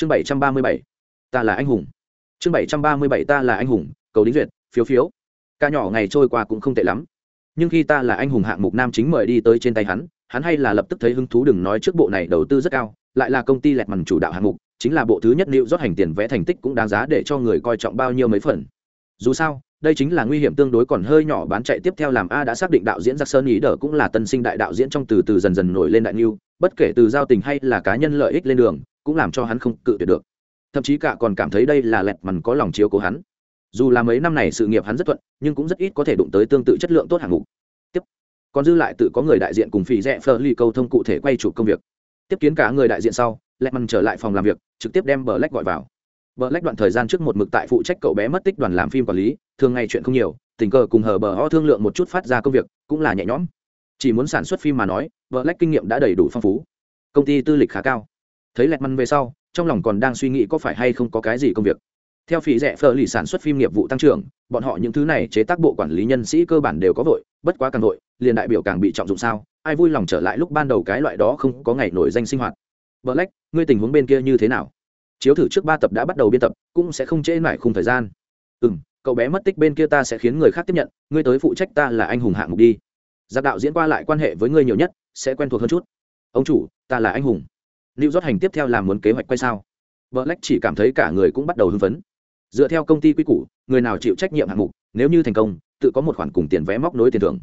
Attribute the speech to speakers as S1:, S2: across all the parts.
S1: chương bảy trăm ba mươi bảy, ta là anh hùng. Chương bảy trăm ba mươi bảy, ta là anh hùng, cầu đính duyệt, phiếu phiếu. Ca nhỏ ngày trôi qua cũng không tệ lắm. Nhưng khi ta là anh hùng hạng mục nam chính mời đi tới trên tay hắn hắn hay là lập tức thấy hứng thú đừng nói trước bộ này đầu tư rất cao, lại là công ty lẹt mằn chủ đạo hạng mục, chính là bộ thứ nhất liệu rót hành tiền vẽ thành tích cũng đáng giá để cho người coi trọng bao nhiêu mấy phần. Dù sao, đây chính là nguy hiểm tương đối còn hơi nhỏ bán chạy tiếp theo làm a đã xác định đạo diễn giặc sơn ý đờ cũng là tân sinh đại đạo diễn trong từ từ dần dần nổi lên đại niu bất kể từ giao tình hay là cá nhân lợi ích lên đường cũng làm cho hắn không cự tuyệt được. Thậm chí cả còn cảm thấy đây là lẹt mằn có lòng chiếu cố hắn. Dù là mấy năm này sự nghiệp hắn rất thuận, nhưng cũng rất ít có thể đụng tới tương tự chất lượng tốt hạng mục. Tiếp, còn dư lại tự có người đại diện cùng phi rẽ phơ ly câu thông cụ thể quay chụp công việc. Tiếp kiến cả người đại diện sau, lẹt mằn trở lại phòng làm việc, trực tiếp đem bờ lách gọi vào. Bờ lách đoạn thời gian trước một mực tại phụ trách cậu bé mất tích đoàn làm phim quản lý, thường ngày chuyện không nhiều, tình cờ cùng hờ bờ ho thương lượng một chút phát ra công việc, cũng là nhẹ nhõm. Chỉ muốn sản xuất phim mà nói vợ lách kinh nghiệm đã đầy đủ phong phú. Công ty tư lịch khá cao thấy lẹt măn về sau trong lòng còn đang suy nghĩ có phải hay không có cái gì công việc theo phí rẻ phở lì sản xuất phim nghiệp vụ tăng trưởng bọn họ những thứ này chế tác bộ quản lý nhân sĩ cơ bản đều có vội bất quá càng vội liền đại biểu càng bị trọng dụng sao ai vui lòng trở lại lúc ban đầu cái loại đó không có ngày nổi danh sinh hoạt Black, ngươi tình huống bên kia như thế nào? Chiếu thử trước ba tập đã bắt đầu biên tập, cũng sẽ không trễ nải khung thời gian. Ừm, cậu bé mất tích bên kia ta sẽ khiến người khác tiếp nhận, ngươi tới phụ trách ta là anh hùng hạng mục đi. Giặc đạo diễn qua lại quan hệ với ngươi nhiều nhất, sẽ quen thuộc hơn chút. Ông chủ, ta là anh hùng. Lưu rót hành tiếp theo làm muốn kế hoạch quay sao? Black chỉ cảm thấy cả người cũng bắt đầu hưng phấn. Dựa theo công ty quy củ, người nào chịu trách nhiệm hạng mục, nếu như thành công, tự có một khoản cùng tiền vé móc nối tiền thưởng.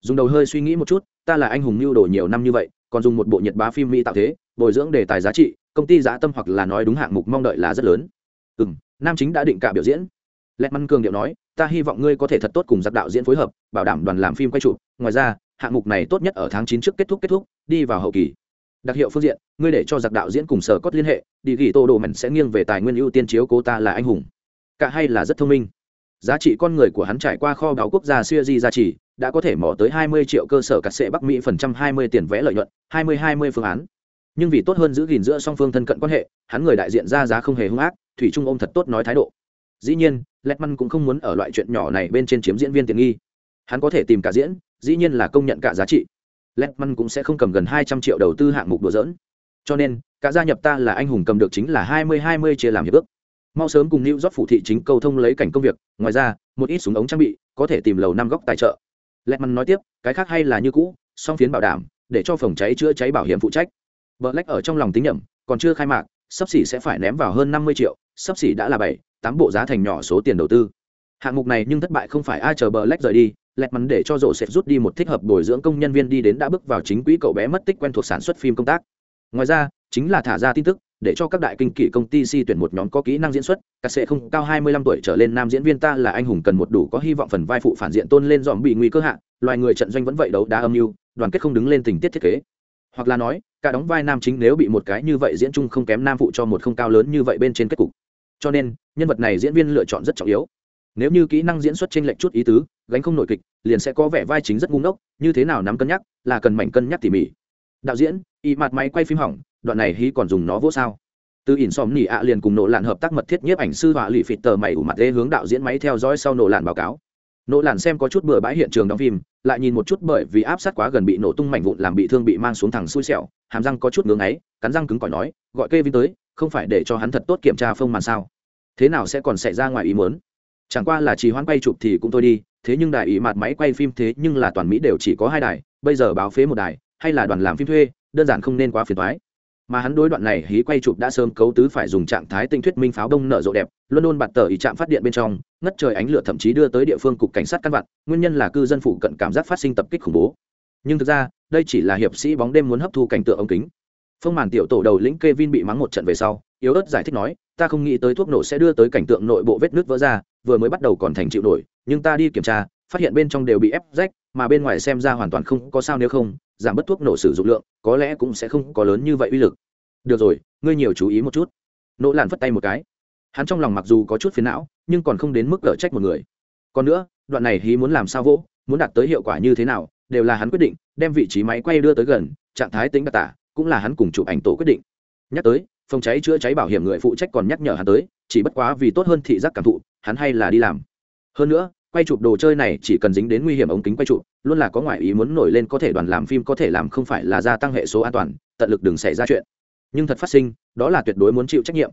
S1: Dùng đầu hơi suy nghĩ một chút, ta là anh hùng lưu đồ nhiều năm như vậy, còn dùng một bộ nhiệt bá phim mỹ tạo thế, bồi dưỡng đề tài giá trị công ty giá tâm hoặc là nói đúng hạng mục mong đợi là rất lớn ừ nam chính đã định cả biểu diễn lẹt măn cường điệu nói ta hy vọng ngươi có thể thật tốt cùng giặc đạo diễn phối hợp bảo đảm đoàn làm phim quay trụ ngoài ra hạng mục này tốt nhất ở tháng chín trước kết thúc kết thúc đi vào hậu kỳ đặc hiệu phương diện, ngươi để cho giặc đạo diễn cùng sở cốt liên hệ, đi ghi tô đồ mần sẽ nghiêng về tài nguyên ưu tiên chiếu cô ta là anh hùng. Cả hay là rất thông minh. Giá trị con người của hắn trải qua kho báo quốc gia siêu di gia trì, đã có thể mỏ tới 20 triệu cơ sở cắt sệ bắc mỹ phần trăm 20 tiền vẽ lợi nhuận 20-20 phương án. Nhưng vì tốt hơn giữ gìn giữa song phương thân cận quan hệ, hắn người đại diện ra giá không hề hung ác, thủy trung ôm thật tốt nói thái độ. Dĩ nhiên lettman cũng không muốn ở loại chuyện nhỏ này bên trên chiếm diễn viên tiện nghi. Hắn có thể tìm cả diễn, dĩ nhiên là công nhận cả giá trị lẹt cũng sẽ không cầm gần hai trăm triệu đầu tư hạng mục đùa dỡn cho nên cả gia nhập ta là anh hùng cầm được chính là hai mươi hai mươi chia làm hiệp ước. Mau sớm cùng new York phủ thị chính cầu thông lấy cảnh công việc ngoài ra một ít súng ống trang bị có thể tìm lầu năm góc tài trợ. Lẹt nói tiếp cái khác hay là như cũ song phiến bảo đảm để cho phòng cháy chữa cháy bảo hiểm phụ trách. Black ở trong lòng tính nhẩm, còn chưa khai mạc, sắp xỉ sẽ phải ném vào hơn 50 triệu, sắp xỉ đã là 7, 8 bộ giá thành nhỏ số tiền đầu tư. Hạng mục này nhưng thất bại không phải ai chờ bờ lách rời đi, lẹt mắn để cho rộ sẽ rút đi một thích hợp bồi dưỡng công nhân viên đi đến đã bước vào chính quỹ cậu bé mất tích quen thuộc sản xuất phim công tác. Ngoài ra, chính là thả ra tin tức, để cho các đại kinh kỷ công ty si tuyển một nhóm có kỹ năng diễn xuất, các sẽ không cao 25 tuổi trở lên nam diễn viên ta là anh hùng cần một đủ có hy vọng phần vai phụ phản diện tôn lên dòm bị nguy cơ hạ, loài người trận doanh vẫn vậy đấu đá âm mưu, đoàn kết không đứng lên tình tiết thiết kế. Hoặc là nói, cả đóng vai nam chính nếu bị một cái như vậy diễn chung không kém nam phụ cho một không cao lớn như vậy bên trên kết cục cho nên nhân vật này diễn viên lựa chọn rất trọng yếu nếu như kỹ năng diễn xuất trên lệnh chút ý tứ, gánh không nội kịch, liền sẽ có vẻ vai chính rất ngu ngốc, như thế nào nắm cân nhắc, là cần mảnh cân nhắc tỉ mỉ. Đạo diễn, y mặt máy quay phim hỏng, đoạn này hí còn dùng nó vỗ sao? Từ ỉn xóm nỉ ạ liền cùng nộ lạn hợp tác mật thiết nhiếp ảnh sư họa lụy phịt tờ mày ủ mặt lê hướng đạo diễn máy theo dõi sau nộ lạn báo cáo. Nộ lạn xem có chút bừa bãi hiện trường đóng phim, lại nhìn một chút bởi vì áp sát quá gần bị nổ tung mảnh vụn làm bị thương bị mang xuống thẳng xui xẹo hàm răng có chút ngưỡng ấy cắn răng cứng cỏi nói, gọi kê vin tới, không phải để cho hắn thật tốt kiểm tra phông màn sao? Thế nào sẽ còn xảy ra ngoài ý muốn? Chẳng qua là chỉ hoãn quay chụp thì cũng thôi đi, thế nhưng đại ý mặt máy quay phim thế nhưng là toàn mỹ đều chỉ có hai đài, bây giờ báo phế một đài, hay là đoàn làm phim thuê, đơn giản không nên quá phiền toái. Mà hắn đối đoạn này hí quay chụp đã sớm cấu tứ phải dùng trạng thái tinh thuyết minh pháo đông nở rộ đẹp luôn luôn bạt tờ ý chạm phát điện bên trong, ngất trời ánh lửa thậm chí đưa tới địa phương cục cảnh sát căn vặt, nguyên nhân là cư dân phụ cận cảm giác phát sinh tập kích khủng bố. Nhưng thực ra, đây chỉ là hiệp sĩ bóng đêm muốn hấp thu cảnh tượng ống kính. Phong màn tiểu tổ đầu lĩnh Kevin bị mắng một trận về sau, yếu ớt giải thích nói ta không nghĩ tới thuốc nổ sẽ đưa tới cảnh tượng nội bộ vết nước vỡ ra, vừa mới bắt đầu còn thành chịu nổi, nhưng ta đi kiểm tra, phát hiện bên trong đều bị ép rách, mà bên ngoài xem ra hoàn toàn không có sao nếu không, giảm bớt thuốc nổ sử dụng lượng, có lẽ cũng sẽ không có lớn như vậy uy lực. Được rồi, ngươi nhiều chú ý một chút. Nỗ làn phất tay một cái. Hắn trong lòng mặc dù có chút phiền não, nhưng còn không đến mức lỡ trách một người. Còn nữa, đoạn này hí muốn làm sao vỗ, muốn đạt tới hiệu quả như thế nào, đều là hắn quyết định, đem vị trí máy quay đưa tới gần, trạng thái tính đặc tả, cũng là hắn cùng chụp ảnh tổ quyết định. Nhắc tới phòng cháy chữa cháy bảo hiểm người phụ trách còn nhắc nhở hắn tới, chỉ bất quá vì tốt hơn thị giác cảm thụ, hắn hay là đi làm. Hơn nữa, quay chụp đồ chơi này chỉ cần dính đến nguy hiểm ống kính quay chụp, luôn là có ngoại ý muốn nổi lên có thể đoàn làm phim có thể làm không phải là gia tăng hệ số an toàn, tận lực đừng xảy ra chuyện. Nhưng thật phát sinh, đó là tuyệt đối muốn chịu trách nhiệm.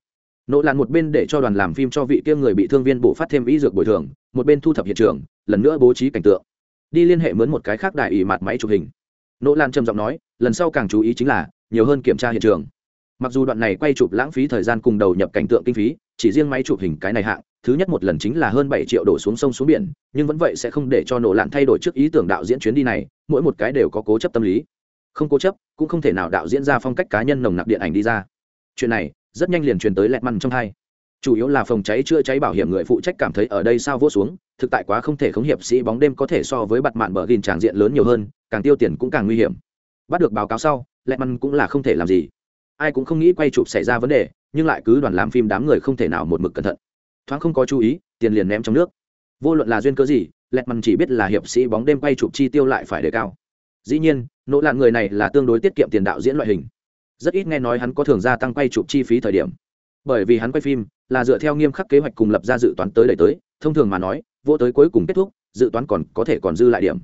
S1: Nỗ Lan một bên để cho đoàn làm phim cho vị kia người bị thương viên bổ phát thêm ý dược bồi thường, một bên thu thập hiện trường, lần nữa bố trí cảnh tượng. Đi liên hệ mướn một cái khác đại ủy mặt máy chụp hình. Nỗ lan trầm giọng nói, lần sau càng chú ý chính là, nhiều hơn kiểm tra hiện trường mặc dù đoạn này quay chụp lãng phí thời gian cùng đầu nhập cảnh tượng kinh phí, chỉ riêng máy chụp hình cái này hạng, thứ nhất một lần chính là hơn bảy triệu đổ xuống sông xuống biển, nhưng vẫn vậy sẽ không để cho nổ lạn thay đổi trước ý tưởng đạo diễn chuyến đi này, mỗi một cái đều có cố chấp tâm lý. Không cố chấp, cũng không thể nào đạo diễn ra phong cách cá nhân nồng nặc điện ảnh đi ra. Chuyện này, rất nhanh liền truyền tới lẹt măn trong hai. Chủ yếu là phòng cháy chữa cháy bảo hiểm người phụ trách cảm thấy ở đây sao vô xuống, thực tại quá không thể khống hiệp sĩ bóng đêm có thể so với bặt mạn bờ gìn tràng diện lớn nhiều hơn, càng tiêu tiền cũng càng nguy hiểm. Bắt được báo cáo sau, lẹt măn cũng là không thể làm gì ai cũng không nghĩ quay chụp xảy ra vấn đề, nhưng lại cứ đoàn làm phim đám người không thể nào một mực cẩn thận. Thoáng không có chú ý, tiền liền ném trong nước. Vô luận là duyên cớ gì lẹt mằn chỉ biết là hiệp sĩ bóng đêm quay chụp chi tiêu lại phải đề cao. Dĩ nhiên, nỗ lạn người này là tương đối tiết kiệm tiền đạo diễn loại hình. Rất ít nghe nói hắn có thường gia tăng quay chụp chi phí thời điểm. Bởi vì hắn quay phim là dựa theo nghiêm khắc kế hoạch cùng lập ra dự toán tới đẩy tới, thông thường mà nói, vô tới cuối cùng kết thúc, dự toán còn có thể còn dư lại điểm.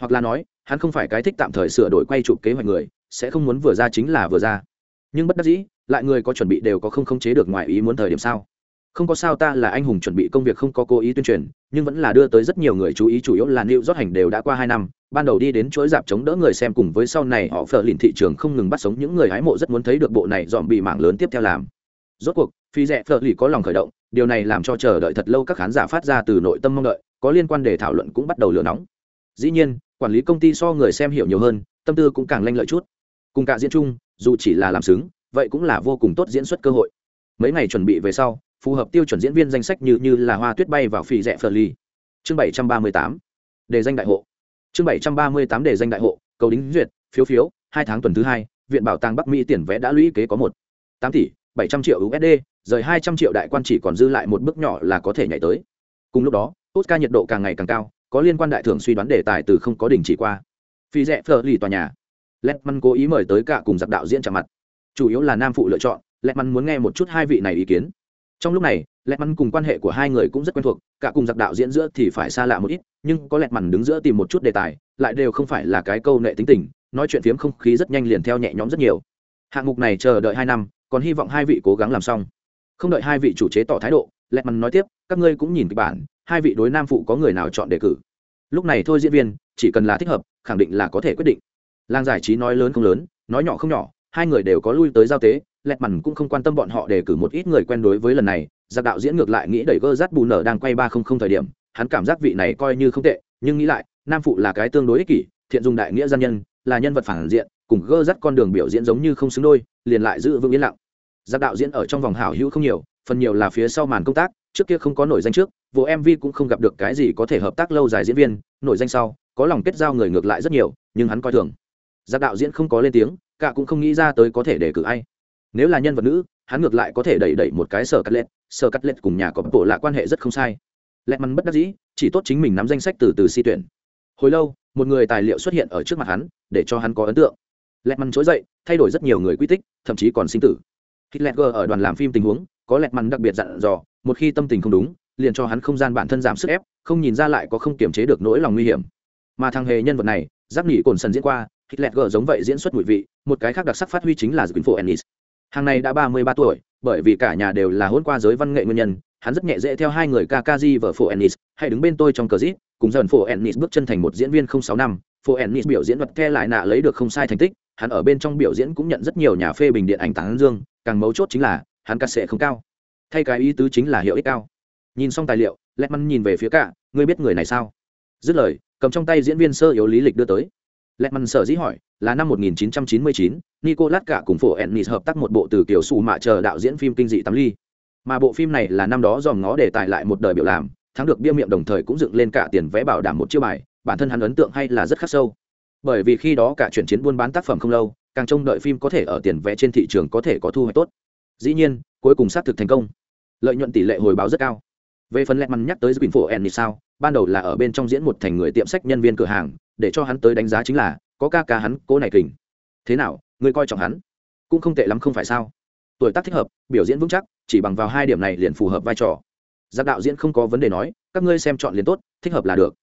S1: Hoặc là nói, hắn không phải cái thích tạm thời sửa đổi quay chụp kế hoạch người, sẽ không muốn vừa ra chính là vừa ra nhưng bất đắc dĩ, lại người có chuẩn bị đều có không khống chế được ngoài ý muốn thời điểm sao? Không có sao ta là anh hùng chuẩn bị công việc không có cố ý tuyên truyền, nhưng vẫn là đưa tới rất nhiều người chú ý, chủ yếu là nữ rót hành đều đã qua hai năm, ban đầu đi đến chuỗi dạp chống đỡ người xem cùng với sau này họ phờ lìn thị trường không ngừng bắt sống những người hái mộ rất muốn thấy được bộ này dòm bị mạng lớn tiếp theo làm. Rốt cuộc, phi rẽ phờ lì có lòng khởi động, điều này làm cho chờ đợi thật lâu các khán giả phát ra từ nội tâm mong đợi, có liên quan để thảo luận cũng bắt đầu lửa nóng. Dĩ nhiên, quản lý công ty so người xem hiểu nhiều hơn, tâm tư cũng càng lanh lợi chút. Cùng cả diễn chung dù chỉ là làm xứng, vậy cũng là vô cùng tốt diễn xuất cơ hội. Mấy ngày chuẩn bị về sau, phù hợp tiêu chuẩn diễn viên danh sách như như là hoa tuyết bay vào phi rẽ phờ ly. Chương bảy trăm ba mươi tám, đề danh đại hộ. Chương bảy trăm ba mươi tám, đề danh đại hộ, cầu đính duyệt, phiếu phiếu, hai tháng tuần thứ hai, viện bảo tàng bắc mỹ tiền vẽ đã lũy kế có một tám tỷ, bảy trăm triệu usd rời hai trăm triệu đại quan chỉ còn dư lại một bước nhỏ là có thể nhảy tới. Cùng lúc đó, oscar nhiệt độ càng ngày càng cao, có liên quan đại thưởng suy đoán đề tài từ không có đình chỉ qua. Phi rẽ phờ lì tòa nhà. Letman cố ý mời tới cả cùng giặc đạo diễn chạm mặt. Chủ yếu là nam phụ lựa chọn, Letman muốn nghe một chút hai vị này ý kiến. Trong lúc này lẹt măn cùng quan hệ của hai người cũng rất quen thuộc, cả cùng giặc đạo diễn giữa thì phải xa lạ một ít, nhưng có lẹt mằn đứng giữa tìm một chút đề tài, lại đều không phải là cái câu nệ tính tình, nói chuyện phiếm không khí rất nhanh liền theo nhẹ nhõm rất nhiều. Hạng mục này chờ đợi hai năm, còn hy vọng hai vị cố gắng làm xong. Không đợi hai vị chủ chế tỏ thái độ lẹt mằn nói tiếp, các ngươi cũng nhìn kịch bản, hai vị đối nam phụ có người nào chọn đề cử? Lúc này thôi diễn viên, chỉ cần là thích hợp, khẳng định là có thể quyết định làng giải trí nói lớn không lớn, nói nhỏ không nhỏ, hai người đều có lui tới giao tế, lẹt mằn cũng không quan tâm bọn họ để cử một ít người quen đối với lần này, giặc đạo diễn ngược lại nghĩ đẩy gơ rát bù nở đang quay ba không không thời điểm, hắn cảm giác vị này coi như không tệ, nhưng nghĩ lại, nam phụ là cái tương đối ích kỷ, thiện dùng đại nghĩa gian nhân, là nhân vật phản diện, cùng gơ rát con đường biểu diễn giống như không xứng đôi, liền lại giữ vững yên lặng. Giặc đạo diễn ở trong vòng hảo hữu không nhiều, phần nhiều là phía sau màn công tác, trước kia không có nổi danh trước, vô mv cũng không gặp được cái gì có thể hợp tác lâu dài diễn viên, nổi danh sau, có lòng kết giao người ngược lại rất nhiều, nhưng hắn coi thường giặc đạo diễn không có lên tiếng, cả cũng không nghĩ ra tới có thể đề cử ai. Nếu là nhân vật nữ, hắn ngược lại có thể đẩy đẩy một cái sở cắt lết sở cắt lết cùng nhà có bộ là quan hệ rất không sai. Lẹt mắn bất đắc dĩ, chỉ tốt chính mình nắm danh sách từ từ si tuyển. Hồi lâu, một người tài liệu xuất hiện ở trước mặt hắn, để cho hắn có ấn tượng. Lẹt mắn trỗi dậy, thay đổi rất nhiều người quy tích, thậm chí còn sinh tử. Hitler ở đoàn làm phim tình huống, có lẹt mắn đặc biệt dặn dò, một khi tâm tình không đúng, liền cho hắn không gian bản thân giảm sức ép, không nhìn ra lại có không kiềm chế được nỗi lòng nguy hiểm. Mà thằng hề nhân vật này, giáp nghỉ cồn sần diễn qua hitler giống vậy diễn xuất mùi vị một cái khác đặc sắc phát huy chính là quyến phổ ennis. Hàng này đã ba mươi ba tuổi bởi vì cả nhà đều là hôn qua giới văn nghệ nguyên nhân hắn rất nhẹ dễ theo hai người kakaji và phổ ennis hay đứng bên tôi trong cờ dít, cùng dần phổ ennis bước chân thành một diễn viên không sáu năm. Phổ ennis biểu diễn vật ke lại nạ lấy được không sai thành tích hắn ở bên trong biểu diễn cũng nhận rất nhiều nhà phê bình điện ảnh tán dương càng mấu chốt chính là hắn ca sẽ không cao. Thay cái ý tứ chính là hiệu ích cao. Nhìn xong tài liệu lẹt măn nhìn về phía cả ngươi biết người này sao? Dứt lời cầm trong tay diễn viên sơ yếu lý lịch đưa tới lẹt măn sở dĩ hỏi là năm 1999, Nicolas cả cùng phổ Ennis hợp tác một bộ từ kiểu sủ mạ chờ đạo diễn phim kinh dị tắm ly. Mà bộ phim này là năm đó dòm ngó để tài lại một đời biểu làm, thắng được bia miệng đồng thời cũng dựng lên cả tiền vé bảo đảm một chiêu bài, bản thân hắn ấn tượng hay là rất khắc sâu. Bởi vì khi đó cả chuyển chiến buôn bán tác phẩm không lâu, càng trông đợi phim có thể ở tiền vé trên thị trường có thể có thu hoạch tốt. Dĩ nhiên, cuối cùng xác thực thành công. Lợi nhuận tỷ lệ hồi báo rất cao. Về phần lẹt măn nhắc tới Quỳnh phổ Ennis sao, ban đầu là ở bên trong diễn một thành người tiệm sách nhân viên cửa hàng, để cho hắn tới đánh giá chính là có ca ca hắn cố này kình. Thế nào ngươi coi trọng hắn? Cũng không tệ lắm không phải sao? Tuổi tác thích hợp biểu diễn vững chắc chỉ bằng vào hai điểm này liền phù hợp vai trò. Giặc đạo diễn không có vấn đề nói các ngươi xem chọn liền tốt thích hợp là được.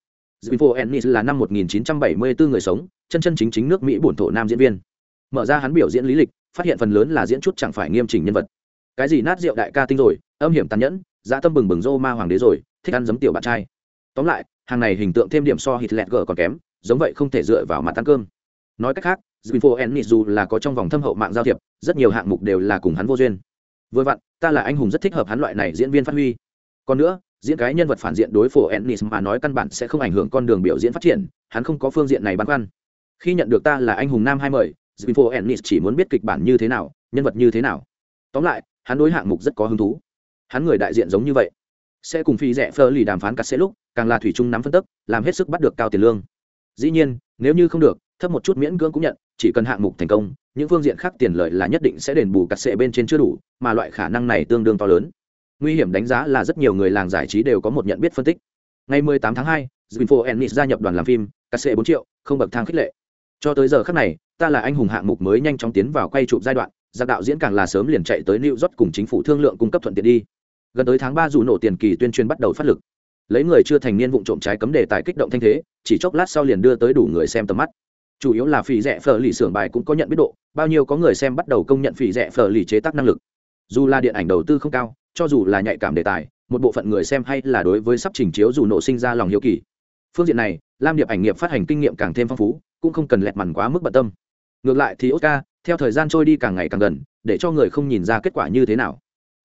S1: Zinfo Ennis là năm 1974 người sống, chân chân chính chính nước Mỹ bổn thổ nam diễn viên. Mở ra hắn biểu diễn lý lịch, phát hiện phần lớn là diễn chút chẳng phải nghiêm chỉnh nhân vật. Cái gì nát rượu đại ca tinh rồi âm hiểm tàn nhẫn dã tâm bừng bừng rô ma hoàng đế rồi thích ăn giấm tiểu bạn trai. Tóm lại hàng này hình tượng thêm điểm so Hitler lẹt còn kém giống vậy không thể dựa vào mặt ăn cơm nói cách khác Zinfo Ennis dù là có trong vòng thâm hậu mạng giao thiệp, rất nhiều hạng mục đều là cùng hắn vô duyên. Vừa vặn, ta là anh hùng rất thích hợp hắn loại này diễn viên phát huy. Còn nữa, diễn cái nhân vật phản diện đối phổ Ennis mà nói căn bản sẽ không ảnh hưởng con đường biểu diễn phát triển, hắn không có phương diện này băn khoăn. Khi nhận được ta là anh hùng nam hai mời, Zinfo Ennis chỉ muốn biết kịch bản như thế nào, nhân vật như thế nào. Tóm lại, hắn đối hạng mục rất có hứng thú. Hắn người đại diện giống như vậy, sẽ cùng phi rẻ phơ lì đàm phán cắt sẽ lúc, càng là thủy chung nắm phân tức, làm hết sức bắt được cao tiền lương. Dĩ nhiên, nếu như không được, thấp một chút miễn cưỡng cũng nhận, chỉ cần hạng mục thành công những phương diện khác tiền lợi là nhất định sẽ đền bù cắt sệ bên trên chưa đủ mà loại khả năng này tương đương to lớn. Nguy hiểm đánh giá là rất nhiều người làng giải trí đều có một nhận biết phân tích. Ngày 18 tháng 2, Zinfo Ennis gia nhập đoàn làm phim cắt sệ 4 triệu không bậc thang khích lệ. Cho tới giờ khắc này ta là anh hùng hạng mục mới nhanh chóng tiến vào quay chụp giai đoạn giặc đạo diễn càng là sớm liền chạy tới New York cùng chính phủ thương lượng cung cấp thuận tiện đi. Gần tới tháng ba dù nổ tiền kỳ tuyên truyền bắt đầu phát lực lấy người chưa thành niên vụ trộm trái cấm đề tài kích động thanh thế, chỉ chốc lát sau liền đưa tới đủ người xem tầm mắt. Chủ yếu là phỉ rẻ phở lì xưởng bài cũng có nhận biết độ, bao nhiêu có người xem bắt đầu công nhận phỉ rẻ phở lì chế tác năng lực. Dù là điện ảnh đầu tư không cao, cho dù là nhạy cảm đề tài, một bộ phận người xem hay là đối với sắp trình chiếu dù nổ sinh ra lòng hiếu kỳ. Phương diện này, lam điệp ảnh nghiệp phát hành kinh nghiệm càng thêm phong phú, cũng không cần lẹt mằn quá mức bận tâm. Ngược lại thì oscar, theo thời gian trôi đi càng ngày càng gần, để cho người không nhìn ra kết quả như thế nào.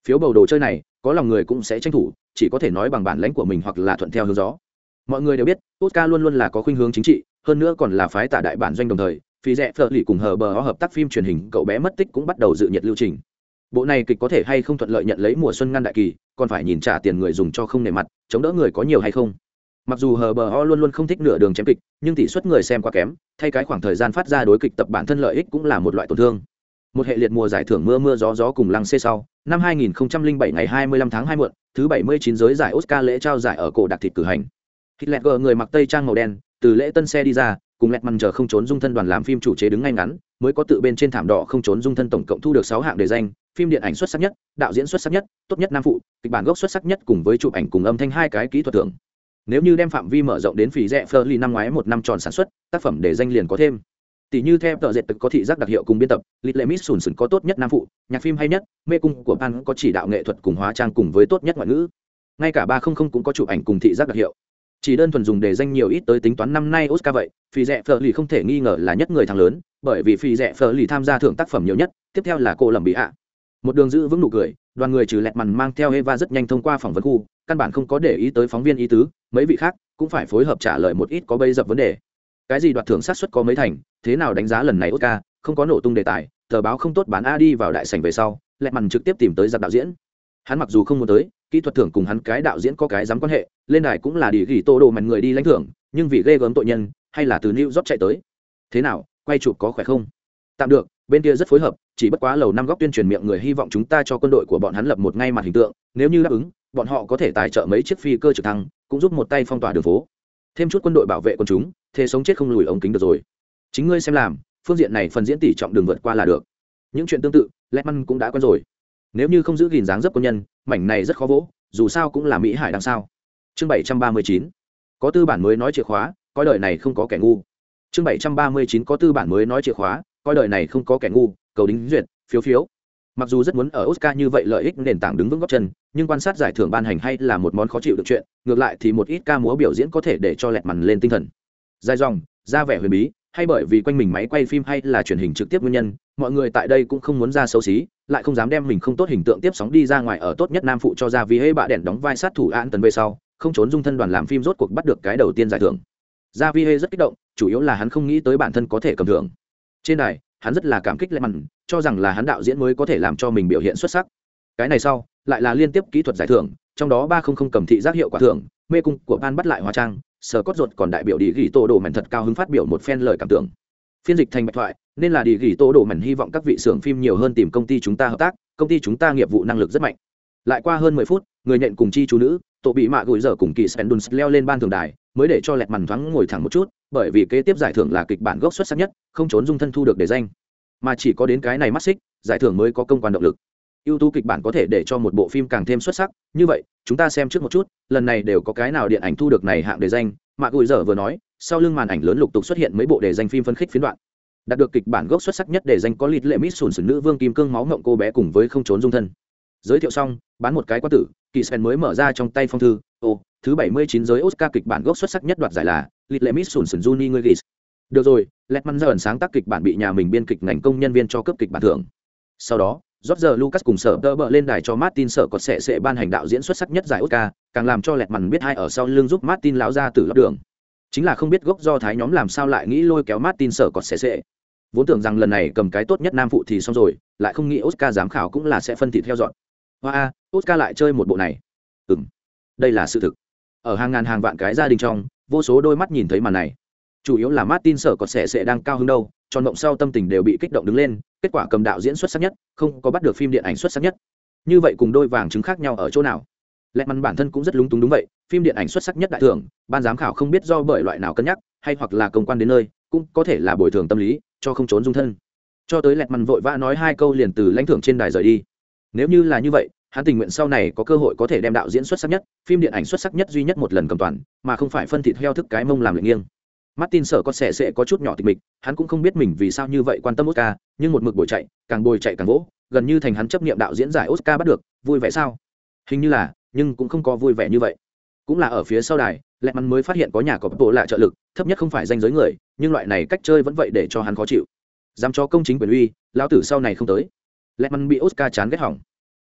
S1: Phiếu bầu đồ chơi này, có lòng người cũng sẽ tranh thủ chỉ có thể nói bằng bản lãnh của mình hoặc là thuận theo hướng gió. Mọi người đều biết oscar luôn luôn là có khuynh hướng chính trị, hơn nữa còn là phái tả đại bản doanh đồng thời, phi rẽ phở lì cùng hờ bờ hợp tác phim truyền hình cậu bé mất tích cũng bắt đầu dự nhiệt lưu trình. Bộ này kịch có thể hay không thuận lợi nhận lấy mùa xuân ngăn đại kỳ, còn phải nhìn trả tiền người dùng cho không nề mặt, chống đỡ người có nhiều hay không. Mặc dù hờ bờ ho luôn luôn không thích nửa đường chém kịch, nhưng tỷ suất người xem quá kém, thay cái khoảng thời gian phát ra đối kịch tập bản thân lợi ích cũng là một loại tổn thương một hệ liệt mùa giải thưởng mưa mưa gió gió cùng lăng xê sau, năm 2007 ngày 25 tháng 2 muộn, thứ 79 giới giải oscar lễ trao giải ở cổ đặc thịt cử hành. Hitler người mặc tây trang màu đen, từ lễ tân xe đi ra, cùng lẹt mằn chờ không trốn dung thân đoàn làm phim chủ chế đứng ngay ngắn, mới có tự bên trên thảm đỏ không trốn dung thân tổng cộng thu được sáu hạng đề danh, phim điện ảnh xuất sắc nhất, đạo diễn xuất sắc nhất, tốt nhất nam phụ, kịch bản gốc xuất sắc nhất cùng với chụp ảnh cùng âm thanh hai cái kỹ thuật thưởng. Nếu như đem phạm vi mở rộng đến phí rẻ phơ ly năm ngoái một năm tròn sản xuất, tác phẩm đề danh liền có thêm tỷ như theo tờ dệt có thị giác đặc hiệu cùng biên tập lịch lệ miss sùn sùn có tốt nhất nam phụ, nhạc phim hay nhất, mê cung của pan có chỉ đạo nghệ thuật cùng hóa trang cùng với tốt nhất ngoại ngữ. Ngay cả ba không không cũng có chụp ảnh cùng thị giác đặc hiệu. Chỉ đơn thuần dùng để danh nhiều ít tới tính toán năm nay oscar vậy, phi rẽ phở lì không thể nghi ngờ là nhất người thắng lớn, bởi vì phi rẽ phở lì tham gia thưởng tác phẩm nhiều nhất, tiếp theo là cô lầm bị hạ một đường giữ vững nụ cười, đoàn người trừ lẹt mằn mang theo eva rất nhanh thông qua phỏng vấn khu, căn bản không có để ý tới phóng viên ý tứ, mấy vị khác cũng phải phối hợp trả lời một ít có bây dập vấn đề cái gì đoạt thưởng sát xuất có mấy thành, thế nào đánh giá lần này oscar, không có nổ tung đề tài, tờ báo không tốt bán a đi vào đại sảnh về sau, lẹ mằn trực tiếp tìm tới giặc đạo diễn. Hắn mặc dù không muốn tới, kỹ thuật thưởng cùng hắn cái đạo diễn có cái dám quan hệ, lên đài cũng là đi ghi tô đồ mạnh người đi lãnh thưởng, nhưng vì ghê gớm tội nhân, hay là từ new york chạy tới. Thế nào, quay chụp có khỏe không? Tạm được, bên kia rất phối hợp, chỉ bất quá lầu năm góc tuyên truyền miệng người hy vọng chúng ta cho quân đội của bọn hắn lập một ngay mặt hình tượng, nếu như đáp ứng, bọn họ có thể tài trợ mấy chiếc phi cơ trực thăng, cũng giúp một tay phong tỏa đường phố thêm chút quân đội bảo vệ quân chúng, thế sống chết không lùi ống kính được rồi. Chính ngươi xem làm, phương diện này phần diễn tỷ trọng đường vượt qua là được. Những chuyện tương tự lẽ cũng đã quen rồi. Nếu như không giữ gìn dáng dấp quân nhân, mảnh này rất khó vỗ, dù sao cũng là mỹ hải đằng sao chương bảy trăm ba mươi chín. Có tư bản mới nói chìa khóa, coi đời này không có kẻ ngu. Chương bảy trăm ba mươi chín có tư bản mới nói chìa khóa, coi đời này không có kẻ ngu, cầu đính duyệt, phiếu phiếu mặc dù rất muốn ở oscar như vậy lợi ích nền tảng đứng vững góc chân, nhưng quan sát giải thưởng ban hành hay là một món khó chịu được chuyện, ngược lại thì một ít ca múa biểu diễn có thể để cho lẹt mằn lên tinh thần. Dài dòng, ra vẻ huyền bí, hay bởi vì quanh mình máy quay phim hay là truyền hình trực tiếp nguyên nhân, mọi người tại đây cũng không muốn ra xấu xí, lại không dám đem mình không tốt hình tượng tiếp sóng đi ra ngoài ở tốt nhất nam phụ cho ra vì hễ bạ đèn đóng vai sát thủ an tần về sau, không trốn dung thân đoàn làm phim rốt cuộc bắt được cái đầu tiên giải thưởng. Ra vi hê rất kích động, chủ yếu là hắn không nghĩ tới bản thân có thể cầm thưởng. Trên đài, hắn rất là cảm kích lẹ mặn cho rằng là hắn đạo diễn mới có thể làm cho mình biểu hiện xuất sắc. Cái này sau, lại là liên tiếp kỹ thuật giải thưởng, trong đó ba không không cầm thị giác hiệu quả thưởng, mê cung của ban bắt lại hóa trang, sở cốt ruột còn đại biểu đi ghi tô đồ mảnh thật cao hứng phát biểu một phen lời cảm tưởng. Phiên dịch thành bạch thoại, nên là đi ghi tô đồ mảnh hy vọng các vị xưởng phim nhiều hơn tìm công ty chúng ta hợp tác, công ty chúng ta nghiệp vụ năng lực rất mạnh. Lại qua hơn mười phút, người nhận cùng chi chú nữ tổ bị mạ gửi giờ cùng kỳ spendus leo lên ban thường đài, mới để cho lẹt mằn thoáng ngồi thẳng một chút, bởi vì kế tiếp giải thưởng là kịch bản gốc xuất sắc nhất, không trốn dung thân thu được để danh mà chỉ có đến cái này mắt xích, giải thưởng mới có công quan động lực. Ưu tú kịch bản có thể để cho một bộ phim càng thêm xuất sắc. Như vậy, chúng ta xem trước một chút, lần này đều có cái nào điện ảnh thu được này hạng đề danh. Mạ gùi dở vừa nói, sau lưng màn ảnh lớn lục tục xuất hiện mấy bộ đề danh phim phân khích phiến đoạn. Đạt được kịch bản gốc xuất sắc nhất để danh có lịt lệ mít sùn sùn nữ vương kim cương máu ngộng cô bé cùng với không trốn dung thân. Giới thiệu xong, bán một cái quan tử, kỳ sen mới mở ra trong tay phong thư. Ô thứ bảy mươi chín giới oscar kịch bản gốc xuất sắc nhất đoạt giải là lịt lệ mít sùn sùn juni người ghis được rồi lẹt mắn ra ẩn sáng tác kịch bản bị nhà mình biên kịch ngành công nhân viên cho cấp kịch bản thưởng sau đó rót giờ Lucas cùng sở tơ bợ lên đài cho Martin sở có sẽ sẽ ban hành đạo diễn xuất sắc nhất giải Oscar, càng làm cho lẹt mắn biết hai ở sau lưng giúp Martin lão ra từ lót đường. Chính là không biết gốc do thái nhóm làm sao lại nghĩ lôi kéo Martin sở có sẽ sẽ. Vốn tưởng rằng lần này cầm cái tốt nhất nam phụ thì xong rồi, lại không nghĩ Oscar giám khảo cũng là sẽ phân thị theo dọn. Hoa, wow, Oscar lại chơi một bộ này. Ừm, đây là sự thực. Ở hàng ngàn hàng vạn cái gia đình trong, vô số đôi mắt nhìn thấy màn này. Chủ yếu là Martin sở còn sẽ sẽ đang cao hứng đâu, tròn mộng sau tâm tình đều bị kích động đứng lên kết quả cầm đạo diễn xuất sắc nhất không có bắt được phim điện ảnh xuất sắc nhất. Như vậy cùng đôi vàng chứng khác nhau ở chỗ nào? Lẹ mắn bản thân cũng rất lúng túng đúng vậy phim điện ảnh xuất sắc nhất đại thưởng ban giám khảo không biết do bởi loại nào cân nhắc hay hoặc là công quan đến nơi cũng có thể là bồi thường tâm lý cho không trốn dung thân. Cho tới lẹt mằn vội vã nói hai câu liền từ lãnh thưởng trên đài rời đi. Nếu như là như vậy hắn tình nguyện sau này có cơ hội có thể đem đạo diễn xuất sắc nhất phim điện ảnh xuất sắc nhất duy nhất một lần cầm toàn mà không phải phân thịt heo thức cái mông làm lệnh nghiêng. Martin sợ có sẻ sẽ có chút nhỏ tịch mịch, hắn cũng không biết mình vì sao như vậy quan tâm Oscar, nhưng một mực bồi chạy, càng bồi chạy càng vỗ, gần như thành hắn chấp niệm đạo diễn giải Oscar bắt được, vui vẻ sao? Hình như là, nhưng cũng không có vui vẻ như vậy. Cũng là ở phía sau đài, Lệ Mắn mới phát hiện có nhà có bộ lạ trợ lực, thấp nhất không phải danh giới người, nhưng loại này cách chơi vẫn vậy để cho hắn khó chịu. Dám cho công chính quyền uy, lão tử sau này không tới. Lệ Mắn bị Oscar chán ghét hỏng.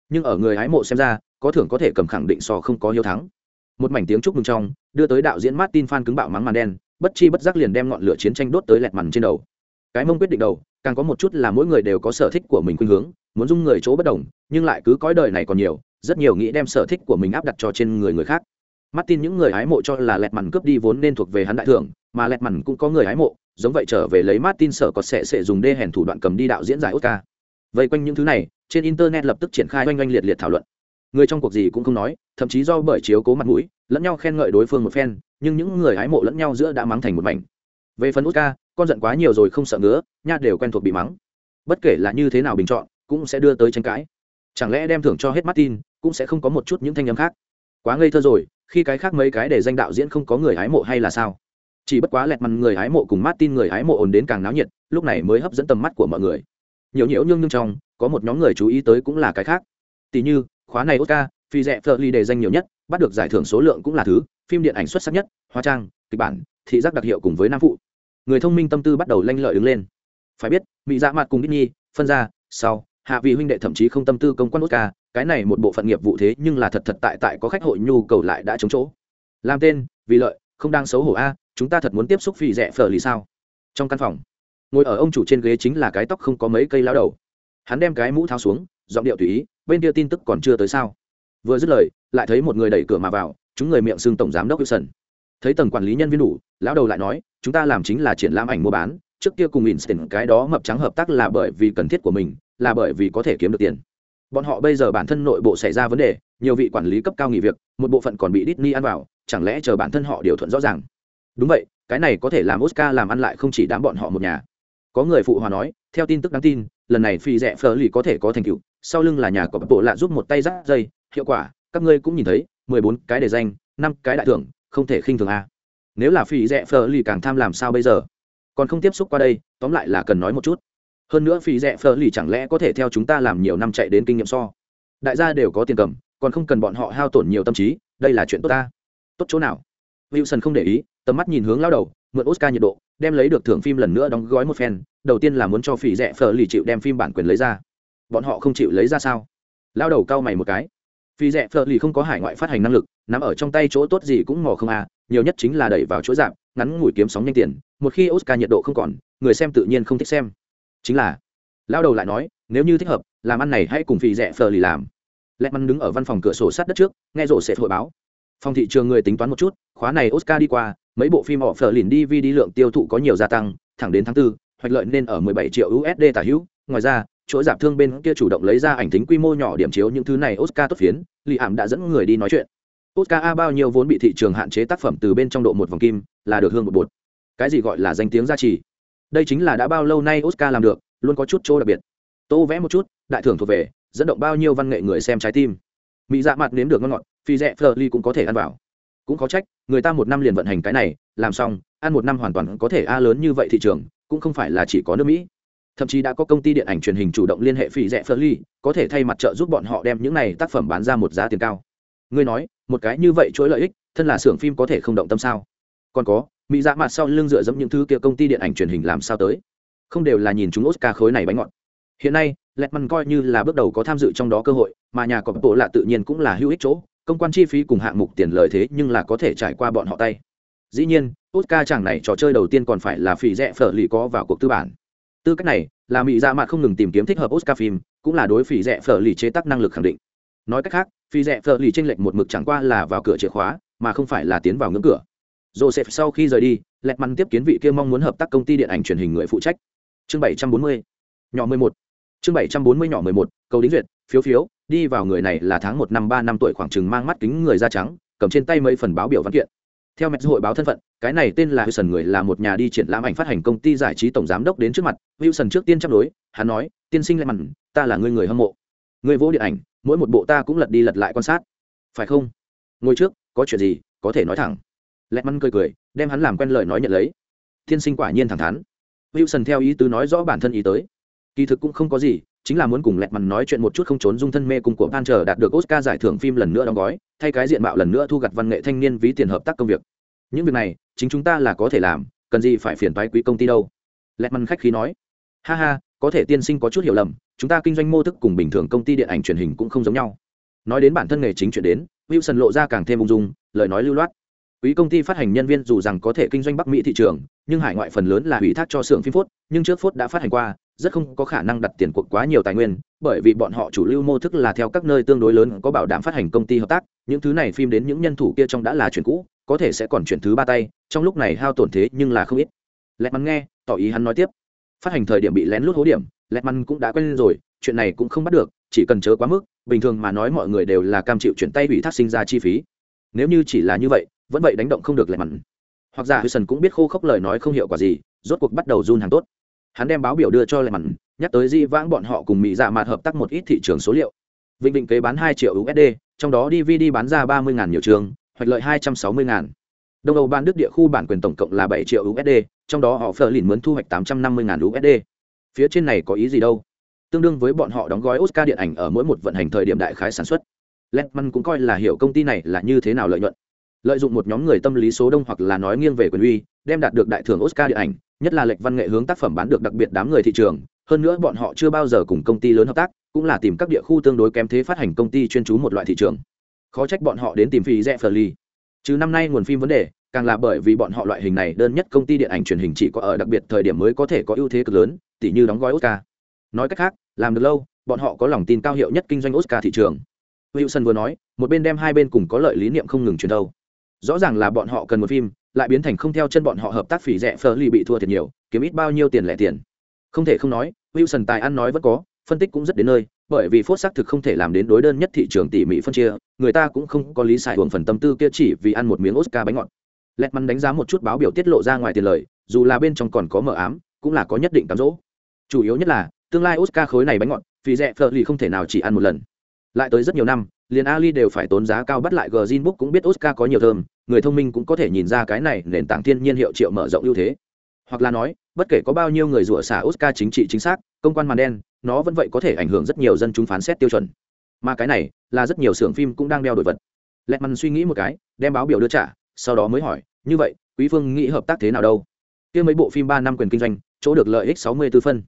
S1: Nhưng ở người hái mộ xem ra, có thưởng có thể cầm khẳng định so không có hiếu thắng. Một mảnh tiếng chúc mừng trong, đưa tới đạo diễn Martin Fan cứng bạo mắng màn đen, bất chi bất giác liền đem ngọn lửa chiến tranh đốt tới lẹt mằn trên đầu cái mông quyết định đầu càng có một chút là mỗi người đều có sở thích của mình khuynh hướng muốn dung người chỗ bất đồng nhưng lại cứ cõi đời này còn nhiều rất nhiều nghĩ đem sở thích của mình áp đặt cho trên người người khác mắt tin những người hái mộ cho là lẹt mằn cướp đi vốn nên thuộc về hắn đại thưởng mà lẹt mằn cũng có người hái mộ giống vậy trở về lấy Martin sở có sẽ sẽ dùng đê hèn thủ đoạn cầm đi đạo diễn giải Oscar. Vây quanh những thứ này, trên internet lập tức triển khai oanh oanh liệt liệt thảo luận. Người trong cuộc gì cũng không nói, thậm chí do bởi chiếu cố mặt mũi, lẫn nhau khen ngợi đối phương một phen, nhưng những người hái mộ lẫn nhau giữa đã mắng thành một mảnh. Về phần út ca con giận quá nhiều rồi không sợ ngứa nha đều quen thuộc bị mắng. Bất kể là như thế nào bình chọn, cũng sẽ đưa tới tranh cãi. Chẳng lẽ đem thưởng cho hết martin, cũng sẽ không có một chút những thanh âm khác? Quá ngây thơ rồi, khi cái khác mấy cái để danh đạo diễn không có người hái mộ hay là sao? Chỉ bất quá lẹt mặt người hái mộ cùng martin người hái mộ ồn đến càng náo nhiệt, lúc này mới hấp dẫn tầm mắt của mọi người. Nhiều nhiễu nhưng nhưng trong, có một nhóm người chú ý tới cũng là cái khác. Tỷ như, khóa này oscar, phi rẻ phở ly đề danh nhiều nhất, bắt được giải thưởng số lượng cũng là thứ phim điện ảnh xuất sắc nhất, hóa trang, kịch bản, thị giác đặc hiệu cùng với nam phụ. Người thông minh tâm tư bắt đầu lanh lợi đứng lên. Phải biết mỹ dạ mặt cùng Disney phân ra sau hạ vị huynh đệ thậm chí không tâm tư công quan Oscar, cái này một bộ phận nghiệp vụ thế nhưng là thật thật tại tại có khách hội nhu cầu lại đã chống chỗ. Làm tên, vì lợi, không đang xấu hổ a, chúng ta thật muốn tiếp xúc phi rẻ phở lì sao? Trong căn phòng, ngồi ở ông chủ trên ghế chính là cái tóc không có mấy cây lao đầu. Hắn đem cái mũ tháo xuống, giọng điệu tùy ý, bên kia tin tức còn chưa tới sao? Vừa dứt lời, lại thấy một người đẩy cửa mà vào chúng người miệng xưng tổng giám đốc wilson. Thấy tầng quản lý nhân viên đủ, lão đầu lại nói, chúng ta làm chính là triển lãm ảnh mua bán, trước kia cùng instant cái đó mập trắng hợp tác là bởi vì cần thiết của mình, là bởi vì có thể kiếm được tiền. Bọn họ bây giờ bản thân nội bộ xảy ra vấn đề, nhiều vị quản lý cấp cao nghỉ việc, một bộ phận còn bị Disney ăn vào, chẳng lẽ chờ bản thân họ điều thuận rõ ràng? Đúng vậy, cái này có thể làm oscar làm ăn lại không chỉ đám bọn họ một nhà. Có người phụ hòa nói, theo tin tức đáng tin, lần này phi rẻ phở lì có thể có thành tựu, sau lưng là nhà của bộ lạ giúp một tay rác dây, hiệu quả, các ngươi cũng nhìn thấy mười bốn cái đề danh, năm cái đại thưởng, không thể khinh thường a. Nếu là phi rẽ phờ lì càng tham làm sao bây giờ? Còn không tiếp xúc qua đây, tóm lại là cần nói một chút. Hơn nữa phi rẽ phờ lì chẳng lẽ có thể theo chúng ta làm nhiều năm chạy đến kinh nghiệm so? Đại gia đều có tiền cầm, còn không cần bọn họ hao tổn nhiều tâm trí, đây là chuyện tốt ta. Tốt chỗ nào? Wilson không để ý, tầm mắt nhìn hướng lao đầu, mượn oscar nhiệt độ, đem lấy được thưởng phim lần nữa đóng gói một phen, đầu tiên là muốn cho phỉ rẽ phờ lì chịu đem phim bản quyền lấy ra. Bọn họ không chịu lấy ra sao? Lao đầu cau mày một cái phi rẽ phở lì không có hải ngoại phát hành năng lực nằm ở trong tay chỗ tốt gì cũng mò không à nhiều nhất chính là đẩy vào chỗ giảm ngắn ngủi kiếm sóng nhanh tiền một khi oscar nhiệt độ không còn người xem tự nhiên không thích xem. Chính là lao đầu lại nói nếu như thích hợp làm ăn này hãy cùng phi rẻ phở lì làm. Lẹ mắn đứng ở văn phòng cửa sổ sát đất trước nghe rổ sẽ hội báo. Phòng thị trường người tính toán một chút khóa này oscar đi qua mấy bộ phim họ phở lìn đi vi đi lượng tiêu thụ có nhiều gia tăng thẳng đến tháng 4, hoạch lợi nên ở 17 triệu usd tả hữu ngoài ra chuỗi giảm thương bên kia chủ động lấy ra ảnh tính quy mô nhỏ điểm chiếu những thứ này oscar tốt phiến lì ảm đã dẫn người đi nói chuyện Oscar A bao nhiêu vốn bị thị trường hạn chế tác phẩm từ bên trong độ một vòng kim, là được hương một bột. Cái gì gọi là danh tiếng gia trì? Đây chính là đã bao lâu nay Oscar làm được, luôn có chút chỗ đặc biệt. Tô vẽ một chút, đại thưởng thuộc về, dẫn động bao nhiêu văn nghệ người xem trái tim. Mỹ dạ mặt nếm được ngon ngọt, phi dạ rẻ Fleur cũng có thể ăn vào. Cũng có trách, người ta một năm liền vận hành cái này, làm xong, ăn một năm hoàn toàn có thể a lớn như vậy thị trường, cũng không phải là chỉ có nước mỹ thậm chí đã có công ty điện ảnh truyền hình chủ động liên hệ phỉ rẻ phơ ly, có thể thay mặt trợ giúp bọn họ đem những này tác phẩm bán ra một giá tiền cao. Ngươi nói, một cái như vậy chuỗi lợi ích, thân là xưởng phim có thể không động tâm sao? Còn có, mỹ dạ mặt sau lưng dựa dẫm những thứ kia công ty điện ảnh truyền hình làm sao tới? Không đều là nhìn chúng oscar khối này bánh ngọt. Hiện nay lẹt coi như là bước đầu có tham dự trong đó cơ hội, mà nhà có bộ lạ tự nhiên cũng là hữu ích chỗ, công quan chi phí cùng hạng mục tiền lợi thế nhưng là có thể trải qua bọn họ tay. Dĩ nhiên, oscar chàng này trò chơi đầu tiên còn phải là phỉ rẻ phở lì có vào cuộc tư bản tư cách này là mỹ dạ mặt không ngừng tìm kiếm thích hợp oscar phim cũng là đối phỉ rẻ phở lì chế tác năng lực khẳng định nói cách khác phỉ rẻ phở lì tranh lệch một mực chẳng qua là vào cửa chìa khóa mà không phải là tiến vào ngưỡng cửa joseph sau khi rời đi lẹt măn tiếp kiến vị kia mong muốn hợp tác công ty điện ảnh truyền hình người phụ trách chương 740. nhỏ 11. chương 740 nhỏ 11, câu đính duyệt phiếu phiếu đi vào người này là tháng một năm ba năm tuổi khoảng chừng mang mắt kính người da trắng cầm trên tay mấy phần báo biểu văn kiện theo mẹ hội báo thân phận cái này tên là wilson người là một nhà đi triển lãm ảnh phát hành công ty giải trí tổng giám đốc đến trước mặt. Wilson trước tiên chấp đối, hắn nói, tiên sinh lại mặn, ta là người người hâm mộ. Người vô điện ảnh, mỗi một bộ ta cũng lật đi lật lại quan sát. Phải không? Ngồi trước, có chuyện gì, có thể nói thẳng. Lẹt măn cười cười, đem hắn làm quen lời nói nhận lấy. Tiên sinh quả nhiên thẳng thắn. Wilson theo ý tứ nói rõ bản thân ý tới. Kỳ thực cũng không có gì, chính là muốn cùng lẹt mằn nói chuyện một chút không trốn dung thân mê cùng của ban chờ đạt được oscar giải thưởng phim lần nữa đóng gói, thay cái diện mạo lần nữa thu gặt văn nghệ thanh niên ví tiền hợp tác công việc những việc này, chính chúng ta là có thể làm, cần gì phải phiền toái quý công ty đâu. Lẹt măn khách khí nói. Ha ha, có thể tiên sinh có chút hiểu lầm, chúng ta kinh doanh mô thức cùng bình thường công ty điện ảnh truyền hình cũng không giống nhau. Nói đến bản thân nghề chính chuyện đến, wilson lộ ra càng thêm ung dung, lời nói lưu loát. Quý công ty phát hành nhân viên dù rằng có thể kinh doanh bắc mỹ thị trường, nhưng hải ngoại phần lớn là ủy thác cho xưởng phim phốt, nhưng trước phốt đã phát hành qua, rất không có khả năng đặt tiền cuộc quá nhiều tài nguyên, bởi vì bọn họ chủ lưu mô thức là theo các nơi tương đối lớn có bảo đảm phát hành công ty hợp tác, những thứ này phim đến những nhân thủ kia trong đã là chuyện cũ có thể sẽ còn chuyển thứ ba tay, trong lúc này hao tổn thế nhưng là không ít. Lẹ mắn nghe, tỏ ý hắn nói tiếp. Phát hành thời điểm bị lén lút hố điểm lẹ mắn cũng đã quen rồi, chuyện này cũng không bắt được, chỉ cần chớ quá mức, bình thường mà nói mọi người đều là cam chịu chuyển tay ủy thác sinh ra chi phí. Nếu như chỉ là như vậy, vẫn vậy đánh động không được lẹ mắn. Hoặc giả Hudson cũng biết khô khốc lời nói không hiệu quả gì, rốt cuộc bắt đầu run hàng tốt. Hắn đem báo biểu đưa cho lẹ mặn nhắc tới di vãng bọn họ cùng mỹ dạ mạt hợp tác một ít thị trường số liệu. Vịnh định kế bán hai triệu usd trong đó dvd bán ra ba mươi nhiều trường hoạch lợi hai trăm sáu mươi đông âu ban đức địa khu bản quyền tổng cộng là bảy triệu usd trong đó họ phờ lìn mướn thu hoạch tám trăm năm mươi usd phía trên này có ý gì đâu? Tương đương với bọn họ đóng gói oscar điện ảnh ở mỗi một vận hành thời điểm đại khái sản xuất. Letman cũng coi là hiểu công ty này là như thế nào lợi nhuận. Lợi dụng một nhóm người tâm lý số đông hoặc là nói nghiêng về quyền uy, đem đạt được đại thưởng oscar điện ảnh, nhất là lệch văn nghệ hướng tác phẩm bán được đặc biệt đám người thị trường. Hơn nữa bọn họ chưa bao giờ cùng công ty lớn hợp tác, cũng là tìm các địa khu tương đối kém thế phát hành công ty chuyên trú một loại thị trường khó trách bọn họ đến tìm phí rẽ phờ ly chứ năm nay nguồn phim vấn đề, càng là bởi vì bọn họ loại hình này đơn nhất công ty điện ảnh truyền hình chỉ có ở đặc biệt thời điểm mới có thể có ưu thế cực lớn, tỉ như đóng gói oscar. Nói cách khác, làm được lâu, bọn họ có lòng tin cao hiệu nhất kinh doanh oscar thị trường. Wilson vừa nói, một bên đem hai bên cùng có lợi lý niệm không ngừng chuyển đâu rõ ràng là bọn họ cần một phim, lại biến thành không theo chân bọn họ hợp tác phỉ rẻ phờ ly bị thua thiệt nhiều, kiếm ít bao nhiêu tiền lẻ tiền. Không thể không nói, wilson tài ăn nói vẫn có, phân tích cũng rất đến nơi bởi vì phốt xác thực không thể làm đến đối đơn nhất thị trường tỉ mỉ phân chia, người ta cũng không có lý giải hưởng phần tâm tư kia chỉ vì ăn một miếng oscar bánh ngọt. Lẹt mắn đánh giá một chút báo biểu tiết lộ ra ngoài tiền lời, dù là bên trong còn có mờ ám, cũng là có nhất định cám dỗ. Chủ yếu nhất là, tương lai oscar khối này bánh ngọt vì rẻ phờ lì không thể nào chỉ ăn một lần. Lại tới rất nhiều năm, liền ali đều phải tốn giá cao bắt lại gờ book cũng biết oscar có nhiều thơm, người thông minh cũng có thể nhìn ra cái này nền tảng thiên nhiên hiệu triệu mở rộng ưu thế. Hoặc là nói, bất kể có bao nhiêu người rủa xả oscar chính trị chính xác, công quan màn đen nó vẫn vậy có thể ảnh hưởng rất nhiều dân chúng phán xét tiêu chuẩn. Mà cái này là rất nhiều xưởng phim cũng đang đeo đổi vật. Lẹt mằn suy nghĩ một cái, đem báo biểu đưa trả, sau đó mới hỏi, như vậy, quý phương nghĩ hợp tác thế nào đâu? Kia mấy bộ phim ba năm quyền kinh doanh, chỗ được lợi ích sáu mươi 64 phân.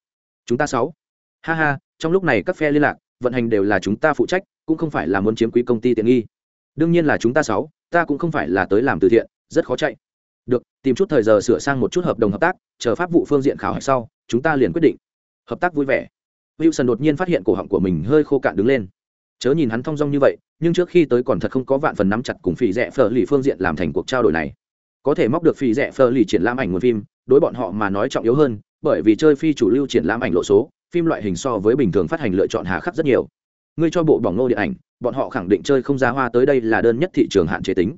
S1: Chúng ta sáu. Ha ha, trong lúc này các phe liên lạc, vận hành đều là chúng ta phụ trách, cũng không phải là muốn chiếm quý công ty tiện nghi. Đương nhiên là chúng ta sáu, ta cũng không phải là tới làm từ thiện, rất khó chạy. Được, tìm chút thời giờ sửa sang một chút hợp đồng hợp tác, chờ pháp vụ phương diện khảo hạch sau, chúng ta liền quyết định. Hợp tác vui vẻ wilson đột nhiên phát hiện cổ họng của mình hơi khô cạn đứng lên. Chớ nhìn hắn thong dong như vậy, nhưng trước khi tới còn thật không có vạn phần nắm chặt cùng phỉ rẻ phở lì phương diện làm thành cuộc trao đổi này. Có thể móc được phỉ rẻ phở lì triển lãm ảnh nguồn phim, đối bọn họ mà nói trọng yếu hơn, bởi vì chơi phi chủ lưu triển lãm ảnh lộ số, phim loại hình so với bình thường phát hành lựa chọn hà khắc rất nhiều. Ngươi cho bộ bỏng nô điện ảnh, bọn họ khẳng định chơi không giá hoa tới đây là đơn nhất thị trường hạn chế tính.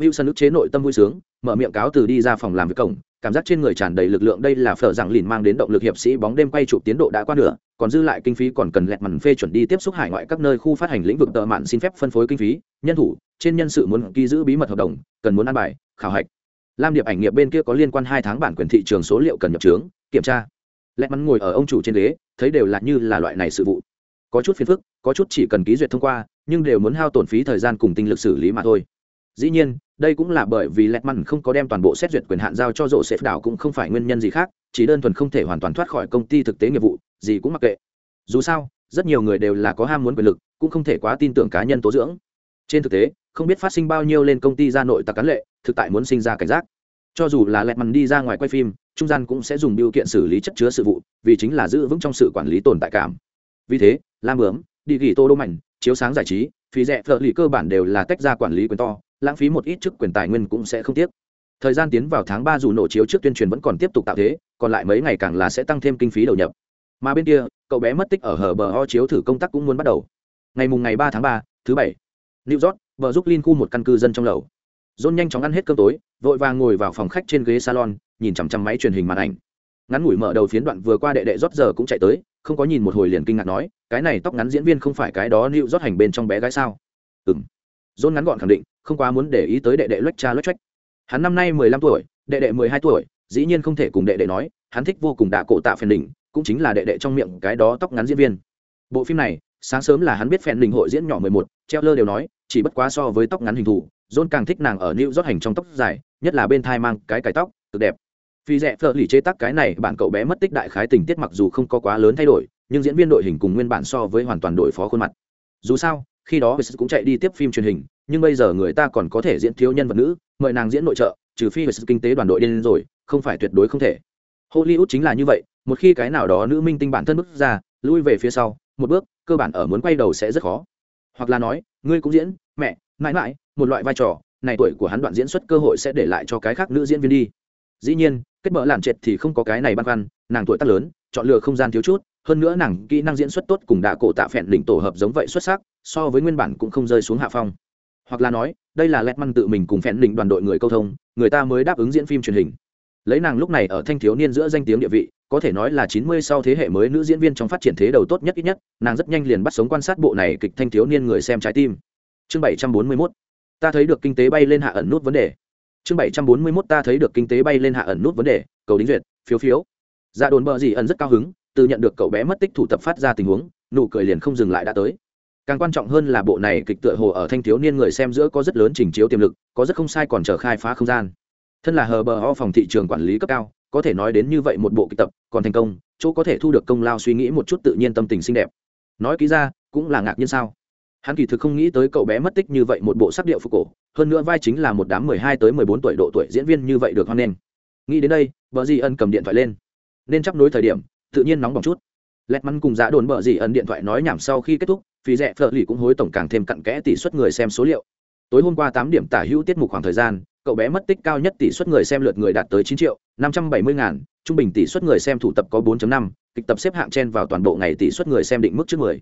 S1: Wilson ức chế nội tâm vui sướng, mở miệng cáo từ đi ra phòng làm việc cổng, cảm giác trên người tràn đầy lực lượng đây là phở rằng lìn mang đến động lực hiệp sĩ bóng đêm quay chụp tiến độ đã qua nửa còn dư lại kinh phí còn cần lẹt mằn phê chuẩn đi tiếp xúc hải ngoại các nơi khu phát hành lĩnh vực tợ mạn xin phép phân phối kinh phí, nhân thủ, trên nhân sự muốn ghi giữ bí mật hợp đồng, cần muốn ăn bài, khảo hạch. Lam điệp ảnh nghiệp bên kia có liên quan hai tháng bản quyền thị trường số liệu cần nhập trướng kiểm tra. Lẹt mắn ngồi ở ông chủ trên ghế, thấy đều là như là loại này sự vụ. Có chút phiền phức, có chút chỉ cần ký duyệt thông qua, nhưng đều muốn hao tổn phí thời gian cùng tinh lực xử lý mà thôi dĩ nhiên, đây cũng là bởi vì lẹt mặn không có đem toàn bộ xét duyệt quyền hạn giao cho rộ xếp đảo cũng không phải nguyên nhân gì khác, chỉ đơn thuần không thể hoàn toàn thoát khỏi công ty thực tế nghiệp vụ, gì cũng mặc kệ. Dù sao, rất nhiều người đều là có ham muốn quyền lực, cũng không thể quá tin tưởng cá nhân tố dưỡng. Trên thực tế, không biết phát sinh bao nhiêu lên công ty ra nội tặc cán lệ, thực tại muốn sinh ra cảnh giác. Cho dù là lẹt mặn đi ra ngoài quay phim, trung gian cũng sẽ dùng điều kiện xử lý chất chứa sự vụ, vì chính là giữ vững trong sự quản lý tồn tại cảm. Vì thế, lam bướm đi ghi tô đô mạnh chiếu sáng giải trí, phí rẻ phở lì cơ bản đều là tách ra quản lý quyền to lãng phí một ít chức quyền tài nguyên cũng sẽ không tiếc. Thời gian tiến vào tháng ba dù nổ chiếu trước tuyên truyền vẫn còn tiếp tục tạo thế, còn lại mấy ngày càng là sẽ tăng thêm kinh phí đầu nhập. Mà bên kia, cậu bé mất tích ở hở bờ ho chiếu thử công tác cũng muốn bắt đầu. Ngày mùng ngày ba tháng ba, thứ bảy, new york vợ giúp linh khu một căn cư dân trong lầu. John nhanh chóng ăn hết cơm tối, vội vàng ngồi vào phòng khách trên ghế salon, nhìn chằm chằm máy truyền hình màn ảnh. Ngắn ngủi mở đầu phiến đoạn vừa qua đệ đệ rót giờ cũng chạy tới, không có nhìn một hồi liền kinh ngạc nói, cái này tóc ngắn diễn viên không phải cái đó lưu rót hành bên trong bé gái sao? Ừng john ngắn gọn khẳng định không quá muốn để ý tới đệ đệ loách cha loách trách hắn năm nay mười lăm tuổi, đệ đệ mười hai tuổi, dĩ nhiên không thể cùng đệ đệ nói, hắn thích vô cùng đạ cổ tạ phèn đình cũng chính là đệ đệ trong miệng cái đó tóc ngắn diễn viên. Bộ phim này, sáng sớm là hắn biết phèn đình hội diễn nhỏ mười một treo lơ đều nói, chỉ bất quá so với tóc ngắn hình thù, john càng thích nàng ở new rót hành trong tóc dài, nhất là bên thai mang cái cài tóc, cực đẹp. Phi rẽ phở lì chế tác cái này, bản cậu bé mất tích đại khái tình tiết mặc dù không có quá lớn thay đổi, nhưng diễn viên đội hình cùng nguyên bản so với hoàn toàn đội phó khuôn mặt. Dù sao, khi đó cũng chạy đi tiếp phim truyền hình nhưng bây giờ người ta còn có thể diễn thiếu nhân vật nữ, mời nàng diễn nội trợ, trừ phi về sự kinh tế đoàn đội điên rồi, không phải tuyệt đối không thể. Hollywood chính là như vậy, một khi cái nào đó nữ minh tinh bản thân bước ra, lui về phía sau, một bước, cơ bản ở muốn quay đầu sẽ rất khó. Hoặc là nói, ngươi cũng diễn, mẹ, mãi mãi, một loại vai trò, này tuổi của hắn đoạn diễn xuất cơ hội sẽ để lại cho cái khác nữ diễn viên đi. Dĩ nhiên, kết bỡ làm trệt thì không có cái này băn khoăn, nàng tuổi tác lớn, chọn lựa không gian thiếu chút, hơn nữa nàng kỹ năng diễn xuất tốt cùng đạ cổ tạ phẹn đỉnh tổ hợp giống vậy xuất sắc, so với nguyên bản cũng không rơi xuống hạ phong hoặc là nói, đây là lẹt măng tự mình cùng phèn đỉnh đoàn đội người câu thông, người ta mới đáp ứng diễn phim truyền hình. Lấy nàng lúc này ở thanh thiếu niên giữa danh tiếng địa vị, có thể nói là chín mươi sau thế hệ mới nữ diễn viên trong phát triển thế đầu tốt nhất ít nhất, nàng rất nhanh liền bắt sống quan sát bộ này kịch thanh thiếu niên người xem trái tim. Chương bảy trăm bốn mươi mốt. Ta thấy được kinh tế bay lên hạ ẩn nút vấn đề. Chương bảy trăm bốn mươi mốt, ta thấy được kinh tế bay lên hạ ẩn nút vấn đề, cầu đính duyệt, phiếu phiếu. Dạ đồn bờ gì ẩn rất cao hứng, từ nhận được cậu bé mất tích thủ tập phát ra tình huống, nụ cười liền không dừng lại đã tới càng quan trọng hơn là bộ này kịch tựa hồ ở thanh thiếu niên người xem giữa có rất lớn trình chiếu tiềm lực, có rất không sai còn chờ khai phá không gian. Thân là hờ bờ ho phòng thị trường quản lý cấp cao, có thể nói đến như vậy một bộ kịch tập, còn thành công, chỗ có thể thu được công lao suy nghĩ một chút tự nhiên tâm tình xinh đẹp. Nói ký ra, cũng là ngạc nhiên sao? Hắn kỳ thực không nghĩ tới cậu bé mất tích như vậy một bộ sắc điệu phục cổ, hơn nữa vai chính là một đám mười hai tới mười bốn tuổi độ tuổi diễn viên như vậy được hoan nghênh. Nghĩ đến đây vợ di ân cầm điện thoại lên. Nên chấp nối thời điểm, tự nhiên nóng bỏng chút. Lẹt mắn cùng giá đồn bờ Dì ẩn điện thoại nói nhảm sau khi kết thúc phí rẻ phở lì cũng hối tổng càng thêm cặn kẽ tỷ suất người xem số liệu. Tối hôm qua tám điểm tả hữu tiết mục khoảng thời gian, cậu bé mất tích cao nhất tỷ suất người xem lượt người đạt tới chín triệu năm trăm bảy mươi ngàn, trung bình tỷ suất người xem thủ tập có 4 năm, kịch tập xếp hạng trên vào toàn bộ ngày tỷ suất người xem định mức trước 10.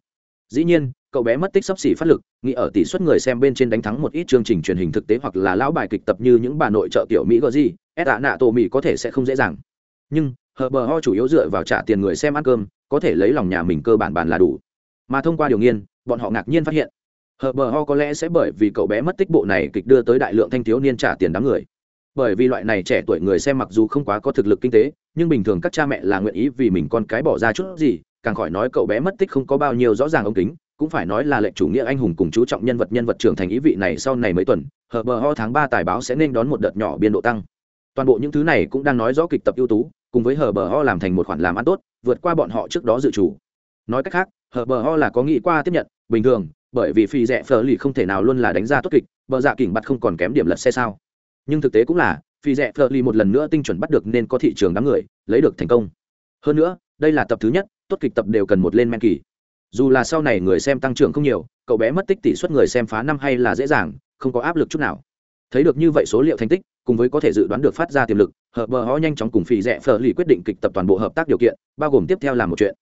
S1: dĩ nhiên, cậu bé mất tích sắp xỉ phát lực, nghĩ ở tỷ suất người xem bên trên đánh thắng một ít chương trình truyền hình thực tế hoặc là lão bài kịch tập như những bà nội trợ tiểu mỹ gọi gì ép tạ nạ tổ mỹ có thể sẽ không dễ dàng. Nhưng hờ bờ ho chủ yếu dựa vào trả tiền người xem ăn cơm, có thể lấy lòng nhà mình cơ bản bản là đủ mà thông qua điều nghiên, bọn họ ngạc nhiên phát hiện hờ bờ ho có lẽ sẽ bởi vì cậu bé mất tích bộ này kịch đưa tới đại lượng thanh thiếu niên trả tiền đám người. Bởi vì loại này trẻ tuổi người xem mặc dù không quá có thực lực kinh tế, nhưng bình thường các cha mẹ là nguyện ý vì mình con cái bỏ ra chút gì, càng khỏi nói cậu bé mất tích không có bao nhiêu rõ ràng ống kính, cũng phải nói là lệnh chủ nghĩa anh hùng cùng chú trọng nhân vật nhân vật trưởng thành ý vị này sau này mấy tuần hờ bờ ho tháng ba tài báo sẽ nên đón một đợt nhỏ biên độ tăng. Toàn bộ những thứ này cũng đang nói rõ kịch tập ưu tú, cùng với hờ bờ ho làm thành một khoản làm ăn tốt, vượt qua bọn họ trước đó dự chủ nói cách khác hờ bờ ho là có nghĩ qua tiếp nhận, bình thường, bởi vì phi rẽ phở lì không thể nào luôn là đánh ra tốt kịch, bờ dạ kỉnh bắt không còn kém điểm lật xe sao. Nhưng thực tế cũng là, phi rẽ phở lì một lần nữa tinh chuẩn bắt được nên có thị trường đám người, lấy được thành công. Hơn nữa, đây là tập thứ nhất, tốt kịch tập đều cần một lên men kỳ. Dù là sau này người xem tăng trưởng không nhiều, cậu bé mất tích tỷ suất người xem phá năm hay là dễ dàng, không có áp lực chút nào. Thấy được như vậy số liệu thành tích, cùng với có thể dự đoán được phát ra tiềm lực hợp bờ ho nhanh chóng cùng phi rẽ phở lì quyết định kịch tập toàn bộ hợp tác điều kiện, bao gồm tiếp theo là một chuyện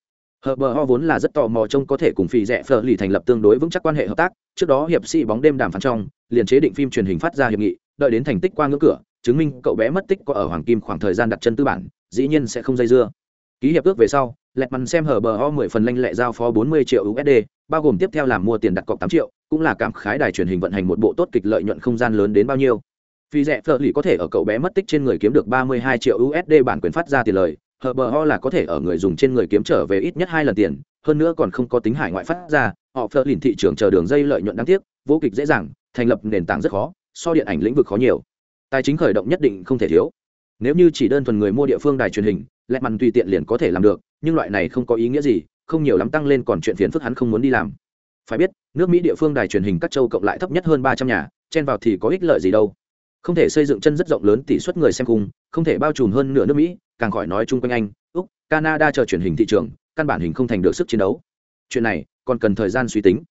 S1: hợp bờ ho vốn là rất tò mò trông có thể cùng phi rẽ phở lì thành lập tương đối vững chắc quan hệ hợp tác. Trước đó hiệp sĩ bóng đêm đàm phán trong, liền chế định phim truyền hình phát ra hiệp nghị, đợi đến thành tích qua ngưỡng cửa, chứng minh cậu bé mất tích có ở hoàng kim khoảng thời gian đặt chân tư bản, dĩ nhiên sẽ không dây dưa. Ký hiệp ước về sau lẹt mằn xem hở bờ ho mười phần lanh lẹ giao phó bốn mươi triệu usd bao gồm tiếp theo làm mua tiền đặt cọc tám triệu, cũng là cảm khái đài truyền hình vận hành một bộ tốt kịch lợi nhuận không gian lớn đến bao nhiêu. Phi rẻ phở lì có thể ở cậu bé mất tích trên người kiếm được ba mươi hai triệu usd bản quyền phát ra tiền lời hờ bờ ho là có thể ở người dùng trên người kiếm trở về ít nhất hai lần tiền, hơn nữa còn không có tính hải ngoại phát ra, họ phớt lìn thị trường chờ đường dây lợi nhuận đáng tiếc, vô kịch dễ dàng, thành lập nền tảng rất khó, so điện ảnh lĩnh vực khó nhiều. Tài chính khởi động nhất định không thể thiếu. Nếu như chỉ đơn thuần người mua địa phương đài truyền hình, lẹ mằn tùy tiện liền có thể làm được, nhưng loại này không có ý nghĩa gì, không nhiều lắm tăng lên còn chuyện phiền phức hắn không muốn đi làm. Phải biết, nước mỹ địa phương đài truyền hình các châu cộng lại thấp nhất hơn ba trăm nhà, chen vào thì có ích lợi gì đâu không thể xây dựng chân rất rộng lớn tỷ suất người xem cùng, không thể bao trùm hơn nửa nước mỹ, càng khỏi nói chung quanh anh, úc, canada chờ truyền hình thị trường, căn bản hình không thành được sức chiến đấu. Chuyện này, còn cần thời gian suy tính.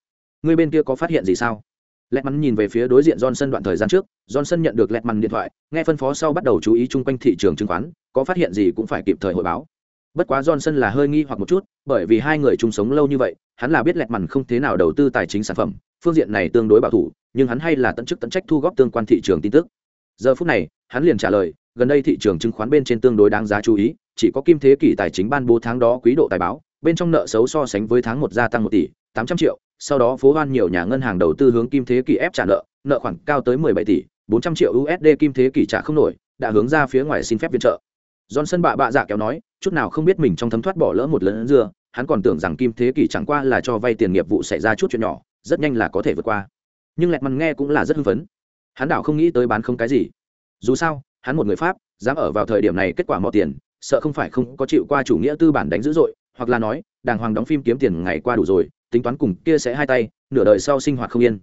S1: Người bên kia có phát hiện gì sao? Lẹt mắn nhìn về phía đối diện johnson đoạn thời gian trước, johnson nhận được lẹt mắn điện thoại, nghe phân phó sau bắt đầu chú ý chung quanh thị trường chứng khoán, có phát hiện gì cũng phải kịp thời hội báo. Bất quá johnson là hơi nghi hoặc một chút, bởi vì hai người chung sống lâu như vậy, hắn là biết lẹt mắn không thế nào đầu tư tài chính sản phẩm, phương diện này tương đối bảo thủ, nhưng hắn hay là tận chức tận trách thu góp tương quan thị trường tin tức giờ phút này, hắn liền trả lời, gần đây thị trường chứng khoán bên trên tương đối đáng giá chú ý, chỉ có kim thế kỷ tài chính ban bố tháng đó quý độ tài báo, bên trong nợ xấu so sánh với tháng một gia tăng một tỷ, tám trăm triệu, sau đó phố hoan nhiều nhà ngân hàng đầu tư hướng kim thế kỷ ép trả nợ nợ khoảng cao tới mười bảy tỷ, bốn trăm triệu usd kim thế kỷ trả không nổi, đã hướng ra phía ngoài xin phép viện trợ. Johnson bạ bạ dạ kéo nói, chút nào không biết mình trong thấm thoát bỏ lỡ một lần dưa, hắn còn tưởng rằng kim thế kỷ chẳng qua là cho vay tiền nghiệp vụ xảy ra chút chuyện nhỏ, rất nhanh là có thể vượt qua. Nhưng lẹt mằn nghe cũng là rất hưng phấn hắn đảo không nghĩ tới bán không cái gì. Dù sao, hắn một người pháp, dám ở vào thời điểm này kết quả mò tiền, sợ không phải không có chịu qua chủ nghĩa tư bản đánh dữ dội, hoặc là nói, đàng hoàng đóng phim kiếm tiền ngày qua đủ rồi, tính toán cùng kia sẽ hai tay, nửa đời sau sinh hoạt không yên.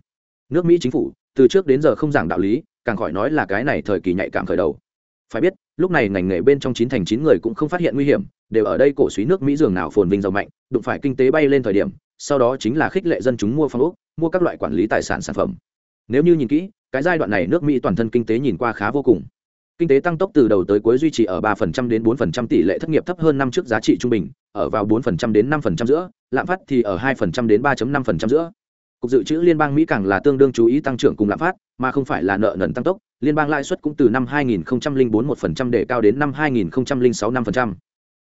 S1: Nước mỹ chính phủ, từ trước đến giờ không giảng đạo lý, càng khỏi nói là cái này thời kỳ nhạy cảm khởi đầu. Phải biết, lúc này ngành nghề bên trong chín thành chín người cũng không phát hiện nguy hiểm, đều ở đây cổ suý nước mỹ dường nào phồn vinh giàu mạnh, đụng phải kinh tế bay lên thời điểm, sau đó chính là khích lệ dân chúng mua phong ốc, mua các loại quản lý tài sản sản phẩm. Nếu như nhìn kỹ cái giai đoạn này nước mỹ toàn thân kinh tế nhìn qua khá vô cùng kinh tế tăng tốc từ đầu tới cuối duy trì ở 3% đến 4% tỷ lệ thất nghiệp thấp hơn năm trước giá trị trung bình, ở vào 4% đến 5% giữa, lạm phát thì ở 2% đến 3.5% giữa cục dự trữ liên bang mỹ càng là tương đương chú ý tăng trưởng cùng lạm phát, mà không phải là nợ nần tăng tốc, liên bang lãi suất cũng từ năm 2004 1% để cao đến năm 2006 5%.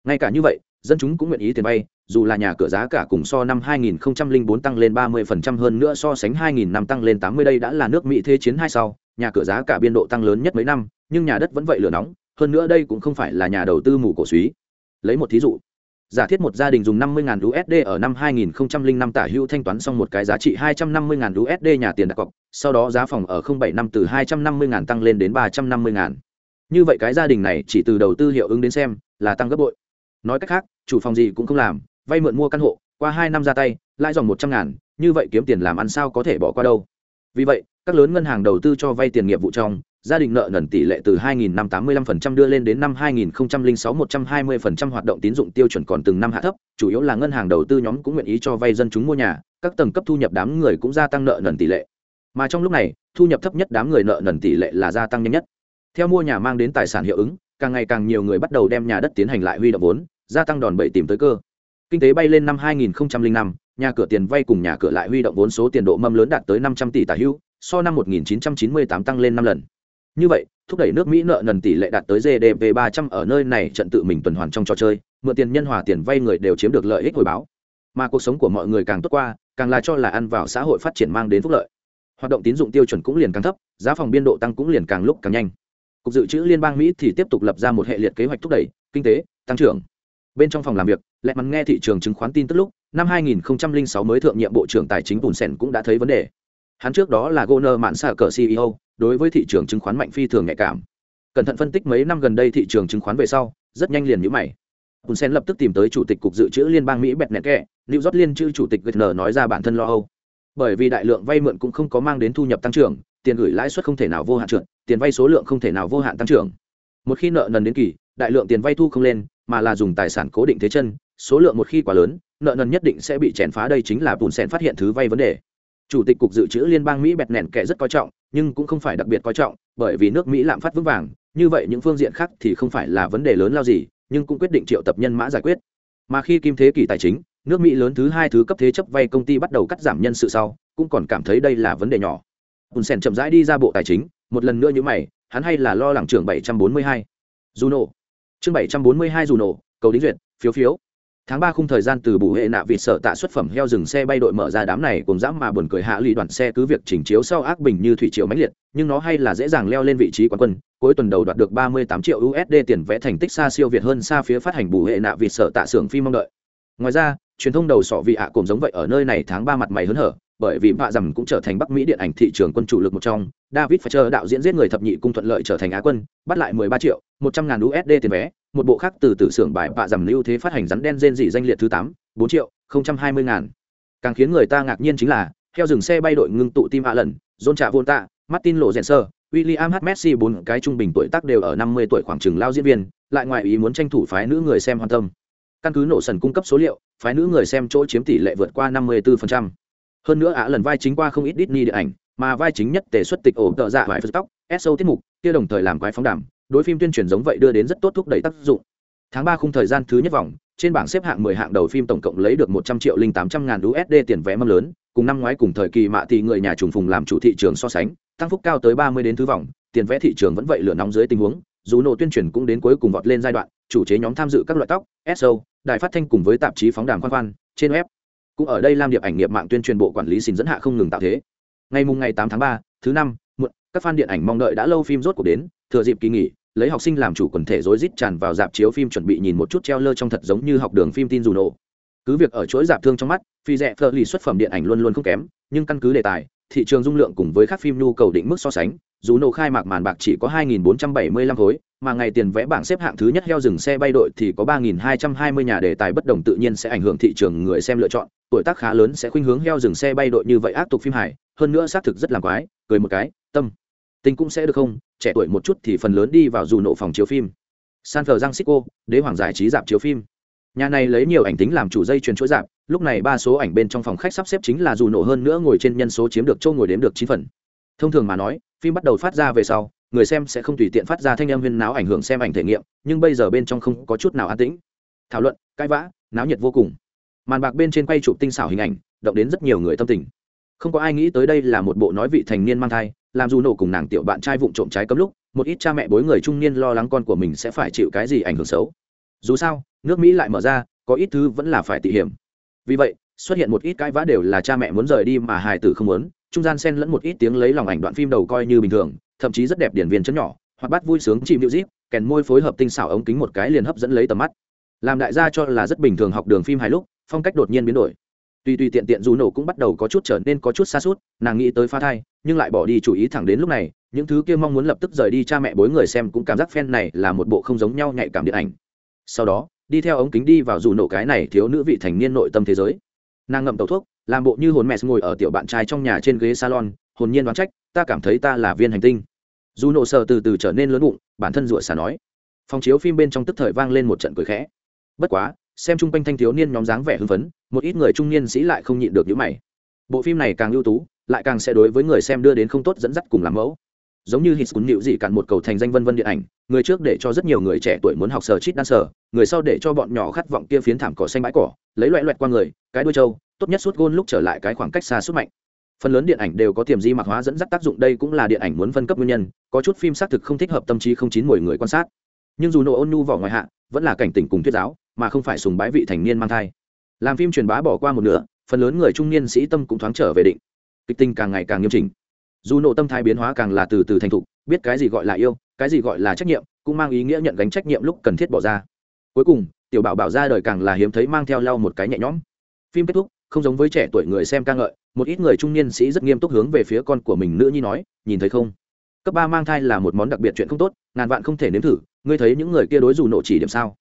S1: ngay cả như vậy dân chúng cũng nguyện ý tiền vay dù là nhà cửa giá cả cùng so năm 2004 tăng lên 30% hơn nữa so sánh 2000 năm tăng lên 80 đây đã là nước Mỹ thế chiến hai sau, nhà cửa giá cả biên độ tăng lớn nhất mấy năm, nhưng nhà đất vẫn vậy lửa nóng, hơn nữa đây cũng không phải là nhà đầu tư mù cổ suý. Lấy một thí dụ, giả thiết một gia đình dùng 50.000 USD ở năm 2005 tả hữu thanh toán xong một cái giá trị 250.000 USD nhà tiền đặt cọc, sau đó giá phòng ở 07 năm từ 250.000 tăng lên đến 350.000. Như vậy cái gia đình này chỉ từ đầu tư hiệu ứng đến xem, là tăng gấp bội. Nói cách khác, chủ phòng gì cũng không làm, vay mượn mua căn hộ qua hai năm ra tay lãi dòng một trăm ngàn như vậy kiếm tiền làm ăn sao có thể bỏ qua đâu vì vậy các lớn ngân hàng đầu tư cho vay tiền nghiệp vụ trong gia đình nợ nần tỷ lệ từ 2.585% đưa lên đến năm 2006 120% hoạt động tín dụng tiêu chuẩn còn từng năm hạ thấp, chủ yếu là ngân hàng đầu tư nhóm cũng nguyện ý cho vay dân chúng mua nhà, các tầng cấp thu nhập đám người cũng gia tăng nợ nần tỷ lệ. Mà trong lúc này, thu nhập thấp nhất đám người nợ nần tỷ lệ là gia tăng nhanh nhất. Theo mua nhà mang đến tài sản hiệu ứng, càng ngày càng nhiều người bắt đầu đem nhà đất tiến hành lại huy động vốn, gia tăng đòn bẩy tìm tới cơ kinh tế bay lên năm 2005, nhà cửa tiền vay cùng nhà cửa lại huy động vốn số tiền độ mâm lớn đạt tới 500 tỷ tả hữu, so năm 1998 tăng lên 5 lần. Như vậy, thúc đẩy nước Mỹ nợ nần tỷ lệ đạt tới GDP 300 ở nơi này trận tự mình tuần hoàn trong trò chơi, mượn tiền nhân hòa tiền vay người đều chiếm được lợi ích hồi báo. Mà cuộc sống của mọi người càng tốt qua, càng là cho là ăn vào xã hội phát triển mang đến phúc lợi. Hoạt động tín dụng tiêu chuẩn cũng liền càng thấp, giá phòng biên độ tăng cũng liền càng lúc càng nhanh. Cục dự trữ liên bang Mỹ thì tiếp tục lập ra một hệ liệt kế hoạch thúc đẩy kinh tế tăng trưởng bên trong phòng làm việc, lẹ mắn nghe thị trường chứng khoán tin tức lúc, năm 2006 mới thượng nhiệm bộ trưởng tài chính bùn sen cũng đã thấy vấn đề. Hắn trước đó là goner mạn xạ cờ ceo đối với thị trường chứng khoán mạnh phi thường nhạy cảm. Cẩn thận phân tích mấy năm gần đây thị trường chứng khoán về sau, rất nhanh liền nhữ mày. Bùn sen lập tức tìm tới chủ tịch cục dự trữ liên bang mỹ bẹt nẹt kẹ, new york liên chữ chủ tịch gn nói ra bản thân lo âu. Bởi vì đại lượng vay mượn cũng không có mang đến thu nhập tăng trưởng, tiền gửi lãi suất không thể nào vô hạn trượt, tiền vay số lượng không thể nào vô hạn tăng trưởng. Một khi nợ nần đến kỳ, đại lượng tiền vay thu không lên mà là dùng tài sản cố định thế chân, số lượng một khi quá lớn, nợ nần nhất định sẽ bị chèn phá. Đây chính là bùn sen phát hiện thứ vay vấn đề. Chủ tịch cục dự trữ liên bang mỹ bẹt nẹn kẻ rất coi trọng, nhưng cũng không phải đặc biệt coi trọng, bởi vì nước mỹ lạm phát vững vàng, như vậy những phương diện khác thì không phải là vấn đề lớn lao gì, nhưng cũng quyết định triệu tập nhân mã giải quyết. Mà khi kim thế kỷ tài chính, nước mỹ lớn thứ hai thứ cấp thế chấp vay công ty bắt đầu cắt giảm nhân sự sau, cũng còn cảm thấy đây là vấn đề nhỏ. Bùn sen chậm rãi đi ra bộ tài chính, một lần nữa như mày, hắn hay là lo lắng trưởng bảy trăm bốn mươi hai. Juno chương bảy trăm bốn mươi hai dù nổ, cầu đính duyệt, phiếu phiếu. Tháng ba khung thời gian từ bù hệ nạ vịt sở tạ xuất phẩm heo rừng xe bay đội mở ra đám này cùng dã mà buồn cười hạ lụy đoàn xe cứ việc chỉnh chiếu sau ác bình như thủy triều mãnh liệt, nhưng nó hay là dễ dàng leo lên vị trí quán quân, cuối tuần đầu đoạt được 38 triệu USD tiền vẽ thành tích xa siêu việt hơn xa phía phát hành bù hệ nạ vịt sở tạ xưởng phim mong đợi. Ngoài ra, truyền thông đầu sọ vị ạ cùng giống vậy ở nơi này tháng ba mặt mày hớn hở bởi vì vạ dầm cũng trở thành bắc mỹ điện ảnh thị trường quân chủ lực một trong david phải chờ đạo diễn giết người thập nhị cung thuận lợi trở thành á quân bắt lại 13 triệu 100 ngàn usd tiền vé một bộ khác từ tử xưởng bài vạ dầm lưu thế phát hành rắn đen rên dị danh liệt thứ 8, 4 triệu 020 ngàn càng khiến người ta ngạc nhiên chính là theo dừng xe bay đội ngưng tụ tim hạ lần john trả vôn tạ martin lộ rèn sơ William H. Messi bốn cái trung bình tuổi tác đều ở 50 tuổi khoảng chừng lao diễn viên, lại ngoài ý muốn tranh thủ phái nữ người xem hoàn tâm. Căn cứ nổ sần cung cấp số liệu, phái nữ người xem chỗ chiếm tỷ lệ vượt qua 54% hơn nữa ạ lần vai chính qua không ít Disney điện ảnh, mà vai chính nhất tề xuất tịch ổ tợ dạ vải phật tóc SO tiết mục, kia đồng thời làm quái phóng đảm đối phim tuyên truyền giống vậy đưa đến rất tốt thúc đẩy tác dụng. Tháng ba khung thời gian thứ nhất vòng, trên bảng xếp hạng 10 hạng đầu phim tổng cộng lấy được 100 triệu linh 800 ngàn USD tiền vé mâm lớn, cùng năm ngoái cùng thời kỳ mạ thì người nhà trùng phùng làm chủ thị trường so sánh, tăng phúc cao tới 30 đến thứ vòng, tiền vé thị trường vẫn vậy lửa nóng dưới tình huống, dù nổ tuyên truyền cũng đến cuối cùng vọt lên giai đoạn, chủ chế nhóm tham dự các loại tóc SO đài phát thanh cùng với tạp chí phóng đàm khoan khoan, trên web cũng ở đây lam điệp ảnh nghiệp mạng tuyên truyền bộ quản lý xin dẫn hạ không ngừng tạo thế. Ngày mùng ngày tám tháng ba, thứ năm, muộn, các fan điện ảnh mong đợi đã lâu phim rốt cuộc đến, thừa dịp kỳ nghỉ, lấy học sinh làm chủ quần thể rối rít tràn vào dạp chiếu phim chuẩn bị nhìn một chút treo lơ trong thật giống như học đường phim tin dù nổ. Cứ việc ở chuỗi dạp thương trong mắt, phi rẻ phơ lì xuất phẩm điện ảnh luôn luôn không kém, nhưng căn cứ đề tài, thị trường dung lượng cùng với các phim nhu cầu định mức so sánh dù nổ khai mạc màn bạc chỉ có 2.475 khối, mà ngày tiền vẽ bảng xếp hạng thứ nhất heo dừng xe bay đội thì có 3.220 nhà đề tài bất đồng tự nhiên sẽ ảnh hưởng thị trường người xem lựa chọn. Tuổi tác khá lớn sẽ khuynh hướng heo dừng xe bay đội như vậy ác tục phim hài, hơn nữa xác thực rất làm quái, cười một cái, tâm tình cũng sẽ được không, trẻ tuổi một chút thì phần lớn đi vào dù nổ phòng chiếu phim. San thờ giang xích đế hoàng giải trí dạp chiếu phim. Nhà này lấy nhiều ảnh tính làm chủ dây truyền chuỗi dạp, lúc này ba số ảnh bên trong phòng khách sắp xếp chính là dù nổ hơn nữa ngồi trên nhân số chiếm được châu ngồi đếm được chín phần. Thông thường mà nói phim bắt đầu phát ra về sau, người xem sẽ không tùy tiện phát ra thanh âm viên náo ảnh hưởng xem ảnh thể nghiệm, nhưng bây giờ bên trong không có chút nào an tĩnh. Thảo luận, cãi vã, náo nhiệt vô cùng. Màn bạc bên trên quay chụp tinh xảo hình ảnh, động đến rất nhiều người tâm tình. Không có ai nghĩ tới đây là một bộ nói vị thành niên mang thai, làm dù nổ cùng nàng tiểu bạn trai vụng trộm trái cấm lúc, một ít cha mẹ bối người trung niên lo lắng con của mình sẽ phải chịu cái gì ảnh hưởng xấu. Dù sao, nước mỹ lại mở ra, có ít thứ vẫn là phải tỉ hiểm. Vì vậy, xuất hiện một ít cãi vã đều là cha mẹ muốn rời đi mà hài tử không muốn trung gian xen lẫn một ít tiếng lấy lòng ảnh đoạn phim đầu coi như bình thường, thậm chí rất đẹp điển viên chấn nhỏ, hoặc bắt vui sướng chìm điệu rít kèn môi phối hợp tinh xảo ống kính một cái liền hấp dẫn lấy tầm mắt. Làm đại gia cho là rất bình thường học đường phim hài lúc, phong cách đột nhiên biến đổi. Tuy tuy tiện tiện dù nổ cũng bắt đầu có chút trở nên có chút xa suốt, nàng nghĩ tới phá thai, nhưng lại bỏ đi chủ ý thẳng đến lúc này, những thứ kia mong muốn lập tức rời đi cha mẹ bối người xem cũng cảm giác phen này là một bộ không giống nhau nhạy cảm điện ảnh. Sau đó, đi theo ống kính đi vào dù nổ cái này thiếu nữ vị thành niên nội tâm thế giới. Nàng ngậm tàu thuốc làm bộ như hồn mẹ ngồi ở tiểu bạn trai trong nhà trên ghế salon, hồn nhiên đoán trách, ta cảm thấy ta là viên hành tinh. Dù nổ sờ từ từ trở nên lớn bụng, bản thân rủa xả nói. Phòng chiếu phim bên trong tức thời vang lên một trận cười khẽ. Bất quá, xem chung quanh thanh thiếu niên nhóm dáng vẻ hưng phấn, một ít người trung niên sĩ lại không nhịn được những mày. Bộ phim này càng ưu tú, lại càng sẽ đối với người xem đưa đến không tốt dẫn dắt cùng làm mẫu giống như hít cún nịu dị cạn một cầu thành danh vân vân điện ảnh, người trước để cho rất nhiều người trẻ tuổi muốn học sở chít đan sở, người sau để cho bọn nhỏ khát vọng kia phiến thảm cỏ xanh bãi cỏ, lấy loẹ loẹt qua người, cái đuôi trâu, tốt nhất suốt gôn lúc trở lại cái khoảng cách xa suốt mạnh. Phần lớn điện ảnh đều có tiềm di mạc hóa dẫn dắt tác dụng, đây cũng là điện ảnh muốn phân cấp nguyên nhân, có chút phim xác thực không thích hợp tâm trí không chín mùi người quan sát. Nhưng dù nỗ ôn nhu vỏ ngoài hạ, vẫn là cảnh tỉnh cùng thuyết giáo, mà không phải sùng bái vị thành niên mang thai. Làm phim truyền bá bỏ qua một nửa, phần lớn người trung niên sĩ tâm cũng thoáng trở về định. Kịch tinh càng ngày càng nghiêm chỉnh dù nộ tâm thái biến hóa càng là từ từ thành thục, biết cái gì gọi là yêu, cái gì gọi là trách nhiệm, cũng mang ý nghĩa nhận gánh trách nhiệm lúc cần thiết bỏ ra. Cuối cùng, tiểu bảo bảo ra đời càng là hiếm thấy mang theo lau một cái nhẹ nhõm. Phim kết thúc, không giống với trẻ tuổi người xem ca ngợi, một ít người trung niên sĩ rất nghiêm túc hướng về phía con của mình nữ nhi nói, nhìn thấy không? Cấp ba mang thai là một món đặc biệt chuyện không tốt, ngàn vạn không thể nếm thử, ngươi thấy những người kia đối dù nộ chỉ điểm sao?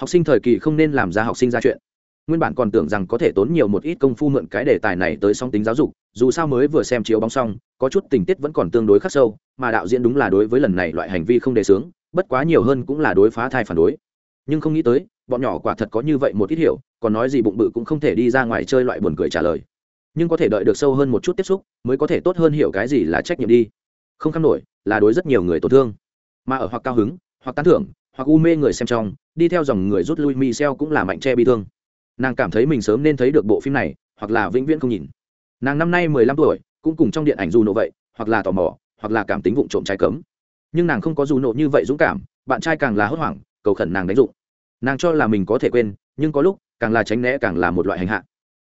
S1: Học sinh thời kỳ không nên làm ra học sinh ra chuyện nguyên bản còn tưởng rằng có thể tốn nhiều một ít công phu mượn cái đề tài này tới song tính giáo dục, dù sao mới vừa xem chiếu bóng xong, có chút tình tiết vẫn còn tương đối khắc sâu, mà đạo diễn đúng là đối với lần này loại hành vi không đề xướng, bất quá nhiều hơn cũng là đối phá thai phản đối. Nhưng không nghĩ tới, bọn nhỏ quả thật có như vậy một ít hiểu, còn nói gì bụng bự cũng không thể đi ra ngoài chơi loại buồn cười trả lời. Nhưng có thể đợi được sâu hơn một chút tiếp xúc, mới có thể tốt hơn hiểu cái gì là trách nhiệm đi. Không khăm nổi, là đối rất nhiều người tổn thương. Mà ở hoặc cao hứng, hoặc tán thưởng, hoặc u mê người xem trong, đi theo dòng người rút lui mi xeo cũng là mạnh che bi thương nàng cảm thấy mình sớm nên thấy được bộ phim này, hoặc là vĩnh viễn không nhìn. Nàng năm nay mười lăm tuổi, cũng cùng trong điện ảnh dù nộ vậy, hoặc là tò mò, hoặc là cảm tính vụ trộm trái cấm. Nhưng nàng không có dù nộ như vậy dũng cảm, bạn trai càng là hốt hoảng, cầu khẩn nàng đánh dụng. Nàng cho là mình có thể quên, nhưng có lúc, càng là tránh né càng là một loại hành hạ.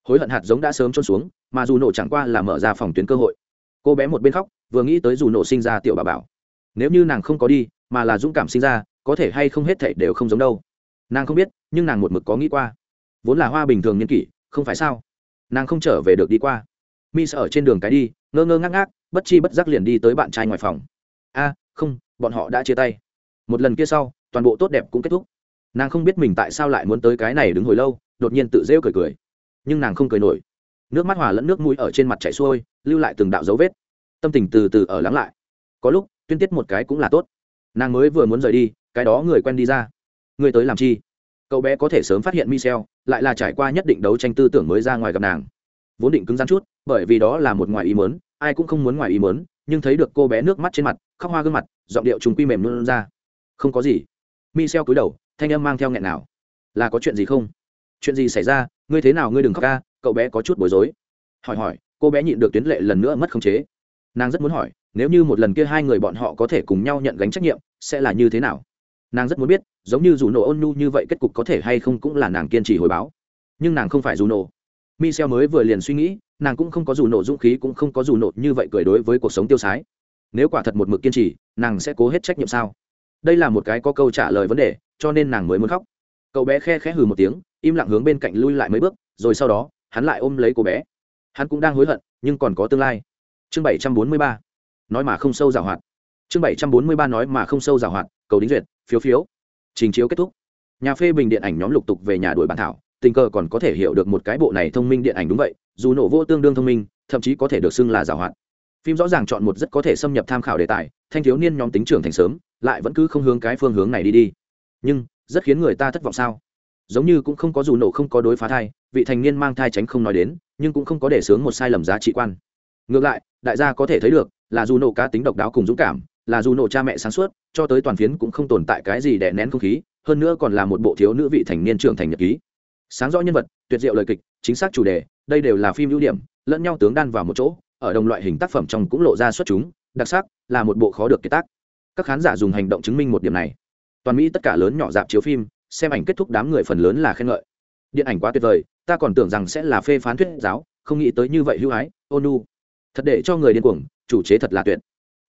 S1: Hối hận hạt giống đã sớm trôn xuống, mà dù nổ chẳng qua là mở ra phòng tuyến cơ hội. Cô bé một bên khóc, vừa nghĩ tới dù nổ sinh ra tiểu bà bảo. Nếu như nàng không có đi, mà là dũng cảm sinh ra, có thể hay không hết thảy đều không giống đâu. Nàng không biết, nhưng nàng một mực có nghĩ qua vốn là hoa bình thường niên kỷ, không phải sao? Nàng không trở về được đi qua. Mi sợ ở trên đường cái đi, ngơ ngơ ngác ngác, bất chi bất giác liền đi tới bạn trai ngoài phòng. A, không, bọn họ đã chia tay. Một lần kia sau, toàn bộ tốt đẹp cũng kết thúc. Nàng không biết mình tại sao lại muốn tới cái này đứng hồi lâu, đột nhiên tự rêu cười cười. Nhưng nàng không cười nổi. Nước mắt hòa lẫn nước mũi ở trên mặt chảy xuôi, lưu lại từng đạo dấu vết. Tâm tình từ từ ở lắng lại. Có lúc, tuyên tiết một cái cũng là tốt. Nàng mới vừa muốn rời đi, cái đó người quen đi ra. Người tới làm chi? Cậu bé có thể sớm phát hiện michel lại là trải qua nhất định đấu tranh tư tưởng mới ra ngoài gặp nàng. Vốn định cứng rắn chút, bởi vì đó là một ngoài ý mớn ai cũng không muốn ngoài ý mớn nhưng thấy được cô bé nước mắt trên mặt, khóc hoa gương mặt, giọng điệu chúng quy mềm luôn ra. Không có gì. Mi xeo cúi đầu, thanh âm mang theo nghẹn nào. Là có chuyện gì không? Chuyện gì xảy ra? Ngươi thế nào? Ngươi đừng khóc ca, cậu bé có chút bối rối. Hỏi hỏi, cô bé nhịn được tuyến lệ lần nữa mất khống chế. Nàng rất muốn hỏi, nếu như một lần kia hai người bọn họ có thể cùng nhau nhận gánh trách nhiệm, sẽ là như thế nào? Nàng rất muốn biết, giống như dù nổ ôn nhu như vậy kết cục có thể hay không cũng là nàng kiên trì hồi báo. Nhưng nàng không phải dù nổ michel mới vừa liền suy nghĩ, nàng cũng không có dù nổ dũng khí, cũng không có dù nổ như vậy cười đối với cuộc sống tiêu sái. Nếu quả thật một mực kiên trì, nàng sẽ cố hết trách nhiệm sao? Đây là một cái có câu trả lời vấn đề, cho nên nàng mới muốn khóc. Cậu bé khe khẽ hừ một tiếng, im lặng hướng bên cạnh lui lại mấy bước, rồi sau đó, hắn lại ôm lấy cô bé. Hắn cũng đang hối hận, nhưng còn có tương lai. Chương bảy trăm bốn mươi ba. Nói mà không sâu giảo hoạt chương bảy trăm bốn mươi ba nói mà không sâu giảo hoạt, cầu đính duyệt, phiếu phiếu. Trình chiếu kết thúc. Nhà phê bình điện ảnh nhóm lục tục về nhà đuổi bản thảo, tình cờ còn có thể hiểu được một cái bộ này thông minh điện ảnh đúng vậy, dù nổ vô tương đương thông minh, thậm chí có thể được xưng là giảo hoạt. Phim rõ ràng chọn một rất có thể xâm nhập tham khảo đề tài, thanh thiếu niên nhóm tính trưởng thành sớm, lại vẫn cứ không hướng cái phương hướng này đi đi. Nhưng, rất khiến người ta thất vọng sao? Giống như cũng không có dù nổ không có đối phá thai, vị thành niên mang thai tránh không nói đến, nhưng cũng không có để sướng một sai lầm giá trị quan. Ngược lại, đại gia có thể thấy được, là dù nổ cá tính độc đáo cùng dũng cảm là dù nổ cha mẹ sáng suốt, cho tới toàn phiến cũng không tồn tại cái gì đè nén không khí, hơn nữa còn là một bộ thiếu nữ vị thành niên trưởng thành nhật ký. Sáng rõ nhân vật, tuyệt diệu lời kịch, chính xác chủ đề, đây đều là phim ưu điểm, lẫn nhau tướng đan vào một chỗ, ở đồng loại hình tác phẩm trong cũng lộ ra xuất chúng, đặc sắc, là một bộ khó được kiệt tác. Các khán giả dùng hành động chứng minh một điểm này. Toàn mỹ tất cả lớn nhỏ dạp chiếu phim, xem ảnh kết thúc đám người phần lớn là khen ngợi. Điện ảnh quá tuyệt vời, ta còn tưởng rằng sẽ là phê phán thuyết giáo, không nghĩ tới như vậy hưu ái ônu thật để cho người điên cuồng, chủ chế thật là tuyệt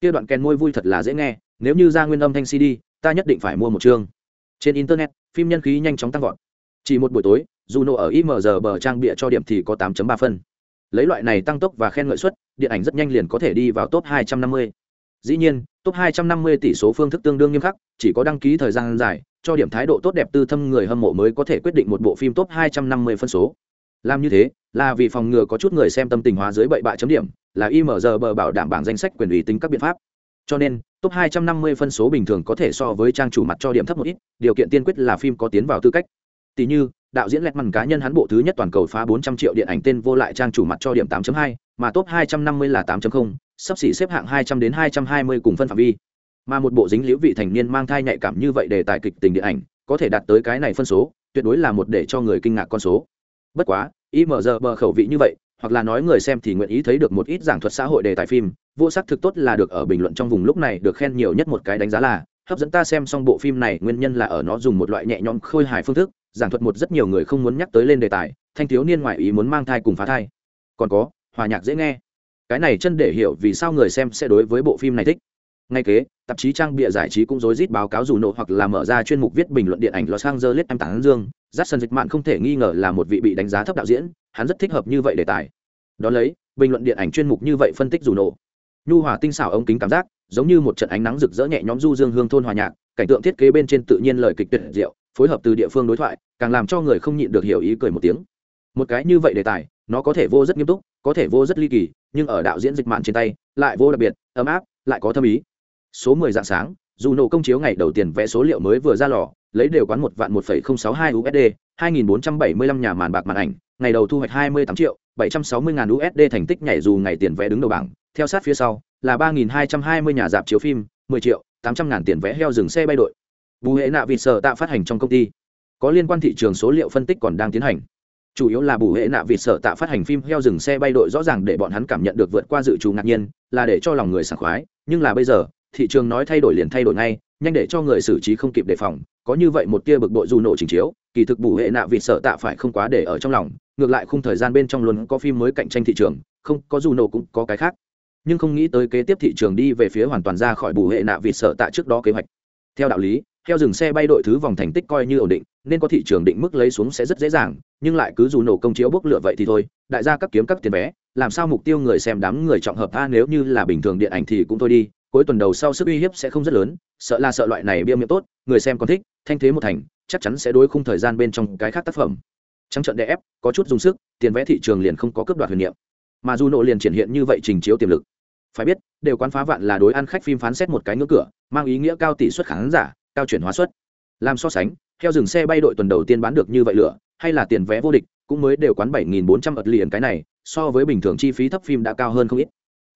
S1: kia đoạn kèn môi vui thật là dễ nghe, nếu như ra nguyên âm thanh cd, ta nhất định phải mua một chương. Trên internet, phim nhân khí nhanh chóng tăng vọt. Chỉ một buổi tối dù ở img bờ trang bịa cho điểm thì có 8.3 phân. Lấy loại này tăng tốc và khen ngợi suất, điện ảnh rất nhanh liền có thể đi vào top 250. dĩ nhiên, top 250 tỷ số phương thức tương đương nghiêm khắc, chỉ có đăng ký thời gian dài, cho điểm thái độ tốt đẹp tư thâm người hâm mộ mới có thể quyết định một bộ phim top 250 phân số. Làm như thế, là vì phòng ngừa có chút người xem tâm tình hóa dưới bậy bạ chấm điểm là img bờ bảo đảm bảng danh sách quyền ủy tính các biện pháp cho nên top 250 phân số bình thường có thể so với trang chủ mặt cho điểm thấp một ít điều kiện tiên quyết là phim có tiến vào tư cách tỷ như đạo diễn lẹt mằn cá nhân hắn bộ thứ nhất toàn cầu phá 400 triệu điện ảnh tên vô lại trang chủ mặt cho điểm 8.2, mà top 250 là 8.0, sắp xỉ xếp hạng 200 đến 220 cùng phân phạm vi. Mà một bộ dính liễu vị thành niên mang thai nhạy cảm như vậy để tài kịch tình điện ảnh, có thể đạt tới cái này phân số, tuyệt đối là một để cho người kinh ngạc con số. Bất quá, IMG bờ khẩu vị như vậy, hoặc là nói người xem thì nguyện ý thấy được một ít giảng thuật xã hội đề tài phim, vô sắc thực tốt là được ở bình luận trong vùng lúc này được khen nhiều nhất một cái đánh giá là hấp dẫn ta xem xong bộ phim này nguyên nhân là ở nó dùng một loại nhẹ nhõm khôi hài phương thức giảng thuật một rất nhiều người không muốn nhắc tới lên đề tài thanh thiếu niên ngoại ý muốn mang thai cùng phá thai. Còn có hòa nhạc dễ nghe. Cái này chân để hiểu vì sao người xem sẽ đối với bộ phim này thích ngay kế, tạp chí trang bịa giải trí cũng rối rít báo cáo dù nộ hoặc là mở ra chuyên mục viết bình luận điện ảnh los angeles em tán dương. Jackson dịch mạn không thể nghi ngờ là một vị bị đánh giá thấp đạo diễn, hắn rất thích hợp như vậy đề tài. Đón lấy, bình luận điện ảnh chuyên mục như vậy phân tích dù nộ. Nhu hòa tinh xảo ống kính cảm giác, giống như một trận ánh nắng rực rỡ nhẹ nhóm du dương hương thôn hòa nhạc, cảnh tượng thiết kế bên trên tự nhiên lời kịch tuyệt diệu, phối hợp từ địa phương đối thoại, càng làm cho người không nhịn được hiểu ý cười một tiếng. Một cái như vậy đề tài, nó có thể vô rất nghiêm túc, có thể vô rất ly kỳ, nhưng ở đạo diễn dịch mạn trên tay, lại vô đặc biệt, ấm áp, lại có thâm ý số mười dạng sáng, dù nổ công chiếu ngày đầu tiên vẽ số liệu mới vừa ra lò, lấy đều quán một vạn một phẩy không sáu hai usd hai nghìn bốn trăm bảy mươi lăm nhà màn bạc màn ảnh, ngày đầu thu hoạch hai mươi tám triệu bảy trăm sáu mươi ngàn usd thành tích nhảy dù ngày tiền vẽ đứng đầu bảng. Theo sát phía sau, là ba nghìn hai trăm hai mươi nhà dạp chiếu phim, mười triệu tám trăm ngàn tiền vé heo dừng xe bay đội. Bù hệ nạ vịt sở tạ phát hành trong công ty. Có liên quan thị trường số liệu phân tích còn đang tiến hành. Chủ yếu là bù hệ nạ vịt sở tạ phát hành phim heo rừng xe bay đội rõ ràng để bọn hắn cảm nhận được vượt qua dự trù ngạc nhiên, là để cho lòng người sảng khoái. Nhưng là bây giờ thị trường nói thay đổi liền thay đổi ngay, nhanh để cho người xử trí không kịp đề phòng, có như vậy một tia bực bội dù nổ trình chiếu, kỳ thực bù hệ nạ vịt sợ tạ phải không quá để ở trong lòng, ngược lại khung thời gian bên trong luôn có phim mới cạnh tranh thị trường, không, có dù nổ cũng có cái khác. Nhưng không nghĩ tới kế tiếp thị trường đi về phía hoàn toàn ra khỏi bù hệ nạ vịt sợ tạ trước đó kế hoạch. Theo đạo lý, theo dừng xe bay đội thứ vòng thành tích coi như ổn định, nên có thị trường định mức lấy xuống sẽ rất dễ dàng, nhưng lại cứ dù nổ công chiếu bốc lựa vậy thì thôi, đại gia cấp kiếm các tiền vé, làm sao mục tiêu người xem đám người trọng hợp a nếu như là bình thường điện ảnh thì cũng thôi đi cuối tuần đầu sau sức uy hiếp sẽ không rất lớn, sợ là sợ loại này bia miệng tốt, người xem còn thích, thanh thế một thành, chắc chắn sẽ đối khung thời gian bên trong cái khác tác phẩm. Trắng trận đè ép, có chút dùng sức, tiền vẽ thị trường liền không có cấp đoạt huyền niệm. Mà dù nộ liền triển hiện như vậy trình chiếu tiềm lực. Phải biết, đều quán phá vạn là đối ăn khách phim phán xét một cái ngưỡng cửa, mang ý nghĩa cao tỷ suất khán giả, cao chuyển hóa suất. Làm so sánh, theo dừng xe bay đội tuần đầu tiên bán được như vậy lửa, hay là tiền vé vô địch, cũng mới đều quán bảy nghìn bốn trăm ật liền cái này, so với bình thường chi phí thấp phim đã cao hơn không ít.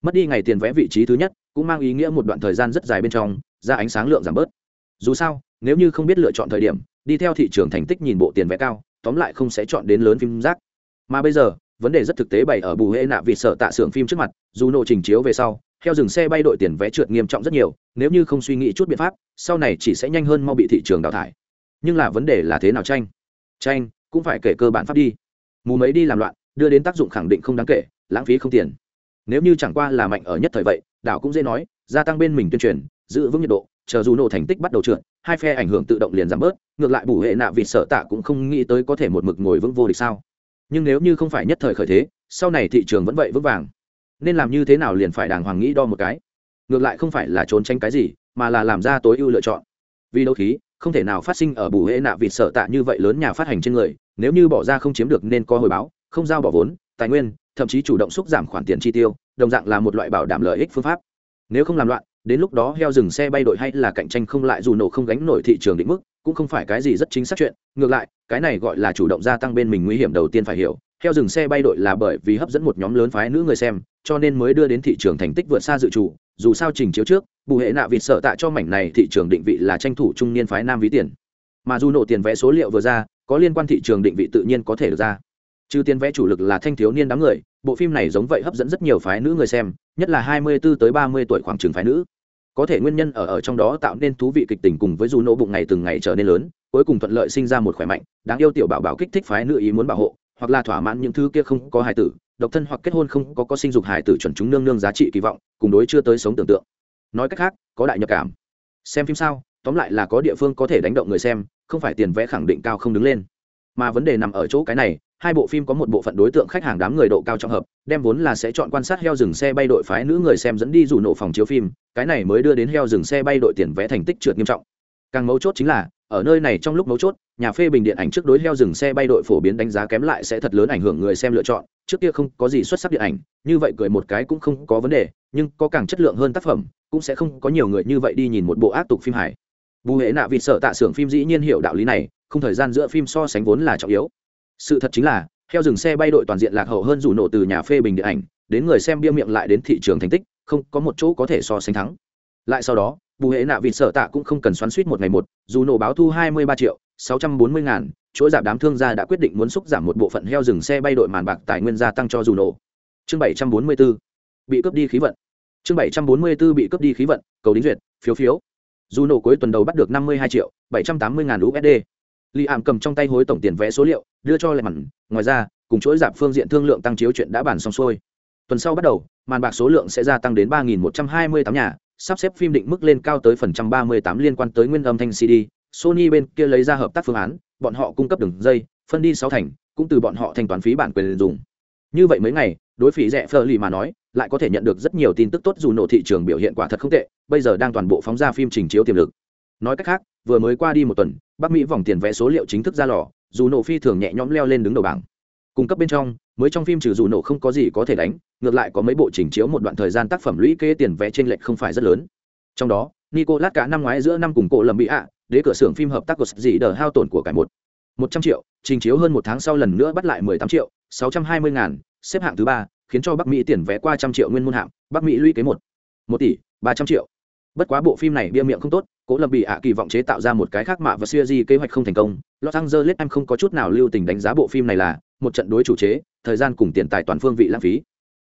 S1: Mất đi ngày tiền vé vị trí thứ nhất cũng mang ý nghĩa một đoạn thời gian rất dài bên trong, ra ánh sáng lượng giảm bớt. Dù sao, nếu như không biết lựa chọn thời điểm, đi theo thị trường thành tích nhìn bộ tiền vé cao, tóm lại không sẽ chọn đến lớn phim rác. Mà bây giờ, vấn đề rất thực tế bày ở bù hệ nạ vì sợ tạ xưởng phim trước mặt, dù nộ trình chiếu về sau, theo dừng xe bay đội tiền vé trượt nghiêm trọng rất nhiều, nếu như không suy nghĩ chút biện pháp, sau này chỉ sẽ nhanh hơn mau bị thị trường đào thải. Nhưng là vấn đề là thế nào tranh? Tranh, cũng phải kể cơ bản pháp đi. Mù mấy đi làm loạn, đưa đến tác dụng khẳng định không đáng kể, lãng phí không tiền. Nếu như chẳng qua là mạnh ở nhất thời vậy đảo cũng dễ nói, gia tăng bên mình tuyên truyền, giữ vững nhiệt độ, chờ dù nổ thành tích bắt đầu trượt, hai phe ảnh hưởng tự động liền giảm bớt, ngược lại bù hệ nạ vịt sợ tạ cũng không nghĩ tới có thể một mực ngồi vững vô địch sao. Nhưng nếu như không phải nhất thời khởi thế, sau này thị trường vẫn vậy vững vàng. Nên làm như thế nào liền phải đàng hoàng nghĩ đo một cái. Ngược lại không phải là trốn tránh cái gì, mà là làm ra tối ưu lựa chọn. Vì đấu khí, không thể nào phát sinh ở bù hệ nạ vịt sợ tạ như vậy lớn nhà phát hành trên người, nếu như bỏ ra không chiếm được nên có hồi báo, không giao bỏ vốn, tài nguyên, thậm chí chủ động xúc giảm khoản tiền chi tiêu đồng dạng là một loại bảo đảm lợi ích phương pháp. Nếu không làm loạn, đến lúc đó heo dừng xe bay đội hay là cạnh tranh không lại dù nổ không gánh nổi thị trường định mức, cũng không phải cái gì rất chính xác chuyện. Ngược lại, cái này gọi là chủ động gia tăng bên mình nguy hiểm đầu tiên phải hiểu, heo dừng xe bay đội là bởi vì hấp dẫn một nhóm lớn phái nữ người xem, cho nên mới đưa đến thị trường thành tích vượt xa dự trù. Dù sao trình chiếu trước, bù hệ nạ vịt sợ tạ cho mảnh này thị trường định vị là tranh thủ trung niên phái nam ví tiền. Mà dù nổ tiền vẽ số liệu vừa ra, có liên quan thị trường định vị tự nhiên có thể được ra. Trừ tiền vẽ chủ lực là thanh thiếu niên đám người bộ phim này giống vậy hấp dẫn rất nhiều phái nữ người xem, nhất là hai mươi 24 tới ba mươi tuổi khoảng trường phái nữ. Có thể nguyên nhân ở ở trong đó tạo nên thú vị kịch tình cùng với dù nổ bụng ngày từng ngày trở nên lớn, cuối cùng thuận lợi sinh ra một khỏe mạnh, đáng yêu tiểu bảo bảo kích thích phái nữ ý muốn bảo hộ, hoặc là thỏa mãn những thứ kia không có hài tử, độc thân hoặc kết hôn không có có sinh dục hài tử chuẩn chúng nương nương giá trị kỳ vọng, cùng đối chưa tới sống tưởng tượng. Nói cách khác, có đại nhập cảm. Xem phim sao, tóm lại là có địa phương có thể đánh động người xem, không phải tiền vẽ khẳng định cao không đứng lên. Mà vấn đề nằm ở chỗ cái này hai bộ phim có một bộ phận đối tượng khách hàng đám người độ cao trọng hợp, đem vốn là sẽ chọn quan sát heo rừng xe bay đội phái nữ người xem dẫn đi dù nổ phòng chiếu phim, cái này mới đưa đến heo rừng xe bay đội tiền vẽ thành tích trượt nghiêm trọng. Càng mấu chốt chính là, ở nơi này trong lúc mấu chốt, nhà phê bình điện ảnh trước đối heo rừng xe bay đội phổ biến đánh giá kém lại sẽ thật lớn ảnh hưởng người xem lựa chọn, trước kia không có gì xuất sắc điện ảnh, như vậy cười một cái cũng không có vấn đề, nhưng có càng chất lượng hơn tác phẩm, cũng sẽ không có nhiều người như vậy đi nhìn một bộ ác tục phim hài. Bù hệ nạ vịt sợ tạ xưởng phim dĩ nhiên hiểu đạo lý này, không thời gian giữa phim so sánh vốn là trọng yếu sự thật chính là theo dừng xe bay đội toàn diện lạc hậu hơn dù nổ từ nhà phê bình điện ảnh, đến người xem bia miệng lại đến thị trường thành tích, không có một chỗ có thể so sánh thắng. Lại sau đó, bù hệ nạ vịt sợ tạ cũng không cần xoắn suýt một ngày một, dù nổ báo thu hai mươi ba triệu, sáu trăm bốn mươi ngàn chuỗi giảm đám thương gia đã quyết định muốn xúc giảm một bộ phận heo dừng xe bay đội màn bạc tài nguyên gia tăng cho dù nổ. Chương bảy trăm bốn mươi b ố bị cướp đi khí vận. Chương bảy trăm bốn mươi b ố bị cướp đi khí vận, cầu đính duyệt, phiếu phiếu. Dù nổ cuối tuần đầu bắt được năm mươi hai triệu, bảy trăm tám mươi ngàn usd li ảm cầm trong tay hối tổng tiền vé số liệu, đưa cho lệ mặn ngoài ra, cùng chuỗi giảm phương diện thương lượng tăng chiếu chuyện đã bàn xong xuôi. Tuần sau bắt đầu, màn bạc số lượng sẽ gia tăng đến ba nghìn một trăm hai mươi tám nhà, sắp xếp phim định mức lên cao tới phần trăm ba mươi tám liên quan tới nguyên âm thanh cd sony bên kia lấy ra hợp tác phương án, bọn họ cung cấp đường dây, phân đi sáu thành, cũng từ bọn họ thanh toán phí bản quyền dùng. Như vậy mấy ngày, đối phí rẻ phơ lì mà nói, lại có thể nhận được rất nhiều tin tức tốt dù nổ thị trường biểu hiện quả thật không tệ, bây giờ đang toàn bộ phóng ra phim trình chiếu tiềm lực. Nói cách khác vừa mới qua đi một tuần, bắc mỹ vòng tiền vé số liệu chính thức ra lò, dù nổ phi thường nhẹ nhõm leo lên đứng đầu bảng. Cung cấp bên trong, mới trong phim trừ dù nổ không có gì có thể đánh, ngược lại có mấy bộ trình chiếu một đoạn thời gian tác phẩm lũy kế tiền vé trên lệch không phải rất lớn. Trong đó, nicolas cả năm ngoái giữa năm cùng cổ lầm bị ạ đế cửa xưởng phim hợp tác của dị đờ hao tổn của cải một. Một trăm triệu, trình chiếu hơn một tháng sau lần nữa bắt lại mười tám triệu, sáu trăm hai mươi ngàn, xếp hạng thứ ba, khiến cho bắc mỹ tiền vé qua trăm triệu nguyên môn hạng, bắc mỹ lũy kế một. Một tỷ, ba trăm triệu. Bất quá bộ phim này bia miệng không tốt cố lâm bị ạ kỳ vọng chế tạo ra một cái khác mạ và siêu di kế hoạch không thành công. Los angeles em không có chút nào lưu tình đánh giá bộ phim này là một trận đối chủ chế, thời gian cùng tiền tài toàn phương vị lãng phí.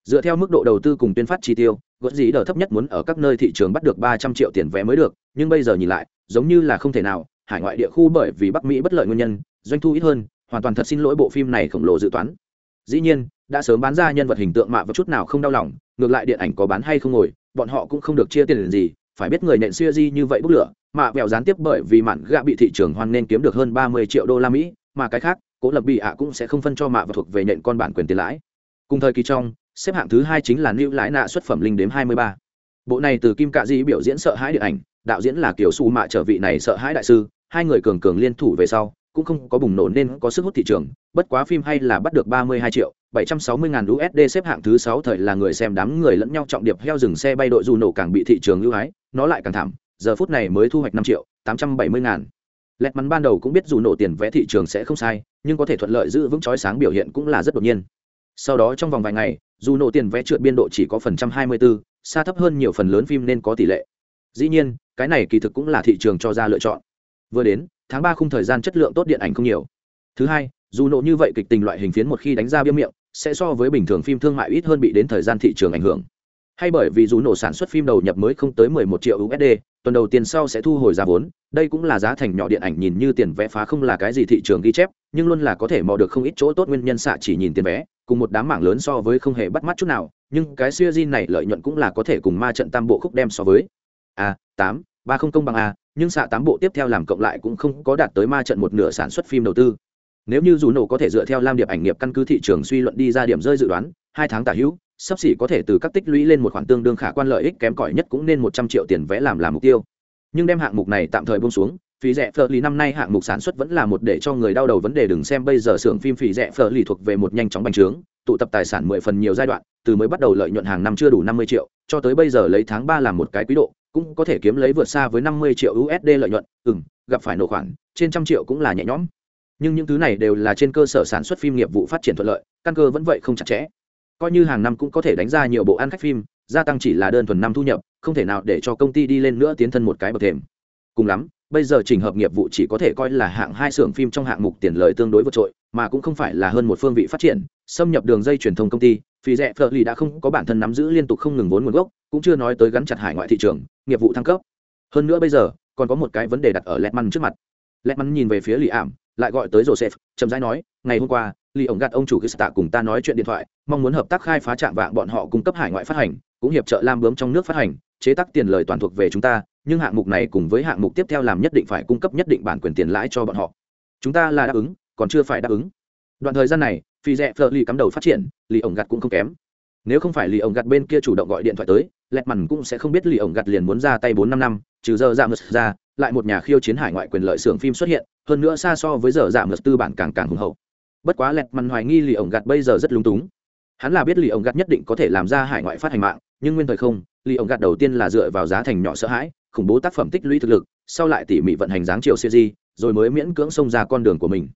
S1: Dựa theo mức độ đầu tư cùng tuyên phát chi tiêu gợt dĩ đờ thấp nhất muốn ở các nơi thị trường bắt được ba trăm triệu tiền vé mới được, nhưng bây giờ nhìn lại, giống như là không thể nào, hải ngoại địa khu bởi vì bắc mỹ bất lợi nguyên nhân, doanh thu ít hơn, hoàn toàn thật xin lỗi bộ phim này khổng lồ dự toán. Dĩ nhiên, đã sớm bán ra nhân vật hình tượng mạ và chút nào không đau lòng, ngược lại điện ảnh có bán hay không ngồi, bọn họ cũng không được chia tiền gì phải biết người nện siêu di như vậy bốc lửa mạ vẹo gián tiếp bởi vì mạn gạ bị thị trường hoan nên kiếm được hơn ba mươi triệu đô la mỹ, mà cái khác, cố lập bị ạ cũng sẽ không phân cho mạ và thuộc về nện con bản quyền tiền lãi. Cùng thời kỳ trong, xếp hạng thứ hai chính là lưu lãi nạ xuất phẩm linh đếm hai mươi ba. Bộ này từ kim cạ di biểu diễn sợ hãi điện ảnh, đạo diễn là kiểu su mạ trở vị này sợ hãi đại sư, hai người cường cường liên thủ về sau, cũng không có bùng nổ nên có sức hút thị trường, bất quá phim hay là bắt được ba mươi hai triệu bảy trăm sáu mươi ngàn USD xếp hạng thứ sáu thời là người xem đám người lẫn nhau trọng điệp heo rừng xe bay đội dù nổ càng bị thị trường ưu ái nó lại càng thảm, giờ phút này mới thu hoạch năm triệu tám trăm bảy mươi ngàn. Lẹt mắn ban đầu cũng biết dù nổ tiền vé thị trường sẽ không sai, nhưng có thể thuận lợi giữ vững chói sáng biểu hiện cũng là rất đột nhiên. Sau đó trong vòng vài ngày, dù nổ tiền vé trượt biên độ chỉ có phần trăm hai mươi bốn, xa thấp hơn nhiều phần lớn phim nên có tỷ lệ. Dĩ nhiên, cái này kỳ thực cũng là thị trường cho ra lựa chọn. Vừa đến, tháng ba khung thời gian chất lượng tốt điện ảnh không nhiều. Thứ hai, dù nổ như vậy kịch tình loại hình phiến một khi đánh ra biêm miệng, sẽ so với bình thường phim thương mại ít hơn bị đến thời gian thị trường ảnh hưởng hay bởi vì dù nổ sản xuất phim đầu nhập mới không tới 11 triệu USD, tuần đầu tiên sau sẽ thu hồi giá vốn, đây cũng là giá thành nhỏ điện ảnh nhìn như tiền vé phá không là cái gì thị trường ghi chép, nhưng luôn là có thể mò được không ít chỗ tốt nguyên nhân xạ chỉ nhìn tiền vé, cùng một đám mảng lớn so với không hề bắt mắt chút nào, nhưng cái series này lợi nhuận cũng là có thể cùng ma trận tam bộ khúc đem so với. À, a, 8, ba không công bằng a, nhưng xạ tám bộ tiếp theo làm cộng lại cũng không có đạt tới ma trận một nửa sản xuất phim đầu tư. Nếu như dù nổ có thể dựa theo lam điệp ảnh nghiệp căn cứ thị trường suy luận đi ra điểm rơi dự đoán, hai tháng tả hữu, sắp xỉ có thể từ các tích lũy lên một khoản tương đương khả quan lợi ích kém cỏi nhất cũng nên một trăm triệu tiền vẽ làm làm mục tiêu. Nhưng đem hạng mục này tạm thời buông xuống, phí rẻ phở lì năm nay hạng mục sản xuất vẫn là một để cho người đau đầu vấn đề đừng xem bây giờ xưởng phim phí rẻ phở lì thuộc về một nhanh chóng bành trướng, tụ tập tài sản mười phần nhiều giai đoạn, từ mới bắt đầu lợi nhuận hàng năm chưa đủ năm mươi triệu, cho tới bây giờ lấy tháng ba làm một cái quý độ, cũng có thể kiếm lấy vượt xa với năm mươi triệu usd lợi nhuận ừ gặp phải nổ khoản, trên trăm triệu cũng là nhẹ nhõm. Nhưng những thứ này đều là trên cơ sở sản xuất phim nghiệp vụ phát triển thuận lợi, căn cơ vẫn vậy không chặt chẽ coi như hàng năm cũng có thể đánh ra nhiều bộ ăn khách phim, gia tăng chỉ là đơn thuần năm thu nhập, không thể nào để cho công ty đi lên nữa tiến thân một cái bậc thềm. Cùng lắm, bây giờ trình hợp nghiệp vụ chỉ có thể coi là hạng hai xưởng phim trong hạng mục tiền lời tương đối vượt trội, mà cũng không phải là hơn một phương vị phát triển, xâm nhập đường dây truyền thông công ty phí rẻ phở lì đã không có bản thân nắm giữ liên tục không ngừng vốn nguồn gốc, cũng chưa nói tới gắn chặt hải ngoại thị trường, nghiệp vụ thăng cấp. Hơn nữa bây giờ, còn có một cái vấn đề đặt ở lẹt măn trước mặt. Lẹt măn nhìn về phía lì ảm, lại gọi tới joseph, chậm rãi nói, ngày hôm qua Lý ổng gạt ông chủ Gista cùng ta nói chuyện điện thoại, mong muốn hợp tác khai phá trạng vạng bọn họ cung cấp hải ngoại phát hành, cũng hiệp trợ Lam bướm trong nước phát hành, chế tác tiền lời toàn thuộc về chúng ta, nhưng hạng mục này cùng với hạng mục tiếp theo làm nhất định phải cung cấp nhất định bản quyền tiền lãi cho bọn họ. Chúng ta là đáp ứng, còn chưa phải đáp ứng. Đoạn thời gian này, phi rẻ Fleur lì cắm đầu phát triển, Lý ổng gạt cũng không kém. Nếu không phải Lý ổng gạt bên kia chủ động gọi điện thoại tới, lẹt mằn cũng sẽ không biết Lý ổng gạt liền muốn ra tay bốn năm năm, trừ giờ dạ giảm ra, lại một nhà khiêu chiến hải ngoại quyền lợi xưởng phim xuất hiện, hơn nữa xa so với giờ dạ giảm tư bản càng càng hùng hậu bất quá lẹt mằn hoài nghi lì ổng gạt bây giờ rất lúng túng. Hắn là biết lì ổng gạt nhất định có thể làm ra hải ngoại phát hành mạng, nhưng nguyên thời không lì ổng gạt đầu tiên là dựa vào giá thành nhỏ sợ hãi, khủng bố tác phẩm tích lũy thực lực, sau lại tỉ mỉ vận hành dáng chiều siêu di rồi mới miễn cưỡng xông ra con đường của mình.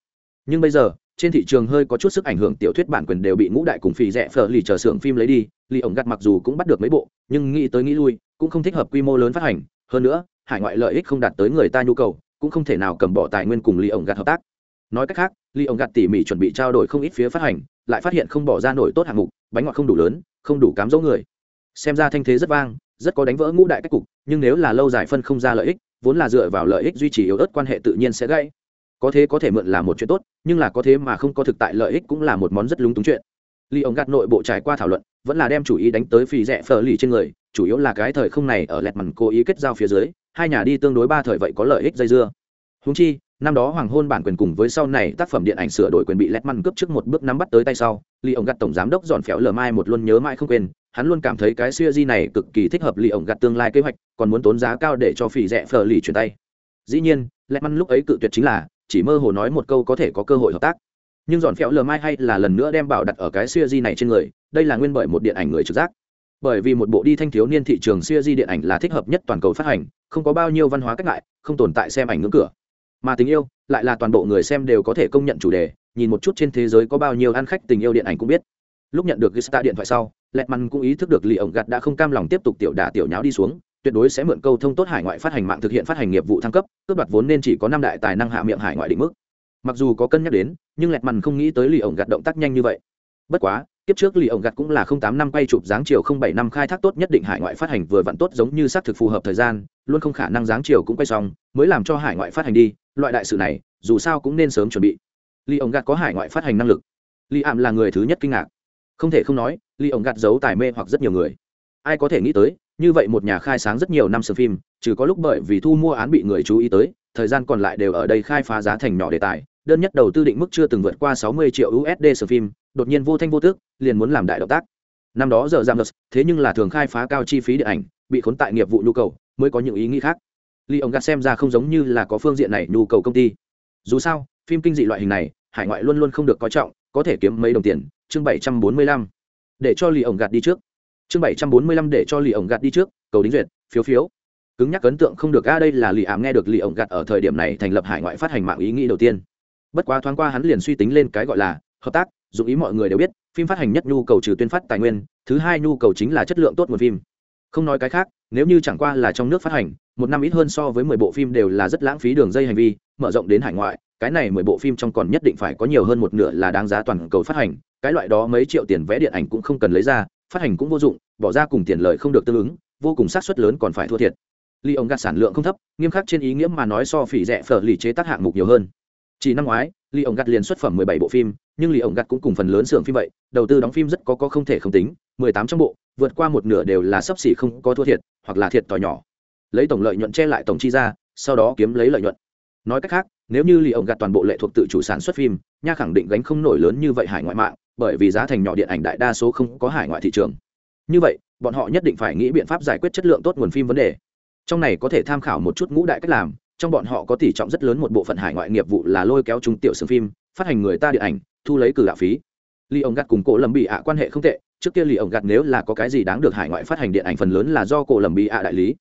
S1: Nhưng bây giờ, trên thị trường hơi có chút sức ảnh hưởng tiểu thuyết bản quyền đều bị ngũ đại cùng phì rẻ phở lì chờ xưởng phim lấy đi lì ổng gạt mặc dù cũng bắt được mấy bộ, nhưng nghĩ tới nghĩ lui, cũng không thích hợp quy mô lớn phát hành. Hơn nữa, hải ngoại lợi ích không đạt tới người ta nhu cầu, cũng không thể nào cầm bỏ tài nguyên cùng lì ổng gạt hợp tác nói cách khác ly ông gạt tỉ mỉ chuẩn bị trao đổi không ít phía phát hành, lại phát hiện không bỏ ra nổi tốt hạng mục, bánh ngọt không đủ lớn, không đủ cám dỗ người. Xem ra thanh thế rất vang, rất có đánh vỡ ngũ đại cách cục, nhưng nếu là lâu dài phân không ra lợi ích, vốn là dựa vào lợi ích duy trì yếu ớt quan hệ tự nhiên sẽ gãy. Có thế có thể mượn là một chuyện tốt, nhưng là có thế mà không có thực tại lợi ích cũng là một món rất lúng túng chuyện. Ly ông gạt nội bộ trải qua thảo luận, vẫn là đem chủ ý đánh tới phì rẻ phờ lì trên người, chủ yếu là cái thời không này ở lẹt mằn cố ý kết giao phía dưới, hai nhà đi tương đối ba thời vậy có lợi ích dây dưa. Húng chi năm đó hoàng hôn bản quyền cùng với sau này tác phẩm điện ảnh sửa đổi quyền bị lét măn cướp trước một bước nắm bắt tới tay sau li ông gặt tổng giám đốc dọn phéo lờ mai một luôn nhớ mãi không quên, hắn luôn cảm thấy cái siêu di này cực kỳ thích hợp li ông gặt tương lai kế hoạch, còn muốn tốn giá cao để cho phỉ rẻ phờ lì chuyển tay. Dĩ nhiên lét măn lúc ấy cự tuyệt chính là, chỉ mơ hồ nói một câu có thể có cơ hội hợp tác. Nhưng dọn phéo lờ mai hay là lần nữa đem bảo đặt ở cái siêu di này trên người, đây là nguyên bởi một điện ảnh người trực giác. Bởi vì một bộ đi thanh thiếu niên thị trường siêu di điện ảnh là thích hợp nhất toàn cầu phát hành, không có bao nhiêu văn hóa cách ngại, không tồn tại xem ảnh ngưỡng cửa mà tình yêu lại là toàn bộ người xem đều có thể công nhận chủ đề. Nhìn một chút trên thế giới có bao nhiêu ăn khách tình yêu điện ảnh cũng biết. Lúc nhận được Gista điện thoại sau lẹt măn cũng ý thức được lì ổng gạt đã không cam lòng tiếp tục tiểu đả tiểu nháo đi xuống, tuyệt đối sẽ mượn câu thông tốt hải ngoại phát hành mạng thực hiện phát hành nghiệp vụ thăng cấp, cướp đoạt vốn nên chỉ có năm đại tài năng hạ miệng hải ngoại định mức. Mặc dù có cân nhắc đến, nhưng lẹt măn không nghĩ tới lì ổng gạt động tác nhanh như vậy. Bất quá kiếp trước lì ổng gặt cũng là không tám năm quay chụp dáng chiều không bảy năm khai thác tốt nhất định hải ngoại phát hành vừa vặn tốt giống như xác thực phù hợp thời gian, luôn không khả năng dáng chiều cũng quay xong, mới làm cho hải ngoại phát hành đi, loại đại sự này, dù sao cũng nên sớm chuẩn bị. Lì ổng gặt có hải ngoại phát hành năng lực. Lì ảm là người thứ nhất kinh ngạc. Không thể không nói, lì ổng gặt giấu tài mê hoặc rất nhiều người. Ai có thể nghĩ tới, như vậy một nhà khai sáng rất nhiều năm sơ phim, trừ có lúc bởi vì thu mua án bị người chú ý tới, thời gian còn lại đều ở đây khai phá giá thành nhỏ đề tài đơn nhất đầu tư định mức chưa từng vượt qua 60 triệu USD sở phim, đột nhiên vô thanh vô tức, liền muốn làm đại động tác. Năm đó giờ James, thế nhưng là thường khai phá cao chi phí điện ảnh, bị khốn tại nghiệp vụ nhu cầu, mới có những ý nghĩ khác. Lý ông gạt xem ra không giống như là có phương diện này nhu cầu công ty. Dù sao, phim kinh dị loại hình này, hải ngoại luôn luôn không được coi trọng, có thể kiếm mấy đồng tiền. Chương 745. Để cho Lý ông gạt đi trước. Chương 745 để cho Lý ông gạt đi trước, cầu đính duyệt, phiếu phiếu. Cứng nhắc ấn tượng không được a đây là Lý Ám nghe được Lý ông gạt ở thời điểm này thành lập hải ngoại phát hành mạng ý nghĩ đầu tiên bất quá thoáng qua hắn liền suy tính lên cái gọi là hợp tác, dù ý mọi người đều biết, phim phát hành nhất nhu cầu trừ tuyên phát tài nguyên, thứ hai nhu cầu chính là chất lượng tốt nguồn phim. Không nói cái khác, nếu như chẳng qua là trong nước phát hành, một năm ít hơn so với mười bộ phim đều là rất lãng phí đường dây hành vi, mở rộng đến hải ngoại, cái này mười bộ phim trong còn nhất định phải có nhiều hơn một nửa là đáng giá toàn cầu phát hành, cái loại đó mấy triệu tiền vẽ điện ảnh cũng không cần lấy ra, phát hành cũng vô dụng, bỏ ra cùng tiền lợi không được tương ứng, vô cùng xác suất lớn còn phải thua thiệt. Ly ông gạt sản lượng không thấp, nghiêm khắc trên ý nghĩa mà nói so phỉ rẻ phở lì chế tác hạng mục nhiều hơn chỉ năm ngoái Lý ổng gặt liền xuất phẩm 17 bộ phim, nhưng Lý ổng gặt cũng cùng phần lớn xưởng phim vậy, đầu tư đóng phim rất có có không thể không tính, 18 trong bộ, vượt qua một nửa đều là sấp xỉ không có thua thiệt, hoặc là thiệt to nhỏ. Lấy tổng lợi nhuận che lại tổng chi ra, sau đó kiếm lấy lợi nhuận. Nói cách khác, nếu như Lý ổng gặt toàn bộ lệ thuộc tự chủ sản xuất phim, nha khẳng định gánh không nổi lớn như vậy hải ngoại mạng, bởi vì giá thành nhỏ điện ảnh đại đa số không có hải ngoại thị trường. Như vậy, bọn họ nhất định phải nghĩ biện pháp giải quyết chất lượng tốt nguồn phim vấn đề. Trong này có thể tham khảo một chút ngũ đại cách làm, trong bọn họ có tỷ trọng rất lớn một bộ phận hải ngoại nghiệp vụ là lôi kéo trung tiểu xưởng phim, phát hành người ta điện ảnh, thu lấy cử đạo phí. Ly ông gặt cùng cổ lầm bị ạ quan hệ không tệ, trước kia ly ông gặt nếu là có cái gì đáng được hải ngoại phát hành điện ảnh phần lớn là do cổ lầm bị ạ đại lý.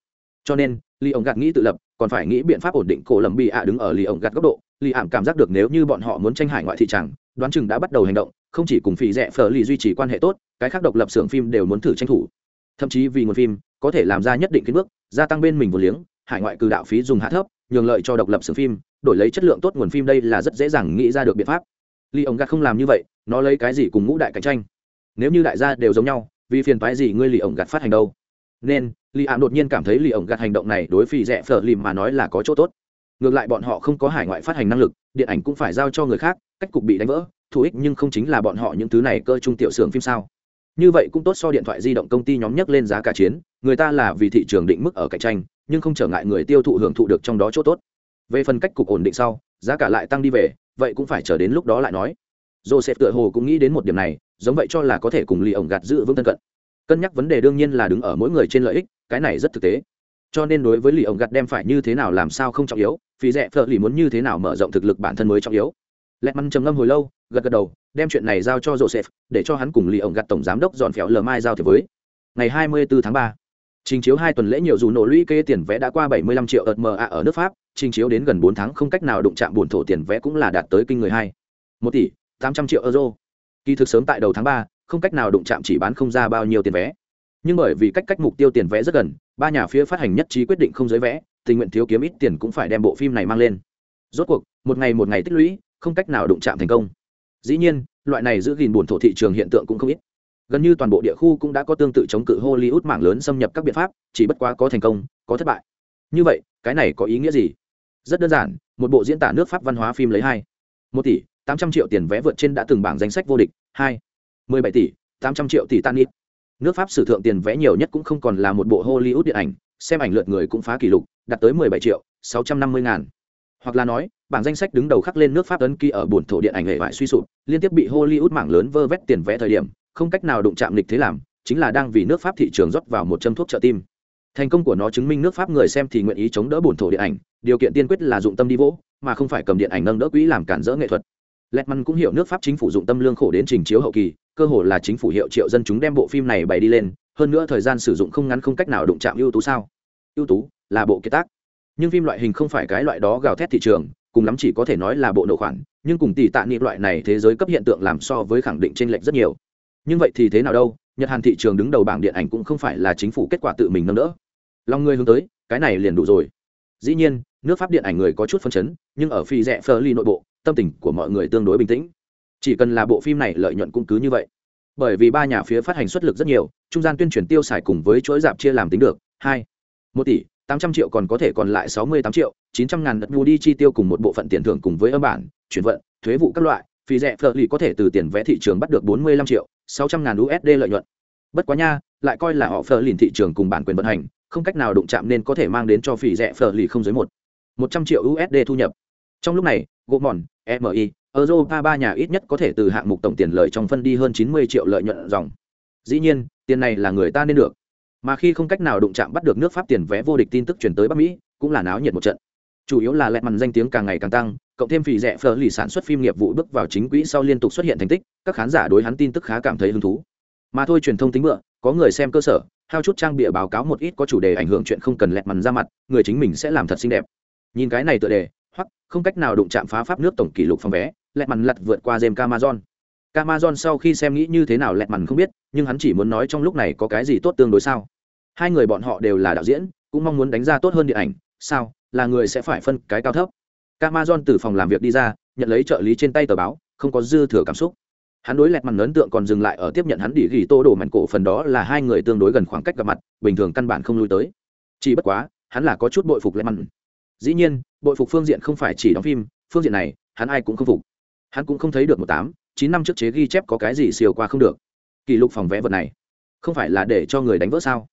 S1: Cho nên ly ông gặt nghĩ tự lập, còn phải nghĩ biện pháp ổn định cổ lầm bị ạ đứng ở ly ông gặt góc độ. Ly ảm cảm giác được nếu như bọn họ muốn tranh hải ngoại thị trường, đoán chừng đã bắt đầu hành động, không chỉ cùng phì rẻ phở lì duy trì quan hệ tốt, cái khác độc lập xưởng phim đều muốn thử tranh thủ. Thậm chí vì nguồn phim, có thể làm ra nhất định kiến bước, gia tăng bên mình một liếng, hải ngoại cử đạo phí dùng hạ thấp nhường lợi cho độc lập xưởng phim, đổi lấy chất lượng tốt nguồn phim đây là rất dễ dàng nghĩ ra được biện pháp. Ly ông gạt không làm như vậy, nó lấy cái gì cùng ngũ đại cạnh tranh? Nếu như đại gia đều giống nhau, vì phiền toái gì ngươi lì ổng gạt phát hành đâu? Nên lì ảm đột nhiên cảm thấy lì ổng gạt hành động này đối phi rẻ phở lìm mà nói là có chỗ tốt. Ngược lại bọn họ không có hải ngoại phát hành năng lực, điện ảnh cũng phải giao cho người khác, cách cục bị đánh vỡ, thù ích nhưng không chính là bọn họ những thứ này cơ trung tiểu xưởng phim sao? Như vậy cũng tốt so điện thoại di động công ty nhóm nhắc lên giá cả chiến, người ta là vì thị trường định mức ở cạnh tranh nhưng không trở ngại người tiêu thụ hưởng thụ được trong đó chỗ tốt. Về phần cách cục ổn định sau, giá cả lại tăng đi về, vậy cũng phải chờ đến lúc đó lại nói. Joseph tựa hồ cũng nghĩ đến một điểm này, giống vậy cho là có thể cùng lì ổng gạt giữ vững thân cận. Cân nhắc vấn đề đương nhiên là đứng ở mỗi người trên lợi ích, cái này rất thực tế. Cho nên đối với lì ổng gạt đem phải như thế nào làm sao không trọng yếu vì rẻ phở lì muốn như thế nào mở rộng thực lực bản thân mới trọng yếu. Lẹt măn trầm ngâm hồi lâu, gật gật đầu, đem chuyện này giao cho joseph, để cho hắn cùng lì ổng gạt tổng giám đốc dọn phéo lờ mai giao thiệp với. Ngày 24 tháng 3 Trình chiếu hai tuần lễ nhiều dù nổ lũy kê tiền vé đã qua 75 triệu ợt MA ở nước Pháp, trình chiếu đến gần 4 tháng không cách nào đụng chạm buồn thổ tiền vé cũng là đạt tới kinh người hai. 1 tỷ 800 triệu euro. Kỳ thực sớm tại đầu tháng 3, không cách nào đụng chạm chỉ bán không ra bao nhiêu tiền vé. Nhưng bởi vì cách cách mục tiêu tiền vé rất gần, ba nhà phía phát hành nhất trí quyết định không giới vé, tình nguyện thiếu kiếm ít tiền cũng phải đem bộ phim này mang lên. Rốt cuộc, một ngày một ngày tích lũy, không cách nào đụng chạm thành công. Dĩ nhiên, loại này giữ gìn buồn thổ thị trường hiện tượng cũng không ít gần như toàn bộ địa khu cũng đã có tương tự chống cự hollywood mảng lớn xâm nhập các biện pháp, chỉ bất quá có thành công, có thất bại. Như vậy, cái này có ý nghĩa gì? Rất đơn giản, một bộ diễn tả nước pháp văn hóa phim lấy hai. Một tỷ, tám trăm triệu tiền vé vượt trên đã từng bảng danh sách vô địch, hai. Mười bảy tỷ, tám trăm triệu tỷ tan ít. Nước pháp sử thượng tiền vé nhiều nhất cũng không còn là một bộ hollywood điện ảnh, xem ảnh lượt người cũng phá kỷ lục, đạt tới mười bảy triệu, sáu trăm năm mươi ngàn. Hoặc là nói, bảng danh sách đứng đầu khắc lên nước pháp ấn ký ở buồn thổ điện ảnh hệ vải suy sụp, liên tiếp bị hollywood mảng lớn vơ vét tiền vé thời điểm không cách nào đụng chạm lịch thế làm chính là đang vì nước pháp thị trường rót vào một châm thuốc trợ tim thành công của nó chứng minh nước pháp người xem thì nguyện ý chống đỡ bổn thổ điện ảnh điều kiện tiên quyết là dụng tâm đi vỗ mà không phải cầm điện ảnh nâng đỡ quỹ làm cản rỡ nghệ thuật Letman cũng hiểu nước Pháp chính phủ dụng tâm lương khổ đến trình chiếu hậu kỳ, cơ hồ là chính phủ hiệu triệu dân chúng đem bộ phim này bày đi lên, hơn nữa thời gian sử dụng không ngắn không cách nào đụng chạm ưu tú sao? ưu tú là bộ kiệt tác. Nhưng phim loại hình không phải cái loại đó gào thét thị trường, cùng lắm chỉ có thể nói là bộ nội khoản, nhưng cùng tỷ tạ niệm loại này thế giới cấp hiện tượng làm so với khẳng định chênh lệch rất nhiều nhưng vậy thì thế nào đâu, nhật hàn thị trường đứng đầu bảng điện ảnh cũng không phải là chính phủ kết quả tự mình nâng đỡ. Lòng người hướng tới, cái này liền đủ rồi. Dĩ nhiên, nước pháp điện ảnh người có chút phân chấn, nhưng ở phi rẽ phơ ly nội bộ, tâm tình của mọi người tương đối bình tĩnh. Chỉ cần là bộ phim này lợi nhuận cũng cứ như vậy. Bởi vì ba nhà phía phát hành xuất lực rất nhiều, trung gian tuyên truyền tiêu xài cùng với chuỗi dạp chia làm tính được, hai, một tỷ, tám trăm triệu còn có thể còn lại sáu mươi tám triệu, chín trăm ngàn đất vu đi chi tiêu cùng một bộ phận tiền thưởng cùng với âm bản, chuyển vận, thuế vụ các loại phí rẻ phở lì có thể từ tiền vẽ thị trường bắt được bốn mươi lăm triệu, sáu trăm ngàn usd lợi nhuận. Bất quá nha, lại coi là họ phở lìn thị trường cùng bản quyền vận hành, không cách nào đụng chạm nên có thể mang đến cho phí rẻ phở lì không dưới một. một trăm triệu usd thu nhập. Trong lúc này gỗ mòn mi europa ba nhà ít nhất có thể từ hạng mục tổng tiền lợi trong phân đi hơn chín mươi triệu lợi nhuận dòng. Dĩ nhiên, tiền này là người ta nên được. Mà khi không cách nào đụng chạm bắt được nước pháp tiền vé vô địch tin tức chuyển tới bắc mỹ, cũng là náo nhiệt một trận. Chủ yếu là lẹt mằn danh tiếng càng ngày càng tăng cộng thêm vì rẻ phở lì sản xuất phim nghiệp vụ bước vào chính quỹ sau liên tục xuất hiện thành tích, các khán giả đối hắn tin tức khá cảm thấy hứng thú. Mà thôi truyền thông tính bựa, có người xem cơ sở, hao chút trang bịa báo cáo một ít có chủ đề ảnh hưởng chuyện không cần lẹt mằn ra mặt, người chính mình sẽ làm thật xinh đẹp. Nhìn cái này tựa đề, hoặc, không cách nào đụng chạm phá pháp nước tổng kỷ lục phòng vé, lẹt mằn lặt vượt qua jem camazon camazon sau khi xem nghĩ như thế nào lẹt mằn không biết, nhưng hắn chỉ muốn nói trong lúc này có cái gì tốt tương đối sao. Hai người bọn họ đều là đạo diễn, cũng mong muốn đánh ra tốt hơn điện ảnh, sao, là người sẽ phải phân cái cao thấp. Camazon từ phòng làm việc đi ra, nhận lấy trợ lý trên tay tờ báo, không có dư thừa cảm xúc. Hắn đối lẹt mặt ấn tượng còn dừng lại ở tiếp nhận hắn đi ghi tô đồ mảnh cổ phần đó là hai người tương đối gần khoảng cách gặp mặt, bình thường căn bản không lui tới. Chỉ bất quá, hắn là có chút bội phục lẹt mặt. Dĩ nhiên, bội phục phương diện không phải chỉ đóng phim, phương diện này, hắn ai cũng không phục. Hắn cũng không thấy được một tám, chín năm trước chế ghi chép có cái gì siêu qua không được. Kỷ lục phòng vẽ vật này, không phải là để cho người đánh vỡ sao?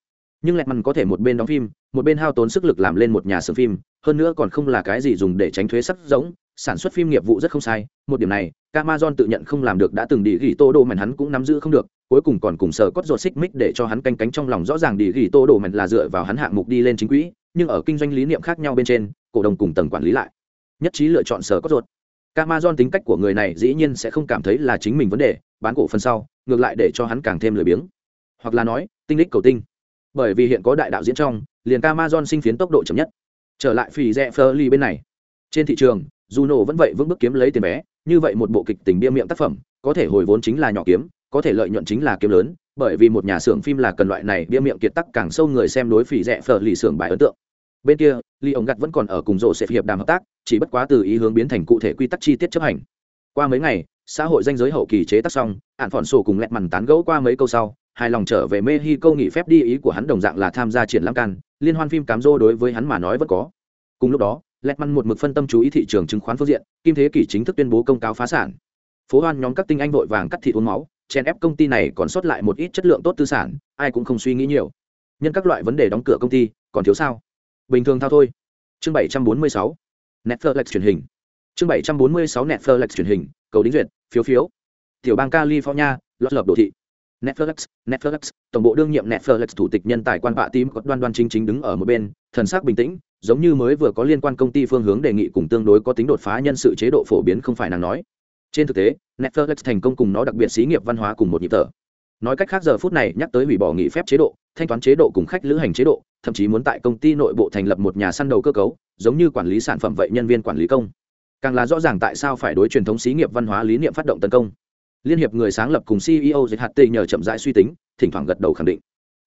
S1: nhưng lẹt mằn có thể một bên đóng phim một bên hao tốn sức lực làm lên một nhà xưởng phim hơn nữa còn không là cái gì dùng để tránh thuế sắc giống, sản xuất phim nghiệp vụ rất không sai, một điểm này, Amazon tự nhận không làm được đã từng đi ghi tô đồ mảnh hắn cũng nắm giữ không được, cuối cùng còn cùng sở cốt ruột xích mích để cho hắn canh cánh trong lòng rõ ràng đi ghi tô đồ mảnh là dựa vào hắn hạng mục đi lên chính quỹ, nhưng ở kinh doanh lý niệm khác nhau bên trên, cổ đồng cùng tầng quản lý lại. Nhất trí lựa chọn sở cốt ruột. Amazon tính cách của người này dĩ nhiên sẽ không cảm thấy là chính mình vấn đề, bán cổ phần sau, ngược lại để cho hắn càng thêm lười biếng. Hoặc là nói, tinh lích cầu tinh. Bởi vì hiện có đại đạo diễn trong, liền Amazon sinh phiến tốc độ chậm nhất trở lại phì rẽ phơ ly bên này. Trên thị trường, Juno vẫn vậy vững bước kiếm lấy tiền vé, như vậy một bộ kịch tình bia miệng tác phẩm, có thể hồi vốn chính là nhỏ kiếm, có thể lợi nhuận chính là kiếm lớn, bởi vì một nhà xưởng phim là cần loại này bia miệng kiệt tắc càng sâu người xem đối phì rẽ phở lì xưởng bài ấn tượng. Bên kia ly ông gặt vẫn còn ở cùng rộ sẽ hiệp đàm hợp tác, chỉ bất quá từ ý hướng biến thành cụ thể quy tắc chi tiết chấp hành. Qua mấy ngày, xã hội danh giới hậu kỳ chế tác xong, ạn phỏn sổ cùng lẹt mằn tán gẫu qua mấy câu sau, hài lòng trở về mexico nghỉ phép đi, ý của hắn đồng dạng là tham gia triển lãm can liên hoan phim cám dô đối với hắn mà nói vẫn có. Cùng lúc đó lẹt măn một mực phân tâm chú ý thị trường chứng khoán phương diện, kim thế kỷ chính thức tuyên bố công cáo phá sản. Phố hoan nhóm các tinh anh vội vàng cắt thị uống máu chen ép công ty này còn sót lại một ít chất lượng tốt tư sản, ai cũng không suy nghĩ nhiều. Nhân các loại vấn đề đóng cửa công ty, còn thiếu sao? Bình thường thao thôi. Chương bảy trăm bốn mươi sáu, netflix truyền hình. Chương bảy trăm bốn mươi sáu, netflix truyền hình, cầu đính duyệt, phiếu phiếu. Tiểu bang california, lọt lợp đồ thị netflix netflix, tổng bộ đương nhiệm netflix thủ tịch nhân tài quan bạ tím có đoan đoan chính chính đứng ở một bên, thần sắc bình tĩnh, giống như mới vừa có liên quan công ty phương hướng đề nghị cùng tương đối có tính đột phá nhân sự chế độ phổ biến không phải nàng nói. Trên thực tế, netflix thành công cùng nó đặc biệt xí nghiệp văn hóa cùng một nhịp thở. Nói cách khác giờ phút này nhắc tới hủy bỏ nghỉ phép chế độ, thanh toán chế độ cùng khách lữ hành chế độ, thậm chí muốn tại công ty nội bộ thành lập một nhà săn đầu cơ cấu, giống như quản lý sản phẩm vậy nhân viên quản lý công. Càng là rõ ràng tại sao phải đối truyền thống xí nghiệp văn hóa lý niệm phát động tấn công liên hiệp người sáng lập cùng ceo dịch hạt tê nhờ chậm rãi suy tính, thỉnh thoảng gật đầu khẳng định.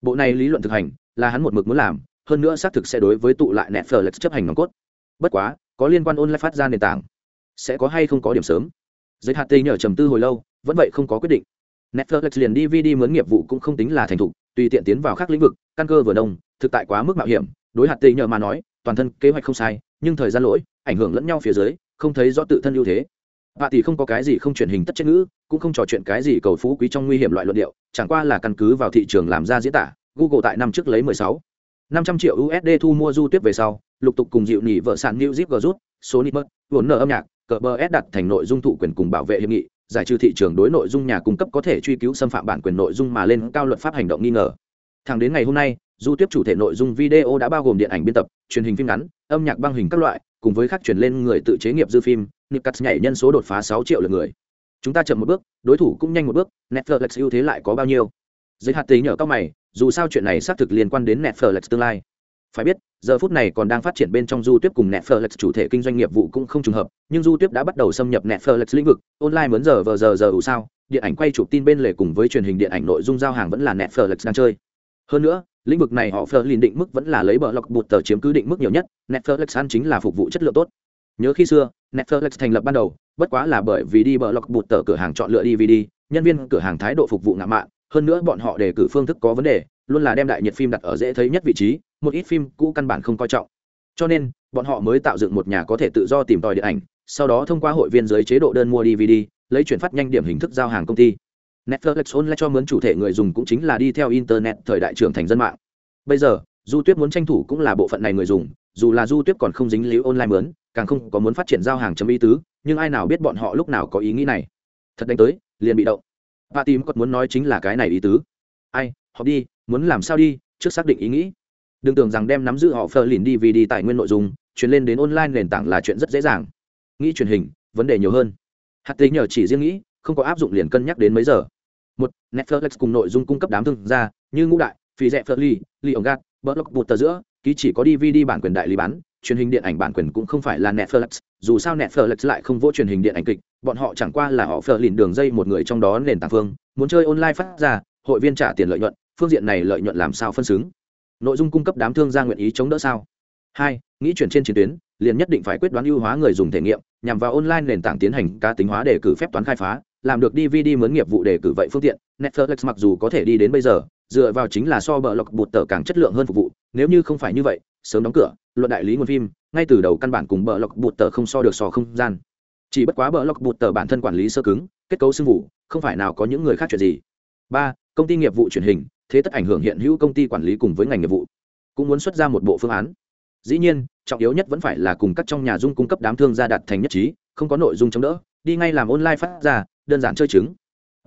S1: Bộ này lý luận thực hành, là hắn một mực muốn làm, hơn nữa xác thực sẽ đối với tụ lại netflix chấp hành nòng cốt. Bất quá, có liên quan online phát ra nền tảng, sẽ có hay không có điểm sớm? Dịch hạt tê nhờ trầm tư hồi lâu, vẫn vậy không có quyết định. Netflix liền dvd mướn nghiệp vụ cũng không tính là thành thục, tùy tiện tiến vào các lĩnh vực, căn cơ vừa đông, thực tại quá mức mạo hiểm. Đối hạt tây nhờ mà nói, toàn thân kế hoạch không sai, nhưng thời gian lỗi, ảnh hưởng lẫn nhau phía dưới, không thấy rõ tự thân ưu thế. Vạ tỷ không có cái gì không truyền hình tất chất ngữ, cũng không trò chuyện cái gì cầu phú quý trong nguy hiểm loại luận điệu, chẳng qua là căn cứ vào thị trường làm ra diễn tả. Google tại năm trước lấy 16, 500 triệu USD thu mua du tiếp về sau, lục tục cùng dịu nỉ vợ sản New Zip rút, nít mất vốn nợ âm nhạc, cờ bờ S đặt thành nội dung thụ quyền cùng bảo vệ hiệp nghị, giải trừ thị trường đối nội dung nhà cung cấp có thể truy cứu xâm phạm bản quyền nội dung mà lên cao luật pháp hành động nghi ngờ. Thẳng đến ngày hôm nay, du tiếp chủ thể nội dung video đã bao gồm điện ảnh biên tập, truyền hình phim ngắn, âm nhạc băng hình các loại, cùng với khác chuyển lên người tự chế nghiệp dư phim, Nick nhảy nhân số đột phá sáu triệu lượt người. Chúng ta chậm một bước, đối thủ cũng nhanh một bước, Netflix ưu thế lại có bao nhiêu? Dưới hạt tí nhờ các mày, dù sao chuyện này xác thực liên quan đến Netflix tương lai. Phải biết, giờ phút này còn đang phát triển bên trong du Tuyết cùng Netflix chủ thể kinh doanh nghiệp vụ cũng không trùng hợp, nhưng du Tuyết đã bắt đầu xâm nhập Netflix lĩnh vực, online muốn giờ vờ giờ giờ ủ sao, điện ảnh quay chụp tin bên lề cùng với truyền hình điện ảnh nội dung giao hàng vẫn là Netflix đang chơi. Hơn nữa, lĩnh vực này họ Fleur định mức vẫn là lấy bờ lọc bụt tờ chiếm cứ định mức nhiều nhất, Netflix ăn chính là phục vụ chất lượng tốt. Nhớ khi xưa, Netflix thành lập ban đầu, bất quá là bởi vì đi bờ lọc bụt tờ cửa hàng chọn lựa DVD, nhân viên cửa hàng thái độ phục vụ ngạo mạn hơn nữa bọn họ đề cử phương thức có vấn đề luôn là đem đại nhiệt phim đặt ở dễ thấy nhất vị trí một ít phim cũ căn bản không coi trọng cho nên bọn họ mới tạo dựng một nhà có thể tự do tìm tòi điện ảnh sau đó thông qua hội viên dưới chế độ đơn mua dvd lấy chuyển phát nhanh điểm hình thức giao hàng công ty netflix online cho mướn chủ thể người dùng cũng chính là đi theo internet thời đại trưởng thành dân mạng. Bây giờ, du tuyết muốn tranh thủ cũng là bộ phận này người dùng, dù là du tuyết còn không dính líu online mướn, càng không có muốn phát triển giao hàng chấm ý tứ, nhưng ai nào biết bọn họ lúc nào có ý nghĩ này. Thật đánh tới, liền bị động. Và tìm còn muốn nói chính là cái này ý tứ. Ai, họ đi, muốn làm sao đi, trước xác định ý nghĩ. Đừng tưởng rằng đem nắm giữ họ phờ lìn đi vì đi tài nguyên nội dung, chuyển lên đến online nền tảng là chuyện rất dễ dàng. Nghĩ truyền hình, vấn đề nhiều hơn. Hạt tính nhờ chỉ riêng nghĩ, không có áp dụng liền cân nhắc đến mấy giờ một, netflix cùng nội dung cung cấp đám thương gia, như ngũ đại phi rẻ phật ly ly ông gạt, block một tờ giữa, ký chỉ có dvd bản quyền đại lý bán, truyền hình điện ảnh bản quyền cũng không phải là netflix. Dù sao netflix lại không vô truyền hình điện ảnh kịch, bọn họ chẳng qua là họ phờ lìn đường dây một người trong đó nền tảng phương, muốn chơi online phát ra, hội viên trả tiền lợi nhuận, phương diện này lợi nhuận làm sao phân xứng? Nội dung cung cấp đám thương gia nguyện ý chống đỡ sao? Hai, nghĩ chuyển trên chiến tuyến, liền nhất định phải quyết đoán ưu hóa người dùng thể nghiệm, nhằm vào online nền tảng tiến hành cá tính hóa để cử phép toán khai phá làm được dvd mướn nghiệp vụ để cử vậy phương tiện, netflix mặc dù có thể đi đến bây giờ, dựa vào chính là so bờ lọc bột tờ càng chất lượng hơn phục vụ, nếu như không phải như vậy, sớm đóng cửa, luận đại lý nguồn phim, ngay từ đầu căn bản cùng bờ lọc bột tờ không so được so không gian. Chỉ bất quá bờ lọc bột tờ bản thân quản lý sơ cứng, kết cấu xương vụ, không phải nào có những người khác chuyện gì. Ba, công ty nghiệp vụ truyền hình, thế tất ảnh hưởng hiện hữu công ty quản lý cùng với ngành nghiệp vụ. Cũng muốn xuất ra một bộ phương án. Dĩ nhiên, trọng yếu nhất vẫn phải là cùng các trong nhà dung cung cấp đám thương gia đạt thành nhất trí, không có nội dung chống đỡ, đi ngay làm online phát ra đơn giản chơi chứng.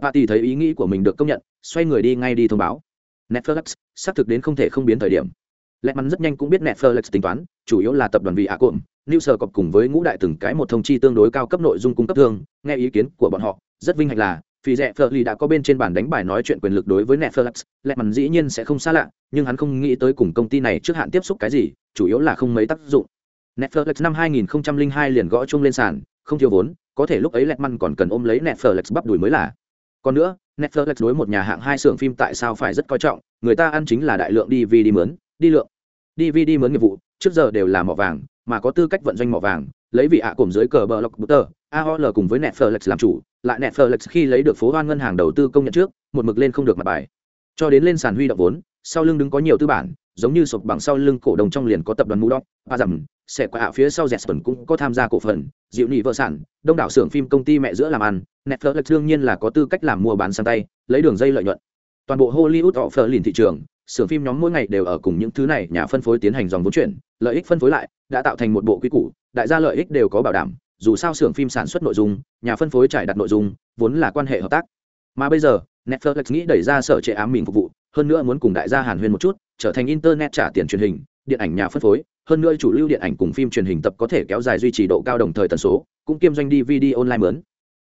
S1: Bà tỷ thấy ý nghĩ của mình được công nhận, xoay người đi ngay đi thông báo. Netflix, xác thực đến không thể không biến thời điểm. Lẹ mắn rất nhanh cũng biết netflix tính toán, chủ yếu là tập đoàn vị ạ cộm new sở cọp cùng với ngũ đại từng cái một thông chi tương đối cao cấp nội dung cung cấp thương, nghe ý kiến của bọn họ, rất vinh hạnh là phi rẽ phờ đã có bên trên bản đánh bài nói chuyện quyền lực đối với netflix lẹ mắn dĩ nhiên sẽ không xa lạ, nhưng hắn không nghĩ tới cùng công ty này trước hạn tiếp xúc cái gì, chủ yếu là không mấy tác dụng. Netflix năm 2002 liền gõ chung lên sàn, không thiếu vốn có thể lúc ấy lẹt măn còn cần ôm lấy netflix bắp đùi mới là. Còn nữa netflix đối một nhà hạng hai xưởng phim tại sao phải rất coi trọng người ta ăn chính là đại lượng dvd mướn đi lượng. Dvd mướn nghiệp vụ trước giờ đều là mỏ vàng mà có tư cách vận doanh mỏ vàng lấy vị ạ cùng dưới cờ bờ lọc butter aol cùng với netflix làm chủ lại netflix khi lấy được phố hoan ngân hàng đầu tư công nhận trước một mực lên không được mặt bài. Cho đến lên sàn huy động vốn sau lưng đứng có nhiều tư bản giống như sụp bằng sau lưng cổ đồng trong liền có tập đoàn Mudok, ba dầm, sẽ qua ạ phía sau Zetson cũng có tham gia cổ phần, dịu nhị vợ sản, đông đảo xưởng phim công ty mẹ giữa làm ăn, Netflix đương nhiên là có tư cách làm mua bán sang tay, lấy đường dây lợi nhuận. Toàn bộ Hollywood họ phờ lìn thị trường, xưởng phim nhóm mỗi ngày đều ở cùng những thứ này nhà phân phối tiến hành dòng vốn chuyển, lợi ích phân phối lại, đã tạo thành một bộ quy củ, đại gia lợi ích đều có bảo đảm, dù sao xưởng phim sản xuất nội dung, nhà phân phối trải đặt nội dung, vốn là quan hệ hợp tác. Mà bây giờ, Netflix nghĩ đẩy ra sở chế ám mình phục vụ, hơn nữa muốn cùng đại gia Hàn Huyên một chút, trở thành internet trả tiền truyền hình điện ảnh nhà phân phối, hơn nữa chủ lưu điện ảnh cùng phim truyền hình tập có thể kéo dài duy trì độ cao đồng thời tần số, cũng kiêm doanh dvd online mướn.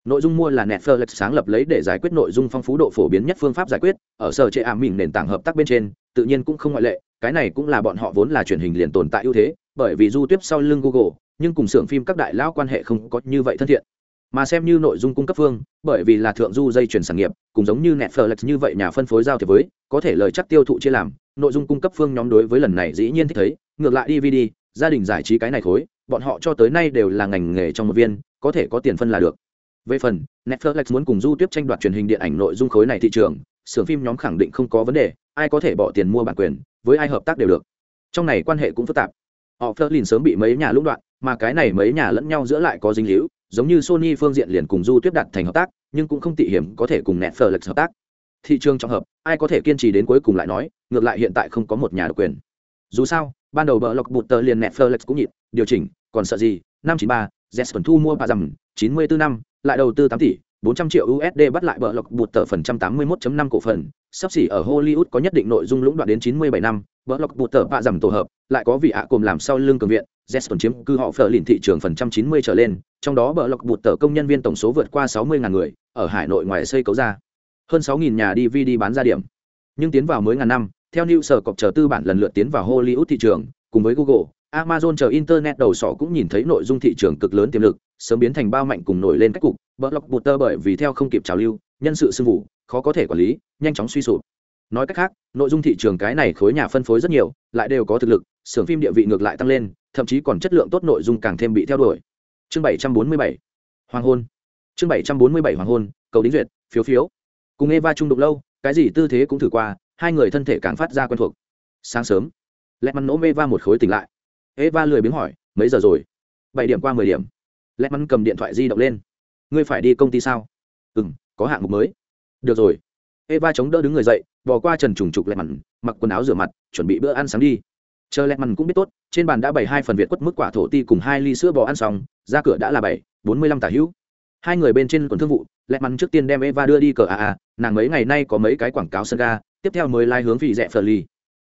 S1: Nội dung mua là netflix sáng lập lấy để giải quyết nội dung phong phú độ phổ biến nhất phương pháp giải quyết, ở sở chế ảm mình nền tảng hợp tác bên trên, tự nhiên cũng không ngoại lệ, cái này cũng là bọn họ vốn là truyền hình liền tồn tại ưu thế, bởi vì du tiếp sau lưng google, nhưng cùng xưởng phim các đại lão quan hệ không có như vậy thân thiện. Mà xem như nội dung cung cấp phương, bởi vì là thượng du dây chuyển sản nghiệp, cũng giống như netflix như vậy nhà phân phối giao thiệp với, có thể lời chắc tiêu thụ chia làm nội dung cung cấp phương nhóm đối với lần này dĩ nhiên thích thấy. Ngược lại dvd gia đình giải trí cái này khối, bọn họ cho tới nay đều là ngành nghề trong một viên, có thể có tiền phân là được. Về phần, netflix muốn cùng du tiếp tranh đoạt truyền hình điện ảnh nội dung khối này thị trường, xưởng phim nhóm khẳng định không có vấn đề, ai có thể bỏ tiền mua bản quyền, với ai hợp tác đều được. Trong này quan hệ cũng phức tạp. Họ phớt lìn sớm bị mấy nhà lũng đoạn, mà cái này mấy nhà lẫn nhau giữa lại có dính hữu giống như sony phương diện liền cùng du tiếp đặt thành hợp tác, nhưng cũng không tị hiểm có thể cùng netflix hợp tác thị trường trọng hợp, ai có thể kiên trì đến cuối cùng lại nói, ngược lại hiện tại không có một nhà độc quyền. Dù sao, ban đầu bờ lọc bụt tờ liền flex cũng nhịn, điều chỉnh, còn sợ gì, năm chín ba jesper thu mua bà dầm chín mươi bốn năm, lại đầu tư tám tỷ, bốn trăm triệu usd bắt lại bờ lọc bụt tờ phần trăm tám mươi 81 năm cổ phần, sắp xỉ ở hollywood có nhất định nội dung lũng đoạn đến chín mươi bảy năm, bờ lọc bụt tờ bà dầm tổ hợp, lại có vị ạ cùng làm sau lưng cường viện jesper chiếm cư họ phở lìn thị trường phần trăm chín mươi trở lên, trong đó bờ lọc bụt tờ công nhân viên tổng số vượt qua sáu mươi ngàn người, ở hải nội ngoài xây cấu ra hơn 6.000 nhà DVD bán ra điểm. Nhưng tiến vào mới ngàn năm, theo New Sở cọc chờ tư bản lần lượt tiến vào Hollywood thị trường, cùng với Google, Amazon chờ internet đầu sọ cũng nhìn thấy nội dung thị trường cực lớn tiềm lực, sớm biến thành bao mạnh cùng nổi lên cách cục, Blockbuster bởi vì theo không kịp trào lưu, nhân sự sưng vụ, khó có thể quản lý, nhanh chóng suy sụp. Nói cách khác, nội dung thị trường cái này khối nhà phân phối rất nhiều, lại đều có thực lực, xưởng phim địa vị ngược lại tăng lên, thậm chí còn chất lượng tốt nội dung càng thêm bị theo đuổi. Chương 747. Hoàng hôn. Chương 747 Hoàng hôn, cầu đính duyệt phiếu phiếu cùng eva trung đụng lâu, cái gì tư thế cũng thử qua, hai người thân thể càng phát ra quen thuộc. Sáng sớm lẹt mắn nỗ eva một khối tỉnh lại. Eva lười biếng hỏi, mấy giờ rồi? Bảy điểm qua mười điểm. Lẹt mắn cầm điện thoại di động lên. Ngươi phải đi công ty sao? Ừ m có hạng mục mới. Được rồi. Eva chống đỡ đứng người dậy bò qua trần trùng trục lẹt mắn, mặc quần áo rửa mặt, chuẩn bị bữa ăn sáng đi. Chờ lẹt mắn cũng biết tốt, trên bàn đã bày hai phần việt quất mức quả thổ ti cùng hai ly sữa bò ăn xong, ra cửa đã là bảy, bốn mươi lăm tả hữu hai người bên trên còn thương vụ, lẹ mắn trước tiên đem eva đưa đi cờ a a, nàng mấy ngày nay có mấy cái quảng cáo sân ga, tiếp theo mới lai hướng vị rẽ phờ ly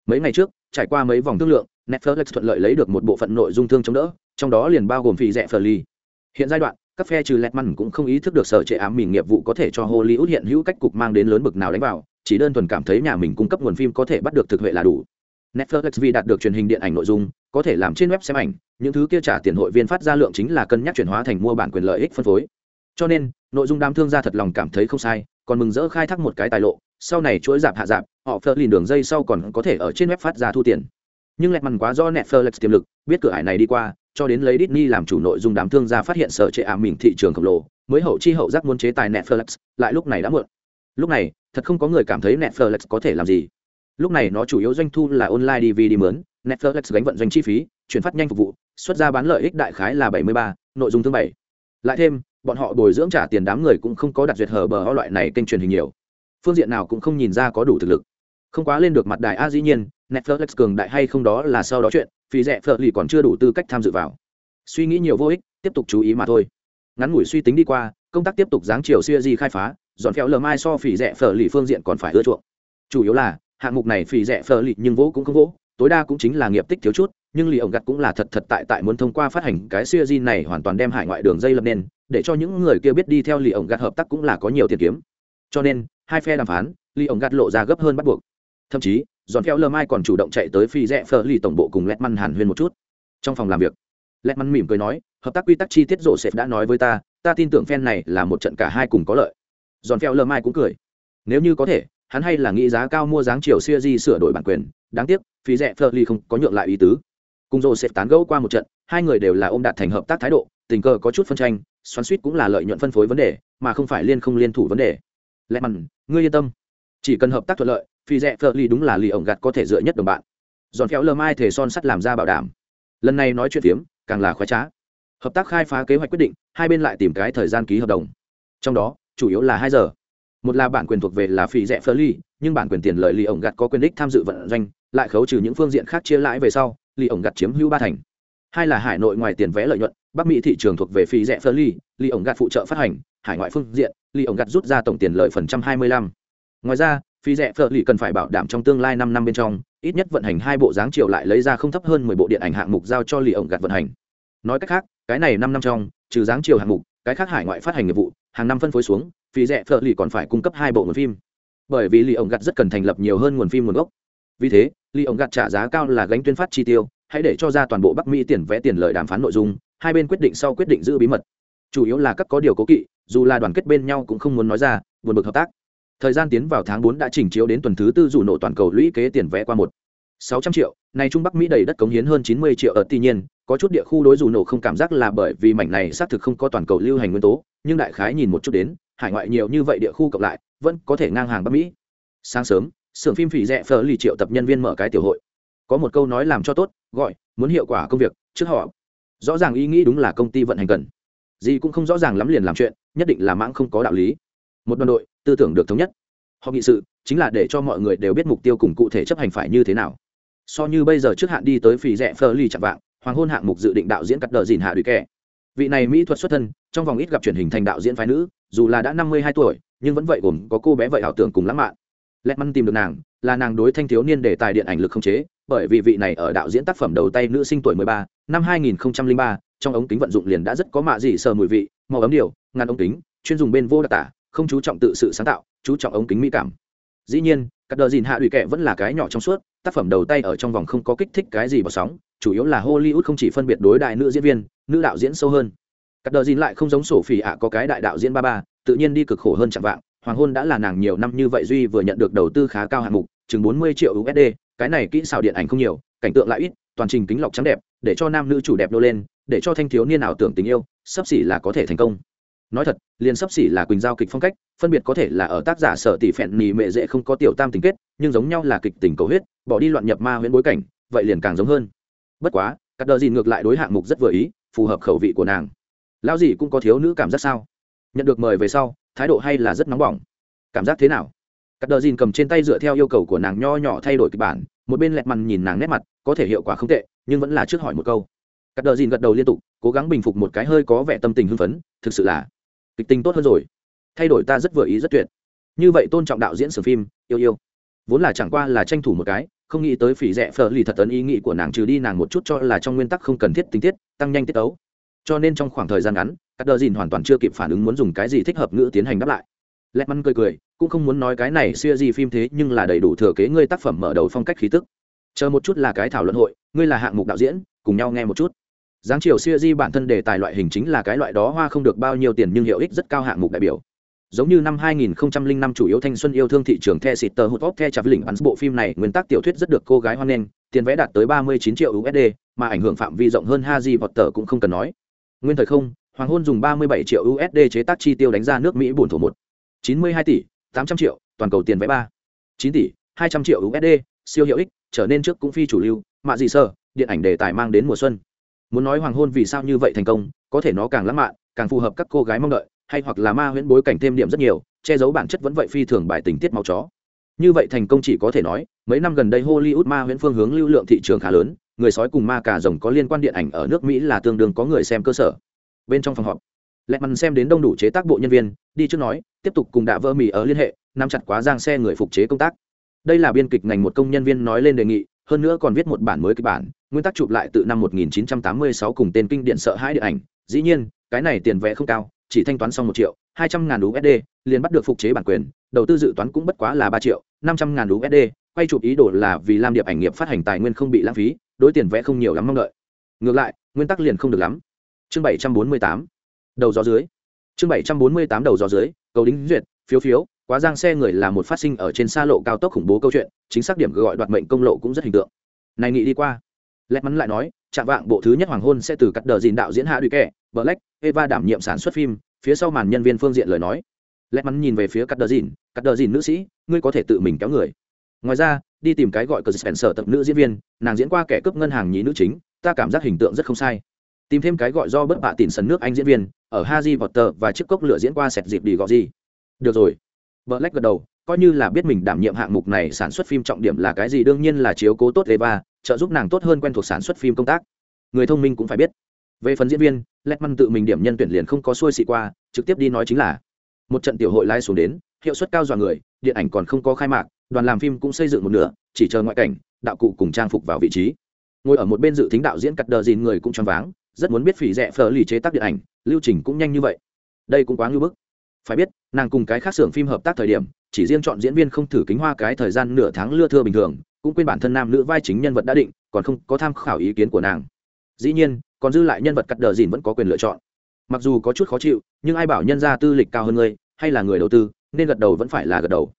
S1: mấy ngày trước, trải qua mấy vòng thương lượng, netflix thuận lợi lấy được một bộ phận nội dung thương chống đỡ, trong đó liền bao gồm vị rẽ phờ ly hiện giai đoạn, các phe trừ lẹt măn cũng không ý thức được sở trệ ám mình nghiệp vụ có thể cho hollywood hiện hữu cách cục mang đến lớn bực nào đánh vào, chỉ đơn thuần cảm thấy nhà mình cung cấp nguồn phim có thể bắt được thực huệ là đủ. Netflix vì đạt được truyền hình điện ảnh nội dung, có thể làm trên web xem ảnh, những thứ kia trả tiền hội viên phát ra lượng chính là cân nhắc chuyển hóa thành mua bản quyền lợi ích phân phối cho nên nội dung đám thương gia thật lòng cảm thấy không sai còn mừng rỡ khai thác một cái tài lộ sau này chuỗi giảm hạ giảm họ phơ lìn đường dây sau còn có thể ở trên web phát ra thu tiền. Nhưng lẹt mằn quá do netflix tiềm lực biết cửa hải này đi qua cho đến lấy Disney làm chủ nội dung đám thương gia phát hiện sở chế ảm mình thị trường khổng lồ mới hậu chi hậu giác muốn chế tài netflix lại lúc này đã muộn. Lúc này thật không có người cảm thấy netflix có thể làm gì. Lúc này nó chủ yếu doanh thu là online dvd mướn netflix gánh vận doanh chi phí chuyển phát nhanh phục vụ xuất ra bán lợi ích đại khái là 73, nội dung thứ bảy. Lại thêm bọn họ bồi dưỡng trả tiền đám người cũng không có đặt duyệt hở bờ loại này kênh truyền hình nhiều. Phương diện nào cũng không nhìn ra có đủ thực lực. Không quá lên được mặt đài a dĩ nhiên, netflix cường đại hay không đó là sau đó chuyện, phí rẻ phở lì còn chưa đủ tư cách tham dự vào. Suy nghĩ nhiều vô ích, tiếp tục chú ý mà thôi. Ngắn ngủi suy tính đi qua, công tác tiếp tục giáng chiều xuya di khai phá, dọn phèo lờ mai so phỉ rẻ phở lì phương diện còn phải ưa chuộng. Chủ yếu là, hạng mục này phỉ rẻ phở lì nhưng vỗ cũng không vỗ, tối đa cũng chính là nghiệp tích thiếu chút, nhưng lì ổng gặt cũng là thật thật tại tại muốn thông qua phát hành cái xuya di này hoàn toàn đem hải ngoại đường dây lập nên để cho những người kia biết đi theo lì ổng gạt hợp tác cũng là có nhiều tiền kiếm. Cho nên, hai phe đàm phán, lì ổng gạt lộ ra gấp hơn bắt buộc. Thậm chí dọn phèo lơ mai còn chủ động chạy tới phi rẽ phở lì tổng bộ cùng lẹt măn hàn huyên một chút. Trong phòng làm việc lẹt măn mỉm cười nói, hợp tác quy tắc chi tiết rộ sệt đã nói với ta ta tin tưởng phen này là một trận cả hai cùng có lợi. Dọn phèo lơ mai cũng cười. Nếu như có thể, hắn hay là nghĩ giá cao mua dáng chiều siêu di sửa đổi bản quyền. Đáng tiếc, phi rẽ phở lì không có nhượng lại ý tứ. Cùng rộ sệt tán gẫu qua một trận, hai người đều là ôm đạt thành hợp tác thái độ tình cờ có chút phân tranh xoắn suýt cũng là lợi nhuận phân phối vấn đề mà không phải liên không liên thủ vấn đề. Lẽ mặn ngươi yên tâm. Chỉ cần hợp tác thuận lợi phi rẽ phở lì đúng là lì ổng gặt có thể dựa nhất đồng bạn. Dọn phéo lơ mai thể son sắt làm ra bảo đảm. Lần này nói chuyện phiếm càng là khoái trá. Hợp tác khai phá kế hoạch quyết định hai bên lại tìm cái thời gian ký hợp đồng. Trong đó chủ yếu là hai giờ. Một là bản quyền thuộc về là phi rẽ phở Ly, nhưng bản quyền tiền lợi lì ổng gặt có quyền đích tham dự vận doanh lại khấu trừ những phương diện khác chia lãi về sau lì ổng gặt chiếm hữu ba thành. Hai là hải nội ngoài tiền vé lợi nhuận bắc mỹ thị trường thuộc về phí rẻ Fleury, lì lì ổng gạt phụ trợ phát hành hải ngoại phương diện lì ổng gạt rút ra tổng tiền lợi phần trăm hai mươi lăm. Ngoài ra phí rẻ Fleury lì cần phải bảo đảm trong tương lai năm năm bên trong ít nhất vận hành hai bộ dáng chiều lại lấy ra không thấp hơn mười bộ điện ảnh hạng mục giao cho lì ổng gạt vận hành. Nói cách khác cái này năm năm trong trừ dáng chiều hạng mục cái khác hải ngoại phát hành nghiệp vụ hàng năm phân phối xuống phí rẻ Fleury lì còn phải cung cấp hai bộ nguồn phim. Bởi vì lì ổng gạt rất cần thành lập nhiều hơn nguồn phim nguồn gốc. Vì thế lì ổng gạt trả giá cao là gánh tuyên phát chi tiêu hãy để cho ra toàn bộ bắc mỹ tiền vẽ tiền lợi đàm phán nội dung hai bên quyết định sau quyết định giữ bí mật. Chủ yếu là các có điều cố kỵ, dù là đoàn kết bên nhau cũng không muốn nói ra, buồn bực hợp tác. Thời gian tiến vào tháng bốn đã chỉnh chiếu đến tuần thứ tư dù nổ toàn cầu lũy kế tiền vẽ qua một. Sáu trăm triệu này trung bắc mỹ đầy đất cống hiến hơn chín mươi triệu ở tuy nhiên, có chút địa khu đối dù nổ không cảm giác là bởi vì mảnh này xác thực không có toàn cầu lưu hành nguyên tố, nhưng đại khái nhìn một chút đến, hải ngoại nhiều như vậy địa khu cộng lại, vẫn có thể ngang hàng bắc mỹ. Sáng sớm, xưởng phim phỉ rẽ phở lì triệu tập nhân viên mở cái tiểu hội. Có một câu nói làm cho tốt, gọi, muốn hiệu quả công việc, trước họ rõ ràng ý nghĩ đúng là công ty vận hành cần. Gì cũng không rõ ràng lắm liền làm chuyện, nhất định là mãng không có đạo lý. Một đoàn đội, tư tưởng được thống nhất. Họ nghị sự, chính là để cho mọi người đều biết mục tiêu cùng cụ thể chấp hành phải như thế nào. So như bây giờ trước hạn đi tới phì rẽ phơ ly chặt vạng, hoàng hôn hạng mục dự định đạo diễn cắt đờ dìn hạ đùi kẻ. Vị này mỹ thuật xuất thân, trong vòng ít gặp truyền hình thành đạo diễn phái nữ, dù là đã năm mươi hai tuổi, nhưng vẫn vậy gồm có cô bé vậy ảo tưởng cùng lãng mạn. Lẹt măn tìm được nàng, là nàng đối thanh thiếu niên đề tài điện ảnh lực không chế, bởi vì vị này ở đạo diễn tác phẩm đầu tay nữ sinh tuổi mười ba năm hai nghìn ba, trong ống kính vận dụng liền đã rất có mạ dị sờ mùi vị, màu ấm điều, ngăn ống kính, chuyên dùng bên vô đặc tả, không chú trọng tự sự sáng tạo, chú trọng ống kính mỹ cảm. Dĩ nhiên các đờ gìn hạ ủy kệ vẫn là cái nhỏ trong suốt, tác phẩm đầu tay ở trong vòng không có kích thích cái gì bỏ sóng, chủ yếu là hollywood không chỉ phân biệt đối đại nữ diễn viên, nữ đạo diễn sâu hơn. Các đờ gìn lại không giống sổ phỉ ạ có cái đại đạo diễn ba ba, tự nhiên đi cực khổ hơn chẳng vạng, hoàng hôn đã là nàng nhiều năm như vậy duy vừa nhận được đầu tư khá cao hạng mục, chừng bốn mươi triệu usd cái này kỹ xảo điện ảnh không nhiều, cảnh tượng lại ít, toàn trình kính lọc trắng đẹp để cho nam nữ chủ đẹp nô lên, để cho thanh thiếu niên ảo tưởng tình yêu, sắp xỉ là có thể thành công. Nói thật, liền sắp xỉ là quỳnh giao kịch phong cách, phân biệt có thể là ở tác giả sở tỷ phẹn nì mệ dễ không có tiểu tam tình kết, nhưng giống nhau là kịch tình cầu huyết, bỏ đi loạn nhập ma huyễn bối cảnh, vậy liền càng giống hơn. Bất quá, cắt đờ gì ngược lại đối hạng mục rất vừa ý, phù hợp khẩu vị của nàng. Lão gì cũng có thiếu nữ cảm giác sao? Nhận được mời về sau, thái độ hay là rất nóng bỏng. Cảm giác thế nào? Cắt đờ dìn cầm trên tay dựa theo yêu cầu của nàng nho nhỏ thay đổi kịch bản, một bên lẹt mặt nhìn nàng nét mặt, có thể hiệu quả không tệ nhưng vẫn là trước hỏi một câu. Cắt đờ dìn gật đầu liên tục, cố gắng bình phục một cái hơi có vẻ tâm tình hưng phấn, thực sự là kịch tình tốt hơn rồi. Thay đổi ta rất vừa ý rất tuyệt. Như vậy tôn trọng đạo diễn sử phim, yêu yêu. Vốn là chẳng qua là tranh thủ một cái, không nghĩ tới phỉ rẻ phở lì thật tấn ý nghĩ của nàng trừ đi nàng một chút cho là trong nguyên tắc không cần thiết tình tiết, tăng nhanh tiết tấu. cho nên trong khoảng thời gian ngắn các đờ dìn hoàn toàn chưa kịp phản ứng muốn dùng cái gì thích hợp ngữ tiến hành đáp lại. Lẹt măn cười cười, cũng không muốn nói cái này xưa gì phim thế nhưng là đầy đủ thừa kế ngươi tác phẩm mở đầu phong cách khí tức chờ một chút là cái thảo luận hội ngươi là hạng mục đạo diễn cùng nhau nghe một chút giáng chiều siêu di bản thân đề tài loại hình chính là cái loại đó hoa không được bao nhiêu tiền nhưng hiệu ích rất cao hạng mục đại biểu giống như năm 2005 chủ yếu thanh xuân yêu thương thị trường The Sitter hút Top The Chạp Lĩnh bắn bộ phim này nguyên tắc tiểu thuyết rất được cô gái hoan nghênh, tiền vẽ đạt tới 39 triệu USD, mà ảnh hưởng phạm vi rộng hơn Harry Potter cũng không cần nói. Nguyên thời không, Hoàng hôn dùng 37 triệu USD chế tác chi tiêu đánh ra nước Mỹ buồn thổ 1. 92 tỷ, 800 triệu, toàn cầu tiền vẽ 3. 9 tỷ, 200 triệu USD, siêu hiệu ích, trở nên trước cũng phi chủ lưu, mạ gì sơ, điện ảnh đề tài mang đến mùa xuân. Muốn nói hoàng hôn vì sao như vậy thành công, có thể nó càng lãng mạn, càng phù hợp các cô gái mong đợi, hay hoặc là ma huyễn bối cảnh thêm điểm rất nhiều che giấu bản chất vẫn vậy phi thường bài tình tiết máu chó. Như vậy thành công chỉ có thể nói mấy năm gần đây hollywood ma huyễn phương hướng lưu lượng thị trường khá lớn người sói cùng ma cà rồng có liên quan điện ảnh ở nước mỹ là tương đương có người xem cơ sở. Bên trong phòng họp lẹ mằn xem đến đông đủ chế tác bộ nhân viên đi trước nói tiếp tục cùng đạ vỡ mì ở liên hệ nắm chặt quá giang xe người phục chế công tác đây là biên kịch ngành một công nhân viên nói lên đề nghị, hơn nữa còn viết một bản mới kịch bản, nguyên tắc chụp lại từ năm 1986 cùng tên kinh điện sợ hãi điện ảnh. Dĩ nhiên, cái này tiền vẽ không cao, chỉ thanh toán xong một triệu, hai trăm ngàn usd liền bắt được phục chế bản quyền, đầu tư dự toán cũng bất quá là ba triệu, năm trăm ngàn usd quay chụp ý đồ là vì làm điệp ảnh nghiệp phát hành tài nguyên không bị lãng phí, đối tiền vẽ không nhiều lắm mong đợi. Ngược lại, nguyên tắc liền không được lắm. Chương bảy trăm bốn mươi tám, đầu gió dưới. Chương bảy trăm bốn mươi tám, đầu gió dưới, cầu đính duyệt, phiếu phiếu quá giang xe người là một phát sinh ở trên xa lộ cao tốc khủng bố câu chuyện, chính xác điểm gọi đoạt mệnh công lộ cũng rất hình tượng. Này nghĩ đi qua. Lẹt mắn lại nói chạm vạng bộ thứ nhất hoàng hôn sẽ từ cắt đờ dìn đạo diễn hạ đuổi kẻ, black, eva đảm nhiệm sản xuất phim. Phía sau màn nhân viên phương diện lời nói. Lẹt mắn nhìn về phía cắt đờ dìn, cắt đờ dìn nữ sĩ, ngươi có thể tự mình kéo người. Ngoài ra, đi tìm cái gọi cờ sở tập nữ diễn viên, nàng diễn qua kẻ cướp ngân hàng nhí nữ chính, ta cảm giác hình tượng rất không sai. Tìm thêm cái gọi do bất bạ tìm sấn nước anh diễn viên, ở haji potter và chiếc cốc lửa diễn qua sẹt dịp đi gọi gì được rồi black gật đầu, coi như là biết mình đảm nhiệm hạng mục này sản xuất phim trọng điểm là cái gì, đương nhiên là chiếu cố tốt eva, trợ giúp nàng tốt hơn quen thuộc sản xuất phim công tác. Người thông minh cũng phải biết. Về phần diễn viên letman tự mình điểm nhân tuyển liền không có xuôi xị qua, trực tiếp đi nói chính là, một trận tiểu hội lai xuống đến, hiệu suất cao dọa người, điện ảnh còn không có khai mạc, đoàn làm phim cũng xây dựng một nửa, chỉ chờ ngoại cảnh, đạo cụ cùng trang phục vào vị trí. Ngồi ở một bên dự thính đạo diễn cắt đờ dìn người cũng choáng váng, rất muốn biết phỉ rẻ phở lì chế tác điện ảnh, lưu trình cũng nhanh như vậy. Đây cũng quá ngưỡng bức phải biết, nàng cùng cái khác xưởng phim hợp tác thời điểm, chỉ riêng chọn diễn viên không thử kính hoa cái thời gian nửa tháng lưa thưa bình thường, cũng quên bản thân nam nữ vai chính nhân vật đã định, còn không có tham khảo ý kiến của nàng. Dĩ nhiên, còn dư lại nhân vật cắt đờ dìn vẫn có quyền lựa chọn. Mặc dù có chút khó chịu, nhưng ai bảo nhân ra tư lịch cao hơn ngươi hay là người đầu tư, nên gật đầu vẫn phải là gật đầu.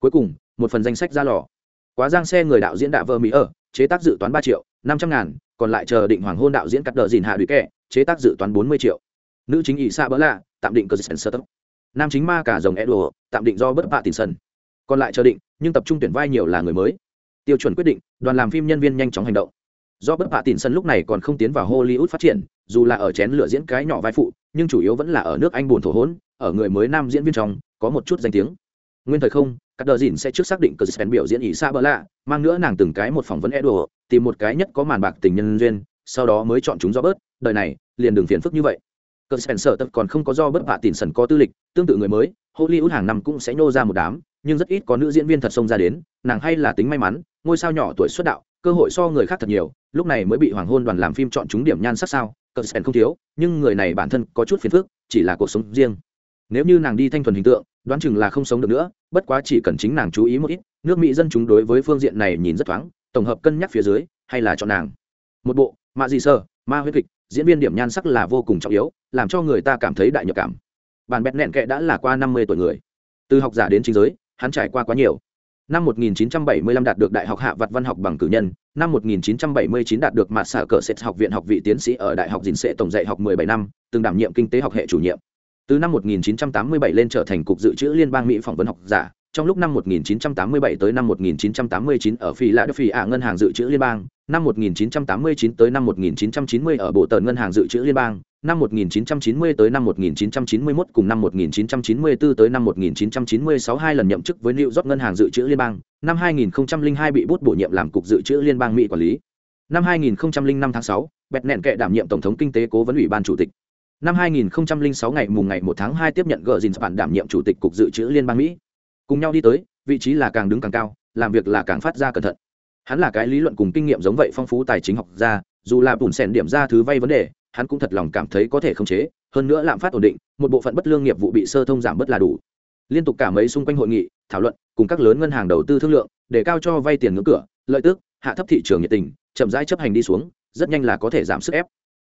S1: Cuối cùng, một phần danh sách ra lò. Quá giang xe người đạo diễn đạ vợ mỹ ở, chế tác dự toán ba triệu, năm trăm ngàn, còn lại chờ định hoàng hôn đạo diễn cắt đờ dìn hạ đuổi kẹ chế tác dự toán bốn mươi triệu. Nữ chính ỷ xa bỡ lạ, tạm định cơ sở sơ tốc nam chính ma cả dòng edo tạm định do bất bạ tiền sân. Còn lại chờ định, nhưng tập trung tuyển vai nhiều là người mới. Tiêu chuẩn quyết định, đoàn làm phim nhân viên nhanh chóng hành động. Do bất bạ tỉn sân lúc này còn không tiến vào hollywood phát triển, dù là ở chén lửa diễn cái nhỏ vai phụ, nhưng chủ yếu vẫn là ở nước anh buồn thổ hốn. ở người mới nam diễn viên trong, có một chút danh tiếng. Nguyên thời không các đờ dìn sẽ trước xác định cờ spen biểu diễn ý xa bỡ lạ, mang nữa nàng từng cái một phỏng vấn edo tìm một cái nhất có màn bạc tình nhân duyên, sau đó mới chọn chúng do bớt, đời này, liền đừng phiền phức như vậy cờ spencer tập còn không có do bất bạ tỉn sần có tư lịch, tương tự người mới, hollywood hàng năm cũng sẽ nô ra một đám, nhưng rất ít có nữ diễn viên thật xông ra đến, nàng hay là tính may mắn, ngôi sao nhỏ tuổi xuất đạo, cơ hội so người khác thật nhiều, lúc này mới bị hoàng hôn đoàn làm phim chọn trúng điểm nhan sắc sao cờ spen không thiếu, nhưng người này bản thân có chút phiền phức, chỉ là cuộc sống riêng. Nếu như nàng đi thanh thuần hình tượng, đoán chừng là không sống được nữa, bất quá chỉ cần chính nàng chú ý một ít, nước mỹ dân chúng đối với phương diện này nhìn rất thoáng, tổng hợp cân nhắc phía dưới, hay là chọn nàng. Một bộ ma gì sơ ma huyết kịch diễn viên điểm nhan sắc là vô cùng trọng yếu, làm cho người ta cảm thấy đại nhập cảm. Bản bẹt nẹn kệ đã là qua năm mươi tuổi người. Từ học giả đến chính giới, hắn trải qua quá nhiều. Năm 1975 đạt được đại học hạ vật văn học bằng cử nhân, năm 1979 đạt được mặt xạ cờ sệt học viện học vị tiến sĩ ở đại học dình sệ tổng dạy học 17 năm, từng đảm nhiệm kinh tế học hệ chủ nhiệm. Từ năm 1987 lên trở thành cục dự trữ liên bang mỹ phỏng vấn học giả trong lúc năm 1987 tới năm 1989 ở phi lạ phi ạ ngân hàng dự trữ liên bang. Năm 1989 tới năm 1990 ở bộ tần ngân hàng dự trữ liên bang. Năm 1990 tới năm 1991 cùng năm 1994 tới năm 1996 hai lần nhậm chức với New York ngân hàng dự trữ liên bang. Năm 2002 bị bút bổ nhiệm làm cục dự trữ liên bang mỹ quản lý. Năm 2005 tháng 6, bẹt nẹn kệ đảm nhiệm tổng thống kinh tế cố vấn ủy ban chủ tịch. Năm 2006 ngày mùng ngày 1 tháng 2 tiếp nhận gờ dìn bản đảm nhiệm chủ tịch cục dự trữ liên bang mỹ cùng nhau đi tới vị trí là càng đứng càng cao làm việc là càng phát ra cẩn thận. Hắn là cái lý luận cùng kinh nghiệm giống vậy phong phú tài chính học ra dù là bùn sèn điểm ra thứ vay vấn đề hắn cũng thật lòng cảm thấy có thể khống chế hơn nữa lạm phát ổn định một bộ phận bất lương nghiệp vụ bị sơ thông giảm bớt là đủ. Liên tục cả mấy xung quanh hội nghị thảo luận cùng các lớn ngân hàng đầu tư thương lượng để cao cho vay tiền ngưỡng cửa lợi tức hạ thấp thị trường nhiệt tình chậm rãi chấp hành đi xuống rất nhanh là có thể giảm sức ép.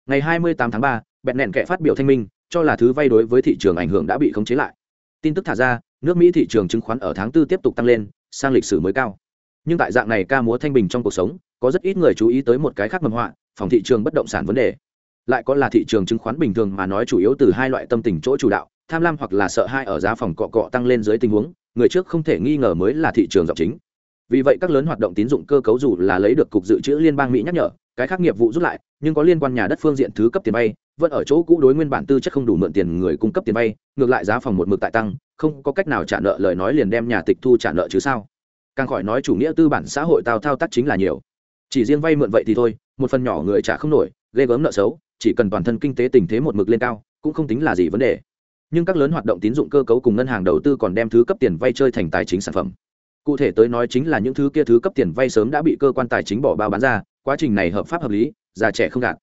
S1: Ngày 28 tháng 3, bẹn nẹn kệ phát biểu thanh minh cho là thứ vay đối với thị trường ảnh hưởng đã bị khống chế lại tin tức thả ra, nước mỹ thị trường chứng khoán ở tháng 4 tiếp tục tăng lên, sang lịch sử mới cao. Nhưng tại dạng này ca múa thanh bình trong cuộc sống, có rất ít người chú ý tới một cái khác mầm họa, phòng thị trường bất động sản vấn đề. Lại có là thị trường chứng khoán bình thường mà nói chủ yếu từ hai loại tâm tình chỗ chủ đạo, tham lam hoặc là sợ hai ở giá phòng cọ cọ tăng lên dưới tình huống, người trước không thể nghi ngờ mới là thị trường dọc chính vì vậy các lớn hoạt động tín dụng cơ cấu dù là lấy được cục dự trữ liên bang mỹ nhắc nhở, cái khác nghiệp vụ rút lại, nhưng có liên quan nhà đất phương diện thứ cấp tiền vay, vẫn ở chỗ cũ đối nguyên bản tư chất không đủ mượn tiền người cung cấp tiền vay, ngược lại giá phòng một mực tại tăng, không có cách nào trả nợ lời nói liền đem nhà tịch thu trả nợ chứ sao? Càng khỏi nói chủ nghĩa tư bản xã hội tao thao tác chính là nhiều. Chỉ riêng vay mượn vậy thì thôi, một phần nhỏ người trả không nổi, ghê gớm nợ xấu, chỉ cần toàn thân kinh tế tình thế một mực lên cao, cũng không tính là gì vấn đề. Nhưng các lớn hoạt động tín dụng cơ cấu cùng ngân hàng đầu tư còn đem thứ cấp tiền vay chơi thành tài chính sản phẩm cụ thể tới nói chính là những thứ kia thứ cấp tiền vay sớm đã bị cơ quan tài chính bỏ bao bán ra, quá trình này hợp pháp hợp lý, già trẻ không gạt.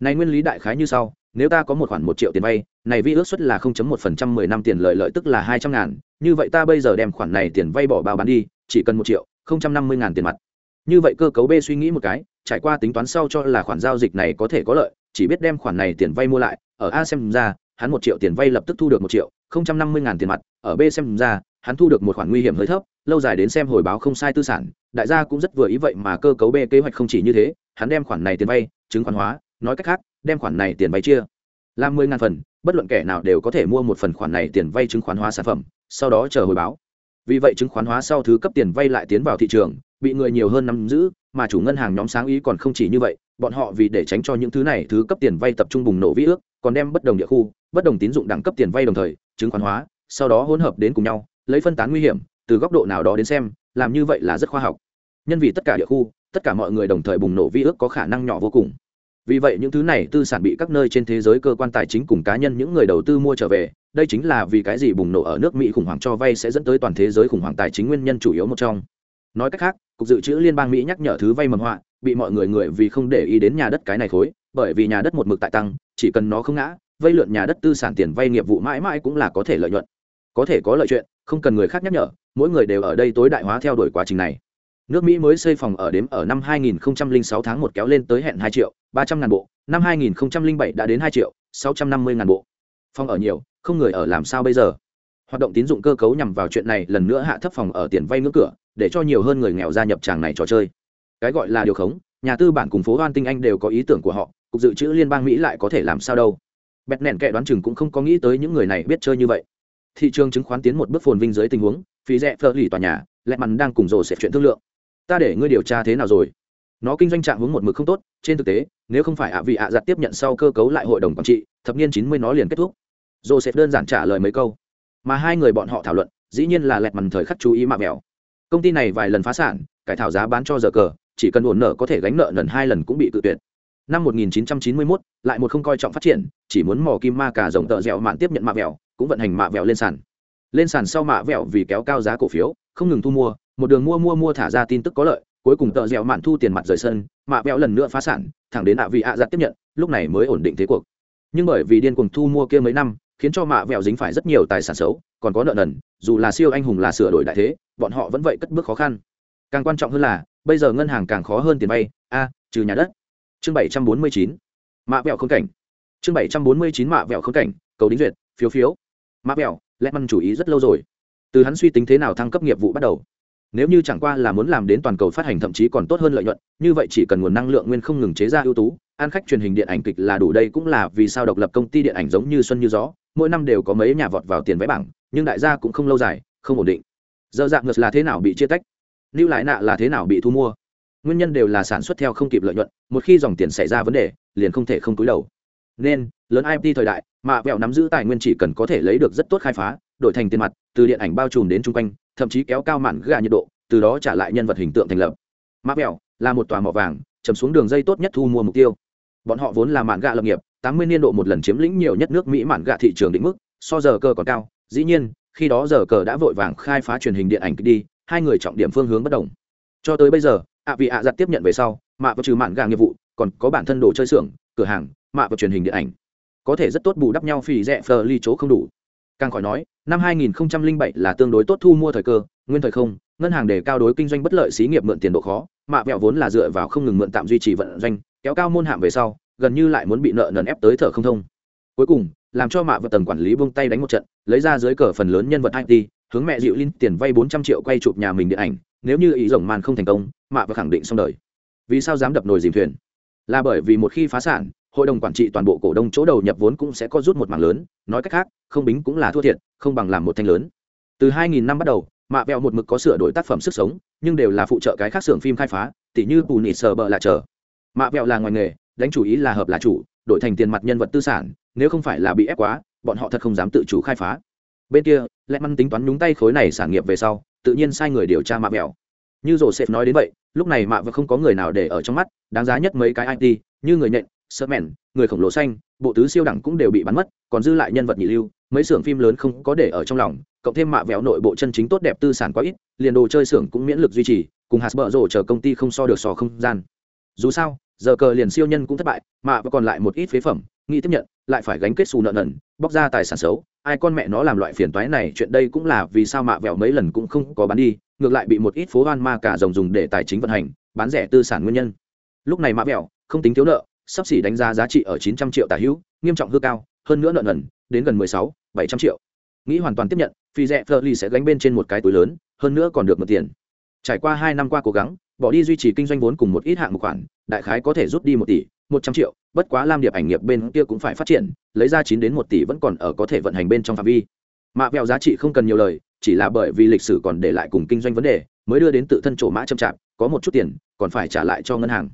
S1: Này nguyên lý đại khái như sau, nếu ta có một khoản một triệu tiền vay, này vi ước suất là 0.1% 10 năm tiền lợi lợi tức là hai trăm ngàn, như vậy ta bây giờ đem khoản này tiền vay bỏ bao bán đi, chỉ cần một triệu, không trăm năm mươi ngàn tiền mặt. Như vậy cơ cấu b suy nghĩ một cái, trải qua tính toán sau cho là khoản giao dịch này có thể có lợi, chỉ biết đem khoản này tiền vay mua lại, ở a xem ra, hắn một triệu tiền vay lập tức thu được một triệu, không trăm năm mươi ngàn tiền mặt, ở b xem ra hắn thu được một khoản nguy hiểm hơi thấp, lâu dài đến xem hồi báo không sai tư sản, đại gia cũng rất vừa ý vậy mà cơ cấu b kế hoạch không chỉ như thế, hắn đem khoản này tiền vay, chứng khoán hóa, nói cách khác, đem khoản này tiền vay chia. Làm mười ngàn phần, bất luận kẻ nào đều có thể mua một phần khoản này tiền vay chứng khoán hóa sản phẩm, sau đó chờ hồi báo. Vì vậy chứng khoán hóa sau thứ cấp tiền vay lại tiến vào thị trường, bị người nhiều hơn nắm giữ, mà chủ ngân hàng nhóm sáng ý còn không chỉ như vậy, bọn họ vì để tránh cho những thứ này thứ cấp tiền vay tập trung bùng nổ vĩ ước, còn đem bất đồng địa khu, bất đồng tín dụng đẳng cấp tiền vay đồng thời, chứng khoán hóa, sau đó hỗn hợp đến cùng nhau lấy phân tán nguy hiểm, từ góc độ nào đó đến xem, làm như vậy là rất khoa học. Nhân vì tất cả địa khu, tất cả mọi người đồng thời bùng nổ vi ước có khả năng nhỏ vô cùng. Vì vậy những thứ này tư sản bị các nơi trên thế giới cơ quan tài chính cùng cá nhân những người đầu tư mua trở về, đây chính là vì cái gì bùng nổ ở nước mỹ khủng hoảng cho vay sẽ dẫn tới toàn thế giới khủng hoảng tài chính nguyên nhân chủ yếu một trong. Nói cách khác, cục dự trữ liên bang mỹ nhắc nhở thứ vay mầm họa, bị mọi người người vì không để ý đến nhà đất cái này khối, bởi vì nhà đất một mực tại tăng, chỉ cần nó không ngã, vay lượn nhà đất tư sản tiền vay nghiệp vụ mãi mãi cũng là có thể lợi nhuận. Có thể có lợi chuyện không cần người khác nhắc nhở, mỗi người đều ở đây tối đại hóa theo đuổi quá trình này. Nước mỹ mới xây phòng ở đếm ở năm 2006 tháng một kéo lên tới hẹn 2 triệu 300 ngàn bộ, năm 2007 đã đến 2 triệu 650 ngàn bộ. Phòng ở nhiều, không người ở làm sao bây giờ? Hoạt động tín dụng cơ cấu nhằm vào chuyện này lần nữa hạ thấp phòng ở tiền vay ngưỡng cửa, để cho nhiều hơn người nghèo gia nhập tràng này trò chơi. Cái gọi là điều khống, nhà tư bản cùng phố hoan tinh anh đều có ý tưởng của họ, cục dự trữ liên bang mỹ lại có thể làm sao đâu? Bẹt nẹn kệ đoán chừng cũng không có nghĩ tới những người này biết chơi như vậy thị trường chứng khoán tiến một bước phồn vinh dưới tình huống, phí rẻ phơ lì tòa nhà, lẹ mằn đang cùng rồ sẽ chuyện thương lượng. Ta để ngươi điều tra thế nào rồi? Nó kinh doanh trạng hướng một mực không tốt, trên thực tế, nếu không phải ạ vị ạ giặt tiếp nhận sau cơ cấu lại hội đồng quản trị, thập niên chín mươi nó liền kết thúc. Joseph đơn giản trả lời mấy câu. Mà hai người bọn họ thảo luận, dĩ nhiên là lẹt mằn thời khắc chú ý mạ mèo công ty này vài lần phá sản, cải thảo giá bán cho giờ cờ, chỉ cần ổn nợ có thể gánh nợ lần hai lần cũng bị tự tuyệt năm 1991, lại một không coi trọng phát triển chỉ muốn mò kim ma cả rồng tợ dẻo mạn tiếp nhận mạ vẹo cũng vận hành mạ vẹo lên sàn. Lên sàn sau mạ vẹo vì kéo cao giá cổ phiếu không ngừng thu mua một đường mua mua mua thả ra tin tức có lợi cuối cùng tợ dẻo mạn thu tiền mặt rời sân mạ vẹo lần nữa phá sản thẳng đến ạ vị ạ giặt tiếp nhận lúc này mới ổn định thế cuộc. Nhưng bởi vì điên cuồng thu mua kia mấy năm khiến cho mạ vẹo dính phải rất nhiều tài sản xấu còn có nợ nần dù là siêu anh hùng là sửa đổi đại thế bọn họ vẫn vậy cất bước khó khăn. Càng quan trọng hơn là bây giờ ngân hàng càng khó hơn tiền vay a trừ nhà đất chương bảy trăm bốn mươi chín, mạ vẹo không cảnh. Chương bảy trăm bốn mươi chín, mạ vẹo không cảnh, cầu đính duyệt, phiếu phiếu. Mạ vẹo lẽ măn chủ ý rất lâu rồi. Từ hắn suy tính thế nào thăng cấp nghiệp vụ bắt đầu. Nếu như chẳng qua là muốn làm đến toàn cầu phát hành thậm chí còn tốt hơn lợi nhuận, như vậy chỉ cần nguồn năng lượng nguyên không ngừng chế ra ưu tú, ăn khách truyền hình điện ảnh kịch là đủ đây cũng là vì sao độc lập công ty điện ảnh giống như xuân như gió, mỗi năm đều có mấy nhà vọt vào tiền vé bảng, nhưng đại gia cũng không lâu dài, không ổn định. Dơ dạng ngược là thế nào bị chia tách? Lưu lại nạ là thế nào bị thu mua? Nguyên nhân đều là sản xuất theo không kịp lợi nhuận, một khi dòng tiền xảy ra vấn đề, liền không thể không túi đầu. Nên, lớn imt thời đại mạ vẹo nắm giữ tài nguyên chỉ cần có thể lấy được rất tốt khai phá, đổi thành tiền mặt, từ điện ảnh bao trùm đến chung quanh, thậm chí kéo cao mạn gà nhiệt độ, từ đó trả lại nhân vật hình tượng thành lập. Mạ vẹo là một tòa mỏ vàng chầm xuống đường dây tốt nhất thu mua mục tiêu. Bọn họ vốn là mạn gà lập nghiệp, tám mươi niên độ một lần chiếm lĩnh nhiều nhất nước mỹ mạn gà thị trường định mức, so giờ cơ còn cao, dĩ nhiên, khi đó giờ cờ đã vội vàng khai phá truyền hình điện ảnh đi, hai người trọng điểm phương hướng bất đồng. Cho tới bây giờ ạ vị ạ giặt tiếp nhận về sau, mạ và trừ mạn gà nghiệp vụ, còn có bản thân đồ chơi xưởng, cửa hàng, mạ và truyền hình điện ảnh. Có thể rất tốt bù đắp nhau phì rẻ phờ ly chỗ không đủ. Càng khỏi nói, năm 2007 là tương đối tốt thu mua thời cơ, nguyên thời không, ngân hàng để cao đối kinh doanh bất lợi xí nghiệp mượn tiền độ khó, mạ vẹo vốn là dựa vào không ngừng mượn tạm duy trì vận doanh, kéo cao môn hạm về sau, gần như lại muốn bị nợ nần ép tới thở không thông. Cuối cùng, làm cho mạ vật tầng quản lý buông tay đánh một trận, lấy ra dưới cờ phần lớn nhân vật it hướng mẹ dịu linh tiền vay bốn trăm triệu quay chụp nhà mình điện ảnh nếu như ý rồng màn không thành công, mạ và khẳng định xong đời. Vì sao dám đập nồi dìm thuyền? Là bởi vì một khi phá sản, hội đồng quản trị toàn bộ cổ đông chỗ đầu nhập vốn cũng sẽ có rút một mảng lớn. Nói cách khác, không bính cũng là thua thiệt, không bằng làm một thanh lớn. Từ 2000 năm bắt đầu, mạ vẹo một mực có sửa đổi tác phẩm sức sống, nhưng đều là phụ trợ cái khác xưởng phim khai phá, tỉ như bù nịt sờ bờ là chờ mạ vẹo là ngoài nghề, đánh chủ ý là hợp là chủ, đổi thành tiền mặt nhân vật tư sản, nếu không phải là bị ép quá, bọn họ thật không dám tự chủ khai phá. Bên kia lẽ măn tính toán nhúng tay khối này sản nghiệp về sau tự nhiên sai người điều tra mạ vẹo. Như rổ sệt nói đến vậy, lúc này mạ và không có người nào để ở trong mắt, đáng giá nhất mấy cái it như người nhện sợ mèn người khổng lồ xanh, bộ tứ siêu đẳng cũng đều bị bắn mất, còn dư lại nhân vật nhị lưu, mấy xưởng phim lớn không có để ở trong lòng, cộng thêm mạ vẹo nội bộ chân chính tốt đẹp tư sản quá ít, liền đồ chơi xưởng cũng miễn lực duy trì, cùng hạt bợ rổ chờ công ty không so được sò không gian. Dù sao, giờ cờ liền siêu nhân cũng thất bại, mạ và còn lại một ít phế phẩm, nghĩ tiếp nhận, lại phải gánh kết xù nợ nần, bóc ra tài sản xấu ai con mẹ nó làm loại phiền toái này, chuyện đây cũng là vì sao mạ vẹo mấy lần cũng không có bán đi, ngược lại bị một ít phố hoan ma cả rồng dùng để tài chính vận hành, bán rẻ tư sản nguyên nhân. Lúc này mạ vẹo, không tính thiếu nợ, sắp xỉ đánh giá giá trị ở chín trăm triệu tả hữu, nghiêm trọng hư cao, hơn nữa nợ nần, đến gần mười sáu, bảy trăm triệu. Nghĩ hoàn toàn tiếp nhận, phi rẻ ly sẽ gánh bên trên một cái túi lớn, hơn nữa còn được một tiền. Trải qua hai năm qua cố gắng, bỏ đi duy trì kinh doanh vốn cùng một ít hạng một khoản, đại khái có thể rút đi một tỷ một trăm triệu, bất quá lam điệp ảnh nghiệp bên kia cũng phải phát triển, lấy ra chín đến một tỷ vẫn còn ở có thể vận hành bên trong phạm vi. Mạ vẹo giá trị không cần nhiều lời, chỉ là bởi vì lịch sử còn để lại cùng kinh doanh vấn đề, mới đưa đến tự thân chỗ mã chậm chạp, có một chút tiền, còn phải trả lại cho ngân hàng.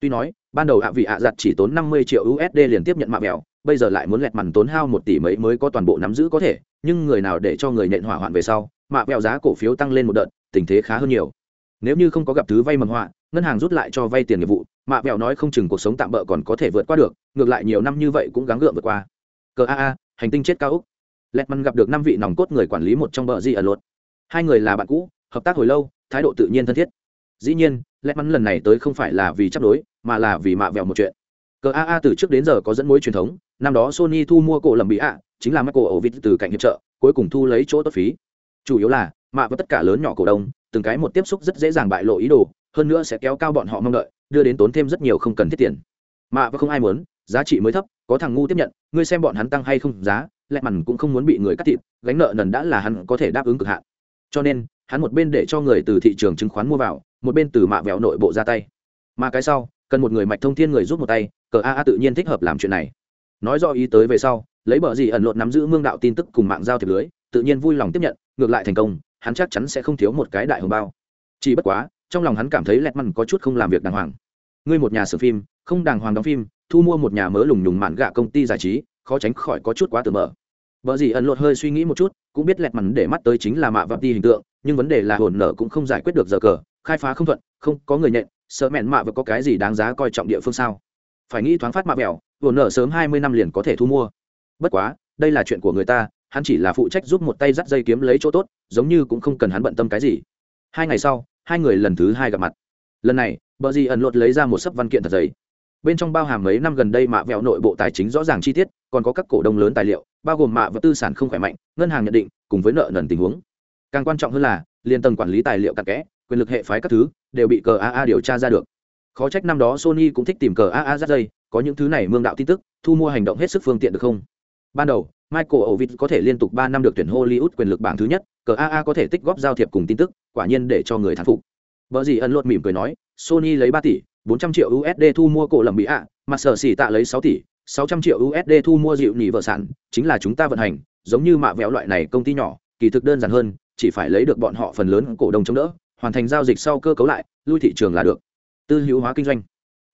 S1: Tuy nói, ban đầu hạ vị hạ giặt chỉ tốn năm mươi triệu usd liền tiếp nhận mạ vẹo, bây giờ lại muốn lẹt mằn tốn hao một tỷ mấy mới có toàn bộ nắm giữ có thể, nhưng người nào để cho người nện hỏa hoạn về sau, mạ vẹo giá cổ phiếu tăng lên một đợt, tình thế khá hơn nhiều. Nếu như không có gặp thứ vay mầm họa, ngân hàng rút lại cho vay tiền nghiệp vụ mạ vẹo nói không chừng cuộc sống tạm bỡ còn có thể vượt qua được, ngược lại nhiều năm như vậy cũng gắng gượng vượt qua. Cờ a a, hành tinh chết cao úc. Lẹt măn gặp được năm vị nòng cốt người quản lý một trong bờ di ở luật hai người là bạn cũ, hợp tác hồi lâu, thái độ tự nhiên thân thiết. Dĩ nhiên, lẹt măn lần này tới không phải là vì chấp đối, mà là vì mạ vẹo một chuyện. Cờ a a từ trước đến giờ có dẫn mối truyền thống, năm đó sony thu mua cổ lầm bị ạ, chính là michael ổ vịt từ cạnh hiệp trợ, cuối cùng thu lấy chỗ tốt phí. Chủ yếu là, mạ với tất cả lớn nhỏ cổ đông, từng cái một tiếp xúc rất dễ dàng bại lộ ý đồ, hơn nữa sẽ kéo cao bọn họ mong đợi đưa đến tốn thêm rất nhiều không cần thiết tiền. Mạ và không ai muốn, giá trị mới thấp, có thằng ngu tiếp nhận, ngươi xem bọn hắn tăng hay không giá, lẹ mằn cũng không muốn bị người cắt thịt, gánh nợ nần đã là hắn có thể đáp ứng cực hạn. Cho nên, hắn một bên để cho người từ thị trường chứng khoán mua vào, một bên từ mạ vẹo nội bộ ra tay. Mà cái sau, cần một người mạch thông thiên người rút một tay, cờ a a tự nhiên thích hợp làm chuyện này. Nói do ý tới về sau, lấy bờ gì ẩn lộn nắm giữ mương đạo tin tức cùng mạng giao thiệp lưới, tự nhiên vui lòng tiếp nhận, ngược lại thành công, hắn chắc chắn sẽ không thiếu một cái đại hồng bao. Chỉ bất quá trong lòng hắn cảm thấy lẹt mằn có chút không làm việc đàng hoàng. Ngươi một nhà sửa phim, không đàng hoàng đóng phim, thu mua một nhà mớ lùng nhùng mạn gạ công ty giải trí, khó tránh khỏi có chút quá từ mở. Vợ gì ẩn lột hơi suy nghĩ một chút, cũng biết lẹt mằn để mắt tới chính là mạ vạp đi hình tượng, nhưng vấn đề là hồn nở cũng không giải quyết được giờ cờ, khai phá không thuận, không có người nhện, sợ mẹn mạ và có cái gì đáng giá coi trọng địa phương sao? Phải nghĩ thoáng phát mạ vẹo, hồn nở sớm hai mươi năm liền có thể thu mua. Bất quá, đây là chuyện của người ta, hắn chỉ là phụ trách giúp một tay dắt dây kiếm lấy chỗ tốt, giống như cũng không cần hắn bận tâm cái gì. Hai ngày sau hai người lần thứ hai gặp mặt. Lần này, bờ gì ẩn lột lấy ra một sấp văn kiện thật dày. Bên trong bao hàm mấy năm gần đây mạ vẹo nội bộ tài chính rõ ràng chi tiết, còn có các cổ đông lớn tài liệu, bao gồm mạ và tư sản không khỏe mạnh, ngân hàng nhận định, cùng với nợ nần tình huống. Càng quan trọng hơn là, liên tầng quản lý tài liệu cặn kẽ, quyền lực hệ phái các thứ, đều bị cờ aa điều tra ra được. Khó trách năm đó sony cũng thích tìm cờ aa ra dây, có những thứ này mương đạo tin tức, thu mua hành động hết sức phương tiện được không? Ban đầu michael ovid có thể liên tục ba năm được tuyển hollywood quyền lực bảng thứ nhất, cờ aa có thể tích góp giao thiệp cùng tin tức, quả nhiên để cho người thán phục. Bở gì ẩn luật mỉm cười nói, sony lấy ba tỷ, bốn trăm triệu usd thu mua cổ lầm bị ạ, mà sở xỉ tạ lấy sáu tỷ, sáu trăm triệu usd thu mua dịu nỉ vợ sản, chính là chúng ta vận hành, giống như mạ véo loại này công ty nhỏ, kỳ thực đơn giản hơn, chỉ phải lấy được bọn họ phần lớn cổ đông chống đỡ, hoàn thành giao dịch sau cơ cấu lại, lui thị trường là được. Tư hữu hóa kinh doanh.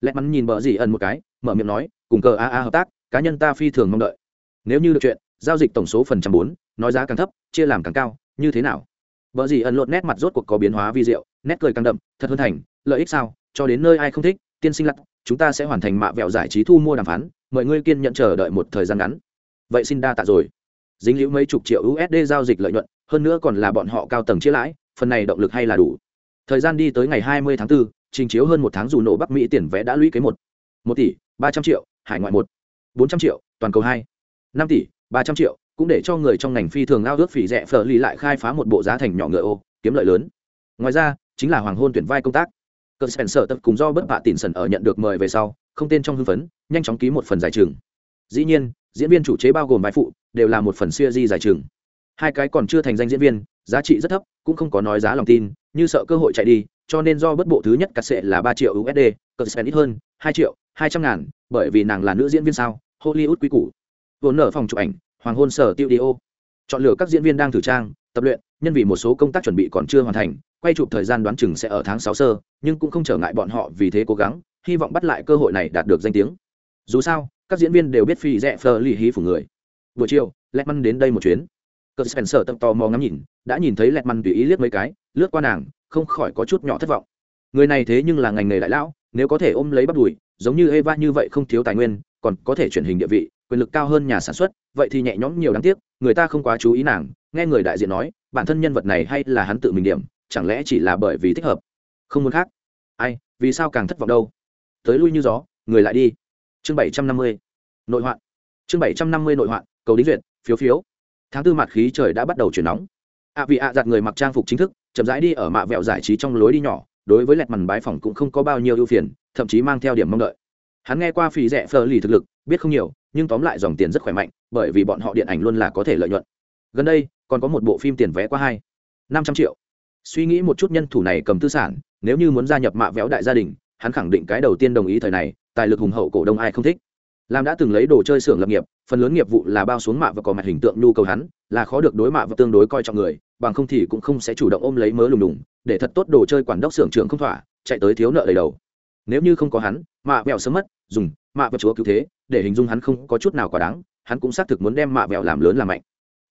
S1: Lẹt mắn nhìn bờ gì ẩn một cái, mở miệng nói, cùng cờ aa hợp tác, cá nhân ta phi thường mong đợi. Nếu như được chuyện giao dịch tổng số phần trăm bốn nói giá càng thấp chia làm càng cao như thế nào? Vợ gì ẩn lộn nét mặt rốt cuộc có biến hóa vi diệu nét cười càng đậm thật hơn thành lợi ích sao? Cho đến nơi ai không thích tiên sinh lặt chúng ta sẽ hoàn thành mạ vẹo giải trí thu mua đàm phán mời ngươi kiên nhận chờ đợi một thời gian ngắn. Vậy xin đa tạ rồi. Dính liễu mấy chục triệu usd giao dịch lợi nhuận hơn nữa còn là bọn họ cao tầng chia lãi phần này động lực hay là đủ? Thời gian đi tới ngày 20 tháng 4, trình chiếu hơn một tháng dù nổ bắc mỹ tiền vé đã lũy kế một một tỷ ba trăm triệu hải ngoại một bốn trăm triệu toàn cầu hai năm tỷ ba trăm triệu, cũng để cho người trong ngành phi thường ao ước phỉ rẻ phở lì lại khai phá một bộ giá thành nhỏ ngựa ô, kiếm lợi lớn. Ngoài ra, chính là hoàng hôn tuyển vai công tác. Cờ spencer tập cùng do bất bạ tỉn sần ở nhận được mời về sau, không tên trong hưng phấn, nhanh chóng ký một phần giải trường. Dĩ nhiên, diễn viên chủ chế bao gồm vai phụ, đều là một phần siêu di giải trường. Hai cái còn chưa thành danh diễn viên, giá trị rất thấp, cũng không có nói giá lòng tin, như sợ cơ hội chạy đi, cho nên do bất bộ thứ nhất cắt sệ là ba triệu usd cờ spend ít hơn, hai triệu hai trăm ngàn, bởi vì nàng là nữ diễn viên sao, hollywood quý củ vốn nở phòng chụp ảnh, hoàng hôn sở tiêu đi ô chọn lựa các diễn viên đang thử trang, tập luyện, nhân vì một số công tác chuẩn bị còn chưa hoàn thành, quay chụp thời gian đoán chừng sẽ ở tháng sáu sơ, nhưng cũng không trở ngại bọn họ vì thế cố gắng, hy vọng bắt lại cơ hội này đạt được danh tiếng. Dù sao, các diễn viên đều biết phi rẽ phờ lì hí phủ người. Buổi chiều lẹt măn đến đây một chuyến. Cờ spencer tập tò mò ngắm nhìn, đã nhìn thấy lẹt măn tùy ý liếc mấy cái, lướt qua nàng, không khỏi có chút nhỏ thất vọng. Người này thế nhưng là ngành nghề đại lão, nếu có thể ôm lấy bắt đùi, giống như eva như vậy không thiếu tài nguyên, còn có thể chuyển hình địa vị quyền lực cao hơn nhà sản xuất, vậy thì nhẹ nhõm nhiều đáng tiếc, người ta không quá chú ý nàng, nghe người đại diện nói, bản thân nhân vật này hay là hắn tự mình điểm, chẳng lẽ chỉ là bởi vì thích hợp? Không muốn khác. Ai, vì sao càng thất vọng đâu? Tới lui như gió, người lại đi. Chương bảy trăm năm mươi. Nội hoạn. Chương bảy trăm năm mươi nội hoạn, cầu đính duyệt, phiếu phiếu. Tháng tư mặt khí trời đã bắt đầu chuyển nóng. Ạ vì ạ giặt người mặc trang phục chính thức, chậm rãi đi ở mạ vẹo giải trí trong lối đi nhỏ, đối với lẹt mằn bái phòng cũng không có bao nhiêu ưu phiền, thậm chí mang theo điểm mong đợi hắn nghe qua phì rẻ phờ lì thực lực, biết không nhiều, nhưng tóm lại dòng tiền rất khỏe mạnh, bởi vì bọn họ điện ảnh luôn là có thể lợi nhuận. Gần đây, còn có một bộ phim tiền vé qua hai năm trăm triệu. Suy nghĩ một chút nhân thủ này cầm tư sản, nếu như muốn gia nhập mạ véo đại gia đình, hắn khẳng định cái đầu tiên đồng ý thời này, tài lực hùng hậu cổ đông ai không thích. Làm đã từng lấy đồ chơi xưởng lập nghiệp, phần lớn nghiệp vụ là bao xuống mạ và có mặt hình tượng nhu cầu hắn, là khó được đối mạ và tương đối coi trọng người, bằng không thì cũng không sẽ chủ động ôm lấy mớ lùng đùng, để thật tốt đồ chơi quản đốc xưởng trưởng không thỏa, chạy tới thiếu nợ đầy đầu nếu như không có hắn, mạ vẹo sớm mất, dùng mạ vẹo chúa cứu thế, để hình dung hắn không có chút nào quá đáng, hắn cũng xác thực muốn đem mạ vẹo làm lớn làm mạnh.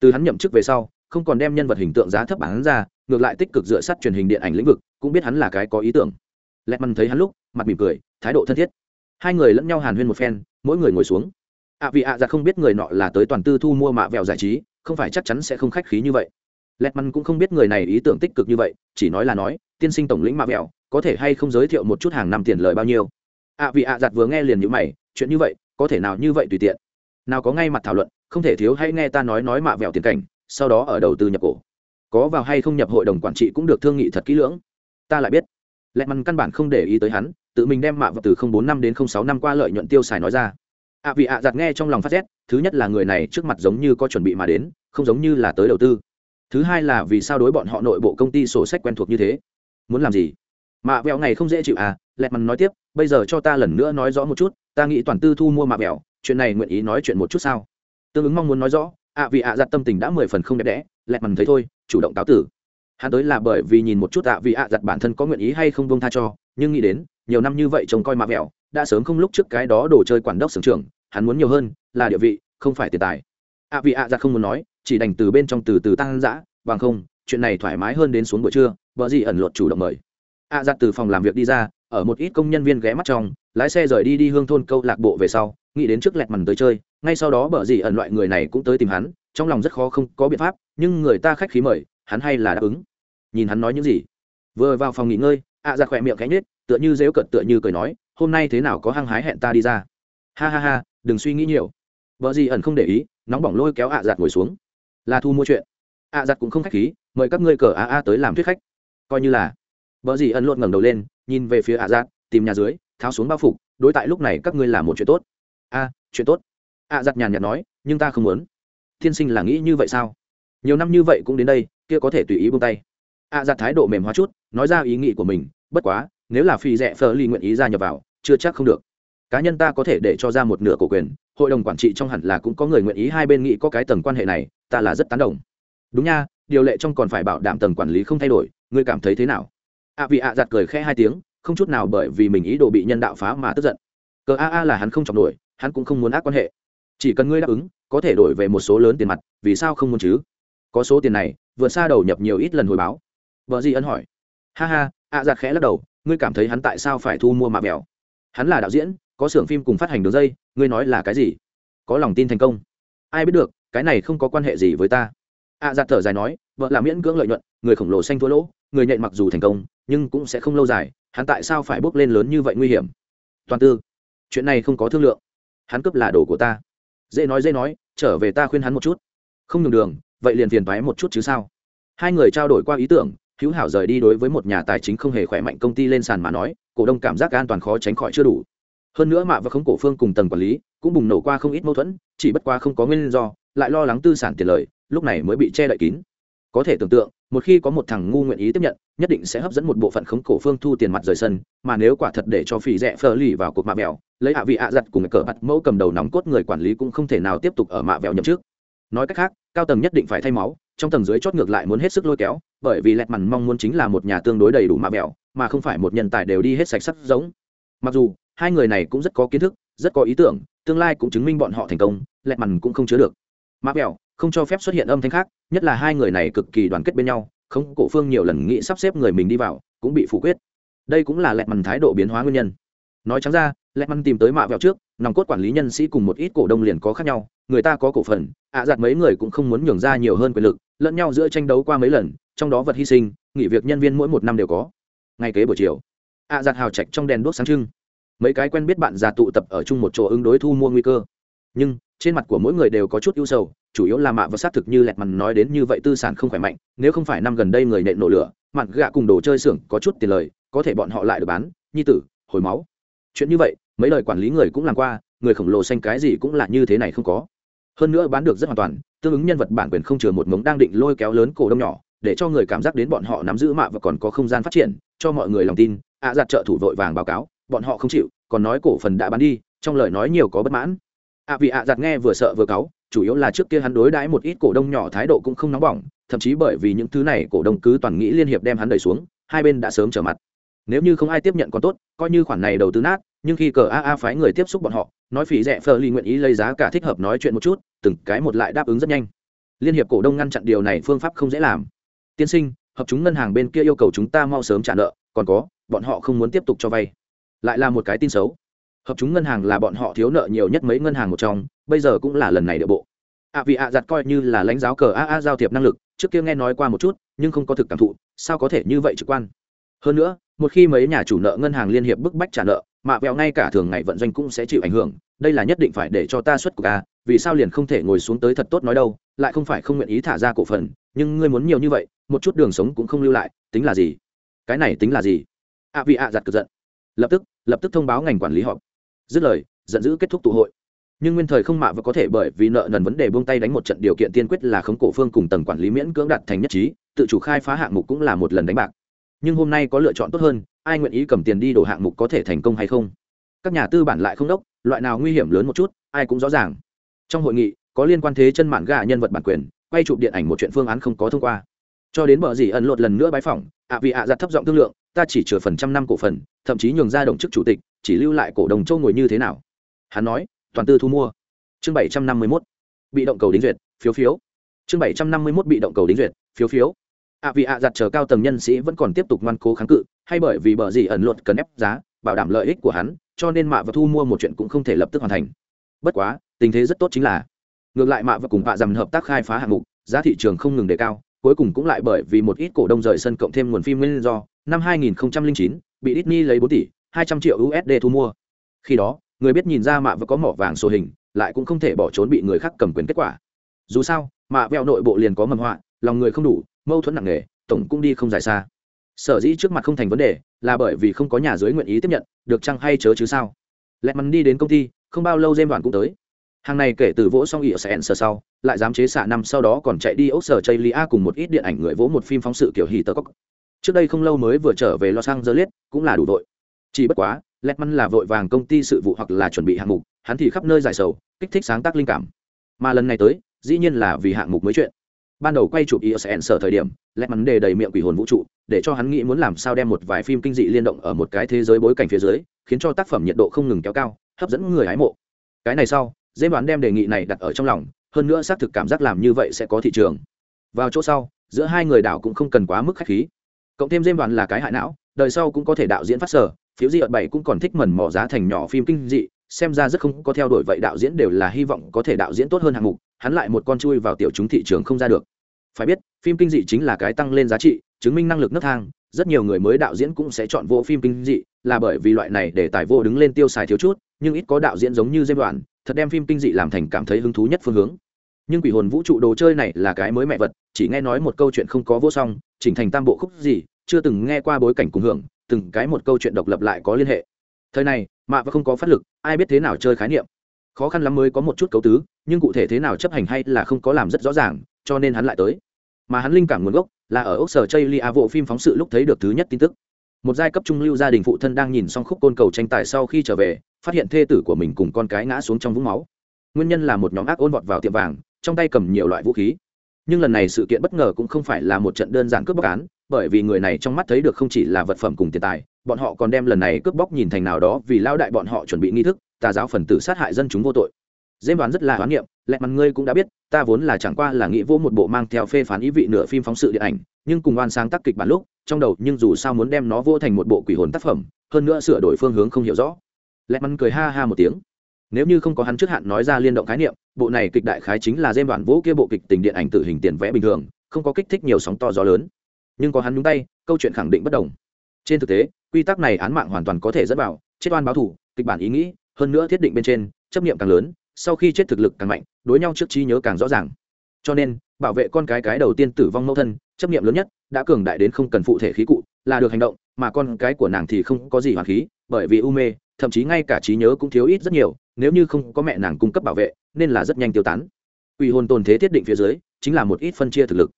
S1: Từ hắn nhậm chức về sau, không còn đem nhân vật hình tượng giá thấp bán ra, ngược lại tích cực dựa sát truyền hình điện ảnh lĩnh vực, cũng biết hắn là cái có ý tưởng. Lẹt măn thấy hắn lúc, mặt mỉm cười, thái độ thân thiết. Hai người lẫn nhau hàn huyên một phen, mỗi người ngồi xuống. Ạ à vì ạ ra không biết người nọ là tới toàn tư thu mua mạ vẹo giải trí, không phải chắc chắn sẽ không khách khí như vậy. Lẹt măn cũng không biết người này ý tưởng tích cực như vậy, chỉ nói là nói, tiên sinh tổng lĩnh mạ vẹo có thể hay không giới thiệu một chút hàng năm tiền lời bao nhiêu? ạ vị vì ạ giặt vừa nghe liền như mày, chuyện như vậy, có thể nào như vậy tùy tiện? Nào có ngay mặt thảo luận, không thể thiếu hay nghe ta nói nói mạ vẹo tiền cảnh, sau đó ở đầu tư nhập cổ. Có vào hay không nhập hội đồng quản trị cũng được thương nghị thật kỹ lưỡng. Ta lại biết. Lẹ măn căn bản không để ý tới hắn, tự mình đem mạ vào từ bốn năm đến sáu năm qua lợi nhuận tiêu xài nói ra. ạ, vì ạ giặt nghe trong lòng phát rét, thứ nhất là người này trước mặt giống như có chuẩn bị mà đến, không giống như là tới đầu tư. Thứ hai là vì sao đối bọn họ nội bộ công ty sổ sách quen thuộc như thế? Muốn làm gì? Mạ vẹo ngày không dễ chịu à lẹt mằn nói tiếp, bây giờ cho ta lần nữa nói rõ một chút, ta nghĩ toàn tư thu mua mạ vẹo, chuyện này nguyện ý nói chuyện một chút sao? Tương ứng mong muốn nói rõ, ạ vì ạ giặt tâm tình đã mười phần không đẹp đẽ, lẹt mằn thấy thôi, chủ động cáo tử. Hắn tới là bởi vì nhìn một chút ạ vì ạ giặt bản thân có nguyện ý hay không bông tha cho, nhưng nghĩ đến, nhiều năm như vậy trông coi mạ vẹo, đã sớm không lúc trước cái đó đồ chơi quản đốc sưởng trưởng, hắn muốn nhiều hơn, là địa vị, không phải tiền tài. Ạ vì ạ giặt không muốn nói, chỉ đành từ bên trong từ từ tăng dã, bằng không, chuyện này thoải mái hơn đến xuống buổi trưa, vợ gì ẩn luật chủ động mời ạ giặt từ phòng làm việc đi ra, ở một ít công nhân viên ghé mắt trong, lái xe rời đi đi hương thôn câu lạc bộ về sau, nghĩ đến trước lẹt mằn tới chơi, ngay sau đó bở gì ẩn loại người này cũng tới tìm hắn, trong lòng rất khó không có biện pháp, nhưng người ta khách khí mời, hắn hay là đáp ứng. Nhìn hắn nói những gì. Vừa vào phòng nghỉ ngơi, ạ giặt khỏe miệng cánh nết tựa như dễu cận tựa như cười nói, hôm nay thế nào có hăng hái hẹn ta đi ra? Ha ha ha, đừng suy nghĩ nhiều. Vợ gì ẩn không để ý, nóng bỏng lôi kéo ạ giặt ngồi xuống. Là thu mua chuyện. Ạ giặt cũng không khách khí, mời các ngươi cờ a a tới làm thuyết khách. Coi như là vợ gì ẩn luôn ngẩng đầu lên, nhìn về phía ạ dạ, giặt tìm nhà dưới, tháo xuống bao phục, đối tại lúc này các ngươi làm một chuyện tốt. A, chuyện tốt. Ạ dạ giặt nhàn nhạt nói, nhưng ta không muốn. Thiên sinh là nghĩ như vậy sao? Nhiều năm như vậy cũng đến đây, kia có thể tùy ý buông tay. Ạ dạ giặt thái độ mềm hóa chút, nói ra ý nghĩ của mình, bất quá, nếu là phi rẻ phờ ly nguyện ý ra nhập vào, chưa chắc không được. Cá nhân ta có thể để cho ra một nửa cổ quyền, hội đồng quản trị trong hẳn là cũng có người nguyện ý hai bên nghĩ có cái tầng quan hệ này, ta là rất tán đồng. Đúng nha, điều lệ trong còn phải bảo đảm tầng quản lý không thay đổi, ngươi cảm thấy thế nào? Ạ vị ạ giặt cười khẽ hai tiếng, không chút nào bởi vì mình ý đồ bị nhân đạo phá mà tức giận. Cờ a a là hắn không chọc nổi, hắn cũng không muốn ác quan hệ. Chỉ cần ngươi đáp ứng, có thể đổi về một số lớn tiền mặt, vì sao không muốn chứ? Có số tiền này, vượt xa đầu nhập nhiều ít lần hồi báo. Vợ di ân hỏi. Ha ha ạ giặt khẽ lắc đầu, ngươi cảm thấy hắn tại sao phải thu mua mạ mèo hắn là đạo diễn, có xưởng phim cùng phát hành đường dây, ngươi nói là cái gì? Có lòng tin thành công. Ai biết được, cái này không có quan hệ gì với ta. Ạ giặt thở dài nói, vợ là miễn cưỡng lợi nhuận, người khổng lồ xanh thua lỗ, người nhện mặc dù thành công nhưng cũng sẽ không lâu dài, hắn tại sao phải bốc lên lớn như vậy nguy hiểm? Toàn tư, chuyện này không có thương lượng. Hắn cướp là đồ của ta. Dễ nói dễ nói, trở về ta khuyên hắn một chút. Không nhường đường, vậy liền phiền thoái một chút chứ sao? Hai người trao đổi qua ý tưởng, hữu hảo rời đi đối với một nhà tài chính không hề khỏe mạnh công ty lên sàn mà nói, cổ đông cảm giác an toàn khó tránh khỏi chưa đủ. Hơn nữa mạ và không cổ phương cùng tầng quản lý, cũng bùng nổ qua không ít mâu thuẫn, chỉ bất qua không có nguyên do, lại lo lắng tư sản tiền lời, lúc này mới bị che đậy kín có thể tưởng tượng, một khi có một thằng ngu nguyện ý tiếp nhận, nhất định sẽ hấp dẫn một bộ phận khống cổ phương thu tiền mặt rời sân, mà nếu quả thật để cho phỉ rẻ phờ lì vào cuộc mạ vẹo, lấy hạ vị ạ giặt cùng cờ mặt mẫu cầm đầu nóng cốt người quản lý cũng không thể nào tiếp tục ở mạ vẹo nhậm trước nói cách khác, cao tầng nhất định phải thay máu, trong tầng dưới chót ngược lại muốn hết sức lôi kéo, bởi vì lẹt mằn mong muốn chính là một nhà tương đối đầy đủ mạ vẹo, mà không phải một nhân tài đều đi hết sạch sắc giống. Mặc dù, hai người này cũng rất có kiến thức, rất có ý tưởng, tương lai cũng chứng minh bọn họ thành công, lẹt mằn cũng không chứa được. Mạ vẹo không cho phép xuất hiện âm thanh khác nhất là hai người này cực kỳ đoàn kết bên nhau không cổ phương nhiều lần nghĩ sắp xếp người mình đi vào, cũng bị phủ quyết. Đây cũng là lẹt mằn thái độ biến hóa nguyên nhân. Nói trắng ra lẹt mằn tìm tới mạ vẹo trước, nòng cốt quản lý nhân sĩ cùng một ít cổ đông liền có khác nhau, người ta có cổ phần, ạ à giặt mấy người cũng không muốn nhường ra nhiều hơn quyền lực, lẫn nhau giữa tranh đấu qua mấy lần, trong đó vật hy sinh, nghỉ việc nhân viên mỗi một năm đều có. Ngay kế buổi chiều, ạ à giặt hào trạch trong đèn đuốc sáng trưng. Mấy cái quen biết bạn già tụ tập ở chung một chỗ ứng đối thu mua nguy cơ. Nhưng, trên mặt của mỗi người đều có chút ưu sầu chủ yếu là mạ và xác thực như lẹt mằn nói đến như vậy tư sản không khỏe mạnh nếu không phải năm gần đây người nện nổ lửa mặn gạ cùng đồ chơi xưởng có chút tiền lời có thể bọn họ lại được bán nhi tử hồi máu. Chuyện như vậy mấy lời quản lý người cũng làm qua người khổng lồ xanh cái gì cũng là như thế này không có. Hơn nữa bán được rất hoàn toàn tương ứng nhân vật bản quyền không chừa một mống đang định lôi kéo lớn cổ đông nhỏ để cho người cảm giác đến bọn họ nắm giữ mạ và còn có không gian phát triển cho mọi người lòng tin ạ à, giặt trợ thủ vội vàng báo cáo bọn họ không chịu còn nói cổ phần đã bán đi trong lời nói nhiều có bất mãn. Ạ vì ạ giặt nghe vừa sợ vừa cáu chủ yếu là trước kia hắn đối đãi một ít cổ đông nhỏ thái độ cũng không nóng bỏng, thậm chí bởi vì những thứ này cổ đông cứ toàn nghĩ liên hiệp đem hắn đẩy xuống, hai bên đã sớm trở mặt. Nếu như không ai tiếp nhận còn tốt, coi như khoản này đầu tư nát, nhưng khi cờ aa phái người tiếp xúc bọn họ, nói phí rẻ phờ ly nguyện ý lấy giá cả thích hợp nói chuyện một chút, từng cái một lại đáp ứng rất nhanh. Liên hiệp cổ đông ngăn chặn điều này phương pháp không dễ làm. Tiên sinh, hợp chúng ngân hàng bên kia yêu cầu chúng ta mau sớm trả nợ, còn có, bọn họ không muốn tiếp tục cho vay. Lại là một cái tin xấu hợp chúng ngân hàng là bọn họ thiếu nợ nhiều nhất mấy ngân hàng một trong, bây giờ cũng là lần này địa bộ. Ạ vì ạ giặt coi như là lãnh giáo cờ a a giao thiệp năng lực, trước kia nghe nói qua một chút, nhưng không có thực cảm thụ, sao có thể như vậy trực quan? Hơn nữa, một khi mấy nhà chủ nợ ngân hàng liên hiệp bức bách trả nợ mạ vẹo ngay cả thường ngày vận doanh cũng sẽ chịu ảnh hưởng, đây là nhất định phải để cho ta xuất cuộc ca à, vì sao liền không thể ngồi xuống tới thật tốt nói đâu, lại không phải không nguyện ý thả ra cổ phần, nhưng ngươi muốn nhiều như vậy, một chút đường sống cũng không lưu lại, tính là gì? Cái này tính là gì? Ạ vì ạ giặt cực giận. Lập tức lập tức thông báo ngành quản lý họp dứt lời, giận dữ kết thúc tụ hội. Nhưng nguyên thời không mạ và có thể bởi vì nợ nần vấn đề buông tay đánh một trận điều kiện tiên quyết là khống cổ phương cùng tầng quản lý miễn cưỡng đạt thành nhất trí, tự chủ khai phá hạng mục cũng là một lần đánh bạc. Nhưng hôm nay có lựa chọn tốt hơn, ai nguyện ý cầm tiền đi đổ hạng mục có thể thành công hay không? Các nhà tư bản lại không đốc, loại nào nguy hiểm lớn một chút, ai cũng rõ ràng. Trong hội nghị, có liên quan thế chân mạn gà nhân vật bản quyền, quay chụp điện ảnh một chuyện phương án không có thông qua. Cho đến bờ gì ẩn lột lần nữa bái phỏng, ạ vì ạ giặt thấp giọng thương lượng ta chỉ chừa phần trăm năm cổ phần, thậm chí nhường ra đồng chức chủ tịch, chỉ lưu lại cổ đồng châu ngồi như thế nào? Hắn nói, toàn tư thu mua. Chương bảy trăm năm mươi mốt. Bị động cầu đính duyệt, phiếu phiếu. Chương bảy trăm năm mươi mốt bị động cầu đính duyệt, phiếu phiếu. Ạ vì ạ, giặt chờ cao tầng nhân sĩ vẫn còn tiếp tục ngoan cố kháng cự, hay bởi vì bờ gì ẩn luật cần ép giá, bảo đảm lợi ích của hắn, cho nên mạ và thu mua một chuyện cũng không thể lập tức hoàn thành. Bất quá, tình thế rất tốt chính là, ngược lại mạ và cùng bạ dầm hợp tác khai phá hạng mục, giá thị trường không ngừng đề cao cuối cùng cũng lại bởi vì một ít cổ đông rời sân cộng thêm nguồn phim nguyên do, năm 2009 bị Disney lấy 4 tỷ 200 triệu USD thu mua. Khi đó, người biết nhìn ra mạ và có mỏ vàng số hình, lại cũng không thể bỏ trốn bị người khác cầm quyền kết quả. Dù sao, mạ vẹo nội bộ liền có mầm họa, lòng người không đủ, mâu thuẫn nặng nề, tổng cũng đi không dài xa. Sở dĩ trước mặt không thành vấn đề, là bởi vì không có nhà dưới nguyện ý tiếp nhận, được chăng hay chớ chứ sao? Lẹt mắn đi đến công ty, không bao lâu dêm đoàn cũng tới hàng này kể từ vỗ xong ỉa sẹn sờ sau, lại dám chế xạ năm, sau đó còn chạy đi ốc sở chây lia cùng một ít điện ảnh người vỗ một phim phóng sự kiểu hì tờ cóc trước đây không lâu mới vừa trở về los angeles, cũng là đủ đội chỉ bất quá lẹt măn là vội vàng công ty sự vụ hoặc là chuẩn bị hạng mục, hắn thì khắp nơi giải sầu, kích thích sáng tác linh cảm. Mà lần này tới, dĩ nhiên là vì hạng mục mới chuyện. Ban đầu quay chụp isn sở thời điểm lẹt mắn đề đầy miệng quỷ hồn vũ trụ, để cho hắn nghĩ muốn làm sao đem một vài phim kinh dị liên động ở một cái thế giới bối cảnh phía dưới, khiến cho tác phẩm nhiệt độ không ngừng kéo cao, hấp dẫn người hái mộ. Cái này sau dễ đoán đem đề nghị này đặt ở trong lòng, hơn nữa xác thực cảm giác làm như vậy sẽ có thị trường vào chỗ sau, giữa hai người đảo cũng không cần quá mức khách khí cộng thêm dêm đoàn là cái hại não, đời sau cũng có thể đạo diễn phát sở, phiếu di ợt bảy cũng còn thích mần mỏ giá thành nhỏ phim kinh dị, xem ra rất không có theo đuổi vậy đạo diễn đều là hy vọng có thể đạo diễn tốt hơn hạng mục, hắn lại một con chui vào tiểu chúng thị trường không ra được phải biết, phim kinh dị chính là cái tăng lên giá trị, chứng minh năng lực nấc thang, rất nhiều người mới đạo diễn cũng sẽ chọn vô phim kinh dị, là bởi vì loại này để tài vô đứng lên tiêu xài thiếu chút, nhưng ít có đạo diễn giống như dêm Đoàn thật đem phim kinh dị làm thành cảm thấy hứng thú nhất phương hướng. Nhưng quỷ hồn vũ trụ đồ chơi này là cái mới mẹ vật, chỉ nghe nói một câu chuyện không có vô song, chỉnh thành tam bộ khúc gì, chưa từng nghe qua bối cảnh cùng hưởng, từng cái một câu chuyện độc lập lại có liên hệ. Thời này, mạ và không có phát lực, ai biết thế nào chơi khái niệm. Khó khăn lắm mới có một chút cấu tứ, nhưng cụ thể thế nào chấp hành hay là không có làm rất rõ ràng, cho nên hắn lại tới. Mà hắn linh cảm nguồn gốc là ở ốc sở chây lia vụ phim phóng sự lúc thấy được thứ nhất tin tức một giai cấp trung lưu gia đình phụ thân đang nhìn xong khúc côn cầu tranh tài sau khi trở về, phát hiện thê tử của mình cùng con cái ngã xuống trong vũng máu. Nguyên nhân là một nhóm ác ôn vọt vào tiệm vàng, trong tay cầm nhiều loại vũ khí. Nhưng lần này sự kiện bất ngờ cũng không phải là một trận đơn giản cướp bóc án, bởi vì người này trong mắt thấy được không chỉ là vật phẩm cùng tiền tài, bọn họ còn đem lần này cướp bóc nhìn thành nào đó vì lao đại bọn họ chuẩn bị nghi thức, tà giáo phần tử sát hại dân chúng vô tội. Dễ đoán rất là hoán niệm lẹ mặt ngươi cũng đã biết, ta vốn là chẳng qua là nghĩ vô một bộ mang theo phê phán ý vị nửa phim phóng sự điện ảnh, nhưng cùng oan sáng tác kịch bản lúc trong đầu nhưng dù sao muốn đem nó vô thành một bộ quỷ hồn tác phẩm, hơn nữa sửa đổi phương hướng không hiểu rõ. Lẹ mắn cười ha ha một tiếng. Nếu như không có hắn trước hạn nói ra liên động khái niệm, bộ này kịch đại khái chính là dêm đoạn vũ kia bộ kịch tình điện ảnh tử hình tiền vẽ bình thường, không có kích thích nhiều sóng to gió lớn. Nhưng có hắn nhúng tay, câu chuyện khẳng định bất đồng. Trên thực tế, quy tắc này án mạng hoàn toàn có thể dẫn vào, chết oan báo thủ kịch bản ý nghĩ, hơn nữa thiết định bên trên, chấp niệm càng lớn, sau khi chết thực lực càng mạnh, đối nhau trước trí nhớ càng rõ ràng. Cho nên, bảo vệ con cái cái đầu tiên tử vong mẫu thân chấp niệm lớn nhất, đã cường đại đến không cần phụ thể khí cụ, là được hành động, mà con cái của nàng thì không có gì hoàn khí, bởi vì u mê, thậm chí ngay cả trí nhớ cũng thiếu ít rất nhiều, nếu như không có mẹ nàng cung cấp bảo vệ, nên là rất nhanh tiêu tán. Ủy hồn tồn thế thiết định phía dưới, chính là một ít phân chia thực lực.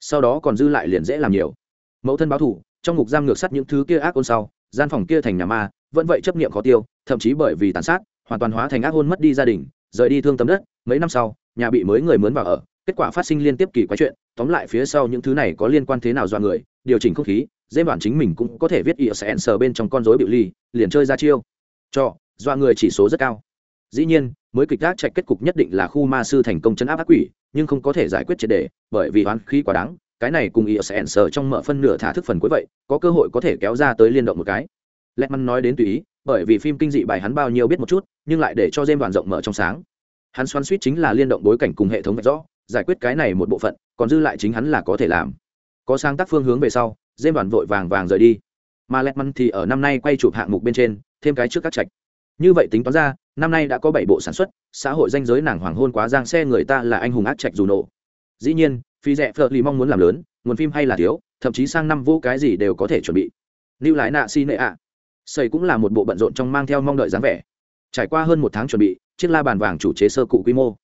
S1: Sau đó còn dư lại liền dễ làm nhiều. Mẫu thân báo thủ trong ngục giam ngược sắt những thứ kia ác ôn sau, gian phòng kia thành nhà ma, vẫn vậy chấp niệm khó tiêu, thậm chí bởi vì tàn sát, hoàn toàn hóa thành ác ôn mất đi gia đình, rời đi thương tấm đất, mấy năm sau, nhà bị mới người mướn vào ở kết quả phát sinh liên tiếp kỳ quái chuyện, tóm lại phía sau những thứ này có liên quan thế nào do người, điều chỉnh không khí dễ bản chính mình cũng có thể viết ỉa sẽ sờ bên trong con rối biểu ly, liền chơi ra chiêu. Cho do người chỉ số rất cao. Dĩ nhiên, mới kịch gác chạy kết cục nhất định là khu ma sư thành công chấn áp ác quỷ, nhưng không có thể giải quyết triệt đề, bởi vì oán khí quá đáng, cái này cùng ỉa sẽ sờ trong mở phân nửa thả thức phần cuối vậy, có cơ hội có thể kéo ra tới liên động một cái. Lẹt măn nói đến tùy ý, bởi vì phim kinh dị bài hắn bao nhiêu biết một chút, nhưng lại để cho dêm đoàn rộng mở trong sáng. Hắn xoắn suýt chính là liên động bối cảnh cùng hệ thống vạch rõ giải quyết cái này một bộ phận, còn dư lại chính hắn là có thể làm. Có sáng tác phương hướng về sau dêm đoàn vội vàng vàng rời đi. Mà lẹt măn thì ở năm nay quay chụp hạng mục bên trên, thêm cái trước các trạch. Như vậy tính toán ra, năm nay đã có bảy bộ sản xuất, xã hội danh giới nàng hoàng hôn quá giang xe người ta là anh hùng ác trạch dù nổ. Dĩ nhiên phi rẻ phở lì mong muốn làm lớn, nguồn phim hay là thiếu, thậm chí sang năm vô cái gì đều có thể chuẩn bị. Lưu lái nạ xi nệ ạ. Xây cũng là một bộ bận rộn trong mang theo mong đợi dáng vẻ. Trải qua hơn một tháng chuẩn bị, chiếc la bàn vàng chủ chế sơ cụ quy mô.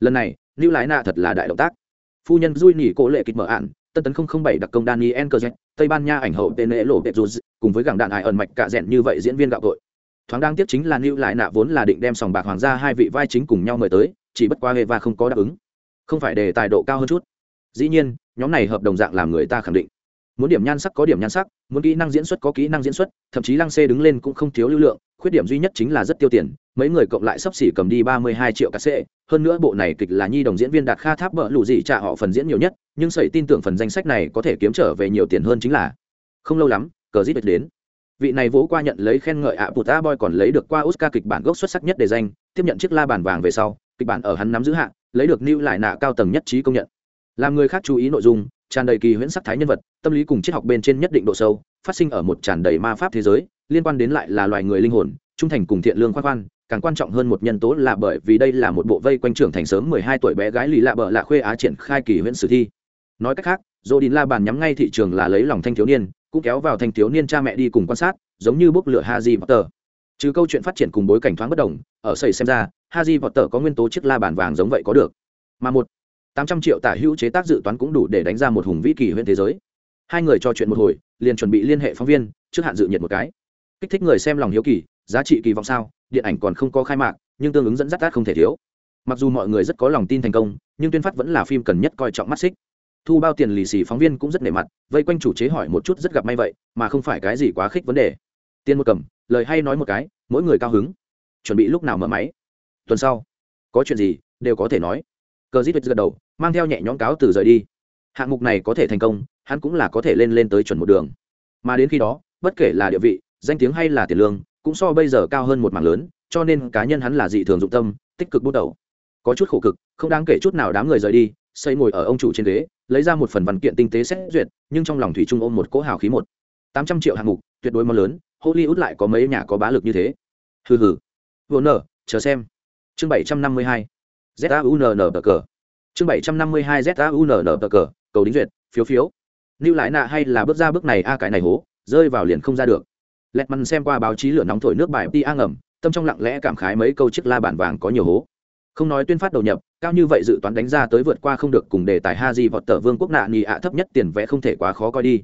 S1: Lần này lưu lái nạ thật là đại động tác. Phu nhân dui nỉ cố lệ kịch mở ạn, tân tấn không không bảy đặc công daniel cơ tây ban nha ảnh hậu tên lễ lộ đẹp cùng với gẳng đạn ải ẩn mạch cả rẽn như vậy diễn viên gạo tội. Thoáng đang tiếp chính là lưu lại nạ vốn là định đem sòng bạc hoàng gia hai vị vai chính cùng nhau mời tới, chỉ bất qua hệ và không có đáp ứng. Không phải để tài độ cao hơn chút. Dĩ nhiên, nhóm này hợp đồng dạng làm người ta khẳng định. Muốn điểm nhan sắc có điểm nhan sắc, muốn kỹ năng diễn xuất có kỹ năng diễn xuất, thậm chí lăng xê đứng lên cũng không thiếu lưu lượng, khuyết điểm duy nhất chính là rất tiêu tiền mấy người cộng lại sắp xỉ cầm đi ba mươi hai triệu cá xê hơn nữa bộ này kịch là nhi đồng diễn viên đạt kha tháp bỡ lù gì trả họ phần diễn nhiều nhất, nhưng sẩy tin tưởng phần danh sách này có thể kiếm trở về nhiều tiền hơn chính là. Không lâu lắm, cờ dít đến. Vị này vỗ qua nhận lấy khen ngợi ạ bụt a boy còn lấy được qua oscar kịch bản gốc xuất sắc nhất để danh, tiếp nhận chiếc la bàn vàng về sau, kịch bản ở hắn nắm giữ hạng lấy được lưu lại nạ cao tầng nhất trí công nhận. Làm người khác chú ý nội dung, tràn đầy kỳ huyễn sắc thái nhân vật, tâm lý cùng triết học bên trên nhất định độ sâu, phát sinh ở một tràn đầy ma pháp thế giới, liên quan đến lại là loài người linh hồn, trung thành cùng thiện lương khoan khoan càng quan trọng hơn một nhân tố là bởi vì đây là một bộ vây quanh trưởng thành sớm mười hai tuổi bé gái lì lạ bợ lạ khuê á triển khai kỳ huyễn sử thi. Nói cách khác, dô đình la bàn nhắm ngay thị trường là lấy lòng thanh thiếu niên, cũng kéo vào thanh thiếu niên cha mẹ đi cùng quan sát, giống như bốc lửa haji potter. Trừ câu chuyện phát triển cùng bối cảnh thoáng bất đồng, ở sầy xem ra, haji potter có nguyên tố chiếc la bàn vàng giống vậy có được. Mà một, tám trăm triệu tả hữu chế tác dự toán cũng đủ để đánh ra một hùng vĩ kỳ huyễn thế giới. Hai người trò chuyện một hồi, liền chuẩn bị liên hệ phóng viên, trước hạn dự nhiệt một cái. Kích thích người xem lòng hiếu kỳ giá trị kỳ vọng sao? Điện ảnh còn không có khai mạc, nhưng tương ứng dẫn dắt tát không thể thiếu. Mặc dù mọi người rất có lòng tin thành công, nhưng tuyên phát vẫn là phim cần nhất coi trọng mắt xích. Thu bao tiền lì xì phóng viên cũng rất nể mặt, vây quanh chủ chế hỏi một chút rất gặp may vậy, mà không phải cái gì quá khích vấn đề. Tiền một cầm, lời hay nói một cái, mỗi người cao hứng. Chuẩn bị lúc nào mở máy? Tuần sau. Có chuyện gì, đều có thể nói. Cờ dít gật đầu, mang theo nhẹ nhõm cáo từ rời đi. Hạng mục này có thể thành công, hắn cũng là có thể lên lên tới chuẩn một đường. Mà đến khi đó, bất kể là địa vị, danh tiếng hay là tiền lương cũng so bây giờ cao hơn một mảng lớn, cho nên cá nhân hắn là dị thường dụng tâm, tích cực bút đầu. Có chút khổ cực, không đáng kể chút nào đám người rời đi, xây ngồi ở ông chủ trên ghế, lấy ra một phần văn kiện tinh tế xét duyệt, nhưng trong lòng thủy trung ôm một cỗ hào khí một. Tám trăm triệu hạng mục, tuyệt đối mong lớn, hollywood lại có mấy nhà có bá lực như thế. Hừ hừ. Vô nở, chờ xem. Chương bảy trăm năm mươi hai. Zaunn tờ cờ chương bảy trăm năm mươi hai zaunn tờ cờ cầu đính duyệt, phiếu phiếu. Lưu lại nạ hay là bước ra bước này, a cái này hố, rơi vào liền không ra được lẹt mằn xem qua báo chí lửa nóng thổi nước bài ti a ngầm, tâm trong lặng lẽ cảm khái mấy câu chiếc la bản vàng có nhiều hố. Không nói tuyên phát đầu nhập, cao như vậy dự toán đánh ra tới vượt qua không được cùng đề tài ha di vọt tờ vương quốc nạ nhị ạ thấp nhất tiền vẽ không thể quá khó coi đi.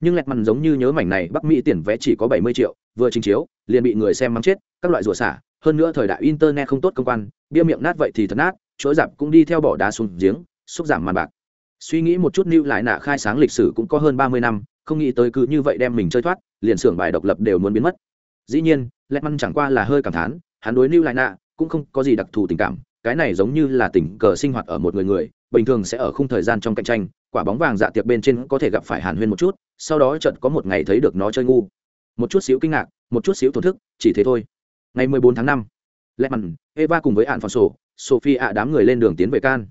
S1: Nhưng lẹt mằn giống như nhớ mảnh này, bắc mỹ tiền vẽ chỉ có bảy mươi triệu, vừa trình chiếu, liền bị người xem mắng chết, các loại rủa xả, hơn nữa thời đại internet không tốt công quan, bia miệng nát vậy thì thật nát chỗ giảm cũng đi theo bỏ đá xuống giếng, xúc giảm màn bạc. Suy nghĩ một chút lưu lại nạ khai sáng lịch sử cũng có hơn ba mươi năm không nghĩ tới cứ như vậy đem mình chơi thoát liền xưởng bài độc lập đều muốn biến mất. Dĩ nhiên lẹt măn chẳng qua là hơi cảm thán hắn đối lưu lại nạ cũng không có gì đặc thù tình cảm cái này giống như là tình cờ sinh hoạt ở một người người bình thường sẽ ở khung thời gian trong cạnh tranh quả bóng vàng dạ tiệc bên trên có thể gặp phải hàn huyên một chút sau đó chợt có một ngày thấy được nó chơi ngu. Một chút xíu kinh ngạc một chút xíu thổn thức chỉ thế thôi. Ngày 14 tháng 5, lẹ mặn eva cùng với hạn phòn sổ sophie ạ đám người lên đường tiến về can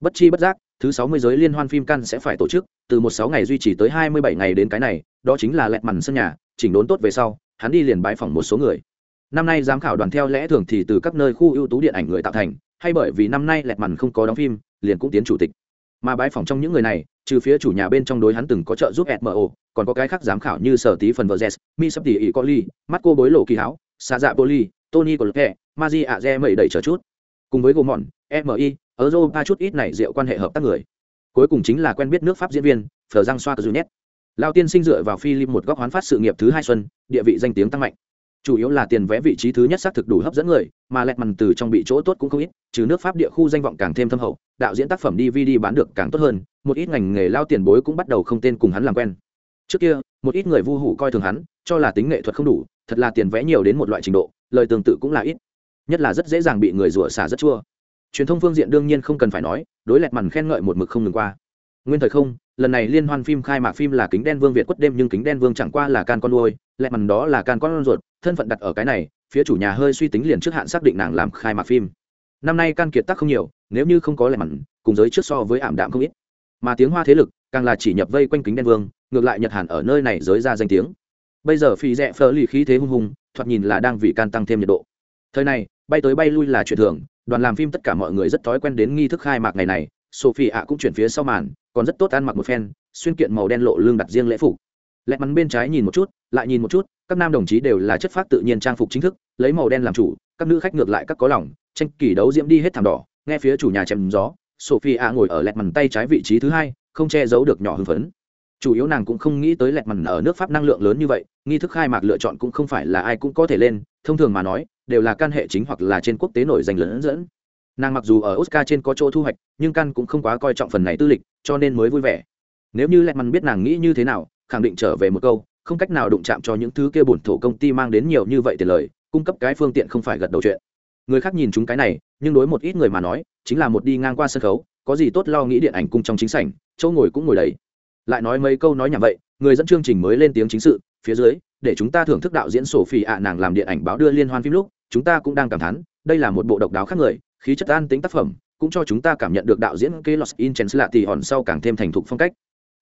S1: bất chi bất giác thứ 60 giới liên hoan phim Cannes sẽ phải tổ chức từ một sáu ngày duy trì tới 27 ngày đến cái này đó chính là lẹt mằn sân nhà chỉnh đốn tốt về sau hắn đi liền bãi phỏng một số người. Năm nay giám khảo đoàn theo lẽ thường thì từ các nơi khu ưu tú điện ảnh người tạo thành hay bởi vì năm nay lẹt mằn không có đóng phim liền cũng tiến chủ tịch. Mà bãi phỏng trong những người này trừ phía chủ nhà bên trong đối hắn từng có trợ giúp SMO, còn có cái khác giám khảo như sở tí phần vợ jes mi sắp tỉ Ý có ly mắt cô bối lộ kỳ háo xa dạ poli tony colpe maji a re mẩy đẩy chờ chút. Cùng với gồm mòn mi euro ba chút ít này rượu quan hệ hợp tác người. Cuối cùng chính là quen biết nước pháp diễn viên phờ giang xoa cờ dunet lao tiên sinh dựa vào Philip một góc hoán phát sự nghiệp thứ hai xuân, địa vị danh tiếng tăng mạnh. Chủ yếu là tiền vẽ vị trí thứ nhất xác thực đủ hấp dẫn người, mà lẹt mằn từ trong bị chỗ tốt cũng không ít, trừ nước pháp địa khu danh vọng càng thêm thâm hậu, đạo diễn tác phẩm dvd bán được càng tốt hơn, một ít ngành nghề lao tiền bối cũng bắt đầu không tên cùng hắn làm quen. Trước kia, một ít người vu hủ coi thường hắn, cho là tính nghệ thuật không đủ, thật là tiền vẽ nhiều đến một loại trình độ, lời tương tự cũng là ít, nhất là rất dễ dàng bị người rủa xả rất chua truyền thông phương diện đương nhiên không cần phải nói, đối lẹt mằn khen ngợi một mực không ngừng qua. Nguyên thời không, lần này liên hoan phim khai mạc phim là kính đen vương việt quất đêm nhưng kính đen vương chẳng qua là can con nuôi, lẹt mằn đó là can con ruột, thân phận đặt ở cái này, phía chủ nhà hơi suy tính liền trước hạn xác định nàng làm khai mạc phim. Năm nay can kiệt tác không nhiều, nếu như không có lẹt mằn, cùng giới trước so với ảm đạm không ít. Mà tiếng hoa thế lực, càng là chỉ nhập vây quanh kính đen vương, ngược lại nhật hàn ở nơi này giới ra danh tiếng. Bây giờ phi rẽ phơ lì khí thế hung hùng, thoạt nhìn là đang vì can tăng thêm nhiệt độ. Thời này, bay tới bay lui là chuyện thường đoàn làm phim tất cả mọi người rất thói quen đến nghi thức khai mạc ngày này, sophie ạ cũng chuyển phía sau màn, còn rất tốt ăn mặc một phen, xuyên kiện màu đen lộ lương đặt riêng lễ phục. Lẹt mắn bên trái nhìn một chút, lại nhìn một chút, các nam đồng chí đều là chất phát tự nhiên trang phục chính thức, lấy màu đen làm chủ, các nữ khách ngược lại các có lòng, tranh kỳ đấu diễm đi hết thảm đỏ, nghe phía chủ nhà chém gió, sophie a ngồi ở lẹt mằn tay trái vị trí thứ hai, không che giấu được nhỏ hưng phấn. Chủ yếu nàng cũng không nghĩ tới lẹt mằn ở nước pháp năng lượng lớn như vậy, nghi thức khai mạc lựa chọn cũng không phải là ai cũng có thể lên, thông thường mà nói đều là can hệ chính hoặc là trên quốc tế nổi danh lớn dẫn. Nàng mặc dù ở oscar trên có chỗ thu hoạch, nhưng căn cũng không quá coi trọng phần này tư lịch, cho nên mới vui vẻ. Nếu như lẹt mằn biết nàng nghĩ như thế nào, khẳng định trở về một câu, không cách nào đụng chạm cho những thứ kia bổn thổ công ty mang đến nhiều như vậy tiền lời, cung cấp cái phương tiện không phải gật đầu chuyện. Người khác nhìn chúng cái này, nhưng đối một ít người mà nói, chính là một đi ngang qua sân khấu, có gì tốt lo nghĩ điện ảnh cung trong chính sảnh, chỗ ngồi cũng ngồi đấy lại nói mấy câu nói nhảm vậy, người dẫn chương trình mới lên tiếng chính sự, phía dưới, để chúng ta thưởng thức đạo diễn sổ phi ạ, nàng làm điện ảnh báo đưa liên hoan phim lúc chúng ta cũng đang cảm thán, đây là một bộ độc đáo khác người, khí chất an tính tác phẩm, cũng cho chúng ta cảm nhận được đạo diễn kê los in chen lạ thì hòn sau càng thêm thành thục phong cách.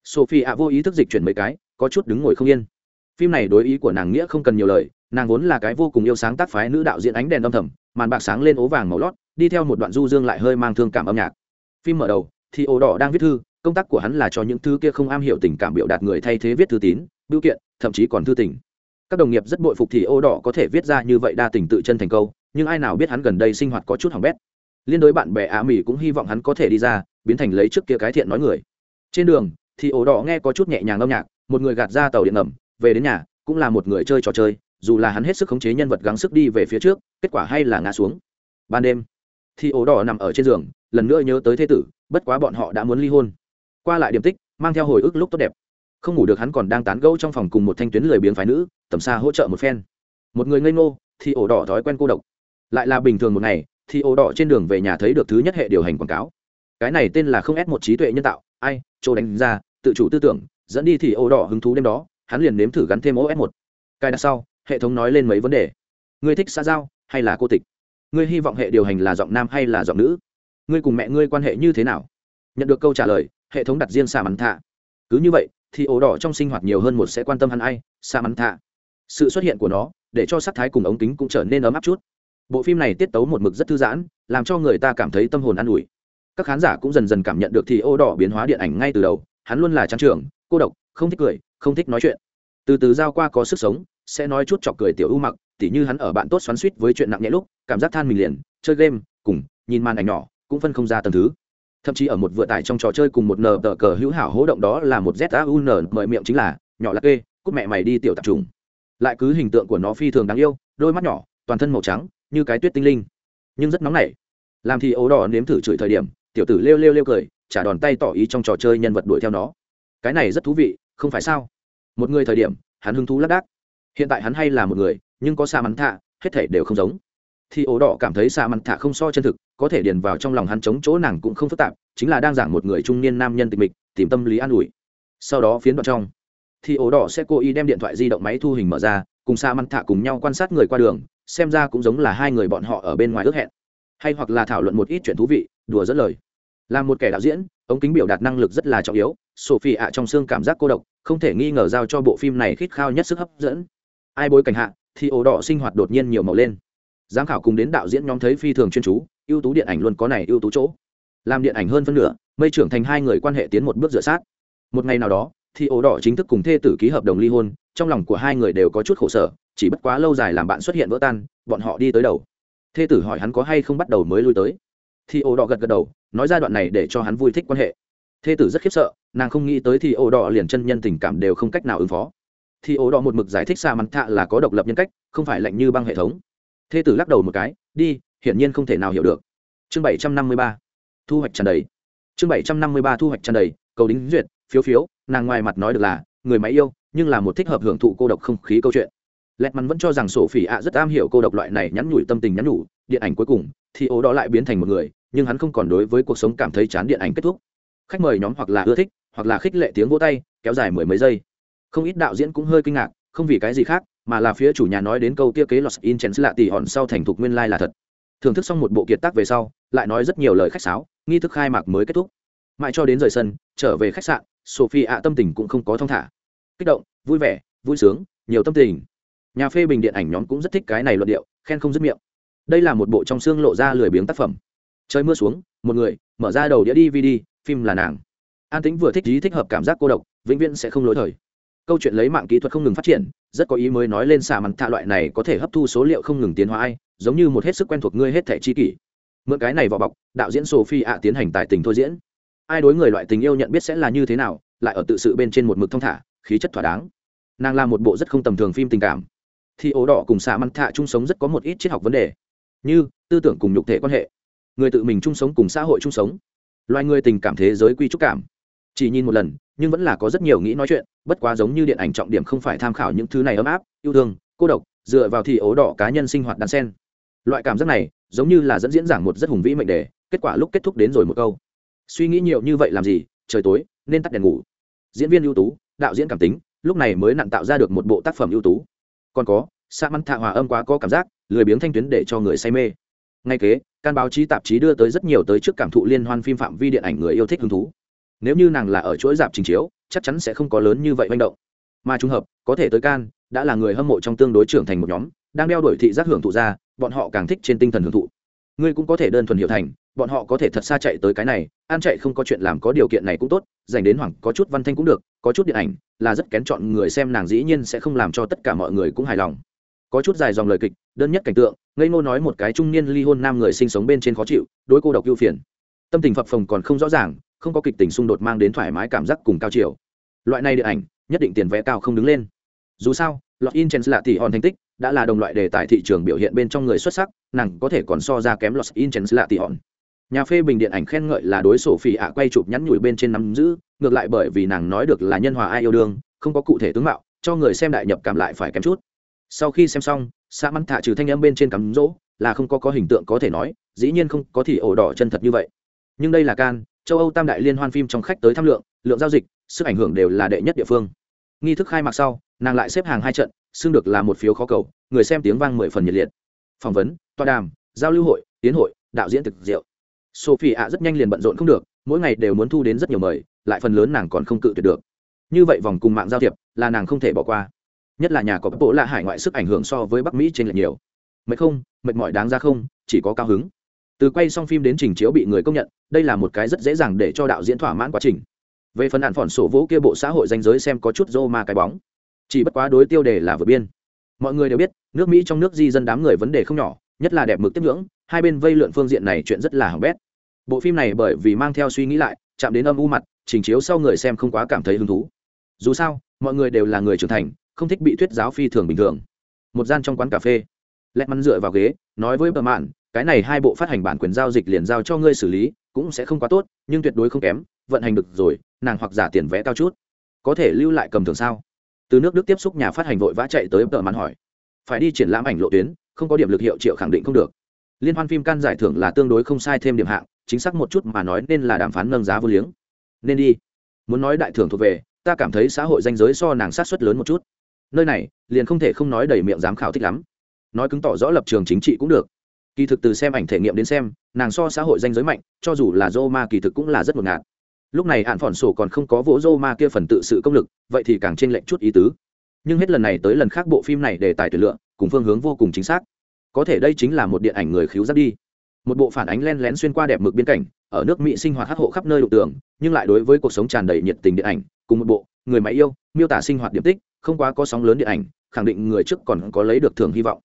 S1: Sophie ạ vô ý thức dịch chuyển mấy cái, có chút đứng ngồi không yên. Phim này đối ý của nàng nghĩa không cần nhiều lời, nàng vốn là cái vô cùng yêu sáng tác phái nữ đạo diễn ánh đèn âm thầm, màn bạc sáng lên ố vàng màu lót, đi theo một đoạn du dương lại hơi mang thương cảm âm nhạc. Phim mở đầu, thì ổ đỏ đang viết thư, công tác của hắn là cho những thư kia không am hiểu tình cảm biểu đạt người thay thế viết thư tín, biểu kiện, thậm chí còn thư tình các đồng nghiệp rất bội phục thì ô đỏ có thể viết ra như vậy đa tình tự chân thành câu, nhưng ai nào biết hắn gần đây sinh hoạt có chút hỏng bét. Liên đối bạn bè á mỹ cũng hy vọng hắn có thể đi ra, biến thành lấy trước kia cái thiện nói người. Trên đường, thì ổ đỏ nghe có chút nhẹ nhàng âm nhạc, một người gạt ra tàu điện ngầm, về đến nhà, cũng là một người chơi trò chơi, dù là hắn hết sức khống chế nhân vật gắng sức đi về phía trước, kết quả hay là ngã xuống. Ban đêm, thì ổ đỏ nằm ở trên giường, lần nữa nhớ tới thế tử, bất quá bọn họ đã muốn ly hôn. Qua lại điểm tích, mang theo hồi ức lúc tốt đẹp không ngủ được hắn còn đang tán gẫu trong phòng cùng một thanh tuyến lười biếng phái nữ, tầm xa hỗ trợ một phen. Một người ngây ngô, thì ổ đỏ thói quen cô độc. Lại là bình thường một ngày, thì ổ đỏ trên đường về nhà thấy được thứ nhất hệ điều hành quảng cáo. Cái này tên là không ép một trí tuệ nhân tạo, ai, chỗ đánh ra, tự chủ tư tưởng, dẫn đi thì ổ đỏ hứng thú đêm đó, hắn liền nếm thử gắn thêm os một. Cài đặt sau, hệ thống nói lên mấy vấn đề. Ngươi thích xã giao hay là cô tịch? Ngươi hy vọng hệ điều hành là giọng nam hay là giọng nữ? Ngươi cùng mẹ ngươi quan hệ như thế nào? Nhận được câu trả lời, hệ thống đặt riêng xà mắn thạ. Cứ như vậy thì ổ đỏ trong sinh hoạt nhiều hơn một sẽ quan tâm hắn ai, Sa mắn thạ. Sự xuất hiện của nó, để cho sắc thái cùng ống kính cũng trở nên ấm áp chút. Bộ phim này tiết tấu một mực rất thư giãn, làm cho người ta cảm thấy tâm hồn an ủi. Các khán giả cũng dần dần cảm nhận được thì ô đỏ biến hóa điện ảnh ngay từ đầu, hắn luôn là trang trường cô độc, không thích cười, không thích nói chuyện. Từ từ giao qua có sức sống, sẽ nói chút chọc cười tiểu ưu mặc, tỉ như hắn ở bạn tốt xoắn suýt với chuyện nặng nhẹ lúc, cảm giác than mình liền, chơi game, cùng, nhìn màn ảnh nhỏ, cũng phân không ra tầng thứ thậm chí ở một vừa tải trong trò chơi cùng một nờ tờ cờ hữu hảo hố động đó là một zaun mời miệng chính là, nhỏ là kê cúc mẹ mày đi tiểu tạp trùng. Lại cứ hình tượng của nó phi thường đáng yêu, đôi mắt nhỏ, toàn thân màu trắng, như cái tuyết tinh linh. Nhưng rất nóng nảy. Làm thì ấu đỏ nếm thử chửi thời điểm, tiểu tử lêu lêu lêu cười trả đòn tay tỏ ý trong trò chơi nhân vật đuổi theo nó. Cái này rất thú vị, không phải sao? Một người thời điểm, hắn hứng thú lác đác hiện tại hắn hay là một người, nhưng có xa mắn thạ, hết thể đều không giống thì ổ đỏ cảm thấy xạ mắn thạ không so chân thực, có thể điền vào trong lòng hắn chống chỗ nàng cũng không phức tạp, chính là đang giảng một người trung niên nam nhân tịch mịch, tìm tâm lý an ủi. Sau đó phiến đoạn trong, thì ổ đỏ sẽ cố ý đem điện thoại di động máy thu hình mở ra, cùng xạ mắn thạ cùng nhau quan sát người qua đường, xem ra cũng giống là hai người bọn họ ở bên ngoài ước hẹn. Hay hoặc là thảo luận một ít chuyện thú vị, đùa dẫn lời. Là một kẻ đạo diễn, ống kính biểu đạt năng lực rất là trọng yếu, sophie ạ trong xương cảm giác cô độc, không thể nghi ngờ giao cho bộ phim này khít khao nhất sức hấp dẫn. Ai bối cảnh hạ, thì ổ đỏ sinh hoạt đột nhiên nhiều màu lên giám khảo cùng đến đạo diễn nhóm thấy phi thường chuyên chú, ưu tú điện ảnh luôn có này ưu tú chỗ. Làm điện ảnh hơn phân nửa, mây trưởng thành hai người quan hệ tiến một bước dựa sát. Một ngày nào đó, thì ổ đỏ chính thức cùng thê tử ký hợp đồng ly hôn, trong lòng của hai người đều có chút khổ sở, chỉ bất quá lâu dài làm bạn xuất hiện vỡ tan, bọn họ đi tới đầu. Thê tử hỏi hắn có hay không bắt đầu mới lui tới. Thì ổ đỏ gật gật đầu, nói ra đoạn này để cho hắn vui thích quan hệ. Thê tử rất khiếp sợ, nàng không nghĩ tới thì ổ đỏ liền chân nhân tình cảm đều không cách nào ứng phó. Thì ổ đỏ một mực giải thích xa mắn thạ là có độc lập nhân cách, không phải lạnh như băng hệ thống thê tử lắc đầu một cái, đi, hiển nhiên không thể nào hiểu được. Chương bảy trăm năm mươi ba, thu hoạch tràn đầy. Chương bảy trăm năm mươi ba, thu hoạch tràn đầy, cầu đính duyệt, phiếu phiếu, nàng ngoài mặt nói được là, người máy yêu, nhưng là một thích hợp hưởng thụ cô độc không khí câu chuyện. Lẹt mắn vẫn cho rằng sổ phỉ ạ rất am hiểu cô độc loại này nhắn nhủi tâm tình nhắn nhủ, điện ảnh cuối cùng, thì ố đó lại biến thành một người, nhưng hắn không còn đối với cuộc sống cảm thấy chán điện ảnh kết thúc. Khách mời nhóm hoặc là ưa thích, hoặc là khích lệ tiếng vỗ tay, kéo dài mười mấy giây. Không ít đạo diễn cũng hơi kinh ngạc, không vì cái gì khác mà là phía chủ nhà nói đến câu kia kế lọt in chén lạ tỉ hòn sau thành thục nguyên lai là thật. Thưởng thức xong một bộ kiệt tác về sau, lại nói rất nhiều lời khách sáo, nghi thức khai mạc mới kết thúc. Mãi cho đến rời sân, trở về khách sạn sophie ạ tâm tình cũng không có thong thả. Kích động, vui vẻ, vui sướng, nhiều tâm tình. Nhà phê bình điện ảnh nhóm cũng rất thích cái này luận điệu, khen không dứt miệng. Đây là một bộ trong xương lộ ra lười biếng tác phẩm. Trời mưa xuống, một người, mở ra đầu đĩa dvd phim là nàng. An tính vừa thích trí thích hợp cảm giác cô độc, vĩnh viễn sẽ không lỗi thời. Câu chuyện lấy mạng kỹ thuật không ngừng phát triển rất có ý mới nói lên xà mặn thạ loại này có thể hấp thu số liệu không ngừng tiến hóa ai, giống như một hết sức quen thuộc ngươi hết thẻ chi kỷ. Mượn cái này vào bọc, đạo diễn sophie ạ tiến hành tài tình thôi diễn. Ai đối người loại tình yêu nhận biết sẽ là như thế nào, lại ở tự sự bên trên một mực thông thả, khí chất thỏa đáng. Nàng là một bộ rất không tầm thường phim tình cảm. Thì ố đỏ cùng xà măn thạ chung sống rất có một ít triết học vấn đề. Như, tư tưởng cùng nhục thể quan hệ. Người tự mình chung sống cùng xã hội chung sống. Loài người tình cảm thế giới quy trúc cảm chỉ nhìn một lần, nhưng vẫn là có rất nhiều nghĩ nói chuyện, bất quá giống như điện ảnh trọng điểm không phải tham khảo những thứ này ấm áp, yêu thương, cô độc, dựa vào thì ố đỏ cá nhân sinh hoạt đan sen. Loại cảm giác này, giống như là dẫn diễn giảng một rất hùng vĩ mệnh đề, kết quả lúc kết thúc đến rồi một câu. Suy nghĩ nhiều như vậy làm gì, trời tối, nên tắt đèn ngủ. Diễn viên ưu tú, đạo diễn cảm tính, lúc này mới nặng tạo ra được một bộ tác phẩm ưu tú. Còn có, sa mắn thạ hòa âm quá có cảm giác, lười biếng thanh tuyến để cho người say mê. Ngay kế, can báo chí tạp chí đưa tới rất nhiều tới trước cảm thụ liên hoan phim phạm vi điện ảnh người yêu thích hứng thú nếu như nàng là ở chuỗi dạp trình chiếu, chắc chắn sẽ không có lớn như vậy manh động. Mà trùng hợp, có thể tới can, đã là người hâm mộ trong tương đối trưởng thành một nhóm, đang đeo đuổi thị giác hưởng thụ ra, bọn họ càng thích trên tinh thần hưởng thụ. Ngươi cũng có thể đơn thuần hiểu thành, bọn họ có thể thật xa chạy tới cái này an chạy không có chuyện làm có điều kiện này cũng tốt, dành đến hoảng có chút văn thanh cũng được, có chút điện ảnh, là rất kén chọn người xem nàng dĩ nhiên sẽ không làm cho tất cả mọi người cũng hài lòng. Có chút dài dòng lời kịch, đơn nhất cảnh tượng, ngây ngô nói một cái trung niên ly hôn nam người sinh sống bên trên khó chịu, đối cô độc ưu phiền. Tâm tình phập phồng còn không rõ ràng không có kịch tình xung đột mang đến thoải mái cảm giác cùng cao chiều. Loại này điện ảnh, nhất định tiền vé cao không đứng lên. Dù sao, lọt in chen lạ tỷ hòn thành tích, đã là đồng loại đề tài thị trường biểu hiện bên trong người xuất sắc, nàng có thể còn so ra kém lost in chance lạ tỷ hòn. Nhà phê bình điện ảnh khen ngợi là đối sổ phỉ ạ quay chụp nhắn nhủi bên trên nắm giữ, ngược lại bởi vì nàng nói được là nhân hòa ai yêu đương, không có cụ thể tướng mạo, cho người xem đại nhập cảm lại phải kém chút. Sau khi xem xong xã mắn thả trừ thanh âm bên trên cắm rỗ, là không có có hình tượng có thể nói, dĩ nhiên không có thì ổ đỏ chân thật như vậy. Nhưng đây là can châu âu tam đại liên hoan phim trong khách tới tham lượng lượng giao dịch, sức ảnh hưởng đều là đệ nhất địa phương. Nghi thức khai mạc sau, nàng lại xếp hàng hai trận, xưng được là một phiếu khó cầu, người xem tiếng vang mười phần nhiệt liệt. Phỏng vấn, tọa đàm, giao lưu hội, tiến hội, đạo diễn thực diệu sophie ạ rất nhanh liền bận rộn không được, mỗi ngày đều muốn thu đến rất nhiều mời, lại phần lớn nàng còn không cự tuyệt được. Như vậy vòng cùng mạng giao thiệp, là nàng không thể bỏ qua. Nhất là nhà có bộ lạ hải ngoại sức ảnh hưởng so với bắc mỹ trên lệch nhiều. Mệt không? Mệt mỏi đáng ra không? Chỉ có cao hứng từ quay xong phim đến trình chiếu bị người công nhận, đây là một cái rất dễ dàng để cho đạo diễn thỏa mãn quá trình. Về phần hạn phỏn sổ vỗ kia bộ xã hội danh giới xem có chút rô ma cái bóng. Chỉ bất quá đối tiêu đề là vượt biên. Mọi người đều biết, nước mỹ trong nước di dân đám người vấn đề không nhỏ, nhất là đẹp mực tiếp ngưỡng, hai bên vây lượn phương diện này chuyện rất là hỏng bét. Bộ phim này bởi vì mang theo suy nghĩ lại, chạm đến âm u mặt, trình chiếu sau người xem không quá cảm thấy hứng thú. Dù sao, mọi người đều là người trưởng thành, không thích bị thuyết giáo phi thường bình thường. Một gian trong quán cà phê. Lẹt mắn dựa vào ghế, nói với bờ mạn cái này hai bộ phát hành bản quyền giao dịch liền giao cho ngươi xử lý, cũng sẽ không quá tốt, nhưng tuyệt đối không kém, vận hành được rồi, nàng hoặc giả tiền vé cao chút. Có thể lưu lại cầm thường sao? Từ nước đức tiếp xúc nhà phát hành vội vã chạy tới tờ mắn hỏi. Phải đi triển lãm ảnh lộ tuyến, không có điểm lực hiệu triệu khẳng định không được. Liên hoan phim can giải thưởng là tương đối không sai thêm điểm hạng, chính xác một chút mà nói nên là đàm phán nâng giá vô liếng. Nên đi. Muốn nói đại thưởng thuộc về, ta cảm thấy xã hội danh giới so nàng sát xuất lớn một chút. Nơi này, liền không thể không nói đầy miệng giám khảo thích lắm. Nói cứng tỏ rõ lập trường chính trị cũng được kỳ thực từ xem ảnh thể nghiệm đến xem, nàng so xã hội danh giới mạnh, cho dù là dô ma kỳ thực cũng là rất ngột ngạt. Lúc này hạn phỏn sổ còn không có vỗ dô ma kia phần tự sự công lực, vậy thì càng t r ê n lệch chút ý tứ. Nhưng hết lần này tới lần khác bộ phim này đề tài tuyển lựa, cùng phương hướng vô cùng chính xác. Có thể đây chính là một điện ảnh người khiếu dắt đi. Một bộ phản ánh len lén xuyên qua đẹp mực biên cảnh, ở nước mỹ sinh hoạt hắc hộ khắp nơi đ tường nhưng lại đối với cuộc sống tràn đầy nhiệt tình điện ảnh, cùng một bộ, người máy yêu, miêu tả sinh hoạt điểm tích, không quá có sóng lớn điện ảnh, khẳng định người trước còn có lấy được thưởng hy vọng.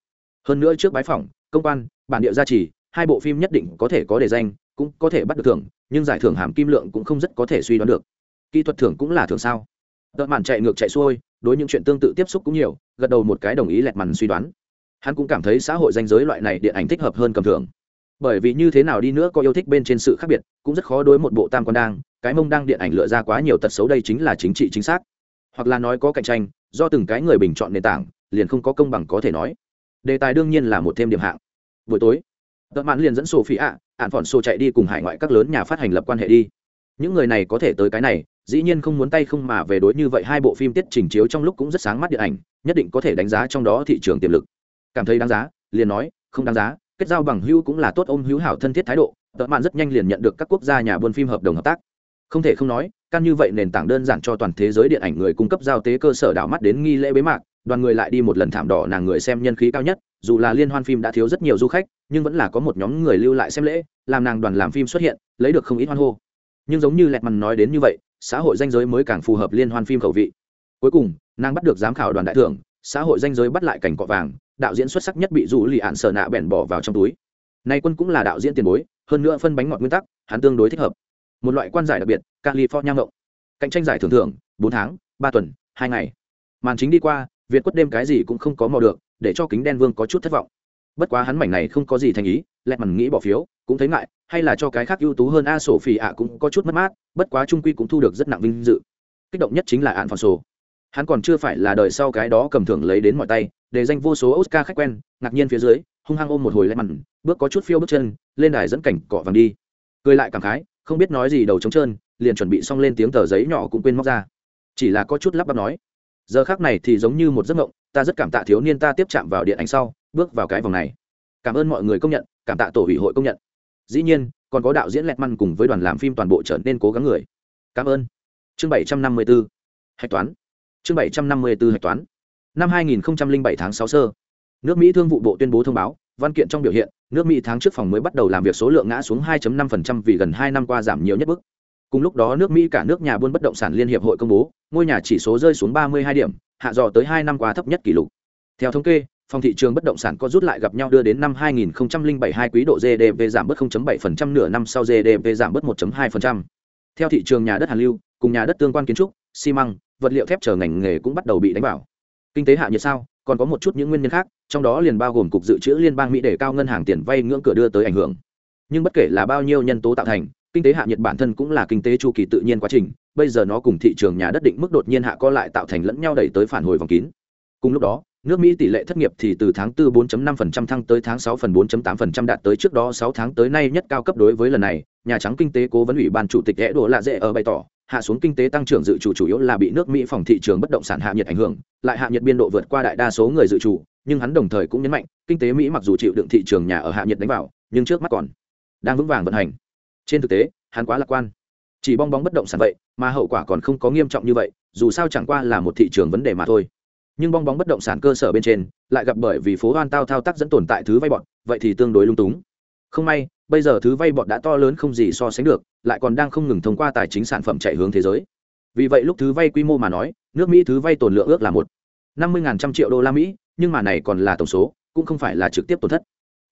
S1: Hơn nữa trước bái phỏng công quan, bản địa gia trì, hai bộ phim nhất định có thể có đề danh, cũng có thể bắt được thưởng, nhưng giải thưởng hàm kim lượng cũng không rất có thể suy đoán được. Kỹ thuật thưởng cũng là thưởng sao? Đợt màn chạy ngược chạy xuôi, đối những chuyện tương tự tiếp xúc cũng nhiều, gật đầu một cái đồng ý lẹt màn suy đoán. Hắn cũng cảm thấy xã hội danh giới loại này điện ảnh thích hợp hơn cầm thưởng. Bởi vì như thế nào đi nữa có yêu thích bên trên sự khác biệt, cũng rất khó đối một bộ tam quan đang, cái mông đang điện ảnh lựa ra quá nhiều tật xấu đây chính là chính trị chính xác. Hoặc là nói có cạnh tranh, do từng cái người bình chọn nền tảng, liền không có công bằng có thể nói đề tài đương nhiên là một thêm điểm hạng. Buổi tối, tợ mạn liền dẫn sổ phi ạ ạn phỏn sổ chạy đi cùng hải ngoại các lớn nhà phát hành lập quan hệ đi. Những người này có thể tới cái này, dĩ nhiên không muốn tay không mà về đối như vậy hai bộ phim tiết trình chiếu trong lúc cũng rất sáng mắt điện ảnh, nhất định có thể đánh giá trong đó thị trường tiềm lực. Cảm thấy đáng giá, liền nói, không đáng giá, kết giao bằng hữu cũng là tốt ôm hữu hảo thân thiết thái độ, tợ mạn rất nhanh liền nhận được các quốc gia nhà buôn phim hợp đồng hợp tác. Không thể không nói căn như vậy nền tảng đơn giản cho toàn thế giới điện ảnh người cung cấp giao tế cơ sở đảo mắt đến nghi lễ bế mạc đoàn người lại đi một lần thảm đỏ nàng người xem nhân khí cao nhất, dù là liên hoan phim đã thiếu rất nhiều du khách, nhưng vẫn là có một nhóm người lưu lại xem lễ, làm nàng đoàn làm phim xuất hiện, lấy được không ít hoan hô. Nhưng giống như lẹt mằn nói đến như vậy, xã hội danh giới mới càng phù hợp liên hoan phim khẩu vị. Cuối cùng, nàng bắt được giám khảo đoàn đại thưởng, xã hội danh giới bắt lại cảnh cọ vàng, đạo diễn xuất sắc nhất bị rủ lì ạn sợ nạ bẻn bỏ vào trong túi. Nay quân cũng là đạo diễn tiền bối, hơn nữa phân bánh ngọt nguyên tắc, hắn tương đối thích hợp. Một loại quan giải đặc biệt, california ngộng. Cạnh tranh giải thưởng thưởng, bốn tháng, ba tuần, hai ngày. Màn chính đi qua việt quất đêm cái gì cũng không có mò được, để cho kính đen vương có chút thất vọng. Bất quá hắn mảnh này không có gì thành ý lẹt mằn nghĩ bỏ phiếu, cũng thấy ngại, hay là cho cái khác ưu tú hơn a sổ phì ạ cũng có chút mất mát, bất quá trung quy cũng thu được rất nặng vinh dự. Kích động nhất chính là ạn phòn sổ. Hắn còn chưa phải là đời sau cái đó cầm thưởng lấy đến mọi tay, để danh vô số oscar khách quen, ngạc nhiên phía dưới, hung hăng ôm một hồi lẹt mằn, bước có chút phiêu bước chân, lên đài dẫn cảnh cọ vàng đi. Cười lại cảm khái, không biết nói gì đầu trống trơn, liền chuẩn bị xong lên tiếng tờ giấy nhỏ cũng quên móc ra. Chỉ là có chút lắp bắp nói giờ khác này thì giống như một giấc mộng, ta rất cảm tạ thiếu niên ta tiếp chạm vào điện ảnh sau, bước vào cái vòng này. Cảm ơn mọi người công nhận, cảm tạ tổ ủy hội công nhận. Dĩ nhiên, còn có đạo diễn lẹt măn cùng với đoàn làm phim toàn bộ trở nên cố gắng người. Cảm ơn. Chương bảy trăm năm mươi 754 hạch toán. Chương bảy trăm năm mươi 754 hạch toán. Năm hai nghìn bảy tháng sáu sơ. Nước mỹ thương vụ bộ tuyên bố thông báo, văn kiện trong biểu hiện, nước mỹ tháng trước phòng mới bắt đầu làm việc số lượng ngã xuống 2.5% vì gần hai năm qua giảm nhiều nhất bức cùng lúc đó nước mỹ cả nước nhà buôn bất động sản liên hiệp hội công bố ngôi nhà chỉ số rơi xuống 32 điểm hạ dò tới hai năm qua thấp nhất kỷ lục theo thống kê phòng thị trường bất động sản có rút lại gặp nhau đưa đến năm 2007 hai quý độ GDP giảm bớt 0.7% nửa năm sau GDP giảm bớt 1.2%. Theo thị trường nhà đất hàn lưu, cùng nhà đất tương quan kiến trúc, xi măng, vật liệu thép chờ ngành nghề cũng bắt đầu bị đánh vào. Kinh tế hạ nhiệt sao, còn có một chút những nguyên nhân khác trong đó liền bao gồm cục dự trữ liên bang mỹ để cao ngân hàng tiền vay ngưỡng cửa đưa tới ảnh hưởng nhưng bất kể là bao nhiêu nhân tố tạo thành kinh tế hạ nhiệt bản thân cũng là kinh tế chu kỳ tự nhiên quá trình, bây giờ nó cùng thị trường nhà đất định mức đột nhiên hạ co lại tạo thành lẫn nhau đẩy tới phản hồi vòng kín. Cùng lúc đó, nước mỹ tỷ lệ thất nghiệp thì từ tháng 4 4.5% thăng tới tháng 6 phần 4.8% đạt tới trước đó 6 tháng tới nay nhất cao cấp đối với lần này, nhà trắng kinh tế cố vấn ủy ban chủ tịch ghé đồ lạ dễ ở bày tỏ, hạ xuống kinh tế tăng trưởng dự trù chủ yếu là bị nước mỹ phòng thị trường bất động sản hạ nhiệt ảnh hưởng, lại hạ nhiệt biên độ vượt qua đại đa số người dự trù, nhưng hắn đồng thời cũng nhấn mạnh, kinh tế mỹ mặc dù chịu đựng thị trường nhà ở hạ nhiệt đánh vào, nhưng trước mắt còn đang vững vàng vận hành trên thực tế, hắn quá lạc quan. Chỉ bong bóng bất động sản vậy, mà hậu quả còn không có nghiêm trọng như vậy, dù sao chẳng qua là một thị trường vấn đề mà thôi. Nhưng bong bóng bất động sản cơ sở bên trên, lại gặp bởi vì phố hoan tao thao tác dẫn tồn tại thứ vay bọn vậy thì tương đối lung túng. Không may, bây giờ thứ vay bọn đã to lớn không gì so sánh được, lại còn đang không ngừng thông qua tài chính sản phẩm chạy hướng thế giới. Vì vậy lúc thứ vay quy mô mà nói, nước mỹ thứ vay tồn lượng ước là một năm mươi trăm triệu đô la mỹ, nhưng mà này còn là tổng số, cũng không phải là trực tiếp tổn thất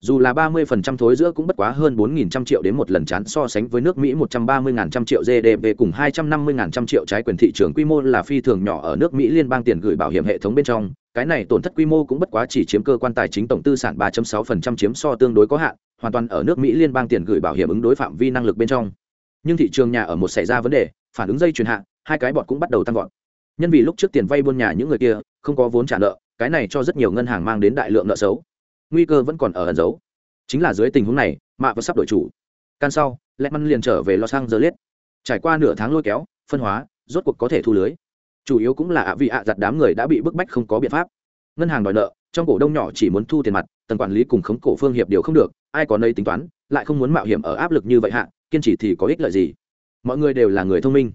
S1: dù là ba mươi phần trăm thối giữa cũng bất quá hơn bốn nghìn trăm triệu đến một lần chán so sánh với nước Mỹ một trăm ba mươi ngàn trăm triệu GDP cùng hai trăm năm mươi ngàn trăm triệu trái quyền thị trường quy mô là phi thường nhỏ ở nước Mỹ liên bang tiền gửi bảo hiểm hệ thống bên trong, cái này tổn thất quy mô cũng bất quá chỉ chiếm cơ quan tài chính tổng tư sản 3.6% chiếm so tương đối có hạn, hoàn toàn ở nước Mỹ liên bang tiền gửi bảo hiểm ứng đối phạm vi năng lực bên trong. Nhưng thị trường nhà ở một xảy ra vấn đề, phản ứng dây chuyền hạ, hai cái bọt cũng bắt đầu tăng vọt. Nhân vì lúc trước tiền vay buôn nhà những người kia không có vốn trả nợ, cái này cho rất nhiều ngân hàng mang đến đại lượng nợ xấu. Nguy cơ vẫn còn ở ẩn giấu. Chính là dưới tình huống này, mạ vẫn sắp đổi chủ. Can sau lẹ măn liền trở về los angeles. Trải qua nửa tháng lôi kéo, phân hóa, rốt cuộc có thể thu lưới. Chủ yếu cũng là ạ vị ạ giặt đám người đã bị bức bách không có biện pháp. Ngân hàng đòi nợ, trong cổ đông nhỏ chỉ muốn thu tiền mặt, tầng quản lý cùng khống cổ phương hiệp điều không được, ai có nơi tính toán, lại không muốn mạo hiểm ở áp lực như vậy hạ, kiên trì thì có ích lợi gì? Mọi người đều là người thông minh.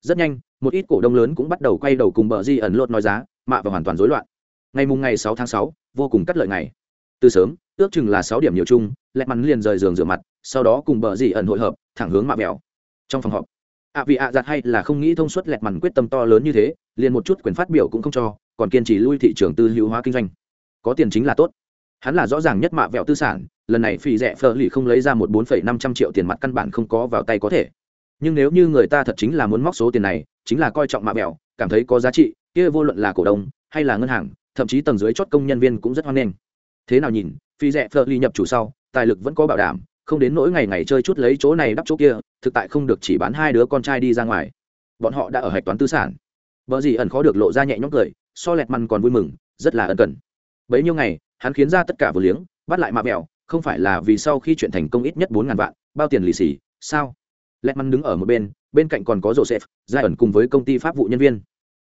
S1: Rất nhanh, một ít cổ đông lớn cũng bắt đầu quay đầu cùng bờ di ẩn lột nói giá, mạ và hoàn toàn rối loạn. Ngày mùng ngày sáu tháng sáu, vô cùng cắt lợi ngày từ sớm, ước chừng là sáu điểm nhiều chung lẹ mắn liền rời giường rửa mặt, sau đó cùng bờ dì ẩn hội hợp, thẳng hướng mạ mèo trong phòng họp, ạ vị ạ giặt hay là không nghĩ thông suốt lẹt mằn quyết tâm to lớn như thế, liền một chút quyền phát biểu cũng không cho, còn kiên trì lui thị trường tư hữu hóa kinh doanh. Có tiền chính là tốt. Hắn là rõ ràng nhất mạ vẹo tư sản, lần này phi rẻ phờ lì không lấy ra một bốn phẩy năm trăm triệu tiền mặt căn bản không có vào tay có thể. Nhưng nếu như người ta thật chính là muốn móc số tiền này, chính là coi trọng mạ vẹo, cảm thấy có giá trị, kia vô luận là cổ đông hay là ngân hàng, thậm chí tầng dưới chót công nhân viên cũng rất hoan nghênh thế nào nhìn, phi rẻ phờ ly nhập chủ sau, tài lực vẫn có bảo đảm, không đến nỗi ngày ngày chơi chút lấy chỗ này đắp chỗ kia, thực tại không được chỉ bán hai đứa con trai đi ra ngoài. Bọn họ đã ở hạch toán tư sản. Vợ gì ẩn khó được lộ ra nhẹ nhõm cười, so lẹt măn còn vui mừng, rất là ân cần. Bấy nhiêu ngày, hắn khiến ra tất cả vừa liếng, bắt lại mạ mèo không phải là vì sau khi chuyện thành công ít nhất bốn ngàn vạn, bao tiền lì xì, sao? Lẹt măn đứng ở một bên bên cạnh còn có joseph, giai ẩn cùng với công ty pháp vụ nhân viên.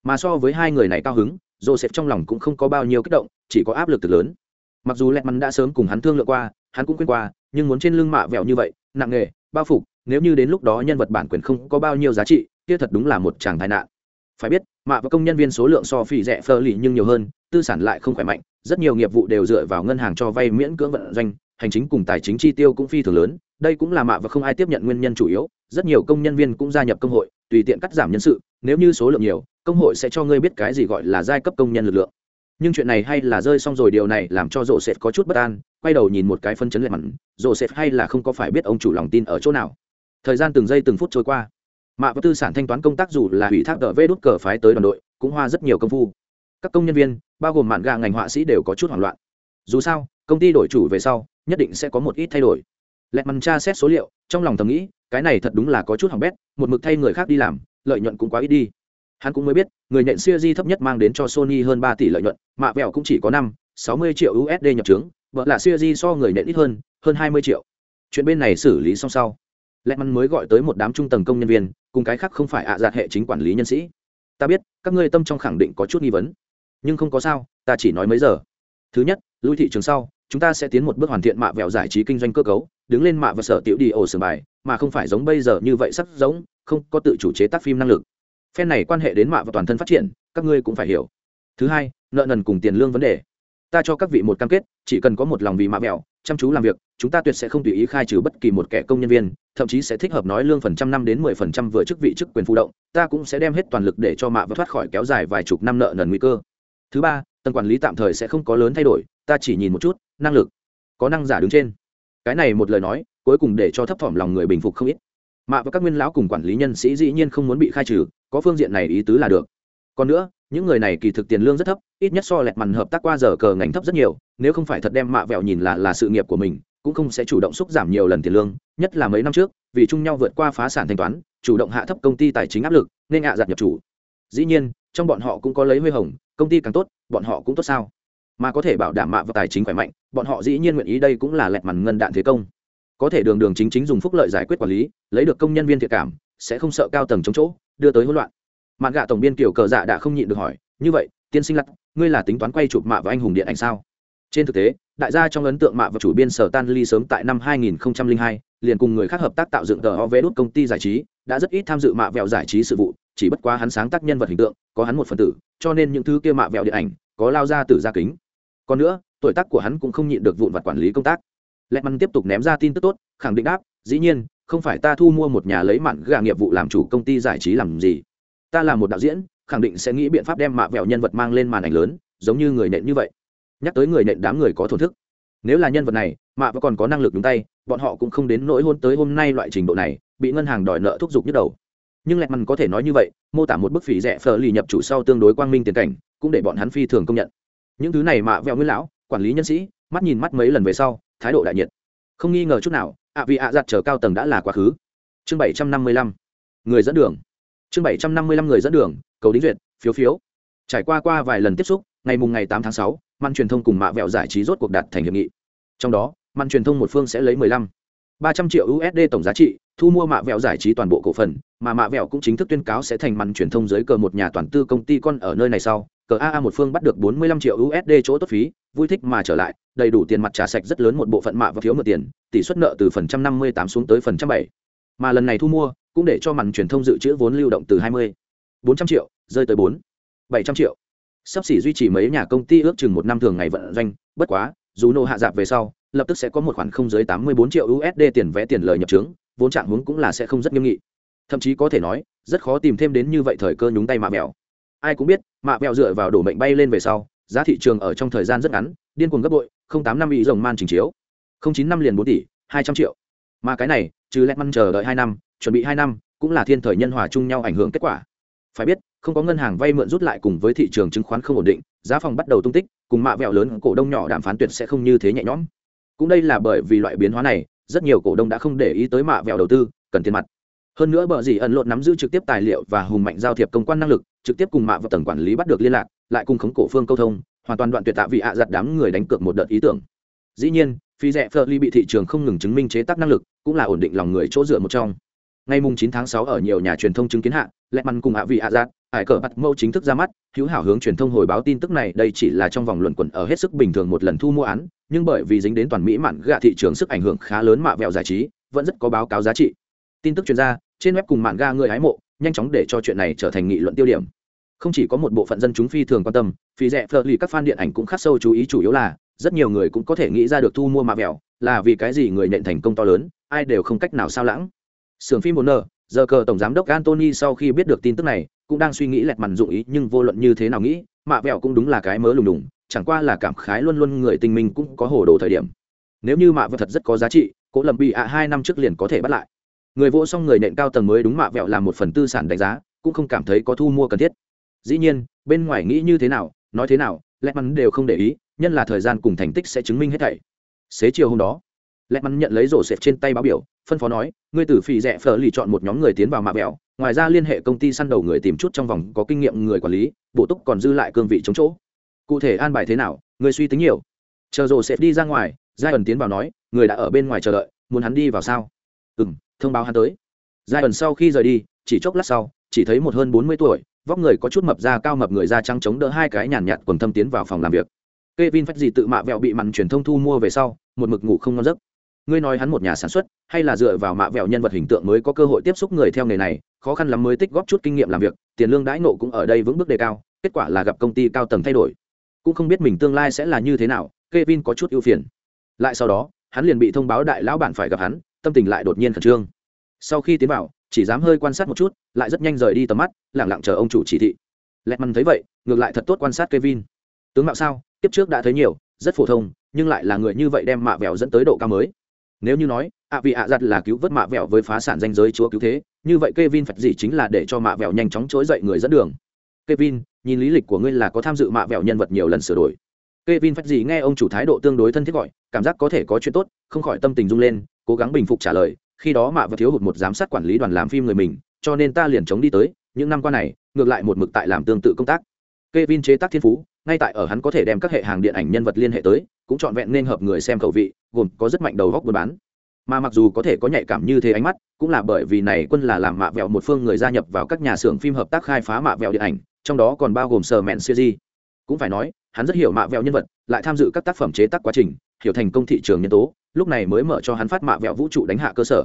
S1: Mà so với hai người này cao hứng, joseph trong lòng cũng không có bao nhiêu kích động, chỉ có áp lực từ lớn mặc dù lẹt mắn đã sớm cùng hắn thương lượng qua, hắn cũng quên qua, nhưng muốn trên lưng mạ vẹo như vậy, nặng nghề, bao phục nếu như đến lúc đó nhân vật bản quyền không có bao nhiêu giá trị, kia thật đúng là một chàng tai nạn. Phải biết, mạ và công nhân viên số lượng so phỉ rẻ phơ lì nhưng nhiều hơn, tư sản lại không khỏe mạnh, rất nhiều nghiệp vụ đều dựa vào ngân hàng cho vay miễn cưỡng vận doanh, hành chính cùng tài chính chi tiêu cũng phi thường lớn, đây cũng là mạ và không ai tiếp nhận nguyên nhân chủ yếu, rất nhiều công nhân viên cũng gia nhập công hội, tùy tiện cắt giảm nhân sự, nếu như số lượng nhiều, công hội sẽ cho ngươi biết cái gì gọi là giai cấp công nhân lực lượng nhưng chuyện này hay là rơi xong rồi, điều này làm cho rộ sệt có chút bất an, quay đầu nhìn một cái phân chấn lệ mặn rộ sệt hay là không có phải biết ông chủ lòng tin ở chỗ nào. Thời gian từng giây từng phút trôi qua. Mạ và tư sản thanh toán công tác dù là ủy thác đỡ vê đốt cờ phái tới đoàn đội, cũng hoa rất nhiều công phu. Các công nhân viên, bao gồm mạn gà ngành họa sĩ đều có chút hoảng loạn. Dù sao, công ty đổi chủ về sau, nhất định sẽ có một ít thay đổi. Lẹt mằn tra xét số liệu, trong lòng thầm nghĩ, cái này thật đúng là có chút hỏng bét, một mực thay người khác đi làm, lợi nhuận cũng quá ít đi hắn cũng mới biết, người nhện siêu di thấp nhất mang đến cho sony hơn ba tỷ lợi nhuận, mạ vẹo cũng chỉ có năm, sáu mươi triệu usd nhập trướng, vợ là siêu di so người nhện ít hơn hơn hai mươi triệu. Chuyện bên này xử lý xong sau lẹ mắn mới gọi tới một đám trung tầng công nhân viên, cùng cái khác không phải ạ à dạt hệ chính quản lý nhân sĩ. Ta biết, các ngươi tâm trong khẳng định có chút nghi vấn, nhưng không có sao, ta chỉ nói mấy giờ. Thứ nhất, lui thị trường sau, chúng ta sẽ tiến một bước hoàn thiện mạ vẹo giải trí kinh doanh cơ cấu, đứng lên mạ và sở tiểu đi ổ sườn bài, mà không phải giống bây giờ như vậy sắc giống, không có tự chủ chế tác phim năng lực phen này quan hệ đến mạ và toàn thân phát triển, các ngươi cũng phải hiểu. Thứ hai, nợ nần cùng tiền lương vấn đề. Ta cho các vị một cam kết, chỉ cần có một lòng vì mạ mẹo, chăm chú làm việc, chúng ta tuyệt sẽ không tùy ý khai trừ bất kỳ một kẻ công nhân viên, thậm chí sẽ thích hợp nói lương phần trăm năm đến mười phần trăm vừa chức vị chức quyền phụ động, ta cũng sẽ đem hết toàn lực để cho mạ và thoát khỏi kéo dài vài chục năm nợ nần nguy cơ. Thứ ba, tầng quản lý tạm thời sẽ không có lớn thay đổi, ta chỉ nhìn một chút, năng lực. Có năng giả đứng trên. Cái này một lời nói, cuối cùng để cho thấp thỏm lòng người bình phục không ít mạ và các nguyên lão cùng quản lý nhân sĩ dĩ nhiên không muốn bị khai trừ, có phương diện này ý tứ là được. Còn nữa, những người này kỳ thực tiền lương rất thấp, ít nhất so lẹt mằn hợp tác qua giờ cờ ngành thấp rất nhiều, nếu không phải thật đem mạ vẹo nhìn là là sự nghiệp của mình, cũng không sẽ chủ động xúc giảm nhiều lần tiền lương, nhất là mấy năm trước, vì chung nhau vượt qua phá sản thanh toán, chủ động hạ thấp công ty tài chính áp lực, nên hạ giặt nhập chủ. Dĩ nhiên, trong bọn họ cũng có lấy huê hồng, công ty càng tốt, bọn họ cũng tốt sao? Mà có thể bảo đảm mạ và tài chính khỏe mạnh, bọn họ dĩ nhiên nguyện ý đây cũng là lẹt mằn ngân đạn thế công có thể đường đường chính chính dùng phúc lợi giải quyết quản lý lấy được công nhân viên thiệt cảm sẽ không sợ cao tầng chống chỗ đưa tới hỗn loạn. Mạn gạ tổng biên kiểu cờ dạ đã không nhịn được hỏi như vậy tiên sinh lặt ngươi là tính toán quay chụp mạ và anh hùng điện ảnh sao? Trên thực tế đại gia trong ấn tượng mạ và chủ biên sở tan ly sớm tại năm 2002, liền cùng người khác hợp tác tạo dựng tờ ho vé đốt công ty giải trí đã rất ít tham dự mạ vẹo giải trí sự vụ chỉ bất quá hắn sáng tác nhân vật hình tượng có hắn một phần tử cho nên những thứ kia mạ vẹo điện ảnh có lao ra từ gia kính. Còn nữa tuổi tác của hắn cũng không nhịn được vụn vặt quản lý công tác lẹ măn tiếp tục ném ra tin tức tốt, khẳng định đáp, dĩ nhiên, không phải ta thu mua một nhà lấy mạn gà nghiệp vụ làm chủ công ty giải trí làm gì. Ta là một đạo diễn, khẳng định sẽ nghĩ biện pháp đem mạ vẹo nhân vật mang lên màn ảnh lớn, giống như người nện như vậy. Nhắc tới người nện đám người có thổn thức. Nếu là nhân vật này, mạ vẫn còn có năng lực đúng tay, bọn họ cũng không đến nỗi hôn tới hôm nay loại trình độ này, bị ngân hàng đòi nợ thúc giục nhức đầu. Nhưng lẹt mằn có thể nói như vậy, mô tả một bức phỉ rẻ phờ lì nhập chủ sau tương đối quang minh tiền cảnh, cũng để bọn hắn phi thường công nhận. Những thứ này mạ vẹo nguyên lão, quản lý nhân sĩ, mắt nhìn mắt mấy lần về sau thái độ đại nhiệt. Không nghi ngờ chút nào, ạ vì ạ giặt chờ cao tầng đã là quá khứ. Chương bảy trăm năm mươi lăm, người dẫn đường. Chương bảy trăm năm mươi lăm, người dẫn đường, cầu đính duyệt, phiếu phiếu. Trải qua qua vài lần tiếp xúc, ngày mùng ngày tám tháng sáu măn truyền thông cùng mạ vẹo giải trí rốt cuộc đạt thành hiệp nghị. Trong đó măn truyền thông một phương sẽ lấy mười lăm, ba trăm triệu usd tổng giá trị, thu mua mạ vẹo giải trí toàn bộ cổ phần mà mạ vẹo cũng chính thức tuyên cáo sẽ thành mặn truyền thông dưới cờ một nhà toàn tư công ty con ở nơi này sau. Cờ aa một phương bắt được bốn mươi lăm triệu usd chỗ tốt phí, vui thích mà trở lại, đầy đủ tiền mặt trả sạch rất lớn một bộ phận mạ và thiếu mượn tiền, tỷ suất nợ từ phần trăm năm mươi tám xuống tới phần trăm bảy. Mà lần này thu mua, cũng để cho màn truyền thông dự trữ vốn lưu động từ hai mươi. bốn trăm triệu, rơi tới bốn. bảy trăm triệu. Sắp xỉ duy trì mấy nhà công ty ước chừng một năm thường ngày vận doanh, bất quá, dù nô hạ dạp về sau, lập tức sẽ có một khoản không dưới tám mươi bốn triệu usd tiền vẽ tiền lời nhập trướng, vốn trạng hướng cũng là sẽ không rất nghiêm nghị thậm chí có thể nói, rất khó tìm thêm đến như vậy thời cơ nhúng tay mạ mèo ai cũng biết, mạ mèo dựa vào đổ mệnh bay lên về sau, giá thị trường ở trong thời gian rất ngắn, điên cuồng gấp bội, không tám năm ý rồng man trình chiếu. Không chín năm liền bốn tỷ, hai trăm triệu. Mà cái này, trừ lẹt măn chờ đợi hai năm, chuẩn bị hai năm, cũng là thiên thời nhân hòa chung nhau ảnh hưởng kết quả. Phải biết, không có ngân hàng vay mượn rút lại cùng với thị trường chứng khoán không ổn định, giá phòng bắt đầu tung tích, cùng mạ vẹo lớn cổ đông nhỏ đàm phán tuyệt sẽ không như thế nhẹ nhõm. Cũng đây là bởi vì loại biến hóa này, rất nhiều cổ đông đã không để ý tới mạ vẹo đầu tư, cần tiền mặt hơn nữa bờ gì ẩn lộn nắm giữ trực tiếp tài liệu và hùng mạnh giao thiệp công quan năng lực, trực tiếp cùng mạ và tầng quản lý bắt được liên lạc, lại cùng khống cổ phương câu thông, hoàn toàn đoạn tuyệt tạ vị ạ giặt đám người đánh cược một đợt ý tưởng. Dĩ nhiên, phi rẻ phơ ly bị thị trường không ngừng chứng minh chế tác năng lực, cũng là ổn định lòng người chỗ dựa một trong. Ngày mùng 9 tháng 6 ở nhiều nhà truyền thông chứng kiến hạ, lẹ măn cùng ạ vị ạ giặt hải cờ bắt mâu chính thức ra mắt, hữu hảo hướng truyền thông hồi báo tin tức này, đây chỉ là trong vòng luận quẩn ở hết sức bình thường một lần thu mua án, nhưng bởi vì dính đến toàn mỹ mạn gạ thị trường sức ảnh hưởng khá lớn mạ vẹo giải trí, vẫn rất có báo cáo giá trị tin tức chuyên gia, trên web cùng mạng ga người hái mộ, nhanh chóng để cho chuyện này trở thành nghị luận tiêu điểm. Không chỉ có một bộ phận dân chúng phi thường quan tâm phi rẻ phờ lì các fan điện ảnh cũng khắc sâu chú ý chủ yếu là, rất nhiều người cũng có thể nghĩ ra được thu mua mạ vẹo, là vì cái gì người nện thành công to lớn, ai đều không cách nào sao lãng. Sưởng phim một nờ giờ cờ tổng giám đốc antony sau khi biết được tin tức này, cũng đang suy nghĩ lẹt mằn dụng ý, nhưng vô luận như thế nào nghĩ mạ vẹo cũng đúng là cái mớ lùng đùng, chẳng qua là cảm khái luôn luôn người tình mình cũng có hồ đồ thời điểm. Nếu như mạ vẹo thật rất có giá trị, cố lầm bị ạ hai năm trước liền có thể bắt lại người vỗ xong người nện cao tầng mới đúng mạ vẹo làm một phần tư sản đánh giá, cũng không cảm thấy có thu mua cần thiết. Dĩ nhiên, bên ngoài nghĩ như thế nào, nói thế nào lẽ mắn đều không để ý, nhân là thời gian cùng thành tích sẽ chứng minh hết thảy. Xế chiều hôm đó lẽ mắn nhận lấy rổ xẹp trên tay báo biểu, phân phó nói, ngươi tử phì rẽ phở lì chọn một nhóm người tiến vào mạ vẹo, ngoài ra liên hệ công ty săn đầu người tìm chút trong vòng có kinh nghiệm người quản lý bộ túc còn dư lại cương vị chống chỗ. Cụ thể an bài thế nào người suy tính nhiều. Chờ rổ xẹp đi ra ngoài giai ẩn tiến vào nói, người đã ở bên ngoài chờ đợi, muốn hắn đi vào sao? Ừ m thông báo hắn tới giai ẩn sau khi rời đi chỉ chốc lát sau chỉ thấy một hơn bốn mươi tuổi vóc người có chút mập da cao mập người da trắng chống đỡ hai cái nhàn nhạt quần thâm tiến vào phòng làm việc Kevin phách gì tự mạ vẹo bị mặn truyền thông thu mua về sau, một mực ngủ không ngon giấc. Ngươi nói hắn một nhà sản xuất, hay là dựa vào mạ vẹo nhân vật hình tượng mới có cơ hội tiếp xúc người theo nghề này, khó khăn lắm mới tích góp chút kinh nghiệm làm việc, tiền lương đãi nộ cũng ở đây vững bước đề cao, kết quả là gặp công ty cao tầng thay đổi. Cũng không biết mình tương lai sẽ là như thế nào, Kevin có chút ưu phiền. Lại sau đó, hắn liền bị thông báo đại lão bản phải gặp hắn, tâm tình lại đột nhiên khẩn trương. Sau khi tiến vào, chỉ dám hơi quan sát một chút lại rất nhanh rời đi tầm mắt lẳng lặng chờ ông chủ chỉ thị. Lẹt mằn thấy vậy ngược lại thật tốt quan sát Kevin. Tướng mạo sao? Tiếp trước đã thấy nhiều rất phổ thông nhưng lại là người như vậy đem mạ vẹo dẫn tới độ cao mới. Nếu như nói ạ vị ạ giặt là cứu vớt mạ vẹo với phá sản danh giới chúa cứu thế như vậy Kevin phật gì chính là để cho mạ vẹo nhanh chóng trỗi dậy người dẫn đường. Kevin nhìn lý lịch của ngươi là có tham dự mạ vẹo nhân vật nhiều lần sửa đổi. Kevin phát gì nghe ông chủ thái độ tương đối thân thiết gọi, cảm giác có thể có chuyện tốt, không khỏi tâm tình rung lên, cố gắng bình phục trả lời, khi đó mạ và thiếu hụt một giám sát quản lý đoàn làm phim người mình, cho nên ta liền chống đi tới, những năm qua này, ngược lại một mực tại làm tương tự công tác. Kevin chế tác thiên phú, ngay tại ở hắn có thể đem các hệ hàng điện ảnh nhân vật liên hệ tới, cũng chọn vẹn nên hợp người xem khẩu vị, gồm có rất mạnh đầu góc buôn bán. Mà mặc dù có thể có nhạy cảm như thế ánh mắt, cũng là bởi vì này quân là làm mạ vẹo một phương người gia nhập vào các nhà xưởng phim hợp tác khai phá mạ vẹo điện ảnh, trong đó còn bao gồm sở mẹn series. Cũng phải nói, hắn rất hiểu mạ vẹo nhân vật lại tham dự các tác phẩm chế tác quá trình hiểu thành công thị trường nhân tố lúc này mới mở cho hắn phát mạ vẹo vũ trụ đánh hạ cơ sở.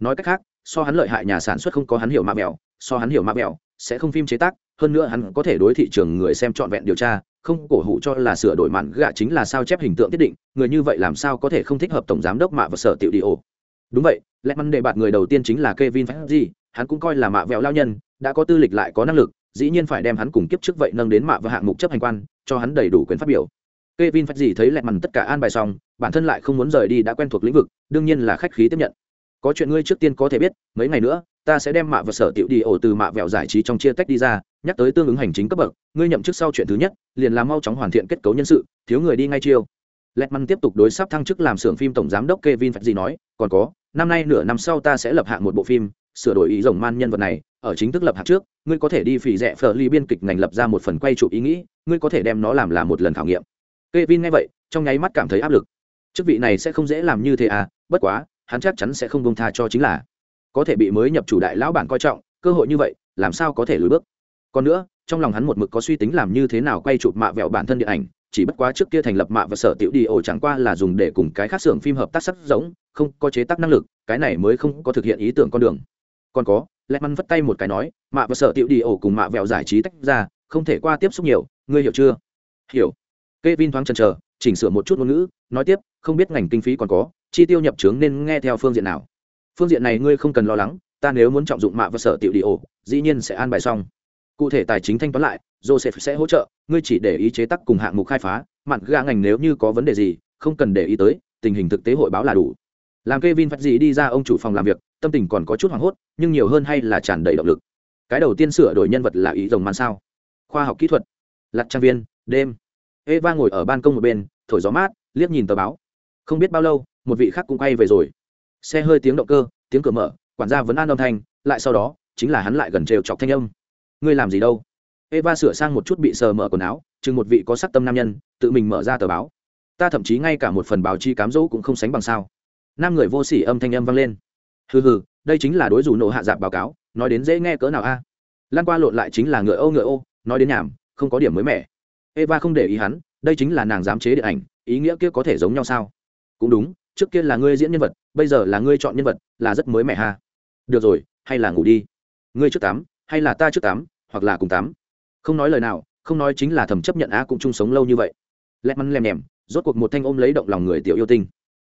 S1: Nói cách khác so hắn lợi hại nhà sản xuất không có hắn hiểu mạ vẹo so hắn hiểu mạ vẹo sẽ không phim chế tác hơn nữa hắn có thể đối thị trường người xem trọn vẹn điều tra không cổ hủ cho là sửa đổi mạn gạ chính là sao chép hình tượng tiết định người như vậy làm sao có thể không thích hợp tổng giám đốc mạ và sở tiểu đi ổ. Đúng vậy lẽ mắn đề bạt người đầu tiên chính là Kevin Feige, hắn cũng coi là mạ vẹo lao nhân đã có tư lịch lại có năng lực dĩ nhiên phải đem hắn cùng kiếp trước vậy nâng đến mạ và hạng mục chấp hành quan cho hắn đầy đủ quyền phát biểu. Kevin phát gì thấy lẹt mằn tất cả an bài xong, bản thân lại không muốn rời đi đã quen thuộc lĩnh vực, đương nhiên là khách khí tiếp nhận. Có chuyện ngươi trước tiên có thể biết, mấy ngày nữa, ta sẽ đem mạ và sở tiểu đi ổ từ mạ vẹo giải trí trong chia tách đi ra, nhắc tới tương ứng hành chính cấp bậc, ngươi nhậm chức sau chuyện thứ nhất, liền làm mau chóng hoàn thiện kết cấu nhân sự, thiếu người đi ngay chiêu. Letman tiếp tục đối sắp thăng chức làm xưởng phim tổng giám đốc Kevin phát gì nói, còn có, năm nay nửa năm sau ta sẽ lập hạng một bộ phim, sửa đổi ý rồng man nhân vật này, ở chính thức lập hạng trước, ngươi có thể đi phỉ rẻ phở ly biên kịch ngành lập ra một phần quay chụp ý nghĩ, ngươi có thể đem nó làm là một lần khảo nghiệm Kevin nghe vậy, trong nháy mắt cảm thấy áp lực. Chức vị này sẽ không dễ làm như thế à, bất quá, hắn chắc chắn sẽ không buông tha cho chính là có thể bị mới nhập chủ đại lão bản coi trọng, cơ hội như vậy, làm sao có thể lùi bước. Còn nữa, trong lòng hắn một mực có suy tính làm như thế nào quay chụp mạ vẹo bản thân điện ảnh, chỉ bất quá trước kia thành lập mạ và sở tiểu đi ổ chẳng qua là dùng để cùng cái khác xưởng phim hợp tác sắc giống, không có chế tác năng lực, cái này mới không có thực hiện ý tưởng con đường. Còn có, Lẹt Măn vất tay một cái nói, mạ và sở tiểu đi ổ cùng mạ vẹo giải trí tách ra, không thể qua tiếp xúc nhiều, ngươi hiểu chưa? Hiểu. Kevin thoáng chần chờ, chỉnh sửa một chút ngôn ngữ, nói tiếp, không biết ngành kinh phí còn có, chi tiêu nhập trướng nên nghe theo phương diện nào. Phương diện này ngươi không cần lo lắng, ta nếu muốn trọng dụng mạ và sở tiểu đi ổ, dĩ nhiên sẽ an bài xong. Cụ thể tài chính thanh toán lại, Joseph sẽ hỗ trợ, ngươi chỉ để ý chế tác cùng hạng mục khai phá, mạn gã ngành nếu như có vấn đề gì, không cần để ý tới, tình hình thực tế hội báo là đủ. Làm Kevin phát gì đi ra ông chủ phòng làm việc, tâm tình còn có chút hoảng hốt, nhưng nhiều hơn hay là tràn đầy động lực. Cái đầu tiên sửa đổi nhân vật là ý rồng man sao? Khoa học kỹ thuật, lặt trang viên, đêm eva ngồi ở ban công một bên, thổi gió mát, liếc nhìn tờ báo. Không biết bao lâu, một vị khác cũng quay về rồi. Xe hơi tiếng động cơ, tiếng cửa mở, quản gia vẫn an âm thanh, lại sau đó, chính là hắn lại gần trêu chọc thanh âm. Ngươi làm gì đâu? Eva sửa sang một chút bị sờ mở quần áo, chừng một vị có sắc tâm nam nhân, tự mình mở ra tờ báo. Ta thậm chí ngay cả một phần báo chi cám dỗ cũng không sánh bằng sao. Nam người vô sỉ âm thanh âm vang lên. Hừ hừ, đây chính là đối dù nổ hạ dạp báo cáo, nói đến dễ nghe cỡ nào a? Lan qua lộn lại chính là ngựa ô ngựa ô, nói đến nhảm, không có điểm mới mẻ eva không để ý hắn, đây chính là nàng dám chế điện ảnh, ý nghĩa kia có thể giống nhau sao? Cũng đúng, trước kia là ngươi diễn nhân vật, bây giờ là ngươi chọn nhân vật, là rất mới mẻ ha. Được rồi, hay là ngủ đi. Ngươi trước tắm, hay là ta trước tắm, hoặc là cùng tắm. Không nói lời nào, không nói chính là thầm chấp nhận á cũng chung sống lâu như vậy. Lẹ mắn lem nhèm rốt cuộc một thanh ôm lấy động lòng người tiểu yêu tinh.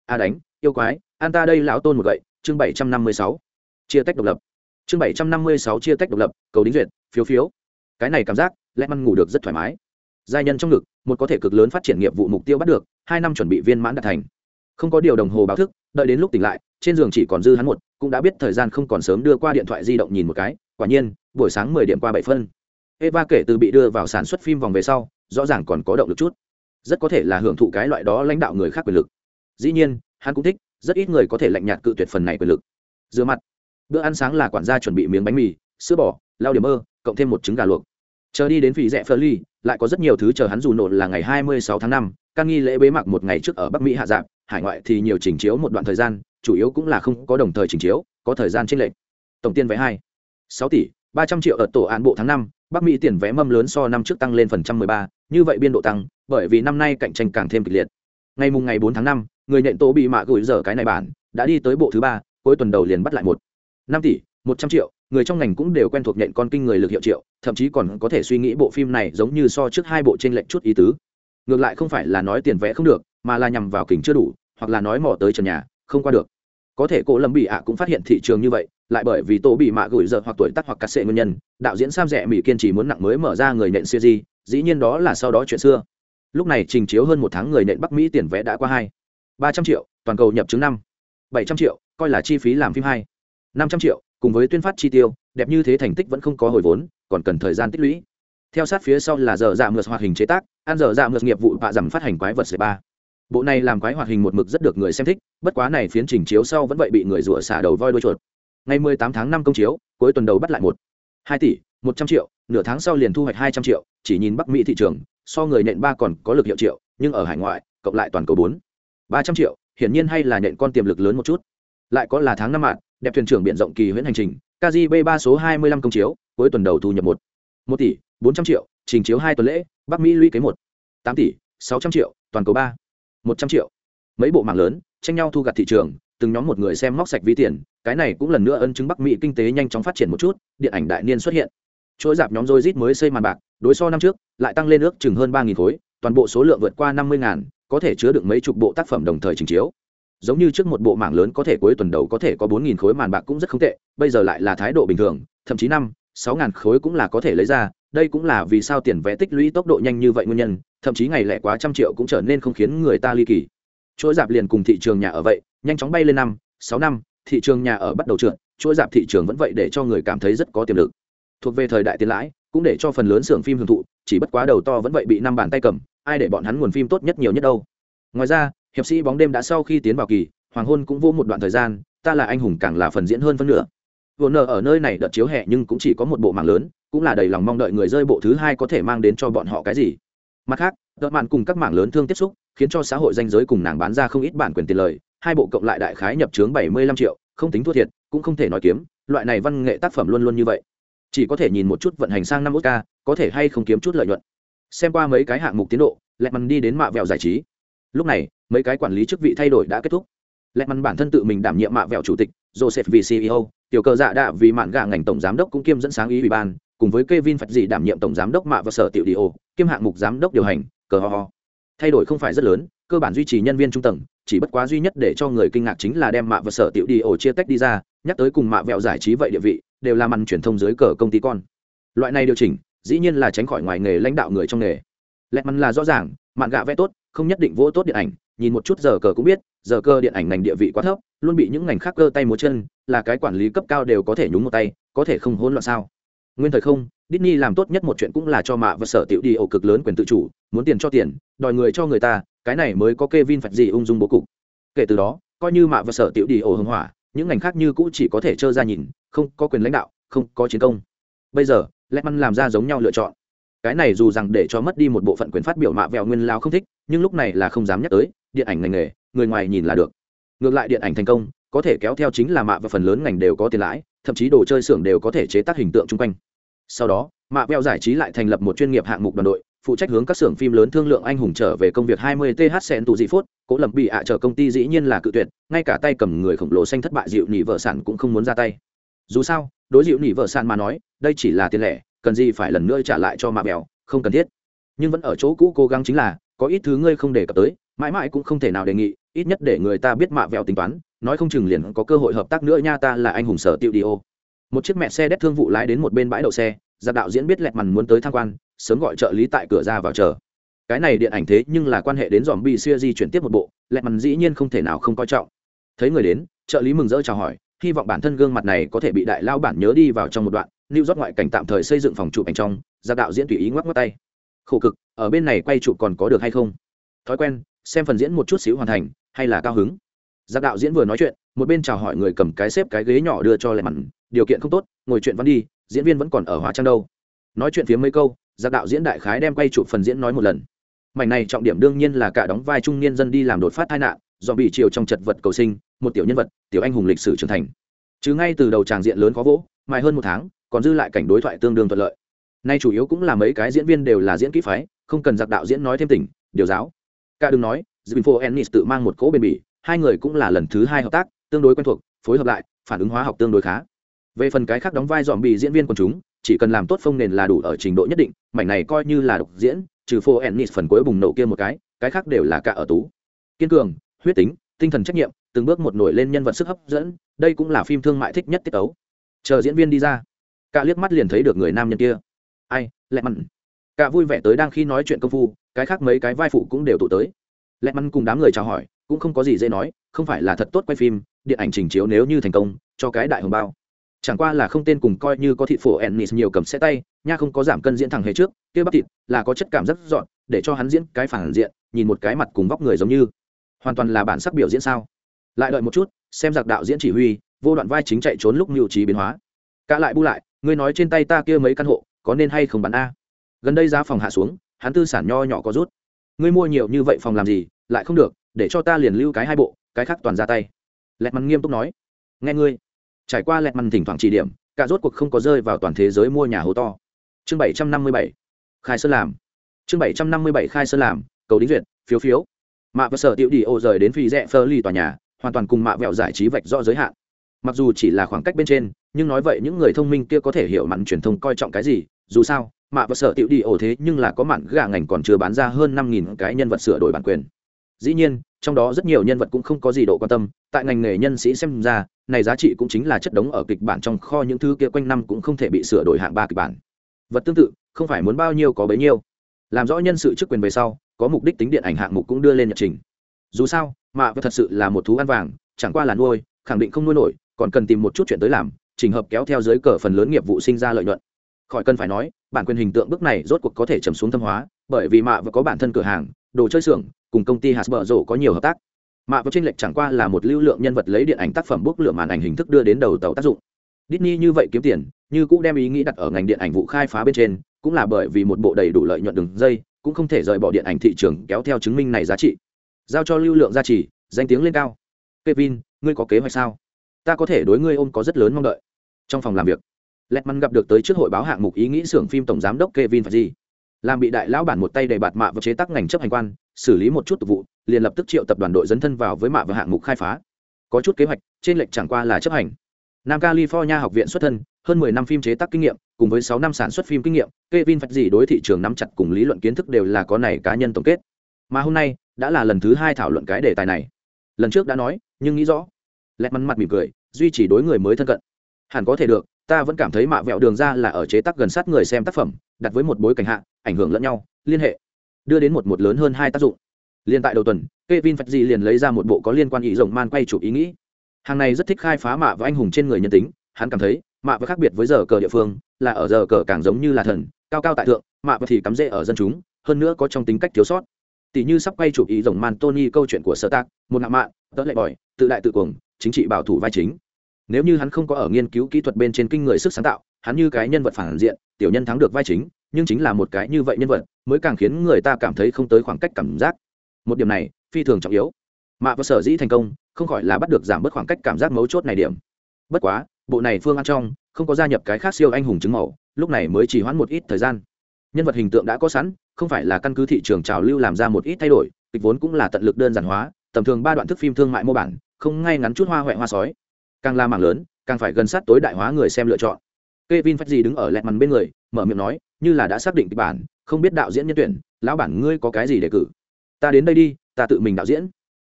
S1: A đánh, yêu quái, an ta đây lão tôn một gậy, chương bảy trăm năm mươi sáu. Chia tách độc lập. Chương bảy trăm năm mươi sáu chia tách độc lập, cầu đính duyệt, phiếu phiếu. Cái này cảm giác lẹ mắn ngủ được rất thoải mái giai nhân trong ngực, một có thể cực lớn phát triển nghiệp vụ mục tiêu bắt được, hai năm chuẩn bị viên mãn đạt thành. Không có điều đồng hồ báo thức, đợi đến lúc tỉnh lại, trên giường chỉ còn dư hắn một, cũng đã biết thời gian không còn sớm đưa qua điện thoại di động nhìn một cái, quả nhiên, buổi sáng mười điểm qua bảy phân. Eva kể từ bị đưa vào sản xuất phim vòng về sau, rõ ràng còn có động lực chút. Rất có thể là hưởng thụ cái loại đó lãnh đạo người khác quyền lực. Dĩ nhiên, hắn cũng thích, rất ít người có thể lạnh nhạt cự tuyệt phần này quyền lực. Rửa mặt. Bữa ăn sáng là quản gia chuẩn bị miếng bánh mì, sữa bò lao điểm mơ, cộng thêm một trứng gà luộc chờ đi đến phỉ rẽ phơ ly lại có rất nhiều thứ chờ hắn dù nổ là ngày 26 tháng 5, căn nghi lễ bế mạc một ngày trước ở bắc mỹ hạ dạng hải ngoại thì nhiều chỉnh chiếu một đoạn thời gian chủ yếu cũng là không có đồng thời chỉnh chiếu có thời gian trên lệnh tổng tiền vé hai sáu tỷ ba trăm triệu ở tổ án bộ tháng năm bắc mỹ tiền vé mâm lớn so năm trước tăng lên phần trăm mười ba như vậy biên độ tăng bởi vì năm nay cạnh tranh càng thêm kịch liệt. Ngày mùng ngày bốn tháng năm người nhện tố bị mạ gửi giờ cái này bản đã đi tới bộ thứ ba cuối tuần đầu liền bắt lại một năm tỷ một trăm triệu người trong ngành cũng đều quen thuộc nhện con kinh người lực hiệu triệu, thậm chí còn có thể suy nghĩ bộ phim này giống như so trước hai bộ trên lệnh chút ý tứ. Ngược lại không phải là nói tiền vẽ không được, mà là nhằm vào kính chưa đủ, hoặc là nói mò tới trần nhà, không qua được. Có thể cổ lâm bị ạ cũng phát hiện thị trường như vậy, lại bởi vì tổ bị mạ gửi giờ hoặc tuổi tác hoặc cắt sệ nguyên nhân, đạo diễn sam rẻ mỹ kiên trì muốn nặng mới mở ra người nện siêu di dĩ nhiên đó là sau đó chuyện xưa. Lúc này trình chiếu hơn một tháng người nện bắc mỹ tiền vẽ đã qua hai, ba trăm triệu, toàn cầu nhập chứng năm, bảy trăm triệu, coi là chi phí làm phim hai, năm trăm triệu cùng với tuyên phát chi tiêu, đẹp như thế thành tích vẫn không có hồi vốn, còn cần thời gian tích lũy. Theo sát phía sau là giờ dạ mượt hoạt hình chế tác, ăn giờ dạ mượt nghiệp vụ bạ giảm phát hành quái vật c ba bộ này làm quái hoạt hình một mực rất được người xem thích, bất quá này phiến trình chiếu sau vẫn vậy bị người rủa xả đầu voi đuôi chuột. Ngày 18 tháng 5 công chiếu, cuối tuần đầu bắt lại một. Hai tỷ, một trăm triệu, nửa tháng sau liền thu hoạch hai trăm triệu, chỉ nhìn bắc mỹ thị trường, so người nện ba còn có lực hiệu triệu, nhưng ở hải ngoại, cộng lại toàn cầu bốn. Ba trăm triệu, hiển nhiên hay là nện con tiềm lực lớn một chút. Lại có là tháng năm mạng đẹp thuyền trưởng biện rộng kỳ huyễn hành trình kg b ba số hai mươi lăm công chiếu, cuối tuần đầu thu nhập một. Một tỷ, bốn trăm triệu, trình chiếu hai tuần lễ, bắc mỹ lũy kế một. Tám tỷ, sáu trăm triệu, toàn cầu ba. Một trăm triệu. Mấy bộ mạng lớn, tranh nhau thu gặt thị trường, từng nhóm một người xem móc sạch ví tiền, cái này cũng lần nữa ân chứng bắc mỹ kinh tế nhanh chóng phát triển một chút, điện ảnh đại niên xuất hiện. Chuỗi dạp nhóm dôi rít mới xây màn bạc, đối so năm trước, lại tăng lên ước chừng hơn ba khối, toàn bộ số lượng vượt qua năm mươi có thể chứa được mấy chục bộ tác phẩm đồng thời trình chiếu giống như trước một bộ mảng lớn có thể cuối tuần đầu có thể có bốn khối màn bạc cũng rất không tệ, bây giờ lại là thái độ bình thường, thậm chí năm, sáu ngàn khối cũng là có thể lấy ra, đây cũng là vì sao tiền vẽ tích lũy tốc độ nhanh như vậy nguyên nhân, thậm chí ngày lẻ quá trăm triệu cũng trở nên không khiến người ta ly kỳ. Chuỗi dạp liền cùng thị trường nhà ở vậy, nhanh chóng bay lên năm, sáu năm, thị trường nhà ở bắt đầu trượt, chuỗi dạp thị trường vẫn vậy để cho người cảm thấy rất có tiềm lực. Thuộc về thời đại tiền lãi, cũng để cho phần lớn xưởng phim hưởng thụ, chỉ bất quá đầu to vẫn vậy bị năm bàn tay cầm, ai để bọn hắn nguồn phim tốt nhất nhiều nhất đâu. Ngoài ra hiệp sĩ bóng đêm đã sau khi tiến vào kỳ, hoàng hôn cũng vô một đoạn thời gian, ta là anh hùng càng là phần diễn hơn phân nửa. Vừa nợ ở nơi này đợt chiếu hè nhưng cũng chỉ có một bộ mạng lớn, cũng là đầy lòng mong đợi người rơi bộ thứ hai có thể mang đến cho bọn họ cái gì. Mặt khác, đợt màn cùng các mảng lớn thương tiếp xúc, khiến cho xã hội danh giới cùng nàng bán ra không ít bản quyền tiền lời, hai bộ cộng lại đại khái nhập chướng bảy mươi lăm triệu, không tính thua thiệt, cũng không thể nói kiếm, loại này văn nghệ tác phẩm luôn luôn như vậy. Chỉ có thể nhìn một chút vận hành sang năm k có thể hay không kiếm chút lợi nhuận. Xem qua mấy cái hạng mục tiến độ lẹ mằn đi đến mạ vẹo giải trí. Lúc này mấy cái quản lý chức vị thay đổi đã kết thúc lẹ mặn bản thân tự mình đảm nhiệm mạ vẹo chủ tịch joseph vì ceo tiểu cờ dạ đạ vì mạn gà ngành tổng giám đốc cũng kiêm dẫn sáng ý ủy ban cùng với Kevin Phật dị đảm nhiệm tổng giám đốc mạ và sở tiểu đi ô, kiêm hạng mục giám đốc điều hành, cờ ho ho. Thay đổi không phải rất lớn, cơ bản duy trì nhân viên trung tầng, chỉ bất quá duy nhất để cho người kinh ngạc chính là đem mạ và sở tiểu đi ổ chia tách đi ra, nhắc tới cùng mạ vẹo giải trí vậy địa vị, đều là màn truyền thông dưới cờ công ty con. Loại này điều chỉnh, dĩ nhiên là tránh khỏi ngoài nghề lãnh đạo người trong nghề. Lẹt mặn là rõ ràng, mạn gạ vẽ tốt, không nhất định vỗ tốt điện ảnh, nhìn một chút giờ cờ cũng biết, giờ cơ điện ảnh ngành địa vị quá thấp, luôn bị những ngành khác cơ tay múa chân, là cái quản lý cấp cao đều có thể nhúng một tay, có thể không hỗn loạn sao? nguyên thời không Disney làm tốt nhất một chuyện cũng là cho mạ và sở tiểu đi ổ cực lớn quyền tự chủ muốn tiền cho tiền đòi người cho người ta cái này mới có Kevin phạt gì ung dung bố cục. Kể từ đó coi như mạ và sở tiểu đi ổ hưng hỏa những ngành khác như cũ chỉ có thể trơ ra nhìn không có quyền lãnh đạo không có chiến công. Bây giờ Lehman làm ra giống nhau lựa chọn. Cái này dù rằng để cho mất đi một bộ phận quyền phát biểu mạ vẹo nguyên lao không thích nhưng lúc này là không dám nhắc tới điện ảnh ngành nghề, người ngoài nhìn là được. Ngược lại điện ảnh thành công, có thể kéo theo chính là mạ và phần lớn ngành đều có tiền lãi, thậm chí đồ chơi xưởng đều có thể chế tác hình tượng chung quanh. Sau đó, mạ veo giải trí lại thành lập một chuyên nghiệp hạng mục đoàn đội, phụ trách hướng các xưởng phim lớn thương lượng anh hùng trở về công việc 20 th sen tù dị phốt, cố lập bị ạ chờ công ty dĩ nhiên là cự tuyệt, ngay cả tay cầm người khổng lồ xanh thất bại dịu nỉ vợ sản cũng không muốn ra tay. Dù sao, đối dịu nỉ vợ sản mà nói, đây chỉ là tiền lẻ, cần gì phải lần nữa trả lại cho mạ bèo không cần thiết. Nhưng vẫn ở chỗ cũ cố gắng chính là, có ít thứ ngươi không đề cập tới mãi mãi cũng không thể nào đề nghị, ít nhất để người ta biết mạ vẹo tính toán, nói không chừng liền có cơ hội hợp tác nữa nha ta là anh hùng sở tiêu đi ô. Một chiếc mẹ xe đét thương vụ lái đến một bên bãi đậu xe, giặc đạo diễn biết lẹt mằn muốn tới tham quan, sớm gọi trợ lý tại cửa ra vào chờ. Cái này điện ảnh thế nhưng là quan hệ đến dòm bị xuya di chuyển tiếp một bộ, lẹt mằn dĩ nhiên không thể nào không coi trọng. Thấy người đến, trợ lý mừng rỡ chào hỏi, hy vọng bản thân gương mặt này có thể bị đại lao bản nhớ đi vào trong một đoạn lưu rót ngoại cảnh tạm thời xây dựng phòng chụp ảnh trong, giặc đạo diễn tùy ý ngoắc ngoắc tay. Khổ cực, ở bên này quay chụp còn có được hay không? Thói quen xem phần diễn một chút xíu hoàn thành, hay là cao hứng. Giặc đạo diễn vừa nói chuyện, một bên chào hỏi người cầm cái xếp cái ghế nhỏ đưa cho lẹ mặn, điều kiện không tốt, ngồi chuyện văn đi, diễn viên vẫn còn ở hóa trang đâu. Nói chuyện phía mấy câu, giặc đạo diễn đại khái đem quay chụp phần diễn nói một lần. Mảnh này trọng điểm đương nhiên là cả đóng vai trung niên dân đi làm đột phát tai nạn do bị chiều trong chật vật cầu sinh, một tiểu nhân vật, tiểu anh hùng lịch sử trưởng thành. Chứ ngay từ đầu tràng diện lớn khó vỗ mai hơn một tháng, còn dư lại cảnh đối thoại tương đương thuận lợi. Nay chủ yếu cũng là mấy cái diễn viên đều là diễn kỹ phái, không cần giặc đạo diễn nói thêm tỉnh, điều giáo cả đừng nói Zinfo Ennis tự mang một cỗ bền bỉ, hai người cũng là lần thứ hai hợp tác, tương đối quen thuộc, phối hợp lại, phản ứng hóa học tương đối khá. Về phần cái khác đóng vai dòm bị diễn viên quần chúng, chỉ cần làm tốt phong nền là đủ ở trình độ nhất định, mảnh này coi như là độc diễn, trừ phô ennis phần cuối bùng nổ kia một cái cái khác đều là cả ở tú. Kiên cường, huyết tính, tinh thần trách nhiệm, từng bước một nổi lên nhân vật sức hấp dẫn, đây cũng là phim thương mại thích nhất tiết ấu. Chờ diễn viên đi ra, cả liếc mắt liền thấy được người nam nhân kia. Ai lẹ mặn cả vui vẻ tới đang khi nói chuyện công phu cái khác mấy cái vai phụ cũng đều tụ tới. Lẹ mắn cùng đám người chào hỏi, cũng không có gì dễ nói, không phải là thật tốt quay phim, điện ảnh trình chiếu nếu như thành công, cho cái đại hồng bao. Chẳng qua là không tên cùng coi như có thị phổ ennis nhiều cầm xe tay, nha không có giảm cân diễn thẳng hề trước, kia bắp thịt là có chất cảm rất dọn, để cho hắn diễn cái phản diện, nhìn một cái mặt cùng vóc người giống như. Hoàn toàn là bản sắc biểu diễn sao? Lại đợi một chút, xem giặc đạo diễn chỉ huy, vô đoạn vai chính chạy trốn lúc mưu trí biến hóa. Cả lại bu lại, ngươi nói trên tay ta kia mấy căn hộ, có nên hay không bán a? Gần đây giá phòng hạ xuống hắn tư sản nho nhỏ có rút. Ngươi mua nhiều như vậy phòng làm gì, lại không được, để cho ta liền lưu cái hai bộ, cái khác toàn ra tay. Lẹt mằn nghiêm túc nói. Nghe ngươi. Trải qua lẹt mằn thỉnh thoảng chỉ điểm, cả rốt cuộc không có rơi vào toàn thế giới mua nhà hố to. Chương bảy trăm năm mươi bảy. Khai sơn làm. Chương bảy trăm năm mươi bảy khai sơn làm, cầu đính duyệt, phiếu phiếu. Mạ và sở tiểu đi ô rời đến phi rẽ phơ ly tòa nhà, hoàn toàn cùng mạ vẹo giải trí vạch rõ giới hạn. Mặc dù chỉ là khoảng cách bên trên, nhưng nói vậy những người thông minh kia có thể hiểu mặn truyền thông coi trọng cái gì, dù sao mạ và sở tiểu đi ổ thế nhưng là có mặn gà ngành còn chưa bán ra hơn năm nghìn cái nhân vật sửa đổi bản quyền. Dĩ nhiên, trong đó rất nhiều nhân vật cũng không có gì độ quan tâm, tại ngành nghề nhân sĩ xem ra, này giá trị cũng chính là chất đống ở kịch bản trong kho những thứ kia quanh năm cũng không thể bị sửa đổi hạng ba kịch bản. Vật tương tự, không phải muốn bao nhiêu có bấy nhiêu. Làm rõ nhân sự chức quyền về sau, có mục đích tính điện ảnh hạng mục cũng đưa lên nhật trình. Dù sao mạ và thật sự là một thú ăn vàng, chẳng qua là nuôi, khẳng định không nuôi nổi, còn cần tìm một chút chuyện tới làm, trình hợp kéo theo dưới cờ phần lớn nghiệp vụ sinh ra lợi nhuận khỏi cần phải nói, bản quyền hình tượng bước này rốt cuộc có thể trầm xuống thâm hóa, bởi vì mạ và có bản thân cửa hàng, đồ chơi xưởng, cùng công ty hạt bờ rổ có nhiều hợp tác. Mạ và tranh lệch chẳng qua là một lưu lượng nhân vật lấy điện ảnh tác phẩm bốc lượng màn ảnh hình thức đưa đến đầu tàu tác dụng. Disney như vậy kiếm tiền, như cũng đem ý nghĩ đặt ở ngành điện ảnh vụ khai phá bên trên, cũng là bởi vì một bộ đầy đủ lợi nhuận đường dây, cũng không thể rời bỏ điện ảnh thị trường kéo theo chứng minh này giá trị. Giao cho lưu lượng giá trị danh tiếng lên cao. Kevin, ngươi có kế hoạch sao? Ta có thể đối ngươi ôm có rất lớn mong đợi. Trong phòng làm việc lẹt măn gặp được tới trước hội báo hạng mục ý nghĩ xưởng phim tổng giám đốc kevin phải gì làm bị đại lão bản một tay đầy bạt mạ và chế tác ngành chấp hành quan, xử lý một chút tục vụ, liền lập tức triệu tập đoàn đội dấn thân vào với mạ và hạng mục khai phá. Có chút kế hoạch, trên lệnh chẳng qua là chấp hành. Nam california học viện xuất thân, hơn 10 năm phim chế tác kinh nghiệm, cùng với 6 năm sản xuất phim kinh nghiệm, kevin phải gì đối thị trường nắm chặt cùng lý luận kiến thức đều là có này cá nhân tổng kết. Mà hôm nay, đã là lần thứ hai thảo luận cái đề tài này. Lần trước đã nói, nhưng nghĩ rõ. Lẹt mắn mặt mỉm cười, duy trì đối người mới thân cận. Hẳn có thể được ta vẫn cảm thấy mạ vẹo đường ra là ở chế tác gần sát người xem tác phẩm, đặt với một bối cảnh hạ, ảnh hưởng lẫn nhau, liên hệ, đưa đến một một lớn hơn hai tác dụng. Liên tại đầu tuần, Kevin di liền lấy ra một bộ có liên quan ý rồng man quay chụp ý nghĩ. Hàng này rất thích khai phá mạ và anh hùng trên người nhân tính, hắn cảm thấy, mạ và khác biệt với giờ cờ địa phương, là ở giờ cờ càng giống như là thần, cao cao tại thượng, mạ và thì cắm rễ ở dân chúng, hơn nữa có trong tính cách thiếu sót. Tỷ như sắp quay chụp ý rồng man Tony câu chuyện của sơ tác một ngạo mạn, tớ lệ bòi, tự đại tự cuồng, chính trị bảo thủ vai chính nếu như hắn không có ở nghiên cứu kỹ thuật bên trên kinh người sức sáng tạo, hắn như cái nhân vật phản diện, tiểu nhân thắng được vai chính, nhưng chính là một cái như vậy nhân vật, mới càng khiến người ta cảm thấy không tới khoảng cách cảm giác. Một điểm này, phi thường trọng yếu. Mạ và sở dĩ thành công, không khỏi là bắt được giảm bớt khoảng cách cảm giác mấu chốt này điểm. Bất quá, bộ này phương ăn trong, không có gia nhập cái khác siêu anh hùng chứng màu lúc này mới chỉ hoãn một ít thời gian. Nhân vật hình tượng đã có sẵn, không phải là căn cứ thị trường trào lưu làm ra một ít thay đổi, kịch vốn cũng là tận lực đơn giản hóa, tầm thường ba đoạn thức phim thương mại mô bản, không ngay ngắn chút hoa huệ hoa sói càng la mảng lớn càng phải gần sát tối đại hóa người xem lựa chọn Kevin Feige đứng ở lẹt màn bên người, mở miệng nói, như là đã xác định kịch bản, không biết đạo diễn nhân tuyển, lão bản ngươi có cái gì để cử? Ta đến đây đi, ta tự mình đạo diễn.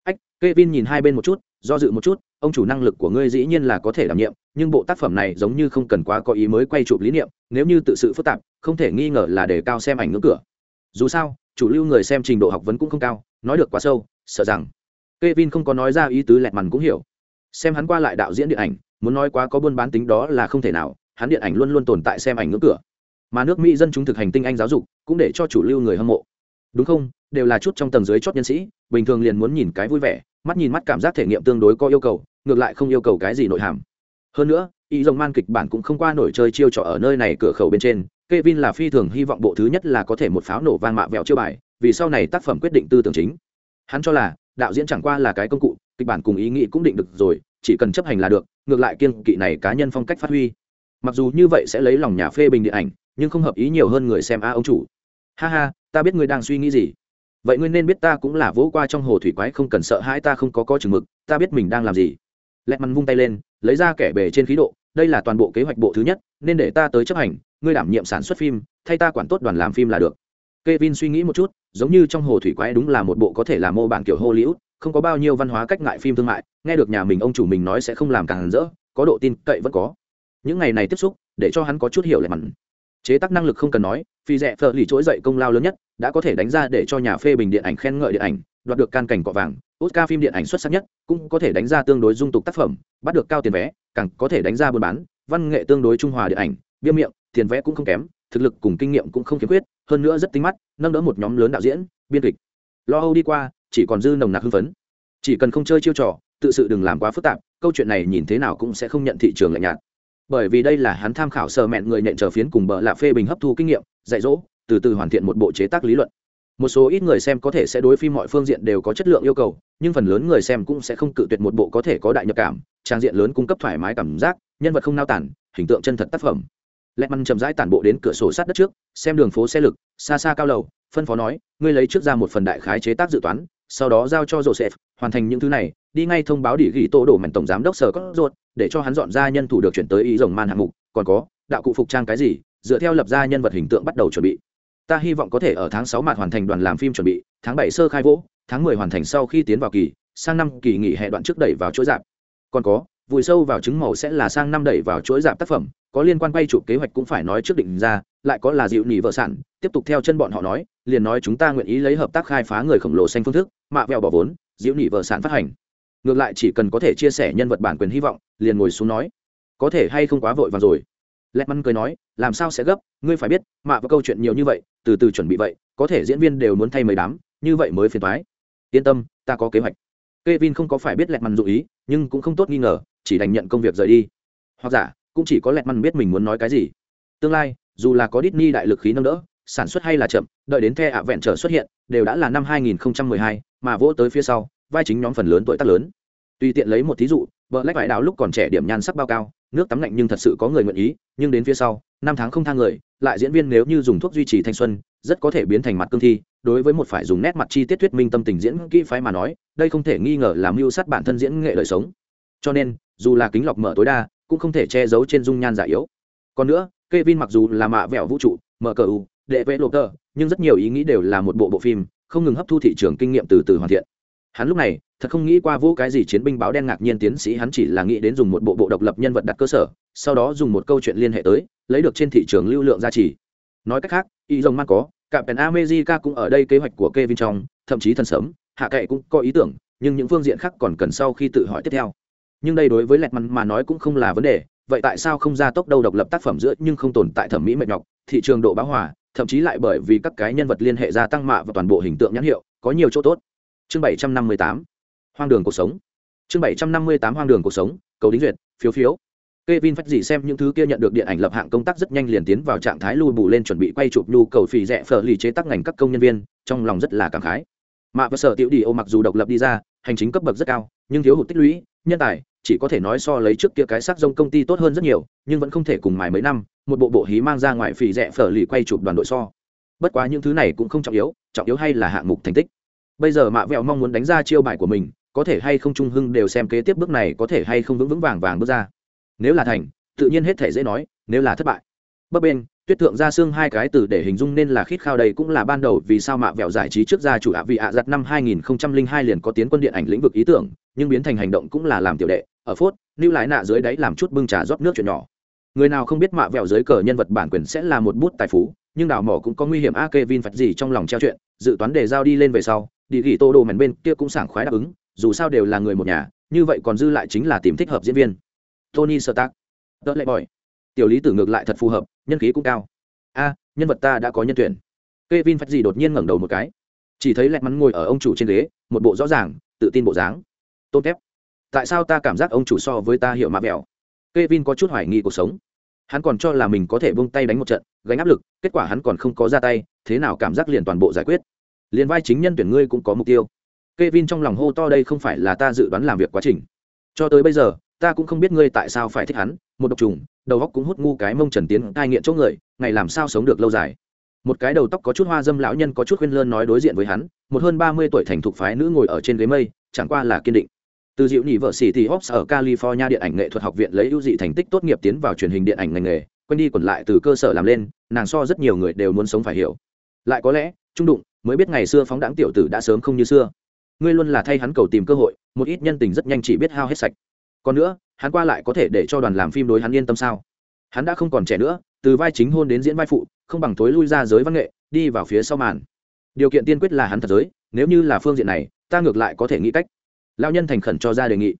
S1: Ách, Kevin nhìn hai bên một chút, do dự một chút, ông chủ năng lực của ngươi dĩ nhiên là có thể đảm nhiệm, nhưng bộ tác phẩm này giống như không cần quá có ý mới quay chụp lý niệm, nếu như tự sự phức tạp, không thể nghi ngờ là để cao xem ảnh ngưỡng cửa. Dù sao, chủ lưu người xem trình độ học vấn cũng không cao, nói được quá sâu, sợ rằng Kevin không có nói ra ý tứ lẹt màn cũng hiểu. Xem hắn qua lại đạo diễn điện ảnh, muốn nói quá có buôn bán tính đó là không thể nào, hắn điện ảnh luôn luôn tồn tại xem ảnh ngưỡng cửa. Mà nước Mỹ dân chúng thực hành tinh anh giáo dục, cũng để cho chủ lưu người hâm mộ. Đúng không? Đều là chút trong tầng dưới chót nhân sĩ, bình thường liền muốn nhìn cái vui vẻ, mắt nhìn mắt cảm giác thể nghiệm tương đối có yêu cầu, ngược lại không yêu cầu cái gì nội hàm. Hơn nữa, y dòng man kịch bản cũng không qua nổi chơi chiêu trò ở nơi này cửa khẩu bên trên, Kevin là phi thường hy vọng bộ thứ nhất là có thể một pháo nổ vang mạ vẹo chiêu bài, vì sau này tác phẩm quyết định tư tưởng chính. Hắn cho là, đạo diễn chẳng qua là cái công cụ kịch bản cùng ý nghĩ cũng định được rồi chỉ cần chấp hành là được ngược lại kiên kỵ này cá nhân phong cách phát huy. Mặc dù như vậy sẽ lấy lòng nhà phê bình điện ảnh nhưng không hợp ý nhiều hơn người xem a ông chủ. Ha ha ta biết ngươi đang suy nghĩ gì. Vậy ngươi nên biết ta cũng là vỗ qua trong hồ thủy quái không cần sợ hãi ta không có có chừng mực ta biết mình đang làm gì. Lẹt mắn vung tay lên lấy ra kẻ bề trên khí độ đây là toàn bộ kế hoạch bộ thứ nhất nên để ta tới chấp hành ngươi đảm nhiệm sản xuất phim thay ta quản tốt đoàn làm phim là được. Kevin suy nghĩ một chút, giống như trong hồ thủy quái đúng là một bộ có thể làm mô bản kiểu Hollywood, không có bao nhiêu văn hóa cách ngại phim thương mại, nghe được nhà mình ông chủ mình nói sẽ không làm càng rỡ, có độ tin cậy vẫn có. Những ngày này tiếp xúc, để cho hắn có chút hiểu lệ mặn. Chế tác năng lực không cần nói, phi rẻ phở lì trỗi dậy công lao lớn nhất, đã có thể đánh ra để cho nhà phê bình điện ảnh khen ngợi điện ảnh, đoạt được can cảnh cọ vàng, Oscar phim điện ảnh xuất sắc nhất, cũng có thể đánh ra tương đối dung tục tác phẩm, bắt được cao tiền vé, càng có thể đánh ra buôn bán, văn nghệ tương đối trung hòa điện ảnh bia miệng tiền vẽ cũng không kém thực lực cùng kinh nghiệm cũng không khiếm khuyết hơn nữa rất tinh mắt nâng đỡ một nhóm lớn đạo diễn biên kịch lo âu đi qua chỉ còn dư nồng nặc hưng phấn. Chỉ cần không chơi chiêu trò, tự sự đừng làm quá phức tạp, câu chuyện này nhìn thế nào cũng sẽ không nhận thị trường lạnh nhạt. Bởi vì đây là hắn tham khảo sờ mẹn người nhện trở phiến cùng bờ lạ phê bình hấp thu kinh nghiệm, dạy dỗ, từ từ hoàn thiện một bộ chế tác lý luận. Một số ít người xem có thể sẽ đối phim mọi phương diện đều có chất lượng yêu cầu, nhưng phần lớn người xem cũng sẽ không cự tuyệt một bộ có thể có đại nhập cảm, trang diện lớn cung cấp thoải mái cảm giác, nhân vật không nao tản, hình tượng chân thật tác phẩm. Lẹt măn chậm rãi tản bộ đến cửa sổ sát đất trước, xem đường phố xe lực, xa xa cao lầu, phân phó nói, ngươi lấy trước ra một phần đại khái chế tác dự toán sau đó giao cho joseph, hoàn thành những thứ này, đi ngay thông báo địa ghi tô đổ mảnh tổng giám đốc sở có ruột, để cho hắn dọn ra nhân thủ được chuyển tới ý rồng man hạng mục. Còn có, đạo cụ phục trang cái gì, dựa theo lập ra nhân vật hình tượng bắt đầu chuẩn bị. Ta hy vọng có thể ở tháng sáu mặt hoàn thành đoàn làm phim chuẩn bị, tháng bảy sơ khai vỗ, tháng mười hoàn thành sau khi tiến vào kỳ, sang năm kỳ nghỉ hè đoạn trước đẩy vào chuỗi dạp còn có vùi sâu vào trứng màu sẽ là sang năm đẩy vào chuỗi giảm tác phẩm, có liên quan quay chụp kế hoạch cũng phải nói trước định ra, lại có là dịu nỉ vợ sản, tiếp tục theo chân bọn họ nói, liền nói chúng ta nguyện ý lấy hợp tác khai phá người khổng lồ xanh phương thức, mạ vẹo bỏ vốn, dịu nỉ vợ sản phát hành. Ngược lại chỉ cần có thể chia sẻ nhân vật bản quyền hy vọng, liền ngồi xuống nói. Có thể hay không quá vội vàng rồi? Lẹt măn cười nói, làm sao sẽ gấp, ngươi phải biết, mạ và câu chuyện nhiều như vậy, từ từ chuẩn bị vậy, có thể diễn viên đều muốn thay mấy đám, như vậy mới phiền thoái yên tâm, ta có kế hoạch. Kevin không có phải biết lẹt măn dụ ý, nhưng cũng không tốt nghi ngờ chỉ đành nhận công việc rời đi. Hoặc giả cũng chỉ có lẹt măn biết mình muốn nói cái gì. Tương lai dù là có Disney đại lực khí nâng đỡ sản xuất hay là chậm đợi đến the ạ vẹn trở xuất hiện đều đã là năm 2012, mà vỗ tới phía sau vai chính nhóm phần lớn tuổi tác lớn. Tùy tiện lấy một thí dụ vợ lách vải đào lúc còn trẻ điểm nhan sắc bao cao nước tắm lạnh nhưng thật sự có người nguyện ý nhưng đến phía sau năm tháng không thang người lại diễn viên nếu như dùng thuốc duy trì thanh xuân rất có thể biến thành mặt cương thi đối với một phải dùng nét mặt chi tiết thuyết minh tâm tình diễn kỹ phái mà nói đây không thể nghi ngờ làm mưu sát bản thân diễn nghệ đời sống. Cho nên dù là kính lọc mở tối đa, cũng không thể che giấu trên dung nhan giả yếu. Còn nữa, Kevin mặc dù là mạ vẹo vũ trụ, mở cờ u, đệ vệ lộp tờ, nhưng rất nhiều ý nghĩ đều là một bộ bộ phim, không ngừng hấp thu thị trường kinh nghiệm từ từ hoàn thiện. Hắn lúc này, thật không nghĩ qua vô cái gì chiến binh báo đen ngạc nhiên tiến sĩ hắn chỉ là nghĩ đến dùng một bộ bộ độc lập nhân vật đặt cơ sở, sau đó dùng một câu chuyện liên hệ tới, lấy được trên thị trường lưu lượng giá trị. Nói cách khác, y rồng man có cả pèn america cũng ở đây kế hoạch của kevin trong, thậm chí thần sớm, hạ cậy cũng có ý tưởng, nhưng những phương diện khác còn cần sau khi tự hỏi tiếp theo nhưng đây đối với lẹt mắn mà nói cũng không là vấn đề vậy tại sao không ra tốc đâu độc lập tác phẩm giữa nhưng không tồn tại thẩm mỹ mệt nhọc thị trường độ bão hòa thậm chí lại bởi vì các cái nhân vật liên hệ gia tăng mạ và toàn bộ hình tượng nhãn hiệu có nhiều chỗ tốt. Chương bảy trăm năm mươi tám hoang đường cuộc sống. Chương bảy trăm năm mươi tám hoang đường cuộc sống cầu đính duyệt phiếu phiếu. Kevin phát gì xem những thứ kia nhận được điện ảnh lập hạng công tác rất nhanh liền tiến vào trạng thái lùi bù lên chuẩn bị quay chụp nhu cầu phì rẻ phở lì chế tác ngành các công nhân viên, trong lòng rất là cảm khái. Mạ và sở tiểu đi ô mặc dù độc lập đi ra, hành chính cấp bậc rất cao, nhưng thiếu hụt tích lũy, nhân tài, chỉ có thể nói so lấy trước kia cái sắc rông công ty tốt hơn rất nhiều, nhưng vẫn không thể cùng mài mấy năm, một bộ bộ hí mang ra ngoài phì rẻ phở lì quay chụp đoàn đội so. Bất quá những thứ này cũng không trọng yếu, trọng yếu hay là hạng mục thành tích. Bây giờ Mạ Vẹo mong muốn đánh ra chiêu bài của mình, có thể hay không trung hưng đều xem kế tiếp bước này có thể hay không vững vững vàng vàng bước ra nếu là thành tự nhiên hết thể dễ nói nếu là thất bại bấp bên tuyết thượng ra xương hai cái từ để hình dung nên là khít khao đây cũng là ban đầu vì sao mạ vẹo giải trí trước gia chủ ạ vị ạ giặt năm 2002 liền có tiến quân điện ảnh lĩnh vực ý tưởng nhưng biến thành hành động cũng là làm tiểu đệ, ở phốt, lưu lái nạ dưới đáy làm chút bưng trà rót nước chuyện nhỏ. Người nào không biết mạ vẹo dưới cờ nhân vật bản quyền sẽ là một bút tài phú, nhưng đào mỏ cũng có nguy hiểm a kê vin phật gì trong lòng treo chuyện, dự toán để giao đi lên về sau địa ghi tô đồ mèn bên kia cũng sảng khoái đáp ứng, dù sao đều là người một nhà, như vậy còn dư lại chính là tìm thích hợp diễn viên. Tony sơ tác đỡ lệ bòi. Tiểu lý tử ngược lại thật phù hợp, nhân khí cũng cao. A, nhân vật ta đã có nhân tuyển. Kevin phách gì đột nhiên ngẩng đầu một cái. Chỉ thấy lẹt mắn ngồi ở ông chủ trên ghế, một bộ rõ ràng, tự tin bộ dáng tôn kép tại sao ta cảm giác ông chủ so với ta hiểu mạ vẹo Kevin có chút hoài nghi cuộc sống hắn còn cho là mình có thể buông tay đánh một trận gánh áp lực kết quả hắn còn không có ra tay thế nào cảm giác liền toàn bộ giải quyết liền vai chính nhân tuyển ngươi cũng có mục tiêu Kevin trong lòng hô to đây không phải là ta dự đoán làm việc quá trình. Cho tới bây giờ, ta cũng không biết ngươi tại sao phải thích hắn, một độc trùng, đầu góc cũng hút ngu cái mông Trần Tiến, cai nghiện chỗ người, ngày làm sao sống được lâu dài. Một cái đầu tóc có chút hoa dâm lão nhân có chút khuyên lơn nói đối diện với hắn, một hơn ba mươi tuổi thành thục phái nữ ngồi ở trên ghế mây, chẳng qua là kiên định. Từ Diệu Nhị vợ sĩ thì Ops ở California điện ảnh nghệ thuật học viện lấy ưu dị thành tích tốt nghiệp tiến vào truyền hình điện ảnh ngành nghề, quen đi quẩn lại từ cơ sở làm lên, nàng so rất nhiều người đều muốn sống phải hiểu. Lại có lẽ, trung đụng, mới biết ngày xưa phóng đáng tiểu tử đã sớm không như xưa. Ngươi luôn là thay hắn cầu tìm cơ hội một ít nhân tình rất nhanh chỉ biết hao hết sạch. Còn nữa hắn qua lại có thể để cho đoàn làm phim đối hắn yên tâm sao? Hắn đã không còn trẻ nữa từ vai chính hôn đến diễn vai phụ không bằng thối lui ra giới văn nghệ đi vào phía sau màn. Điều kiện tiên quyết là hắn thật giới nếu như là phương diện này ta ngược lại có thể nghĩ cách lao nhân thành khẩn cho ra đề nghị.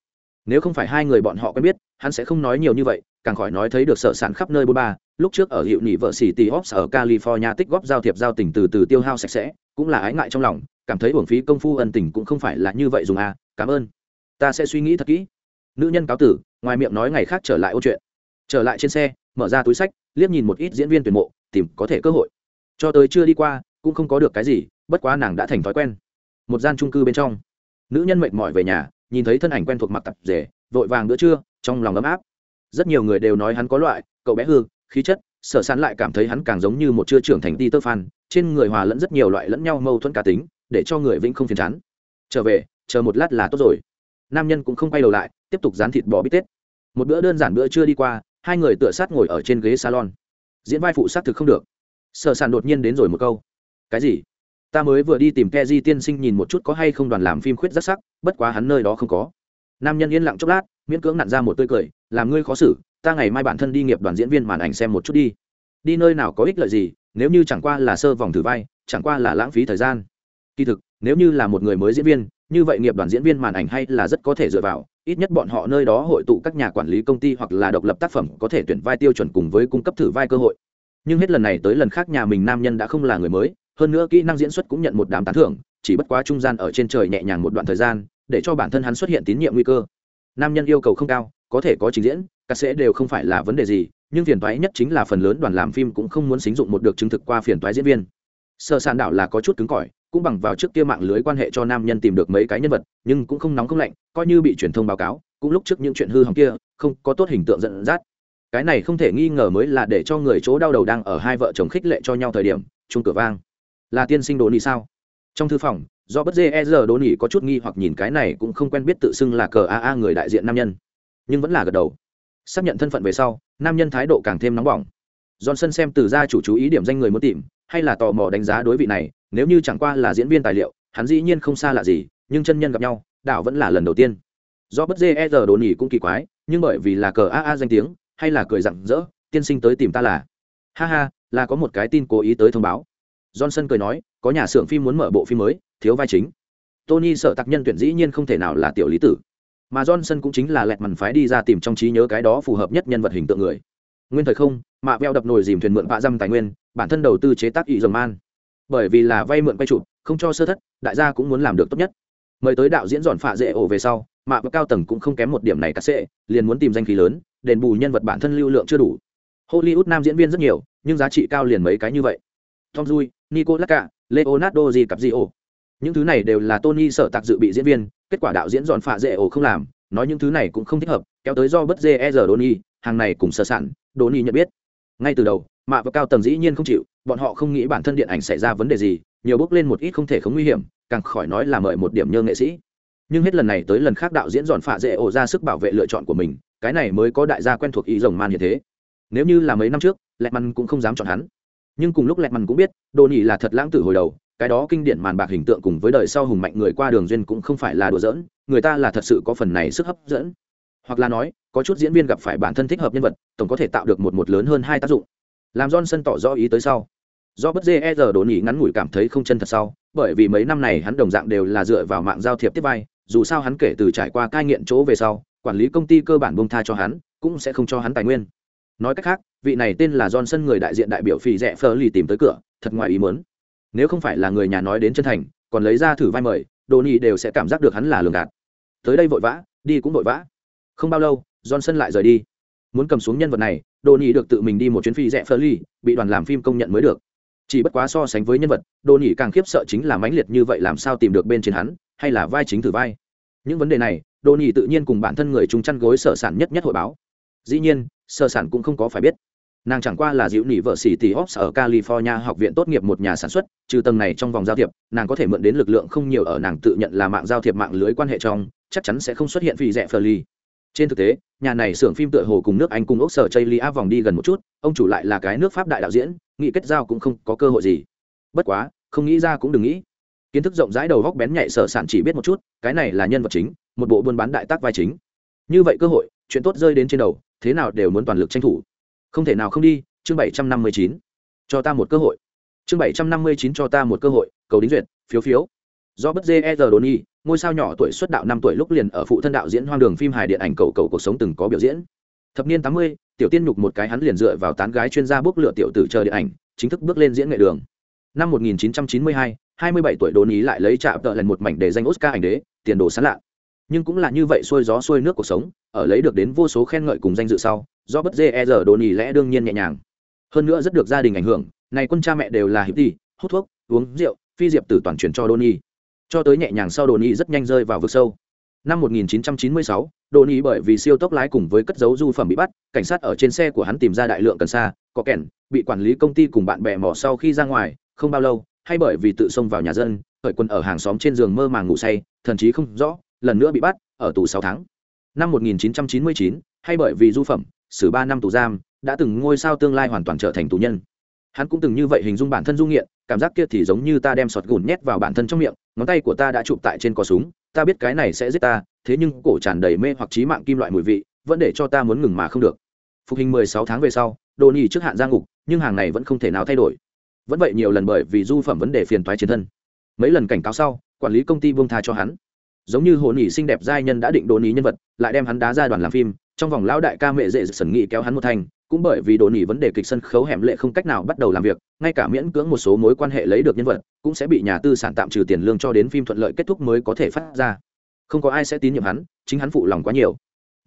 S1: Nếu không phải hai người bọn họ quen biết, hắn sẽ không nói nhiều như vậy, càng khỏi nói thấy được sở sản khắp nơi bôn ba. Lúc trước ở hiệu nhị vợ xỉ tì ops ở california tích góp giao thiệp giao tình từ từ tiêu hao sạch sẽ, cũng là ái ngại trong lòng, cảm thấy uổng phí công phu ân tình cũng không phải là như vậy dùng à cảm ơn. Ta sẽ suy nghĩ thật kỹ. Nữ nhân cáo tử, ngoài miệng nói ngày khác trở lại ô chuyện. Trở lại trên xe, mở ra túi sách, liếc nhìn một ít diễn viên tuyển mộ, tìm có thể cơ hội. Cho tới chưa đi qua, cũng không có được cái gì, bất quá nàng đã thành thói quen. Một gian trung cư bên trong nữ nhân mệt mỏi về nhà, nhìn thấy thân ảnh quen thuộc mặc tập rể vội vàng bữa trưa, trong lòng ấm áp. Rất nhiều người đều nói hắn có loại, cậu bé hư, khí chất, sở sán lại cảm thấy hắn càng giống như một chưa trưởng thành ti tơ phan trên người hòa lẫn rất nhiều loại lẫn nhau mâu thuẫn cá tính, để cho người vĩnh không phiền chán. Trở về, chờ một lát là tốt rồi. Nam nhân cũng không quay đầu lại, tiếp tục dán thịt bò bít tết. Một bữa đơn giản bữa chưa đi qua, hai người tựa sát ngồi ở trên ghế salon. Diễn vai phụ xác thực không được. Sở sàn đột nhiên đến rồi một câu. Cái gì? Ta mới vừa đi tìm keji tiên sinh nhìn một chút có hay không đoàn làm phim khuyết rất sắc, bất quá hắn nơi đó không có. Nam nhân yên lặng chốc lát, miễn cưỡng nặn ra một tươi cười, làm ngươi khó xử, ta ngày mai bản thân đi nghiệp đoàn diễn viên màn ảnh xem một chút đi. Đi nơi nào có ích lợi gì, nếu như chẳng qua là sơ vòng thử vai, chẳng qua là lãng phí thời gian. Kỳ thực, nếu như là một người mới diễn viên, như vậy nghiệp đoàn diễn viên màn ảnh hay là rất có thể dựa vào, ít nhất bọn họ nơi đó hội tụ các nhà quản lý công ty hoặc là độc lập tác phẩm có thể tuyển vai tiêu chuẩn cùng với cung cấp thử vai cơ hội. Nhưng hết lần này tới lần khác nhà mình nam nhân đã không là người mới hơn nữa kỹ năng diễn xuất cũng nhận một đám tán thưởng, chỉ bất quá trung gian ở trên trời nhẹ nhàng một đoạn thời gian, để cho bản thân hắn xuất hiện tín nhiệm nguy cơ. Nam nhân yêu cầu không cao, có thể có trình diễn các sẽ đều không phải là vấn đề gì, nhưng phiền toái nhất chính là phần lớn đoàn làm phim cũng không muốn xính dụng một được chứng thực qua phiền toái diễn viên. Sợ sàn đảo là có chút cứng cỏi, cũng bằng vào trước kia mạng lưới quan hệ cho nam nhân tìm được mấy cái nhân vật, nhưng cũng không nóng không lạnh, coi như bị truyền thông báo cáo, cũng lúc trước những chuyện hư hỏng kia, không có tốt hình tượng dẫn dắt. Cái này không thể nghi ngờ mới là để cho người chỗ đau đầu đang ở hai vợ chồng khích lệ cho nhau thời điểm chung cửa vang là tiên sinh đồ nỉ sao? Trong thư phòng, do bất dê e giờ đồ nỉ có chút nghi hoặc nhìn cái này cũng không quen biết tự xưng là cờ a a người đại diện nam nhân. Nhưng vẫn là gật đầu. Xác nhận thân phận về sau, nam nhân thái độ càng thêm nóng bỏng. Johnson xem từ gia chủ chú ý điểm danh người muốn tìm, hay là tò mò đánh giá đối vị này, nếu như chẳng qua là diễn viên tài liệu, hắn dĩ nhiên không xa lạ gì, nhưng chân nhân gặp nhau, đảo vẫn là lần đầu tiên. Do bất dê e giờ đồ nỉ cũng kỳ quái, nhưng bởi vì là cờ a a danh tiếng, hay là cười rặng rỡ, tiên sinh tới tìm ta là. Ha ha, là có một cái tin cố ý tới thông báo johnson cười nói, có nhà xưởng phim muốn mở bộ phim mới, thiếu vai chính. Tony sợ tác nhân tuyển dĩ nhiên không thể nào là tiểu lý tử. Mà johnson cũng chính là lẹt mằn phái đi ra tìm trong trí nhớ cái đó phù hợp nhất nhân vật hình tượng người. Nguyên thời không, mạ veo đập nồi dìm thuyền mượn vạ dăm tài nguyên, bản thân đầu tư chế tác ý dầm man. Bởi vì là vay mượn quay chụp, không cho sơ thất, đại gia cũng muốn làm được tốt nhất. Mời tới đạo diễn dọn phạ dễ ổ về sau, mạ và cao tầng cũng không kém một điểm này cả xệ liền muốn tìm danh khí lớn, đền bù nhân vật bản thân lưu lượng chưa đủ. Hollywood nam diễn viên rất nhiều, nhưng giá trị cao liền mấy cái như vậy tom Rui, nico lacca leonardo di cặp di ổ những thứ này đều là tony sở tạc dự bị diễn viên kết quả đạo diễn dọn phạ dễ ổ không làm nói những thứ này cũng không thích hợp kéo tới do bất dê e hàng này cùng sơ sản Donny nhận biết. Ngay từ đầu mạ và cao tầng dĩ nhiên không chịu bọn họ không nghĩ bản thân điện ảnh xảy ra vấn đề gì nhiều bước lên một ít không thể không nguy hiểm càng khỏi nói là mời một điểm nhơ nghệ sĩ. Nhưng hết lần này tới lần khác đạo diễn dọn phạ dễ ổ ra sức bảo vệ lựa chọn của mình cái này mới có đại gia quen thuộc ý rồng man như thế. Nếu như là mấy năm trước Lệ Măn cũng không dám chọn hắn nhưng cùng lúc lẹt mằn cũng biết đồ nhỉ là thật lãng tử hồi đầu, cái đó kinh điển màn bạc hình tượng cùng với đời sau hùng mạnh người qua đường duyên cũng không phải là đùa giỡn, người ta là thật sự có phần này sức hấp dẫn. Hoặc là nói, có chút diễn viên gặp phải bản thân thích hợp nhân vật, tổng có thể tạo được một một lớn hơn hai tác dụng. Làm johnson tỏ rõ ý tới sau. Do bất dê e giờ đồn nhỉ ngắn ngủi cảm thấy không chân thật sau, bởi vì mấy năm này hắn đồng dạng đều là dựa vào mạng giao thiệp tiếp vai, dù sao hắn kể từ trải qua cai nghiện chỗ về sau, quản lý công ty cơ bản bông tha cho hắn, cũng sẽ không cho hắn tài nguyên. Nói cách khác vị này tên là johnson người đại diện đại biểu phi rẽ phơ lì tìm tới cửa, thật ngoài ý muốn. Nếu không phải là người nhà nói đến chân thành, còn lấy ra thử vai mời đồ nhi đều sẽ cảm giác được hắn là lường gạt. Tới đây vội vã, đi cũng vội vã. Không bao lâu, johnson lại rời đi. Muốn cầm xuống nhân vật này đồ nhi được tự mình đi một chuyến phi rẽ phơ ly bị đoàn làm phim công nhận mới được. Chỉ bất quá so sánh với nhân vật đồ nhi càng khiếp sợ chính là mãnh liệt như vậy làm sao tìm được bên trên hắn, hay là vai chính thử vai. Những vấn đề này đồ nhi tự nhiên cùng bản thân người trùng chăn gối sở sản nhất nhất hội báo. Dĩ nhiên, sở sản cũng không có phải biết nàng chẳng qua là dịu nỉ vợ xỉ tỷ ops ở california học viện tốt nghiệp một nhà sản xuất, trừ tầng này trong vòng giao thiệp, nàng có thể mượn đến lực lượng không nhiều ở nàng tự nhận là mạng giao thiệp mạng lưới quan hệ trong, chắc chắn sẽ không xuất hiện vì rẻ phờ ly trên thực tế, nhà này xưởng phim tựa hồ cùng nước anh cùng ốc sở chây lia vòng đi gần một chút, ông chủ lại là cái nước pháp đại đạo diễn nghị kết giao cũng không có cơ hội gì. Bất quá, không nghĩ ra cũng đừng nghĩ. Kiến thức rộng rãi đầu góc bén nhạy sở sản chỉ biết một chút, cái này là nhân vật chính, một bộ buôn bán đại tác vai chính. Như vậy cơ hội, chuyện tốt rơi đến trên đầu, thế nào đều muốn toàn lực tranh thủ không thể nào không đi chương bảy trăm năm mươi chín. Cho ta một cơ hội. Chương bảy trăm năm mươi chín cho ta một cơ hội cầu đính duyệt phiếu phiếu. Do bất dê e. R. Đồn y ngôi sao nhỏ tuổi xuất đạo năm tuổi lúc liền ở phụ thân đạo diễn hoang đường phim hài điện ảnh cầu cầu cuộc sống từng có biểu diễn. Thập niên tám mươi tiểu tiên nhục một cái hắn liền dựa vào tán gái chuyên gia bước lựa tiểu tử chờ điện ảnh chính thức bước lên diễn nghệ đường. Năm 1992, 27 tuổi đồn ý lại lấy trạm tợ lần một mảnh để danh oscar ảnh đế tiền đồ sán lạ. Nhưng cũng là như vậy xuôi gió xuôi nước cuộc sống ở lấy được đến vô số khen ngợi cùng danh dự sau do bất dê e giờ đồ nỉ lẽ đương nhiên nhẹ nhàng. Hơn nữa rất được gia đình ảnh hưởng này quân cha mẹ đều là hiệp tỷ hút thuốc uống rượu phi diệp tử toàn chuyển cho đồ ý cho tới nhẹ nhàng sau đồ ý rất nhanh rơi vào vực sâu. Năm 1996, đồ ý bởi vì siêu tốc lái cùng với cất dấu du phẩm bị bắt cảnh sát ở trên xe của hắn tìm ra đại lượng cần sa có kẻn bị quản lý công ty cùng bạn bè mỏ sau khi ra ngoài không bao lâu hay bởi vì tự xông vào nhà dân khởi quân ở hàng xóm trên giường mơ màng ngủ say thần chí không rõ lần nữa bị bắt ở tù sáu tháng. Năm 1999, hay bởi vì du phẩm xử ba năm tù giam, đã từng ngôi sao tương lai hoàn toàn trở thành tù nhân. Hắn cũng từng như vậy hình dung bản thân du nghiện, cảm giác kia thì giống như ta đem sọt gùn nhét vào bản thân trong miệng, ngón tay của ta đã chụp tại trên cò súng, ta biết cái này sẽ giết ta, thế nhưng cổ tràn đầy mê hoặc trí mạng kim loại mùi vị, vẫn để cho ta muốn ngừng mà không được. Phục hình 16 tháng về sau đồ nhì trước hạn ra ngục, nhưng hàng này vẫn không thể nào thay đổi. Vẫn vậy nhiều lần bởi vì du phẩm vấn đề phiền toái chiến thân. Mấy lần cảnh cáo sau, quản lý công ty buông tha cho hắn. Giống như hồ nhì xinh đẹp giai nhân đã định đồ nhì nhân vật, lại đem hắn đá ra đoàn làm phim trong vòng lão đại ca mẹ dễ sẩn nghị kéo hắn một thành cũng bởi vì đồ nỉ vấn đề kịch sân khấu hẻm lệ không cách nào bắt đầu làm việc ngay cả miễn cưỡng một số mối quan hệ lấy được nhân vật cũng sẽ bị nhà tư sản tạm trừ tiền lương cho đến phim thuận lợi kết thúc mới có thể phát ra. Không có ai sẽ tín nhiệm hắn chính hắn phụ lòng quá nhiều.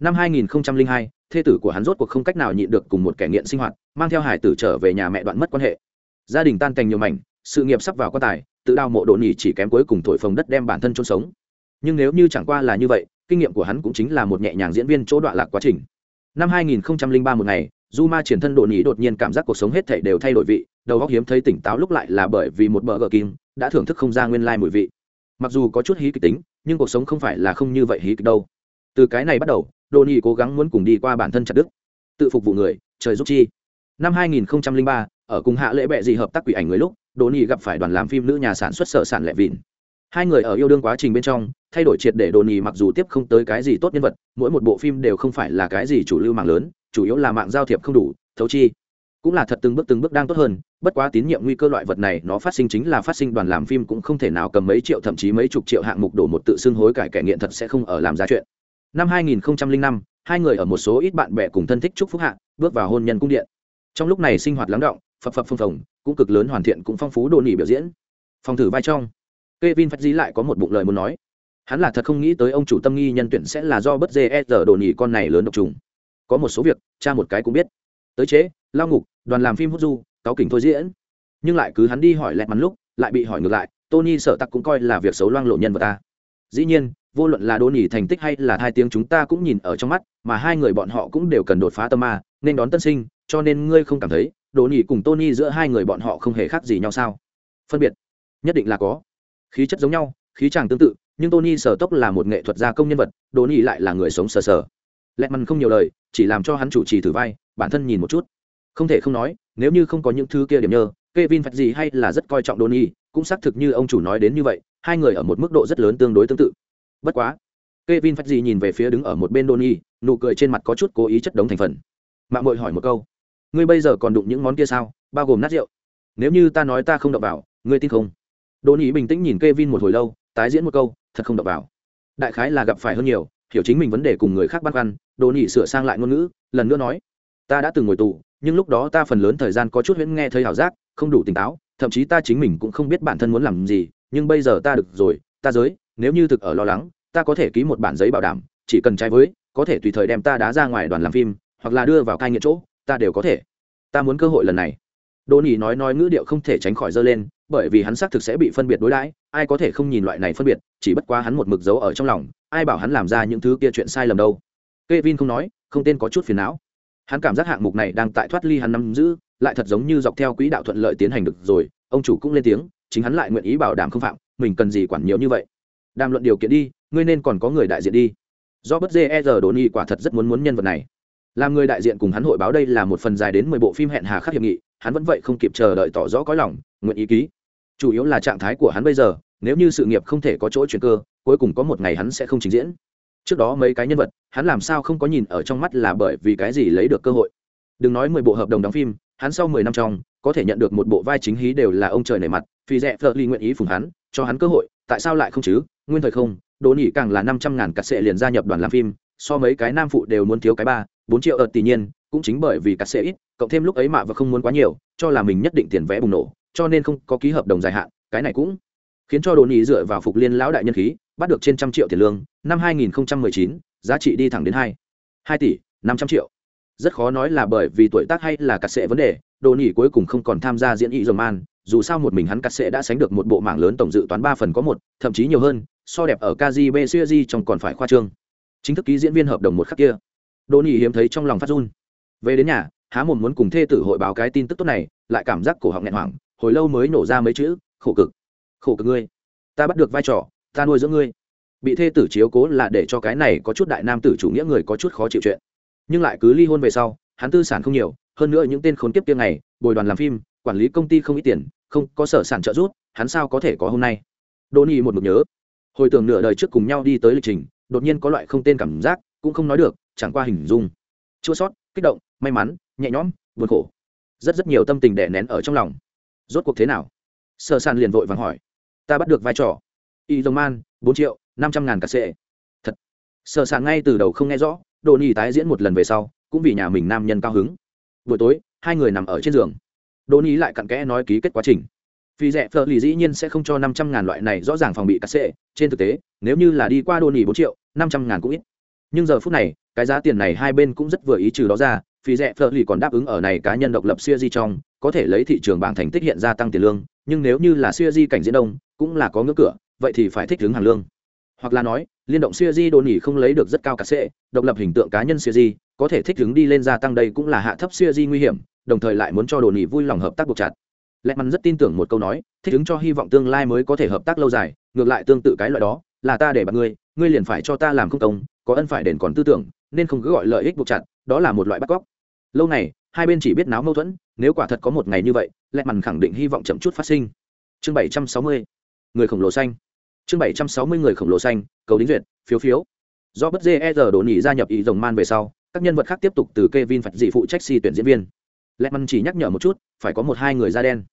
S1: Năm 2002, thê tử của hắn rốt cuộc không cách nào nhịn được cùng một kẻ nghiện sinh hoạt mang theo hải tử trở về nhà mẹ đoạn mất quan hệ. Gia đình tan cành nhiều mảnh sự nghiệp sắp vào quan tài tự đào mộ đồ nhỉ chỉ kém cuối cùng thổi phồng đất đem bản thân chôn sống. Nhưng nếu như chẳng qua là như vậy kinh nghiệm của hắn cũng chính là một nhẹ nhàng diễn viên chỗ đoạn lạc quá trình. Năm 2003 một ngày du ma triển thân đồ nhỉ đột nhiên cảm giác cuộc sống hết thảy đều thay đổi vị đầu óc hiếm thấy tỉnh táo lúc lại là bởi vì một bờ gờ kim đã thưởng thức không ra nguyên lai mùi vị. Mặc dù có chút hí kịch tính nhưng cuộc sống không phải là không như vậy hí kịch đâu. Từ cái này bắt đầu đồ nhỉ cố gắng muốn cùng đi qua bản thân chặt đức tự phục vụ người trời giúp chi. Năm 2003, ở cùng hạ lễ bệ gì hợp tác quỷ ảnh người lúc đồ nhỉ gặp phải đoàn làm phim nữ nhà sản xuất sở sản lệ vịn hai người ở yêu đương quá trình bên trong thay đổi triệt để đồ nhỉ mặc dù tiếp không tới cái gì tốt nhân vật mỗi một bộ phim đều không phải là cái gì chủ lưu mạng lớn chủ yếu là mạng giao thiệp không đủ thấu chi. Cũng là thật từng bước từng bước đang tốt hơn bất quá tín nhiệm nguy cơ loại vật này nó phát sinh chính là phát sinh đoàn làm phim cũng không thể nào cầm mấy triệu thậm chí mấy chục triệu hạng mục đổ một tự xưng hối cải kẻ nghiện thật sẽ không ở làm ra chuyện. Năm 2005, hai người ở một số ít bạn bè cùng thân thích chúc phúc hạ bước vào hôn nhân cung điện. Trong lúc này sinh hoạt lắng động phập phập phồng phồng cũng cực lớn hoàn thiện cũng phong phú đồ nỉ biểu diễn. Phòng thử vai trong. Kevin phát dí lại có một bụng lời muốn nói. Hắn là thật không nghĩ tới ông chủ tâm nghi nhân tuyển sẽ là do bất dê e đồ nhỉ con này lớn độc trùng. Có một số việc, cha một cái cũng biết. Tới chế, lao ngục, đoàn làm phim hút du, cáo kỉnh thôi diễn. Nhưng lại cứ hắn đi hỏi lẹt mắn lúc, lại bị hỏi ngược lại, tony sợ tặc cũng coi là việc xấu loang lộ nhân vật ta. Dĩ nhiên, vô luận là đồ nhỉ thành tích hay là hai tiếng chúng ta cũng nhìn ở trong mắt, mà hai người bọn họ cũng đều cần đột phá tâm ma, nên đón tân sinh, cho nên ngươi không cảm thấy, đồ nhỉ cùng tony giữa hai người bọn họ không hề khác gì nhau sao? Phân biệt, nhất định là có khí chất giống nhau khí chàng tương tự nhưng tony sở tốc là một nghệ thuật gia công nhân vật đồ nỉ lại là người sống sờ sờ lẹt mằn không nhiều lời chỉ làm cho hắn chủ trì thử vai bản thân nhìn một chút không thể không nói nếu như không có những thứ kia điểm nhơ Kevin phạt gì hay là rất coi trọng Donny, cũng xác thực như ông chủ nói đến như vậy, hai người ở một mức độ rất lớn tương đối tương tự. Bất quá, Kevin phạt gì nhìn về phía đứng ở một bên Donny, nụ cười trên mặt có chút cố ý chất đống thành phần. Mạng Mội hỏi một câu, ngươi bây giờ còn đụng những món kia sao, bao gồm nát rượu? Nếu như ta nói ta không động vào, ngươi tin không? Donny bình tĩnh nhìn Kevin một hồi lâu, tái diễn một câu, thật không đọc vào. Đại khái là gặp phải hơn nhiều, hiểu chính mình vấn đề cùng người khác bắt băn Đỗ Donny sửa sang lại ngôn ngữ, lần nữa nói, ta đã từng ngồi tù, nhưng lúc đó ta phần lớn thời gian có chút huyễn nghe thấy hảo giác không đủ tỉnh táo thậm chí ta chính mình cũng không biết bản thân muốn làm gì nhưng bây giờ ta được rồi ta giới nếu như thực ở lo lắng ta có thể ký một bản giấy bảo đảm chỉ cần trái với có thể tùy thời đem ta đá ra ngoài đoàn làm phim hoặc là đưa vào cai nghiện chỗ ta đều có thể ta muốn cơ hội lần này đỗ nỉ nói nói ngữ điệu không thể tránh khỏi dơ lên, bởi vì hắn xác thực sẽ bị phân biệt đối đãi, ai có thể không nhìn loại này phân biệt, chỉ bất quá hắn một mực giấu ở trong lòng, ai bảo hắn làm ra những thứ kia chuyện sai lầm đâu. K e vin không nói, không tên có chút phiền não. Hắn cảm giác hạng mục này đang tại thoát ly hắn nắm giữ, lại thật giống như dọc theo quỹ đạo thuận lợi tiến hành được rồi, ông chủ cũng lên tiếng, chính hắn lại nguyện ý bảo đảm không phạm, mình cần gì quản nhiều như vậy. Đàm luận điều kiện đi, ngươi nên còn có người đại diện đi. Do bất dê e giờ đồn y quả thật rất muốn muốn nhân vật này. Làm người đại diện cùng hắn hội báo đây là một phần dài đến mười bộ phim hẹn hà khắc hiệp nghị hắn vẫn vậy không kịp chờ đợi tỏ rõ có lòng, nguyện ý ký. Chủ yếu là trạng thái của hắn bây giờ, nếu như sự nghiệp không thể có chỗ chuyển cơ, cuối cùng có một ngày hắn sẽ không trình diễn. Trước đó mấy cái nhân vật, hắn làm sao không có nhìn ở trong mắt là bởi vì cái gì lấy được cơ hội. Đừng nói mười bộ hợp đồng đóng phim, hắn sau mười năm trong, có thể nhận được một bộ vai chính hí đều là ông trời nảy mặt, vì rẽ phật ly nguyện ý phùng hắn, cho hắn cơ hội, tại sao lại không chứ? Nguyên thời không đồ nỉ càng là năm trăm ngàn cắt sệ liền gia nhập đoàn làm phim, so mấy cái nam phụ đều muốn thiếu cái ba, bốn triệu ợt tỷ nhiên, cũng chính bởi vì cắt sệ ít cộng thêm lúc ấy mạ và không muốn quá nhiều cho là mình nhất định tiền vé bùng nổ cho nên không có ký hợp đồng dài hạn cái này cũng khiến cho đồ nỉ dựa vào phục liên lão đại nhân khí bắt được trên trăm triệu tiền lương năm 2019, giá trị đi thẳng đến hai hai tỷ năm trăm triệu. Rất khó nói là bởi vì tuổi tác hay là cắt sệ vấn đề đồ nỉ cuối cùng không còn tham gia diễn ý dòng man dù sao một mình hắn cắt sệ đã sánh được một bộ mạng lớn tổng dự toán ba phần có một thậm chí nhiều hơn so đẹp ở kgb siêu trong còn phải khoa trương. Chính thức ký diễn viên hợp đồng một khắc kia. Đồ nỉ hiếm thấy trong lòng phát run. Về đến nhà há mồm muốn cùng thê tử hội báo cái tin tức tốt này, lại cảm giác cổ họng nghẹn hoảng, hồi lâu mới nổ ra mấy chữ, khổ cực khổ cực ngươi, ta bắt được vai trò, ta nuôi dưỡng ngươi. Bị thê tử chiếu cố là để cho cái này có chút đại nam tử chủ nghĩa người có chút khó chịu chuyện. Nhưng lại cứ ly hôn về sau, hắn tư sản không nhiều, hơn nữa những tên khốn kiếp tiêng này bồi đoàn làm phim, quản lý công ty không ít tiền, không có sở sản trợ giúp, hắn sao có thể có hôm nay? Đô ni một mực nhớ. Hồi tưởng nửa đời trước cùng nhau đi tới lịch trình, đột nhiên có loại không tên cảm giác, cũng không nói được, chẳng qua hình dung. Chua sót, kích động, may mắn nhẹ nhõm, buồn khổ. Rất rất nhiều tâm tình đè nén ở trong lòng. Rốt cuộc thế nào? Sở sản liền vội vàng hỏi. Ta bắt được vai trò. Y dông man, bốn triệu, năm trăm ngàn cà sệ. Thật. Sở sản ngay từ đầu không nghe rõ, đồ nhi tái diễn một lần về sau, cũng vì nhà mình nam nhân cao hứng. Buổi tối, hai người nằm ở trên giường. Đồ nhi lại cặn kẽ nói ký kết quá trình. Vì rẻ phở lì dĩ nhiên sẽ không cho năm trăm ngàn loại này rõ ràng phòng bị cà sệ. Trên thực tế, nếu như là đi qua đồ nhi bốn triệu, năm trăm ngàn cũng ít. Nhưng giờ phút này, cái giá tiền này hai bên cũng rất vừa ý trừ đó ra phí rẻ phở lì còn đáp ứng ở này cá nhân độc lập siêu di trong, có thể lấy thị trường bảng thành tích hiện ra tăng tiền lương, nhưng nếu như là siêu di cảnh diễn đông, cũng là có ngưỡng cửa, vậy thì phải thích ứng hàng lương. Hoặc là nói, liên động siêu di đồn nhỉ không lấy được rất cao cả sệ, độc lập hình tượng cá nhân siêu di, có thể thích ứng đi lên gia tăng đây cũng là hạ thấp siêu di nguy hiểm, đồng thời lại muốn cho đồn nhỉ vui lòng hợp tác buộc chặt. Lẹ mắn rất tin tưởng một câu nói, thích ứng cho hy vọng tương lai mới có thể hợp tác lâu dài, ngược lại tương tự cái loại đó, là ta để bạn ngươi ngươi liền phải cho ta làm không công, có ân phải đền còn tư tưởng, nên không cứ gọi lợi ích buộc chặt, đó là một loại bắt cóc lâu này, hai bên chỉ biết náo mâu thuẫn, nếu quả thật có một ngày như vậy lẹ mằn khẳng định hy vọng chậm chút phát sinh. Chương bảy trăm sáu mươi, người khổng lồ xanh. Chương bảy trăm sáu mươi, người khổng lồ xanh, cầu đính duyệt, phiếu phiếu. Do bất dê e đổ nỉ gia nhập ý rồng man về sau, các nhân vật khác tiếp tục từ k e vin phải dị phụ trách si tuyển diễn viên. Lẹ mằn chỉ nhắc nhở một chút, phải có một hai người da đen.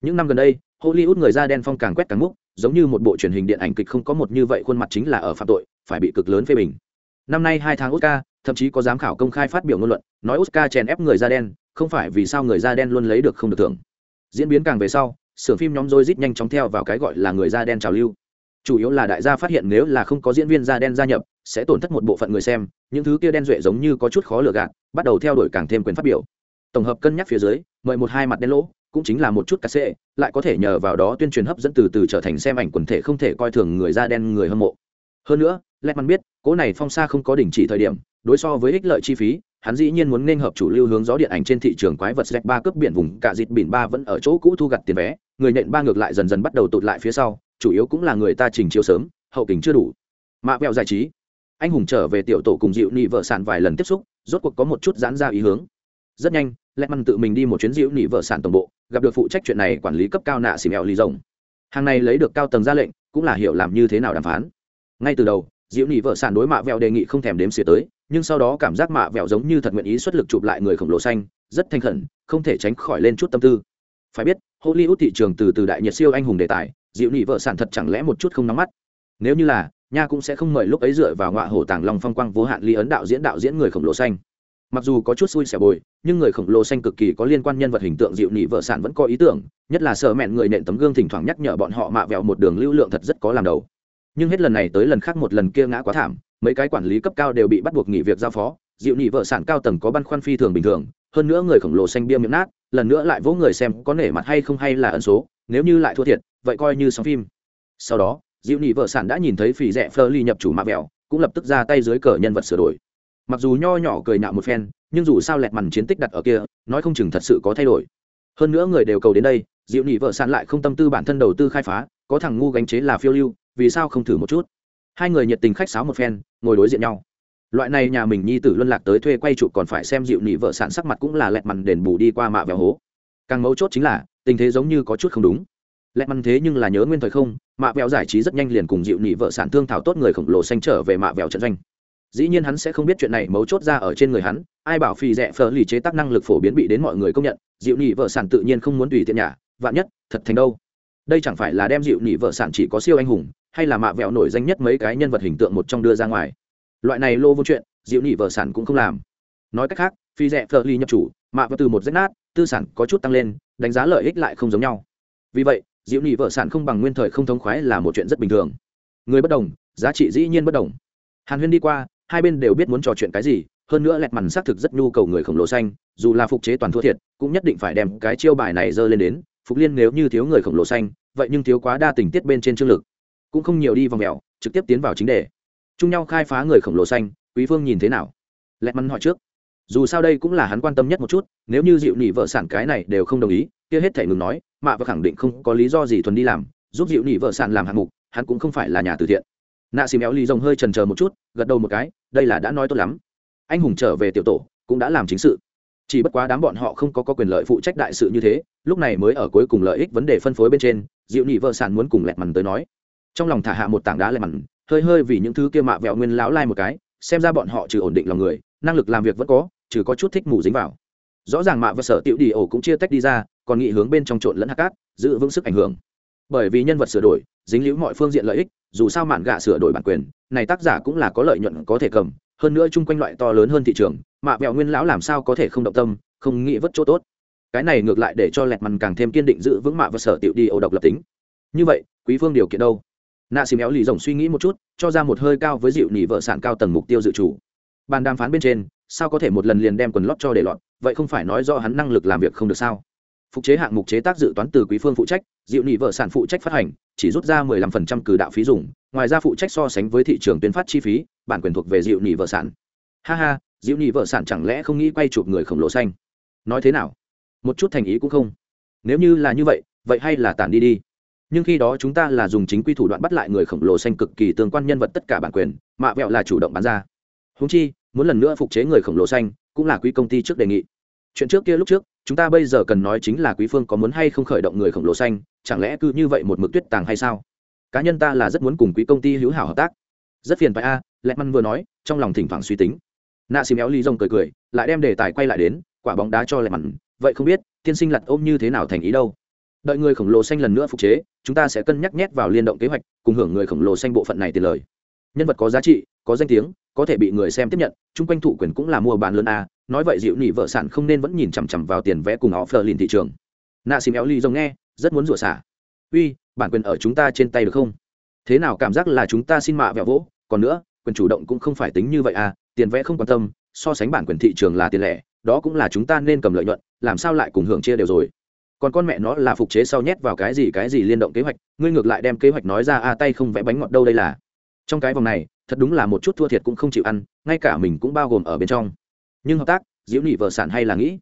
S1: Những năm gần đây, hollywood người da đen phong càng quét càng múc, giống như một bộ truyền hình điện ảnh kịch không có một như vậy khuôn mặt chính là ở phạm tội, phải bị cực lớn phê bình. Năm nay hai tháng oscar thậm chí có giám khảo công khai phát biểu ngôn luận, nói oscar chèn ép người da đen, không phải vì sao người da đen luôn lấy được không được thưởng. Diễn biến càng về sau sưởng phim nhóm dôi rít nhanh chóng theo vào cái gọi là người da đen trào lưu. Chủ yếu là đại gia phát hiện nếu là không có diễn viên da đen gia nhập, sẽ tổn thất một bộ phận người xem, những thứ kia đen duệ giống như có chút khó lừa gạt, bắt đầu theo đuổi càng thêm quyền phát biểu. Tổng hợp cân nhắc phía dưới, mời một hai mặt đen lỗ, cũng chính là một chút cà xệ lại có thể nhờ vào đó tuyên truyền hấp dẫn từ từ trở thành xem ảnh quần thể không thể coi thường người da đen người hâm mộ. Hơn nữa lẹt mắn biết cỗ này phong sa không có đình chỉ thời điểm đối so với ích lợi chi phí, hắn dĩ nhiên muốn nên hợp chủ lưu hướng gió điện ảnh trên thị trường quái vật z ba cướp biển vùng cả dịt biển ba vẫn ở chỗ cũ thu gặt tiền vé, người nện ba ngược lại dần dần bắt đầu tụt lại phía sau, chủ yếu cũng là người ta trình chiếu sớm, hậu kính chưa đủ. Mạ vẹo giải trí. Anh hùng trở về tiểu tổ cùng dịu nị vợ sản vài lần tiếp xúc, rốt cuộc có một chút giãn ra ý hướng. Rất nhanh lẹ măn tự mình đi một chuyến dịu nị vợ sản tổng bộ, gặp được phụ trách chuyện này quản lý cấp cao nạ xì mẹo lì rồng. Hàng này lấy được cao tầng ra lệnh, cũng là hiểu làm như thế nào đàm phán. Ngay từ đầu diễu nị vợ sản đối mạ vẹo đề nghị không thèm đếm xỉa tới nhưng sau đó cảm giác mạ vẹo giống như thật nguyện ý xuất lực chụp lại người khổng lồ xanh, rất thanh khẩn, không thể tránh khỏi lên chút tâm tư. Phải biết, hollywood thị trường từ từ đại nhiệt siêu anh hùng đề tài, dịu nị vợ sản thật chẳng lẽ một chút không nóng mắt? Nếu như là, nha cũng sẽ không mời lúc ấy dựa vào ngọa hổ tàng long phong quang vô hạn ly ấn đạo diễn đạo diễn người khổng lồ xanh. Mặc dù có chút xui xẻo bồi, nhưng người khổng lồ xanh cực kỳ có liên quan nhân vật hình tượng dịu nị vợ sản vẫn có ý tưởng, nhất là sợ mẹn người nện tấm gương thỉnh thoảng nhắc nhở bọn họ mạ vẹo một đường lưu lượng thật rất có làm đầu. Nhưng hết lần này tới lần khác một lần kia ngã quá thảm mấy cái quản lý cấp cao đều bị bắt buộc nghỉ việc giao phó, dịu nhị vợ sản cao tầng có băn khoăn phi thường bình thường, hơn nữa người khổng lồ xanh bia miệng nát, lần nữa lại vỗ người xem có nể mặt hay không hay là ẩn số, nếu như lại thua thiệt, vậy coi như xong phim. Sau đó, dịu nhị vợ sản đã nhìn thấy phỉ rẻ phơ ly nhập chủ mạ vẹo, cũng lập tức ra tay dưới cờ nhân vật sửa đổi. Mặc dù nho nhỏ cười nhạo một phen, nhưng dù sao lẹt mằn chiến tích đặt ở kia, nói không chừng thật sự có thay đổi. Hơn nữa người đều cầu đến đây, dịu nhị vợ sản lại không tâm tư bản thân đầu tư khai phá, có thằng ngu gánh chế là phiêu lưu, vì sao không thử một chút? Hai người nhiệt tình khách sáo một phen, ngồi đối diện nhau. Loại này nhà mình nhi tử luân lạc tới thuê quay trụ còn phải xem dịu nị vợ sản sắc mặt cũng là lẹt mằn đền bù đi qua mạ vẹo hố. Càng mấu chốt chính là, tình thế giống như có chút không đúng. Lẹt mằn thế nhưng là nhớ nguyên thời không, mạ vẹo giải trí rất nhanh liền cùng dịu nị vợ sản thương thảo tốt người khổng lồ xanh trở về mạ vẹo trận doanh. Dĩ nhiên hắn sẽ không biết chuyện này mấu chốt ra ở trên người hắn, ai bảo phi rẻ phở lì chế tác năng lực phổ biến bị đến mọi người công nhận, dịu nị vợ sản tự nhiên không muốn tùy tiện nhà, vạn nhất, thật thành đâu. Đây chẳng phải là đem dịu nị vợ sản chỉ có siêu anh hùng hay là mạ vẹo nổi danh nhất mấy cái nhân vật hình tượng một trong đưa ra ngoài. Loại này lô vô chuyện, diệu nhị vợ sản cũng không làm. Nói cách khác, phi rẻ phờ ly nhập chủ, mạ và từ một rách nát, tư sản có chút tăng lên, đánh giá lợi ích lại không giống nhau. Vì vậy, diệu nhị vợ sản không bằng nguyên thời không thống khoái là một chuyện rất bình thường. Người bất đồng, giá trị dĩ nhiên bất đồng. Hàn huyên đi qua, hai bên đều biết muốn trò chuyện cái gì, hơn nữa lẹt mằn xác thực rất nhu cầu người khổng lồ xanh, dù là phục chế toàn thua thiệt, cũng nhất định phải đem cái chiêu bài này dơ lên đến, phục liên nếu như thiếu người khổng lồ xanh, vậy nhưng thiếu quá đa tình tiết bên trên chương lực cũng không nhiều đi vòng mèo trực tiếp tiến vào chính đề. Chung nhau khai phá người khổng lồ xanh quý phương nhìn thế nào? Lẹt mắn hỏi trước. Dù sao đây cũng là hắn quan tâm nhất một chút nếu như dịu nỉ vợ sản cái này đều không đồng ý kia hết thể ngừng nói mạ và khẳng định không có lý do gì thuần đi làm giúp dịu nỉ vợ sản làm hạng mục hắn cũng không phải là nhà từ thiện. Nạ xì méo ly rồng hơi trần chờ một chút gật đầu một cái đây là đã nói tốt lắm. Anh hùng trở về tiểu tổ cũng đã làm chính sự. Chỉ bất quá đám bọn họ không có, có quyền lợi phụ trách đại sự như thế lúc này mới ở cuối cùng lợi ích vấn đề phân phối bên trên dịu nỉ vợ sản muốn cùng lẹt mằn tới nói trong lòng thả hạ một tảng đá lên mằn hơi hơi vì những thứ kia mạ vẹo nguyên láo lai một cái, xem ra bọn họ trừ ổn định lòng người, năng lực làm việc vẫn có, trừ có chút thích mù dính vào. Rõ ràng mạ và sở tiểu đi ổ cũng chia tách đi ra, còn nghị hướng bên trong trộn lẫn hạt cát, giữ vững sức ảnh hưởng. Bởi vì nhân vật sửa đổi, dính liễu mọi phương diện lợi ích, dù sao mạn gạ sửa đổi bản quyền, này tác giả cũng là có lợi nhuận có thể cầm, hơn nữa chung quanh loại to lớn hơn thị trường, mạ vẹo nguyên lão làm sao có thể không động tâm, không nghĩ vất chỗ tốt. Cái này ngược lại để cho lẹt mằn càng thêm kiên định giữ vững mạ và sở tiểu đi ổ độc lập tính. Như vậy, quý phương điều kiện đâu? Nạ xì méo lì rồng suy nghĩ một chút, cho ra một hơi cao với dịu nỉ vợ sản cao tầng mục tiêu dự chủ. Bàn đàm phán bên trên, sao có thể một lần liền đem quần lót cho để lọt, vậy không phải nói do hắn năng lực làm việc không được sao? Phục chế hạng mục chế tác dự toán từ quý phương phụ trách, dịu Nỉ vợ sản phụ trách phát hành, chỉ rút ra 15% cử đạo phí dùng, ngoài ra phụ trách so sánh với thị trường tuyên phát chi phí, bản quyền thuộc về dịu Nỉ vợ sản. Ha ha, dịu Nỉ vợ sản chẳng lẽ không nghĩ quay chụp người khổng lồ xanh? Nói thế nào? Một chút thành ý cũng không. Nếu như là như vậy vậy hay là tản đi đi nhưng khi đó chúng ta là dùng chính quy thủ đoạn bắt lại người khổng lồ xanh cực kỳ tương quan nhân vật tất cả bản quyền, mạ vẹo là chủ động bán ra. Húng chi, muốn lần nữa phục chế người khổng lồ xanh, cũng là quý công ty trước đề nghị. Chuyện trước kia lúc trước, chúng ta bây giờ cần nói chính là quý phương có muốn hay không khởi động người khổng lồ xanh, chẳng lẽ cứ như vậy một mực tuyết tàng hay sao? Cá nhân ta là rất muốn cùng quý công ty hữu hảo hợp tác. Rất phiền phải a, lẹ măn vừa nói, trong lòng thỉnh thoảng suy tính. Nạ xì méo ly rông cười cười, lại đem đề tài quay lại đến, quả bóng đá cho lẹ mặn. vậy không biết, tiên sinh lặt ôm như thế nào thành ý đâu đợi người khổng lồ xanh lần nữa phục chế, chúng ta sẽ cân nhắc nhét vào liên động kế hoạch, cùng hưởng người khổng lồ xanh bộ phận này tiền lời. Nhân vật có giá trị, có danh tiếng, có thể bị người xem tiếp nhận, chung quanh thụ quyền cũng là mua bán lớn a, nói vậy dịu nị vợ sản không nên vẫn nhìn chằm chằm vào tiền vẽ cùng họ phờ lìn thị trường. Nạ xìm éo ly giống nghe, rất muốn rủa xả. Uy, bản quyền ở chúng ta trên tay được không? Thế nào cảm giác là chúng ta xin mạ vẹo vỗ? Còn nữa, quyền chủ động cũng không phải tính như vậy à tiền vẽ không quan tâm, so sánh bản quyền thị trường là tiền lẻ, đó cũng là chúng ta nên cầm lợi nhuận, làm sao lại cùng hưởng chia đều rồi? Còn con mẹ nó là phục chế sau nhét vào cái gì cái gì liên động kế hoạch, ngươi ngược lại đem kế hoạch nói ra a tay không vẽ bánh ngọt đâu đây là. Trong cái vòng này, thật đúng là một chút thua thiệt cũng không chịu ăn, ngay cả mình cũng bao gồm ở bên trong. Nhưng hợp tác, diễu nhị vợ sản hay là nghĩ?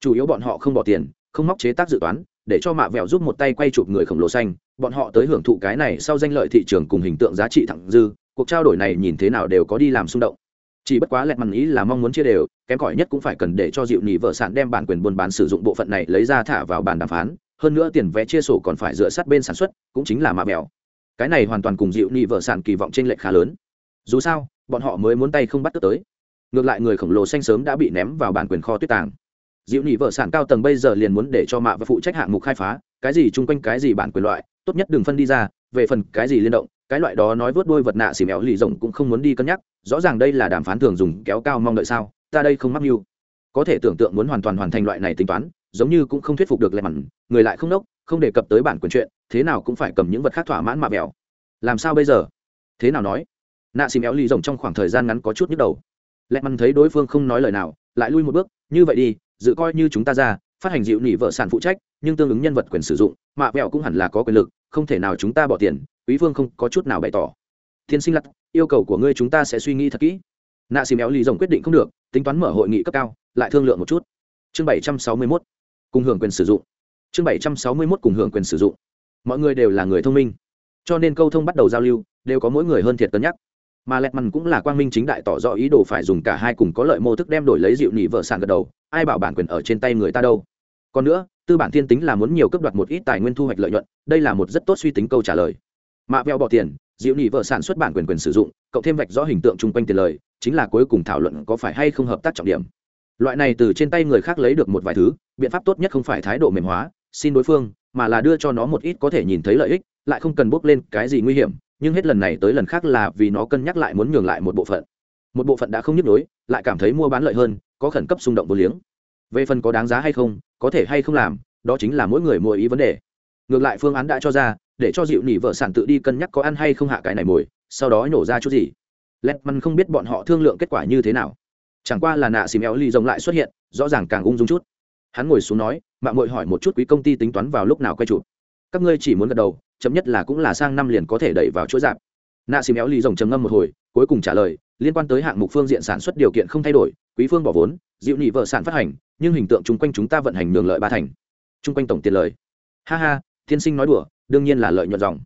S1: Chủ yếu bọn họ không bỏ tiền, không móc chế tác dự toán, để cho mạ vẹo giúp một tay quay chụp người khổng lồ xanh, bọn họ tới hưởng thụ cái này sau danh lợi thị trường cùng hình tượng giá trị thẳng dư, cuộc trao đổi này nhìn thế nào đều có đi làm xung động chỉ bất quá lẹt mặn ý là mong muốn chia đều, kém cỏi nhất cũng phải cần để cho dịu nhị vợ sản đem bản quyền buôn bán sử dụng bộ phận này lấy ra thả vào bàn đàm phán, hơn nữa tiền vé chia sổ còn phải dựa sát bên sản xuất, cũng chính là mạ vẹo cái này hoàn toàn cùng dịu nhị vợ sản kỳ vọng trên lệch khá lớn. Dù sao, bọn họ mới muốn tay không bắt tức tới. Ngược lại người khổng lồ xanh sớm đã bị ném vào bản quyền kho tuyết tàng. Diệu nhị vợ sản cao tầng bây giờ liền muốn để cho mạ và phụ trách hạng mục khai phá, cái gì chung quanh cái gì bản quyền loại, tốt nhất đừng phân đi ra, về phần cái gì liên động cái loại đó nói vớt đôi vật nạ xỉ mèo lì rồng cũng không muốn đi cân nhắc, rõ ràng đây là đàm phán thường dùng kéo cao mong đợi sao, ta đây không mắc mưu. Có thể tưởng tượng muốn hoàn toàn hoàn thành loại này tính toán, giống như cũng không thuyết phục được lẹ mặn, người lại không đốc không đề cập tới bản quyền chuyện, thế nào cũng phải cầm những vật khác thỏa mãn mạ mèo làm sao bây giờ? Thế nào nói? Nạ xì méo lì rồng trong khoảng thời gian ngắn có chút nhức đầu. Lẹ mặn thấy đối phương không nói lời nào, lại lui một bước, như vậy đi dự coi như chúng ta ra, phát hành dịu nỉ vợ sản phụ trách, nhưng tương ứng nhân vật quyền sử dụng mạ vẹo cũng hẳn là có quyền lực, không thể nào chúng ta bỏ tiền quý phương không có chút nào bày tỏ. Thiên sinh lặt yêu cầu của ngươi chúng ta sẽ suy nghĩ thật kỹ. Nạ xì méo lì rồng quyết định không được, tính toán mở hội nghị cấp cao, lại thương lượng một chút. Chương bảy trăm sáu mươi mốt, cùng hưởng quyền sử dụng. Chương bảy trăm sáu mươi mốt, cùng hưởng quyền sử dụng. Mọi người đều là người thông minh, cho nên câu thông bắt đầu giao lưu đều có mỗi người hơn thiệt cân nhắc. Mà lẹt mằn cũng là quang minh chính đại tỏ rõ ý đồ phải dùng cả hai cùng có lợi mô thức đem đổi lấy dịu nhị vợ sàn gật đầu, ai bảo bản quyền ở trên tay người ta đâu? Còn nữa, tư bản thiên tính là muốn nhiều cấp đoạt một ít tài nguyên thu hoạch lợi nhuận, đây là một rất tốt suy tính câu trả lời mạ vẹo bỏ tiền diệu nhị vợ sản xuất bản quyền quyền sử dụng cộng thêm vạch rõ hình tượng chung quanh tiền lời chính là cuối cùng thảo luận có phải hay không hợp tác trọng điểm. Loại này từ trên tay người khác lấy được một vài thứ biện pháp tốt nhất không phải thái độ mềm hóa xin đối phương mà là đưa cho nó một ít có thể nhìn thấy lợi ích lại không cần bốc lên cái gì nguy hiểm nhưng hết lần này tới lần khác là vì nó cân nhắc lại muốn nhường lại một bộ phận. Một bộ phận đã không nhức đối, lại cảm thấy mua bán lợi hơn có khẩn cấp xung động vô liếng. Về phần có đáng giá hay không có thể hay không làm đó chính là mỗi người mỗi ý vấn đề. Ngược lại phương án đã cho ra để cho dịu nỉ vợ sản tự đi cân nhắc có ăn hay không hạ cái này mồi, sau đó nhổ ra chút gì. Lẹt măn không biết bọn họ thương lượng kết quả như thế nào. Chẳng qua là nạ xìm éo ly rồng lại xuất hiện, rõ ràng càng ung dung chút. Hắn ngồi xuống nói, mạng mội hỏi một chút quý công ty tính toán vào lúc nào quay chụp? Các ngươi chỉ muốn gật đầu chấm nhất là cũng là sang năm liền có thể đẩy vào chuỗi dạp nạ xìm éo ly rồng trầm ngâm một hồi, cuối cùng trả lời, liên quan tới hạng mục phương diện sản xuất điều kiện không thay đổi, quý phương bỏ vốn, dịu nị vợ sản phát hành, nhưng hình tượng chung quanh chúng ta vận hành đường lợi ba thành. Chung quanh tổng tiền lời. Ha ha, tiên sinh nói đùa đương nhiên là lợi nhuận dòng.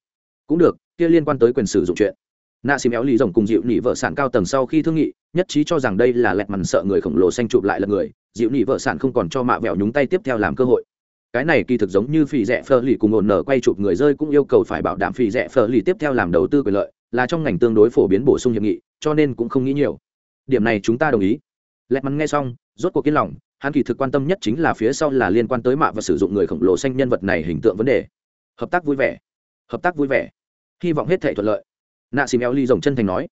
S1: Cũng được, kia liên quan tới quyền sử dụng chuyện. Nạ xìm éo lì rồng cùng dịu nỉ vợ sản cao tầng sau khi thương nghị, nhất trí cho rằng đây là lẹt mằn sợ người khổng lồ xanh chụp lại là người dịu nỉ vợ sản không còn cho mạ vẹo nhúng tay tiếp theo làm cơ hội. Cái này kỳ thực giống như phì rẻ phơ lì cùng ổn nở quay chụp người rơi cũng yêu cầu phải bảo đảm phì rẻ phơ lì tiếp theo làm đầu tư quyền lợi, là trong ngành tương đối phổ biến bổ sung hiệp nghị, cho nên cũng không nghĩ nhiều. Điểm này chúng ta đồng ý. Lẹt mắn nghe xong, rốt cuộc yên lòng, hắn kỳ thực quan tâm nhất chính là phía sau là liên quan tới mạ và sử dụng người khổng lồ xanh nhân vật này hình tượng vấn đề hợp tác vui vẻ. Hợp tác vui vẻ. Hy vọng hết thể thuận lợi. Nạ xìm eo ly rồng chân thành nói.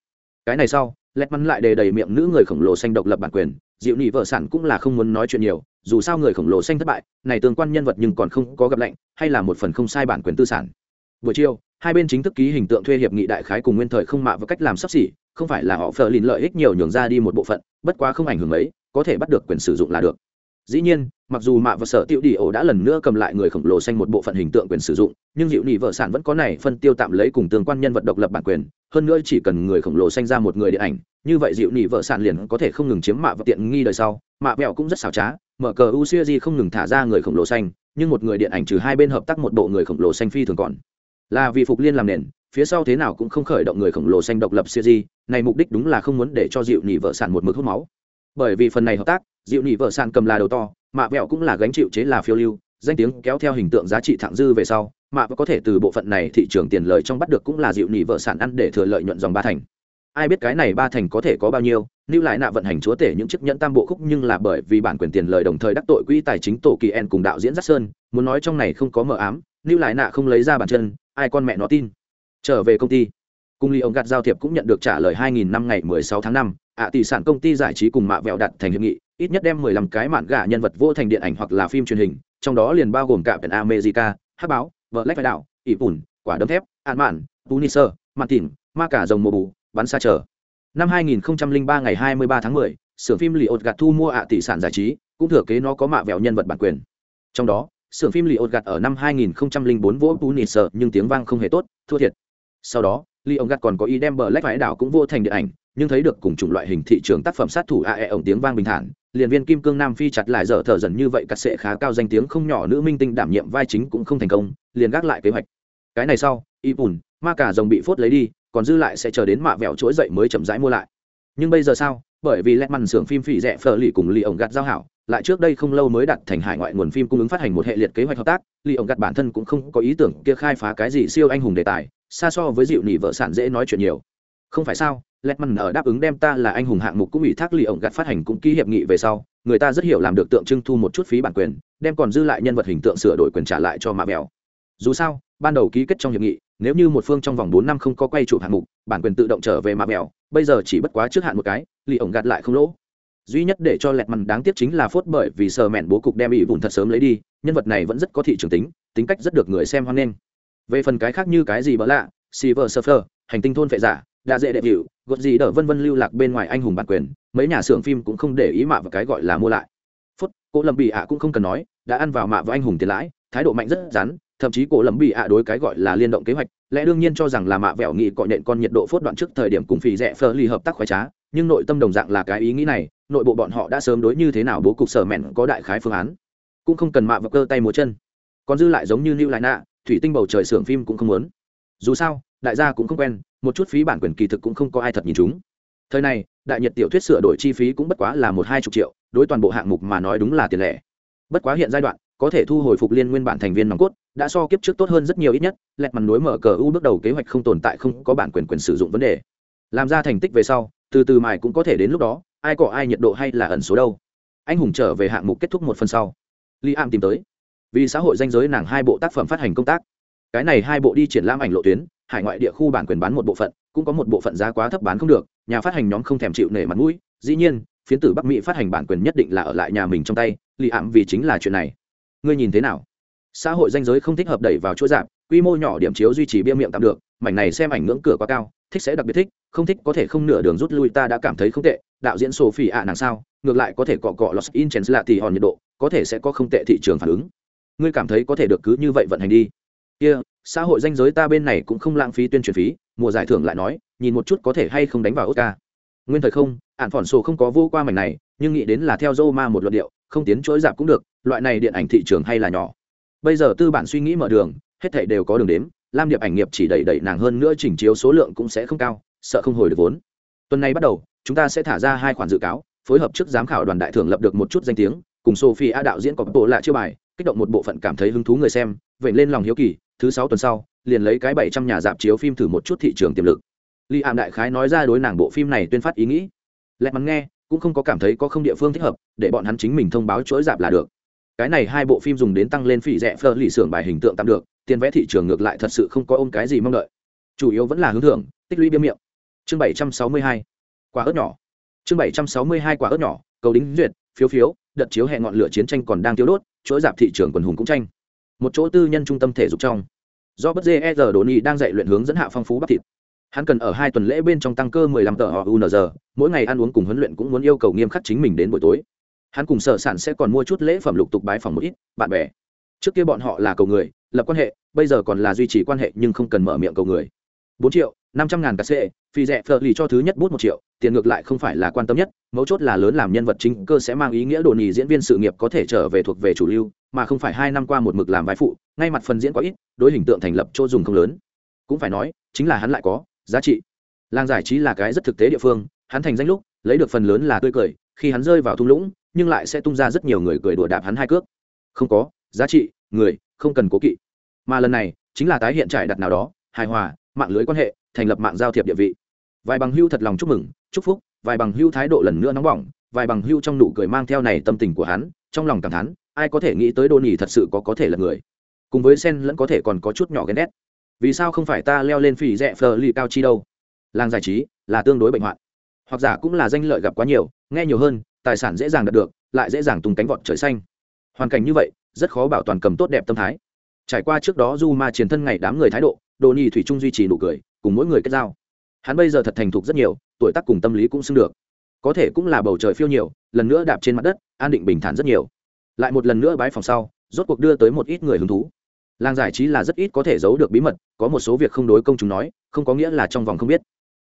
S1: Cái này sau lẹt mắn lại đề đầy miệng nữ người khổng lồ xanh độc lập bản quyền. Dịu nị vợ sản cũng là không muốn nói chuyện nhiều. Dù sao người khổng lồ xanh thất bại, này tương quan nhân vật nhưng còn không có gặp lệnh hay là một phần không sai bản quyền tư sản. Buổi chiều, hai bên chính thức ký hình tượng thuê hiệp nghị đại khái cùng nguyên thời không mạ và cách làm sắp xỉ, không phải là họ phờ lìn lợi ích nhiều nhường ra đi một bộ phận, bất quá không ảnh hưởng ấy có thể bắt được quyền sử dụng là được. Dĩ nhiên mặc dù mạ và sở tiêu đi ổ đã lần nữa cầm lại người khổng lồ xanh một bộ phận hình tượng quyền sử dụng, nhưng hiệu nị vợ sản vẫn có này phân tiêu tạm lấy cùng tương quan nhân vật độc lập bản quyền, hơn nữa chỉ cần người khổng lồ xanh ra một người điện ảnh, như vậy dịu nị vợ sản liền có thể không ngừng chiếm mạ và tiện nghi đời sau. Mạ vẹo cũng rất xảo trá, mở cờ u không ngừng thả ra người khổng lồ xanh, nhưng một người điện ảnh trừ hai bên hợp tác một bộ người khổng lồ xanh phi thường còn. Là vì phục liên làm nền, phía sau thế nào cũng không khởi động người khổng lồ xanh độc lập siêu di, này mục đích đúng là không muốn để cho dịu nỉ vợ sản một mực hút máu. Bởi vì phần này hợp tác dịu nỉ vợ sản cầm là đầu to mạ vẹo cũng là gánh chịu chế là phiêu lưu danh tiếng kéo theo hình tượng giá trị thẳng dư về sau mạ có thể từ bộ phận này thị trường tiền lời trong bắt được cũng là dịu nỉ vợ sản ăn để thừa lợi nhuận dòng ba thành. Ai biết cái này ba thành có thể có bao nhiêu lưu lại nạ vận hành chúa tể những chiếc nhẫn tam bộ khúc nhưng là bởi vì bản quyền tiền lời đồng thời đắc tội quỹ tài chính tổ kỳ en cùng đạo diễn giác sơn muốn nói trong này không có mờ ám lưu lại nạ không lấy ra bản chân ai con mẹ nó tin. Trở về công ty cung ly ông gạt giao thiệp cũng nhận được trả lời 2000 năm ngày 16 tháng 5, ạ tỷ sản công ty giải trí cùng mạ vẹo đặt thành hiệp nghị ít nhất đem 15 cái mạn gà nhân vật vô thành điện ảnh hoặc là phim truyền hình trong đó liền bao gồm cả biển america Hắc báo Black lách đảo ỷ bùn quả đấm thép an mạn tunisơ mặt Tỉnh, ma cả rồng mồ bù bắn xa Chờ. năm 2003 ngày 23 tháng 10, xưởng phim lì ột gạt thu mua ạ tỷ sản giải trí cũng thừa kế nó có mạ vẹo nhân vật bản quyền trong đó xưởng phim lì ột gạt ở năm 2004 vỗ tunisơ nhưng tiếng vang không hề tốt thua thiệt sau đó lì ông gạt còn có ý đem bờ lách đảo cũng vô thành điện ảnh nhưng thấy được cùng chủng loại hình thị trường tác phẩm sát thủ ae ổng tiếng vang bình thản liền viên kim cương nam phi chặt lại dở thở dần như vậy cắt sệ khá cao danh tiếng không nhỏ nữ minh tinh đảm nhiệm vai chính cũng không thành công, liền gác lại kế hoạch. Cái này sau, y bùn, ma cả rồng bị phốt lấy đi, còn dư lại sẽ chờ đến mạ vẹo chuỗi dậy mới chậm rãi mua lại. Nhưng bây giờ sao? Bởi vì lẹt mằn xưởng phim phỉ rẻ phở lì cùng lì ổng gạt giao hảo, lại trước đây không lâu mới đặt thành hải ngoại nguồn phim cung ứng phát hành một hệ liệt kế hoạch hợp tác, lì ổng gạt bản thân cũng không có ý tưởng kia khai phá cái gì siêu anh hùng đề tài, xa so với dịu nỉ vợ sản dễ nói chuyện nhiều. Không phải sao? Lẹt mằn ở đáp ứng đem ta là anh hùng hạng mục cũng ủy thác lì ổng gạt phát hành cũng ký hiệp nghị về sau người ta rất hiểu làm được tượng trưng thu một chút phí bản quyền đem còn dư lại nhân vật hình tượng sửa đổi quyền trả lại cho mạ mèo dù sao ban đầu ký kết trong hiệp nghị nếu như một phương trong vòng bốn năm không có quay chụp hạng mục bản quyền tự động trở về mạ mèo bây giờ chỉ bất quá trước hạn một cái lì ổng gạt lại không lỗ duy nhất để cho lẹt mằn đáng tiếc chính là phốt bởi vì sờ mẹn bố cục đem ủy vụn thật sớm lấy đi nhân vật này vẫn rất có thị trường tính tính cách rất được người xem hoan nghênh về phần cái khác như cái gì bỡ lạ Silver Surfer, hành tinh thôn phệ giả, đã dễ đệ biểu gột gì đỡ vân vân lưu lạc bên ngoài anh hùng bản quyền, mấy nhà xưởng phim cũng không để ý mạ vào cái gọi là mua lại. Phút, cô Lâm Bị ạ cũng không cần nói, đã ăn vào mạ với anh hùng tiền lãi, thái độ mạnh rất rắn, thậm chí cô Lâm Bị ạ đối cái gọi là liên động kế hoạch, lẽ đương nhiên cho rằng là mạ vẹo nghị cọ nện con nhiệt độ phốt đoạn trước thời điểm cùng phì rẻ phơ ly hợp tác khoái trá, nhưng nội tâm đồng dạng là cái ý nghĩ này, nội bộ bọn họ đã sớm đối như thế nào bố cục sở mẹn có đại khái phương án, cũng không cần mạ vào cơ tay múa chân. Còn dư lại giống như Lưu Lại Nạ, thủy tinh bầu trời xưởng phim cũng không muốn dù sao đại gia cũng không quen một chút phí bản quyền kỳ thực cũng không có ai thật nhìn chúng. Thời này, đại nhật tiểu thuyết sửa đổi chi phí cũng bất quá là một hai chục triệu, đối toàn bộ hạng mục mà nói đúng là tiền lẻ. Bất quá hiện giai đoạn, có thể thu hồi phục liên nguyên bản thành viên nòng cốt, đã so kiếp trước tốt hơn rất nhiều ít nhất lẹt màn nối mở cờ u bước đầu kế hoạch không tồn tại không có bản quyền quyền sử dụng vấn đề. Làm ra thành tích về sau, từ từ mài cũng có thể đến lúc đó, ai có ai nhiệt độ hay là ẩn số đâu. Anh hùng trở về hạng mục kết thúc một phần sau. Li am tìm tới. Vì xã hội danh giới nàng hai bộ tác phẩm phát hành công tác. Cái này hai bộ đi triển lãm ảnh lộ tuyến hải ngoại địa khu bản quyền bán một bộ phận, cũng có một bộ phận giá quá thấp bán không được, nhà phát hành nhóm không thèm chịu nể mặt mũi, dĩ nhiên, phiến tử bắc mỹ phát hành bản quyền nhất định là ở lại nhà mình trong tay, lì ảm vì chính là chuyện này. Ngươi nhìn thế nào? Xã hội danh giới không thích hợp đẩy vào chỗ giảm, quy mô nhỏ điểm chiếu duy trì bia miệng tạm được, mảnh này xem ảnh ngưỡng cửa quá cao, thích sẽ đặc biệt thích, không thích có thể không nửa đường rút lui ta đã cảm thấy không tệ, đạo diễn sophie ạ nàng sao, ngược lại có thể cọ cọ los in chens là thì hòn nhiệt độ, có thể sẽ có không tệ thị trường phản ứng. Ngươi cảm thấy có thể được cứ như vậy vận hành đi kia、yeah, xã hội danh giới ta bên này cũng không lãng phí tuyên truyền phí mùa giải thưởng lại nói nhìn một chút có thể hay không đánh vào oscar. Nguyên thời không ạn phỏn sổ không có vô qua mảnh này nhưng nghĩ đến là theo Roma một luận điệu không tiến chối giảm cũng được loại này điện ảnh thị trường hay là nhỏ. Bây giờ tư bản suy nghĩ mở đường hết thảy đều có đường đếm lam điệp ảnh nghiệp chỉ đẩy đẩy nàng hơn nữa chỉnh chiếu số lượng cũng sẽ không cao sợ không hồi được vốn. Tuần này bắt đầu chúng ta sẽ thả ra hai khoản dự cáo phối hợp trước giám khảo đoàn đại thưởng lập được một chút danh tiếng cùng sophie a đạo diễn có bộ lạ chưa bài kích động một bộ phận cảm thấy hứng thú người xem vậy lên lòng hiếu kỳ thứ sáu tuần sau, liền lấy cái bảy trăm nhà dạp chiếu phim thử một chút thị trường tiềm lực. Li ảm đại khái nói ra đối nàng bộ phim này tuyên phát ý nghĩ. Lẹ mắn nghe, cũng không có cảm thấy có không địa phương thích hợp, để bọn hắn chính mình thông báo chuỗi dạp là được. Cái này hai bộ phim dùng đến tăng lên phỉ rẻ phơ lì xưởng bài hình tượng tạm được, tiền vẽ thị trường ngược lại thật sự không có ôm cái gì mong đợi. Chủ yếu vẫn là hướng thưởng, tích lũy biếm miệng. Chương bảy trăm sáu mươi hai, quả ớt nhỏ. Chương bảy trăm sáu mươi hai quả ớt nhỏ, cầu đính duyệt, phiếu phiếu, đợt chiếu hẹn ngọn lửa chiến tranh còn đang tiêu đốt, chuỗi dạp thị trường quần hùng cũng tranh. Một chỗ tư nhân trung tâm thể dục trong do bất dê e giờ ni đang dạy luyện hướng dẫn hạ phong phú bắp thịt. Hắn cần ở hai tuần lễ bên trong tăng cơ 15 tờ họ unz mỗi ngày ăn uống cùng huấn luyện cũng muốn yêu cầu nghiêm khắc chính mình đến buổi tối. Hắn cùng sở sản sẽ còn mua chút lễ phẩm lục tục bái phòng một ít, bạn bè. Trước kia bọn họ là cầu người, lập quan hệ, bây giờ còn là duy trì quan hệ nhưng không cần mở miệng cầu người. Bốn triệu, năm trăm ngàn cà xệ phi rẻ phờ lì cho thứ nhất bút một triệu tiền ngược lại không phải là quan tâm nhất, mấu chốt là lớn làm nhân vật chính cơ sẽ mang ý nghĩa đồ nhì diễn viên sự nghiệp có thể trở về thuộc về chủ lưu, mà không phải hai năm qua một mực làm vai phụ, ngay mặt phần diễn quá ít, đối hình tượng thành lập chỗ dùng không lớn. Cũng phải nói, chính là hắn lại có giá trị. Làng giải trí là cái rất thực tế địa phương, hắn thành danh lúc, lấy được phần lớn là tươi cười, khi hắn rơi vào thung lũng, nhưng lại sẽ tung ra rất nhiều người cười đùa đạp hắn hai cước. Không có, giá trị, người, không cần cố kỵ. Mà lần này, chính là tái hiện trải đặt nào đó, hài hòa, mạng lưới quan hệ, thành lập mạng giao thiệp địa vị. Vài bằng hưu thật lòng chúc mừng chúc phúc, vài bằng hưu thái độ lần nữa nóng bỏng, vài bằng hưu trong nụ cười mang theo này tâm tình của hắn, trong lòng cảm thán, ai có thể nghĩ tới đô nỉ thật sự có có thể là người. Cùng với sen lẫn có thể còn có chút nhỏ ghen ghét. Vì sao không phải ta leo lên phỉ rẽ phờ ly cao chi đâu? Làng giải trí là tương đối bệnh hoạn. Hoặc giả cũng là danh lợi gặp quá nhiều, nghe nhiều hơn, tài sản dễ dàng đạt được, lại dễ dàng tung cánh vọt trời xanh. Hoàn cảnh như vậy, rất khó bảo toàn cầm tốt đẹp tâm thái. Trải qua trước đó du ma chiến thân ngày đám người thái độ đồ nhi thủy trung duy trì nụ cười, cùng mỗi người kết giao. Hắn bây giờ thật thành thục rất nhiều tuổi tác cùng tâm lý cũng xưng được. Có thể cũng là bầu trời phiêu nhiều, lần nữa đạp trên mặt đất, an định bình thản rất nhiều. Lại một lần nữa bái phòng sau, rốt cuộc đưa tới một ít người hứng thú. Làng giải trí là rất ít có thể giấu được bí mật, có một số việc không đối công chúng nói, không có nghĩa là trong vòng không biết.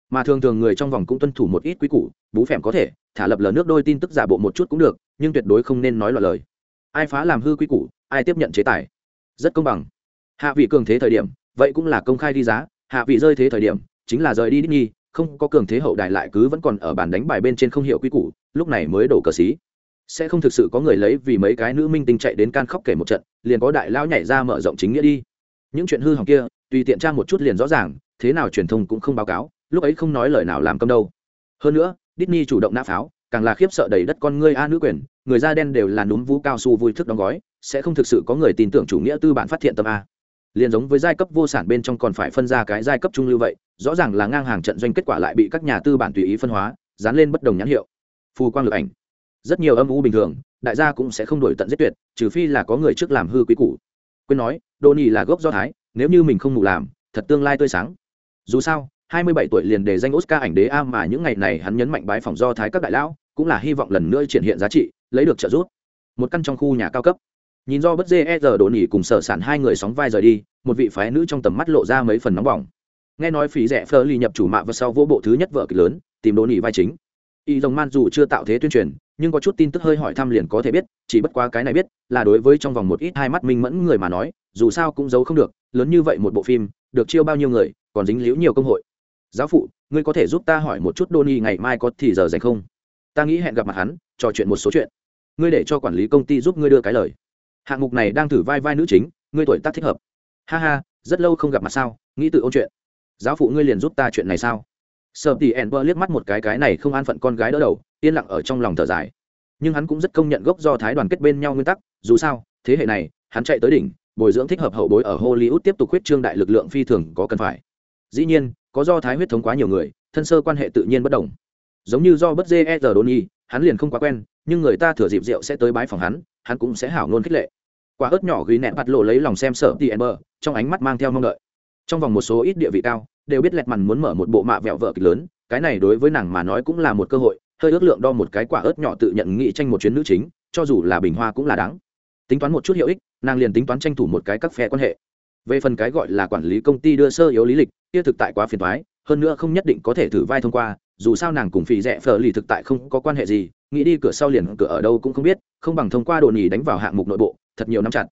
S1: Mà thường thường người trong vòng cũng tuân thủ một ít quý củ, bú phèm có thể, thả lập lờ nước đôi tin tức giả bộ một chút cũng được, nhưng tuyệt đối không nên nói loại lời. Ai phá làm hư quý củ, ai tiếp nhận chế tài. Rất công bằng. Hạ vị cường thế thời điểm, vậy cũng là công khai đi giá, hạ vị rơi thế thời điểm, chính là rời đi đích nhi không có cường thế hậu đại lại cứ vẫn còn ở bàn đánh bài bên trên không hiểu quy củ, lúc này mới đổ cờ xí. Sẽ không thực sự có người lấy vì mấy cái nữ minh tinh chạy đến can khóc kể một trận, liền có đại lao nhảy ra mở rộng chính nghĩa đi. Những chuyện hư hỏng kia, tùy tiện tra một chút liền rõ ràng, thế nào truyền thông cũng không báo cáo, lúc ấy không nói lời nào làm công đâu. Hơn nữa, Disney chủ động nã pháo, càng là khiếp sợ đầy đất con ngươi a nữ quyền, người da đen đều là núm vũ cao su vui thức đóng gói, sẽ không thực sự có người tin tưởng chủ nghĩa tư bản phát hiện tâm a. Liền giống với giai cấp vô sản bên trong còn phải phân ra cái giai cấp trung lưu vậy rõ ràng là ngang hàng trận doanh kết quả lại bị các nhà tư bản tùy ý phân hóa, dán lên bất đồng nhãn hiệu. Phù quang lực ảnh. Rất nhiều âm u bình thường, đại gia cũng sẽ không đổi tận giết tuyệt, trừ phi là có người trước làm hư quý củ. Quên nói đô nhi là gốc do thái, nếu như mình không mù làm, thật tương lai tươi sáng. Dù sao 27 tuổi liền để danh Oscar ảnh đế a mà những ngày này hắn nhấn mạnh bái phòng do thái các đại lão, cũng là hy vọng lần nữa triển hiện giá trị, lấy được trợ giúp. Một căn trong khu nhà cao cấp. Nhìn do bất dê e giờ đổ nỉ cùng sở sản hai người sóng vai rời đi, một vị phái nữ trong tầm mắt lộ ra mấy phần nóng bỏng nghe nói phí rẻ phơ ly nhập chủ mạ và sau vô bộ thứ nhất vợ kịch lớn, tìm đồ nỉ vai chính. Y dòng man dù chưa tạo thế tuyên truyền, nhưng có chút tin tức hơi hỏi thăm liền có thể biết, chỉ bất quá cái này biết, là đối với trong vòng một ít hai mắt minh mẫn người mà nói, dù sao cũng giấu không được, lớn như vậy một bộ phim, được chiêu bao nhiêu người, còn dính liễu nhiều công hội. Giáo phụ, ngươi có thể giúp ta hỏi một chút đô ni ngày mai có thì giờ dành không? Ta nghĩ hẹn gặp mặt hắn, trò chuyện một số chuyện. Ngươi để cho quản lý công ty giúp ngươi đưa cái lời. Hạng mục này đang thử vai vai nữ chính, ngươi tuổi tác thích hợp. Ha ha, rất lâu không gặp mặt sao, nghĩ tự ôn chuyện giáo phụ ngươi liền giúp ta chuyện này sao? Sợ tỉ ẻn liếc mắt một cái cái này không an phận con gái đỡ đầu, yên lặng ở trong lòng thở dài. Nhưng hắn cũng rất công nhận gốc do thái đoàn kết bên nhau nguyên tắc, dù sao, thế hệ này, hắn chạy tới đỉnh, bồi dưỡng thích hợp hậu bối ở hollywood tiếp tục huyết trương đại lực lượng phi thường có cần phải. Dĩ nhiên, có do thái huyết thống quá nhiều người, thân sơ quan hệ tự nhiên bất đồng. Giống như do bất dê e giờ đồn nhi hắn liền không quá quen, nhưng người ta thừa dịp rượu sẽ tới bái phòng hắn hắn cũng sẽ hảo ngôn khích lệ. Quả ớt nhỏ ghi nẹn bắt lộ lấy lòng xem sở tỉ bờ trong ánh mắt mang theo mong đợi. Trong vòng một số ít địa vị cao đều biết lẹt mằn muốn mở một bộ mạ vẹo vợ kịch lớn, cái này đối với nàng mà nói cũng là một cơ hội, hơi ước lượng đo một cái quả ớt nhỏ tự nhận nghị tranh một chuyến nữ chính, cho dù là bình hoa cũng là đáng. Tính toán một chút hiệu ích, nàng liền tính toán tranh thủ một cái các phe quan hệ. Về phần cái gọi là quản lý công ty đưa sơ yếu lý lịch, kia thực tại quá phiền thoái hơn nữa không nhất định có thể thử vai thông qua, dù sao nàng cùng phì rẽ phở lì thực tại không có quan hệ gì, nghĩ đi cửa sau liền cửa ở đâu cũng không biết, không bằng thông qua đồ nhì đánh vào hạng mục nội bộ, thật nhiều năm chặt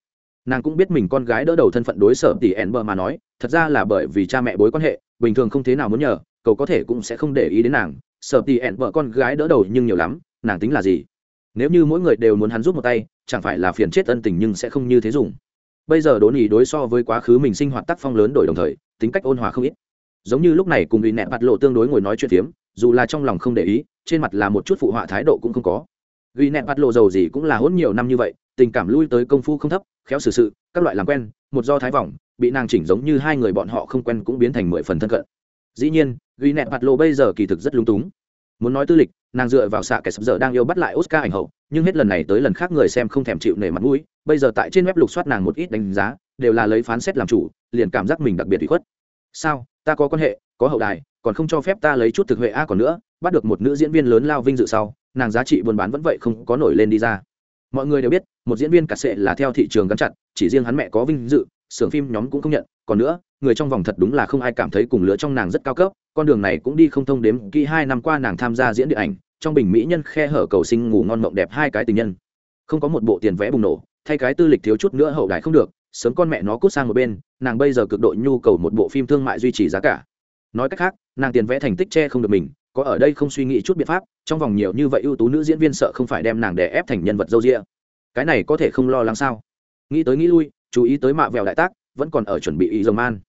S1: nàng cũng biết mình con gái đỡ đầu thân phận đối sở tỷ ẻn bờ mà nói, thật ra là bởi vì cha mẹ bối quan hệ, bình thường không thế nào muốn nhờ, cậu có thể cũng sẽ không để ý đến nàng. Sở tỷ ẻn bờ con gái đỡ đầu nhưng nhiều lắm, nàng tính là gì? Nếu như mỗi người đều muốn hắn giúp một tay, chẳng phải là phiền chết ân tình nhưng sẽ không như thế dùng. Bây giờ đốn ý đối so với quá khứ mình sinh hoạt tác phong lớn đổi đồng thời, tính cách ôn hòa không ít. Giống như lúc này cùng bị nẹ bạt lộ tương đối ngồi nói chuyện phiếm, dù là trong lòng không để ý, trên mặt là một chút phụ họa thái độ cũng không có. Ghi nẹ bạt lộ giàu gì cũng là hôn nhiều năm như vậy tình cảm lui tới công phu không thấp, khéo xử sự, các loại làm quen, một do thái vọng, bị nàng chỉnh giống như hai người bọn họ không quen cũng biến thành mười phần thân cận. Dĩ nhiên, ghi nẹ bạt lộ bây giờ kỳ thực rất lung túng. Muốn nói tư lịch, nàng dựa vào xạ kẻ sập giờ đang yêu bắt lại oscar ảnh hậu, nhưng hết lần này tới lần khác người xem không thèm chịu nể mặt mũi, bây giờ tại trên web lục soát nàng một ít đánh giá, đều là lấy phán xét làm chủ, liền cảm giác mình đặc biệt bị khuất. Sao, ta có quan hệ, có hậu đài, còn không cho phép ta lấy chút thực huệ a còn nữa, bắt được một nữ diễn viên lớn lao vinh dự sau, nàng giá trị buôn bán vẫn vậy không có nổi lên đi ra mọi người đều biết, một diễn viên cả sệ là theo thị trường gắn chặt, chỉ riêng hắn mẹ có vinh dự, xưởng phim nhóm cũng công nhận. Còn nữa, người trong vòng thật đúng là không ai cảm thấy cùng lứa trong nàng rất cao cấp, con đường này cũng đi không thông đếm kỹ hai năm qua nàng tham gia diễn điện ảnh, trong bình mỹ nhân khe hở cầu sinh ngủ ngon mộng đẹp hai cái tình nhân. Không có một bộ tiền vẽ bùng nổ, thay cái tư lịch thiếu chút nữa hậu đài không được, sớm con mẹ nó cút sang một bên, nàng bây giờ cực độ nhu cầu một bộ phim thương mại duy trì giá cả. Nói cách khác, nàng tiền vẽ thành tích che không được mình có ở đây không suy nghĩ chút biện pháp, trong vòng nhiều như vậy ưu tú nữ diễn viên sợ không phải đem nàng đè ép thành nhân vật dâu rịa cái này có thể không lo lắng sao? Nghĩ tới nghĩ lui, chú ý tới mạ vẹo đại tác, vẫn còn ở chuẩn bị ý dầu man.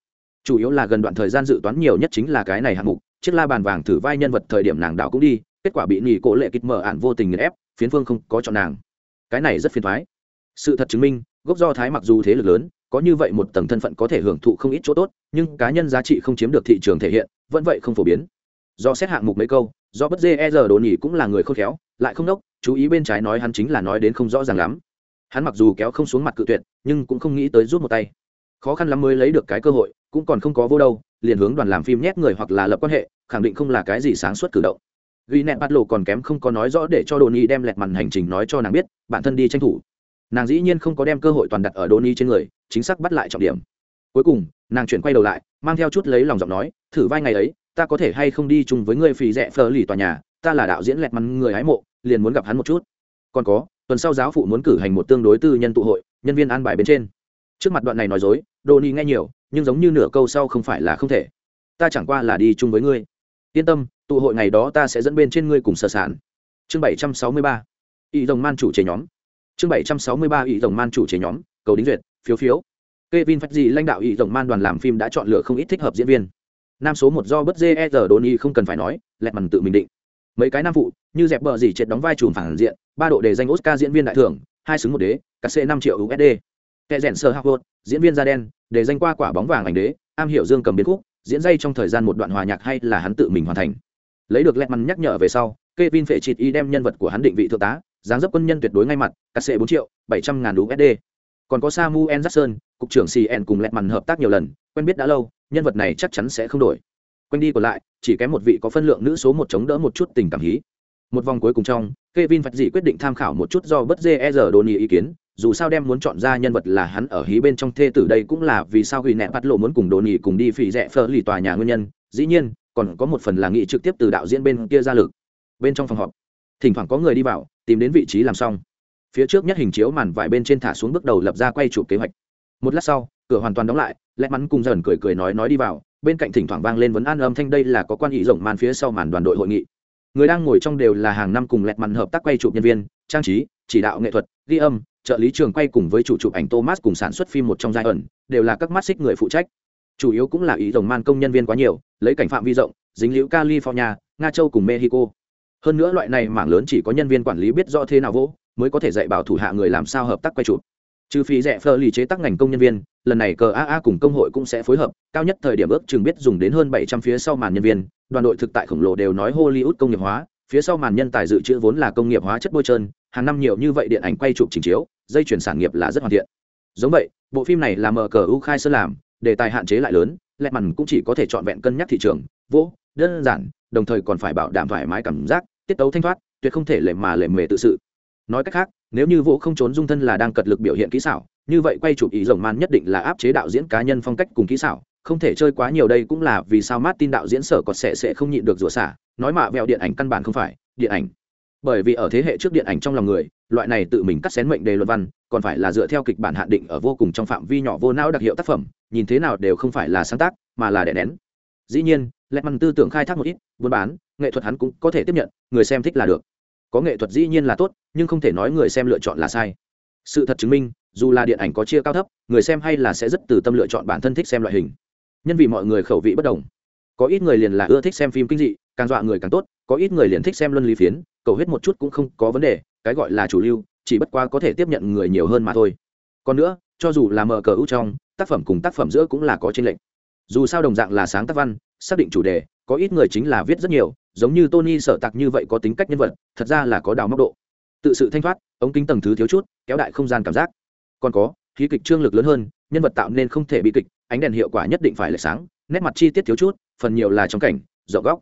S1: Chủ yếu là gần đoạn thời gian dự toán nhiều nhất chính là cái này hạng mục, chiếc la bàn vàng thử vai nhân vật thời điểm nàng đảo cũng đi, kết quả bị nghỉ cổ lệ kịch mở ạn vô tình nghiền ép, phiến phương không có chọn nàng. Cái này rất phiền thoái sự thật chứng minh, gốc do thái mặc dù thế lực lớn, có như vậy một tầng thân phận có thể hưởng thụ không ít chỗ tốt, nhưng cá nhân giá trị không chiếm được thị trường thể hiện, vẫn vậy không phổ biến do xét hạng mục mấy câu, do bất dê e giờ đồ nhỉ cũng là người khôn khéo, lại không đốc, chú ý bên trái nói hắn chính là nói đến không rõ ràng lắm. Hắn mặc dù kéo không xuống mặt cự tuyệt, nhưng cũng không nghĩ tới rút một tay. Khó khăn lắm mới lấy được cái cơ hội, cũng còn không có vô đâu, liền hướng đoàn làm phim nhét người hoặc là lập quan hệ, khẳng định không là cái gì sáng suốt cử động. Ghi nẹt bắt lộ còn kém không có nói rõ để cho đồn nhi đem lẹt màn hành trình nói cho nàng biết, bản thân đi tranh thủ. Nàng dĩ nhiên không có đem cơ hội toàn đặt ở đồn nhi trên người, chính xác bắt lại trọng điểm. Cuối cùng, nàng chuyển quay đầu lại, mang theo chút lấy lòng giọng nói, thử vai ngày ấy ta có thể hay không đi chung với ngươi phì rẽ phờ lì tòa nhà, ta là đạo diễn lẹt mắn người hái mộ, liền muốn gặp hắn một chút. Còn có, tuần sau giáo phụ muốn cử hành một tương đối tư nhân tụ hội, nhân viên an bài bên trên. Trước mặt đoạn này nói dối đồ ni nghe nhiều, nhưng giống như nửa câu sau không phải là không thể. Ta chẳng qua là đi chung với ngươi. Yên tâm, tụ hội ngày đó ta sẽ dẫn bên trên ngươi cùng sở sản. Chương bảy trăm sáu mươi ba ý rồng man chủ chế nhóm. Chương bảy trăm sáu mươi ba ý rồng man chủ chế nhóm, cầu đính duyệt, phiếu phiếu. Kevin Phát gì lãnh đạo ý tổng man đoàn làm phim đã chọn lựa không ít thích hợp diễn viên. Nam số một do bất dê e đồn y không cần phải nói, lẹt mằn tự mình định. Mấy cái nam phụ, như dẹp bờ gì triệt đóng vai trùm phản diện, ba độ đề danh Oscar diễn viên đại thưởng, hai xứng một đế, cà xê năm triệu USD. Kẻ rèn sơ Howard, diễn viên da đen, đề danh qua quả bóng vàng ảnh đế, am hiểu dương cầm biến khúc, diễn dây trong thời gian một đoạn hòa nhạc hay là hắn tự mình hoàn thành. Lấy được Letman nhắc nhở về sau, Kevin phệ chịt y đem nhân vật của hắn định vị thượng tá, dáng dấp quân nhân tuyệt đối ngay mặt, cà C bốn triệu, bảy trăm ngàn USD còn có samuel jackson cục trưởng cn cùng lẹt mằn hợp tác nhiều lần quen biết đã lâu nhân vật này chắc chắn sẽ không đổi. Quanh đi còn lại chỉ kém một vị có phân lượng nữ số một chống đỡ một chút tình cảm hí. Một vòng cuối cùng trong Kevin Phật dị quyết định tham khảo một chút do bất dê e giờ ý kiến, dù sao đem muốn chọn ra nhân vật là hắn ở hí bên trong thê tử đây cũng là vì sao ghi nẹ bắt lộ muốn cùng Đoni cùng đi phỉ rẻ phở lì tòa nhà nguyên nhân, dĩ nhiên, còn có một phần là nghị trực tiếp từ đạo diễn bên kia ra lực. Bên trong phòng họp, thỉnh thoảng có người đi vào, tìm đến vị trí làm xong. Phía trước nhất hình chiếu màn vải bên trên thả xuống bước đầu lập ra quay chụp kế hoạch. Một lát sau cửa hoàn toàn đóng lại lẽ mắn cùng dần cười cười nói nói đi vào, bên cạnh thỉnh thoảng vang lên vấn an âm thanh đây là có quan hệ rộng màn phía sau màn đoàn đội hội nghị. Người đang ngồi trong đều là hàng năm cùng lẹt mặn hợp tác quay chụp nhân viên, trang trí, chỉ đạo nghệ thuật, ghi âm, trợ lý trường quay cùng với chủ chụp ảnh thomas cùng sản xuất phim một trong giai ẩn, đều là các mắt xích người phụ trách. Chủ yếu cũng là ý rồng man công nhân viên quá nhiều, lấy cảnh phạm vi rộng, dính liễu california, nga châu cùng mexico. Hơn nữa loại này mảng lớn chỉ có nhân viên quản lý biết rõ thế nào vỗ, mới có thể dạy bảo thủ hạ người làm sao hợp tác quay chụp trừ phí rẻ phơ lì chế tác ngành công nhân viên, lần này cờ aa cùng công hội cũng sẽ phối hợp, cao nhất thời điểm ước chừng biết dùng đến hơn bảy trăm phía sau màn nhân viên, đoàn đội thực tại khổng lồ đều nói hollywood công nghiệp hóa, phía sau màn nhân tài dự trữ vốn là công nghiệp hóa chất bôi trơn, hàng năm nhiều như vậy điện ảnh quay chụp trình chiếu, dây chuyển sản nghiệp là rất hoàn thiện. Giống vậy, bộ phim này là mở cờ u khai sơn làm, đề tài hạn chế lại lớn, lẹ mằn cũng chỉ có thể chọn vẹn cân nhắc thị trường vỗ đơn giản, đồng thời còn phải bảo đảm thoải mái cảm giác, tiết tấu thanh thoát, tuyệt không thể lệ mà lệ mề tự sự nói cách khác, nếu như vỗ không trốn dung thân là đang cật lực biểu hiện kỹ xảo, như vậy quay chụp ý rồng man nhất định là áp chế đạo diễn cá nhân phong cách cùng kỹ xảo, không thể chơi quá nhiều đây cũng là vì sao Martin đạo diễn sở còn sẽ sẽ không nhịn được rủa xả, nói mạ vẹo điện ảnh căn bản không phải, điện ảnh. Bởi vì ở thế hệ trước điện ảnh trong lòng người, loại này tự mình cắt xén mệnh đề luận văn, còn phải là dựa theo kịch bản hạn định ở vô cùng trong phạm vi nhỏ vô não đặc hiệu tác phẩm, nhìn thế nào đều không phải là sáng tác, mà là đè nén. Dĩ nhiên lẹt mằn tư tưởng khai thác một ít, buôn bán, nghệ thuật hắn cũng có thể tiếp nhận, người xem thích là được có nghệ thuật dĩ nhiên là tốt, nhưng không thể nói người xem lựa chọn là sai. Sự thật chứng minh, dù là điện ảnh có chia cao thấp, người xem hay là sẽ rất từ tâm lựa chọn bản thân thích xem loại hình. Nhân vì mọi người khẩu vị bất đồng. Có ít người liền là ưa thích xem phim kinh dị, càng dọa người càng tốt, có ít người liền thích xem luân lý phiến, cầu hết một chút cũng không có vấn đề, cái gọi là chủ lưu, chỉ bất qua có thể tiếp nhận người nhiều hơn mà thôi. Còn nữa, cho dù là mở cờ ưu trong, tác phẩm cùng tác phẩm giữa cũng là có tranh lệch. Dù sao đồng dạng là sáng tác văn, xác định chủ đề, có ít người chính là viết rất nhiều giống như tony sợ tặc như vậy có tính cách nhân vật, thật ra là có đào móc độ. Tự sự thanh thoát, ống kính tầng thứ thiếu chút, kéo đại không gian cảm giác. Còn có, khí kịch trương lực lớn hơn, nhân vật tạo nên không thể bị kịch, ánh đèn hiệu quả nhất định phải là sáng, nét mặt chi tiết thiếu chút, phần nhiều là trong cảnh, rộng góc.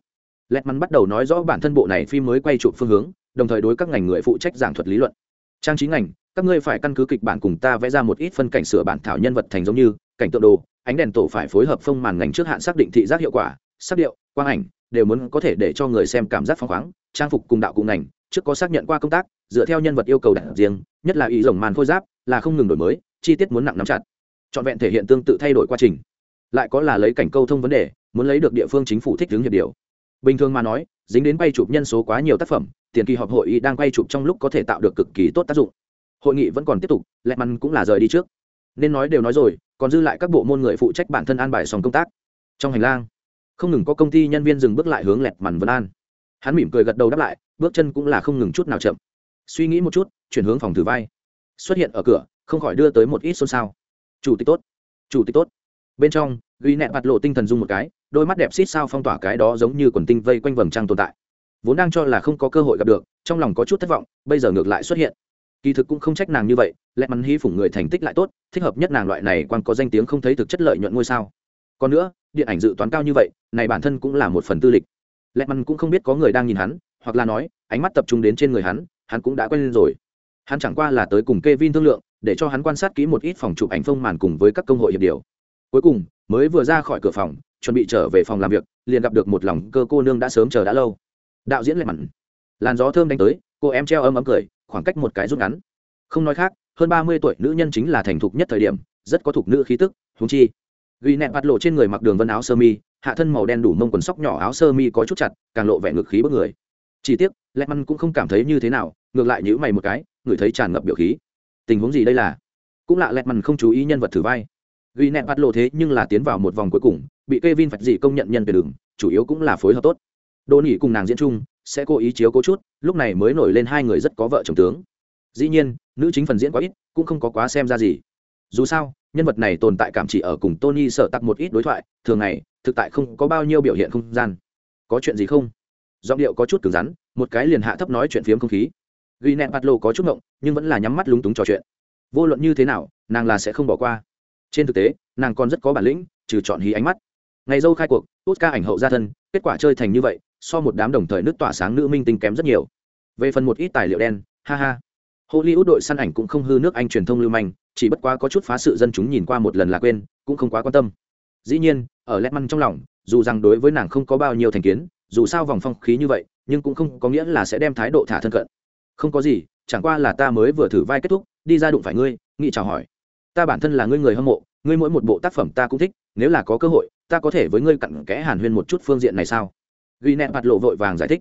S1: Lẹt mắn bắt đầu nói rõ bản thân bộ này phim mới quay chụp phương hướng, đồng thời đối các ngành người phụ trách giảng thuật lý luận. Trang trí ngành, các ngươi phải căn cứ kịch bản cùng ta vẽ ra một ít phân cảnh sửa bản thảo nhân vật thành giống như, cảnh tượng đồ, ánh đèn tổ phải phối hợp phông màn ngành trước hạn xác định thị giác hiệu quả, sắc điệu, quang ảnh đều muốn có thể để cho người xem cảm giác phăng khoáng, trang phục cùng đạo cụ ngành, trước có xác nhận qua công tác, dựa theo nhân vật yêu cầu đặt riêng, nhất là ý rồng màn khôi giáp, là không ngừng đổi mới, chi tiết muốn nặng nắm chặt. Trọn vẹn thể hiện tương tự thay đổi quá trình. Lại có là lấy cảnh câu thông vấn đề, muốn lấy được địa phương chính phủ thích ứng hiệp điều. Bình thường mà nói, dính đến quay chụp nhân số quá nhiều tác phẩm, tiền kỳ họp hội ý đang quay chụp trong lúc có thể tạo được cực kỳ tốt tác dụng. Hội nghị vẫn còn tiếp tục, lẹ măn cũng là rời đi trước. Nên nói đều nói rồi, còn dư lại các bộ môn người phụ trách bản thân an bài xong công tác. Trong hành lang không ngừng có công ty nhân viên dừng bước lại hướng lẹt mằn vân an. Hắn mỉm cười gật đầu đáp lại, bước chân cũng là không ngừng chút nào chậm. Suy nghĩ một chút, chuyển hướng phòng thử vai. Xuất hiện ở cửa, không khỏi đưa tới một ít xôn xao. Chủ tịch tốt. Chủ tịch tốt. Bên trong, ghi nẹt mặt lộ tinh thần dung một cái, đôi mắt đẹp xít sao phong tỏa cái đó giống như quần tinh vây quanh vầng trăng tồn tại. Vốn đang cho là không có cơ hội gặp được, trong lòng có chút thất vọng, bây giờ ngược lại xuất hiện. Kỳ thực cũng không trách nàng như vậy lẽ mắn hy phủng người thành tích lại tốt, thích hợp nhất nàng loại này quan có danh tiếng không thấy thực chất lợi nhuận ngôi sao còn nữa, điện ảnh dự toán cao như vậy, này bản thân cũng là một phần tư lịch. Lẽ mắn cũng không biết có người đang nhìn hắn, hoặc là nói, ánh mắt tập trung đến trên người hắn hắn cũng đã quen lên rồi. Hắn chẳng qua là tới cùng k e vin thương lượng, để cho hắn quan sát kỹ một ít phòng chụp ảnh phông màn cùng với các công hội hiệp điều. Cuối cùng, mới vừa ra khỏi cửa phòng, chuẩn bị trở về phòng làm việc, liền gặp được một lòng cơ cô nương đã sớm chờ đã lâu. Đạo diễn lệ mặn làn gió thơm đánh tới, cô em treo ấm ấm cười, khoảng cách một cái rút ngắn. Không nói khác, hơn ba mươi tuổi nữ nhân chính là thành thục nhất thời điểm, rất có thục nữ khí tức thúng chi ghi nẹt bắt lộ trên người mặc đường vân áo sơ mi hạ thân màu đen đủ mông quần sóc nhỏ áo sơ mi có chút chặt càng lộ vẻ ngực khí bất người chỉ tiếc lẹ măn cũng không cảm thấy như thế nào ngược lại nhữ mày một cái ngửi thấy tràn ngập biểu khí tình huống gì đây là cũng lạ lẹ măn không chú ý nhân vật thử vai ghi nẹt bắt lộ thế nhưng là tiến vào một vòng cuối cùng bị Kevin phạch dị công nhận nhân về đường, chủ yếu cũng là phối hợp tốt. đô nỉ cùng nàng diễn chung, sẽ cố ý chiếu cố chút, lúc này mới nổi lên hai người rất có vợ chồng tướng. Dĩ nhiên, nữ chính phần diễn quá ít, cũng không có quá xem ra gì. Dù sao, nhân vật này tồn tại cảm chỉ ở cùng Tony sợ tặc một ít đối thoại, thường ngày, thực tại không có bao nhiêu biểu hiện không gian. Có chuyện gì không? Giọng điệu có chút cứng rắn, một cái liền hạ thấp nói chuyện phiếm không khí. ghi nẹp bắt lộ có chút ngộng, nhưng vẫn là nhắm mắt lúng túng trò chuyện. Vô luận như thế nào, nàng là sẽ không bỏ qua. Trên thực tế, nàng còn rất có bản lĩnh, trừ chọn hí ánh mắt ngày dâu khai cuộc oscar ảnh hậu gia thân kết quả chơi thành như vậy so một đám đồng thời nước tỏa sáng nữ minh tinh kém rất nhiều về phần một ít tài liệu đen ha ha hollywood đội săn ảnh cũng không hư nước anh truyền thông lưu manh chỉ bất quá có chút phá sự dân chúng nhìn qua một lần là quên, cũng không quá quan tâm. Dĩ nhiên, ở lét măn trong lòng, dù rằng đối với nàng không có bao nhiêu thành kiến, dù sao vòng phong khí như vậy, nhưng cũng không có nghĩa là sẽ đem thái độ thả thân cận. Không có gì, chẳng qua là ta mới vừa thử vai kết thúc, đi ra đụng phải ngươi, nghị chào hỏi. Ta bản thân là ngươi người hâm mộ, ngươi mỗi một bộ tác phẩm ta cũng thích, nếu là có cơ hội, ta có thể với ngươi cặn kẽ hàn huyên một chút phương diện này sao? Ghi nẹt mặt lộ vội vàng giải thích.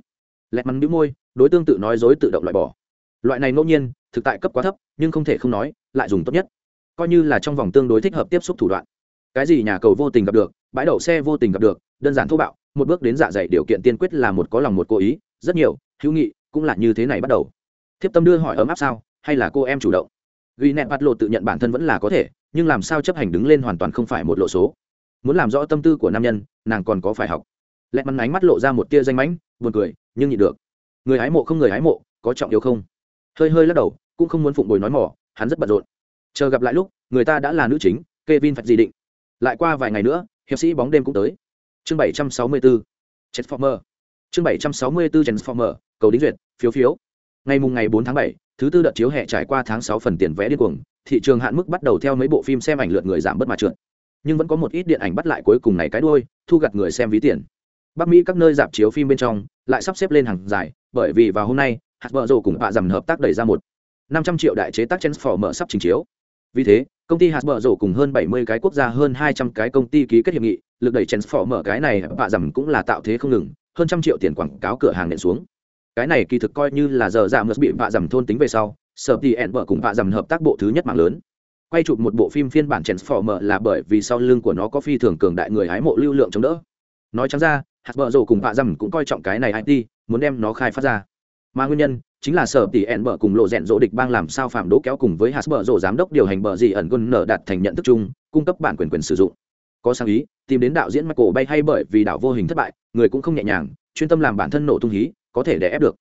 S1: Lẹt mắn môi, đối tương tự nói dối tự động loại bỏ. Loại này ngẫu nhiên thực tại cấp quá thấp, nhưng không thể không nói, lại dùng tốt nhất. Coi như là trong vòng tương đối thích hợp tiếp xúc thủ đoạn. Cái gì nhà cầu vô tình gặp được, bãi đậu xe vô tình gặp được, đơn giản thô bạo, một bước đến dạ dày điều kiện tiên quyết là một có lòng một cố ý, rất nhiều, hữu nghị, cũng là như thế này bắt đầu. Thiếp tâm đưa hỏi ấm áp sao, hay là cô em chủ động? Ghi nẹt bắt lộ tự nhận bản thân vẫn là có thể, nhưng làm sao chấp hành đứng lên hoàn toàn không phải một lộ số. Muốn làm rõ tâm tư của nam nhân, nàng còn có phải học. Lẹt mắn ánh mắt lộ ra một tia danh mãnh, buồn cười, nhưng nhịn được. Người hái mộ không người hái mộ, có trọng yếu không? Hơi hơi lắc đầu, cũng không muốn phụng bồi nói mỏ, hắn rất bận rộn. Chờ gặp lại lúc, người ta đã là nữ chính, Kevin phải gì định. Lại qua vài ngày nữa, hiệp sĩ bóng đêm cũng tới. Chương 764 Transformer. Chương 764 Transformer, cầu đính duyệt, phiếu phiếu. Ngày mùng ngày 4 tháng 7 thứ tư đợt chiếu hè trải qua tháng 6 phần tiền vé điên cuồng, thị trường hạn mức bắt đầu theo mấy bộ phim xem ảnh lượt người giảm bất mà trượt. Nhưng vẫn có một ít điện ảnh bắt lại cuối cùng này cái đuôi, thu gặt người xem ví tiền. Bắc mỹ các nơi dạp chiếu phim bên trong, lại sắp xếp lên hàng dài, bởi vì vào hôm nay hạt vợ rồ cùng bạ dầm hợp tác đẩy ra một năm trăm triệu đại chế tác mở sắp trình chiếu. Vì thế, công ty hạt bờ rổ cùng hơn bảy mươi cái quốc gia, hơn hai trăm cái công ty ký kết hiệp nghị, lực đẩy mở cái này, bạ dầm cũng là tạo thế không ngừng, hơn trăm triệu tiền quảng cáo cửa hàng nện xuống. Cái này kỳ thực coi như là giờ dạ giảm bị bạ dầm thôn tính về sau, sở thì ẹn vợ cùng bạ dầm hợp tác bộ thứ nhất mạng lớn. Quay chụp một bộ phim phiên bản mở là bởi vì sau lưng của nó có phi thường cường đại người hái mộ lưu lượng chống đỡ. Nói trắng ra, hạt bờ rổ cùng bạ dầm cũng coi trọng cái này it muốn đem nó khai phát ra mà nguyên nhân chính là sở tỷ ẹn bờ cùng lộ rẽn rỗ địch bang làm sao phạm đỗ kéo cùng với hạt bờ rỗ giám đốc điều hành bờ gì ẩn quân nở đạt thành nhận thức chung, cung cấp bản quyền quyền sử dụng. Có sáng ý, tìm đến đạo diễn michael bay hay bởi vì đạo vô hình thất bại, người cũng không nhẹ nhàng, chuyên tâm làm bản thân nổ tung hí, có thể để ép được.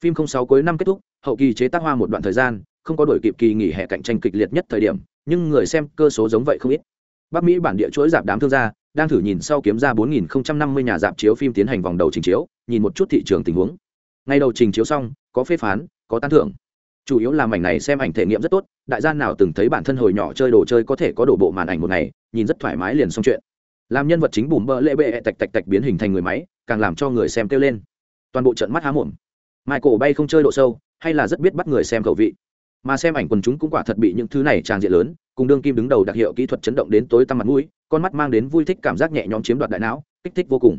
S1: Phim không sáu cuối năm kết thúc, hậu kỳ chế tác hoa một đoạn thời gian, không có đổi kịp kỳ nghỉ hè cạnh tranh kịch liệt nhất thời điểm, nhưng người xem cơ số giống vậy không ít. Bắc mỹ bản địa chuỗi giảm đám thương gia, đang thử nhìn sau kiếm ra 4.050 nhà dạp chiếu phim tiến hành vòng đầu trình chiếu, nhìn một chút thị trường tình huống ngay đầu trình chiếu xong, có phê phán, có tán thưởng. Chủ yếu là mảnh này xem ảnh thể nghiệm rất tốt, đại gia nào từng thấy bản thân hồi nhỏ chơi đồ chơi có thể có đổ bộ màn ảnh một ngày, nhìn rất thoải mái liền xong chuyện. Làm nhân vật chính bùm bơ lệ bệ tạch tạch tạch biến hình thành người máy, càng làm cho người xem kêu lên. Toàn bộ trận mắt há mồm. Michael bay không chơi độ sâu, hay là rất biết bắt người xem khẩu vị. Mà xem ảnh quần chúng cũng quả thật bị những thứ này tràn diện lớn, cùng đương kim đứng đầu đặc hiệu kỹ thuật chấn động đến tối tăm mặt mũi, con mắt mang đến vui thích cảm giác nhẹ nhõm chiếm đoạt đại não, kích thích vô cùng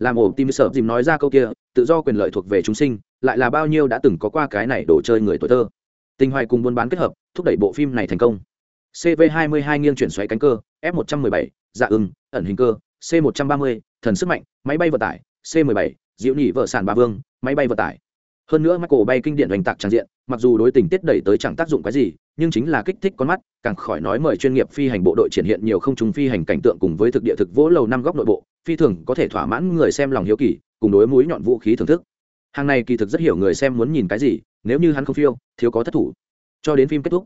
S1: làm ổ tim sợ dìm nói ra câu kia, tự do quyền lợi thuộc về chúng sinh, lại là bao nhiêu đã từng có qua cái này đồ chơi người tuổi thơ. Tình hoài cùng buôn bán kết hợp, thúc đẩy bộ phim này thành công. Cv 22 nghiêng chuyển xoáy cánh cơ, f 117 dạ ưng, ẩn hình cơ, c 130 thần sức mạnh, máy bay vận tải, c 17 diệu nhị vợ sản ba vương, máy bay vận tải hơn nữa michael bay kinh điển hoành tạc trang diện, mặc dù đối tình tiết đẩy tới chẳng tác dụng cái gì, nhưng chính là kích thích con mắt, càng khỏi nói mời chuyên nghiệp phi hành bộ đội triển hiện nhiều không trùng phi hành cảnh tượng cùng với thực địa thực vỗ lầu năm góc nội bộ, phi thường có thể thỏa mãn người xem lòng hiếu kỳ, cùng đối mũi nhọn vũ khí thưởng thức. Hàng này kỳ thực rất hiểu người xem muốn nhìn cái gì, nếu như hắn không phiêu, thiếu có thất thủ. Cho đến phim kết thúc,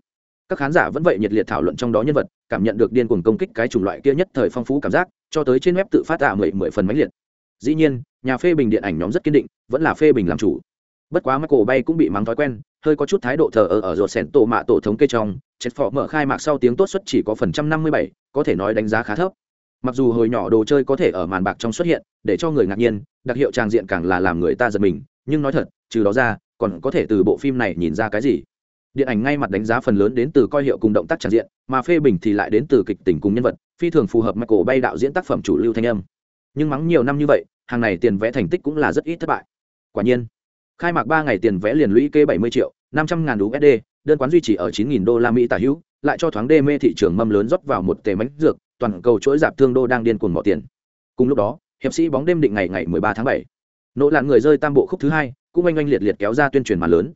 S1: các khán giả vẫn vậy nhiệt liệt thảo luận trong đó nhân vật, cảm nhận được điên cuồng công kích cái chủng loại kia nhất thời phong phú cảm giác, cho tới trên web tự phát tạ mười mười phần máy liệt. Dĩ nhiên, nhà phê bình điện ảnh nhóm rất kiên định, vẫn là phê bình làm chủ bất quá mắt cổ bay cũng bị mắng thói quen, hơi có chút thái độ thờ ở ở ruột sẻn tổ mạ tổ thống kê trong chết phỏ mở khai mạc sau tiếng tốt xuất chỉ có phần trăm năm mươi bảy, có thể nói đánh giá khá thấp. Mặc dù hồi nhỏ đồ chơi có thể ở màn bạc trong xuất hiện, để cho người ngạc nhiên, đặc hiệu trang diện càng là làm người ta giật mình, nhưng nói thật, trừ đó ra, còn có thể từ bộ phim này nhìn ra cái gì? Điện ảnh ngay mặt đánh giá phần lớn đến từ coi hiệu cùng động tác tràn diện, mà phê bình thì lại đến từ kịch tình cùng nhân vật, phi thường phù hợp michael bay đạo diễn tác phẩm chủ lưu thanh âm. Nhưng mắng nhiều năm như vậy, hàng này tiền vẽ thành tích cũng là rất ít thất bại. Quả nhiên khai mạc ba ngày tiền vẽ liền lũy kê bảy mươi triệu, năm trăm ngàn usd đơn quán duy trì ở chín nghìn đô la mỹ tả hữu, lại cho thoáng đê mê thị trường mâm lớn rót vào một tề mánh dược, toàn cầu chuỗi giảm thương đô đang điên cuồng bỏ tiền. Cùng lúc đó, hiệp sĩ bóng đêm định ngày ngày 13 tháng 7. nỗ lạn người rơi tam bộ khúc thứ hai, cũng oanh oanh liệt liệt kéo ra tuyên truyền màn lớn.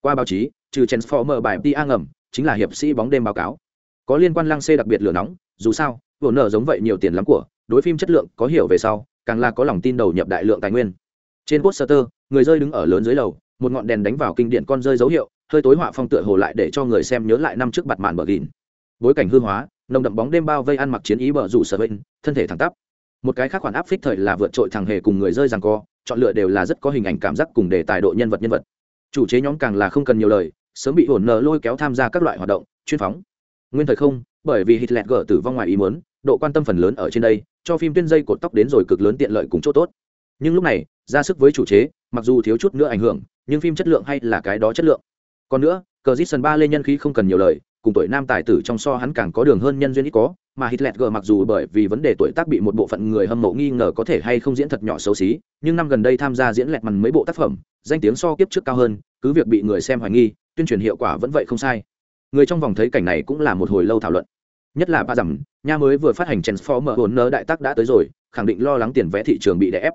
S1: Qua báo chí, trừ transformer bài tia ngầm, chính là hiệp sĩ bóng đêm báo cáo. Có liên quan lăng xê đặc biệt lửa nóng, dù sao, vừa nở giống vậy nhiều tiền lắm của, đối phim chất lượng có hiểu về sau, càng là có lòng tin đầu nhập đại lượng tài nguyên. Trên poster người rơi đứng ở lớn dưới lầu, một ngọn đèn đánh vào kinh điển con rơi dấu hiệu, hơi tối họa phong tựa hồ lại để cho người xem nhớ lại năm trước bặt màn bờ gìn. Bối cảnh hư hóa, nồng đậm bóng đêm bao vây ăn mặc chiến ý bờ rủ sở bên, thân thể thẳng tắp. Một cái khác khoản áp phích thời là vượt trội thằng hề cùng người rơi rằng co, chọn lựa đều là rất có hình ảnh cảm giác cùng đề tài độ nhân vật nhân vật. Chủ chế nhóm càng là không cần nhiều lời, sớm bị hồn nở lôi kéo tham gia các loại hoạt động, chuyên phóng. Nguyên thời không, bởi vì hitler gở tử vong ngoài ý muốn, độ quan tâm phần lớn ở trên đây, cho phim tuyên dây cột tóc đến rồi cực lớn tiện lợi cùng chỗ tốt. Nhưng lúc này, ra sức với chủ chế mặc dù thiếu chút nữa ảnh hưởng, nhưng phim chất lượng hay là cái đó chất lượng. Còn nữa, cờ dít sân ba lê nhân khí không cần nhiều lời, cùng tuổi nam tài tử trong so hắn càng có đường hơn nhân duyên ít có, mà Hitler g mặc dù bởi vì vấn đề tuổi tác bị một bộ phận người hâm mộ nghi ngờ có thể hay không diễn thật nhỏ xấu xí, nhưng năm gần đây tham gia diễn lẹt mằn mấy bộ tác phẩm, danh tiếng so kiếp trước cao hơn, cứ việc bị người xem hoài nghi, tuyên truyền hiệu quả vẫn vậy không sai. Người trong vòng thấy cảnh này cũng là một hồi lâu thảo luận. Nhất là ba dặm, nha mới vừa phát hành transformer hồn nơ đại tác đã tới rồi, khẳng định lo lắng tiền vẽ thị trường bị đè ép.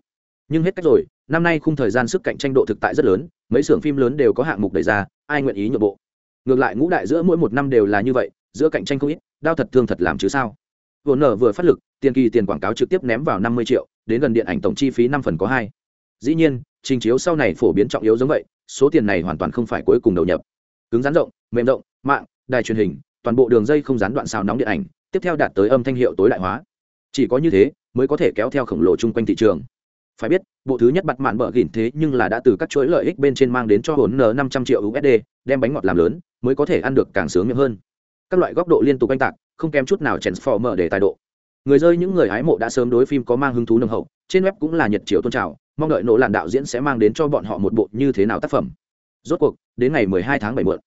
S1: Nhưng hết cách rồi năm nay khung thời gian sức cạnh tranh độ thực tại rất lớn, mấy xưởng phim lớn đều có hạng mục đẩy ra, ai nguyện ý nhượng bộ? Ngược lại ngũ đại giữa mỗi một năm đều là như vậy, giữa cạnh tranh không ít, đao thật thương thật làm chứ sao? Vừa nở vừa phát lực, tiền kỳ tiền quảng cáo trực tiếp ném vào năm mươi triệu, đến gần điện ảnh tổng chi phí năm phần có hai. Dĩ nhiên, trình chiếu sau này phổ biến trọng yếu giống vậy, số tiền này hoàn toàn không phải cuối cùng đầu nhập. Cứng rắn rộng, mềm rộng, mạng, đài truyền hình, toàn bộ đường dây không gián đoạn xào nóng điện ảnh, tiếp theo đạt tới âm thanh hiệu tối đại hóa. Chỉ có như thế, mới có thể kéo theo khổng lồ chung quanh thị trường phải biết, bộ thứ nhất bặt mạn bở gỉn thế nhưng là đã từ các chuỗi lợi ích bên trên mang đến cho hồn n năm trăm triệu usd đem bánh ngọt làm lớn, mới có thể ăn được càng sướng miệng hơn. Các loại góc độ liên tục oanh tạc, không kém chút nào transformer để tài độ. Người rơi những người hái mộ đã sớm đối phim có mang hứng thú nâng hậu, trên web cũng là nhiệt chiều tôn trào, mong đợi nỗ làn đạo diễn sẽ mang đến cho bọn họ một bộ như thế nào tác phẩm. Rốt cuộc, đến ngày 12 tháng 7 muộn,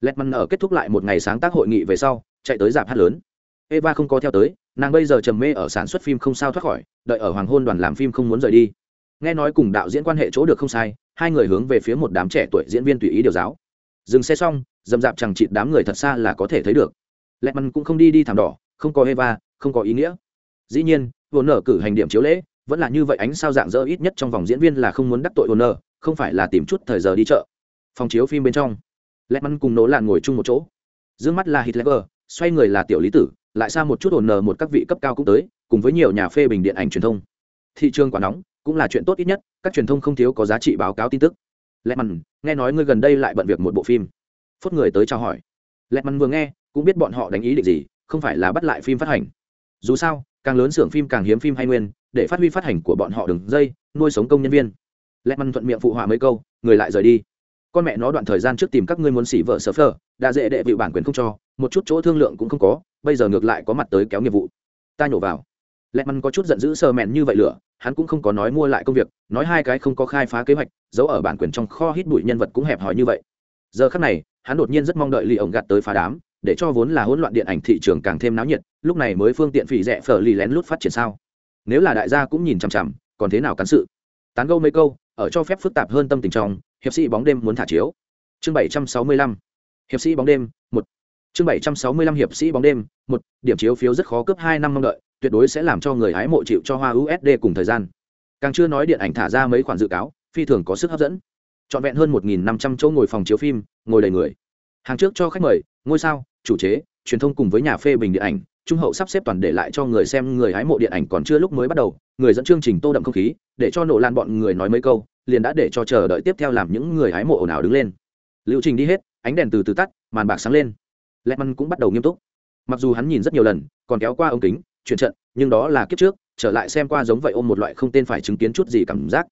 S1: Letman ở kết thúc lại một ngày sáng tác hội nghị về sau, chạy tới dạp hát lớn. Eva không có theo tới nàng bây giờ trầm mê ở sản xuất phim không sao thoát khỏi, đợi ở hoàng hôn đoàn làm phim không muốn rời đi. Nghe nói cùng đạo diễn quan hệ chỗ được không sai, hai người hướng về phía một đám trẻ tuổi diễn viên tùy ý điều giáo. Dừng xe xong, dầm dạp chẳng chịt đám người thật xa là có thể thấy được. Lẹt măn cũng không đi đi thảm đỏ, không có eva, không có ý nghĩa. Dĩ nhiên vồn nở cử hành điểm chiếu lễ, vẫn là như vậy ánh sao dạng dỡ ít nhất trong vòng diễn viên là không muốn đắc tội vồn nở, không phải là tìm chút thời giờ đi chợ. Phòng chiếu phim bên trong lẹt măn cùng nỗ làn ngồi chung một chỗ. D mắt là hitler, xoay người là tiểu lý tử lại xa một chút ổn nở một các vị cấp cao cũng tới, cùng với nhiều nhà phê bình điện ảnh truyền thông. Thị trường quá nóng cũng là chuyện tốt ít nhất, các truyền thông không thiếu có giá trị báo cáo tin tức. Lẹ mằn nghe nói ngươi gần đây lại bận việc một bộ phim. Phút người tới chào hỏi. Lẹ mằn vừa nghe, cũng biết bọn họ đánh ý định gì, không phải là bắt lại phim phát hành. Dù sao, càng lớn xưởng phim càng hiếm phim hay nguyên, để phát huy phát hành của bọn họ đường dây, nuôi sống công nhân viên. Lẹ mằn thuận miệng phụ họa mấy câu, người lại rời đi con mẹ nó đoạn thời gian trước tìm các ngươi muốn xỉ vợ sở phở đã dễ đệ vị bản quyền không cho, một chút chỗ thương lượng cũng không có, bây giờ ngược lại có mặt tới kéo nghiệp vụ. Ta nhổ vào. Lẹ mằn có chút giận dữ sờ mẹn như vậy lửa, hắn cũng không có nói mua lại công việc, nói hai cái không có khai phá kế hoạch, giấu ở bản quyền trong kho hít bụi nhân vật cũng hẹp hòi như vậy. Giờ khắc này, hắn đột nhiên rất mong đợi lì ổng gạt tới phá đám, để cho vốn là hỗn loạn điện ảnh thị trường càng thêm náo nhiệt, lúc này mới phương tiện phỉ rẻ phở lì lén lút phát triển sao? Nếu là đại gia cũng nhìn chằm chằm, còn thế nào cắn sự? Tán gâu mấy câu, ở cho phép phức tạp hơn tâm tình trong hiệp sĩ bóng đêm muốn thả chiếu. Chương bảy trăm sáu mươi lăm. Hiệp sĩ bóng đêm, một. Chương bảy trăm sáu mươi lăm hiệp sĩ bóng đêm, một. Điểm chiếu phiếu rất khó cướp hai năm mong đợi, tuyệt đối sẽ làm cho người hái mộ chịu cho hoa usd cùng thời gian. Càng chưa nói điện ảnh thả ra mấy khoản dự cáo, phi thường có sức hấp dẫn. Trọn vẹn hơn một nghìn năm trăm chỗ ngồi phòng chiếu phim, ngồi đầy người. Hàng trước cho khách mời, ngôi sao, chủ chế, truyền thông cùng với nhà phê bình điện ảnh, trung hậu sắp xếp toàn để lại cho người xem người hái mộ điện ảnh còn chưa lúc mới bắt đầu, người dẫn chương trình tô đậm không khí, để cho nổ lan bọn người nói mấy câu liền đã để cho chờ đợi tiếp theo làm những người hái mộ ồn ào đứng lên. Liệu trình đi hết, ánh đèn từ từ tắt, màn bạc sáng lên. Lẹ măn cũng bắt đầu nghiêm túc. Mặc dù hắn nhìn rất nhiều lần, còn kéo qua ống kính, chuyển trận, nhưng đó là kiếp trước, trở lại xem qua giống vậy ôm một loại không tên phải chứng kiến chút gì cảm giác.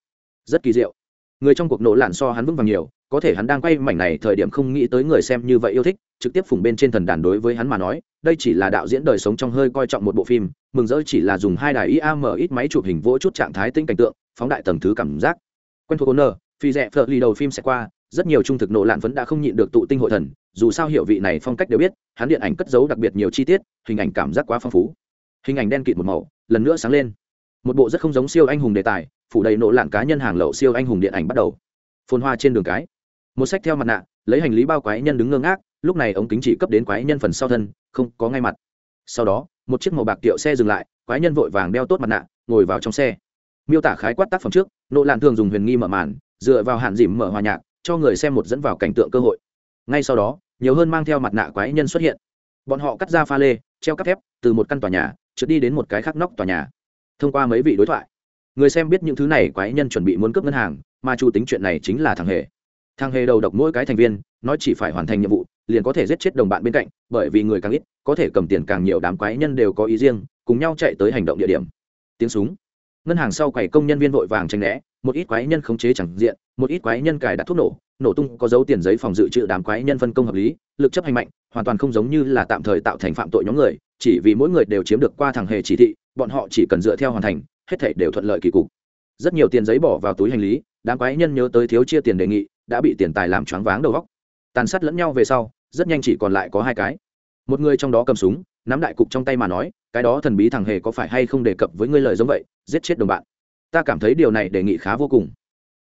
S1: Rất kỳ diệu. Người trong cuộc nổ lạn so hắn vững vàng nhiều, có thể hắn đang quay mảnh này thời điểm không nghĩ tới người xem như vậy yêu thích, trực tiếp phủng bên trên thần đàn đối với hắn mà nói, đây chỉ là đạo diễn đời sống trong hơi coi trọng một bộ phim, mừng rỡ chỉ là dùng hai đài iam ít máy chụp hình vỗ chút trạng thái tinh cảnh tượng, phóng đại tầng thứ cảm giác quen thuộc owner, phi rẻ phở lì đầu phim sẽ qua, rất nhiều trung thực nộ lạn vẫn đã không nhịn được tụ tinh hội thần, dù sao hiệu vị này phong cách đều biết, hắn điện ảnh cất giấu đặc biệt nhiều chi tiết, hình ảnh cảm giác quá phong phú. Hình ảnh đen kịt một màu, lần nữa sáng lên. Một bộ rất không giống siêu anh hùng đề tài, phủ đầy nộ lạn cá nhân hàng lậu siêu anh hùng điện ảnh bắt đầu. Phồn hoa trên đường cái. Một sách theo mặt nạ, lấy hành lý bao quái nhân đứng ngơ ngác, lúc này ống kính chỉ cấp đến quái nhân phần sau thân, không có ngay mặt. Sau đó, một chiếc màu bạc tiệu xe dừng lại, quái nhân vội vàng đeo tốt mặt nạ, ngồi vào trong xe miêu tả khái quát tác phẩm trước, nộ lạn thường dùng huyền nghi mở màn, dựa vào hạn dìm mở hòa nhạc, cho người xem một dẫn vào cảnh tượng cơ hội. Ngay sau đó, nhiều hơn mang theo mặt nạ quái nhân xuất hiện. Bọn họ cắt ra pha lê, treo cắp thép, từ một căn tòa nhà, trượt đi đến một cái khác nóc tòa nhà. Thông qua mấy vị đối thoại, người xem biết những thứ này quái nhân chuẩn bị muốn cướp ngân hàng, mà chủ tính chuyện này chính là thằng hề. Thằng hề đầu độc mỗi cái thành viên, nói chỉ phải hoàn thành nhiệm vụ, liền có thể giết chết đồng bạn bên cạnh, bởi vì người càng ít, có thể cầm tiền càng nhiều đám quái nhân đều có ý riêng, cùng nhau chạy tới hành động địa điểm. Tiếng súng ngân hàng sau quầy công nhân viên vội vàng tranh né, một ít quái nhân khống chế chẳng diện, một ít quái nhân cài đặt thuốc nổ nổ tung có dấu tiền giấy phòng dự trữ đám quái nhân phân công hợp lý, lực chấp hành mạnh, hoàn toàn không giống như là tạm thời tạo thành phạm tội nhóm người, chỉ vì mỗi người đều chiếm được qua thằng hề chỉ thị, bọn họ chỉ cần dựa theo hoàn thành, hết thảy đều thuận lợi kỳ cục. Rất nhiều tiền giấy bỏ vào túi hành lý, đám quái nhân nhớ tới thiếu chia tiền đề nghị, đã bị tiền tài làm choáng váng đầu góc tàn sát lẫn nhau về sau, rất nhanh chỉ còn lại có hai cái. Một người trong đó cầm súng nắm đại cục trong tay mà nói, cái đó thần bí thằng hề có phải hay không đề cập với ngươi lời giống vậy, giết chết đồng bạn. Ta cảm thấy điều này đề nghị khá vô cùng.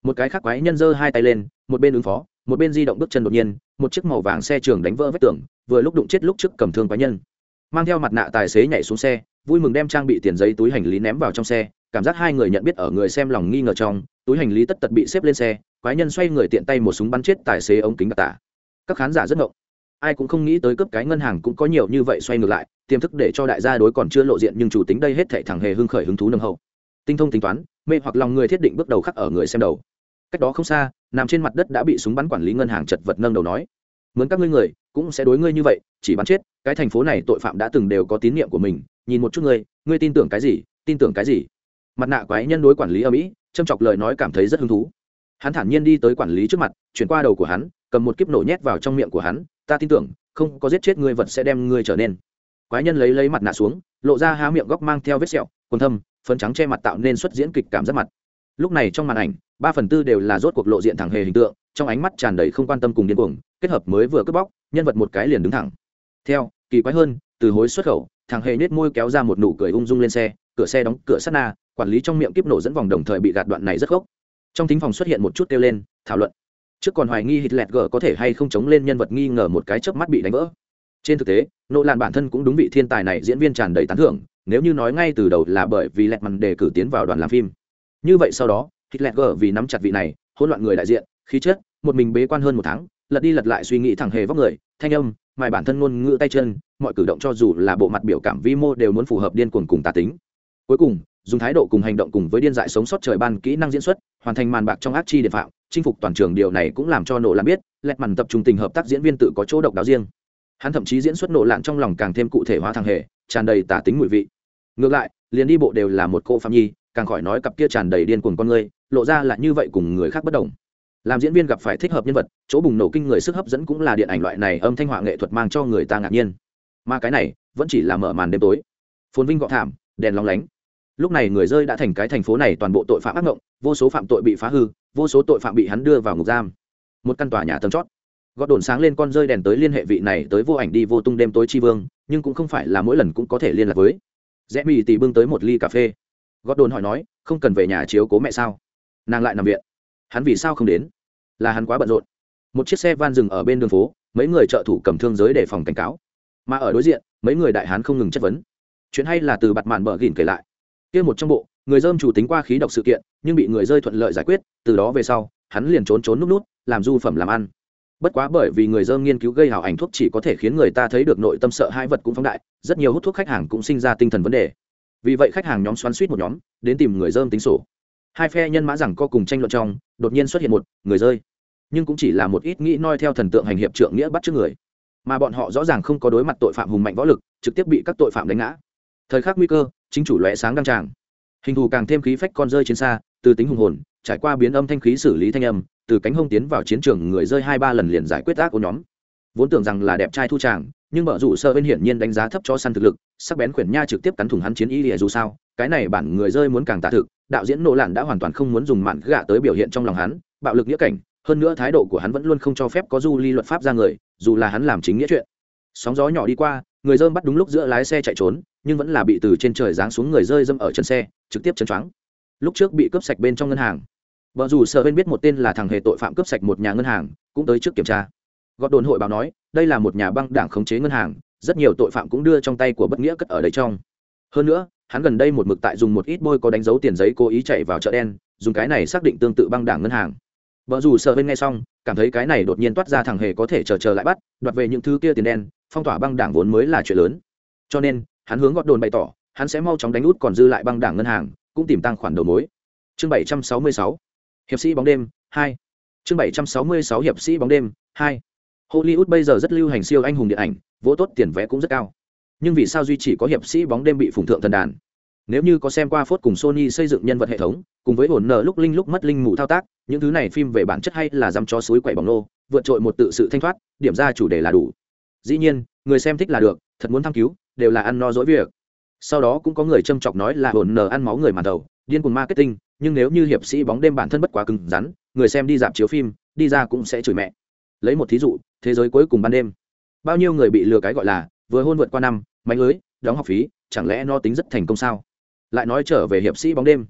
S1: Một cái khác quái nhân giơ hai tay lên, một bên ứng phó, một bên di động bước chân đột nhiên, một chiếc màu vàng xe trường đánh vỡ vách tường, vừa lúc đụng chết lúc trước cầm thương quái nhân. Mang theo mặt nạ tài xế nhảy xuống xe, vui mừng đem trang bị tiền giấy túi hành lý ném vào trong xe, cảm giác hai người nhận biết ở người xem lòng nghi ngờ trong, túi hành lý tất tật bị xếp lên xe, quái nhân xoay người tiện tay một súng bắn chết tài xế ống kính đặc tả. Các khán giả rất ngộng ai cũng không nghĩ tới cấp cái ngân hàng cũng có nhiều như vậy xoay ngược lại, tiềm thức để cho đại gia đối còn chưa lộ diện nhưng chủ tính đây hết thảy thẳng hề hưng khởi hứng thú nâng hậu. Tinh thông tính toán, mê hoặc lòng người thiết định bước đầu khắc ở người xem đầu. Cách đó không xa, nằm trên mặt đất đã bị súng bắn quản lý ngân hàng chật vật nâng đầu nói, mướn các ngươi người, cũng sẽ đối ngươi như vậy, chỉ bắn chết, cái thành phố này tội phạm đã từng đều có tín nhiệm của mình, nhìn một chút ngươi ngươi tin tưởng cái gì, tin tưởng cái gì? Mặt nạ quái nhân đối quản lý ở mỹ châm chọc lời nói cảm thấy rất hứng thú. Hắn thản nhiên đi tới quản lý trước mặt, chuyển qua đầu của hắn, cầm một kiếp nổ nhét vào trong miệng của hắn ta tin tưởng, không có giết chết ngươi vật sẽ đem ngươi trở nên. Quái nhân lấy lấy mặt nạ xuống, lộ ra há miệng góc mang theo vết sẹo, quần thâm, phấn trắng che mặt tạo nên xuất diễn kịch cảm giác mặt. Lúc này trong màn ảnh, ba phần tư đều là rốt cuộc lộ diện thẳng hề hình tượng, trong ánh mắt tràn đầy không quan tâm cùng điên cuồng, kết hợp mới vừa cướp bóc, nhân vật một cái liền đứng thẳng. Theo, kỳ quái hơn, từ hối xuất khẩu, thằng hề nết môi kéo ra một nụ cười ung dung lên xe, cửa xe đóng cửa sát na, quản lý trong miệng kiếp nổ dẫn vòng đồng thời bị gạt đoạn này rất gốc. Trong thính phòng xuất hiện một chút kêu lên, thảo luận trước còn hoài nghi hitler g có thể hay không chống lên nhân vật nghi ngờ một cái chớp mắt bị đánh vỡ. Trên thực tế nỗ làn bản thân cũng đúng vị thiên tài này diễn viên tràn đầy tán thưởng, nếu như nói ngay từ đầu là bởi vì lẹt mằn đề cử tiến vào đoàn làm phim. Như vậy sau đó, hitler g vì nắm chặt vị này, hỗn loạn người đại diện, khí chết một mình bế quan hơn một tháng, lật đi lật lại suy nghĩ thẳng hề vóc người, thanh âm, mài bản thân ngôn ngữ tay chân, mọi cử động cho dù là bộ mặt biểu cảm vi mô đều muốn phù hợp điên cuồng cùng tà tính. Cuối cùng, dùng thái độ cùng hành động cùng với điên dại sống sót trời ban kỹ năng diễn xuất, hoàn thành màn bạc trong ác chi điện phạm chinh phục toàn trường điều này cũng làm cho nổ làm biết, lẹt màn tập trung tình hợp tác diễn viên tự có chỗ độc đáo riêng. Hắn thậm chí diễn xuất nổ lạn trong lòng càng thêm cụ thể hóa thằng hề, tràn đầy tả tính mùi vị. Ngược lại, liền đi bộ đều là một cô phạm nhi, càng khỏi nói cặp kia tràn đầy điên cuồng con người, lộ ra là như vậy cùng người khác bất đồng. Làm diễn viên gặp phải thích hợp nhân vật, chỗ bùng nổ kinh người sức hấp dẫn cũng là điện ảnh loại này âm thanh họa nghệ thuật mang cho người ta ngạc nhiên. Mà cái này, vẫn chỉ là mở màn đêm tối. Phồn vinh gọ thảm, đèn lóng lánh lúc này người rơi đã thành cái thành phố này toàn bộ tội phạm ác ngộng, vô số phạm tội bị phá hư vô số tội phạm bị hắn đưa vào ngục giam. Một căn tòa nhà tầng chót. Gót đồn sáng lên con rơi đèn tới liên hệ vị này tới vô ảnh đi vô tung đêm tối chi vương nhưng cũng không phải là mỗi lần cũng có thể liên lạc với. Rẽ mì tì bưng tới một ly cà phê. Gót đồn hỏi nói không cần về nhà chiếu cố mẹ sao? Nàng lại nằm viện. Hắn vì sao không đến? Là hắn quá bận rộn. Một chiếc xe van dừng ở bên đường phố mấy người trợ thủ cầm thương giới để phòng cảnh cáo. Mà ở đối diện mấy người đại hán không ngừng chất vấn. Chuyện hay là từ bặt mạn bờ gỉn kể lại kia một trong bộ, người dơm chủ tính qua khí độc sự kiện, nhưng bị người rơi thuận lợi giải quyết, từ đó về sau, hắn liền trốn trốn núp nút làm du phẩm làm ăn. Bất quá bởi vì người dơm nghiên cứu gây hảo ảnh thuốc chỉ có thể khiến người ta thấy được nội tâm sợ hai vật cũng phóng đại, rất nhiều hút thuốc khách hàng cũng sinh ra tinh thần vấn đề. Vì vậy khách hàng nhóm xoắn suýt một nhóm, đến tìm người dơm tính sổ. Hai phe nhân mã rằng co cùng tranh luận trong, đột nhiên xuất hiện một, người rơi. Nhưng cũng chỉ là một ít nghĩ noi theo thần tượng hành hiệp trượng nghĩa bắt trước người. Mà bọn họ rõ ràng không có đối mặt tội phạm hùng mạnh võ lực, trực tiếp bị các tội phạm đánh ngã. Thời khắc nguy cơ chính chủ lóe sáng đăng tràng. Hình thù càng thêm khí phách con rơi chiến xa, từ tính hùng hồn, trải qua biến âm thanh khí xử lý thanh âm, từ cánh hông tiến vào chiến trường người rơi hai ba lần liền giải quyết ác của nhóm. Vốn tưởng rằng là đẹp trai thu tràng, nhưng mở rủ sơ bên hiển nhiên đánh giá thấp cho săn thực lực, sắc bén khuyển nha trực tiếp cắn thủng hắn chiến y lìa dù sao, cái này bản người rơi muốn càng tả thực, đạo diễn nỗ lạn đã hoàn toàn không muốn dùng mạn gạ tới biểu hiện trong lòng hắn, bạo lực nghĩa cảnh, hơn nữa thái độ của hắn vẫn luôn không cho phép có du ly luật pháp ra người, dù là hắn làm chính nghĩa chuyện. Sóng gió nhỏ đi qua, người dơm bắt đúng lúc giữa lái xe chạy trốn nhưng vẫn là bị từ trên trời giáng xuống người rơi dâm ở chân xe, trực tiếp chân choáng. Lúc trước bị cướp sạch bên trong ngân hàng. Vợ dù sợ bên biết một tên là thằng hề tội phạm cướp sạch một nhà ngân hàng, cũng tới trước kiểm tra. Gọt đồn hội báo nói, đây là một nhà băng đảng khống chế ngân hàng, rất nhiều tội phạm cũng đưa trong tay của bất nghĩa cất ở đây trong. Hơn nữa, hắn gần đây một mực tại dùng một ít bôi có đánh dấu tiền giấy cố ý chạy vào chợ đen, dùng cái này xác định tương tự băng đảng ngân hàng. Vợ dù sợ bên nghe xong, cảm thấy cái này đột nhiên toát ra thằng hề có thể chờ chờ lại bắt, đoạt về những thứ kia tiền đen, phong tỏa băng đảng vốn mới là chuyện lớn. Cho nên hắn hướng gót đồn bày tỏ, hắn sẽ mau chóng đánh út còn dư lại băng đảng ngân hàng, cũng tìm tăng khoản đầu mối. Chương bảy trăm sáu mươi sáu. Hiệp sĩ bóng đêm, hai. Chương bảy trăm sáu mươi sáu hiệp sĩ bóng đêm, hai. Hollywood bây giờ rất lưu hành siêu anh hùng điện ảnh, vỗ tốt tiền vé cũng rất cao. Nhưng vì sao duy chỉ có hiệp sĩ bóng đêm bị phủng thượng thần đàn? Nếu như có xem qua phốt cùng sony xây dựng nhân vật hệ thống, cùng với hồn nợ lúc linh lúc mất linh mù thao tác, những thứ này phim về bản chất hay là dăm cho suối quậy bóng nô, vượt trội một tự sự thanh thoát, điểm ra chủ đề là đủ. Dĩ nhiên, người xem thích là được, thật muốn tham cứu đều là ăn no dỗi việc. Sau đó cũng có người châm chọc nói là hồn nờ ăn máu người màn đầu, điên cuồng marketing, nhưng nếu như hiệp sĩ bóng đêm bản thân bất quá cứng rắn, người xem đi dạp chiếu phim, đi ra cũng sẽ chửi mẹ. Lấy một thí dụ, thế giới cuối cùng ban đêm. Bao nhiêu người bị lừa cái gọi là, vừa hôn vượt qua năm, mánh lưới, đóng học phí, chẳng lẽ nó tính rất thành công sao? Lại nói trở về hiệp sĩ bóng đêm.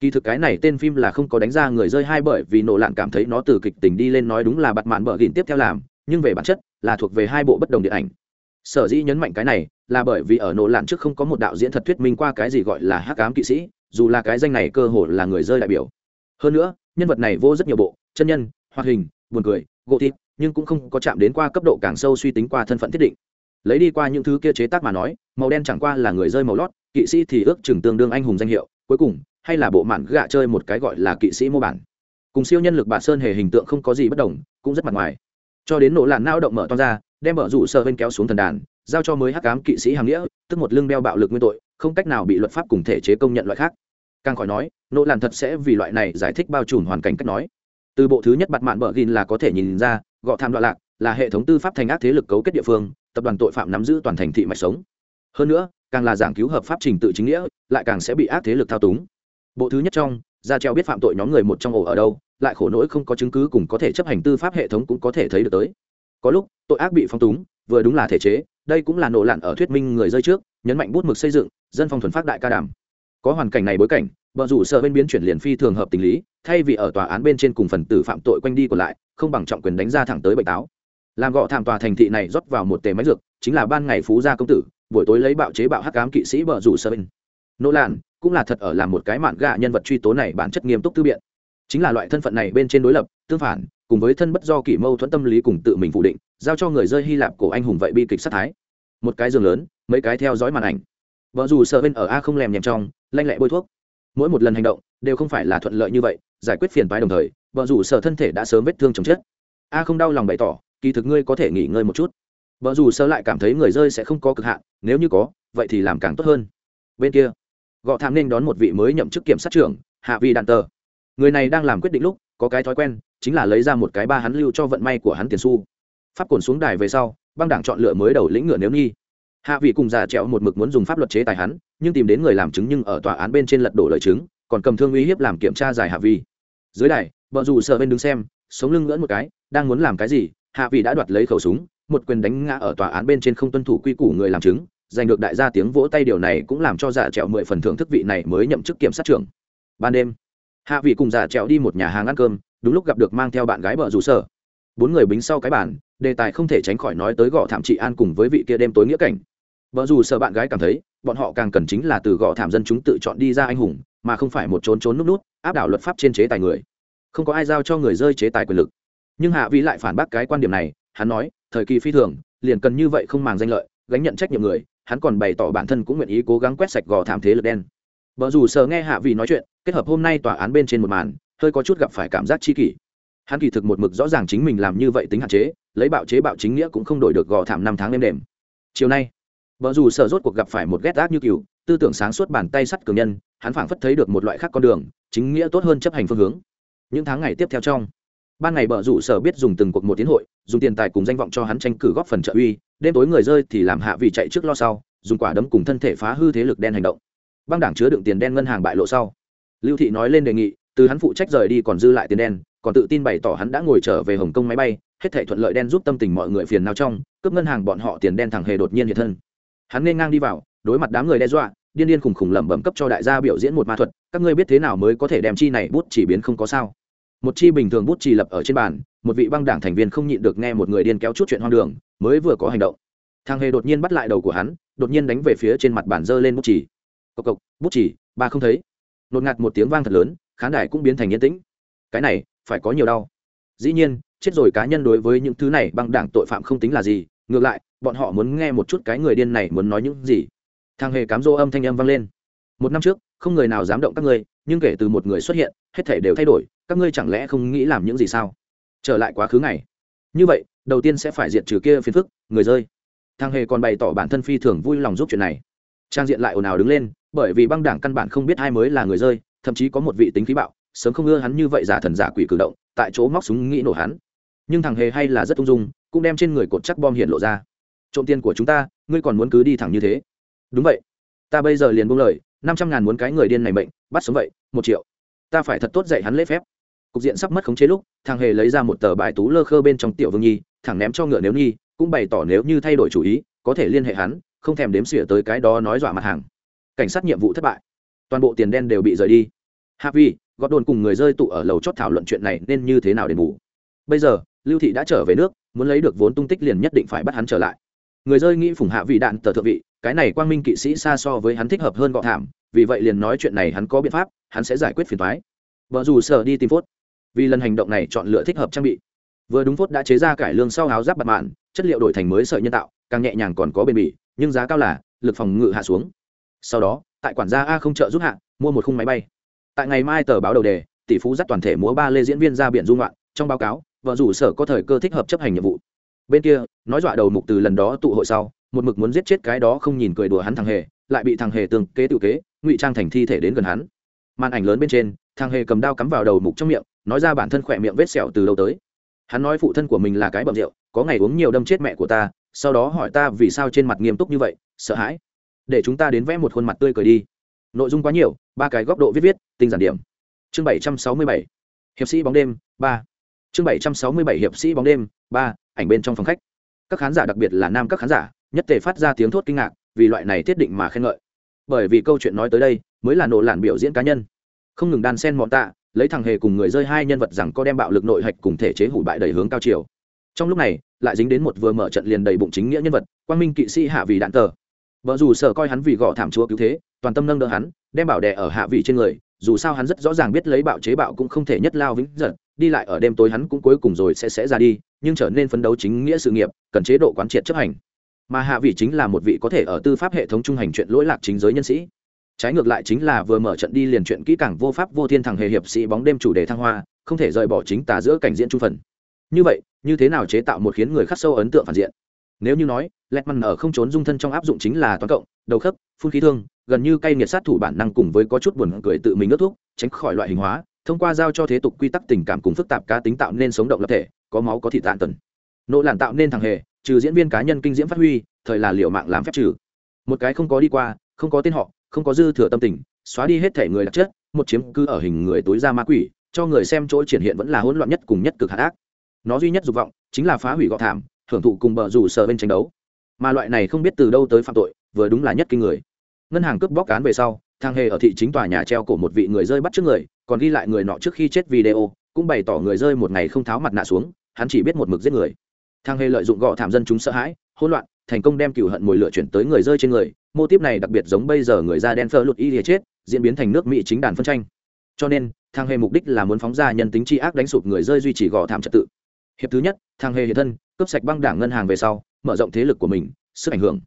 S1: Kỳ thực cái này tên phim là không có đánh ra người rơi hai bởi vì nổ lạn cảm thấy nó từ kịch tình đi lên nói đúng là bặt mạn bờ gìn tiếp theo làm, nhưng về bản chất là thuộc về hai bộ bất đồng điện ảnh sở dĩ nhấn mạnh cái này là bởi vì ở nổ lạn trước không có một đạo diễn thật thuyết minh qua cái gì gọi là hắc ám kỵ sĩ, dù là cái danh này cơ hồ là người rơi đại biểu. Hơn nữa, nhân vật này vô rất nhiều bộ, chân nhân, hoạt hình, buồn cười, gỗ thịt, nhưng cũng không có chạm đến qua cấp độ càng sâu suy tính qua thân phận thiết định. Lấy đi qua những thứ kia chế tác mà nói, màu đen chẳng qua là người rơi màu lót, kỵ sĩ thì ước chừng tương đương anh hùng danh hiệu, cuối cùng, hay là bộ mạn gạ chơi một cái gọi là kỵ sĩ mô bản. Cùng siêu nhân lực bà sơn hề hình tượng không có gì bất đồng, cũng rất mặt ngoài. Cho đến nổ làn nao động mở to ra đem mở rủ sợ bên kéo xuống thần đàn, giao cho mới hắc cám kỵ sĩ hàng nghĩa, tức một lưng đeo bạo lực nguyên tội, không cách nào bị luật pháp cùng thể chế công nhận loại khác. Càng khỏi nói, nỗ làn thật sẽ vì loại này giải thích bao trùm hoàn cảnh cách nói. Từ bộ thứ nhất bặt mạn bờ gìn là có thể nhìn ra, gọ tham đoạn lạc là hệ thống tư pháp thành ác thế lực cấu kết địa phương, tập đoàn tội phạm nắm giữ toàn thành thị mạch sống. Hơn nữa, càng là giảng cứu hợp pháp trình tự chính nghĩa, lại càng sẽ bị ác thế lực thao túng. Bộ thứ nhất trong, ra treo biết phạm tội nhóm người một trong ổ ở đâu, lại khổ nỗi không có chứng cứ cùng có thể chấp hành tư pháp hệ thống cũng có thể thấy được tới có lúc, tội ác bị phong túng, vừa đúng là thể chế, đây cũng là nổ lặn ở thuyết minh người rơi trước, nhấn mạnh bút mực xây dựng, dân phong thuần phát đại ca đàm. Có hoàn cảnh này bối cảnh vợ rủ sợ bên biến chuyển liền phi thường hợp tình lý, thay vì ở tòa án bên trên cùng phần tử phạm tội quanh đi còn lại, không bằng trọng quyền đánh ra thẳng tới bệnh táo. Làm gọ thảm tòa thành thị này rót vào một tề máy dược, chính là ban ngày phú gia công tử, buổi tối lấy bạo chế bạo hắc cám kỵ sĩ vợ rủ sợ bên. Nỗ làn cũng là thật ở làm một cái mạn gạ nhân vật truy tố này bản chất nghiêm túc tư biện. Chính là loại thân phận này bên trên đối lập, tương phản cùng với thân bất do kỷ mâu thuẫn tâm lý cùng tự mình phủ định, giao cho người rơi hy lạp cổ anh hùng vậy bi kịch sát thái. Một cái giường lớn, mấy cái theo dõi màn ảnh. Vợ dù sợ bên ở a không lèm nhèm trong, lanh lẹ bôi thuốc. Mỗi một lần hành động, đều không phải là thuận lợi như vậy, giải quyết phiền phái đồng thời, vợ dù sợ thân thể đã sớm vết thương chồng chết. A không đau lòng bày tỏ, kỳ thực ngươi có thể nghỉ ngơi một chút. Vợ dù sợ lại cảm thấy người rơi sẽ không có cực hạn, nếu như có, vậy thì làm càng tốt hơn. Bên kia, gọ thảm nên đón một vị mới nhậm chức kiểm sát trưởng, hạ vi đạn tờ. Người này đang làm quyết định lúc, có cái thói quen chính là lấy ra một cái ba hắn lưu cho vận may của hắn tiền xu. Pháp cồn xuống đài về sau, băng đảng chọn lựa mới đầu lĩnh ngựa nếu nghi. Hạ vị cùng già trẹo một mực muốn dùng pháp luật chế tài hắn, nhưng tìm đến người làm chứng nhưng ở tòa án bên trên lật đổ lời chứng, còn cầm thương uy hiếp làm kiểm tra giải hạ vị. Dưới đài vợ dù sợ bên đứng xem, sống lưng ngỡn một cái, đang muốn làm cái gì, hạ vị đã đoạt lấy khẩu súng, một quyền đánh ngã ở tòa án bên trên không tuân thủ quy củ người làm chứng, giành được đại gia tiếng vỗ tay điều này cũng làm cho giả trẹo mười phần thưởng thức vị này mới nhậm chức kiểm sát trưởng. Ban đêm, hạ vị cùng giả trẹo đi một nhà hàng ăn cơm đúng lúc gặp được mang theo bạn gái vợ rủ sở. Bốn người bính sau cái bàn, đề tài không thể tránh khỏi nói tới gõ thảm trị an cùng với vị kia đêm tối nghĩa cảnh. Vợ dù sợ bạn gái cảm thấy, bọn họ càng cần chính là từ gõ thảm dân chúng tự chọn đi ra anh hùng, mà không phải một trốn trốn núp nút áp đảo luật pháp trên chế tài người. Không có ai giao cho người rơi chế tài quyền lực. Nhưng hạ Vi lại phản bác cái quan điểm này, hắn nói, thời kỳ phi thường, liền cần như vậy không màng danh lợi, gánh nhận trách nhiệm người, hắn còn bày tỏ bản thân cũng nguyện ý cố gắng quét sạch gò thảm thế lực đen. Vợ dù sợ nghe hạ Vi nói chuyện, kết hợp hôm nay tòa án bên trên một màn hơi có chút gặp phải cảm giác chi kỷ. Hắn kỳ thực một mực rõ ràng chính mình làm như vậy tính hạn chế, lấy bạo chế bạo chính nghĩa cũng không đổi được gò thảm năm tháng đêm đêm chiều nay, vợ dù sợ rốt cuộc gặp phải một ghét ác như cừu tư tưởng sáng suốt bàn tay sắt cường nhân, hắn phảng phất thấy được một loại khác con đường, chính nghĩa tốt hơn chấp hành phương hướng. Những tháng ngày tiếp theo trong, ban ngày bờ rủ sở biết dùng từng cuộc một tiến hội, dùng tiền tài cùng danh vọng cho hắn tranh cử góp phần trợ uy, đêm tối người rơi thì làm hạ vì chạy trước lo sau, dùng quả đấm cùng thân thể phá hư thế lực đen hành động. Băng đảng chứa đựng tiền đen ngân hàng bại lộ sau. Lưu thị nói lên đề nghị từ hắn phụ trách rời đi còn dư lại tiền đen, còn tự tin bày tỏ hắn đã ngồi trở về hồng kông máy bay, hết thể thuận lợi đen giúp tâm tình mọi người phiền nào trong, cướp ngân hàng bọn họ tiền đen thẳng hề đột nhiên hiện thân. Hắn nên ngang đi vào, đối mặt đám người đe dọa, điên điên khùng khùng lẩm bẩm cấp cho đại gia biểu diễn một ma thuật, các ngươi biết thế nào mới có thể đem chi này bút chỉ biến không có sao? Một chi bình thường bút chỉ lập ở trên bàn, một vị băng đảng thành viên không nhịn được nghe một người điên kéo chút chuyện hoang đường, mới vừa có hành động. Thằng hề đột nhiên bắt lại đầu của hắn, đột nhiên đánh về phía trên mặt bàn dơ lên bút chỉ. Cộc cộc, bút chỉ, ba không thấy. Nột ngạt một tiếng vang thật lớn khán đài cũng biến thành yên tĩnh. Cái này, phải có nhiều đau. Dĩ nhiên, chết rồi cá nhân đối với những thứ này băng đảng tội phạm không tính là gì, ngược lại, bọn họ muốn nghe một chút cái người điên này muốn nói những gì. Thằng hề cám dỗ âm thanh âm vang lên. Một năm trước, không người nào dám động các ngươi, nhưng kể từ một người xuất hiện, hết thể đều thay đổi, các ngươi chẳng lẽ không nghĩ làm những gì sao? Trở lại quá khứ ngày. như vậy, đầu tiên sẽ phải diệt trừ kia phiền phức, người rơi. Thằng hề còn bày tỏ bản thân phi thường vui lòng giúp chuyện này. Trang diện lại ồn ào đứng lên, bởi vì băng đảng căn bản không biết ai mới là người rơi thậm chí có một vị tính khí bạo, sớm không ưa hắn như vậy giả thần giả quỷ cử động, tại chỗ móc súng nghĩ nổ hắn. Nhưng thằng hề hay là rất ung dung, cũng đem trên người cột chắc bom hiện lộ ra. Trộm tiền của chúng ta, ngươi còn muốn cứ đi thẳng như thế. Đúng vậy. Ta bây giờ liền buông lời, năm trăm ngàn muốn cái người điên này mệnh, bắt sống vậy, một triệu. Ta phải thật tốt dạy hắn lễ phép. Cục diện sắp mất khống chế lúc, thằng hề lấy ra một tờ bài tú lơ khơ bên trong tiểu vương nhi, thẳng ném cho ngựa nếu nhi, cũng bày tỏ nếu như thay đổi chủ ý, có thể liên hệ hắn, không thèm đếm xỉa tới cái đó nói dọa mặt hàng. Cảnh sát nhiệm vụ thất bại toàn bộ tiền đen đều bị rời đi. Happy gót đồn cùng người rơi tụ ở lầu chót thảo luận chuyện này nên như thế nào đền bù bây giờ, lưu thị đã trở về nước, muốn lấy được vốn tung tích liền nhất định phải bắt hắn trở lại. Người rơi nghĩ phủng hạ vị đạn tờ thượng vị, cái này quang minh kỵ sĩ xa so với hắn thích hợp hơn gọ thảm, vì vậy liền nói chuyện này hắn có biện pháp, hắn sẽ giải quyết phiền thoái vợ dù sợ đi tìm phốt, vì lần hành động này chọn lựa thích hợp trang bị. Vừa đúng phốt đã chế ra cải lương sau áo giáp bạt mạn, chất liệu đổi thành mới sợi nhân tạo, càng nhẹ nhàng còn có bền bỉ, nhưng giá cao là, lực phòng ngự hạ xuống. Sau đó tại quản gia a không trợ giúp hạ, mua một khung máy bay. Tại ngày mai tờ báo đầu đề, tỷ phú dắt toàn thể múa ba lê diễn viên ra biển dung loạn trong báo cáo, vợ rủ sở có thời cơ thích hợp chấp hành nhiệm vụ. Bên kia, nói dọa đầu mục từ lần đó tụ hội sau, một mực muốn giết chết cái đó không nhìn cười đùa hắn thằng hề, lại bị thằng hề tương kế tự kế, ngụy trang thành thi thể đến gần hắn. Màn ảnh lớn bên trên, thằng hề cầm đao cắm vào đầu mục trong miệng, nói ra bản thân khỏe miệng vết sẹo từ lâu tới. Hắn nói phụ thân của mình là cái bậm rượu, có ngày uống nhiều đâm chết mẹ của ta, sau đó hỏi ta vì sao trên mặt nghiêm túc như vậy, sợ hãi để chúng ta đến vẽ một khuôn mặt tươi cười đi. Nội dung quá nhiều, ba cái góc độ viết viết, tinh giản điểm. Chương bảy trăm sáu mươi bảy. Hiệp sĩ bóng đêm, ba. Chương bảy trăm sáu mươi bảy, hiệp sĩ bóng đêm, ba, ảnh bên trong phòng khách. Các khán giả đặc biệt là nam các khán giả, nhất thể phát ra tiếng thốt kinh ngạc, vì loại này thiết định mà khen ngợi. Bởi vì câu chuyện nói tới đây, mới là nổ làn biểu diễn cá nhân. Không ngừng đan sen mọn tạ, lấy thằng hề cùng người rơi hai nhân vật rằng có đem bạo lực nội hạch cùng thể chế hủ bại đầy hướng cao chiều. Trong lúc này, lại dính đến một vừa mở trận liền đầy bụng chính nghĩa nhân vật, quang minh kỵ sĩ hạ vì đạn tờ vợ dù sợ coi hắn vì gõ thảm chúa cứu thế, toàn tâm nâng đỡ hắn, đem bảo đè ở hạ vị trên người, dù sao hắn rất rõ ràng biết lấy bạo chế bạo cũng không thể nhất lao vĩnh giật đi lại ở đêm tối hắn cũng cuối cùng rồi sẽ sẽ ra đi, nhưng trở nên phấn đấu chính nghĩa sự nghiệp, cần chế độ quán triệt chấp hành. Mà hạ vị chính là một vị có thể ở tư pháp hệ thống trung hành chuyện lỗi lạc chính giới nhân sĩ. Trái ngược lại chính là vừa mở trận đi liền chuyện kỹ càng vô pháp vô thiên thằng hề hiệp sĩ bóng đêm chủ đề thăng hoa, không thể rời bỏ chính tà giữa cảnh diễn trung phần. Như vậy, như thế nào chế tạo một khiến người khắc sâu ấn tượng phản diện? Nếu như nói lẹt mằn ở không trốn dung thân trong áp dụng chính là toán cộng, đầu khớp, phun khí thương, gần như cay nghiệt sát thủ bản năng cùng với có chút buồn cười tự mình ước thuốc, tránh khỏi loại hình hóa, thông qua giao cho thế tục quy tắc tình cảm cùng phức tạp cá tính tạo nên sống động lập thể, có máu có thị tạn tần. Nỗ làn tạo nên thằng hề, trừ diễn viên cá nhân kinh diễm phát huy, thời là liệu mạng làm phép trừ. Một cái không có đi qua, không có tên họ, không có dư thừa tâm tình, xóa đi hết thể người đặc chất, một chiếm cứ ở hình người tối ra ma quỷ, cho người xem chỗ triển hiện vẫn là hỗn loạn nhất cùng nhất cực hạt ác. Nó duy nhất dục vọng chính là phá hủy gọ thảm thưởng thụ cùng bờ rủ sợ bên tranh đấu mà loại này không biết từ đâu tới phạm tội, vừa đúng là nhất kinh người. Ngân hàng cướp bóc cán về sau, thang hề ở thị chính tòa nhà treo cổ một vị người rơi bắt trước người, còn ghi lại người nọ trước khi chết video, cũng bày tỏ người rơi một ngày không tháo mặt nạ xuống, hắn chỉ biết một mực giết người. Thang hề lợi dụng gọ thảm dân chúng sợ hãi, hỗn loạn, thành công đem cựu hận mồi lửa chuyển tới người rơi trên người. Mô tiếp này đặc biệt giống bây giờ người da đen phơ lụt y thì chết, diễn biến thành nước mỹ chính đàn phân tranh. Cho nên, thang hề mục đích là muốn phóng ra nhân tính tri ác đánh sụp người rơi duy trì gò thảm trật tự hiệp thứ nhất, thang hề hiện thân, cướp sạch băng đảng ngân hàng về sau, mở rộng thế lực của mình, sức ảnh hưởng.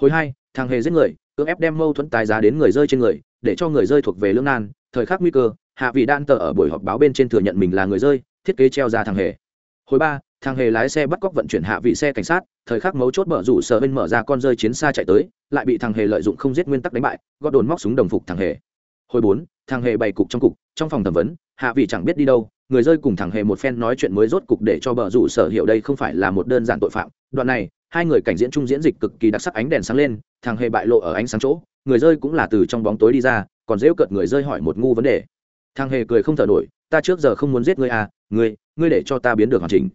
S1: Hồi hai, thang hề giết người, cưỡng ép đem mâu thuẫn tài giá đến người rơi trên người, để cho người rơi thuộc về lương nan. Thời khắc nguy cơ, hạ vị đan tờ ở buổi họp báo bên trên thừa nhận mình là người rơi, thiết kế treo ra thằng hề. Hồi ba thằng hề lái xe bắt cóc vận chuyển hạ vị xe cảnh sát, thời khắc mấu chốt mở rủ sợ bên mở ra con rơi chiến xa chạy tới, lại bị thằng hề lợi dụng không giết nguyên tắc đánh bại, gót đồn móc súng đồng phục thằng hề. Hồi bốn thằng hề bày cục trong cục, trong phòng thẩm vấn, hạ vị chẳng biết đi đâu người rơi cùng thằng hề một phen nói chuyện mới rốt cục để cho bờ rủ sở hiểu đây không phải là một đơn giản tội phạm. Đoạn này, hai người cảnh diễn chung diễn dịch cực kỳ đặc sắc ánh đèn sáng lên, thằng hề bại lộ ở ánh sáng chỗ, người rơi cũng là từ trong bóng tối đi ra, còn dễ cợt người rơi hỏi một ngu vấn đề. Thằng hề cười không thở nổi, ta trước giờ không muốn giết ngươi à ngươi ngươi để cho ta biến được hoàn chỉnh.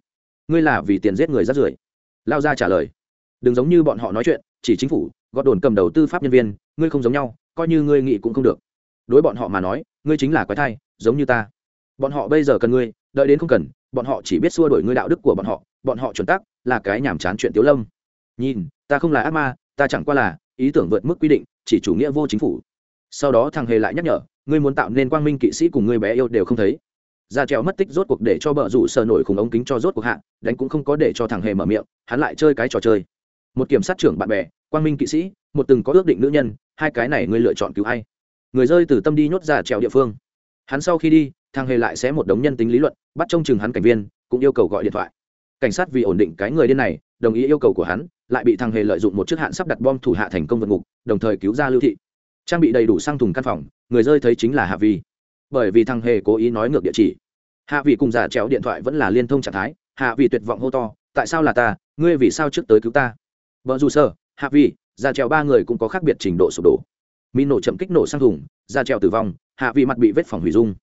S1: Ngươi là vì tiền giết người rát rưởi. Lao ra trả lời, đừng giống như bọn họ nói chuyện, chỉ chính phủ, gót đồn cầm đầu tư pháp nhân viên, ngươi không giống nhau, coi như ngươi nghĩ cũng không được. Đối bọn họ mà nói, ngươi chính là quái thai, giống như ta bọn họ bây giờ cần ngươi, đợi đến không cần, bọn họ chỉ biết xua đổi ngươi đạo đức của bọn họ bọn họ chuẩn tắc là cái nhàm chán chuyện tiếu lâm. Nhìn, ta không là ác ma, ta chẳng qua là ý tưởng vượt mức quy định, chỉ chủ nghĩa vô chính phủ. Sau đó thằng hề lại nhắc nhở, ngươi muốn tạo nên quang minh kỵ sĩ cùng ngươi bé yêu đều không thấy. Ra trèo mất tích rốt cuộc để cho bợ rủ sờ nổi khủng ống kính cho rốt cuộc hạ, đánh cũng không có để cho thằng hề mở miệng, hắn lại chơi cái trò chơi. Một kiểm sát trưởng bạn bè, quang minh kỵ sĩ, một từng có ước định nữ nhân, hai cái này ngươi lựa chọn cứu ai? Người rơi từ tâm đi nhốt ra trèo địa phương. Hắn sau khi đi thằng hề lại sẽ một đống nhân tính lý luận bắt trông chừng hắn cảnh viên cũng yêu cầu gọi điện thoại. Cảnh sát vì ổn định cái người điên này đồng ý yêu cầu của hắn lại bị thằng hề lợi dụng một chiếc hạn sắp đặt bom thủ hạ thành công vượt ngục đồng thời cứu ra lưu thị. Trang bị đầy đủ sang thùng căn phòng người rơi thấy chính là hạ vi. Bởi vì thằng hề cố ý nói ngược địa chỉ. Hạ Vi cùng giả trèo điện thoại vẫn là liên thông trạng thái hạ Vi tuyệt vọng hô to tại sao là ta? Ngươi vì sao trước tới cứu ta? Vợ dù sơ hạ Vi, giả trèo ba người cũng có khác biệt trình độ sụp đổ. Min nổ chậm kích nổ sang thùng giả trèo tử vong hạ Vi mặt bị vết phòng hủy dung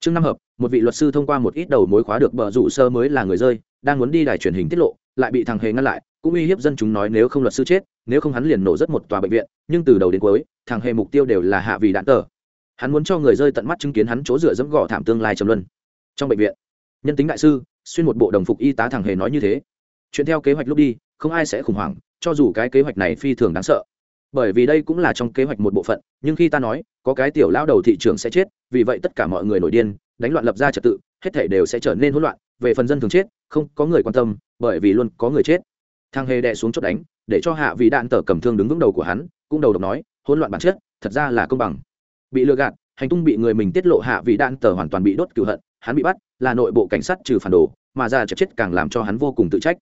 S1: chương năm hợp, một vị luật sư thông qua một ít đầu mối khóa được bờ rủ sơ mới là người rơi, đang muốn đi đài truyền hình tiết lộ, lại bị thằng hề ngăn lại, cũng uy hiếp dân chúng nói nếu không luật sư chết, nếu không hắn liền nổ rất một tòa bệnh viện, nhưng từ đầu đến cuối, thằng hề mục tiêu đều là hạ vì đạn tờ. Hắn muốn cho người rơi tận mắt chứng kiến hắn chỗ dựa dẫm gò thảm tương lai trầm luân. Trong bệnh viện, nhân tính đại sư, xuyên một bộ đồng phục y tá thằng hề nói như thế. Chuyện theo kế hoạch lúc đi, không ai sẽ khủng hoảng, cho dù cái kế hoạch này phi thường đáng sợ bởi vì đây cũng là trong kế hoạch một bộ phận, nhưng khi ta nói, có cái tiểu lao đầu thị trường sẽ chết, vì vậy tất cả mọi người nổi điên, đánh loạn lập ra trật tự, hết thể đều sẽ trở nên hỗn loạn, về phần dân thường chết, không có người quan tâm, bởi vì luôn có người chết. Thang hề đè xuống chốt đánh, để cho hạ vị đạn tờ cầm thương đứng vững đầu của hắn, cũng đầu độc nói, hỗn loạn bản chất, thật ra là công bằng. Bị lừa gạt, hành tung bị người mình tiết lộ hạ vị đạn tờ hoàn toàn bị đốt cựu hận, hắn bị bắt, là nội bộ cảnh sát trừ phản đồ, mà ra chết càng làm cho hắn vô cùng tự trách.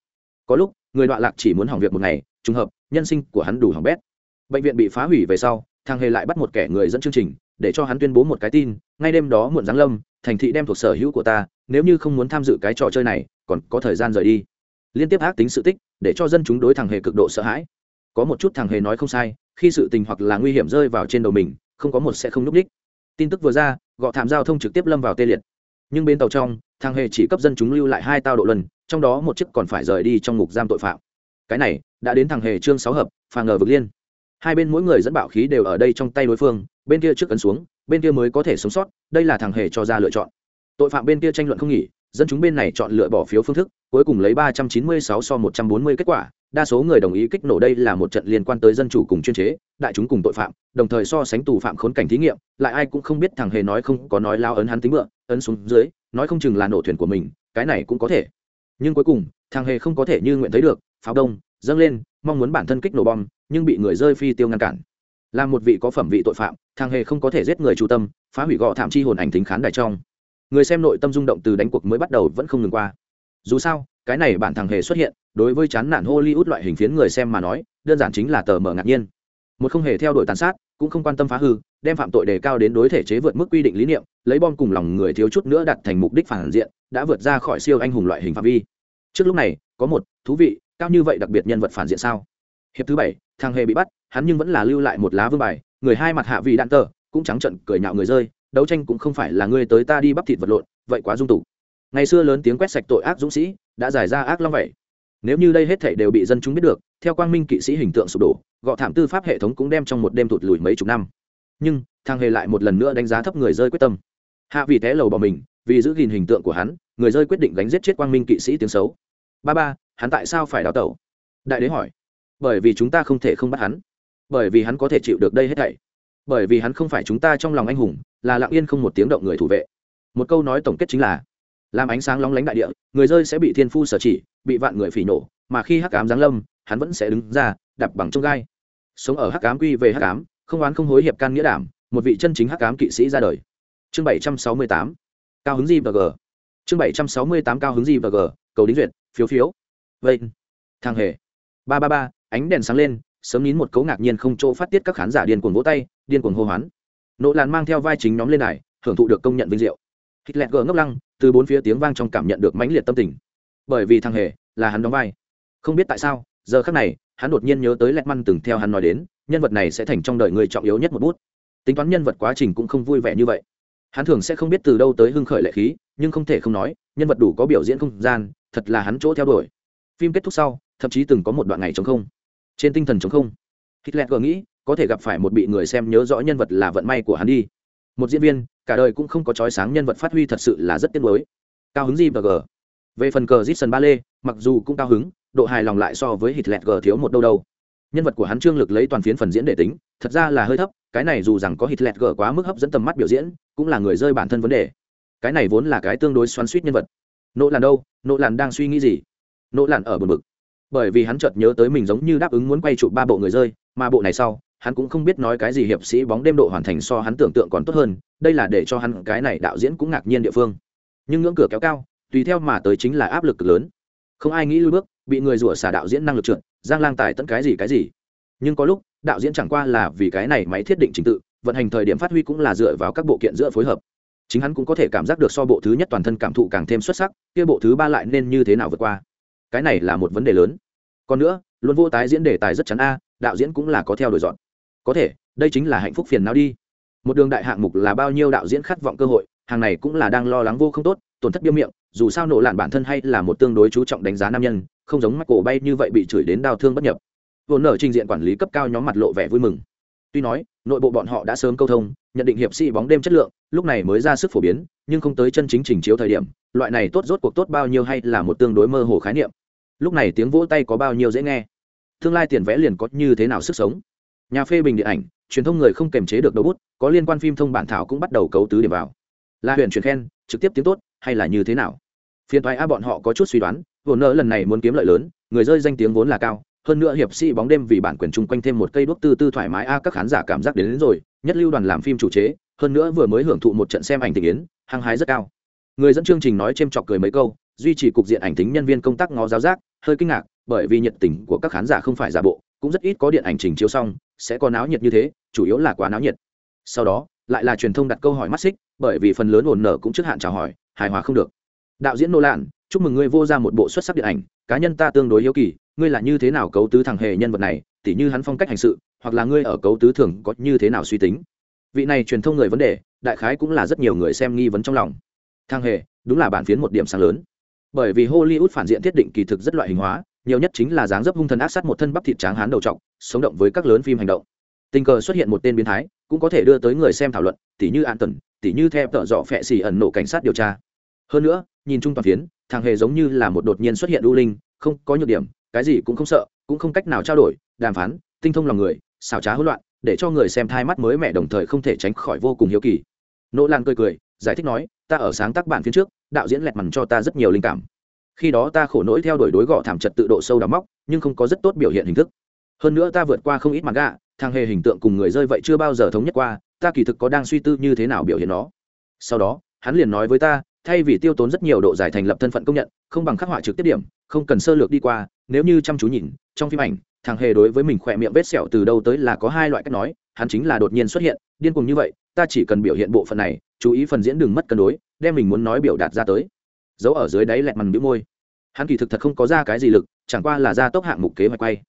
S1: Có lúc, người đoạn lạc chỉ muốn hỏng việc một ngày, trùng hợp, nhân sinh của hắn đủ hỏng bét bệnh viện bị phá hủy về sau thằng hề lại bắt một kẻ người dẫn chương trình, để cho hắn tuyên bố một cái tin, ngay đêm đó muộn giáng lâm, thành thị đem thuộc sở hữu của ta, nếu như không muốn tham dự cái trò chơi này, còn có thời gian rời đi. Liên tiếp ác tính sự tích, để cho dân chúng đối thằng hề cực độ sợ hãi. Có một chút thằng hề nói không sai, khi sự tình hoặc là nguy hiểm rơi vào trên đầu mình, không có một sẽ không núp đích. Tin tức vừa ra, gọ thảm giao thông trực tiếp lâm vào tê liệt. Nhưng bên tàu trong thằng hề chỉ cấp dân chúng lưu lại hai tao độ lần, trong đó một chiếc còn phải rời đi trong ngục giam tội phạm. Cái này, đã đến thằng hề trương sáu hợp, phà ngờ vực liên hai bên mỗi người dẫn bạo khí đều ở đây trong tay đối phương, bên kia trước ấn xuống, bên kia mới có thể sống sót, đây là thằng hề cho ra lựa chọn. Tội phạm bên kia tranh luận không nghỉ, dân chúng bên này chọn lựa bỏ phiếu phương thức, cuối cùng lấy ba trăm chín mươi sáu so một trăm bốn mươi kết quả, đa số người đồng ý kích nổ đây là một trận liên quan tới dân chủ cùng chuyên chế, đại chúng cùng tội phạm, đồng thời so sánh tù phạm khốn cảnh thí nghiệm, lại ai cũng không biết thằng hề nói không có nói lao ấn hắn tính mượn ấn xuống dưới, nói không chừng là nổ thuyền của mình, cái này cũng có thể. Nhưng cuối cùng, thằng hề không có thể như nguyện thấy được, pháo đông, dâng lên mong muốn bản thân kích nổ bom, nhưng bị người rơi phi tiêu ngăn cản. Là một vị có phẩm vị tội phạm, thằng hề không có thể giết người chu tâm, phá hủy gọ thảm chi hồn ảnh thính khán đài trong. Người xem nội tâm rung động từ đánh cuộc mới bắt đầu vẫn không ngừng qua. Dù sao, cái này bản thằng hề xuất hiện, đối với chán nản hollywood loại hình phiến người xem mà nói, đơn giản chính là tờ mở ngạc nhiên. Một không hề theo đuổi tàn sát, cũng không quan tâm phá hư, đem phạm tội đề cao đến đối thể chế vượt mức quy định lý niệm, lấy bom cùng lòng người thiếu chút nữa đặt thành mục đích phản diện, đã vượt ra khỏi siêu anh hùng loại hình phạm vi. Trước lúc này, có một, thú vị cao như vậy đặc biệt nhân vật phản diện sao? Hiệp thứ bảy, thằng hề bị bắt, hắn nhưng vẫn là lưu lại một lá vương bài, người hai mặt hạ vị đạn tờ, cũng trắng trận cười nhạo người rơi, đấu tranh cũng không phải là ngươi tới ta đi bắp thịt vật lộn, vậy quá dung tục. Ngày xưa lớn tiếng quét sạch tội ác dũng sĩ, đã giải ra ác long vậy. Nếu như đây hết thảy đều bị dân chúng biết được, theo quang minh kỵ sĩ hình tượng sụp đổ, gọ thảm tư pháp hệ thống cũng đem trong một đêm thụt lùi mấy chục năm. Nhưng, thằng hề lại một lần nữa đánh giá thấp người rơi quyết tâm. Hạ vì té lầu bỏ mình, vì giữ gìn hình tượng của hắn, người rơi quyết định gánh giết chết quang minh kỵ sĩ tiếng xấu. Ba ba hắn tại sao phải đào tẩu? Đại đế hỏi. Bởi vì chúng ta không thể không bắt hắn. Bởi vì hắn có thể chịu được đây hết thảy. Bởi vì hắn không phải chúng ta trong lòng anh hùng, là lặng yên không một tiếng động người thủ vệ. Một câu nói tổng kết chính là, làm ánh sáng lóng lánh đại địa, người rơi sẽ bị thiên phu sở chỉ, bị vạn người phỉ nổ, mà khi hắc cám giáng lâm, hắn vẫn sẽ đứng ra đập bằng trong gai. Sống ở hắc cám quy về hắc cám không oán không hối hiệp can nghĩa đảm, một vị chân chính hắc cám kỵ sĩ ra đời. Chương bảy trăm sáu mươi tám. Cao hứng gì và g. Chương bảy trăm sáu mươi tám cao hứng gì và g. Cầu đính duyệt, phiếu phiếu. Vâng. vậy thang hề. Ba ba ba, ánh đèn sáng lên, sớm nín một cấu ngạc nhiên không chỗ phát tiết các khán giả điên cuồng vỗ tay, điên cuồng hô hoán. Nỗ làn mang theo vai chính nhóm lên này hưởng thụ được công nhận vinh diệu. Hitler gờ ngốc lăng, từ bốn phía tiếng vang trong cảm nhận được mãnh liệt tâm tình. Bởi vì thằng hề là hắn đóng vai. Không biết tại sao, giờ khác này, hắn đột nhiên nhớ tới lẹt măn từng theo hắn nói đến, nhân vật này sẽ thành trong đời người trọng yếu nhất một bút. Tính toán nhân vật quá trình cũng không vui vẻ như vậy. Hắn thường sẽ không biết từ đâu tới hưng khởi lệ khí, nhưng không thể không nói, nhân vật đủ có biểu diễn không gian, thật là hắn chỗ theo đuổi phim kết thúc sau, thậm chí từng có một đoạn ngày chống không. Trên tinh thần chống không, hitler gờ nghĩ, có thể gặp phải một bị người xem nhớ rõ nhân vật là vận may của hắn đi. Một diễn viên, cả đời cũng không có trói sáng nhân vật phát huy thật sự là rất tiếc nuối. Cao hứng gì và g về phần cờ Jason ba lê mặc dù cũng cao hứng, độ hài lòng lại so với hitler g thiếu một đâu đâu. Nhân vật của hắn trương lực lấy toàn phiến phần diễn để tính, thật ra là hơi thấp, cái này dù rằng có hitler g quá mức hấp dẫn tầm mắt biểu diễn, cũng là người rơi bản thân vấn đề. Cái này vốn là cái tương đối xoắn suýt nhân vật. Nỗ làn đâu? Nỗ làn đang suy nghĩ gì? Nỗ lặn ở bờ bực, bởi vì hắn chợt nhớ tới mình giống như đáp ứng muốn quay chụp ba bộ người rơi mà bộ này sau hắn cũng không biết nói cái gì hiệp sĩ bóng đêm độ hoàn thành so hắn tưởng tượng còn tốt hơn đây là để cho hắn cái này đạo diễn cũng ngạc nhiên địa phương. Nhưng ngưỡng cửa kéo cao tùy theo mà tới chính là áp lực cực lớn. Không ai nghĩ lui bước bị người rủa xả đạo diễn năng lực trượt giang lang tài tận cái gì cái gì. Nhưng có lúc đạo diễn chẳng qua là vì cái này máy thiết định trình tự vận hành thời điểm phát huy cũng là dựa vào các bộ kiện giữa phối hợp. Chính hắn cũng có thể cảm giác được so bộ thứ nhất toàn thân cảm thụ càng thêm xuất sắc kia bộ thứ ba lại nên như thế nào vượt qua cái này là một vấn đề lớn. Còn nữa, luôn vô tái diễn đề tài rất chắn a, đạo diễn cũng là có theo đuổi dọn. Có thể, đây chính là hạnh phúc phiền não đi. Một đường đại hạng mục là bao nhiêu đạo diễn khát vọng cơ hội, hàng này cũng là đang lo lắng vô không tốt, tổn thất biêu miệng, dù sao nổ lạn bản thân hay là một tương đối chú trọng đánh giá nam nhân, không giống mắt cổ bay như vậy bị chửi đến đau thương bất nhập. Vốn nở trình diện quản lý cấp cao nhóm mặt lộ vẻ vui mừng tuy nói, nội bộ bọn họ đã sớm câu thông, nhận định hiệp sĩ bóng đêm chất lượng, lúc này mới ra sức phổ biến, nhưng không tới chân chính trình chiếu thời điểm, loại này tốt rốt cuộc tốt bao nhiêu hay là một tương đối mơ hồ khái niệm. Lúc này tiếng vỗ tay có bao nhiêu dễ nghe. Tương lai tiền vẽ liền có như thế nào sức sống? Nhà phê bình điện ảnh, truyền thông người không kềm chế được đầu bút, có liên quan phim thông bản thảo cũng bắt đầu cấu tứ điểm vào. Là huyện truyền khen, trực tiếp tiếng tốt, hay là như thế nào? Phiền thoái a bọn họ có chút suy đoán vồn nợ lần này muốn kiếm lợi lớn, người rơi danh tiếng vốn là cao hơn nữa hiệp sĩ bóng đêm vì bản quyền chung quanh thêm một cây đuốc tư tư thoải mái a các khán giả cảm giác đến, đến rồi nhất lưu đoàn làm phim chủ chế hơn nữa vừa mới hưởng thụ một trận xem ảnh tình yến hăng hái rất cao. Người dẫn chương trình nói c h ê m chọc cười mấy câu duy trì cục diện ảnh tính nhân viên công tác ngó giáo giác hơi kinh ngạc bởi vì nhiệt tình của các khán giả không phải giả bộ cũng rất ít có điện ảnh trình chiếu xong sẽ có náo nhiệt như thế chủ yếu là quá náo nhiệt. Sau đó lại là truyền thông đặt câu hỏi mắt xích bởi vì phần lớn ổn nở cũng trước hạn chào hỏi hài hòa không được. Đạo diễn nô lạn chúc mừng ngươi vô ra một bộ xuất sắc điện ảnh cá nhân ta tương đối hiếu kỳ ngươi là như thế nào cấu tứ thằng hề nhân vật này, tỉ như hắn phong cách hành sự, hoặc là ngươi ở cấu tứ thường có như thế nào suy tính? Vị này truyền thông người vấn đề, đại khái cũng là rất nhiều người xem nghi vấn trong lòng. Thang hề, đúng là bản phiến một điểm sáng lớn. Bởi vì hollywood phản diện thiết định kỳ thực rất loại hình hóa, nhiều nhất chính là dáng dấp hung thần ác sát một thân bắp thịt tráng hán đầu trọc, sống động với các lớn phim hành động. Tình cờ xuất hiện một tên biến thái, cũng có thể đưa tới người xem thảo luận, tỉ như an tần tỉ như theo tợ dọ phẹ xì ẩn nộ cảnh sát điều tra. Hơn nữa, nhìn chung toàn phiến, thằng hề giống như là một đột nhiên xuất hiện u linh, không có nhược điểm cái gì cũng không sợ, cũng không cách nào trao đổi, đàm phán, tinh thông lòng người, xảo trá hỗn loạn, để cho người xem thai mắt mới mẹ đồng thời không thể tránh khỏi vô cùng hiếu kỳ. Nỗ lan cười cười, giải thích nói, ta ở sáng tác bản phía trước, đạo diễn lẹt mằn cho ta rất nhiều linh cảm. Khi đó ta khổ nỗi theo đuổi đối gọ thảm trật tự độ sâu đắm móc, nhưng không có rất tốt biểu hiện hình thức. Hơn nữa ta vượt qua không ít mặt gạ thằng hề hình tượng cùng người rơi vậy chưa bao giờ thống nhất qua, ta kỳ thực có đang suy tư như thế nào biểu hiện nó. Sau đó, hắn liền nói với ta, thay vì tiêu tốn rất nhiều độ dài thành lập thân phận công nhận, không bằng khắc họa trực tiếp điểm, không cần sơ lược đi qua nếu như chăm chú nhìn, trong phim ảnh, thằng hề đối với mình khỏe miệng vết sẹo từ đâu tới là có hai loại cách nói, hắn chính là đột nhiên xuất hiện, điên cuồng như vậy, ta chỉ cần biểu hiện bộ phận này, chú ý phần diễn đừng mất cân đối, đem mình muốn nói biểu đạt ra tới. Giấu ở dưới đáy lẹt mằn bĩu môi. Hắn kỳ thực thật không có ra cái gì lực, chẳng qua là ra tốc hạng mục kế hoạch quay.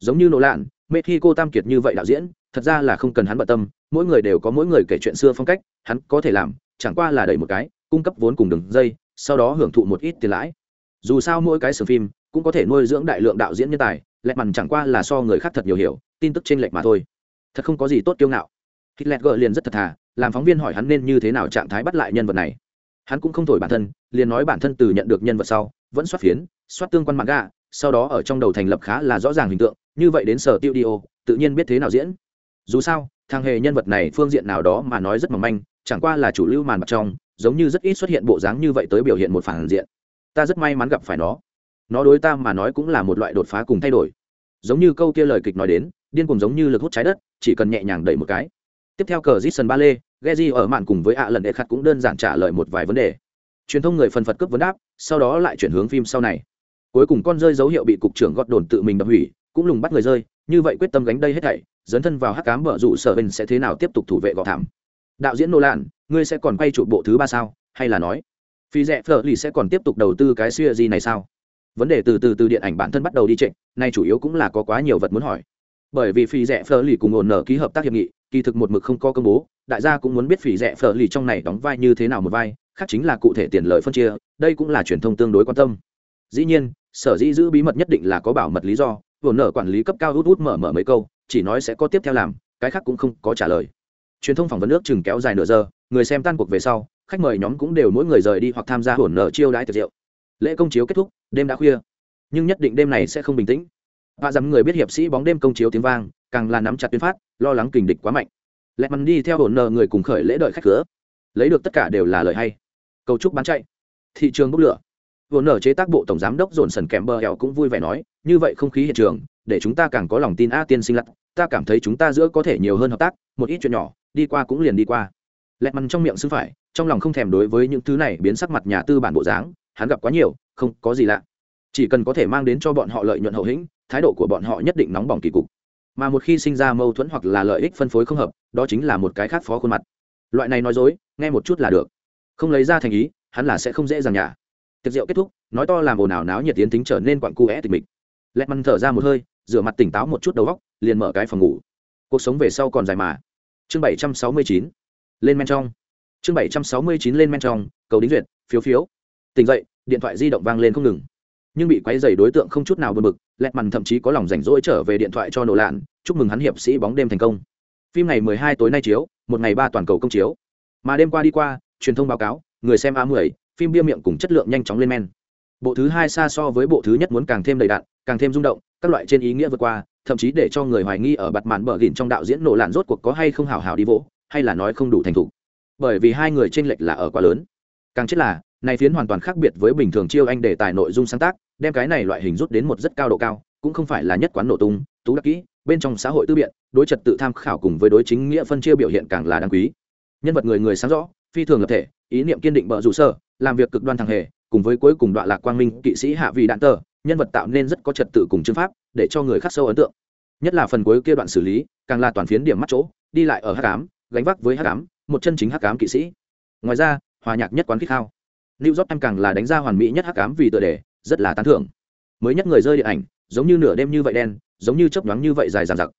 S1: Giống như nỗ lạn mê khi cô tam kiệt như vậy đạo diễn, thật ra là không cần hắn bận tâm, mỗi người đều có mỗi người kể chuyện xưa phong cách, hắn có thể làm, chẳng qua là đẩy một cái, cung cấp vốn cùng đường dây, sau đó hưởng thụ một ít tiền lãi. Dù sao mỗi cái sưởng phim cũng có thể nuôi dưỡng đại lượng đạo diễn nhân tài, lẹt mằn chẳng qua là so người khác thật nhiều hiểu, tin tức trên lệch mà thôi. Thật không có gì tốt kiêu ngạo. Hitler gợ liền rất thật thà, làm phóng viên hỏi hắn nên như thế nào trạng thái bắt lại nhân vật này. Hắn cũng không thổi bản thân, liền nói bản thân từ nhận được nhân vật sau, vẫn soát phiến, soát tương quan mạng gà sau đó ở trong đầu thành lập khá là rõ ràng hình tượng, như vậy đến sở tiêu đi ô tự nhiên biết thế nào diễn. Dù sao, thằng hề nhân vật này phương diện nào đó mà nói rất mỏng manh, chẳng qua là chủ lưu màn mặt trong, giống như rất ít xuất hiện bộ dáng như vậy tới biểu hiện một phản diện. Ta rất may mắn gặp phải nó nó đối ta mà nói cũng là một loại đột phá cùng thay đổi giống như câu kia lời kịch nói đến điên cùng giống như lực hút trái đất chỉ cần nhẹ nhàng đẩy một cái tiếp theo cờ Jason Bale, Geji ở mạn cùng với ạ lần đệ khắc cũng đơn giản trả lời một vài vấn đề. Truyền thông người phần phật cướp vấn đáp, sau đó lại chuyển hướng phim sau này. Cuối cùng con rơi dấu hiệu bị cục trưởng gót đồn tự mình đập hủy, cũng lùng bắt người rơi, như vậy quyết tâm gánh đây hết thảy, dấn thân vào hắc cám vợ dụ sở bên sẽ thế nào tiếp tục thủ vệ gò thảm. Đạo diễn nô lạn, ngươi sẽ còn quay trụ bộ thứ ba sao, hay là nói, phi rẻ phở lì sẽ còn tiếp tục đầu tư cái series này sao? Vấn đề từ từ từ điện ảnh bản thân bắt đầu đi trệ, nay chủ yếu cũng là có quá nhiều vật muốn hỏi. Bởi vì phi rẻ phở lì cùng ổn nở ký hợp tác hiệp nghị, kỳ thực một mực không có công bố, đại gia cũng muốn biết phỉ rẻ phở lì trong này đóng vai như thế nào một vai, khác chính là cụ thể tiền lợi phân chia, đây cũng là truyền thông tương đối quan tâm. Dĩ nhiên, sở dĩ giữ bí mật nhất định là có bảo mật lý do, ổn nở quản lý cấp cao út út mở mở mấy câu, chỉ nói sẽ có tiếp theo làm, cái khác cũng không có trả lời. Truyền thông phỏng vấn nước chừng kéo dài nửa giờ, người xem tan cuộc về sau, khách mời nhóm cũng đều mỗi người rời đi hoặc tham gia hổn nở chiêu đãi tiệc rượu lễ công chiếu kết thúc, đêm đã khuya. Nhưng nhất định đêm này sẽ không bình tĩnh. Và dám người biết hiệp sĩ bóng đêm công chiếu tiếng vang, càng là nắm chặt tuyến phát, lo lắng kình địch quá mạnh. Lẹt mắn đi theo hồn nợ người cùng khởi lễ đợi khách cửa. Lấy được tất cả đều là lời hay. Cầu chúc bán chạy. Thị trường bốc lửa. Hồn nợ chế tác bộ tổng giám đốc dồn sần kèm bờ hẻo cũng vui vẻ nói, như vậy không khí hiện trường, để chúng ta càng có lòng tin a tiên sinh lặt ta cảm thấy chúng ta giữa có thể nhiều hơn hợp tác, một ít chuyện nhỏ, đi qua cũng liền đi qua. Lẹt mắn trong miệng xứng phải, trong lòng không thèm đối với những thứ này biến sắc mặt nhà tư bản bộ dáng hắn gặp quá nhiều, không có gì lạ. Chỉ cần có thể mang đến cho bọn họ lợi nhuận hậu hĩnh, thái độ của bọn họ nhất định nóng bỏng kỳ cục. Mà một khi sinh ra mâu thuẫn hoặc là lợi ích phân phối không hợp, đó chính là một cái khác phó khuôn mặt. Loại này nói dối, nghe một chút là được. Không lấy ra thành ý, hắn là sẽ không dễ dàng nhả. Tiệc rượu kết thúc, nói to làm ồn ào náo nhiệt tiến tính trở nên quặn cu é tịch mịch. Lẹt măn thở ra một hơi, rửa mặt tỉnh táo một chút đầu góc liền mở cái phòng ngủ. Cuộc sống về sau còn dài mà. Chương bảy trăm sáu mươi chín. Lên men trong. Chương bảy trăm sáu mươi chín lên men trong, cầu đính duyệt, phiếu phiếu tỉnh dậy, điện thoại di động vang lên không ngừng. Nhưng bị quấy dày đối tượng không chút nào bật bực lẹt mằn thậm chí có lòng rảnh rỗi trở về điện thoại cho nổ lạn, chúc mừng hắn hiệp sĩ bóng đêm thành công. Phim ngày 12 tối nay chiếu, một ngày ba toàn cầu công chiếu. Mà đêm qua đi qua, truyền thông báo cáo, người xem a 10 phim bia miệng cùng chất lượng nhanh chóng lên men. Bộ thứ hai xa so với bộ thứ nhất muốn càng thêm đầy đặn, càng thêm rung động, các loại trên ý nghĩa vượt qua, thậm chí để cho người hoài nghi ở bặt màn bờ gỉn trong đạo diễn nổ lạn rốt cuộc có hay không hào hào đi vỗ, hay là nói không đủ thành thục. Bởi vì hai người tranh lệch là ở quá lớn. Càng chết là này phiến hoàn toàn khác biệt với bình thường chiêu anh đề tài nội dung sáng tác, đem cái này loại hình rút đến một rất cao độ cao, cũng không phải là nhất quán nổ tung, tú đặc kỹ, bên trong xã hội tư biện, đối trật tự tham khảo cùng với đối chính nghĩa phân chia biểu hiện càng là đáng quý. Nhân vật người người sáng rõ, phi thường lập thể, ý niệm kiên định bợ rủ sơ làm việc cực đoan thằng hề, cùng với cuối cùng đoạn lạc quang minh kỵ sĩ hạ vị đạn tờ, nhân vật tạo nên rất có trật tự cùng chương pháp, để cho người khắc sâu ấn tượng. Nhất là phần cuối kia đoạn xử lý, càng là toàn phiến điểm mắt chỗ, đi lại ở hắc ám, gánh vác với hắc ám, một chân chính hắc ám kỵ sĩ. Ngoài ra, hòa nhạc nhất quán khích khao. New York em càng là đánh ra hoàn mỹ nhất hắc ám vì tựa đề, rất là tán thưởng. Mới nhất người rơi điện ảnh, giống như nửa đêm như vậy đen, giống như chớp nhoáng như vậy dài dằng dặc.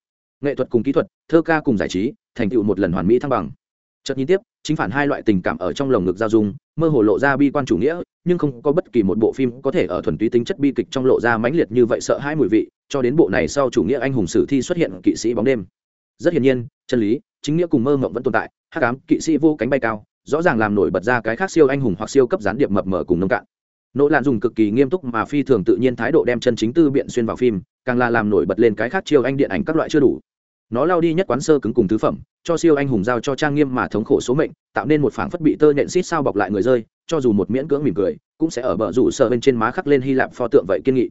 S1: Nghệ thuật cùng kỹ thuật, thơ ca cùng giải trí, thành tựu một lần hoàn mỹ thăng bằng. Chợt nhìn tiếp, chính phản hai loại tình cảm ở trong lồng ngực giao dung, mơ hồ lộ ra bi quan chủ nghĩa, nhưng không có bất kỳ một bộ phim có thể ở thuần túy tính chất bi kịch trong lộ ra mãnh liệt như vậy sợ hai mùi vị, cho đến bộ này sau chủ nghĩa anh hùng sử thi xuất hiện kỵ sĩ bóng đêm. Rất hiển nhiên, chân lý, chính nghĩa cùng mơ mộng vẫn tồn tại, hắc ám kỵ sĩ vô cánh bay cao rõ ràng làm nổi bật ra cái khác siêu anh hùng hoặc siêu cấp gián điệp mập mờ cùng nông cạn. Nỗ lạn dùng cực kỳ nghiêm túc mà phi thường tự nhiên thái độ đem chân chính tư biện xuyên vào phim, càng là làm nổi bật lên cái khác chiêu anh điện ảnh các loại chưa đủ. Nó lao đi nhất quán sơ cứng cùng thứ phẩm, cho siêu anh hùng giao cho trang nghiêm mà thống khổ số mệnh, tạo nên một phảng phất bị tơ nhện xít sao bọc lại người rơi, cho dù một miễn cưỡng mỉm cười, cũng sẽ ở bờ rủ sợ bên trên má khắc lên hy lạp pho tượng vậy kiên nghị.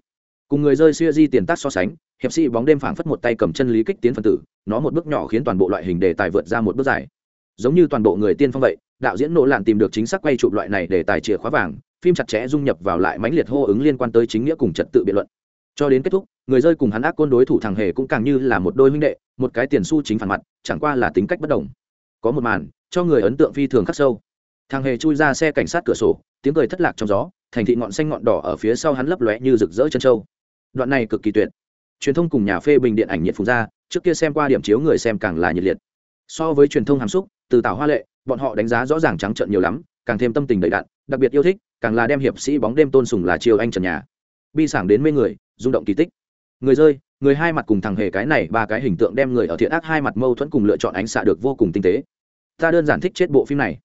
S1: Cùng người rơi xuya di tiền tác so sánh, hiệp sĩ bóng đêm phảng phất một tay cầm chân lý kích tiến phân tử, nó một bước nhỏ khiến toàn bộ loại hình đề tài vượt ra một bước dài. Giống như toàn bộ người tiên phong vậy đạo diễn nỗ lạn tìm được chính xác quay chụp loại này để tài chìa khóa vàng, phim chặt chẽ dung nhập vào lại mãnh liệt hô ứng liên quan tới chính nghĩa cùng trật tự biện luận. Cho đến kết thúc, người rơi cùng hắn ác côn đối thủ thằng hề cũng càng như là một đôi huynh đệ, một cái tiền su chính phản mặt, chẳng qua là tính cách bất đồng. Có một màn, cho người ấn tượng phi thường khắc sâu. Thằng hề chui ra xe cảnh sát cửa sổ, tiếng cười thất lạc trong gió, thành thị ngọn xanh ngọn đỏ ở phía sau hắn lấp lóe như rực rỡ chân trâu đoạn này cực kỳ tuyệt. Truyền thông cùng nhà phê bình điện ảnh nhiệt phùng ra, trước kia xem qua điểm chiếu người xem càng là nhiệt liệt so với truyền thông hàm xúc, từ tảo hoa lệ, bọn họ đánh giá rõ ràng trắng trợn nhiều lắm, càng thêm tâm tình đầy đặn, đặc biệt yêu thích, càng là đem hiệp sĩ bóng đêm tôn sùng là chiều anh trần nhà. Bi sảng đến mê người, rung động kỳ tích. Người rơi, người hai mặt cùng thằng hề cái này, ba cái hình tượng đem người ở thiện ác hai mặt mâu thuẫn cùng lựa chọn ánh xạ được vô cùng tinh tế. Ta đơn giản thích chết bộ phim này.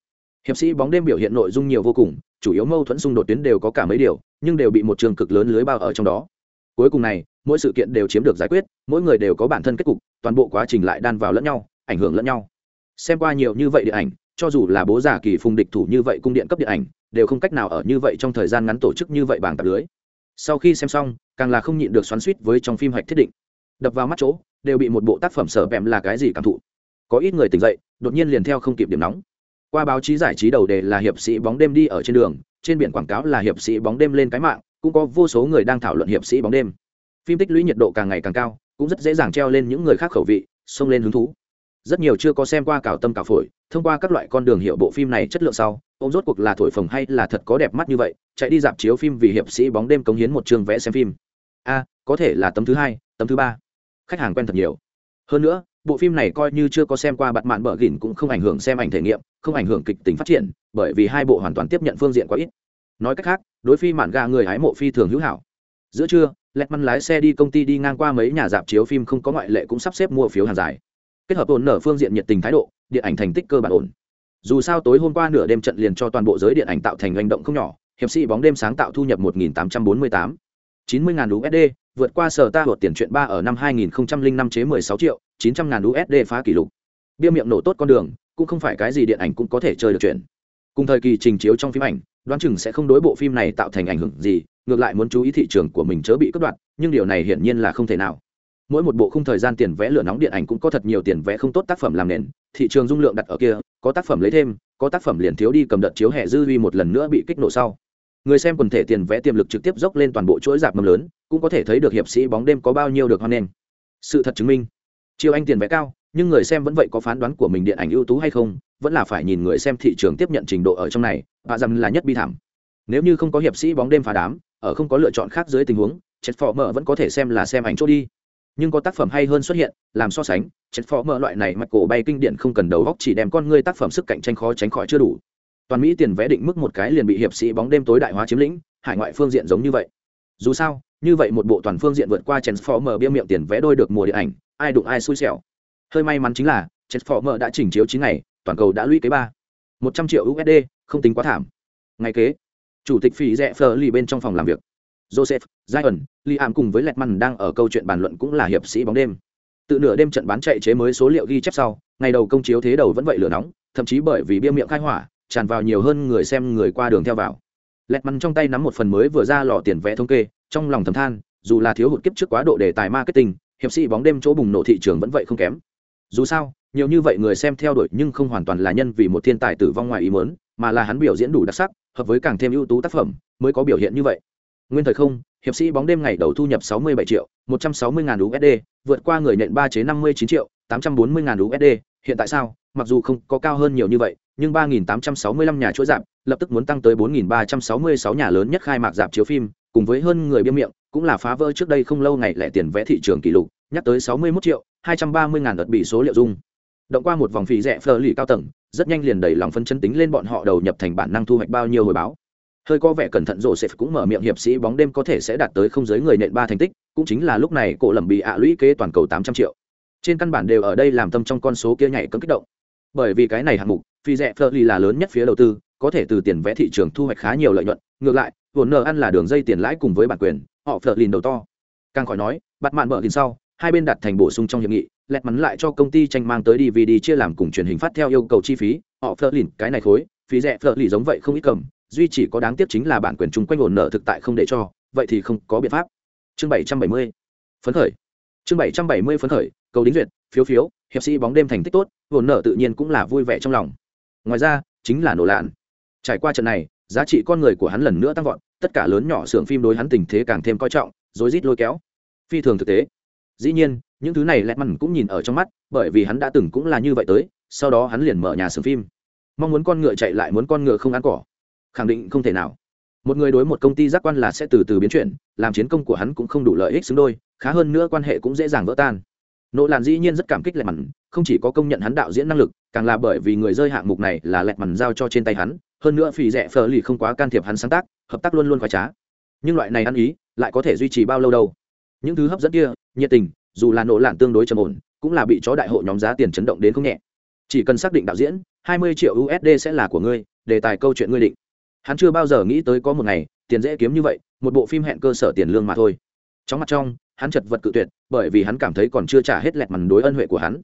S1: Hiệp sĩ bóng đêm biểu hiện nội dung nhiều vô cùng, chủ yếu mâu thuẫn xung đột tuyến đều có cả mấy điều, nhưng đều bị một trường cực lớn lưới bao ở trong đó. Cuối cùng này, mỗi sự kiện đều chiếm được giải quyết, mỗi người đều có bản thân kết cục, toàn bộ quá trình lại đan vào lẫn nhau ảnh hưởng lẫn nhau. Xem qua nhiều như vậy điện ảnh, cho dù là bố giả kỳ phùng địch thủ như vậy cung điện cấp điện ảnh, đều không cách nào ở như vậy trong thời gian ngắn tổ chức như vậy bảng tập lưới. Sau khi xem xong, càng là không nhịn được xoắn suýt với trong phim hoạch thiết định. Đập vào mắt chỗ, đều bị một bộ tác phẩm sở bẹm là cái gì cảm thụ. Có ít người tỉnh dậy, đột nhiên liền theo không kịp điểm nóng. Qua báo chí giải trí đầu đề là hiệp sĩ bóng đêm đi ở trên đường, trên biển quảng cáo là hiệp sĩ bóng đêm lên cái mạng, cũng có vô số người đang thảo luận hiệp sĩ bóng đêm. Phim tích lũy nhiệt độ càng ngày càng cao, cũng rất dễ dàng treo lên những người khác khẩu vị, xông lên hứng thú rất nhiều chưa có xem qua cảo tâm cảo phổi, thông qua các loại con đường hiệu bộ phim này chất lượng sau, ông rốt cuộc là thổi phồng hay là thật có đẹp mắt như vậy, chạy đi dạp chiếu phim vì hiệp sĩ bóng đêm cống hiến một chương vẽ xem phim. A, có thể là tấm thứ hai, tấm thứ ba. Khách hàng quen thật nhiều. Hơn nữa, bộ phim này coi như chưa có xem qua bạn mạn bở gỉn cũng không ảnh hưởng xem ảnh thể nghiệm, không ảnh hưởng kịch tính phát triển, bởi vì hai bộ hoàn toàn tiếp nhận phương diện quá ít. Nói cách khác, đối phi mạn gà người hái mộ phi thường hữu hảo. Giữa trưa lẹt măn lái xe đi công ty đi ngang qua mấy nhà dạp chiếu phim không có ngoại lệ cũng sắp xếp mua phiếu hàng dài kết hợp ổn nở phương diện nhiệt tình thái độ điện ảnh thành tích cơ bản ổn. Dù sao tối hôm qua nửa đêm trận liền cho toàn bộ giới điện ảnh tạo thành hành động không nhỏ hiệp sĩ bóng đêm sáng tạo thu nhập 1.848 90.000 USD vượt qua sở ta hột tiền chuyện ba ở năm 2005 chế 16 triệu 900.000 USD phá kỷ lục. Bia miệng nổ tốt con đường cũng không phải cái gì điện ảnh cũng có thể chơi được chuyện. Cùng thời kỳ trình chiếu trong phim ảnh đoán chừng sẽ không đối bộ phim này tạo thành ảnh hưởng gì ngược lại muốn chú ý thị trường của mình chớ bị cắt đoạn, nhưng điều này hiển nhiên là không thể nào mỗi một bộ khung thời gian tiền vẽ lửa nóng điện ảnh cũng có thật nhiều tiền vẽ không tốt tác phẩm làm nền. Thị trường dung lượng đặt ở kia, có tác phẩm lấy thêm, có tác phẩm liền thiếu đi cầm đợt chiếu hẹ dư huy một lần nữa bị kích nổ sau. Người xem quần thể tiền vẽ tiềm lực trực tiếp dốc lên toàn bộ chuỗi dạp mầm lớn, cũng có thể thấy được hiệp sĩ bóng đêm có bao nhiêu được hoan nghênh. Sự thật chứng minh, chiêu anh tiền vẽ cao, nhưng người xem vẫn vậy có phán đoán của mình điện ảnh ưu tú hay không, vẫn là phải nhìn người xem thị trường tiếp nhận trình độ ở trong này, và rằng là nhất bi thảm. Nếu như không có hiệp sĩ bóng đêm phá đám, ở không có lựa chọn khác dưới tình huống chết phò mở vẫn có thể xem là xem ảnh chỗ đi nhưng có tác phẩm hay hơn xuất hiện làm so sánh chất phó mở loại này mặt cổ bay kinh điển không cần đầu góc chỉ đem con người tác phẩm sức cạnh tranh khó tránh khỏi chưa đủ toàn mỹ tiền vé định mức một cái liền bị hiệp sĩ bóng đêm tối đại hóa chiếm lĩnh hải ngoại phương diện giống như vậy dù sao như vậy một bộ toàn phương diện vượt qua Transformer bia miệng tiền vé đôi được mùa điện ảnh, ai đụng ai xui xẻo. Hơi may mắn chính là Transformer đã chỉnh chiếu 9 ngày, toàn cầu đã lũy kế 3. 100 triệu USD, không tính quá thảm. Ngày kế, chủ tịch phỉ rẻ phờ lì bên trong phòng làm việc. Joseph, Zion, Liam cùng với Letman đang ở câu chuyện bàn luận cũng là hiệp sĩ bóng đêm. Từ nửa đêm trận bán chạy chế mới số liệu ghi chép sau, ngày đầu công chiếu thế đầu vẫn vậy lửa nóng, thậm chí bởi vì bia miệng khai hỏa, tràn vào nhiều hơn người xem người qua đường theo vào. lẹt trong tay nắm một phần mới vừa ra lò tiền vẽ thống kê trong lòng thầm than dù là thiếu hụt kiếp trước quá độ đề tài marketing hiệp sĩ bóng đêm chỗ bùng nổ thị trường vẫn vậy không kém dù sao nhiều như vậy người xem theo đuổi nhưng không hoàn toàn là nhân vì một thiên tài tử vong ngoài ý muốn mà là hắn biểu diễn đủ đặc sắc hợp với càng thêm ưu tú tác phẩm mới có biểu hiện như vậy nguyên thời không, hiệp sĩ bóng đêm ngày đầu thu nhập 67 triệu 160 ngàn USD vượt qua người nhận ba chế 59 triệu 840 ngàn USD hiện tại sao? Mặc dù không có cao hơn nhiều như vậy, nhưng 3.865 nhà chuỗi dạp lập tức muốn tăng tới 4.366 nhà lớn nhất khai mạc dạp chiếu phim, cùng với hơn người biêm miệng, cũng là phá vỡ trước đây không lâu ngày lẻ tiền vẽ thị trường kỷ lục, nhắc tới 61 triệu 230 ngàn đợt bị số liệu dung. Động qua một vòng phí rẻ phờ lì cao tầng, rất nhanh liền đầy lòng phân chân tính lên bọn họ đầu nhập thành bản năng thu hoạch bao nhiêu hồi báo hơi có vẻ cẩn thận rộ sệt cũng mở miệng hiệp sĩ bóng đêm có thể sẽ đạt tới không giới người nện ba thành tích, cũng chính là lúc này cổ lầm bị ạ lũy kế toàn cầu tám trăm triệu. Trên căn bản đều ở đây làm tâm trong con số kia nhảy cấm kích động. Bởi vì cái này hạng mục, phi rẻ phơ ly là lớn nhất phía đầu tư, có thể từ tiền vẽ thị trường thu hoạch khá nhiều lợi nhuận, ngược lại, vốn nợ ăn là đường dây tiền lãi cùng với bản quyền, họ phở lìn đầu to. Càng khỏi nói, bắt mạn mở tin sau, hai bên đặt thành bổ sung trong hiệp nghị, lẹt mắn lại cho công ty tranh mang tới dvd chia làm cùng truyền hình phát theo yêu cầu chi phí, họ phở lìn, cái này khối phí rẻ phở lì giống vậy không ít cầm duy chỉ có đáng tiếc chính là bản quyền chung quanh ổn nợ thực tại không để cho, vậy thì không có biện pháp. Chương bảy trăm bảy mươi. Phấn khởi. Chương bảy trăm bảy mươi phấn khởi, cầu đính duyệt, phiếu phiếu, hiệp sĩ bóng đêm thành tích tốt, ổn nợ tự nhiên cũng là vui vẻ trong lòng. Ngoài ra, chính là nổ lạn. Trải qua trận này, giá trị con người của hắn lần nữa tăng vọt, tất cả lớn nhỏ xưởng phim đối hắn tình thế càng thêm coi trọng, rối rít lôi kéo. Phi thường thực tế. Dĩ nhiên, những thứ này lẹt mằn cũng nhìn ở trong mắt, bởi vì hắn đã từng cũng là như vậy tới, sau đó hắn liền mở nhà xưởng phim. Mong muốn con ngựa chạy lại, muốn con ngựa không ăn cỏ khẳng định không thể nào. Một người đối một công ty giác quan là sẽ từ từ biến chuyển, làm chiến công của hắn cũng không đủ lợi ích xứng đôi, khá hơn nữa quan hệ cũng dễ dàng vỡ tan. Nỗ làn dĩ nhiên rất cảm kích lẹt mặn không chỉ có công nhận hắn đạo diễn năng lực, càng là bởi vì người rơi hạng mục này là lẹt mặn giao cho trên tay hắn, hơn nữa phì rẻ phờ lì không quá can thiệp hắn sáng tác, hợp tác luôn luôn khoái trá. Nhưng loại này ăn ý, lại có thể duy trì bao lâu đâu? Những thứ hấp dẫn kia, nhiệt tình, dù là nỗ lạn tương đối trầm ổn, cũng là bị chó đại hội nhóm giá tiền chấn động đến không nhẹ. Chỉ cần xác định đạo diễn 20 triệu usd sẽ là của ngươi, đề tài câu chuyện ngươi định hắn chưa bao giờ nghĩ tới có một ngày, tiền dễ kiếm như vậy, một bộ phim hẹn cơ sở tiền lương mà thôi. Trong mặt trong, hắn chật vật cự tuyệt, bởi vì hắn cảm thấy còn chưa trả hết lẹt mằn đối ân huệ của hắn.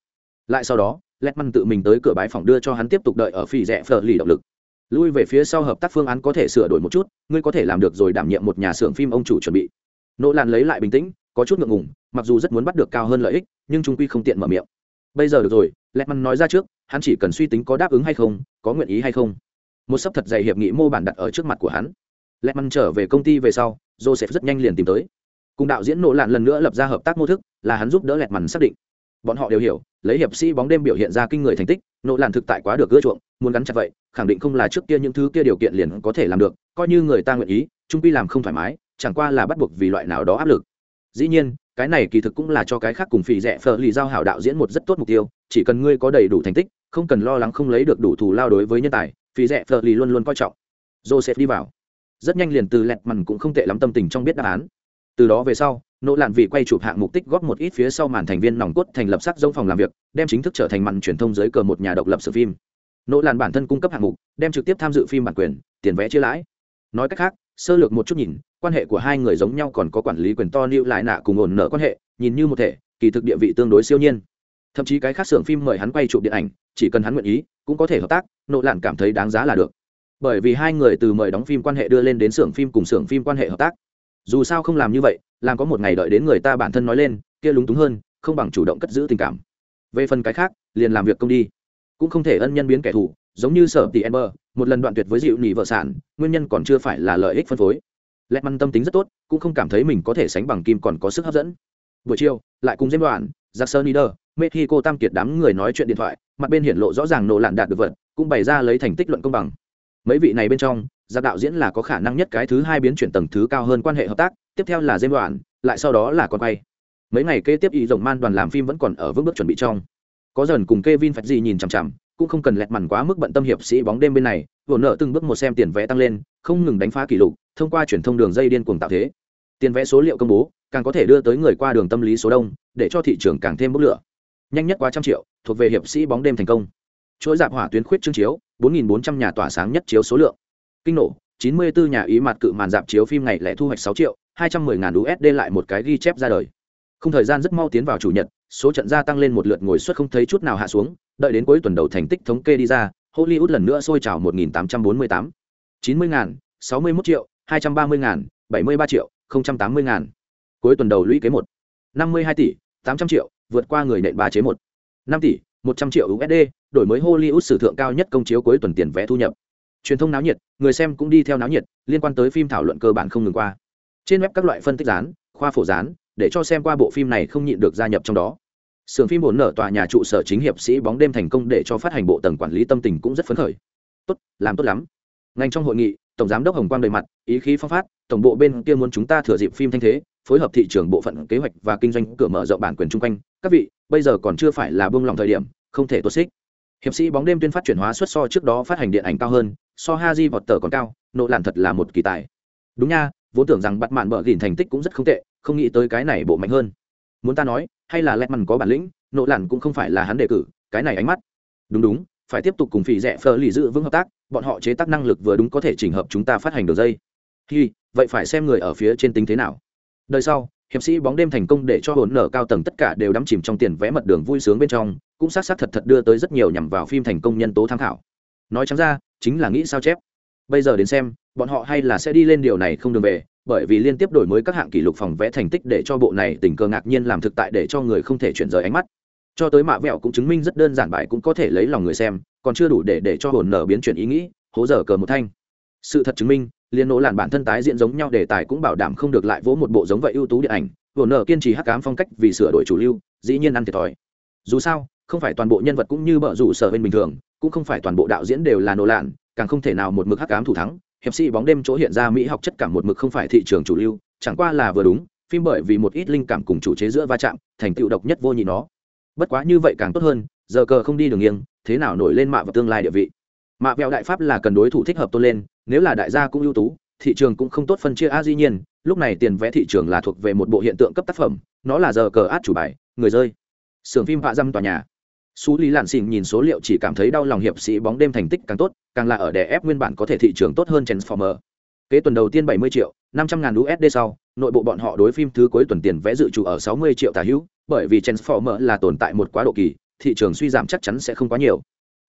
S1: Lại sau đó, lẹt mằn tự mình tới cửa bãi phòng đưa cho hắn tiếp tục đợi ở phi rẽ phở lì động lực. Lui về phía sau hợp tác phương án có thể sửa đổi một chút, ngươi có thể làm được rồi đảm nhiệm một nhà xưởng phim ông chủ chuẩn bị. Nỗ làn lấy lại bình tĩnh, có chút ngượng ngùng, mặc dù rất muốn bắt được cao hơn lợi ích, nhưng trung quy không tiện mở miệng. Bây giờ được rồi, lẹt mằn nói ra trước, hắn chỉ cần suy tính có đáp ứng hay không, có nguyện ý hay không một sấp thật dày hiệp nghị mô bản đặt ở trước mặt của hắn. Lẹ măn trở về công ty về sau, joseph rất nhanh liền tìm tới. Cùng đạo diễn nộ lạn lần nữa lập ra hợp tác mô thức, là hắn giúp đỡ lẹt mằn xác định. Bọn họ đều hiểu, lấy hiệp sĩ bóng đêm biểu hiện ra kinh người thành tích nộ lạn thực tại quá được ưa chuộng, muốn gắn chặt vậy, khẳng định không là trước kia những thứ kia điều kiện liền có thể làm được, coi như người ta nguyện ý, trung pi làm không thoải mái, chẳng qua là bắt buộc vì loại nào đó áp lực. Dĩ nhiên, cái này kỳ thực cũng là cho cái khác cùng phì rẻ phờ lì giao hảo đạo diễn một rất tốt mục tiêu, chỉ cần ngươi có đầy đủ thành tích, không cần lo lắng không lấy được đủ thù lao đối với nhân tài phì rẻ phờ lì luôn luôn coi trọng. Joseph đi vào. Rất nhanh liền từ lẹt mằn cũng không tệ lắm tâm tình trong biết đáp án. Từ đó về sau, nỗ lạn vì quay chụp hạng mục tích góp một ít phía sau màn thành viên nòng cốt thành lập sắc giống phòng làm việc, đem chính thức trở thành màn truyền thông dưới cờ một nhà độc lập sự phim. Nỗ lạn bản thân cung cấp hạng mục, đem trực tiếp tham dự phim bản quyền, tiền vẽ chia lãi. Nói cách khác, sơ lược một chút nhìn, quan hệ của hai người giống nhau còn có quản lý quyền to lưu lại nạ cùng ổn nợ quan hệ, nhìn như một thể, kỳ thực địa vị tương đối siêu nhiên. Thậm chí cái khác xưởng phim mời hắn quay chụp điện ảnh chỉ cần hắn nguyện ý, cũng có thể hợp tác, nộ lạn cảm thấy đáng giá là được. Bởi vì hai người từ mời đóng phim quan hệ đưa lên đến xưởng phim cùng xưởng phim quan hệ hợp tác. Dù sao không làm như vậy, làm có một ngày đợi đến người ta bản thân nói lên, kia lúng túng hơn, không bằng chủ động cất giữ tình cảm. Về phần cái khác, liền làm việc công đi. Cũng không thể ân nhân biến kẻ thù, giống như sở tỷ ember một lần đoạn tuyệt với dịu nỉ vợ sản, nguyên nhân còn chưa phải là lợi ích phân phối. Lẹt măn tâm tính rất tốt, cũng không cảm thấy mình có thể sánh bằng kim còn có sức hấp dẫn. Buổi chiều, lại cùng dêm đoạn giặc sơ nider mexico tam kiệt đám người nói chuyện điện thoại, mặt bên hiển lộ rõ ràng nổ lạn đạt được vật, cũng bày ra lấy thành tích luận công bằng. Mấy vị này bên trong giặc đạo diễn là có khả năng nhất cái thứ hai biến chuyển tầng thứ cao hơn quan hệ hợp tác, tiếp theo là dêm đoạn lại sau đó là con quay. Mấy ngày kế tiếp ý rộng man đoàn làm phim vẫn còn ở vững bước chuẩn bị trong. Có dần cùng Kevin Phật gì nhìn chằm chằm, cũng không cần lẹt mằn quá mức bận tâm hiệp sĩ bóng đêm bên này vồn nợ từng bước một xem tiền vé tăng lên, không ngừng đánh phá kỷ lục, thông qua truyền thông đường dây điên cuồng tạo thế. Tiền vé số liệu công bố, càng có thể đưa tới người qua đường tâm lý số đông để cho thị trường càng thêm bốc lửa. Nhanh nhất quá trăm triệu, thuộc về hiệp sĩ bóng đêm thành công. Chuỗi dạp hỏa tuyến khuyết chương chiếu 4.400 nhà tỏa sáng nhất chiếu số lượng. Kinh nổ 94 nhà ý mặt cự màn dạp chiếu phim ngày lẻ thu hoạch 6 triệu 210 ngàn USD lại một cái ghi chép ra đời. Không thời gian rất mau tiến vào chủ nhật, số trận gia tăng lên một lượt ngồi suất không thấy chút nào hạ xuống, đợi đến cuối tuần đầu thành tích thống kê đi ra, hollywood lần nữa sôi trào 1.848 90 ngàn, sáu mươi mốt triệu, hai trăm ba mươi ngàn, bảy mươi ba triệu, không trăm tám mươi ngàn. Cuối tuần đầu lũy kế một. năm mươi hai tỷ tám trăm triệu, vượt qua người nện ba chế một. năm tỷ, một trăm triệu usd đổi mới hollywood sử thượng cao nhất công chiếu cuối tuần tiền vé thu nhập. Truyền thông náo nhiệt, người xem cũng đi theo náo nhiệt, liên quan tới phim thảo luận cơ bản không ngừng qua. Trên web các loại phân tích dán, khoa phổ dán, để cho xem qua bộ phim này không nhịn được gia nhập trong đó. Sưởng phim bổn nở tòa nhà trụ sở chính hiệp sĩ bóng đêm thành công để cho phát hành bộ tầng quản lý tâm tình cũng rất phấn khởi. Tốt, làm tốt lắm. Ngành trong hội nghị tổng giám đốc hồng quang đầy mặt, ý khí phong phát, tổng bộ bên kia muốn chúng ta thừa dịp phim thanh thế, phối hợp thị trường bộ phận kế hoạch và kinh doanh cửa mở rộng bản quyền chung quanh. Các vị, bây giờ còn chưa phải là buông lòng thời điểm, không thể tuột xích. Hiệp sĩ bóng đêm tuyên phát chuyển hóa xuất so trước đó phát hành điện ảnh cao hơn, so ha di vọt tờ còn cao, nộ làn thật là một kỳ tài. Đúng nha, vốn tưởng rằng bắt mạn bờ gìn thành tích cũng rất không tệ, không nghĩ tới cái này bộ mạnh hơn. Muốn ta nói, hay là lẹt mằn có bản lĩnh, nộ làn cũng không phải là hắn đề cử, cái này ánh mắt. Đúng đúng, phải tiếp tục cùng phỉ rẻ phờ lì giữ vững hợp tác bọn họ chế tác năng lực vừa đúng có thể chỉnh hợp chúng ta phát hành đường dây. Hi, vậy phải xem người ở phía trên tính thế nào. Đời sau, hiệp sĩ bóng đêm thành công để cho hồn nở cao tầng tất cả đều đắm chìm trong tiền vẽ mật đường vui sướng bên trong, cũng sát sát thật thật đưa tới rất nhiều nhằm vào phim thành công nhân tố tham khảo. Nói chẳng ra, chính là nghĩ sao chép. Bây giờ đến xem, bọn họ hay là sẽ đi lên điều này không đường về, bởi vì liên tiếp đổi mới các hạng kỷ lục phòng vẽ thành tích để cho bộ này tình cờ ngạc nhiên làm thực tại để cho người không thể chuyển rời ánh mắt cho tới mạ vẹo cũng chứng minh rất đơn giản bài cũng có thể lấy lòng người xem, còn chưa đủ để để cho hồn nở biến chuyển ý nghĩ, hố giờ cờ một thanh. Sự thật chứng minh, liên nỗ làn bản thân tái diễn giống nhau đề tài cũng bảo đảm không được lại vỗ một bộ giống vậy ưu tú điện ảnh. Hồn nở kiên trì hắc cám phong cách vì sửa đổi chủ lưu, dĩ nhiên ăn thiệt thòi. Dù sao, không phải toàn bộ nhân vật cũng như bợ rủ sở bên bình thường, cũng không phải toàn bộ đạo diễn đều là nỗ làn càng không thể nào một mực hắc cám thủ thắng. Hiệp sĩ bóng đêm chỗ hiện ra mỹ học chất cảm một mực không phải thị trường chủ lưu, chẳng qua là vừa đúng, phim bởi vì một ít linh cảm cùng chủ chế giữa va chạm, thành tựu độc nhất vô nhị nó bất quá như vậy càng tốt hơn giờ cờ không đi đường nghiêng thế nào nổi lên mạ vào tương lai địa vị? Mạ vẹo đại pháp là cần đối thủ thích hợp tôn lên nếu là đại gia cũng ưu tú thị trường cũng không tốt phân chia a dĩ nhiên lúc này tiền vẽ thị trường là thuộc về một bộ hiện tượng cấp tác phẩm nó là giờ cờ át chủ bài người rơi. Sưởng phim vạ dăm tòa nhà. Xú Lý Lạn Xỉn nhìn số liệu chỉ cảm thấy đau lòng hiệp sĩ bóng đêm thành tích càng tốt, càng là ở đè ép nguyên bản có thể thị trường tốt hơn Transformer. Kế tuần đầu tiên 70 triệu, 500 ngàn USD sau, nội bộ bọn họ đối phim thứ cuối tuần tiền vẽ dự trù ở 60 triệu tả hữu, bởi vì Transformer là tồn tại một quá độ kỳ, thị trường suy giảm chắc chắn sẽ không quá nhiều.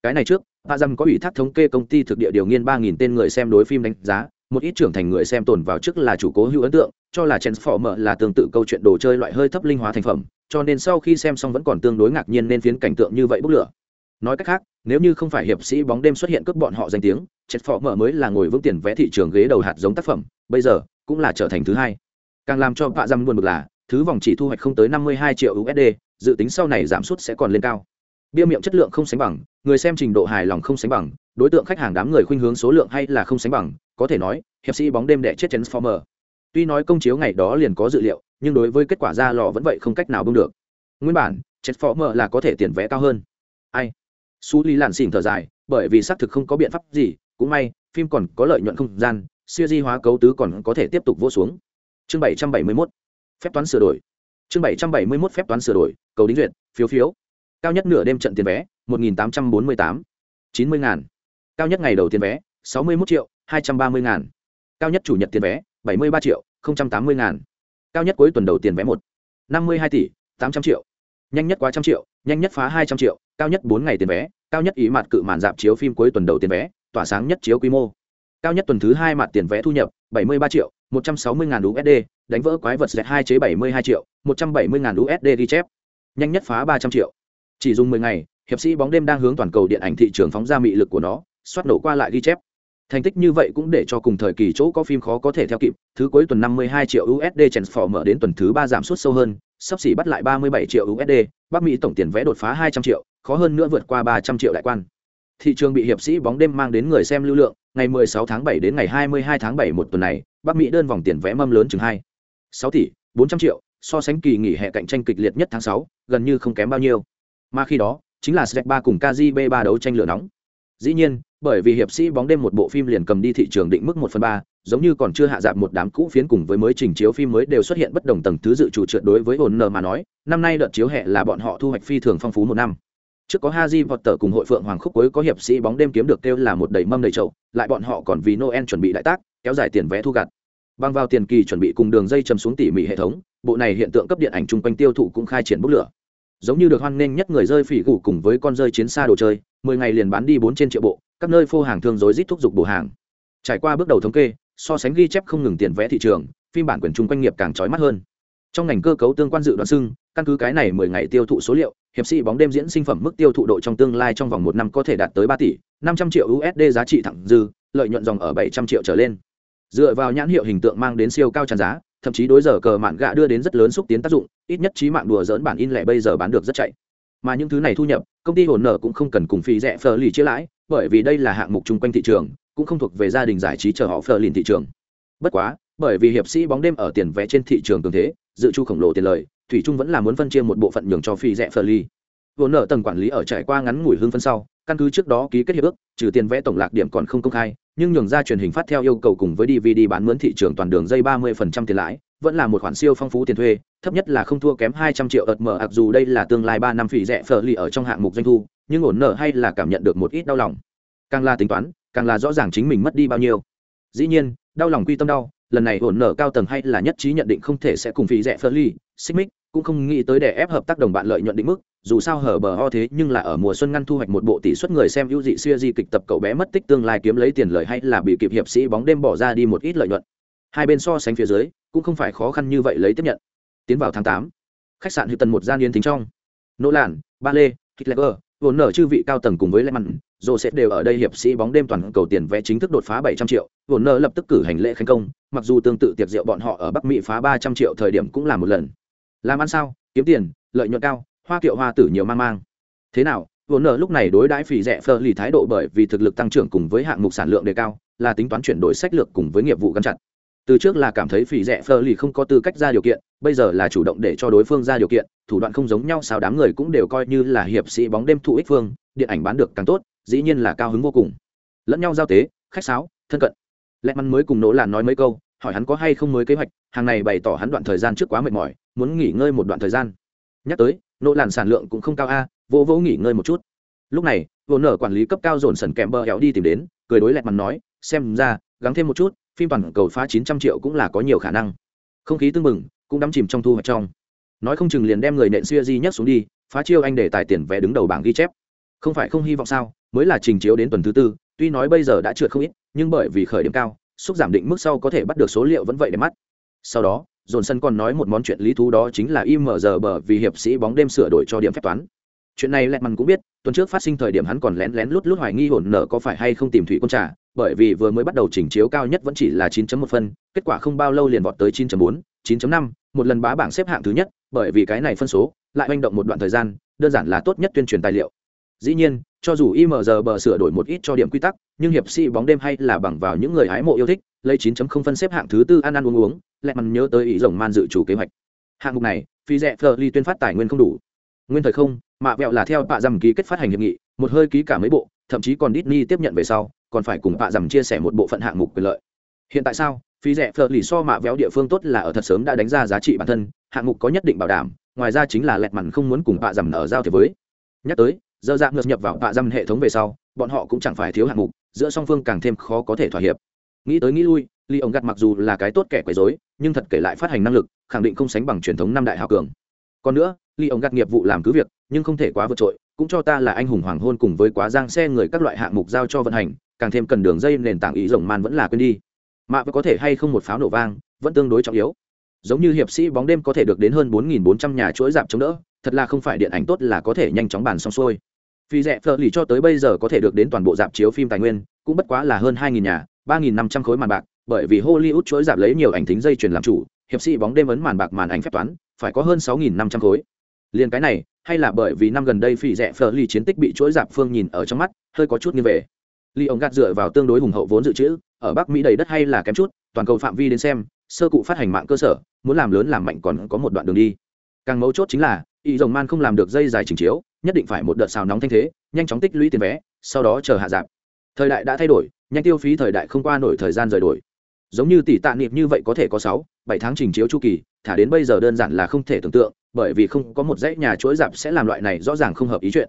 S1: Cái này trước, Hạ có ủy thác thống kê công ty thực địa điều nghiên 3000 tên người xem đối phim đánh giá, một ít trưởng thành người xem tồn vào trước là chủ cố hữu ấn tượng, cho là Transformer là tương tự câu chuyện đồ chơi loại hơi thấp linh hóa thành phẩm, cho nên sau khi xem xong vẫn còn tương đối ngạc nhiên nên phiến cảnh tượng như vậy bốc lửa nói cách khác nếu như không phải hiệp sĩ bóng đêm xuất hiện cướp bọn họ danh tiếng Transformer mở mới là ngồi vững tiền vẽ thị trường ghế đầu hạt giống tác phẩm bây giờ cũng là trở thành thứ hai càng làm cho vạ dăm buồn bực là, thứ vòng chỉ thu hoạch không tới năm mươi hai triệu usd dự tính sau này giảm sút sẽ còn lên cao. Bia miệng chất lượng không sánh bằng, người xem trình độ hài lòng không sánh bằng, đối tượng khách hàng đám người khuynh hướng số lượng hay là không sánh bằng, có thể nói, hiệp sĩ bóng đêm đẻ chết transformer. Tuy nói công chiếu ngày đó liền có dự liệu, nhưng đối với kết quả ra lò vẫn vậy không cách nào bưng được. Nguyên bản chết là có thể tiền vé cao hơn. Ai? Su lý làn xỉn thở dài, bởi vì xác thực không có biện pháp gì, cũng may, phim còn có lợi nhuận không gian, siêu di hóa cấu tứ còn có thể tiếp tục vô xuống chương bảy trăm bảy mươi mốt, phép toán sửa đổi. Chương bảy trăm bảy mươi mốt, phép toán sửa đổi, cầu đính duyệt, phiếu phiếu. Cao nhất nửa đêm trận tiền vé, một nghìn tám trăm bốn mươi tám, chín mươi ngàn. Cao nhất ngày đầu tiền vé, sáu mươi một triệu hai trăm ba mươi ngàn. Cao nhất chủ nhật tiền vé, bảy mươi ba triệu tám mươi ngàn. Cao nhất cuối tuần đầu tiền vé một, năm mươi hai tỷ, tám trăm triệu. Nhanh nhất quá trăm triệu, nhanh nhất phá hai trăm triệu. Cao nhất bốn ngày tiền vé, cao nhất ý mặt cự màn dạp chiếu phim cuối tuần đầu tiền vé, tỏa sáng nhất chiếu quy mô. Cao nhất tuần thứ hai mặt tiền vé thu nhập, bảy mươi ba triệu một trăm sáu mươi ngàn usd đánh vỡ quái vật z hai chế bảy mươi hai triệu, một trăm bảy mươi ngàn usd ghi chép. Nhanh nhất phá ba trăm triệu. Chỉ dùng mười ngày, hiệp sĩ bóng đêm đang hướng toàn cầu điện ảnh thị trường phóng ra mị lực của nó xoát nổ qua lại ghi chép. Thành tích như vậy cũng để cho cùng thời kỳ chỗ có phim khó có thể theo kịp, thứ cuối tuần 52 triệu usd mở đến tuần thứ ba giảm suất sâu hơn, sắp xỉ bắt lại 37 triệu usd bắc mỹ tổng tiền vé đột phá 200 triệu, khó hơn nữa vượt qua 300 triệu đại quan. Thị trường bị hiệp sĩ bóng đêm mang đến người xem lưu lượng, ngày 16 tháng 7 đến ngày 22 tháng 7 một tuần này bắc mỹ đơn vòng tiền vé mâm lớn chừng hai, sáu tỷ 400 triệu, so sánh kỳ nghỉ hè cạnh tranh kịch liệt nhất tháng sáu, gần như không kém bao nhiêu. Mà khi đó, chính là Shrek 3 cùng KGB ba đấu tranh lửa nóng. Dĩ nhiên, bởi vì hiệp sĩ bóng đêm một bộ phim liền cầm đi thị trường định mức một phần ba, giống như còn chưa hạ dạp một đám cũ phiến cùng với mới trình chiếu phim mới đều xuất hiện bất đồng tầng thứ dự chủ trượt đối với hồn nờ mà nói, năm nay đợt chiếu hè là bọn họ thu hoạch phi thường phong phú một năm. Trước có Haji tờ cùng hội phượng hoàng khúc cuối có hiệp sĩ bóng đêm kiếm được kêu là một đầy mâm đầy chậu, lại bọn họ còn vì Noel chuẩn bị đại tác kéo dài tiền vé thu gặt. Băng vào tiền kỳ chuẩn bị cùng đường dây chầm xuống tỉ mỉ hệ thống, bộ này hiện tượng cấp điện ảnh chung quanh tiêu thụ cũng khai triển bốc lửa. Giống như được hoan nghênh nhất người rơi phỉ gủ cùng với con rơi chiến xa đồ chơi, mười ngày liền bán đi bốn trên triệu bộ, các nơi phô hàng thương rối rít thúc giục bổ hàng. Trải qua bước đầu thống kê, so sánh ghi chép không ngừng tiền vẽ thị trường, phim bản quyền chung quanh nghiệp càng trói mắt hơn. Trong ngành cơ cấu tương quan dự đoán xưng, căn cứ cái này mười ngày tiêu thụ số liệu, hiệp sĩ bóng đêm diễn sinh phẩm mức tiêu thụ độ trong tương lai trong vòng một năm có thể đạt tới ba tỷ năm trăm triệu usd giá trị thẳng dư, lợi nhuận dòng ở bảy trăm triệu trở lên dựa vào nhãn hiệu hình tượng mang đến siêu cao tràn giá, thậm chí đối giờ cờ mạn gạ đưa đến rất lớn xúc tiến tác dụng, ít nhất trí mạng đùa dỡn bản in lẻ bây giờ bán được rất chạy. Mà những thứ này thu nhập, công ty hồn nợ cũng không cần cùng phí rẻ phờ lì chia lãi, bởi vì đây là hạng mục chung quanh thị trường, cũng không thuộc về gia đình giải trí chờ họ phờ lìn thị trường. Bất quá, bởi vì hiệp sĩ bóng đêm ở tiền vé trên thị trường cường thế, dự trù khổng lồ tiền lời, thủy trung vẫn là muốn phân chia một bộ phận nhường cho phi rẻ phờ ly vốn nợ tầng quản lý ở trải qua ngắn ngủi hương phân sau căn cứ trước đó ký kết hiệp ước, trừ tiền vẽ tổng lạc điểm còn không công khai, nhưng nhường ra truyền hình phát theo yêu cầu cùng với dvd bán mướn thị trường toàn đường dây ba mươi phần trăm tiền lãi, vẫn là một khoản siêu phong phú tiền thuê, thấp nhất là không thua kém hai trăm triệu ợt mở ạc dù đây là tương lai ba năm phỉ rẻ phở lì ở trong hạng mục doanh thu, nhưng ổn nợ hay là cảm nhận được một ít đau lòng. Càng là tính toán, càng là rõ ràng chính mình mất đi bao nhiêu. Dĩ nhiên, đau lòng quy tâm đau, lần này ổn nợ cao tầng hay là nhất trí nhận định không thể sẽ cùng phí rẻ phở lì xích mích cũng không nghĩ tới để ép hợp tác đồng bạn lợi nhuận định mức dù sao hở bờ ho thế nhưng là ở mùa xuân ngăn thu hoạch một bộ tỷ suất người xem hữu dị xuya di kịch tập cậu bé mất tích tương lai kiếm lấy tiền lời hay là bị kịp hiệp sĩ bóng đêm bỏ ra đi một ít lợi nhuận. Hai bên so sánh phía dưới, cũng không phải khó khăn như vậy lấy tiếp nhận. Tiến vào tháng tám, khách sạn hữu tần một gian yên tính trong. Nỗ làn ba lê, hitler vốn nở chư vị cao tầng cùng với lê mặn dồ sẽ đều ở đây hiệp sĩ bóng đêm toàn cầu tiền vẽ chính thức đột phá bảy trăm triệu vốn nở lập tức cử hành lễ khánh công, mặc dù tương tự tiệc rượu bọn họ ở bắc mỹ phá ba trăm triệu thời điểm cũng là một lần. Làm ăn sao? Kiếm tiền, lợi nhuận cao hoa kiệu hoa tử nhiều mang mang. Thế nào vốn nợ lúc này đối đãi phỉ rẻ phơ lì thái độ bởi vì thực lực tăng trưởng cùng với hạng mục sản lượng đề cao, là tính toán chuyển đổi sách lược cùng với nghiệp vụ gắn chặt. Từ trước là cảm thấy phỉ rẻ phơ lì không có tư cách ra điều kiện, bây giờ là chủ động để cho đối phương ra điều kiện, thủ đoạn không giống nhau sao đám người cũng đều coi như là hiệp sĩ bóng đêm thụ ích phương, điện ảnh bán được càng tốt, dĩ nhiên là cao hứng vô cùng. Lẫn nhau giao tế, khách sáo, thân cận. Lẹ mắn mới cùng nỗ là nói mấy câu, hỏi hắn có hay không mới kế hoạch, hàng này bày tỏ hắn đoạn thời gian trước quá mệt mỏi, muốn nghỉ ngơi một đoạn thời gian. Nhắc tới nỗ làn sản lượng cũng không cao a vô vô nghỉ ngơi một chút. Lúc này, vô nở quản lý cấp cao dồn sần kèm bờ héo đi tìm đến, cười đối lẹt mặt nói, xem ra, gắng thêm một chút, phim toàn cầu phá chín trăm triệu cũng là có nhiều khả năng. Không khí tưng bừng, cũng đắm chìm trong thu hoạch trong. Nói không chừng liền đem người nện xuya di nhất xuống đi, phá chiêu anh để tài tiền vé đứng đầu bảng ghi chép. Không phải không hy vọng sao, mới là trình chiếu đến tuần thứ tư, tuy nói bây giờ đã trượt không ít, nhưng bởi vì khởi điểm cao, xúc giảm định mức sau có thể bắt được số liệu vẫn vậy để mắt. Sau đó dồn sân còn nói một món chuyện lý thú đó chính là im giờ bờ vì hiệp sĩ bóng đêm sửa đổi cho điểm phép toán. Chuyện này lẹt mằn cũng biết tuần trước phát sinh thời điểm hắn còn lén lén lút lút hoài nghi hồn nợ có phải hay không tìm thủy quân trả bởi vì vừa mới bắt đầu chỉnh chiếu cao nhất vẫn chỉ là 9.1 phân kết quả không bao lâu liền vọt tới 9.4, 9.5, một lần bá bảng xếp hạng thứ nhất bởi vì cái này phân số lại manh động một đoạn thời gian đơn giản là tốt nhất tuyên truyền tài liệu. Dĩ nhiên cho dù imr bờ sửa đổi một ít cho điểm quy tắc nhưng hiệp sĩ bóng đêm hay là bằng vào những người hái mộ yêu thích lấy 9.0 phân xếp hạng thứ tư ăn ăn uống uống lẹ mằn nhớ tới ý rồng man dự chủ kế hoạch. Hạng mục này, phi rẻ phờ ly tuyên phát tài nguyên không đủ. Nguyên thời không, mạ vẹo là theo bạ dầm ký kết phát hành hiệp nghị, một hơi ký cả mấy bộ, thậm chí còn Disney tiếp nhận về sau, còn phải cùng bạ dầm chia sẻ một bộ phận hạng mục quyền lợi. Hiện tại sao phí rẻ phờ lì so mạ véo địa phương tốt là ở thật sớm đã đánh ra giá trị bản thân, hạng mục có nhất định bảo đảm, ngoài ra chính là lẹt mằn không muốn cùng bạ dầm ở giao thế với. Nhắc tới, dơ dạng ngược nhập vào bạ dầm hệ thống về sau, bọn họ cũng chẳng phải thiếu hạng mục, giữa song phương càng thêm khó có thể thỏa hiệp nghĩ tới nghĩ lui ly ông gặt mặc dù là cái tốt kẻ quấy dối nhưng thật kể lại phát hành năng lực, khẳng định không sánh bằng truyền thống năm đại hào cường. Còn nữa ly ông gặt nghiệp vụ làm cứ việc, nhưng không thể quá vượt trội, cũng cho ta là anh hùng hoàng hôn cùng với quá giang xe người các loại hạng mục giao cho vận hành, càng thêm cần đường dây nền tảng ý rồng man vẫn là quên đi. Mạ có thể hay không một pháo nổ vang, vẫn tương đối trọng yếu. Giống như hiệp sĩ bóng đêm có thể được đến hơn 4.400 nhà chuỗi dạp chống đỡ, thật là không phải điện ảnh tốt là có thể nhanh chóng bàn xong xuôi. Vì rẻ phở lì cho tới bây giờ có thể được đến toàn bộ dạp chiếu phim tài nguyên, cũng bất quá là hơn 2.000 nhà 3.500 khối màn bạc, bởi vì hollywood chuỗi giảm lấy nhiều ảnh thính dây chuyền làm chủ, hiệp sĩ bóng đêm ấn màn bạc màn ảnh phép toán, phải có hơn 6.500 khối. Liền cái này, hay là bởi vì năm gần đây phỉ rẻ phở lì chiến tích bị chuỗi giảm phương nhìn ở trong mắt, hơi có chút như về. Ly ông gạt dựa vào tương đối hùng hậu vốn dự trữ, ở bắc mỹ đầy đất hay là kém chút, toàn cầu phạm vi đến xem, sơ cụ phát hành mạng cơ sở, muốn làm lớn làm mạnh còn có một đoạn đường đi. Càng mấu chốt chính là, y rồng man không làm được dây dài trình chiếu, nhất định phải một đợt xào nóng thanh thế, nhanh chóng tích lũy tiền vé, sau đó chờ hạ giảm thời đại đã thay đổi, nhanh tiêu phí thời đại không qua nổi thời gian rời đổi. Giống như tỷ tạ niệm như vậy có thể có sáu, bảy tháng trình chiếu chu kỳ, thả đến bây giờ đơn giản là không thể tưởng tượng, bởi vì không có một dãy nhà chuỗi dạp sẽ làm loại này rõ ràng không hợp ý chuyện.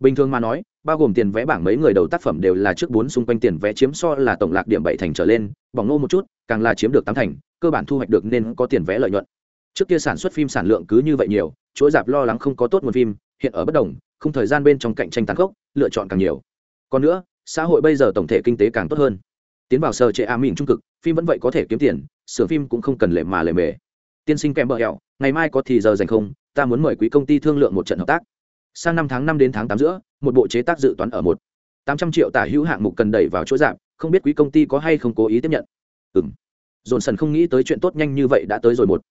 S1: Bình thường mà nói, bao gồm tiền vé bảng mấy người đầu tác phẩm đều là trước bốn xung quanh tiền vé chiếm so là tổng lạc điểm bảy thành trở lên, bỏng nô một chút, càng là chiếm được tám thành, cơ bản thu hoạch được nên có tiền vé lợi nhuận. Trước kia sản xuất phim sản lượng cứ như vậy nhiều, chuỗi dạp lo lắng không có tốt nguồn phim, hiện ở bất đồng, không thời gian bên trong cạnh tranh tàn khốc, lựa chọn càng nhiều. Còn nữa xã hội bây giờ tổng thể kinh tế càng tốt hơn. Tiến vào sở trệ a mìn trung cực, phim vẫn vậy có thể kiếm tiền xưởng phim cũng không cần lệ mà lệ mề. Tiên sinh kèm bợ hẹo, ngày mai có thì giờ dành không, ta muốn mời quý công ty thương lượng một trận hợp tác. Sang năm tháng năm đến tháng tám giữa, một bộ chế tác dự toán ở một. tám trăm triệu tả hữu hạng mục cần đẩy vào chỗ giảm, không biết quý công ty có hay không cố ý tiếp nhận. Ừ m dồn sần không nghĩ tới chuyện tốt nhanh như vậy đã tới rồi một.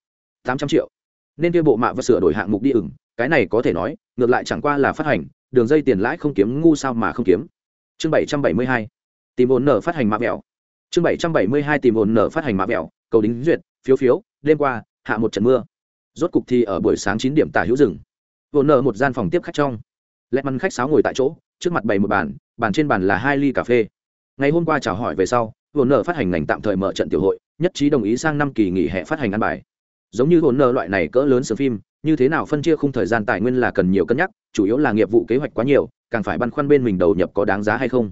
S1: tám trăm triệu. Nên kia bộ mạ và sửa đổi hạng mục đi ửng cái này có thể nói, ngược lại chẳng qua là phát hành, đường dây tiền lãi không kiếm, ngu sao mà không kiếm chương bảy trăm bảy mươi hai, tìm ổn nở phát hành mã vẹo. Chương bảy trăm bảy mươi hai, tìm ổn nở phát hành mã vẹo, cầu đính duyệt, phiếu phiếu, đêm qua, hạ một trận mưa. Rốt cục thì ở buổi sáng chín điểm tả hữu rừng. Ổn nở một gian phòng tiếp khách trong. Lẹt măn khách sáo ngồi tại chỗ, trước mặt bày một bàn bàn trên bàn là hai ly cà phê. Ngày hôm qua chào hỏi về sau ổn nở phát hành ngành tạm thời mở trận tiểu hội, nhất trí đồng ý sang năm kỳ nghỉ hè phát hành ăn bài giống như ổn nợ loại này cỡ lớn xưởng phim, như thế nào phân chia khung thời gian tài nguyên là cần nhiều cân nhắc, chủ yếu là nghiệp vụ kế hoạch quá nhiều, càng phải băn khoăn bên mình đầu nhập có đáng giá hay không.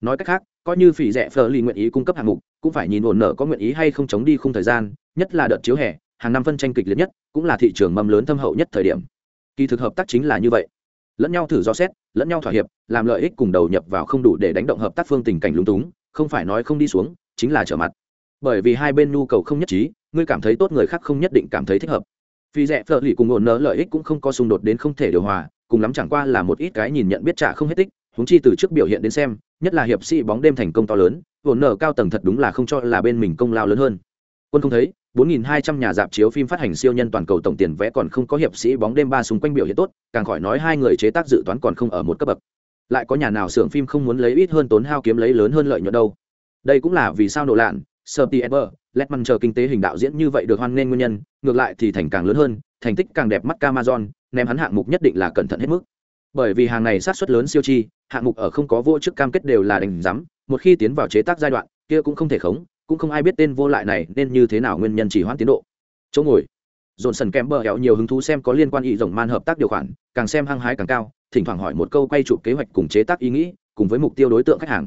S1: Nói cách khác, coi như phỉ rẻ phờ lì nguyện ý cung cấp hạng mục, cũng phải nhìn ổn nợ có nguyện ý hay không chống đi khung thời gian, nhất là đợt chiếu hè, hàng năm phân tranh kịch liệt nhất, cũng là thị trường mầm lớn thâm hậu nhất thời điểm. Kỳ thực hợp tác chính là như vậy. Lẫn nhau thử do xét, lẫn nhau thỏa hiệp, làm lợi ích cùng đầu nhập vào không đủ để đánh động hợp tác phương tình cảnh lúng túng, không phải nói không đi xuống, chính là trở mặt. Bởi vì hai bên nhu cầu không nhất trí ngươi cảm thấy tốt người khác không nhất định cảm thấy thích hợp. Vì rẻ phở lì cùng ổn nở lợi ích cũng không có xung đột đến không thể điều hòa, cùng lắm chẳng qua là một ít cái nhìn nhận biết trả không hết tích húng chi từ trước biểu hiện đến xem, nhất là hiệp sĩ bóng đêm thành công to lớn ổn nở cao tầng thật đúng là không cho là bên mình công lao lớn hơn. Quân không thấy 4.200 nhà dạp chiếu phim phát hành siêu nhân toàn cầu tổng tiền vẽ còn không có hiệp sĩ bóng đêm ba xung quanh biểu hiện tốt, càng khỏi nói hai người chế tác dự toán còn không ở một cấp bậc. Lại có nhà nào xưởng phim không muốn lấy ít hơn tốn hao kiếm lấy lớn hơn lợi nhuận đâu? Đây cũng là vì sao nổ lạn sơ ti ever letman chờ kinh tế hình đạo diễn như vậy được hoan nghênh nguyên nhân ngược lại thì thành càng lớn hơn thành tích càng đẹp mắt Amazon, ném hắn hạng mục nhất định là cẩn thận hết mức. Bởi vì hàng này sát suất lớn siêu chi, hạng mục ở không có vô trước cam kết đều là đánh giám, một khi tiến vào chế tác giai đoạn, kia cũng không thể khống, cũng không ai biết tên vô lại này nên như thế nào nguyên nhân chỉ hoãn tiến độ. Chỗ ngồi. Johnson Kemper hẹo nhiều hứng thú xem có liên quan ý rộng man hợp tác điều khoản, càng xem hăng hái càng cao, thỉnh thoảng hỏi một câu quay chụp kế hoạch cùng chế tác ý nghĩ, cùng với mục tiêu đối tượng khách hàng.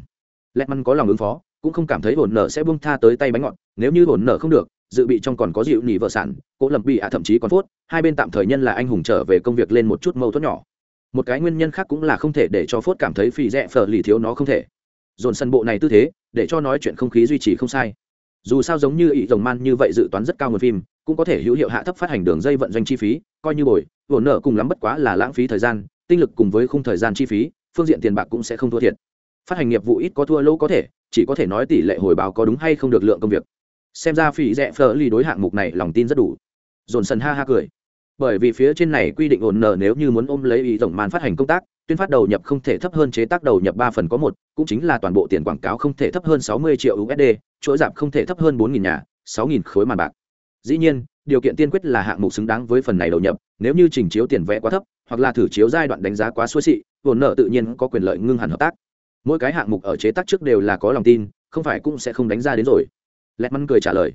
S1: Letman có lòng ứng phó, cũng không cảm thấy hồn nợ sẽ buông tha tới tay bánh ngọt, nếu như hồn nợ không được, dự bị trong còn có dịu nỉ vợ sản cố lầm bị ạ thậm chí còn phốt hai bên tạm thời nhân là anh hùng trở về công việc lên một chút mâu thuẫn nhỏ. Một cái nguyên nhân khác cũng là không thể để cho phốt cảm thấy phi rẽ phở lì thiếu nó không thể. Dồn sân bộ này tư thế để cho nói chuyện không khí duy trì không sai. Dù sao giống như ý rồng man như vậy dự toán rất cao nguồn phim cũng có thể hữu hiệu hạ thấp phát hành đường dây vận doanh chi phí coi như bồi hồn nợ cùng lắm bất quá là lãng phí thời gian tinh lực cùng với khung thời gian chi phí phương diện tiền bạc cũng sẽ không thua thiệt. Phát hành nghiệp vụ ít có thua lỗ có thể chỉ có thể nói tỷ lệ hồi báo có đúng hay không được lượng công việc. Xem ra phỉ rẽ phở lì đối hạng mục này lòng tin rất đủ. Dồn sần ha ha cười. Bởi vì phía trên này quy định ổn nở nếu như muốn ôm lấy ý tổng màn phát hành công tác, tuyên phát đầu nhập không thể thấp hơn chế tác đầu nhập ba phần có một, cũng chính là toàn bộ tiền quảng cáo không thể thấp hơn sáu mươi triệu usd chuỗi giảm không thể thấp hơn bốn nghìn nhà, sáu nghìn khối màn bạc. Dĩ nhiên, điều kiện tiên quyết là hạng mục xứng đáng với phần này đầu nhập, nếu như trình chiếu tiền vẽ quá thấp, hoặc là thử chiếu giai đoạn đánh giá quá xuôi xị, ổn nợ tự nhiên có quyền lợi ngưng hẳn hợp tác mỗi cái hạng mục ở chế tác trước đều là có lòng tin, không phải cũng sẽ không đánh ra đến rồi. Lẹt mắn cười trả lời.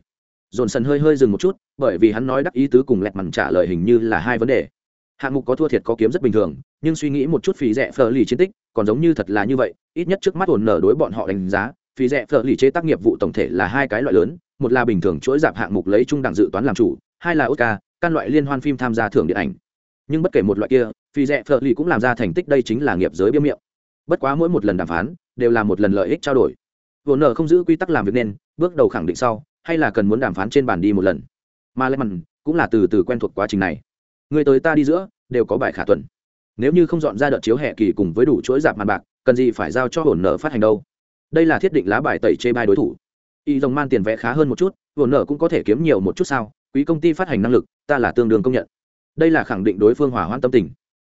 S1: Dồn sần hơi hơi dừng một chút, bởi vì hắn nói đắc ý tứ cùng lẹt mắn trả lời hình như là hai vấn đề. Hạng mục có thua thiệt có kiếm rất bình thường, nhưng suy nghĩ một chút phí rẻ phở lì chiến tích, còn giống như thật là như vậy, ít nhất trước mắt ổn nở đối bọn họ đánh giá, phí rẻ phở lì chế tác nghiệp vụ tổng thể là hai cái loại lớn, một là bình thường chuỗi dạp hạng mục lấy trung đẳng dự toán làm chủ, hai là oscar căn loại liên hoan phim tham gia thưởng điện ảnh. Nhưng bất kể một loại kia, phí rẻ phở lì cũng làm ra thành tích đây chính là nghiệp giới biêm miệng bất quá mỗi một lần đàm phán, đều là một lần lợi ích trao đổi. Vốn nợ không giữ quy tắc làm việc nên, bước đầu khẳng định sau, hay là cần muốn đàm phán trên bàn đi một lần. Mà lẽ mặn cũng là từ từ quen thuộc quá trình này. Người tới ta đi giữa, đều có bài khả tuần nếu như không dọn ra đợt chiếu hẹ kỳ cùng với đủ chuỗi giảm màn bạc, cần gì phải giao cho hồn nợ phát hành đâu? Đây là thiết định lá bài tẩy chê bai đối thủ. Y dòng man tiền vẽ khá hơn một chút hồn nợ cũng có thể kiếm nhiều một chút sao, quý công ty phát hành năng lực, ta là tương đương công nhận. Đây là khẳng định đối phương hỏa hoãn tâm tình.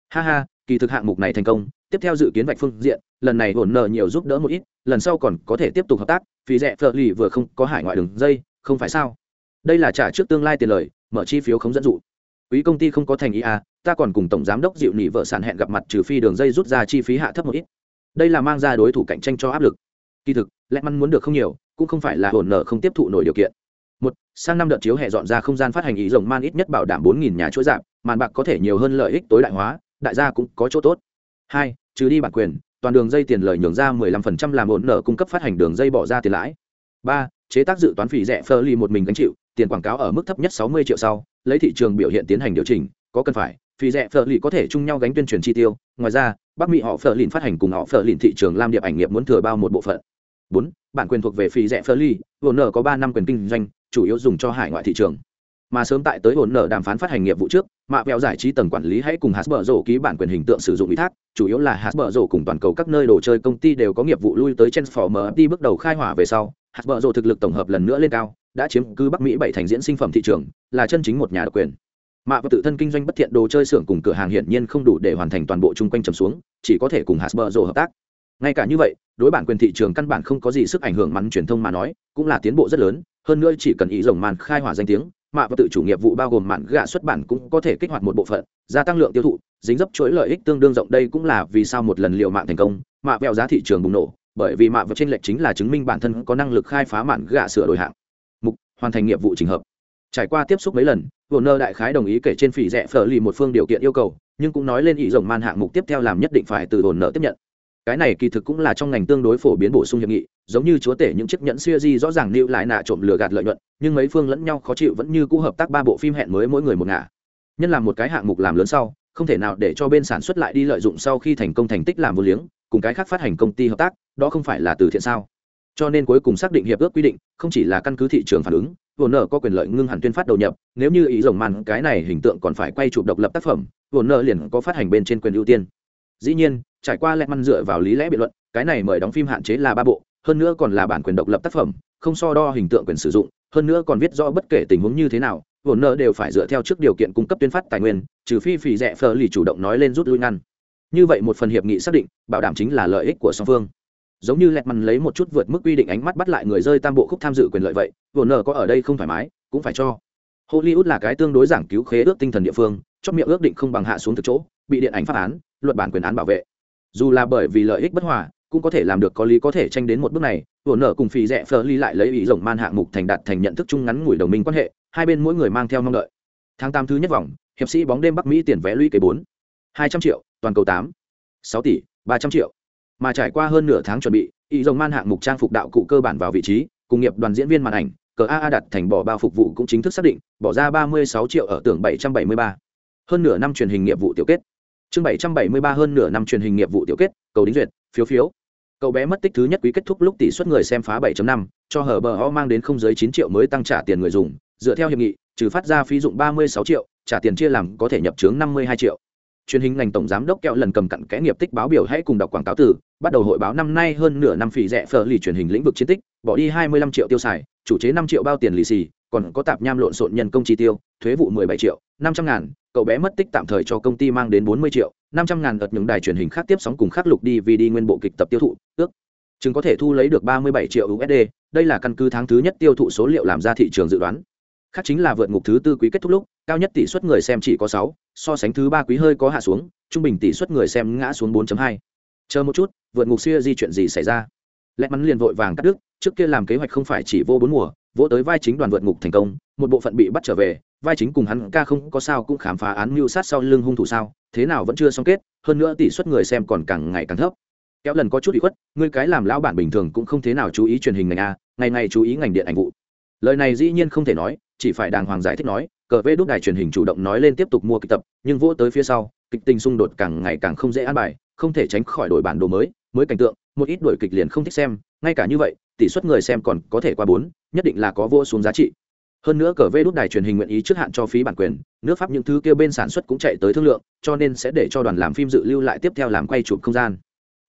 S1: Ha ha, kỳ thực hạng mục này thành công tiếp theo dự kiến vạch phương diện, lần này hồn nợ nhiều giúp đỡ một ít, lần sau còn có thể tiếp tục hợp tác, phí rẻ phở lì vừa không có hải ngoại đường dây, không phải sao? Đây là trả trước tương lai tiền lời, mở chi phiếu không dẫn dụ. Quý công ty không có thành ý à ta còn cùng tổng giám đốc dịu nỉ vợ sản hẹn gặp mặt trừ phi đường dây rút ra chi phí hạ thấp một ít. Đây là mang ra đối thủ cạnh tranh cho áp lực. Kỳ thực, lẽ măn muốn được không nhiều, cũng không phải là hồn nợ không tiếp thụ nổi điều kiện. Một, sang năm đợt chiếu hệ dọn ra không gian phát hành ý rồng man ít nhất bảo đảm bốn nghìn nhà chuỗi giảm, màn bạc có thể nhiều hơn lợi ích tối đại hóa, đại gia cũng có chỗ tốt hai trừ đi bản quyền toàn đường dây tiền lời nhường ra 15% làm ổn nợ cung cấp phát hành đường dây bỏ ra tiền lãi. 3. Chế tác dự toán phí rẻ Furly một mình gánh chịu, tiền quảng cáo ở mức thấp nhất 60 triệu sau, lấy thị trường biểu hiện tiến hành điều chỉnh, có cần phải, phí rẻ Furly có thể chung nhau gánh tuyên truyền chi tiêu, ngoài ra, Bắc Mỹ họ Furly phát hành cùng họ Furly thị trường làm điệp ảnh nghiệp muốn thừa bao một bộ phận. bốn bản quyền thuộc về phí rẻ phơ ly hồn nợ có ba năm quyền kinh doanh chủ yếu dùng cho hải ngoại thị trường mà sớm tại tới hồn nợ đàm phán phát hành nghiệp vụ trước mạ vẹo giải trí tầng quản lý hãy cùng hasbro rổ ký bản quyền hình tượng sử dụng ủy thác, chủ yếu là hasbro rổ cùng toàn cầu các nơi đồ chơi công ty đều có nghiệp vụ lui tới transformer đi bước đầu khai hỏa về sau, hasbro rổ thực lực tổng hợp lần nữa lên cao, đã chiếm cứ bắc mỹ bảy thành diễn sinh phẩm thị trường, là chân chính một nhà độc quyền. Mạ và tự thân kinh doanh bất thiện đồ chơi xưởng cùng cửa hàng hiển nhiên không đủ để hoàn thành toàn bộ chung quanh trầm xuống, chỉ có thể cùng hasbro hợp tác. Ngay cả như vậy, đối bản quyền thị trường căn bản không có gì sức ảnh hưởng mắn truyền thông mà nói, cũng là tiến bộ rất lớn, hơn nữa chỉ cần ý rồng màn khai hỏa danh tiếng mạ và tự chủ nghiệp vụ bao gồm mạn gạ xuất bản cũng có thể kích hoạt một bộ phận, gia tăng lượng tiêu thụ, dính dấp chuỗi lợi ích tương đương rộng. Đây cũng là vì sao một lần liệu mạng thành công, mạ vẹo giá thị trường bùng nổ, bởi vì mạ vật trên lệch chính là chứng minh bản thân có năng lực khai phá mạn gạ sửa đổi hạng. Mục, hoàn thành nghiệp vụ trình hợp. Trải qua tiếp xúc mấy lần vô nơ đại khái đồng ý kể trên phỉ rẻ phở lì một phương điều kiện yêu cầu, nhưng cũng nói lên ý rồng man hạng mục tiếp theo làm nhất định phải từ hồn nợ tiếp nhận cái này kỳ thực cũng là trong ngành tương đối phổ biến bổ sung hiệp nghị, giống như chúa tể những chiếc nhẫn siêu di rõ ràng lưu lại nạ trộm lừa gạt lợi nhuận, nhưng mấy phương lẫn nhau khó chịu vẫn như cũ hợp tác ba bộ phim hẹn mới mỗi người một ngả. Nhân làm một cái hạng mục làm lớn sau, không thể nào để cho bên sản xuất lại đi lợi dụng sau khi thành công thành tích làm vô liếng, cùng cái khác phát hành công ty hợp tác, đó không phải là từ thiện sao? Cho nên cuối cùng xác định hiệp ước quy định, không chỉ là căn cứ thị trường phản ứng vồn nợ có quyền lợi ngưng hẳn tuyên phát đầu nhập, nếu như ý rồng màn cái này hình tượng còn phải quay chụp độc lập tác phẩm vồn nợ liền có phát hành bên trên quyền ưu tiên. Dĩ nhiên trải qua lẹt măn dựa vào lý lẽ biện luận, cái này mời đóng phim hạn chế là ba bộ, hơn nữa còn là bản quyền độc lập tác phẩm, không so đo hình tượng quyền sử dụng, hơn nữa còn viết rõ bất kể tình huống như thế nào vồn nợ đều phải dựa theo trước điều kiện cung cấp tuyên phát tài nguyên, trừ phi phì rẻ phờ lì chủ động nói lên rút lui ngăn. Như vậy một phần hiệp nghị xác định, bảo đảm chính là lợi ích của song phương. Giống như lẹt mằn lấy một chút vượt mức quy định ánh mắt bắt lại người rơi tam bộ khúc tham dự quyền lợi vậy vồn nợ có ở đây không thoải mái, cũng phải cho. Hollywood là cái tương đối giảng cứu khế ước tinh thần địa phương, chót miệng ước định không bằng hạ xuống thực chỗ, bị điện ảnh pháp án, luật bản quyền án bảo vệ dù là bởi vì lợi ích bất hòa, cũng có thể làm được có lý có thể tranh đến một bước này. Vừa nở cùng phì rẽ phờ ly lại lấy ý rồng man hạng mục thành đạt thành nhận thức chung ngắn ngủi đồng minh quan hệ, hai bên mỗi người mang theo mong đợi. Tháng tám thứ nhất vòng, hiệp sĩ bóng đêm bắc mỹ tiền vé lũy kế bốn, hai trăm triệu, toàn cầu tám, sáu tỷ, ba trăm triệu. Mà trải qua hơn nửa tháng chuẩn bị, ý rồng man hạng mục trang phục đạo cụ cơ bản vào vị trí, cùng nghiệp đoàn diễn viên màn ảnh, cờ a đặt thành bỏ bao phục vụ cũng chính thức xác định, bỏ ra ba mươi sáu triệu ở tưởng bảy trăm bảy mươi ba. Hơn nửa năm truyền hình nghiệp vụ tiểu kết chương bảy trăm bảy mươi ba hơn nửa năm truyền hình nghiệp vụ tiểu kết, cầu đính duyệt, phiếu phiếu. Cậu bé mất tích thứ nhất quý kết thúc lúc tỷ suất người xem phá 7 năm, cho hở bờ ho mang đến không dưới chín triệu mới tăng trả tiền người dùng. Dựa theo hiệp nghị, trừ phát ra phí dụng ba mươi sáu triệu, trả tiền chia làm có thể nhập chướng năm mươi hai triệu. Truyền hình ngành tổng giám đốc kẹo lần cầm cặn kẽ nghiệp tích báo biểu hãy cùng đọc quảng cáo từ, bắt đầu hội báo năm nay hơn nửa năm phỉ rẻ phở lì truyền hình lĩnh vực chiến tích, bỏ đi hai mươi lăm triệu tiêu xài, chủ chế năm triệu bao tiền lì xì, còn có tạp nham lộn xộn nhân công chi tiêu, thuế vụ mười bảy triệu, năm trăm ngàn cậu bé mất tích tạm thời cho công ty mang đến bốn mươi triệu, năm trăm ngàn ợt những đài truyền hình khác tiếp sóng cùng khắc lục đi vì nguyên bộ kịch tập tiêu thụ, ước chừng có thể thu lấy được ba mươi bảy triệu usd đây là căn cứ tháng thứ nhất tiêu thụ số liệu làm ra thị trường dự đoán khác chính là vượt ngục thứ tư quý kết thúc lúc, cao nhất tỷ suất người xem chỉ có sáu, so sánh thứ ba quý hơi có hạ xuống, trung bình tỷ suất người xem ngã xuống 4.2. chờ một chút, vượt ngục xưa di chuyện gì xảy ra lẽ mắn liền vội vàng cắt đứt, trước kia làm kế hoạch không phải chỉ vô bốn mùa, vỗ tới vai chính đoàn vượt ngục thành công, một bộ phận bị bắt trở về, vai chính cùng hắn ca không có sao cũng khám phá án mưu sát sau lưng hung thủ sao, thế nào vẫn chưa xong kết, hơn nữa tỷ suất người xem còn càng ngày càng thấp. Kéo lần có chút bị khuất, ngươi cái làm lão bản bình thường cũng không thế nào chú ý truyền hình ngành a, ngày ngày chú ý ngành điện ảnh vụ. Lời này dĩ nhiên không thể nói, chỉ phải đàng hoàng giải thích nói, cờ vê đúc đài truyền hình chủ động nói lên tiếp tục mua kịch tập, nhưng vỗ tới phía sau, kịch tình xung đột càng ngày càng không dễ an bài không thể tránh khỏi đổi bản đồ mới mới cảnh tượng, một ít đổi kịch liền không thích xem, ngay cả như vậy, tỷ suất người xem còn có thể qua bốn, nhất định là có vô xuống giá trị. Hơn nữa cờ vê đút đài truyền hình nguyện ý trước hạn cho phí bản quyền, nước pháp những thứ kêu bên sản xuất cũng chạy tới thương lượng, cho nên sẽ để cho đoàn làm phim dự lưu lại tiếp theo làm quay chụp không gian.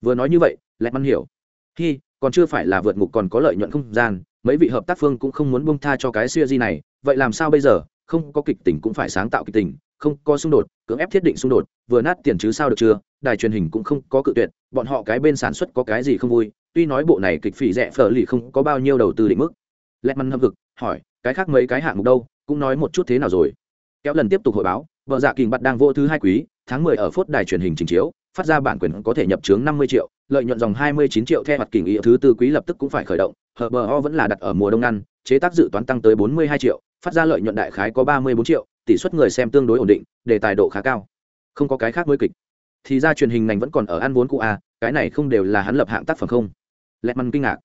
S1: Vừa nói như vậy lẹt măn hiểu. Khi còn chưa phải là vượt ngục còn có lợi nhuận không gian, mấy vị hợp tác phương cũng không muốn bông tha cho cái siêu di này, vậy làm sao bây giờ? Không có kịch tình cũng phải sáng tạo kịch tình không có xung đột, cưỡng ép thiết định xung đột, vừa nát tiền chứ sao được chưa, đài truyền hình cũng không có cự tuyệt, bọn họ cái bên sản xuất có cái gì không vui, tuy nói bộ này kịch phỉ rẻ phở lì không có bao nhiêu đầu tư định mức. Lẹt măn hâm vực hỏi, cái khác mấy cái hạng mục đâu, cũng nói một chút thế nào rồi. Kéo lần tiếp tục hội báo, vợ dạ kình bặt đang vô thứ hai quý, tháng mười ở phốt đài truyền hình trình chiếu, phát ra bản quyền có thể nhập chướng năm mươi triệu, lợi nhuận dòng hai mươi chín triệu theo mặt kình ý thứ tư quý lập tức cũng phải khởi động, hờ bờ ho vẫn là đặt ở mùa đông ngăn chế tác dự toán tăng tới bốn mươi hai triệu, phát ra lợi nhuận đại khái có ba mươi bốn triệu tỷ suất người xem tương đối ổn định, đề tài độ khá cao. Không có cái khác mới kịch. Thì ra truyền hình ngành vẫn còn ở ăn vốn cụ a à, cái này không đều là hắn lập hạng tác phẩm không? Lẹt măn kinh ngạc.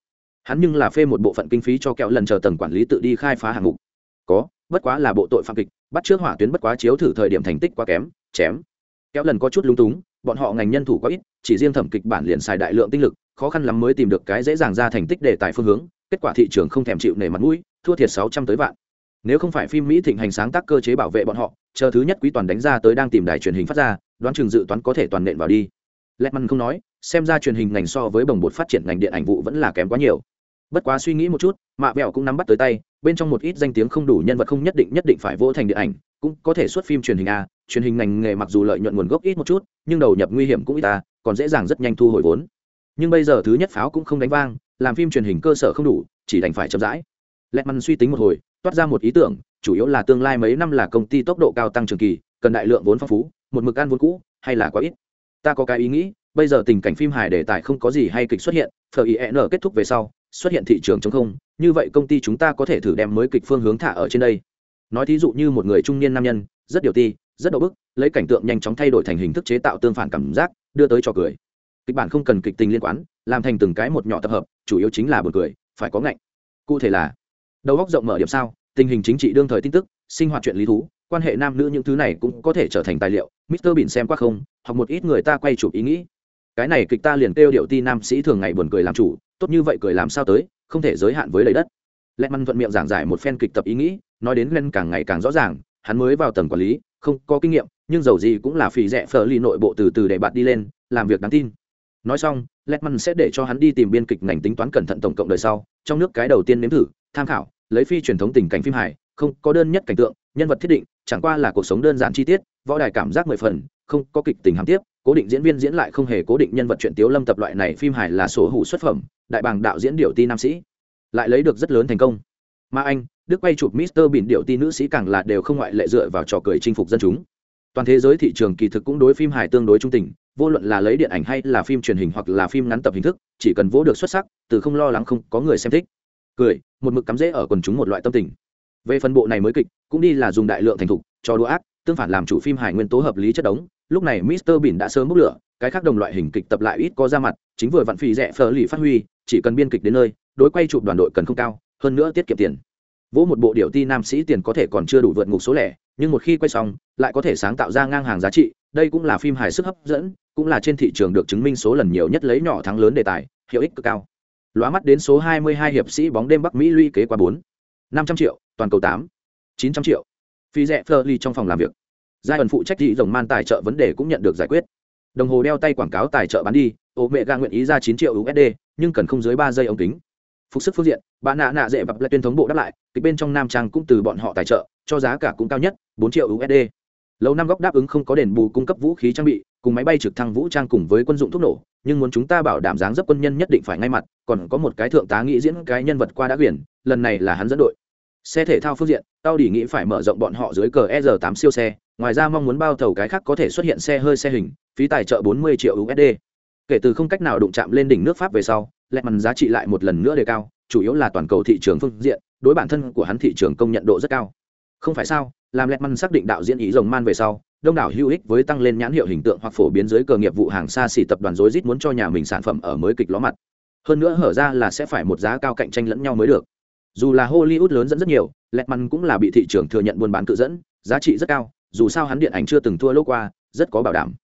S1: Hắn nhưng là phê một bộ phận kinh phí cho kẹo lần chờ tầng quản lý tự đi khai phá hạng mục. Có, bất quá là bộ tội phạm kịch, bắt trước hỏa tuyến bất quá chiếu thử thời điểm thành tích quá kém, chém. Kéo lần có chút lung túng, bọn họ ngành nhân thủ quá ít, chỉ riêng thẩm kịch bản liền xài đại lượng tinh lực, khó khăn lắm mới tìm được cái dễ dàng ra thành tích để tài phương hướng, kết quả thị trường không thèm chịu nể mặt mũi, thua thiệt sáu trăm tới vạn nếu không phải phim mỹ thịnh hành sáng tác cơ chế bảo vệ bọn họ chờ thứ nhất quý toàn đánh ra tới đang tìm đài truyền hình phát ra đoán chừng dự toán có thể toàn nện vào đi Letman không nói, xem ra truyền hình ngành so với bồng bột phát triển ngành điện ảnh vụ vẫn là kém quá nhiều. Bất quá suy nghĩ một chút, Mạ Bẹo cũng nắm bắt tới tay, bên trong một ít danh tiếng không đủ nhân vật không nhất định nhất định phải vỗ thành điện ảnh, cũng có thể xuất phim truyền hình a, truyền hình ngành nghề mặc dù lợi nhuận nguồn gốc ít một chút, nhưng đầu nhập nguy hiểm cũng ít ta, còn dễ dàng rất nhanh thu hồi vốn. Nhưng bây giờ thứ nhất pháo cũng không đánh vang, làm phim truyền hình cơ sở không đủ, chỉ đành phải chậm rãi. Letman suy tính một hồi, toát ra một ý tưởng, chủ yếu là tương lai mấy năm là công ty tốc độ cao tăng trưởng kỳ, cần đại lượng vốn phong phú, một mực ăn vốn cũ, hay là quá ít. Ta có cái ý nghĩ bây giờ tình cảnh phim hài đề tài không có gì hay kịch xuất hiện phở ý n kết thúc về sau xuất hiện thị trường chống không như vậy công ty chúng ta có thể thử đem mới kịch phương hướng thả ở trên đây. Nói thí dụ như một người trung niên nam nhân rất điều ti rất đau bức lấy cảnh tượng nhanh chóng thay đổi thành hình thức chế tạo tương phản cảm giác đưa tới trò cười. Kịch bản không cần kịch tình liên quan làm thành từng cái một nhỏ tập hợp chủ yếu chính là b cười phải có ngạnh. Cụ thể là đầu góc rộng mở điểm sao tình hình chính trị đương thời tin tức sinh hoạt chuyện lý thú quan hệ nam nữ những thứ này cũng có thể trở thành tài liệu Mister Bean xem qua không, hoặc một ít người ta quay chụp ý nghĩ. Cái này kịch ta liền kêu điệu ti nam sĩ thường ngày buồn cười làm chủ, tốt như vậy cười làm sao tới, không thể giới hạn với lấy đất. Lẹt thuận miệng giảng giải một phen kịch tập ý nghĩ, nói đến lên càng ngày càng rõ ràng, hắn mới vào tầng quản lý, không có kinh nghiệm, nhưng dầu gì cũng là phì rẻ phở lì nội bộ từ từ để bạn đi lên, làm việc đáng tin. Nói xong, Letman sẽ để cho hắn đi tìm biên kịch ngành tính toán cẩn thận tổng cộng đời sau, trong nước cái đầu tiên nếm thử, tham khảo, lấy phi truyền thống tình cảnh phim hài, không có đơn nhất cảnh tượng, nhân vật thiết định, chẳng qua là cuộc sống đơn giản chi tiết, võ đài cảm giác mười phần không có kịch tình hàm tiếp cố định diễn viên diễn lại không hề cố định nhân vật chuyện tiếu lâm tập loại này phim hài là sổ hủ xuất phẩm đại bàng đạo diễn điệu ti nam sĩ. Lại lấy được rất lớn thành công. Mà anh đức quay chụp mister bỉn điệu ti nữ sĩ càng là đều không ngoại lệ dựa vào trò cười chinh phục dân chúng. Toàn thế giới thị trường kỳ thực cũng đối phim hài tương đối trung tình vô luận là lấy điện ảnh hay là phim truyền hình hoặc là phim ngắn tập hình thức chỉ cần vỗ được xuất sắc từ không lo lắng không có người xem thích. Cười một mực cắm rễ ở quần chúng một loại tâm tình. Về phần bộ này mới kịch, cũng đi là dùng đại lượng thành thục, cho đũa ác, tương phản làm chủ phim hài nguyên tố hợp lý chất đống. Lúc này Mr Bỉn đã sớm bốc lửa, cái khác đồng loại hình kịch tập lại ít có ra mặt, chính vừa vặn phì rẻ phở lì phát huy, chỉ cần biên kịch đến nơi, đối quay chụp đoàn đội cần không cao, hơn nữa tiết kiệm tiền. Vỗ một bộ điệu ti nam sĩ tiền có thể còn chưa đủ vượt ngục số lẻ, nhưng một khi quay xong, lại có thể sáng tạo ra ngang hàng giá trị, đây cũng là phim hài sức hấp dẫn, cũng là trên thị trường được chứng minh số lần nhiều nhất lấy nhỏ thắng lớn đề tài, hiệu ích cực cao lóa mắt đến số 22 hiệp sĩ bóng đêm bắc mỹ lũy kế qua bốn 500 triệu, toàn cầu tám 900 triệu. Phi rẻ phơ ly trong phòng làm việc. Giai ẩn phụ trách thị rồng man tài trợ vấn đề cũng nhận được giải quyết. Đồng hồ đeo tay quảng cáo tài trợ bán đi, ô mẹ ga nguyện ý ra chín triệu usd nhưng cần không dưới ba giây ống kính. Phục sức phương diện bạn nạ nạ dễ vập lại tuyên thống bộ đáp lại, kịch bên trong nam trang cũng từ bọn họ tài trợ, cho giá cả cũng cao nhất, bốn triệu usd lâu năm góc đáp ứng không có đền bù cung cấp vũ khí trang bị, cùng máy bay trực thăng vũ trang cùng với quân dụng thuốc nổ, nhưng muốn chúng ta bảo đảm dáng dấp quân nhân nhất định phải ngay mặt, còn có một cái thượng tá nghĩ diễn cái nhân vật qua đã quyển lần này là hắn dẫn đội. Xe thể thao phương diện tao đỉ nghĩ phải mở rộng bọn họ dưới cờ e r 8 siêu xe, ngoài ra mong muốn bao thầu cái khác có thể xuất hiện xe hơi xe hình, phí tài trợ 40 triệu usd kể từ không cách nào đụng chạm lên đỉnh nước pháp về sau lẹ mằn giá trị lại một lần nữa đề cao, chủ yếu là toàn cầu thị trường phương diện, đối bản thân của hắn thị trường công nhận độ rất cao không phải sao, làm lẹt măn xác định đạo diễn ý rồng man về sau, đông đảo hữu ích với tăng lên nhãn hiệu hình tượng hoặc phổ biến dưới cờ nghiệp vụ hàng xa xỉ tập đoàn rối rít muốn cho nhà mình sản phẩm ở mới kịch ló mặt. Hơn nữa hở ra là sẽ phải một giá cao cạnh tranh lẫn nhau mới được. Dù là hollywood lớn dẫn rất nhiều Letman cũng là bị thị trường thừa nhận buôn bán tự dẫn, giá trị rất cao, dù sao hắn điện ảnh chưa từng thua lỗ qua, rất có bảo đảm.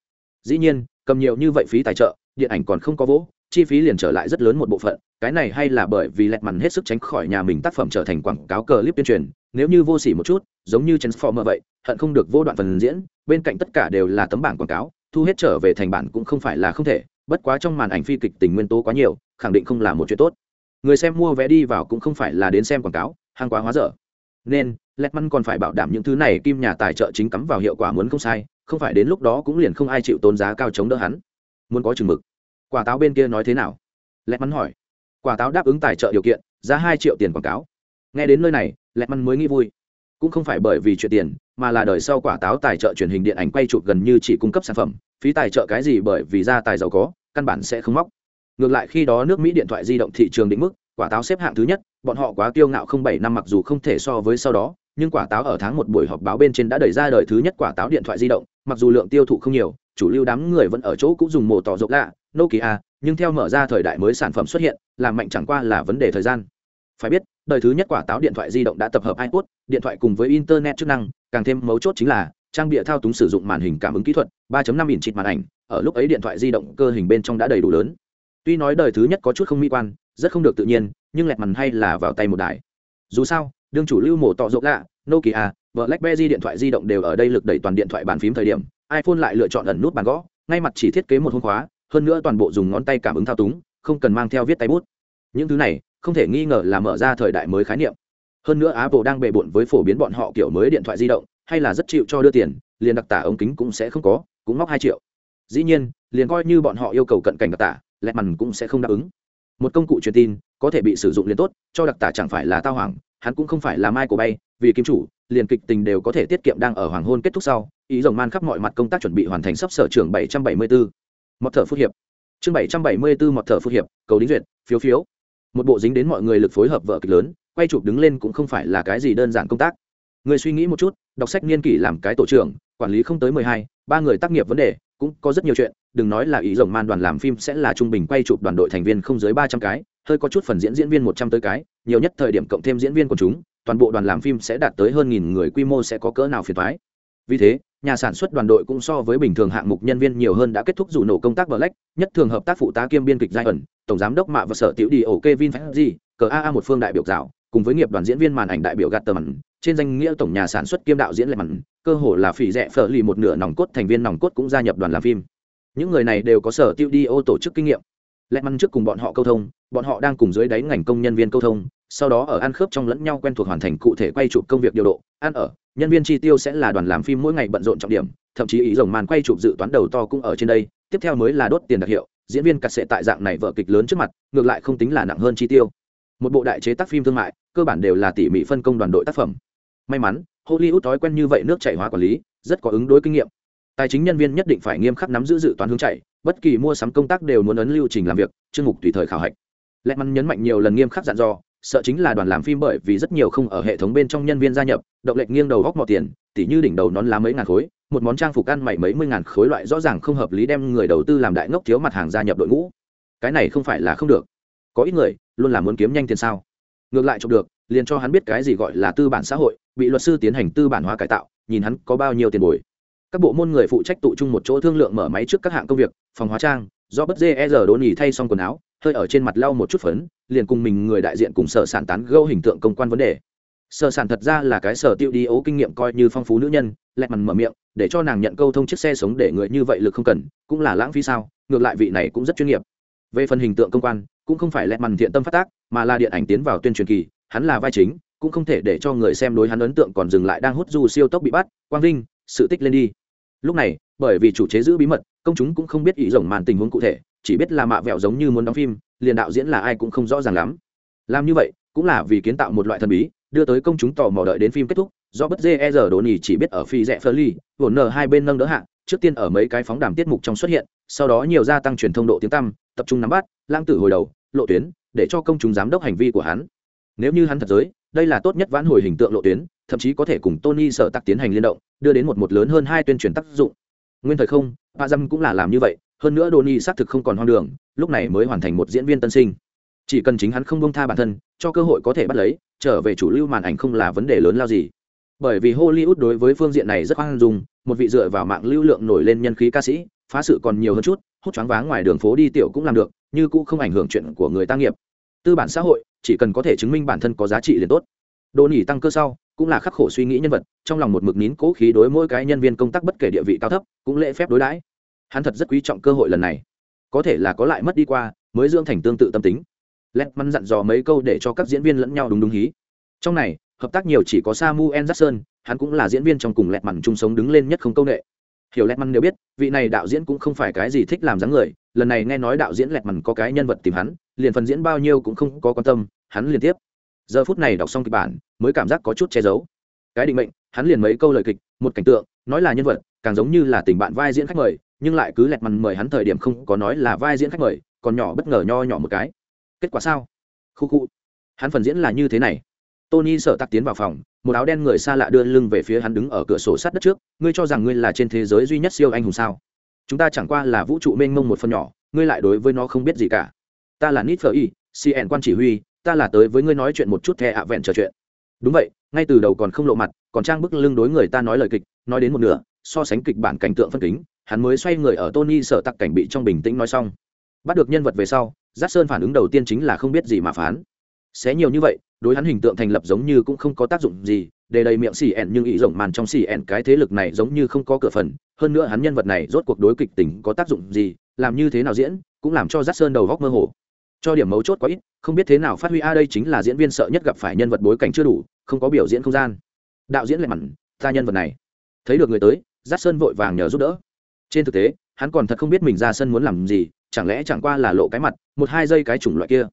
S1: Dĩ nhiên, cầm nhiều như vậy phí tài trợ, điện ảnh còn không có vỗ, chi phí liền trở lại rất lớn một bộ phận, cái này hay là bởi vì Letman hết sức tránh khỏi nhà mình tác phẩm trở thành quảng cáo clip tuyên truyền nếu như vô sỉ một chút, giống như transformer vậy, hận không được vô đoạn phần diễn, bên cạnh tất cả đều là tấm bảng quảng cáo, thu hết trở về thành bản cũng không phải là không thể, bất quá trong màn ảnh phi kịch tình nguyên tố quá nhiều, khẳng định không là một chuyện tốt. Người xem mua vé đi vào cũng không phải là đến xem quảng cáo, hàng quá hóa dở. Nên, Letman còn phải bảo đảm những thứ này kim nhà tài trợ chính cắm vào hiệu quả muốn không sai, không phải đến lúc đó cũng liền không ai chịu tốn giá cao chống đỡ hắn. Muốn có chừng mực. Quả táo bên kia nói thế nào? Letman hỏi. Quả táo đáp ứng tài trợ điều kiện giá hai triệu tiền quảng cáo nghe đến nơi này lẹt măn mới nghĩ vui. Cũng không phải bởi vì chuyện tiền, mà là đời sau quả táo tài trợ truyền hình điện ảnh quay chụp gần như chỉ cung cấp sản phẩm, phí tài trợ cái gì bởi vì gia tài giàu có, căn bản sẽ không móc. Ngược lại khi đó nước mỹ điện thoại di động thị trường định mức, quả táo xếp hạng thứ nhất, bọn họ quá kiêu ngạo không bảy năm mặc dù không thể so với sau đó, nhưng quả táo ở tháng một buổi họp báo bên trên đã đẩy ra đời thứ nhất quả táo điện thoại di động, mặc dù lượng tiêu thụ không nhiều, chủ lưu đám người vẫn ở chỗ cũng dùng mồ tỏ rộng lạ, nokia, nhưng theo mở ra thời đại mới sản phẩm xuất hiện, làm mạnh chẳng qua là vấn đề thời gian. Phải biết đời thứ nhất quả táo điện thoại di động đã tập hợp ipod, điện thoại cùng với internet chức năng, càng thêm mấu chốt chính là trang bị thao túng sử dụng màn hình cảm ứng kỹ thuật 3.5 inch màn ảnh, ở lúc ấy điện thoại di động cơ hình bên trong đã đầy đủ lớn. Tuy nói đời thứ nhất có chút không mỹ quan, rất không được tự nhiên, nhưng lẹt màn hay là vào tay một đài. Dù sao, đương chủ lưu mổ tọ rộng lạ, nokia, blackberry điện thoại di động đều ở đây lực đẩy toàn điện thoại bàn phím thời điểm, iphone lại lựa chọn ẩn nút bàn gõ, ngay mặt chỉ thiết kế một hôn khóa, hơn nữa toàn bộ dùng ngón tay cảm ứng thao túng, không cần mang theo viết tay bút. Những thứ này không thể nghi ngờ là mở ra thời đại mới khái niệm. Hơn nữa apple đang bề bộn với phổ biến bọn họ kiểu mới điện thoại di động, hay là rất chịu cho đưa tiền, liền đặc tả ống kính cũng sẽ không có, cũng móc hai triệu. Dĩ nhiên, liền coi như bọn họ yêu cầu cận cảnh đặc tả lẹt mằn cũng sẽ không đáp ứng. Một công cụ truyền tin, có thể bị sử dụng liền tốt, cho đặc tả chẳng phải là tao hoàng hắn cũng không phải là mai của bay, vì kim chủ, liền kịch tình đều có thể tiết kiệm đang ở hoàng hôn kết thúc sau, ý rồng man khắp mọi mặt công tác chuẩn bị hoàn thành sắp sở trường bảy trăm bảy mươi bốn mọt thở phút hiệp. Chương bảy trăm bảy mươi bốn mọt thở phút hiệp, cầu đính duyệt, phiếu phiếu một bộ dính đến mọi người lực phối hợp vợ kịch lớn, quay chụp đứng lên cũng không phải là cái gì đơn giản công tác. Người suy nghĩ một chút, đọc sách niên kỷ làm cái tổ trưởng, quản lý không tới mười hai, ba người tác nghiệp vấn đề, cũng có rất nhiều chuyện, đừng nói là ý rồng man đoàn làm phim sẽ là trung bình quay chụp đoàn đội thành viên không dưới ba trăm cái, hơi có chút phần diễn diễn viên một trăm tới cái, nhiều nhất thời điểm cộng thêm diễn viên của chúng, toàn bộ đoàn làm phim sẽ đạt tới hơn nghìn người quy mô sẽ có cỡ nào phiền thoái vì thế nhà sản xuất đoàn đội cũng so với bình thường hạng mục nhân viên nhiều hơn đã kết thúc dù nổ công tác black nhất thường hợp tác phụ tá kiêm biên kịch giai ẩn tổng giám đốc mạ và sở tiểu đi ổ kevin Feige, cờ aa một phương đại biểu giáo cùng với nghiệp đoàn diễn viên màn ảnh đại biểu gạt trên danh nghĩa tổng nhà sản xuất kiêm đạo diễn lệ mặn cơ hồ là phỉ rẻ phở lì một nửa nòng cốt thành viên nòng cốt cũng gia nhập đoàn làm phim. Những người này đều có sở tiêu đi ô tổ chức kinh nghiệm. Lệ mặn trước cùng bọn họ câu thông bọn họ đang cùng dưới đáy ngành công nhân viên câu thông sau đó ở ăn khớp trong lẫn nhau quen thuộc hoàn thành cụ thể quay chụp công việc điều độ ăn ở nhân viên chi tiêu sẽ là đoàn làm phim mỗi ngày bận rộn trọng điểm, thậm chí ý rồng màn quay chụp dự toán đầu to cũng ở trên đây, tiếp theo mới là đốt tiền đặc hiệu, diễn viên cắt sệ tại dạng này vở kịch lớn trước mặt, ngược lại không tính là nặng hơn chi tiêu. Một bộ đại chế tác phim thương mại, cơ bản đều là tỉ mỉ phân công đoàn đội tác phẩm. May mắn, hollywood thói quen như vậy nước chảy hóa quản lý, rất có ứng đối kinh nghiệm. Tài chính nhân viên nhất định phải nghiêm khắc nắm giữ dự toán hướng chạy, bất kỳ mua sắm công tác đều muốn ấn lưu trình làm việc, chương mục tùy thời khảo hạch. Lẹ mắn nhấn mạnh nhiều lần nghiêm khắc dặn dò sợ chính là đoàn làm phim bởi vì rất nhiều không ở hệ thống bên trong nhân viên gia nhập, động lệnh nghiêng đầu góc mò tiền, tỉ như đỉnh đầu nón lá mấy ngàn khối, một món trang phục ăn mày mấy mươi ngàn khối loại rõ ràng không hợp lý đem người đầu tư làm đại ngốc thiếu mặt hàng gia nhập đội ngũ. Cái này không phải là không được. Có ít người luôn là muốn kiếm nhanh tiền sao? Ngược lại chụp được, liền cho hắn biết cái gì gọi là tư bản xã hội, bị luật sư tiến hành tư bản hóa cải tạo, nhìn hắn có bao nhiêu tiền bồi. Các bộ môn người phụ trách tụ chung một chỗ thương lượng mở máy trước các hạng công việc, phòng hóa trang, do bất dê e rờ đốn nhì thay xong quần áo, hơi ở trên mặt lau một chút phấn liền cùng mình người đại diện cùng sở sản tán gâu hình tượng công quan vấn đề. Sở sản thật ra là cái sở tiêu đi ố kinh nghiệm coi như phong phú nữ nhân lẹt mằn mở miệng, để cho nàng nhận câu thông chiếc xe sống để người như vậy lực không cần, cũng là lãng phí sao, ngược lại vị này cũng rất chuyên nghiệp. Về phần hình tượng công quan, cũng không phải lẹt mằn thiện tâm phát tác, mà là điện ảnh tiến vào tuyên truyền kỳ, hắn là vai chính, cũng không thể để cho người xem đối hắn ấn tượng còn dừng lại đang hút du siêu tốc bị bắt, quang vinh, sự tích lên đi. Lúc này, bởi vì chủ chế giữ bí mật, công chúng cũng không biết ý rồng màn tình huống cụ thể, chỉ biết là mạ vẹo giống như muốn đóng phim liền đạo diễn là ai cũng không rõ ràng lắm. Làm như vậy, cũng là vì kiến tạo một loại thần bí, đưa tới công chúng tò mò đợi đến phim kết thúc, do bất dê e giờ đồn nỉ chỉ biết ở phi rẽ phơ ly vồn nở hai bên nâng đỡ hạng trước tiên ở mấy cái phóng đàm tiết mục trong xuất hiện, sau đó nhiều gia tăng truyền thông độ tiếng tăm, tập trung nắm bắt lang tử hồi đầu, lộ tuyến, để cho công chúng giám đốc hành vi của hắn. Nếu như hắn thật giới, đây là tốt nhất vãn hồi hình tượng lộ tuyến, thậm chí có thể cùng tony sở tắc tiến hành liên động, đưa đến một một lớn hơn hai tuyên truyền tác dụng. Nguyên thời không ba dâm cũng là làm như vậy hơn nữa Donny xác thực không còn hoang đường, lúc này mới hoàn thành một diễn viên tân sinh. Chỉ cần chính hắn không buông tha bản thân, cho cơ hội có thể bắt lấy, trở về chủ lưu màn ảnh không là vấn đề lớn lao gì. Bởi vì Hollywood đối với phương diện này rất hoang dung, một vị dựa vào mạng lưu lượng nổi lên nhân khí ca sĩ, phá sự còn nhiều hơn chút, hút choáng váng ngoài đường phố đi tiểu cũng làm được, như cũng không ảnh hưởng chuyện của người ta nghiệp. Tư bản xã hội, chỉ cần có thể chứng minh bản thân có giá trị liền tốt. Đô tăng cơ sau, cũng là khắc khổ suy nghĩ nhân vật, trong lòng một mực nín cố khí đối mỗi cái nhân viên công tác bất kể địa vị cao thấp, cũng lễ phép đối đãi hắn thật rất quý trọng cơ hội lần này. Có thể là có lại mất đi qua, mới dưỡng thành tương tự tâm tính. Lét mắn dặn dò mấy câu để cho các diễn viên lẫn nhau đúng đúng hí. Trong này, hợp tác nhiều chỉ có samuel jackson, hắn cũng là diễn viên trong cùng lẹt mằn chung sống đứng lên nhất không công nghệ hiểu lẹt mằn nếu biết, vị này đạo diễn cũng không phải cái gì thích làm dáng người, lần này nghe nói đạo diễn lẹt mằn có cái nhân vật tìm hắn, liền phần diễn bao nhiêu cũng không có quan tâm, hắn liên tiếp. Giờ phút này đọc xong kịch bản, mới cảm giác có chút che giấu. Cái định mệnh, hắn liền mấy câu lời kịch, một cảnh tượng, nói là nhân vật, càng giống như là tình bạn vai diễn khách mời nhưng lại cứ lẹt mằn mời hắn thời điểm không có nói là vai diễn khách mời, còn nhỏ bất ngờ nho nhỏ một cái. Kết quả sao? Khu khu. Hắn phần diễn là như thế này. Tony sợ tặc tiến vào phòng, một áo đen người xa lạ đưa lưng về phía hắn đứng ở cửa sổ sát đất trước, ngươi cho rằng ngươi là trên thế giới duy nhất siêu anh hùng sao? Chúng ta chẳng qua là vũ trụ mênh mông một phần nhỏ, ngươi lại đối với nó không biết gì cả. Ta là nít phở y cn quan chỉ huy, ta là tới với ngươi nói chuyện một chút the ạ vẹn trò chuyện. Đúng vậy, ngay từ đầu còn không lộ mặt, còn trang bức lưng đối người ta nói lời kịch, nói đến một nửa, so sánh kịch bản cảnh tượng phân kính hắn mới xoay người ở tony sợ tặc cảnh bị trong bình tĩnh nói xong. Bắt được nhân vật về sau giác sơn phản ứng đầu tiên chính là không biết gì mà phán. Xé nhiều như vậy, đối hắn hình tượng thành lập giống như cũng không có tác dụng gì, để đầy miệng xì ẻn nhưng ý rộng màn trong xì ẻn cái thế lực này giống như không có cửa phần. Hơn nữa hắn nhân vật này rốt cuộc đối kịch tình có tác dụng gì, làm như thế nào diễn, cũng làm cho giác sơn đầu góc mơ hồ. Cho điểm mấu chốt quá ít, không biết thế nào phát huy a đây chính là diễn viên sợ nhất gặp phải nhân vật bối cảnh chưa đủ, không có biểu diễn không gian. Đạo diễn lại mặn, ta nhân vật này. Thấy được người tới giác sơn vội vàng nhờ giúp đỡ trên thực tế, hắn còn thật không biết mình ra sân muốn làm gì, chẳng lẽ chẳng qua là lộ cái mặt, một hai giây cái chủng loại kia.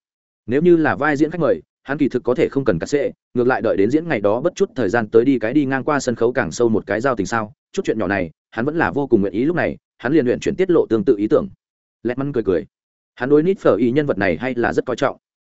S1: Nếu như là vai diễn khách mời, hắn kỳ thực có thể không cần cắt xệ, ngược lại đợi đến diễn ngày đó bất chút thời gian tới đi cái đi ngang qua sân khấu càng sâu một cái giao tình sao. Chút chuyện nhỏ này, hắn vẫn là vô cùng nguyện ý lúc này, hắn liền luyện chuyển tiết lộ tương tự ý tưởng. Lẹt măn cười cười. Hắn đối nít phở ý nhân vật này hay là rất coi trọng.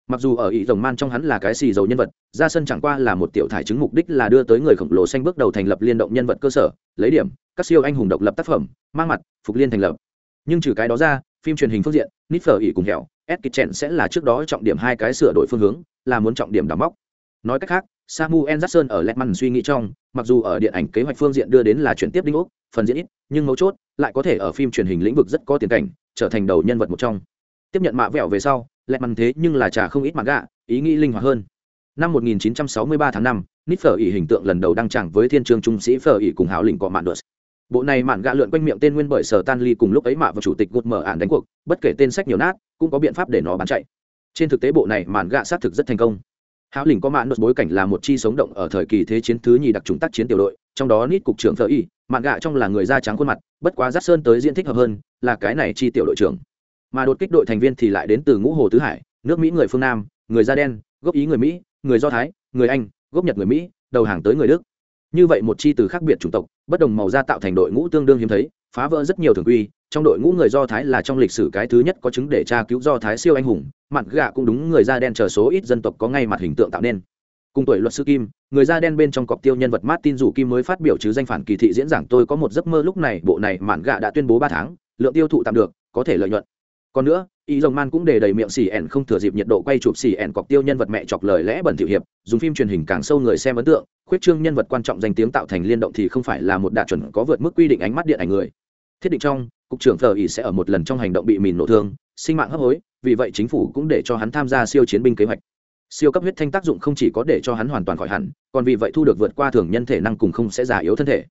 S1: Mặc dù ở ý rồng man trong hắn là cái xì dầu nhân vật, ra sân chẳng qua là một tiểu thải chứng mục đích là đưa tới người khổng lồ xanh bước đầu thành lập liên động nhân vật cơ sở, lấy điểm các siêu anh hùng độc lập tác phẩm mang mặt phục liên thành lập. Nhưng trừ cái đó ra phim truyền hình phương diện nít phở ỉ cùng hẻo ed kitchen sẽ là trước đó trọng điểm hai cái sửa đổi phương hướng là muốn trọng điểm đóng móc. Nói cách khác samuel jackson ở letman suy nghĩ trong mặc dù ở điện ảnh kế hoạch phương diện đưa đến là chuyển tiếp đinh ốc phần diễn ít nhưng mấu chốt lại có thể ở phim truyền hình lĩnh vực rất có tiền cảnh trở thành đầu nhân vật một trong. Tiếp nhận mạ vẹo về sau letman thế nhưng là trả không ít mặt gạ ý nghĩ linh hoạt hơn. Năm 1963 tháng 5, nít phở ỉ hình tượng lần đầu đăng tràng với thiên trường trung sĩ phở ỉ cùng hào lĩnh cọ mạn đợt bộ này mạn gạ lượn quanh miệng tên nguyên bởi sở tan ly cùng lúc ấy mạ và chủ tịch gột mở ản đánh cuộc, bất kể tên sách nhiều nát, cũng có biện pháp để nó bán chạy. Trên thực tế bộ này mạn gạ xác thực rất thành công. Háo lĩnh có mạn đột bối cảnh là một chi sống động ở thời kỳ thế chiến thứ nhì đặc trùng tác chiến tiểu đội, trong đó nít cục trưởng thợ y, mạn gạ trong là người da trắng khuôn mặt, bất quá giác sơn tới diện thích hợp hơn, là cái này chi tiểu đội trưởng. Mà đột kích đội thành viên thì lại đến từ ngũ hồ tứ hải, nước mỹ người phương nam, người da đen, gốc ý người mỹ, người do thái, người anh, gốc nhật người mỹ, đầu hàng tới người đức. Như vậy một chi từ khác biệt chủng tộc bất đồng màu da tạo thành đội ngũ tương đương hiếm thấy, phá vỡ rất nhiều thường quy, trong đội ngũ người do thái là trong lịch sử cái thứ nhất có chứng để tra cứu do thái siêu anh hùng mặt gạ cũng đúng người da đen chờ số ít dân tộc có ngay mặt hình tượng tạo nên. Cùng tuổi luật sư kim, người da đen bên trong cọc tiêu nhân vật martin rủ kim mới phát biểu chứ danh phản kỳ thị diễn giảng, tôi có một giấc mơ lúc này, bộ này mạn gạ đã tuyên bố ba tháng, lượng tiêu thụ tạm được, có thể lợi nhuận. Còn nữa y rồng man cũng để đầy miệng xì ẻn không thừa dịp nhiệt độ quay chụp xì ẻn cọc tiêu nhân vật mẹ chọc lời lẽ bẩn thiệu hiệp, dùng phim truyền hình càng sâu người xem ấn tượng, khuyết trương nhân vật quan trọng danh tiếng tạo thành liên động thì không phải là một đạt chuẩn có vượt mức quy định ánh mắt điện ảnh người. Thiết định trong, cục trưởng thờ ỉ sẽ ở một lần trong hành động bị mìn nổ thương, sinh mạng hấp hối, vì vậy chính phủ cũng để cho hắn tham gia siêu chiến binh kế hoạch. Siêu cấp huyết thanh tác dụng không chỉ có để cho hắn hoàn toàn khỏi hẳn, còn vì vậy thu được vượt qua thường nhân thể năng cùng không sẽ già yếu thân thể.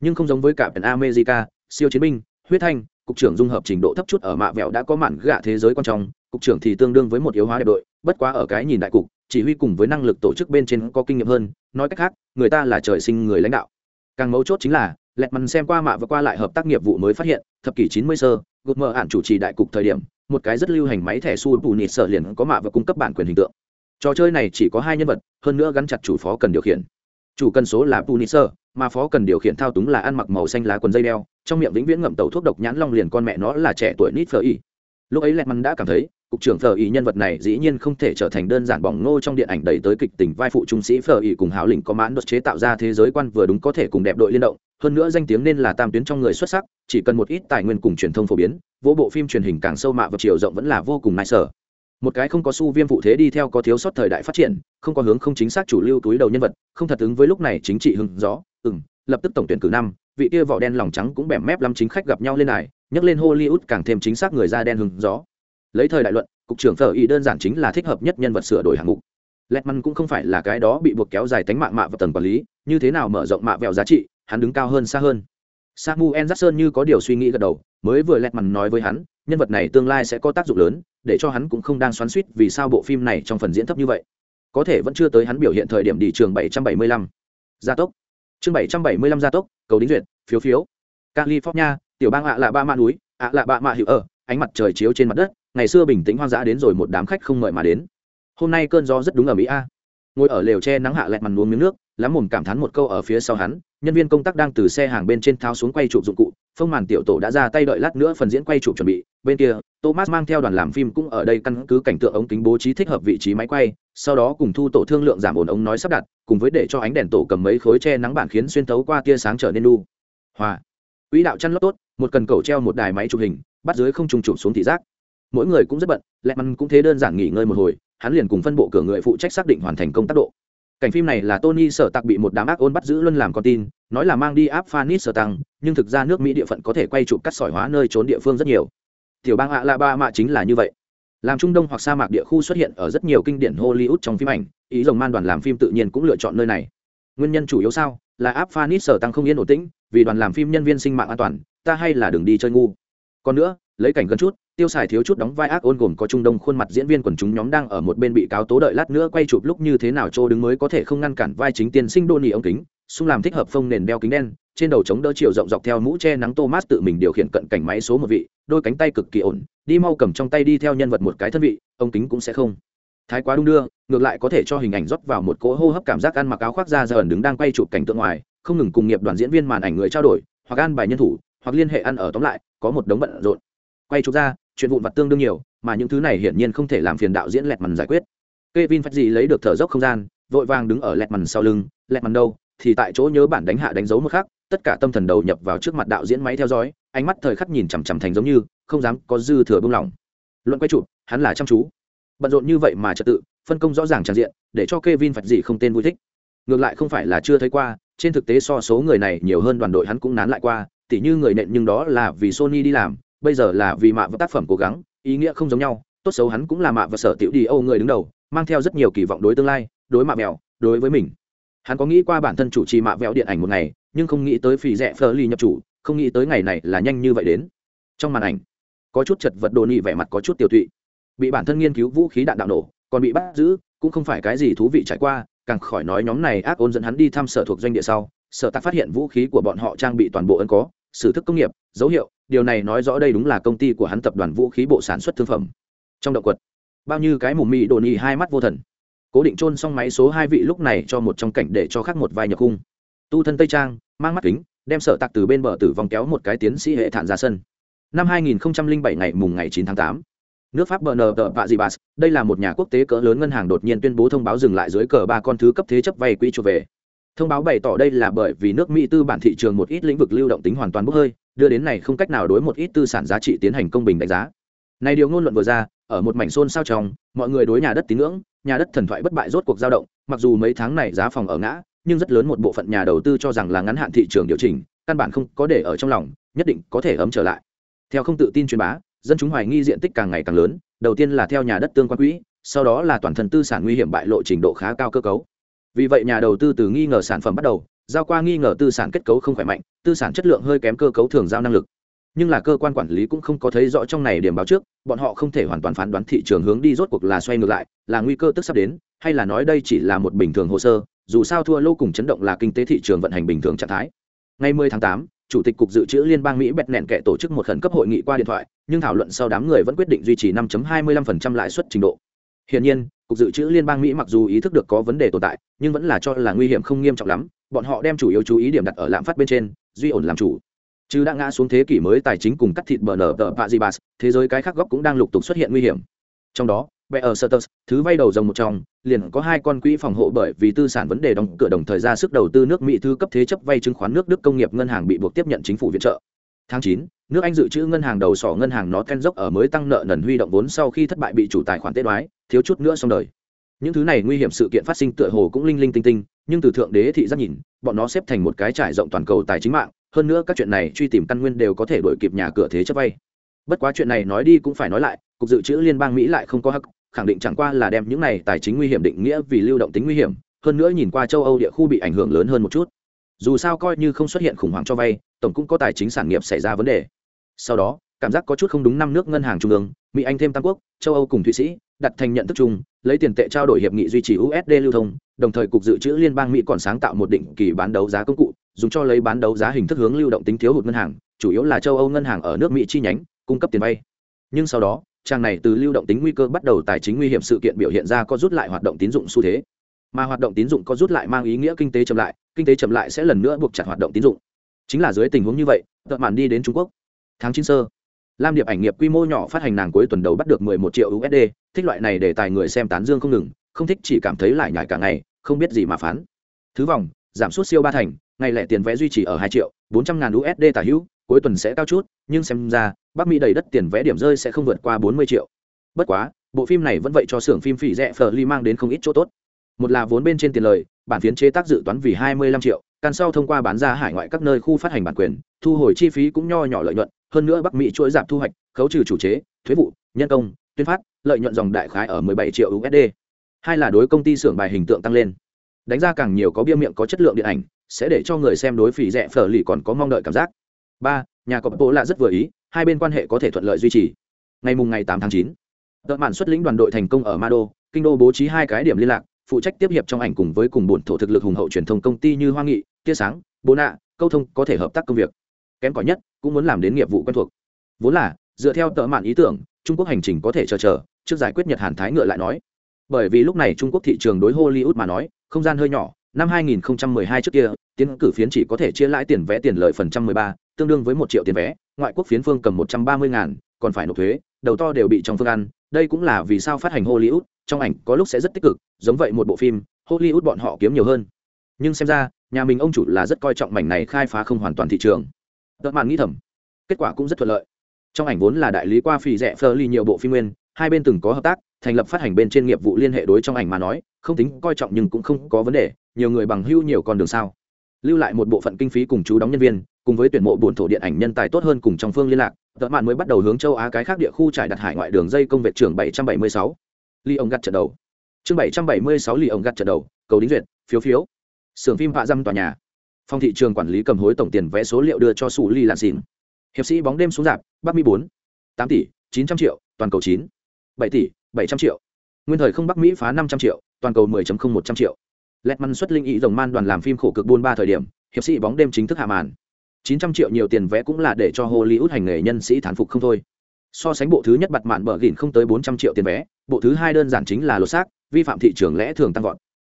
S1: Nhưng không giống với cả pεν america, siêu chiến binh, huyết thanh cục trưởng dung hợp trình độ thấp chút ở mạ vẹo đã có mạn gạ thế giới quan trọng, cục trưởng thì tương đương với một yếu hóa đẹp đội, bất quá ở cái nhìn đại cục, chỉ huy cùng với năng lực tổ chức bên trên có kinh nghiệm hơn, nói cách khác, người ta là trời sinh người lãnh đạo. Càng mấu chốt chính là lẹt mằn xem qua mạ và qua lại hợp tác nghiệp vụ mới phát hiện, thập kỷ chín mươi sơ gột mờ ạn chủ trì đại cục thời điểm, một cái rất lưu hành máy thẻ su bù nịt sở liền có mạ và cung cấp bản quyền hình tượng. Trò chơi này chỉ có hai nhân vật, hơn nữa gắn chặt chủ phó cần điều khiển. Chủ cần số là bù nịt sở, mà phó cần điều khiển thao túng là ăn mặc màu xanh lá quần dây đeo trong miệng vĩnh viễn ngậm tàu thuốc độc nhãn long liền con mẹ nó là trẻ tuổi nít phở y. Lúc ấy lẹt mằn đã cảm thấy, cục trưởng phở y nhân vật này dĩ nhiên không thể trở thành đơn giản bỏng ngô trong điện ảnh đẩy tới kịch tình vai phụ trung sĩ phở y cùng hào lĩnh có mãn đột chế tạo ra thế giới quan vừa đúng có thể cùng đẹp đội liên động. Hơn nữa danh tiếng nên là tam tuyến trong người xuất sắc, chỉ cần một ít tài nguyên cùng truyền thông phổ biến vỗ bộ phim truyền hình càng sâu mạ và chiều rộng vẫn là vô cùng nại sở một cái không có su viêm phụ thế đi theo có thiếu sót thời đại phát triển, không có hướng không chính xác chủ lưu túi đầu nhân vật, không thật ứng với lúc này chính trị hưng gió ừng lập tức tổng tuyển cử năm vị kia vỏ đen lòng trắng cũng bẻm mép lắm chính khách gặp nhau lên này nhắc lên hollywood càng thêm chính xác người da đen hừng gió lấy thời đại luận cục trưởng thờ ý đơn giản chính là thích hợp nhất nhân vật sửa đổi hạng mục Letman cũng không phải là cái đó bị buộc kéo dài tánh mạng mạ và tầng quản lý, như thế nào mở rộng mạ vẹo giá trị, hắn đứng cao hơn xa hơn. Samuel Jackson như có điều suy nghĩ gật đầu, mới vừa Letman nói với hắn, nhân vật này tương lai sẽ có tác dụng lớn, để cho hắn cũng không đang xoắn xuýt vì sao bộ phim này trong phần diễn thấp như vậy. Có thể vẫn chưa tới hắn biểu hiện thời điểm đi trường 775. Gia tốc. Chương 775 gia tốc, cầu đính duyệt, phiếu phiếu. California, tiểu bang ạ lạ ba mạ núi, ạ lạ ba mạ hiệu ở, ánh mặt trời chiếu trên mặt đất, ngày xưa bình tĩnh hoang dã đến rồi một đám khách không mời mà đến hôm nay cơn gió rất đúng ở mỹ a ngồi ở lều tre nắng hạ lẹt mằn uống miếng nước lắm mồm cảm thán một câu ở phía sau hắn nhân viên công tác đang từ xe hàng bên trên tháo xuống quay chụp dụng cụ phong màn tiểu tổ đã ra tay đợi lát nữa phần diễn quay chụp chuẩn bị bên kia thomas mang theo đoàn làm phim cũng ở đây căn cứ cảnh tượng ống kính bố trí thích hợp vị trí máy quay, sau đó cùng thu tổ thương lượng giảm ổn ống nói sắp đặt, cùng với để cho ánh đèn tổ cầm mấy khối che nắng bản khiến xuyên tấu qua tia sáng trở nên lu hòa. Quỹ đạo chăn lót tốt, một cần cầu treo một đài máy chụp hình, bắt dưới không trùng trùng xuống thị giác. Mỗi người cũng rất bận Lệ măn cũng thế đơn giản nghỉ ngơi một hồi, hắn liền cùng phân bộ cửa người phụ trách xác định hoàn thành công tác độ. Cảnh phim này là tony sở tặc bị một đám ác ôn bắt giữ luân làm con tin, nói là mang đi áp phanis sở tăng nhưng thực ra nước mỹ địa phận có thể quay chụp cắt sỏi hóa nơi trốn địa phương rất nhiều tiểu bang ạ la ba mạ chính là như vậy. Làm trung đông hoặc sa mạc địa khu xuất hiện ở rất nhiều kinh điển hollywood trong phim ảnh, ý rồng man đoàn làm phim tự nhiên cũng lựa chọn nơi này. Nguyên nhân chủ yếu sao? Là áp phanis sở tăng không yên ổn tĩnh, vì đoàn làm phim nhân viên sinh mạng an toàn, ta hay là đường đi chơi ngu. Còn nữa, lấy cảnh gần chút, tiêu xài thiếu chút đóng vai ác ôn gồm có trung đông khuôn mặt diễn viên quần chúng nhóm đang ở một bên bị cáo tố đợi lát nữa quay chụp lúc như thế nào chỗ đứng mới có thể không ngăn cản vai chính tiên sinh đô nỉ ống kính, xung làm thích hợp phông nền đeo kính đen, trên đầu chống đỡ chiều rộng dọc theo mũ che nắng thomas tự mình điều khiển cận cảnh máy số một vị đôi cánh tay cực kỳ ổn, đi mau cầm trong tay đi theo nhân vật một cái thân vị, ông kính cũng sẽ không. Thái quá đung đưa, ngược lại có thể cho hình ảnh rót vào một cỗ hô hấp cảm giác ăn mặc áo khoác ra giờ ẩn đứng đang quay chụp cảnh tượng ngoài, không ngừng cùng nghiệp đoàn diễn viên màn ảnh người trao đổi, hoặc ăn bài nhân thủ, hoặc liên hệ ăn ở tóm lại, có một đống bận rộn. Quay chụp ra, chuyện vụn vặt tương đương nhiều, mà những thứ này hiển nhiên không thể làm phiền đạo diễn lẹt mằn giải quyết. Kevin phát gì lấy được thở dốc không gian, vội vàng đứng ở lẹt mằn sau lưng lẹt mằn đâu? Thì tại chỗ nhớ bản đánh hạ đánh dấu một khắc. Tất cả tâm thần đầu nhập vào trước mặt đạo diễn máy theo dõi ánh mắt thời khắc nhìn chằm chằm thành giống như, không dám có dư thừa bông lỏng. Luận quay chụp, hắn là chăm chú. Bận rộn như vậy mà trật tự, phân công rõ ràng tràn diện, để cho Kevin phải gì không tên vui thích. Ngược lại không phải là chưa thấy qua, trên thực tế so số người này nhiều hơn đoàn đội hắn cũng nán lại qua, tỉ như người nện nhưng đó là vì Sony đi làm, bây giờ là vì mạ và tác phẩm cố gắng, ý nghĩa không giống nhau, tốt xấu hắn cũng là mạ và sở tiểu đi âu người đứng đầu, mang theo rất nhiều kỳ vọng đối tương lai, đối mạ mèo đối với mình. Hắn có nghĩ qua bản thân chủ trì mạ vẹo điện ảnh một ngày, nhưng không nghĩ tới phì rẽ phờ ly nhập chủ không nghĩ tới ngày này là nhanh như vậy đến. Trong màn ảnh, có chút chật vật đồ nị vẻ mặt có chút tiêu tụy. Bị bản thân nghiên cứu vũ khí đạn đạo nổ, còn bị bắt giữ, cũng không phải cái gì thú vị trải qua, càng khỏi nói nhóm này ác ôn dẫn hắn đi thăm sở thuộc doanh địa sau, sở tạc phát hiện vũ khí của bọn họ trang bị toàn bộ ân có, sử thức công nghiệp, dấu hiệu, điều này nói rõ đây đúng là công ty của hắn tập đoàn vũ khí bộ sản xuất thương phẩm. Trong động quật, bao nhiêu cái mù mị đồ nị hai mắt vô thần. Cố định chôn xong máy số hai vị lúc này cho một trong cảnh để cho khác một vai nhập cung. Tu thân tây trang, mang mắt kính đem sở tạc từ bên bờ tử vong kéo một cái tiến sĩ hệ thản ra sân. Năm 2007 ngày mùng ngày 9 tháng 8 nước pháp bờ nờ tờ vạ dị bas đây là một nhà quốc tế cỡ lớn ngân hàng đột nhiên tuyên bố thông báo dừng lại dưới cờ ba con thứ cấp thế chấp vay quỹ chuộc về. Thông báo bày tỏ đây là bởi vì nước mỹ tư bản thị trường một ít lĩnh vực lưu động tính hoàn toàn bốc hơi, đưa đến này không cách nào đối một ít tư sản giá trị tiến hành công bình đánh giá. Này điều ngôn luận vừa ra, ở một mảnh xôn sao trong, mọi người đối nhà đất tín ngưỡng, nhà đất thần thoại bất bại rốt cuộc dao động, mặc dù mấy tháng này giá phòng ở ngã nhưng rất lớn một bộ phận nhà đầu tư cho rằng là ngắn hạn thị trường điều chỉnh, căn bản không có để ở trong lòng, nhất định có thể ấm trở lại. Theo không tự tin truyền bá, dân chúng hoài nghi diện tích càng ngày càng lớn, đầu tiên là theo nhà đất tương quan quỹ, sau đó là toàn thân tư sản nguy hiểm bại lộ trình độ khá cao cơ cấu. Vì vậy nhà đầu tư từ nghi ngờ sản phẩm bắt đầu, giao qua nghi ngờ tư sản kết cấu không khỏe mạnh, tư sản chất lượng hơi kém cơ cấu thường giao năng lực. Nhưng là cơ quan quản lý cũng không có thấy rõ trong này điểm báo trước, bọn họ không thể hoàn toàn phán đoán thị trường hướng đi rốt cuộc là xoay ngược lại, là nguy cơ tức sắp đến, hay là nói đây chỉ là một bình thường hồ sơ dù sao thua lô cùng chấn động là kinh tế thị trường vận hành bình thường trạng thái ngày 10 tháng 8, chủ tịch cục dự trữ liên bang mỹ bẹt nẹn kệ tổ chức một khẩn cấp hội nghị qua điện thoại nhưng thảo luận sau đám người vẫn quyết định duy trì 5.25% lãi suất trình độ Hiển nhiên, cục dự trữ liên bang Mỹ mặc dù ý thức được có vấn đề tồn tại, nhưng vẫn là cho là nguy hiểm không nghiêm trọng lắm, bọn họ đem chủ yếu chú ý điểm đặt ở lạm phát bên trên, duy ổn làm chủ. Chứ đã ngã xuống thế kỷ mới tài chính cùng cắt thịt bờ nở tờ Paribas, thế giới cái khác góc cũng đang lục tục xuất hiện nguy hiểm. Trong đó, ở Sutters, thứ vay đầu dòng một trong, liền có hai con quỹ phòng hộ bởi vì tư sản vấn đề đóng cửa đồng thời ra sức đầu tư nước Mỹ thư cấp thế chấp vay chứng khoán nước Đức công nghiệp ngân hàng bị buộc tiếp nhận chính phủ viện trợ. Tháng 9, nước Anh dự trữ ngân hàng đầu sỏ ngân hàng nó Ken dốc ở mới tăng nợ nần huy động vốn sau khi thất bại bị chủ tài khoản tê đoái, thiếu chút nữa xong đời những thứ này nguy hiểm sự kiện phát sinh tựa hồ cũng linh linh tinh tinh nhưng từ thượng đế thị giác nhìn bọn nó xếp thành một cái trải rộng toàn cầu tài chính mạng hơn nữa các chuyện này truy tìm căn nguyên đều có thể đổi kịp nhà cửa thế chấp vay bất quá chuyện này nói đi cũng phải nói lại cục dự trữ liên bang mỹ lại không có hắc khẳng định chẳng qua là đem những này tài chính nguy hiểm định nghĩa vì lưu động tính nguy hiểm, hơn nữa nhìn qua châu âu địa khu bị ảnh hưởng lớn hơn một chút. Dù sao coi như không xuất hiện khủng hoảng cho vay, tổng cũng có tài chính sản nghiệp xảy ra vấn đề. Sau đó, cảm giác có chút không đúng năm nước ngân hàng trung ương, mỹ, anh thêm tam quốc, châu âu cùng thụy sĩ, đặt thành nhận thức chung, lấy tiền tệ trao đổi hiệp nghị duy trì usd lưu thông, đồng thời cục dự trữ liên bang mỹ còn sáng tạo một định kỳ bán đấu giá công cụ, dùng cho lấy bán đấu giá hình thức hướng lưu động tính thiếu hụt ngân hàng, chủ yếu là châu âu ngân hàng ở nước mỹ chi nhánh, cung cấp tiền vay. Nhưng sau đó trang này từ lưu động tính nguy cơ bắt đầu tài chính nguy hiểm sự kiện biểu hiện ra có rút lại hoạt động tín dụng xu thế. Mà hoạt động tín dụng có rút lại mang ý nghĩa kinh tế chậm lại, kinh tế chậm lại sẽ lần nữa buộc chặt hoạt động tín dụng. Chính là dưới tình huống như vậy tợn màn đi đến trung quốc. Tháng chín sơ, lam điệp ảnh nghiệp quy mô nhỏ phát hành nàng cuối tuần đầu bắt được 11 triệu usd thích loại này để tài người xem tán dương không ngừng, không thích chỉ cảm thấy lại nhải cả ngày, không biết gì mà phán. Thứ vòng, giảm suất siêu ba thành, ngày lẻ tiền vé duy trì ở 2 triệu 400 ngàn usd tả hữu, cuối tuần sẽ cao chút, nhưng xem ra bắc mỹ đầy đất tiền vé điểm rơi sẽ không vượt qua 40 triệu. Bất quá, bộ phim này vẫn vậy cho xưởng phim phỉ rẻ phở ly mang đến không ít chỗ tốt. Một là vốn bên trên tiền lời, bản phiến chế tác dự toán vì 25 triệu, căn sau thông qua bán ra hải ngoại các nơi khu phát hành bản quyền, thu hồi chi phí cũng nho nhỏ lợi nhuận, hơn nữa bắc mỹ chuỗi giảm thu hoạch, khấu trừ chủ chế, thuế vụ, nhân công, tuyên phát, lợi nhuận dòng đại khái ở 17 triệu usd hai là đối công ty xưởng bài hình tượng tăng lên. Đánh ra càng nhiều có bia miệng có chất lượng điện ảnh, sẽ để cho người xem đối phỉ rẻ phở lì còn có mong đợi cảm giác. Ba, nhà cọp bộ là rất vừa ý hai bên quan hệ có thể thuận lợi duy trì. Ngày mùng ngày 8 tháng 9, tợ mạn xuất lĩnh đoàn đội thành công ở Mado, kinh đô bố trí hai cái điểm liên lạc phụ trách tiếp hiệp trong ảnh cùng với cùng bổn thổ thực lực hùng hậu truyền thông công ty như hoa nghị tia sáng bố nạ câu thông có thể hợp tác công việc. Kém cỏi nhất cũng muốn làm đến nghiệp vụ quen thuộc. Vốn là dựa theo tợ mạn ý tưởng trung quốc hành trình có thể chờ chờ trước giải quyết nhật hàn thái ngựa lại nói. Bởi vì lúc này trung quốc thị trường đối hollywood mà nói không gian hơi nhỏ năm 2012 trước kia tiến cử phiến chỉ có thể chia lãi tiền vé tiền lợi phần trăm 13, tương đương với một triệu tiền vé ngoại quốc phiến phương cầm 130 ngàn, còn phải nộp thuế, đầu to đều bị trong phương ăn. Đây cũng là vì sao phát hành hollywood, trong ảnh có lúc sẽ rất tích cực, giống vậy một bộ phim, hollywood bọn họ kiếm nhiều hơn. Nhưng xem ra, nhà mình ông chủ là rất coi trọng mảnh này khai phá không hoàn toàn thị trường. Tợ màn nghĩ thầm, kết quả cũng rất thuận lợi. Trong ảnh vốn là đại lý qua phì rẻ phơ ly nhiều bộ phim nguyên, hai bên từng có hợp tác, thành lập phát hành bên trên nghiệp vụ liên hệ đối trong ảnh mà nói, không tính coi trọng nhưng cũng không có vấn đề, nhiều người bằng hưu nhiều con đường sao. Lưu lại một bộ phận kinh phí cùng chú đóng nhân viên cùng với tuyển mộ bổn thổ điện ảnh nhân tài tốt hơn cùng trong phương liên lạc, tợ mạn mới bắt đầu hướng châu á cái khác địa khu trải đặt hải ngoại đường dây công việc trưởng 776. Lý ông gặt trận đầu. Chương 776 Lý ông gặt trận đầu, cầu đính duyệt, phiếu phiếu. Xưởng phim vạ dăm tòa nhà. Phòng thị trường quản lý cầm hối tổng tiền vẽ số liệu đưa cho sủ ly lạn xỉn. Hiệp sĩ bóng đêm xuống dạp, bắc mỹ bốn. Tám tỷ, chín trăm triệu, toàn cầu chín. Bảy tỷ, bảy trăm triệu. Nguyên thời không bắc mỹ phá năm trăm triệu, toàn cầu mười một trăm triệu. Lẹt măn xuất linh ý rồng man đoàn làm phim khổ cực buôn ba thời điểm, hiệp sĩ bóng đêm chính thức hạ màn chín trăm triệu nhiều tiền vé cũng là để cho hollywood hành nghề nhân sĩ thán phục không thôi. So sánh bộ thứ nhất bật mạn bở gỉn không tới bốn trăm triệu tiền vé, bộ thứ hai đơn giản chính là lột xác, vi phạm thị trường lẽ thường tăng vọt.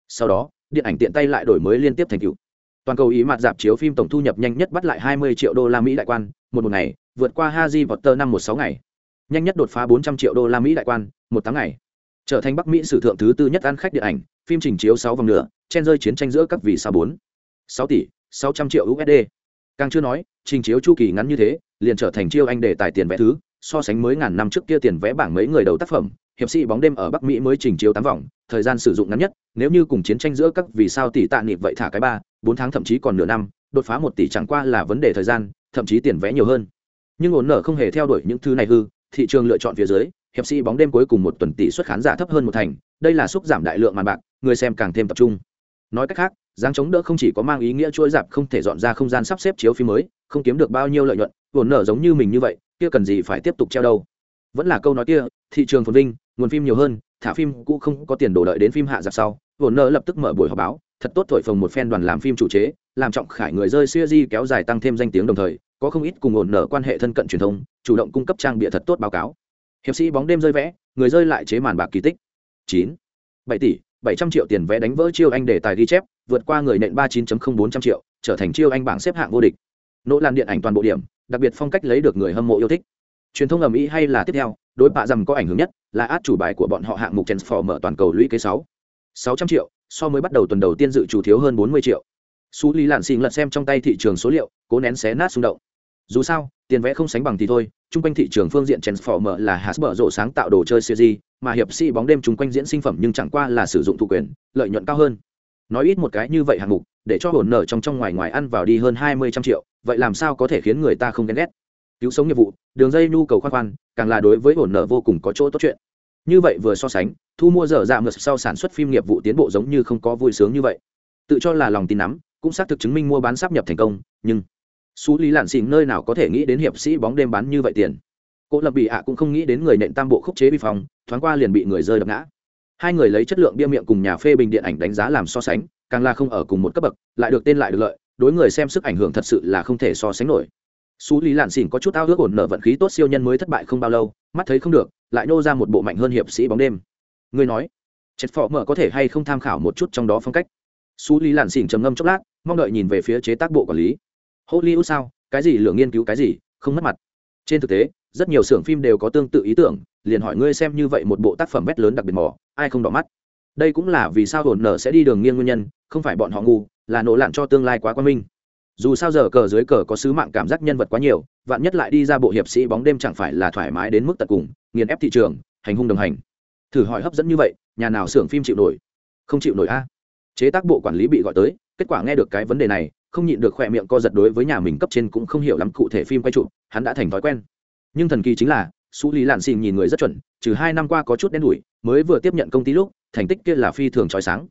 S1: Sau đó, điện ảnh tiện tay lại đổi mới liên tiếp thành tựu. Toàn cầu ý mặt dạp chiếu phim tổng thu nhập nhanh nhất bắt lại 20 triệu đô la mỹ đại quan, một một ngày, vượt qua Harry Potter năm một sáu ngày. Nhanh nhất đột phá 400 triệu đô la mỹ đại quan, một tháng ngày. Trở thành bắc mỹ sử thượng thứ tư nhất ăn khách điện ảnh, phim trình chiếu sáu vòng nữa chen rơi chiến tranh giữa các vị sao bốn. sáu tỷ sáu trăm triệu usd càng chưa nói, trình chiếu chu kỳ ngắn như thế, liền trở thành chiêu anh để tài tiền vẽ thứ, so sánh mới ngàn năm trước kia tiền vẽ bảng mấy người đầu tác phẩm, hiệp sĩ bóng đêm ở bắc mỹ mới trình chiếu tám vòng, thời gian sử dụng ngắn nhất, nếu như cùng chiến tranh giữa các vì sao tỷ tạ nịp vậy thả cái ba, bốn tháng thậm chí còn nửa năm, đột phá một tỷ chẳng qua là vấn đề thời gian, thậm chí tiền vẽ nhiều hơn. Nhưng ổn nở không hề theo đuổi những thứ này hư, thị trường lựa chọn phía dưới, hiệp sĩ bóng đêm cuối cùng một tuần tỷ suất khán giả thấp hơn một thành, đây là xúc giảm đại lượng màn bạc, người xem càng thêm tập trung nói cách khác giáng chống đỡ không chỉ có mang ý nghĩa chuỗi dạp không thể dọn ra không gian sắp xếp chiếu phim mới, không kiếm được bao nhiêu lợi nhuận ổn nở giống như mình như vậy, kia cần gì phải tiếp tục treo đâu. Vẫn là câu nói kia, thị trường phồn vinh, nguồn phim nhiều hơn, thả phim cũng không có tiền đổ đợi đến phim hạ dạp sau ổn nở lập tức mở buổi họp báo, thật tốt thổi phồng một phen đoàn làm phim chủ chế, làm trọng khải người rơi xuya di kéo dài tăng thêm danh tiếng đồng thời, có không ít cùng ổn nở quan hệ thân cận truyền thông, chủ động cung cấp trang bịa thật tốt báo cáo. Hiệp sĩ bóng đêm rơi vẽ, người rơi lại chế màn bạc kỳ tích. Chín. Bảy tỷ bảy trăm triệu tiền vé đánh vỡ chiêu anh để tài ghi chép vượt qua người nện ba chín bốn trăm triệu trở thành chiêu anh bảng xếp hạng vô địch. Nỗ lan điện ảnh toàn bộ điểm đặc biệt phong cách lấy được người hâm mộ yêu thích. Truyền thông ầm ĩ hay là tiếp theo đối bạ rằng có ảnh hưởng nhất là át chủ bài của bọn họ hạng mục transformer toàn cầu lũy kế sáu. sáu trăm triệu so mới bắt đầu tuần đầu tiên dự chủ thiếu hơn bốn mươi triệu. Sú Lý Lạn Xỉn lật xem trong tay thị trường số liệu, cố nén xé nát xung động. Dù sao, tiền vẽ không sánh bằng thì thôi, trung quanh thị trường phương diện Transformer là Hasbro rộ sáng tạo đồ chơi series, mà hiệp sĩ bóng đêm trung quanh diễn sinh phẩm nhưng chẳng qua là sử dụng thủ quyền, lợi nhuận cao hơn. Nói ít một cái như vậy hạng mục, để cho hồn nở trong trong ngoài ngoài ăn vào đi hơn hai mươi trăm triệu, vậy làm sao có thể khiến người ta không ghen ghét? Cứu sống nghiệp vụ, đường dây nhu cầu khoan khoan, càng là đối với hồn nở vô cùng có chỗ tốt chuyện. Như vậy vừa so sánh, thu mua dở dạ ngược sau sản xuất phim nghiệp vụ tiến bộ giống như không có vui sướng như vậy. Tự cho là lòng tin nắm, cũng xác thực chứng minh mua bán sắp nhập thành công, nhưng xú Lý Lạn Xỉn nơi nào có thể nghĩ đến hiệp sĩ bóng đêm bán như vậy tiền. Cô Lập Bị ạ cũng không nghĩ đến người nện tam bộ khúc chế vi phòng, thoáng qua liền bị người rơi đập ngã. Hai người lấy chất lượng bia miệng cùng nhà phê bình điện ảnh đánh giá làm so sánh, càng là không ở cùng một cấp bậc, lại được tên lại được lợi, đối người xem sức ảnh hưởng thật sự là không thể so sánh nổi. xú Lý Lạn Xỉn có chút ao ước ổn nợ vận khí tốt siêu nhân mới thất bại không bao lâu, mắt thấy không được, lại nô ra một bộ mạnh hơn hiệp sĩ bóng đêm. Người nói, chết phỏ mở có thể hay không tham khảo một chút trong đó phong cách. xú Lý Lạn Xỉn trầm ngâm chốc lát, mong đợi nhìn về phía chế tác bộ quản lý hollywood sao? Cái gì lựa nghiên cứu cái gì? Không mất mặt. Trên thực tế, rất nhiều xưởng phim đều có tương tự ý tưởng, liền hỏi ngươi xem như vậy một bộ tác phẩm vét lớn đặc biệt mỏ ai không đỏ mắt? Đây cũng là vì sao hồn nở sẽ đi đường nghiêng nguyên nhân, không phải bọn họ ngu, là nổ lạn cho tương lai quá quan minh. Dù sao giờ cờ dưới cờ có sứ mạng cảm giác nhân vật quá nhiều, vạn nhất lại đi ra bộ hiệp sĩ bóng đêm chẳng phải là thoải mái đến mức tận cùng, nghiền ép thị trường, hành hung đồng hành. Thử hỏi hấp dẫn như vậy, nhà nào xưởng phim chịu nổi? Không chịu nổi a. Chế tác bộ quản lý bị gọi tới, kết quả nghe được cái vấn đề này không nhịn được khỏe miệng co giật đối với nhà mình cấp trên cũng không hiểu lắm cụ thể phim quay trụ hắn đã thành thói quen nhưng thần kỳ chính là su lý lạn xì nhìn người rất chuẩn trừ hai năm qua có chút đen đủi mới vừa tiếp nhận công ty lúc thành tích kia là phi thường trói sáng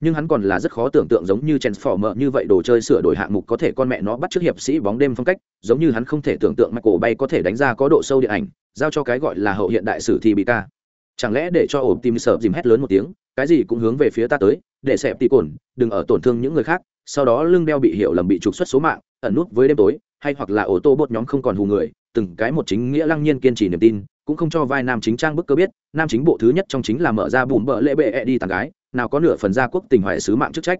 S1: nhưng hắn còn là rất khó tưởng tượng giống như Transformer như vậy đồ chơi sửa đổi hạng mục có thể con mẹ nó bắt trước hiệp sĩ bóng đêm phong cách, giống như hắn không thể tưởng tượng Michael Bay có thể đánh ra có độ sâu điện ảnh, giao cho cái gọi là hậu hiện đại sử thì bị ca. Chẳng lẽ để cho ổ tim sợ dìm hét lớn một tiếng, cái gì cũng hướng về phía ta tới, để xẹp tỉ cồn, đừng ở tổn thương những người khác, sau đó lưng đeo bị hiểu lầm bị trục xuất số mạng, ẩn nút với đêm tối, hay hoặc là ô tô bột nhóm không còn hù người, từng cái một chính nghĩa lăng nhiên kiên trì niềm tin, cũng không cho vai nam chính trang bức cơ biết, nam chính bộ thứ nhất trong chính là mở ra bùm bợ lễ bệ e đi tàn gái, nào có nửa phần gia quốc tình hoại sứ mạng chức trách.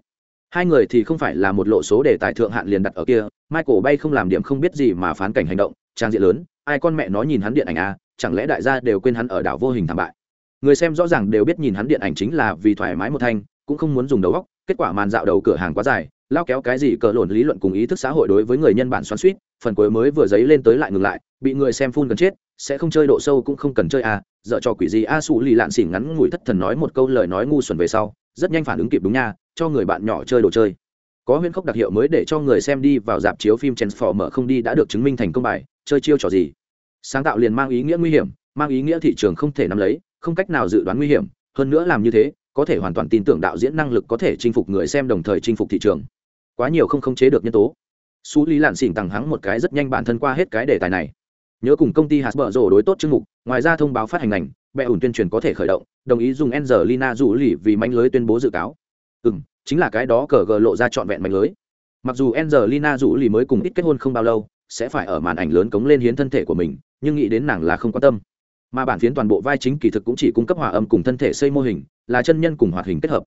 S1: Hai người thì không phải là một lộ số để tài thượng hạn liền đặt ở kia michael bay không làm điểm không biết gì mà phán cảnh hành động trang diện lớn ai con mẹ nó nhìn hắn điện ảnh à chẳng lẽ đại gia đều quên hắn ở đảo vô hình thảm bại. Người xem rõ ràng đều biết nhìn hắn điện ảnh chính là vì thoải mái một thanh cũng không muốn dùng đầu góc kết quả màn dạo đầu cửa hàng quá dài lao kéo cái gì cờ lộn lý luận cùng ý thức xã hội đối với người nhân bản xoắn suýt, phần cuối mới vừa giấy lên tới lại ngừng lại, bị người xem phun gần chết, sẽ không chơi độ sâu cũng không cần chơi à dợ cho quỷ gì a xù lì lạn xỉn ngắn ngủi thất thần nói một câu lời nói ngu xuẩn về sau, rất nhanh phản ứng kịp đúng nha, cho người bạn nhỏ chơi đồ chơi. Có huyễn khốc đặc hiệu mới để cho người xem đi vào dạp chiếu phim transformer không đi đã được chứng minh thành công bài, chơi chiêu trò gì. Sáng tạo liền mang ý nghĩa nguy hiểm, mang ý nghĩa thị trường không thể nắm lấy, không cách nào dự đoán nguy hiểm, hơn nữa làm như thế, có thể hoàn toàn tin tưởng đạo diễn năng lực có thể chinh phục người xem đồng thời chinh phục thị trường quá nhiều không khống chế được nhân tố Xú Lý Lạn xỉn tằng hắng một cái rất nhanh bản thân qua hết cái đề tài này. Nhớ cùng công ty hạt bở rổ đối tốt chương mục, ngoài ra thông báo phát hành ngành, bệ ủn tuyên truyền có thể khởi động, đồng ý dùng Angelina Jolie vì manh lưới tuyên bố dự cáo. Ừm, chính là cái đó cờ gờ lộ ra trọn vẹn manh lưới. Mặc dù Angelina Jolie mới cùng ít kết hôn không bao lâu, sẽ phải ở màn ảnh lớn cống lên hiến thân thể của mình, nhưng nghĩ đến nàng là không quan tâm. Mà bản phiến toàn bộ vai chính kỳ thực cũng chỉ cung cấp hòa âm cùng thân thể xây mô hình, là chân nhân cùng hoạt hình kết hợp.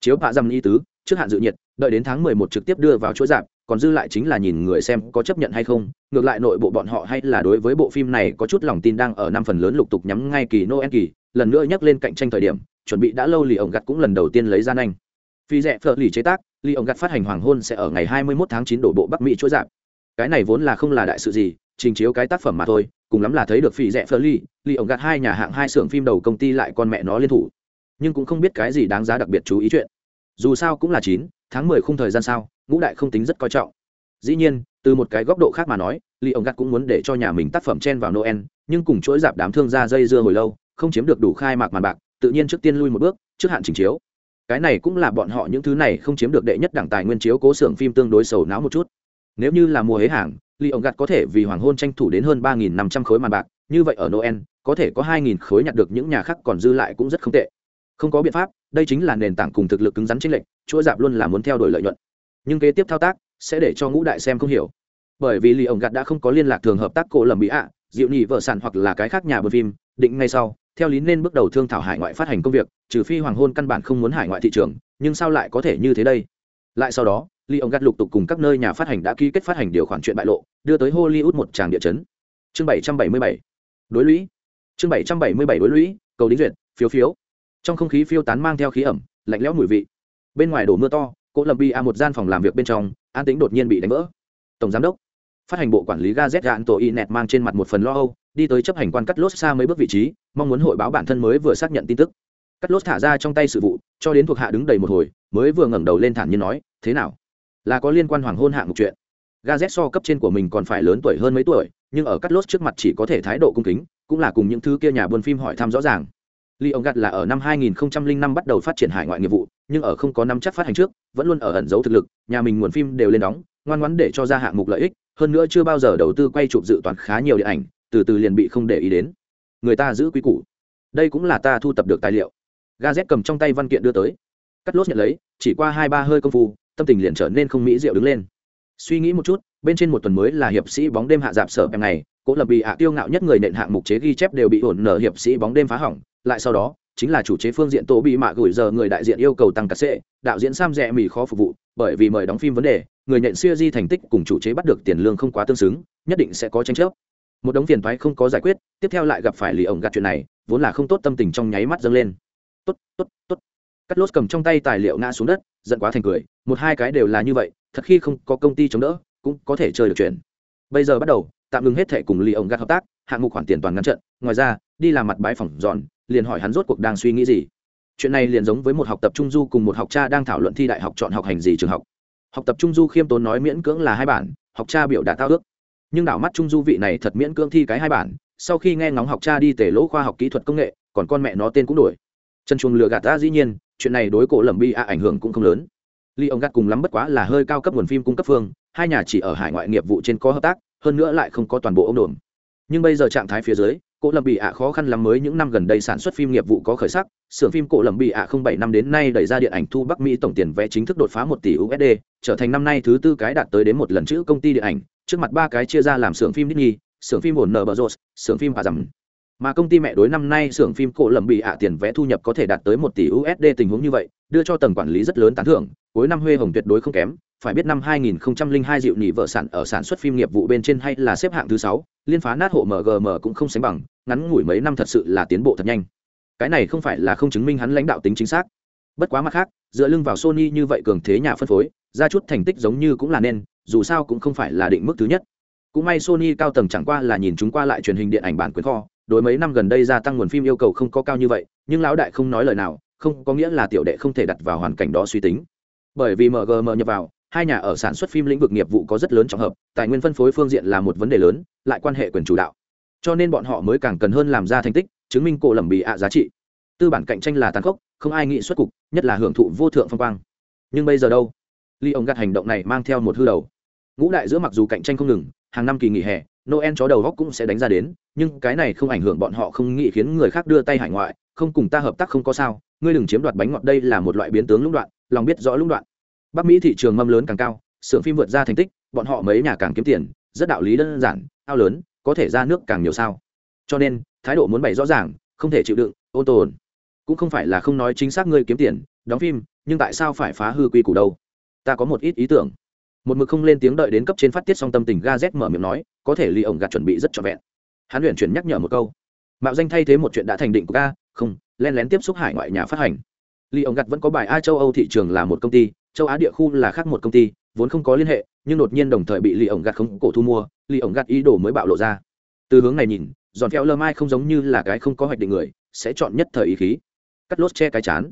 S1: Chiếu bạ dăm y tứ, trước hạn dự nhiệt, đợi đến tháng 11 trực tiếp đưa vào chuỗi giảm, còn dư lại chính là nhìn người xem có chấp nhận hay không ngược lại nội bộ bọn họ hay là đối với bộ phim này có chút lòng tin đang ở năm phần lớn lục tục nhắm ngay kỳ noel kỳ lần nữa nhắc lên cạnh tranh thời điểm chuẩn bị đã lâu lì ổng gặt cũng lần đầu tiên lấy ra nhanh. Phi rẻ phở lì chế tác lì ổng gặt phát hành hoàng hôn sẽ ở ngày 21 tháng 9 đổ bộ bắc mỹ chuỗi giảm. Cái này vốn là không là đại sự gì trình chiếu cái tác phẩm mà thôi cùng lắm là thấy được phi rẻ phở lì lì ổng gặt hai nhà hạng hai xưởng phim đầu công ty lại con mẹ nó liên thủ. Nhưng cũng không biết cái gì đáng giá đặc biệt chú ý chuyện dù sao cũng là chín, tháng mười khung thời gian sao, ngũ đại không tính rất coi trọng. Dĩ nhiên, từ một cái góc độ khác mà nói li ông gắt cũng muốn để cho nhà mình tác phẩm chen vào noel, nhưng cùng chuỗi dạp đám thương ra dây dưa hồi lâu, không chiếm được đủ khai mạc màn bạc, tự nhiên trước tiên lui một bước, trước hạn trình chiếu. Cái này cũng là bọn họ những thứ này không chiếm được đệ nhất đảng tài nguyên chiếu cố xưởng phim tương đối sầu não một chút. Nếu như là mùa hế hàng li ông gắt có thể vì hoàng hôn tranh thủ đến hơn ba nghìn năm trăm khối màn bạc, như vậy ở noel, có thể có hai nghìn khối nhặt được những nhà khác còn dư lại cũng rất không tệ. Không có biện pháp đây chính là nền tảng cùng thực lực cứng rắn chính lệnh chuỗi dạp luôn là muốn theo đuổi lợi nhuận nhưng kế tiếp thao tác sẽ để cho ngũ đại xem không hiểu bởi vì lì ổng gạt đã không có liên lạc thường hợp tác cổ lầm mỹ ạ dịu nhị vợ sản hoặc là cái khác nhà bờ phim định ngay sau theo lý nên bước đầu thương thảo hải ngoại phát hành công việc trừ phi hoàng hôn căn bản không muốn hải ngoại thị trường nhưng sao lại có thể như thế đây lại sau đó Lee ông gắt lục tục cùng các nơi nhà phát hành đã ký kết phát hành điều khoản chuyện bại lộ, đưa tới Hollywood một tràng địa chấn. Chương 777. Đối lũy. Chương 777 đối lũy, cầu đính duyệt, phiếu phiếu. Trong không khí phiêu tán mang theo khí ẩm, lạnh lẽo mùi vị. Bên ngoài đổ mưa to, cô Lâm Bi a một gian phòng làm việc bên trong, an tính đột nhiên bị đánh vỡ. Tổng giám đốc phát hành bộ quản lý gazet gạn tổ y nẹt mang trên mặt một phần lo âu đi tới chấp hành quan cắt lốt xa mấy bước vị trí mong muốn hội báo bản thân mới vừa xác nhận tin tức. Cắt lốt thả ra trong tay sự vụ cho đến thuộc hạ đứng đầy một hồi mới vừa ngẩng đầu lên thản nhiên nói thế nào? Là có liên quan hoàng hôn hạng một chuyện? Gazet so cấp trên của mình còn phải lớn tuổi hơn mấy tuổi nhưng ở cắt lốt trước mặt chỉ có thể thái độ cung kính cũng là cùng những thứ kia nhà buôn phim hỏi thăm rõ ràng. Lee ông gạt là ở năm 2005 bắt đầu phát triển hải ngoại nghiệp vụ, nhưng ở không có năm chắc phát hành trước, vẫn luôn ở ẩn giấu thực lực, nhà mình nguồn phim đều lên đóng, ngoan ngoãn để cho ra hạng mục lợi ích, hơn nữa chưa bao giờ đầu tư quay chụp dự toán khá nhiều điện ảnh, từ từ liền bị không để ý đến. Người ta giữ quý củ. Đây cũng là ta thu tập được tài liệu. Gazet cầm trong tay văn kiện đưa tới. Cắt lốt nhận lấy, chỉ qua hai ba hơi công phu, tâm tình liền trở nên không mỹ diệu đứng lên. Suy nghĩ một chút, bên trên một tuần mới là hiệp sĩ bóng đêm hạ dạp sở em này, cố lập bị hạ tiêu ngạo nhất người nện hạng mục chế ghi chép đều bị ổn nở hiệp sĩ bóng đêm phá hỏng, lại sau đó, chính là chủ chế phương diện tổ bị mạ gửi giờ người đại diện yêu cầu tăng cà sệ, đạo diễn sam rẽ mì khó phục vụ, bởi vì mời đóng phim vấn đề, người nhận siêu di thành tích cùng chủ chế bắt được tiền lương không quá tương xứng, nhất định sẽ có tranh chấp. Một đống phiền thoái không có giải quyết, tiếp theo lại gặp phải lì ổng gạt chuyện này, vốn là không tốt tâm tình trong nháy mắt dâng lên. Tốt tốt tốt. Cắt lốt cầm trong tay tài liệu ngã xuống đất, giận quá thành cười, một hai cái đều là như vậy, thật khi không có công ty chống đỡ, cũng có thể chơi được chuyện. Bây giờ bắt đầu, tạm ngừng hết thệ cùng lì ổng gạt hợp tác hạng mục khoản tiền toàn ngăn trận. Ngoài ra, đi làm mặt bãi phòng dọn, liền hỏi hắn rốt cuộc đang suy nghĩ gì. Chuyện này liền giống với một học tập trung du cùng một học cha đang thảo luận thi đại học chọn học hành gì trường học. Học tập trung du khiêm tốn nói miễn cưỡng là hai bản, học cha biểu đạt tao ước. Nhưng đảo mắt trung du vị này thật miễn cưỡng thi cái hai bản, sau khi nghe ngóng học cha đi tể lỗ khoa học kỹ thuật công nghệ, còn con mẹ nó tên cũng đổi. Chân chuồng lừa gạt ta dĩ nhiên, chuyện này đối cổ lầm bi a ảnh hưởng cũng không lớn. Ly ông gạt cùng lắm bất quá là hơi cao cấp nguồn phim cung cấp phương, hai nhà chỉ ở hải ngoại nghiệp vụ trên có hợp tác, hơn nữa lại không có toàn bộ ông đồn nhưng bây giờ trạng thái phía dưới cổ lầm bị ạ khó khăn lắm mới những năm gần đây sản xuất phim nghiệp vụ có khởi sắc. Xưởng phim cổ lầm bị ạ không bảy năm đến nay đẩy ra điện ảnh thu bắc mỹ tổng tiền vé chính thức đột phá một tỷ usd trở thành năm nay thứ tư cái đạt tới đến một lần chữ công ty điện ảnh. Trước mặt ba cái chia ra làm xưởng phim Disney, xưởng phim ổn nở bờ rột xưởng phim hạ rằm mà công ty mẹ đối năm nay xưởng phim cổ lầm bị ạ tiền vé thu nhập có thể đạt tới một tỷ usd tình huống như vậy đưa cho tầng quản lý rất lớn tán thưởng cuối năm huê hồng tuyệt đối không kém phải biết năm 2002 dịu nhị vợ sản ở sản xuất phim nghiệp vụ bên trên hay là xếp hạng thứ 6, liên phá nát hộ MGM cũng không sánh bằng, ngắn ngủi mấy năm thật sự là tiến bộ thật nhanh. Cái này không phải là không chứng minh hắn lãnh đạo tính chính xác. Bất quá mặt khác, dựa lưng vào Sony như vậy cường thế nhà phân phối, ra chút thành tích giống như cũng là nên, dù sao cũng không phải là định mức thứ nhất. Cũng may Sony cao tầng chẳng qua là nhìn chúng qua lại truyền hình điện ảnh bản quyền kho, đối mấy năm gần đây gia tăng nguồn phim yêu cầu không có cao như vậy, nhưng lão đại không nói lời nào, không có nghĩa là tiểu đệ không thể đặt vào hoàn cảnh đó suy tính. Bởi vì MGM nhập vào, hai nhà ở sản xuất phim lĩnh vực nghiệp vụ có rất lớn trọng hợp tài nguyên phân phối phương diện là một vấn đề lớn lại quan hệ quyền chủ đạo. Cho nên bọn họ mới càng cần hơn làm ra thành tích chứng minh cổ lầm bị ạ giá trị. Tư bản cạnh tranh là tàn khốc không ai nghĩ xuất cục nhất là hưởng thụ vô thượng phong quang. Nhưng bây giờ đâu? Ly ông gặt hành động này mang theo một hư đầu. Ngũ đại giữa mặc dù cạnh tranh không ngừng hàng năm kỳ nghỉ hè noel chó đầu góc cũng sẽ đánh ra đến, nhưng cái này không ảnh hưởng bọn họ không nghĩ khiến người khác đưa tay hải ngoại, không cùng ta hợp tác không có sao, ngươi đừng chiếm đoạt bánh ngọt, đây là một loại biến tướng lũng đoạn, lòng biết rõ lũng đoạn. Bắc mỹ thị trường mâm lớn càng cao, xưởng phim vượt ra thành tích, bọn họ mấy nhà càng kiếm tiền, rất đạo lý đơn giản, ao lớn, có thể ra nước càng nhiều sao. Cho nên, thái độ muốn bày rõ ràng, không thể chịu đựng ôn tồn. Cũng không phải là không nói chính xác ngươi kiếm tiền, đóng phim, nhưng tại sao phải phá hư quy củ đâu? Ta có một ít ý tưởng một mực không lên tiếng đợi đến cấp trên phát tiết xong tâm tình ga z mở miệng nói, có thể ly ổng gạt chuẩn bị rất trọn vẹn. Hắn luyện chuyển nhắc nhở một câu. Mạo danh thay thế một chuyện đã thành định của ga, không, len lén tiếp xúc hải ngoại nhà phát hành. Ly ổng gạt vẫn có bài a châu âu thị trường là một công ty, châu á địa khu là khác một công ty, vốn không có liên hệ, nhưng đột nhiên đồng thời bị ly ổng gạt không cổ thu mua ly ổng gạt ý đồ mới bạo lộ ra. Từ hướng này nhìn, giòn phèo lơ mai không giống như là cái không có hoạch định người, sẽ chọn nhất thời ý khí. Cắt lốt che cái chán.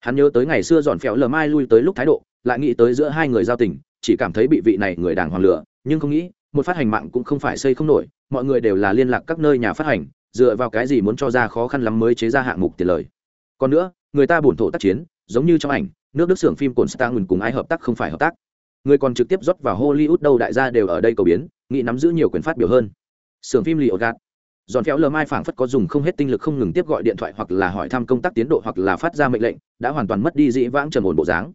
S1: Hắn nhớ tới ngày xưa giòn phèo lơ mai lui tới lúc thái độ, lại nghĩ tới giữa hai người giao tình chỉ cảm thấy bị vị này người đàng hoàng lửa, nhưng không nghĩ, một phát hành mạng cũng không phải xây không nổi, mọi người đều là liên lạc các nơi nhà phát hành, dựa vào cái gì muốn cho ra khó khăn lắm mới chế ra hạng mục tiền lời. Còn nữa, người ta bổn thổ tác chiến, giống như trong ảnh, nước đức xưởng phim cồn nguyên cùng ai hợp tác không phải hợp tác. Người còn trực tiếp rót vào hollywood đâu đại gia đều ở đây cầu biến, nghĩ nắm giữ nhiều quyền phát biểu hơn. Xưởng phim lì gạt. Giòn phéo lờ mai phảng phất có dùng không hết tinh lực không ngừng tiếp gọi điện thoại hoặc là hỏi thăm công tác tiến độ hoặc là phát ra mệnh lệnh, đã hoàn toàn mất đi dĩ vãng trần ổn bộ dáng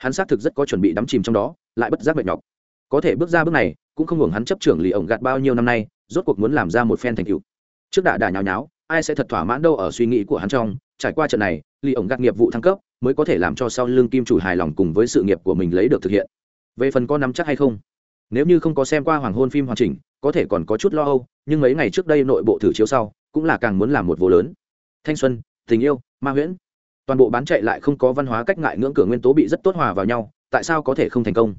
S1: hắn xác thực rất có chuẩn bị đắm chìm trong đó, lại bất giác mệt nhọc. Có thể bước ra bước này, cũng không hưởng hắn chấp trưởng lì ổng gạt bao nhiêu năm nay, rốt cuộc muốn làm ra một phen thành cựu trước đà đà nhào nháo, ai sẽ thật thỏa mãn đâu ở suy nghĩ của hắn trong, trải qua trận này lì ổng gạt nghiệp vụ thăng cấp, mới có thể làm cho sau lương kim chủ hài lòng cùng với sự nghiệp của mình lấy được thực hiện. Về phần có nắm chắc hay không? Nếu như không có xem qua hoàng hôn phim hoàn chỉnh, có thể còn có chút lo âu, nhưng mấy ngày trước đây nội bộ thử chiếu sau, cũng là càng muốn làm một vô lớn. Thanh xuân, tình yêu, ma huyễn toàn bộ bán chạy lại không có văn hóa cách ngại ngưỡng cửa nguyên tố bị rất tốt hòa vào nhau, tại sao có thể không thành công?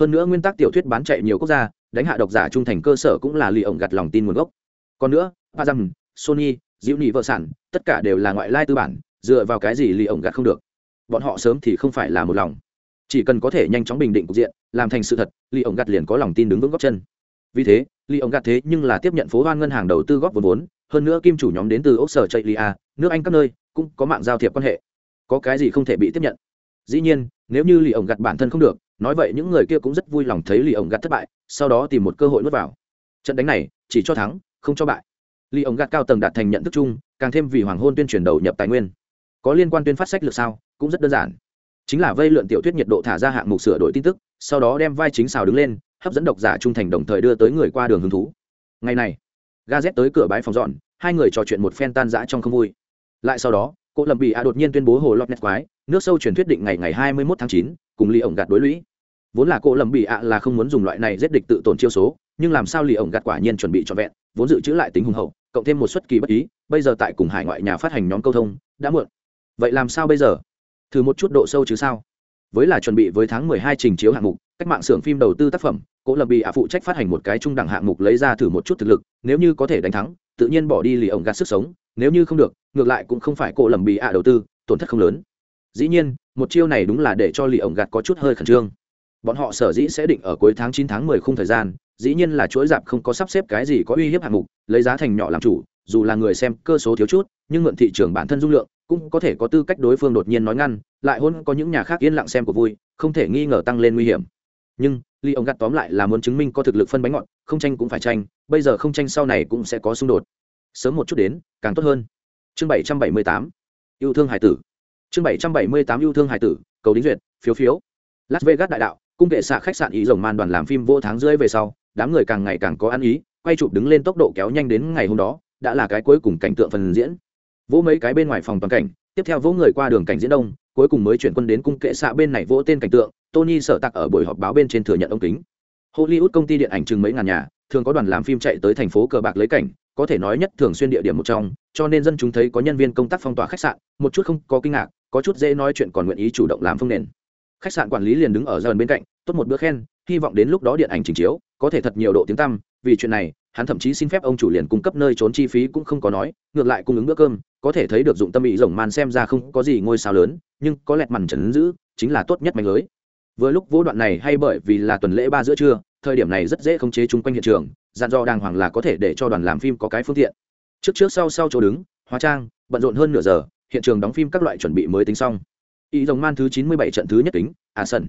S1: Hơn nữa nguyên tắc tiểu thuyết bán chạy nhiều quốc gia, đánh hạ độc giả trung thành cơ sở cũng là lì ổng gặt lòng tin nguồn gốc. Còn nữa pa rằng sony, diễu nhị vợ sản, tất cả đều là ngoại lai tư bản, dựa vào cái gì lì ổng gặt không được? Bọn họ sớm thì không phải là một lòng. Chỉ cần có thể nhanh chóng bình định cục diện, làm thành sự thật, lì ổng gạt liền có lòng tin đứng vững góc chân. Vì thế, lì ổng gạt thế nhưng là tiếp nhận phố hoan ngân hàng đầu tư góp vốn vốn, hơn nữa kim chủ nhóm đến từ ốc sở chạy lia nước anh các nơi cũng có mạng giao thiệp quan hệ có cái gì không thể bị tiếp nhận. Dĩ nhiên, nếu như lì ổng gạt bản thân không được, nói vậy những người kia cũng rất vui lòng thấy lì ổng gạt thất bại, sau đó tìm một cơ hội nuốt vào. Trận đánh này, chỉ cho thắng, không cho bại. Lì ổng gạt cao tầng đạt thành nhận thức chung, càng thêm vì hoàng hôn tuyên truyền đầu nhập tài nguyên. Có liên quan tuyên phát sách lược sao, cũng rất đơn giản. Chính là vây lượn tiểu thuyết nhiệt độ thả ra hạng mục sửa đổi tin tức, sau đó đem vai chính xào đứng lên, hấp dẫn độc giả trung thành đồng thời đưa tới người qua đường hứng thú. Ngày này ga z tới cửa bãi phòng dọn, hai người trò chuyện một phen tan rã trong không vui. Lại sau đó cô lầm bị a đột nhiên tuyên bố hồ lọt nét quái, nước sâu truyền thuyết định ngày ngày hai mươi 21 tháng chín, cùng lì ổng gạt đối lũy. Vốn là cô lầm bị a là không muốn dùng loại này giết địch tự tổn chiêu số, nhưng làm sao lì ổng gạt quả nhiên chuẩn bị cho vẹn, vốn dự trữ lại tính hùng hậu, cộng thêm một suất kỳ bất ý, bây giờ tại cùng hải ngoại nhà phát hành nhóm câu thông, đã muộn. Vậy làm sao bây giờ? Thử một chút độ sâu chứ sao? Với là chuẩn bị với tháng mười hai trình chiếu hạng mục, cách mạng xưởng phim đầu tư tác phẩm cố lập bị A phụ trách phát hành một cái trung đẳng hạng mục lấy ra thử một chút thực lực, nếu như có thể đánh thắng, tự nhiên bỏ đi lì ổng gạt sức sống nếu như không được, ngược lại cũng không phải cô lầm bị ạ đầu tư, tổn thất không lớn. Dĩ nhiên, một chiêu này đúng là để cho lì ổng gạt có chút hơi khẩn trương. Bọn họ sở dĩ sẽ định ở cuối tháng chín tháng mười khung thời gian, dĩ nhiên là chuỗi dạp không có sắp xếp cái gì có uy hiếp hạng mục, lấy giá thành nhỏ làm chủ, dù là người xem cơ số thiếu chút, nhưng mượn thị trường bản thân dung lượng, cũng có thể có tư cách đối phương đột nhiên nói ngăn, lại hôn có những nhà khác yên lặng xem của vui, không thể nghi ngờ tăng lên nguy hiểm. Nhưng ly ông gắt tóm lại là muốn chứng minh có thực lực phân bánh ngọt, không tranh cũng phải tranh, bây giờ không tranh sau này cũng sẽ có xung đột sớm một chút đến, càng tốt hơn. Chương bảy trăm bảy mươi tám, yêu thương hải tử. Chương bảy trăm bảy mươi tám, yêu thương hải tử, cầu đính duyệt, phiếu phiếu. Las vegas đại đạo, cung kệ xạ khách sạn ý rồng man đoàn làm phim vô tháng rưỡi về sau, đám người càng ngày càng có ăn ý, quay chụp đứng lên tốc độ kéo nhanh đến ngày hôm đó, đã là cái cuối cùng cảnh tượng phần diễn. Vỗ mấy cái bên ngoài phòng toàn cảnh, tiếp theo vỗ người qua đường cảnh diễn đông, cuối cùng mới chuyển quân đến cung kệ xạ bên này vỗ tên cảnh tượng, tony sở tặc ở buổi họp báo bên trên thừa nhận ông kính hollywood công ty điện ảnh chừng mấy ngàn nhà, thường có đoàn làm phim chạy tới thành phố cờ bạc lấy cảnh, có thể nói nhất thường xuyên địa điểm một trong, cho nên dân chúng thấy có nhân viên công tác phong tỏa khách sạn, một chút không có kinh ngạc, có chút dễ nói chuyện còn nguyện ý chủ động làm phương nền. Khách sạn quản lý liền đứng ở dần bên cạnh, tốt một bữa khen, hy vọng đến lúc đó điện ảnh trình chiếu, có thể thật nhiều độ tiếng tăm, vì chuyện này, hắn thậm chí xin phép ông chủ liền cung cấp nơi trốn chi phí cũng không có nói, ngược lại cung ứng bữa cơm, có thể thấy được dụng tâm ý rồng man xem ra không có gì ngôi sao lớn, nhưng có lẹt mằn trần giữ, chính là tốt nhất mạnh lưới. Vừa lúc vô đoạn này hay bởi vì là tuần lễ ba giữa trưa thời điểm này rất dễ khống chế chung quanh hiện trường dàn do đàng hoàng là có thể để cho đoàn làm phim có cái phương tiện. Trước trước sau sau chỗ đứng, hóa trang, bận rộn hơn nửa giờ, hiện trường đóng phim các loại chuẩn bị mới tính xong. Ý dòng man thứ chín mươi bảy trận thứ nhất kính à sân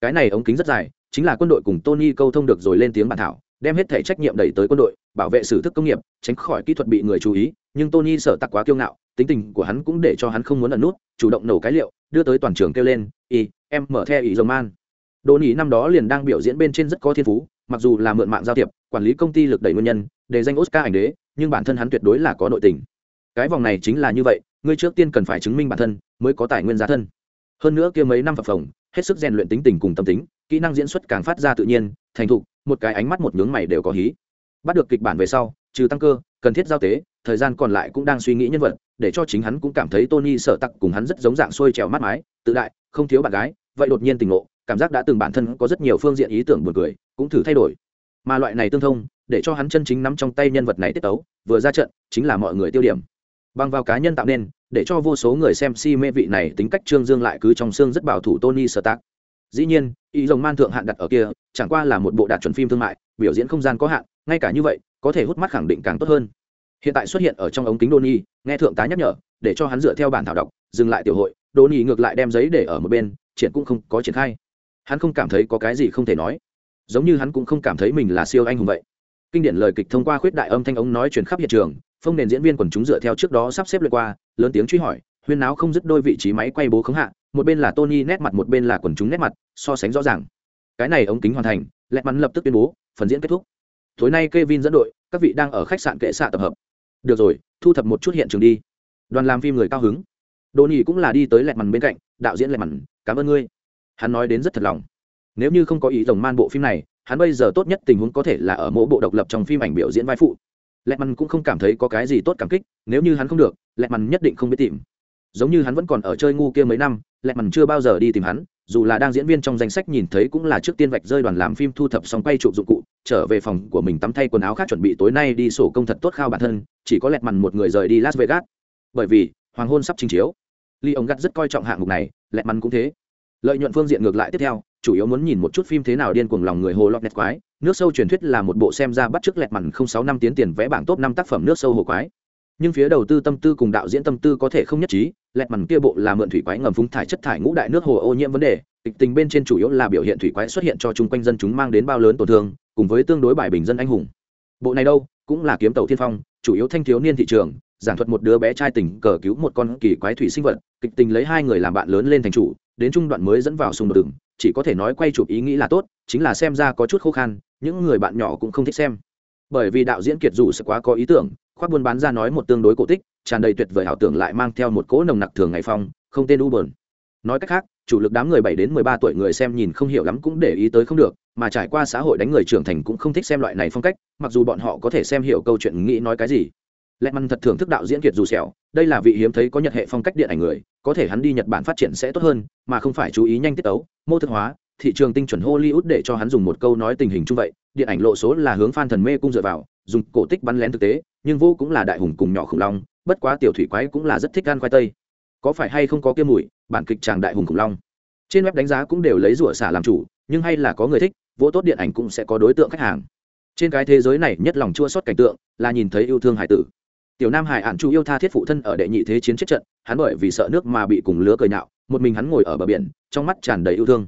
S1: cái này ống kính rất dài, chính là quân đội cùng tony câu thông được rồi lên tiếng bản thảo, đem hết thể trách nhiệm đẩy tới quân đội, bảo vệ sử thức công nghiệp, tránh khỏi kỹ thuật bị người chú ý, nhưng tony sợ tặc quá kiêu ngạo, tính tình của hắn cũng để cho hắn không muốn ẩn nút, chủ động nổ cái liệu, đưa tới toàn trường kêu lên, y, em mở theo ý dòng man. Đỗ Nghị năm đó liền đang biểu diễn bên trên rất có thiên phú, mặc dù là mượn mạng giao thiệp, quản lý công ty lực đẩy nguyên nhân, để danh oscar ảnh đế, nhưng bản thân hắn tuyệt đối là có nội tình. Cái vòng này chính là như vậy, ngươi trước tiên cần phải chứng minh bản thân, mới có tài nguyên giá thân. Hơn nữa kia mấy năm phập phồng, hết sức rèn luyện tính tình cùng tâm tính, kỹ năng diễn xuất càng phát ra tự nhiên, thành thục, một cái ánh mắt một nhướng mày đều có hí. Bắt được kịch bản về sau, trừ tăng cơ, cần thiết giao tế, thời gian còn lại cũng đang suy nghĩ nhân vật, để cho chính hắn cũng cảm thấy tony sợ tặc cùng hắn rất giống dạng xuôi trèo mắt mái, tự đại, không thiếu bạn gái, vậy đột nhiên tình ngộ cảm giác đã từng bản thân có rất nhiều phương diện ý tưởng buồn cười, cũng thử thay đổi. Mà loại này tương thông, để cho hắn chân chính nắm trong tay nhân vật này tiết tấu, vừa ra trận, chính là mọi người tiêu điểm. Bằng vào cá nhân tạo nên, để cho vô số người xem si mê vị này tính cách trương dương lại cứ trong xương rất bảo thủ tony stark. Dĩ nhiên, ý rồng man thượng hạn đặt ở kia, chẳng qua là một bộ đạt chuẩn phim thương mại, biểu diễn không gian có hạn, ngay cả như vậy, có thể hút mắt khẳng định càng tốt hơn. Hiện tại xuất hiện ở trong ống kính đô nhi nghe thượng tá nhắc nhở, để cho hắn dựa theo bản thảo đọc, dừng lại tiểu hội đô nhi ngược lại đem giấy để ở một bên, triển cũng không có triển khai hắn không cảm thấy có cái gì không thể nói. Giống như hắn cũng không cảm thấy mình là siêu anh hùng vậy. Kinh điển lời kịch thông qua khuyết đại âm thanh ống nói chuyển khắp hiện trường, phong nền diễn viên quần chúng dựa theo trước đó sắp xếp lượt qua, lớn tiếng truy hỏi, huyên náo không dứt đôi vị trí máy quay bố khống hạ, một bên là tony nét mặt, một bên là quần chúng nét mặt, so sánh rõ ràng. Cái này ống kính hoàn thành, lẹt mắn lập tức tuyên bố, phần diễn kết thúc. Tối nay Kevin dẫn đội, các vị đang ở khách sạn kệ xạ tập hợp. Được rồi, thu thập một chút hiện trường đi. Đoàn làm phim người cao hứng. Đồ nhì cũng là đi tới lẹt mằn bên cạnh, đạo diễn lẹt mằn cảm ơn ngươi hắn nói đến rất thật lòng. Nếu như không có ý rồng man bộ phim này, hắn bây giờ tốt nhất tình huống có thể là ở mỗi bộ độc lập trong phim ảnh biểu diễn vai phụ. Lệ mằn cũng không cảm thấy có cái gì tốt cảm kích, nếu như hắn không được Lệ mằn nhất định không biết tìm. Giống như hắn vẫn còn ở chơi ngu kia mấy năm Lệ mằn chưa bao giờ đi tìm hắn, dù là đang diễn viên trong danh sách nhìn thấy cũng là trước tiên vạch rơi đoàn làm phim thu thập xong quay chụp dụng cụ, trở về phòng của mình tắm thay quần áo khác chuẩn bị tối nay đi sổ công thật tốt khao bản thân, chỉ có lẹt mằn một người rời đi las vegas. Bởi vì, hoàng hôn sắp trình chiếu. Ly ông gắt rất coi trọng hạng mục này lẹt mằn cũng thế lợi nhuận phương diện ngược lại tiếp theo, chủ yếu muốn nhìn một chút phim thế nào điên cuồng lòng người hồ lọt nẹt quái. Nước sâu truyền thuyết là một bộ xem ra bắt chước lẹt mặn không sáu năm tiến tiền vẽ bảng top năm tác phẩm nước sâu hồ quái. Nhưng phía đầu tư tâm tư cùng đạo diễn tâm tư có thể không nhất trí, lẹt mằn kia bộ là mượn thủy quái ngầm phúng thải chất thải ngũ đại nước hồ ô nhiễm vấn đề, kịch tình bên trên chủ yếu là biểu hiện thủy quái xuất hiện cho chung quanh dân chúng mang đến bao lớn tổn thương, cùng với tương đối bài bình dân anh hùng. Bộ này đâu, cũng là kiếm tàu thiên phong, chủ yếu thanh thiếu niên thị trường, giảng thuật một đứa bé trai tình cờ cứu một con kỳ quái thủy sinh vật, kịch tình lấy hai người làm bạn lớn lên thành chủ đến trung đoạn mới dẫn vào xung đột đường, chỉ có thể nói quay chụp ý nghĩ là tốt, chính là xem ra có chút khô khan những người bạn nhỏ cũng không thích xem. Bởi vì đạo diễn kiệt dù sẽ quá có ý tưởng, khoác buôn bán ra nói một tương đối cổ tích, tràn đầy tuyệt vời ảo tưởng lại mang theo một cỗ nồng nặc thường ngày phong, không tên u bờn nói cách khác, chủ lực đám người bảy đến mười ba tuổi người xem nhìn không hiểu lắm cũng để ý tới không được, mà trải qua xã hội đánh người trưởng thành cũng không thích xem loại này phong cách, mặc dù bọn họ có thể xem hiểu câu chuyện nghĩ nói cái gì lẹt măn thật thưởng thức đạo diễn kiệt dù sẹo, đây là vị hiếm thấy có nhật hệ phong cách điện ảnh người, có thể hắn đi nhật bản phát triển sẽ tốt hơn, mà không phải chú ý nhanh tiết tấu, mô thức hóa, thị trường tinh chuẩn hollywood để cho hắn dùng một câu nói tình hình chung vậy, điện ảnh lộ số là hướng fan thần mê cung dựa vào, dùng cổ tích bắn lén thực tế, nhưng vô cũng là đại hùng cùng nhỏ khủng long, bất quá tiểu thủy quái cũng là rất thích ăn khoai tây. Có phải hay không có kia mùi, bản kịch chàng đại hùng khủng long. Trên web đánh giá cũng đều lấy rủa xả làm chủ, nhưng hay là có người thích vỗ tốt điện ảnh cũng sẽ có đối tượng khách hàng. Trên cái thế giới này nhất lòng chua sót cảnh tượng là nhìn thấy yêu thương hải tử tiểu nam hải ạn chủ yêu tha thiết phụ thân ở đệ nhị thế chiến chết trận, hắn bởi vì sợ nước mà bị cùng lứa cười nhạo một mình hắn ngồi ở bờ biển, trong mắt tràn đầy yêu thương.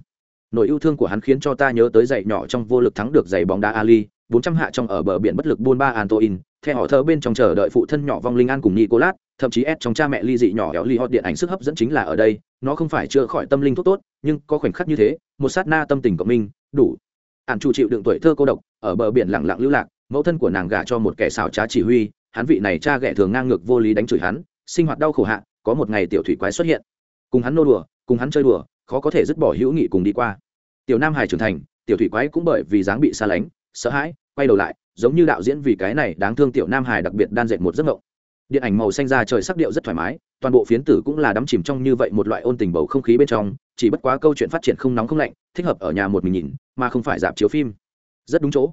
S1: Nỗi yêu thương của hắn khiến cho ta nhớ tới giày nhỏ trong vô lực thắng được giày bóng đá ali, bốn trăm hạ trong ở bờ biển bất lực buôn ba antoin theo họ thơ bên trong chờ đợi phụ thân nhỏ vong linh an cùng nicolas, thậm chí s trong cha mẹ ly dị nhỏ éo ly hot điện ảnh sức hấp dẫn chính là ở đây, nó không phải chữa khỏi tâm linh thuốc tốt, nhưng có khoảnh khắc như thế, một sát na tâm tình của mình, đủ. Ạn chủ chịu đựng tuổi thơ cô độc, ở bờ biển lặng lặng lưu lạc, mẫu thân của nàng gả cho một kẻ xảo trá chỉ huy hắn vị này cha ghẻ thường ngang ngược vô lý đánh chửi hắn, sinh hoạt đau khổ hạ, có một ngày tiểu thủy quái xuất hiện. Cùng hắn nô đùa, cùng hắn chơi đùa, khó có thể dứt bỏ hữu nghị cùng đi qua. Tiểu nam hải trưởng thành, tiểu thủy quái cũng bởi vì dáng bị xa lánh, sợ hãi, quay đầu lại, giống như đạo diễn vì cái này đáng thương tiểu nam hải đặc biệt đan dệt một giấc mộng. Điện ảnh màu xanh ra trời sắc điệu rất thoải mái, toàn bộ phiến tử cũng là đắm chìm trong như vậy một loại ôn tình bầu không khí bên trong, chỉ bất quá câu chuyện phát triển không nóng không lạnh, thích hợp ở nhà một mình nhìn, mà không phải dạp chiếu phim. Rất đúng chỗ.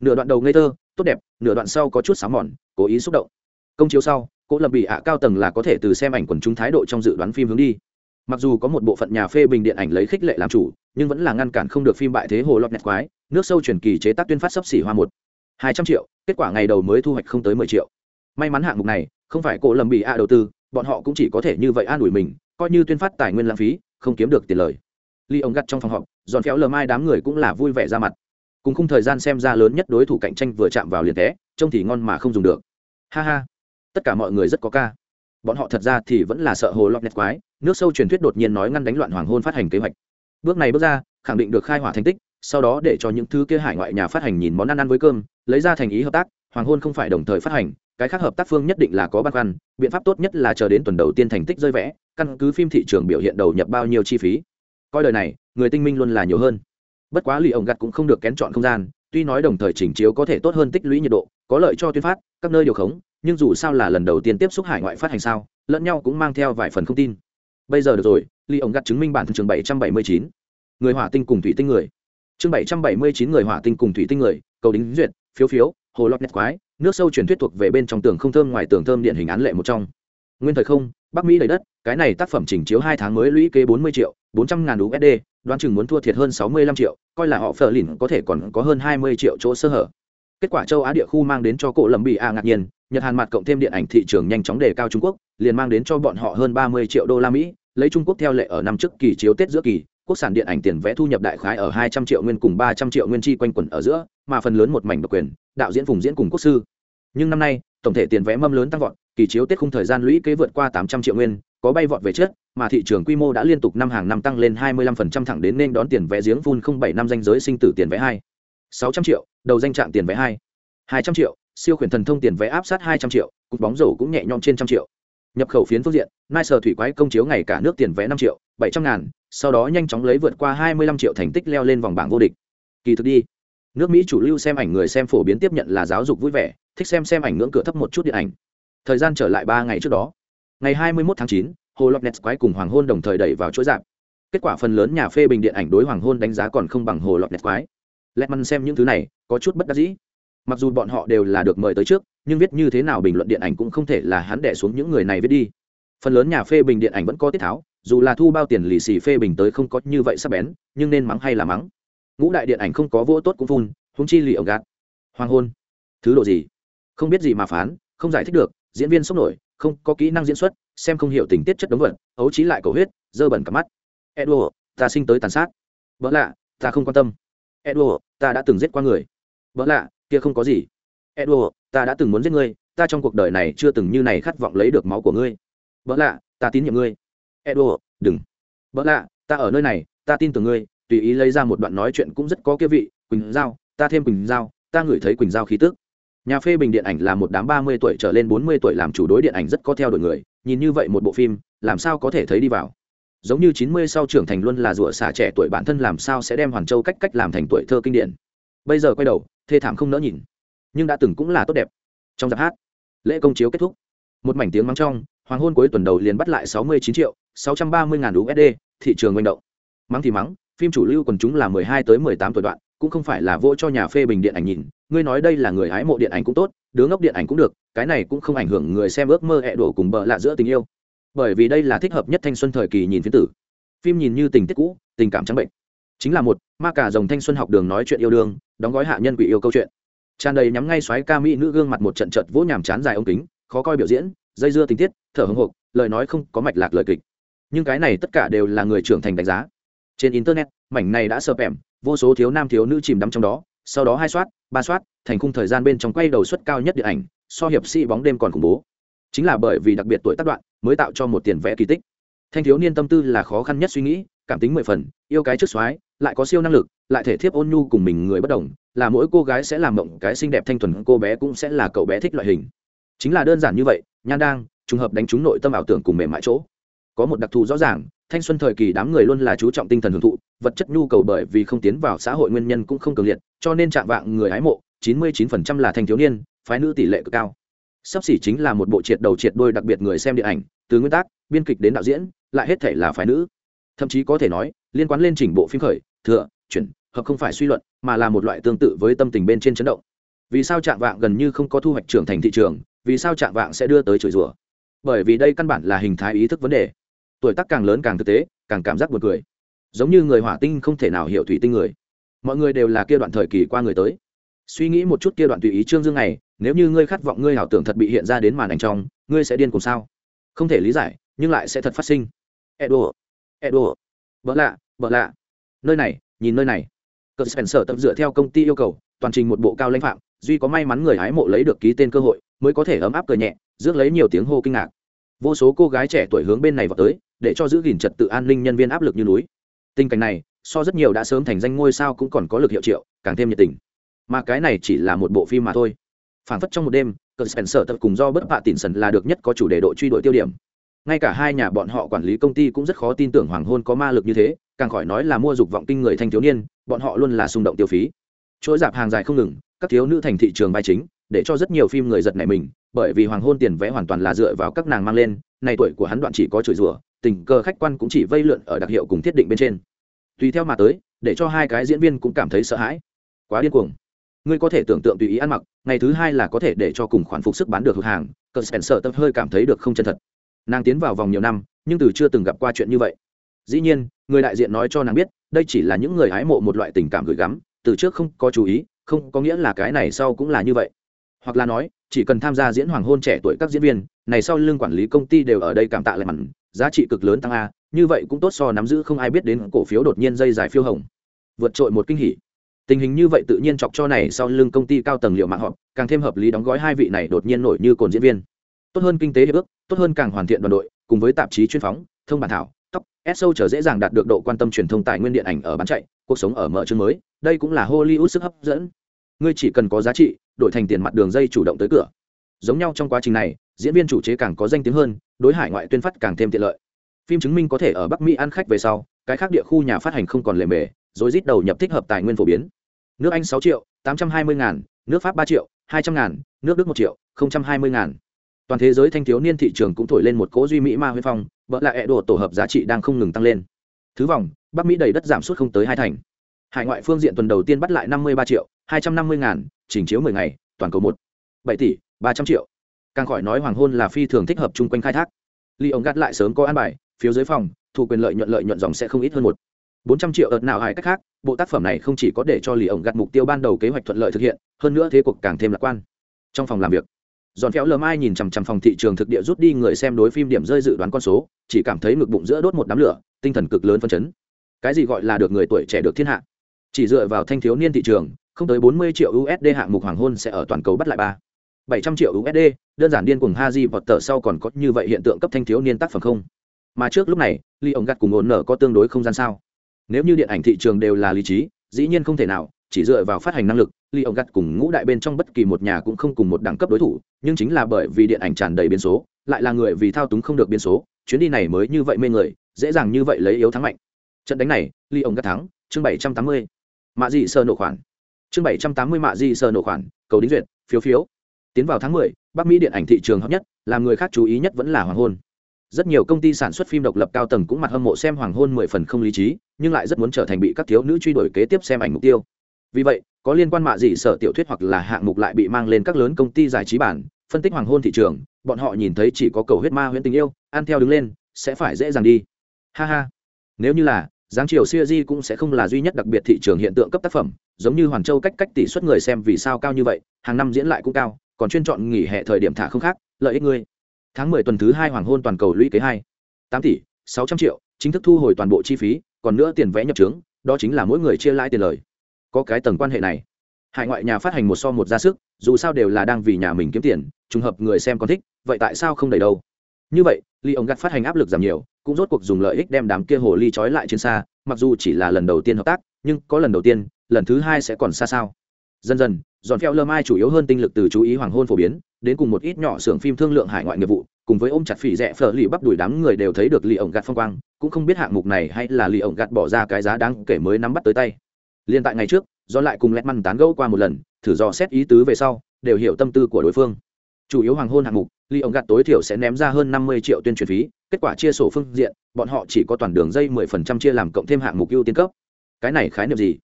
S1: Nửa đoạn đầu ngây thơ tốt đẹp, nửa đoạn sau có chút sáng mòn, cố ý xúc động. Công chiếu sau cỗ lập bị ạ cao tầng là có thể từ xem ảnh quần chúng thái độ trong dự đoán phim hướng đi. Mặc dù có một bộ phận nhà phê bình điện ảnh lấy khích lệ làm chủ, nhưng vẫn là ngăn cản không được phim bại thế hồ lọt nẹt quái, nước sâu truyền kỳ chế tác tuyên phát sấp xỉ hoa một. Hai trăm triệu, kết quả ngày đầu mới thu hoạch không tới mười triệu. May mắn hạng mục này, không phải cỗ lầm bị ạ đầu tư, bọn họ cũng chỉ có thể như vậy an ủi mình, coi như tuyên phát tài nguyên lãng phí, không kiếm được tiền lời. Ly ông gắt trong phòng họp, dọn phéo lờ mai đám người cũng là vui vẻ ra mặt cùng khung thời gian xem ra lớn nhất đối thủ cạnh tranh vừa chạm vào liền té trông thì ngon mà không dùng được. Ha ha, tất cả mọi người rất có ca. Bọn họ thật ra thì vẫn là sợ hồ lọt nét quái, nước sâu truyền thuyết đột nhiên nói ngăn đánh loạn hoàng hôn phát hành kế hoạch. Bước này bước ra, khẳng định được khai hỏa thành tích, sau đó để cho những thứ kia hải ngoại nhà phát hành nhìn món ăn ăn với cơm, lấy ra thành ý hợp tác, hoàng hôn không phải đồng thời phát hành, cái khác hợp tác phương nhất định là có băn khoăn, biện pháp tốt nhất là chờ đến tuần đầu tiên thành tích rơi vẽ, căn cứ phim thị trường biểu hiện đầu nhập bao nhiêu chi phí. Coi đời này, người tinh minh luôn là nhiều hơn bất quá lì ổng gặt cũng không được kén chọn không gian, tuy nói đồng thời chỉnh chiếu có thể tốt hơn tích lũy nhiệt độ, có lợi cho tuyên phát, các nơi điều khống, nhưng dù sao là lần đầu tiên tiếp xúc hải ngoại phát hành sao, lẫn nhau cũng mang theo vài phần không tin. Bây giờ được rồi lì ổng gặt chứng minh bản chương bảy trăm bảy mươi chín. Người hỏa tinh cùng thủy tinh người. Chương bảy trăm bảy mươi chín người hỏa tinh cùng thủy tinh người, cầu đính duyệt, phiếu phiếu, hồ lọt nét quái, nước sâu truyền thuyết thuộc về bên trong tường không thơm ngoài tường thơm điện hình án lệ một trong. Nguyên thời không, bắc mỹ đầy đất, cái này tác phẩm chỉnh chiếu hai tháng mới lũy kế bốn mươi triệu bốn trăm ngàn usd đoán chừng muốn thua thiệt hơn sáu mươi lăm triệu, coi là họ phờ lìn có thể còn có hơn hai mươi triệu chỗ sơ hở. Kết quả châu á địa khu mang đến cho cổ lầm bị a ngạc nhiên, nhật hàn mặt cộng thêm điện ảnh thị trường nhanh chóng đề cao trung quốc, liền mang đến cho bọn họ hơn ba mươi triệu đô la mỹ, lấy trung quốc theo lệ ở năm trước kỳ chiếu tết giữa kỳ, quốc sản điện ảnh tiền vẽ thu nhập đại khái ở hai trăm triệu nguyên cùng ba trăm triệu nguyên chi quanh quẩn ở giữa, mà phần lớn một mảnh độc quyền, đạo diễn vùng diễn cùng quốc sư. Nhưng năm nay, tổng thể tiền vẽ mâm lớn tăng vọt, kỳ chiếu tết khung thời gian lũy kế vượt qua tám trăm triệu nguyên có bay vọt về trước, mà thị trường quy mô đã liên tục năm hàng năm tăng lên 25% thẳng đến nên đón tiền vé giếng phun không bảy năm danh giới sinh tử tiền vé hai. 600 triệu, đầu danh trạng tiền vé hai. 200 triệu, siêu khuyển thần thông tiền vé áp sát 200 triệu, cục bóng rổ cũng nhẹ nhõm trên trăm triệu. Nhập khẩu phiến phương diện nai thủy quái công chiếu ngày cả nước tiền vé 5 triệu 700 ngàn, sau đó nhanh chóng lấy vượt qua 25 triệu thành tích leo lên vòng bảng vô địch. Kỳ thực đi, nước mỹ chủ lưu xem ảnh người xem phổ biến tiếp nhận là giáo dục vui vẻ, thích xem xem ảnh ngưỡng cửa thấp một chút điện ảnh. Thời gian trở lại ba ngày trước đó ngày 21 tháng 9, hồ Lọt nets quái cùng hoàng hôn đồng thời đẩy vào chuỗi dạp kết quả phần lớn nhà phê bình điện ảnh đối hoàng hôn đánh giá còn không bằng hồ Lọt nets quái. Lẹt măn xem những thứ này có chút bất đắc dĩ. Mặc dù bọn họ đều là được mời tới trước nhưng viết như thế nào bình luận điện ảnh cũng không thể là hắn đẻ xuống những người này viết đi. Phần lớn nhà phê bình điện ảnh vẫn có tiết tháo dù là thu bao tiền lì xì phê bình tới không có như vậy sắp bén nhưng nên mắng hay là mắng. Ngũ đại điện ảnh không có vô tốt cũng phun húng chi lì ổng gạt. Hoàng hôn. Thứ độ gì? Không biết gì mà phán không giải thích được diễn viên sốc nổi không có kỹ năng diễn xuất, xem không hiểu tình tiết chất đống vật, ấu trí lại cầu huyết, dơ bẩn cả mắt. Edward, ta sinh tới tàn sát. Vợ lạ, ta không quan tâm. Edward, ta đã từng giết qua người. Vợ lạ, kia không có gì. Edward, ta đã từng muốn giết ngươi, ta trong cuộc đời này chưa từng như này khát vọng lấy được máu của ngươi. Vợ lạ, ta tín nhiệm ngươi. Edward, đừng. Vợ lạ, ta ở nơi này, ta tin tưởng ngươi, tùy ý lấy ra một đoạn nói chuyện cũng rất có kia vị, quỳnh giao, ta thêm quỳnh giao, ta ngửi thấy quỳnh giao khí tức nhà phê bình điện ảnh là một đám ba mươi tuổi trở lên bốn mươi tuổi làm chủ đối điện ảnh rất có theo đuổi người, nhìn như vậy một bộ phim, làm sao có thể thấy đi vào? Giống như chín mươi sau trưởng thành luôn là rủa xả trẻ tuổi bản thân làm sao sẽ đem hoàn châu cách cách làm thành tuổi thơ kinh điển. Bây giờ quay đầu, thê thảm không nỡ nhìn, nhưng đã từng cũng là tốt đẹp. Trong giáp hát, lễ công chiếu kết thúc. Một mảnh tiếng mắng trong, hoàng hôn cuối tuần đầu liền bắt lại sáu mươi chín triệu, sáu trăm ba mươi ngàn usd thị trường manh động. Mắng thì mắng, phim chủ lưu quần chúng là mười hai tới mười tám tuổi đoạn cũng không phải là vô cho nhà phê bình điện ảnh nhìn, ngươi nói đây là người hái mộ điện ảnh cũng tốt, đứa ngốc điện ảnh cũng được, cái này cũng không ảnh hưởng người xem ước mơ hẹ đổ cùng bợ lạ giữa tình yêu. Bởi vì đây là thích hợp nhất thanh xuân thời kỳ nhìn phiến tử. Phim nhìn như tình tiết cũ, tình cảm trắng bệnh. Chính là một, ma cả dòng thanh xuân học đường nói chuyện yêu đương, đóng gói hạ nhân quỷ yêu câu chuyện. Tràn đầy nhắm ngay xoáy ca mỹ nữ gương mặt một trận trận vỗ nhàm chán dài ống kính, khó coi biểu diễn, dây dưa tình tiết, thở hồng hộc, lời nói không có mạch lạc lời kịch. Nhưng cái này tất cả đều là người trưởng thành đánh giá trên internet, mảnh này đã sơ pèm vô số thiếu nam thiếu nữ chìm đắm trong đó, sau đó hai soát, ba soát, thành khung thời gian bên trong quay đầu suất cao nhất điện ảnh, so hiệp sĩ bóng đêm còn khủng bố. Chính là bởi vì đặc biệt tuổi tác đoạn, mới tạo cho một tiền vẽ kỳ tích. Thanh thiếu niên tâm tư là khó khăn nhất suy nghĩ, cảm tính mười phần, yêu cái trước soái, lại có siêu năng lực, lại thể thiếp ôn nhu cùng mình người bất đồng, là mỗi cô gái sẽ làm mộng cái xinh đẹp thanh thuần, cô bé cũng sẽ là cậu bé thích loại hình. Chính là đơn giản như vậy, nhan đang, trùng hợp đánh trúng nội tâm ảo tưởng cùng mềm mại chỗ. Có một đặc thù rõ ràng thanh xuân thời kỳ đám người luôn là chú trọng tinh thần hưởng thụ, vật chất nhu cầu bởi vì không tiến vào xã hội nguyên nhân cũng không cường liệt, cho nên chạm vạng người hái mộ 99% là thanh thiếu niên, phái nữ tỷ lệ cực cao. Sắp xỉ chính là một bộ triệt đầu triệt đôi đặc biệt người xem điện ảnh, từ nguyên tác, biên kịch đến đạo diễn, lại hết thể là phái nữ. Thậm chí có thể nói, liên quan lên chỉnh bộ phim khởi, thừa, chuyển, hợp không phải suy luận, mà là một loại tương tự với tâm tình bên trên chấn động. Vì sao trạng vạng gần như không có thu hoạch trưởng thành thị trường, vì sao trạng vạng sẽ đưa tới chửi rủa? Bởi vì đây căn bản là hình thái ý thức vấn đề tuổi tác càng lớn càng thực tế, càng cảm giác buồn cười. Giống như người hỏa tinh không thể nào hiểu thủy tinh người. Mọi người đều là kia đoạn thời kỳ qua người tới. Suy nghĩ một chút kia đoạn tùy ý trương dương này, nếu như ngươi khát vọng ngươi ảo tưởng thật bị hiện ra đến màn ảnh trong, ngươi sẽ điên cùng sao? Không thể lý giải, nhưng lại sẽ thật phát sinh. Edo edo. Vợ lạ vợ lạ. Nơi này, nhìn nơi này. Cờ spencer tập dựa theo công ty yêu cầu, toàn trình một bộ cao lãnh phạm, duy có may mắn người hái mộ lấy được ký tên cơ hội, mới có thể ấm áp cười nhẹ, rước lấy nhiều tiếng hô kinh ngạc. Vô số cô gái trẻ tuổi hướng bên này vào tới để cho giữ gìn trật tự an ninh nhân viên áp lực như núi. Tình cảnh này, so rất nhiều đã sớm thành danh ngôi sao cũng còn có lực hiệu triệu, càng thêm nhiệt tình. Mà cái này chỉ là một bộ phim mà thôi. Phản phất trong một đêm cờ spencer tập cùng do bất bạ tỉn sần là được nhất có chủ đề độ truy đuổi tiêu điểm. Ngay cả hai nhà bọn họ quản lý công ty cũng rất khó tin tưởng hoàng hôn có ma lực như thế, càng khỏi nói là mua dục vọng kinh người thanh thiếu niên, bọn họ luôn là xung động tiêu phí. Chuỗi dạp hàng dài không ngừng, các thiếu nữ thành thị trường vai chính, để cho rất nhiều phim người giật này mình, bởi vì hoàng hôn tiền vẽ hoàn toàn là dựa vào các nàng mang lên này tuổi của hắn đoạn chỉ có chửi rủa tình cờ khách quan cũng chỉ vây lượn ở đặc hiệu cùng thiết định bên trên. Tùy theo mà tới, để cho hai cái diễn viên cũng cảm thấy sợ hãi. Quá điên cuồng. Ngươi có thể tưởng tượng tùy ý ăn mặc, ngày thứ hai là có thể để cho cùng khoản phục sức bán được hụt hàng cờ spencer tập hơi cảm thấy được không chân thật. Nàng tiến vào vòng nhiều năm, nhưng từ chưa từng gặp qua chuyện như vậy. Dĩ nhiên, người đại diện nói cho nàng biết, đây chỉ là những người hái mộ một loại tình cảm gửi gắm, từ trước không có chú ý, không có nghĩa là cái này sau cũng là như vậy. Hoặc là nói, chỉ cần tham gia diễn hoàng hôn trẻ tuổi các diễn viên, này sau lương quản lý công ty đều ở đây cảm tạ lại mặn giá trị cực lớn tăng a, như vậy cũng tốt so nắm giữ không ai biết đến cổ phiếu đột nhiên dây dài phiêu hồng. Vượt trội một kinh hỉ. Tình hình như vậy tự nhiên chọc cho này sau lưng công ty cao tầng liệu mạng họp, càng thêm hợp lý đóng gói hai vị này đột nhiên nổi như cồn diễn viên. Tốt hơn kinh tế hiệp ước, tốt hơn càng hoàn thiện đoàn đội, cùng với tạp chí chuyên phóng, thông bản thảo, tóc SO trở dễ dàng đạt được độ quan tâm truyền thông tài nguyên điện ảnh ở bán chạy, cuộc sống ở mở chương mới, đây cũng là hollywood sức hấp dẫn. Ngươi chỉ cần có giá trị, đổi thành tiền mặt đường dây chủ động tới cửa. Giống nhau trong quá trình này diễn viên chủ chế càng có danh tiếng hơn, đối hải ngoại tuyên phát càng thêm tiện lợi. Phim chứng minh có thể ở bắc mỹ ăn khách về sau, cái khác địa khu nhà phát hành không còn lề mề rồi rít đầu nhập thích hợp tài nguyên phổ biến. Nước anh sáu triệu, tám trăm hai mươi ngàn, nước pháp ba triệu, hai trăm ngàn, nước đức một triệu, không trăm hai mươi ngàn. Toàn thế giới thanh thiếu niên thị trường cũng thổi lên một cỗ duy mỹ ma huy phong vợ lại ẹ đồ tổ hợp giá trị đang không ngừng tăng lên. Thứ vòng, bắc mỹ đầy đất giảm suốt không tới hai thành. Hải ngoại phương diện tuần đầu tiên bắt lại năm mươi ba triệu, hai trăm năm mươi ngàn, chỉnh chiếu mười ngày, toàn cầu một. Bảy tỷ, ba trăm triệu càng khỏi nói hoàng hôn là phi thường thích hợp chung quanh khai thác. Ly ông gắt lại sớm có an bài, phiếu dưới phòng, thu quyền lợi nhuận lợi nhuận dòng sẽ không ít hơn một. Bốn trăm triệu ợt nào hải cách khác, bộ tác phẩm này không chỉ có để cho lì ổng gặt mục tiêu ban đầu kế hoạch thuận lợi thực hiện, hơn nữa thế cuộc càng thêm lạc quan. Trong phòng làm việc, giòn phéo lờ mai nhìn chằm chằm phòng thị trường thực địa rút đi người xem đối phim điểm rơi dự đoán con số, chỉ cảm thấy ngực bụng giữa đốt một đám lửa, tinh thần cực lớn phân chấn. Cái gì gọi là được người tuổi trẻ được thiên hạ? Chỉ dựa vào thanh thiếu niên thị trường, không tới bốn mươi triệu usd hạng mục hoàng hôn sẽ ở toàn cầu bắt lại ba bảy trăm triệu usd đơn giản điên cùng haji vọt tờ sau còn có như vậy hiện tượng cấp thanh thiếu niên tác phẩm không? Mà trước lúc này Lý ổng gạt cùng ổn nở có tương đối không gian sao? Nếu như điện ảnh thị trường đều là lý trí, dĩ nhiên không thể nào, chỉ dựa vào phát hành năng lực Lý ông gạt cùng ngũ đại bên trong bất kỳ một nhà cũng không cùng một đẳng cấp đối thủ, nhưng chính là bởi vì điện ảnh tràn đầy biến số, lại là người vì thao túng không được biến số, chuyến đi này mới như vậy mê người, dễ dàng như vậy lấy yếu thắng mạnh. Trận đánh này Lý ông gạt thắng, chương bảy trăm tám mươi, mạ dị sờ nổ khoản. Chương bảy trăm tám mươi mạ dị sờ nổ khoản, cầu đính duyệt, phiếu phiếu tiến vào tháng mười, bắc mỹ điện ảnh thị trường hấp nhất, làm người khác chú ý nhất vẫn là hoàng hôn. Rất nhiều công ty sản xuất phim độc lập cao tầng cũng mặt hâm mộ xem hoàng hôn mười phần không lý trí, nhưng lại rất muốn trở thành bị các thiếu nữ truy đuổi kế tiếp xem ảnh mục tiêu. Vì vậy, có liên quan mạ gì sở tiểu thuyết hoặc là hạng mục lại bị mang lên các lớn công ty giải trí bản, phân tích hoàng hôn thị trường, bọn họ nhìn thấy chỉ có cầu huyết ma huyễn tình yêu, ăn theo đứng lên, sẽ phải dễ dàng đi. Ha ha. Nếu như là giáng chiều siêu di cũng sẽ không là duy nhất đặc biệt thị trường hiện tượng cấp tác phẩm, giống như hoàn châu cách cách tỷ suất người xem vì sao cao như vậy, hàng năm diễn lại cũng cao còn chuyên chọn nghỉ hè thời điểm thả không khác, lợi ích ngươi. Tháng mười tuần thứ hai hoàng hôn toàn cầu lũy kế hai. Tám tỷ, sáu trăm triệu, chính thức thu hồi toàn bộ chi phí, còn nữa tiền vẽ nhập trướng, đó chính là mỗi người chia lãi tiền lời. Có cái tầng quan hệ này. Hải ngoại nhà phát hành một so một ra sức, dù sao đều là đang vì nhà mình kiếm tiền, trùng hợp người xem còn thích, vậy tại sao không đầy đâu? Như vậy ly ông gắt phát hành áp lực giảm nhiều, cũng rốt cuộc dùng lợi ích đem đám kia hồ ly trói lại trên xa, mặc dù chỉ là lần đầu tiên hợp tác, nhưng có lần đầu tiên, lần thứ hai sẽ còn xa sao? Dần dần dọn phèo lơ mai chủ yếu hơn tinh lực từ chú ý hoàng hôn phổ biến, đến cùng một ít nhỏ xưởng phim thương lượng hải ngoại nghiệp vụ, cùng với ôm chặt phỉ rẻ phở lì bắp đùi đám người đều thấy được lì ổng gạt phong quang, cũng không biết hạng mục này hay là lì ổng gạt bỏ ra cái giá đáng kể mới nắm bắt tới tay. Liên tại ngày trước do lại cùng lẹt măn tán gẫu qua một lần, thử dò xét ý tứ về sau, đều hiểu tâm tư của đối phương. Chủ yếu hoàng hôn hạng mục ly ổng gạt tối thiểu sẽ ném ra hơn năm mươi triệu tuyên truyền phí, kết quả chia sổ phương diện, bọn họ chỉ có toàn đường dây mười phần trăm chia làm cộng thêm hạng mục ưu tiên cấp. Cái này khái niệm gì?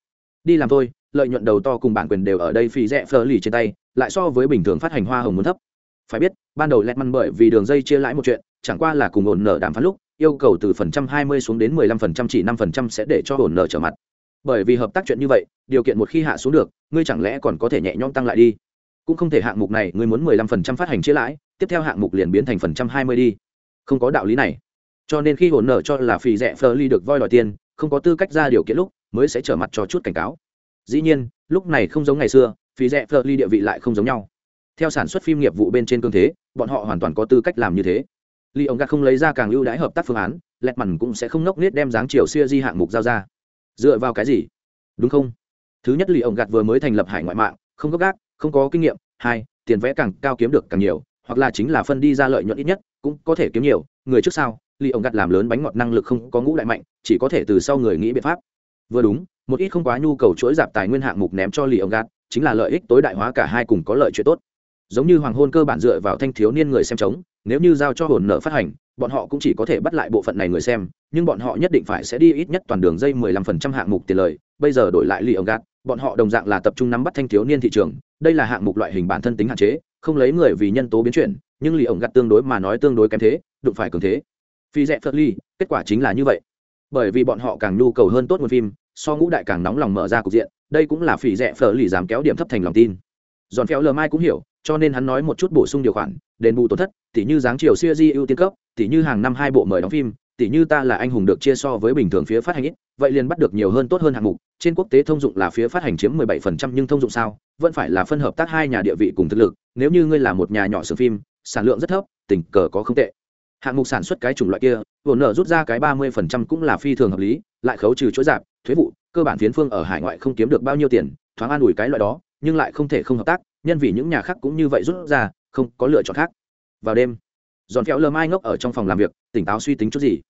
S1: Đi làm thôi lợi nhuận đầu to cùng bản quyền đều ở đây phí rẻ phơ lì trên tay, lại so với bình thường phát hành hoa hồng muốn thấp. Phải biết, ban đầu lẹt măn bởi vì đường dây chia lãi một chuyện, chẳng qua là cùng ổn nợ đàm phán lúc, yêu cầu từ phần trăm hai mươi xuống đến mười lăm phần trăm chỉ năm phần trăm sẽ để cho ổn nợ trở mặt. Bởi vì hợp tác chuyện như vậy, điều kiện một khi hạ xuống được, ngươi chẳng lẽ còn có thể nhẹ nhõm tăng lại đi? Cũng không thể hạng mục này ngươi muốn mười lăm phần trăm phát hành chia lãi, tiếp theo hạng mục liền biến thành phần trăm hai mươi đi. Không có đạo lý này. Cho nên khi ổn nợ cho là phì rẻ phơ ly được voi đòi tiền, không có tư cách ra điều kiện lúc, mới sẽ trở mặt cho chút cảnh cáo dĩ nhiên, lúc này không giống ngày xưa, phí rẻ phơ ly địa vị lại không giống nhau. Theo sản xuất phim nghiệp vụ bên trên cương thế, bọn họ hoàn toàn có tư cách làm như thế. Ly ông gạt không lấy ra càng ưu đãi hợp tác phương án, lẹt mằn cũng sẽ không nốc nết đem dáng chiều xuya di hạng mục giao ra. Dựa vào cái gì? Đúng không? Thứ nhất ly ông gạt vừa mới thành lập hải ngoại mạng, không gấp gác không có kinh nghiệm. Hai, tiền vẽ càng cao kiếm được càng nhiều, hoặc là chính là phân đi ra lợi nhuận ít nhất, cũng có thể kiếm nhiều. Người trước sau ly ông gạt làm lớn bánh ngọt năng lực không có ngũ đại mạnh, chỉ có thể từ sau người nghĩ biện pháp vừa đúng, một ít không quá nhu cầu chuỗi giảm tài nguyên hạng mục ném cho lì ông gạt, chính là lợi ích tối đại hóa cả hai cùng có lợi chuyện tốt. Giống như hoàng hôn cơ bản dựa vào thanh thiếu niên người xem chống, nếu như giao cho hồn nợ phát hành, bọn họ cũng chỉ có thể bắt lại bộ phận này người xem, nhưng bọn họ nhất định phải sẽ đi ít nhất toàn đường dây 15% hạng mục tiền lời. Bây giờ đổi lại lì ông gạt, bọn họ đồng dạng là tập trung nắm bắt thanh thiếu niên thị trường, đây là hạng mục loại hình bản thân tính hạn chế, không lấy người vì nhân tố biến chuyển, nhưng lì ổng gạt tương đối mà nói tương đối kém thế, đụng phải cường thế. Phi rẽ phật ly, kết quả chính là như vậy bởi vì bọn họ càng nhu cầu hơn tốt nguồn phim, so ngũ đại càng nóng lòng mở ra cục diện, đây cũng là phỉ rẻ phở lì dám kéo điểm thấp thành lòng tin. Giòn phéo lờ mai cũng hiểu, cho nên hắn nói một chút bổ sung điều khoản, đền bù tổn thất, tỉ như dáng chiều siêu di ưu tiên cấp, tỉ như hàng năm hai bộ mời đóng phim, tỉ như ta là anh hùng được chia so với bình thường phía phát hành ít, vậy liền bắt được nhiều hơn tốt hơn hạng mục, trên quốc tế thông dụng là phía phát hành chiếm 17% nhưng thông dụng sao, vẫn phải là phân hợp tác hai nhà địa vị cùng thực lực, nếu như ngươi là một nhà nhỏ sưởng phim, sản lượng rất thấp, tình cờ có không tệ hạng mục sản xuất cái chủng loại kia vồn nợ rút ra cái 30% cũng là phi thường hợp lý, lại khấu trừ chỗ giảm, thuế vụ, cơ bản phiến phương ở hải ngoại không kiếm được bao nhiêu tiền, thoáng an ủi cái loại đó, nhưng lại không thể không hợp tác, nhân vì những nhà khác cũng như vậy rút ra, không có lựa chọn khác. Vào đêm, giòn phéo lơ mai ngốc ở trong phòng làm việc, tỉnh táo suy tính chút gì.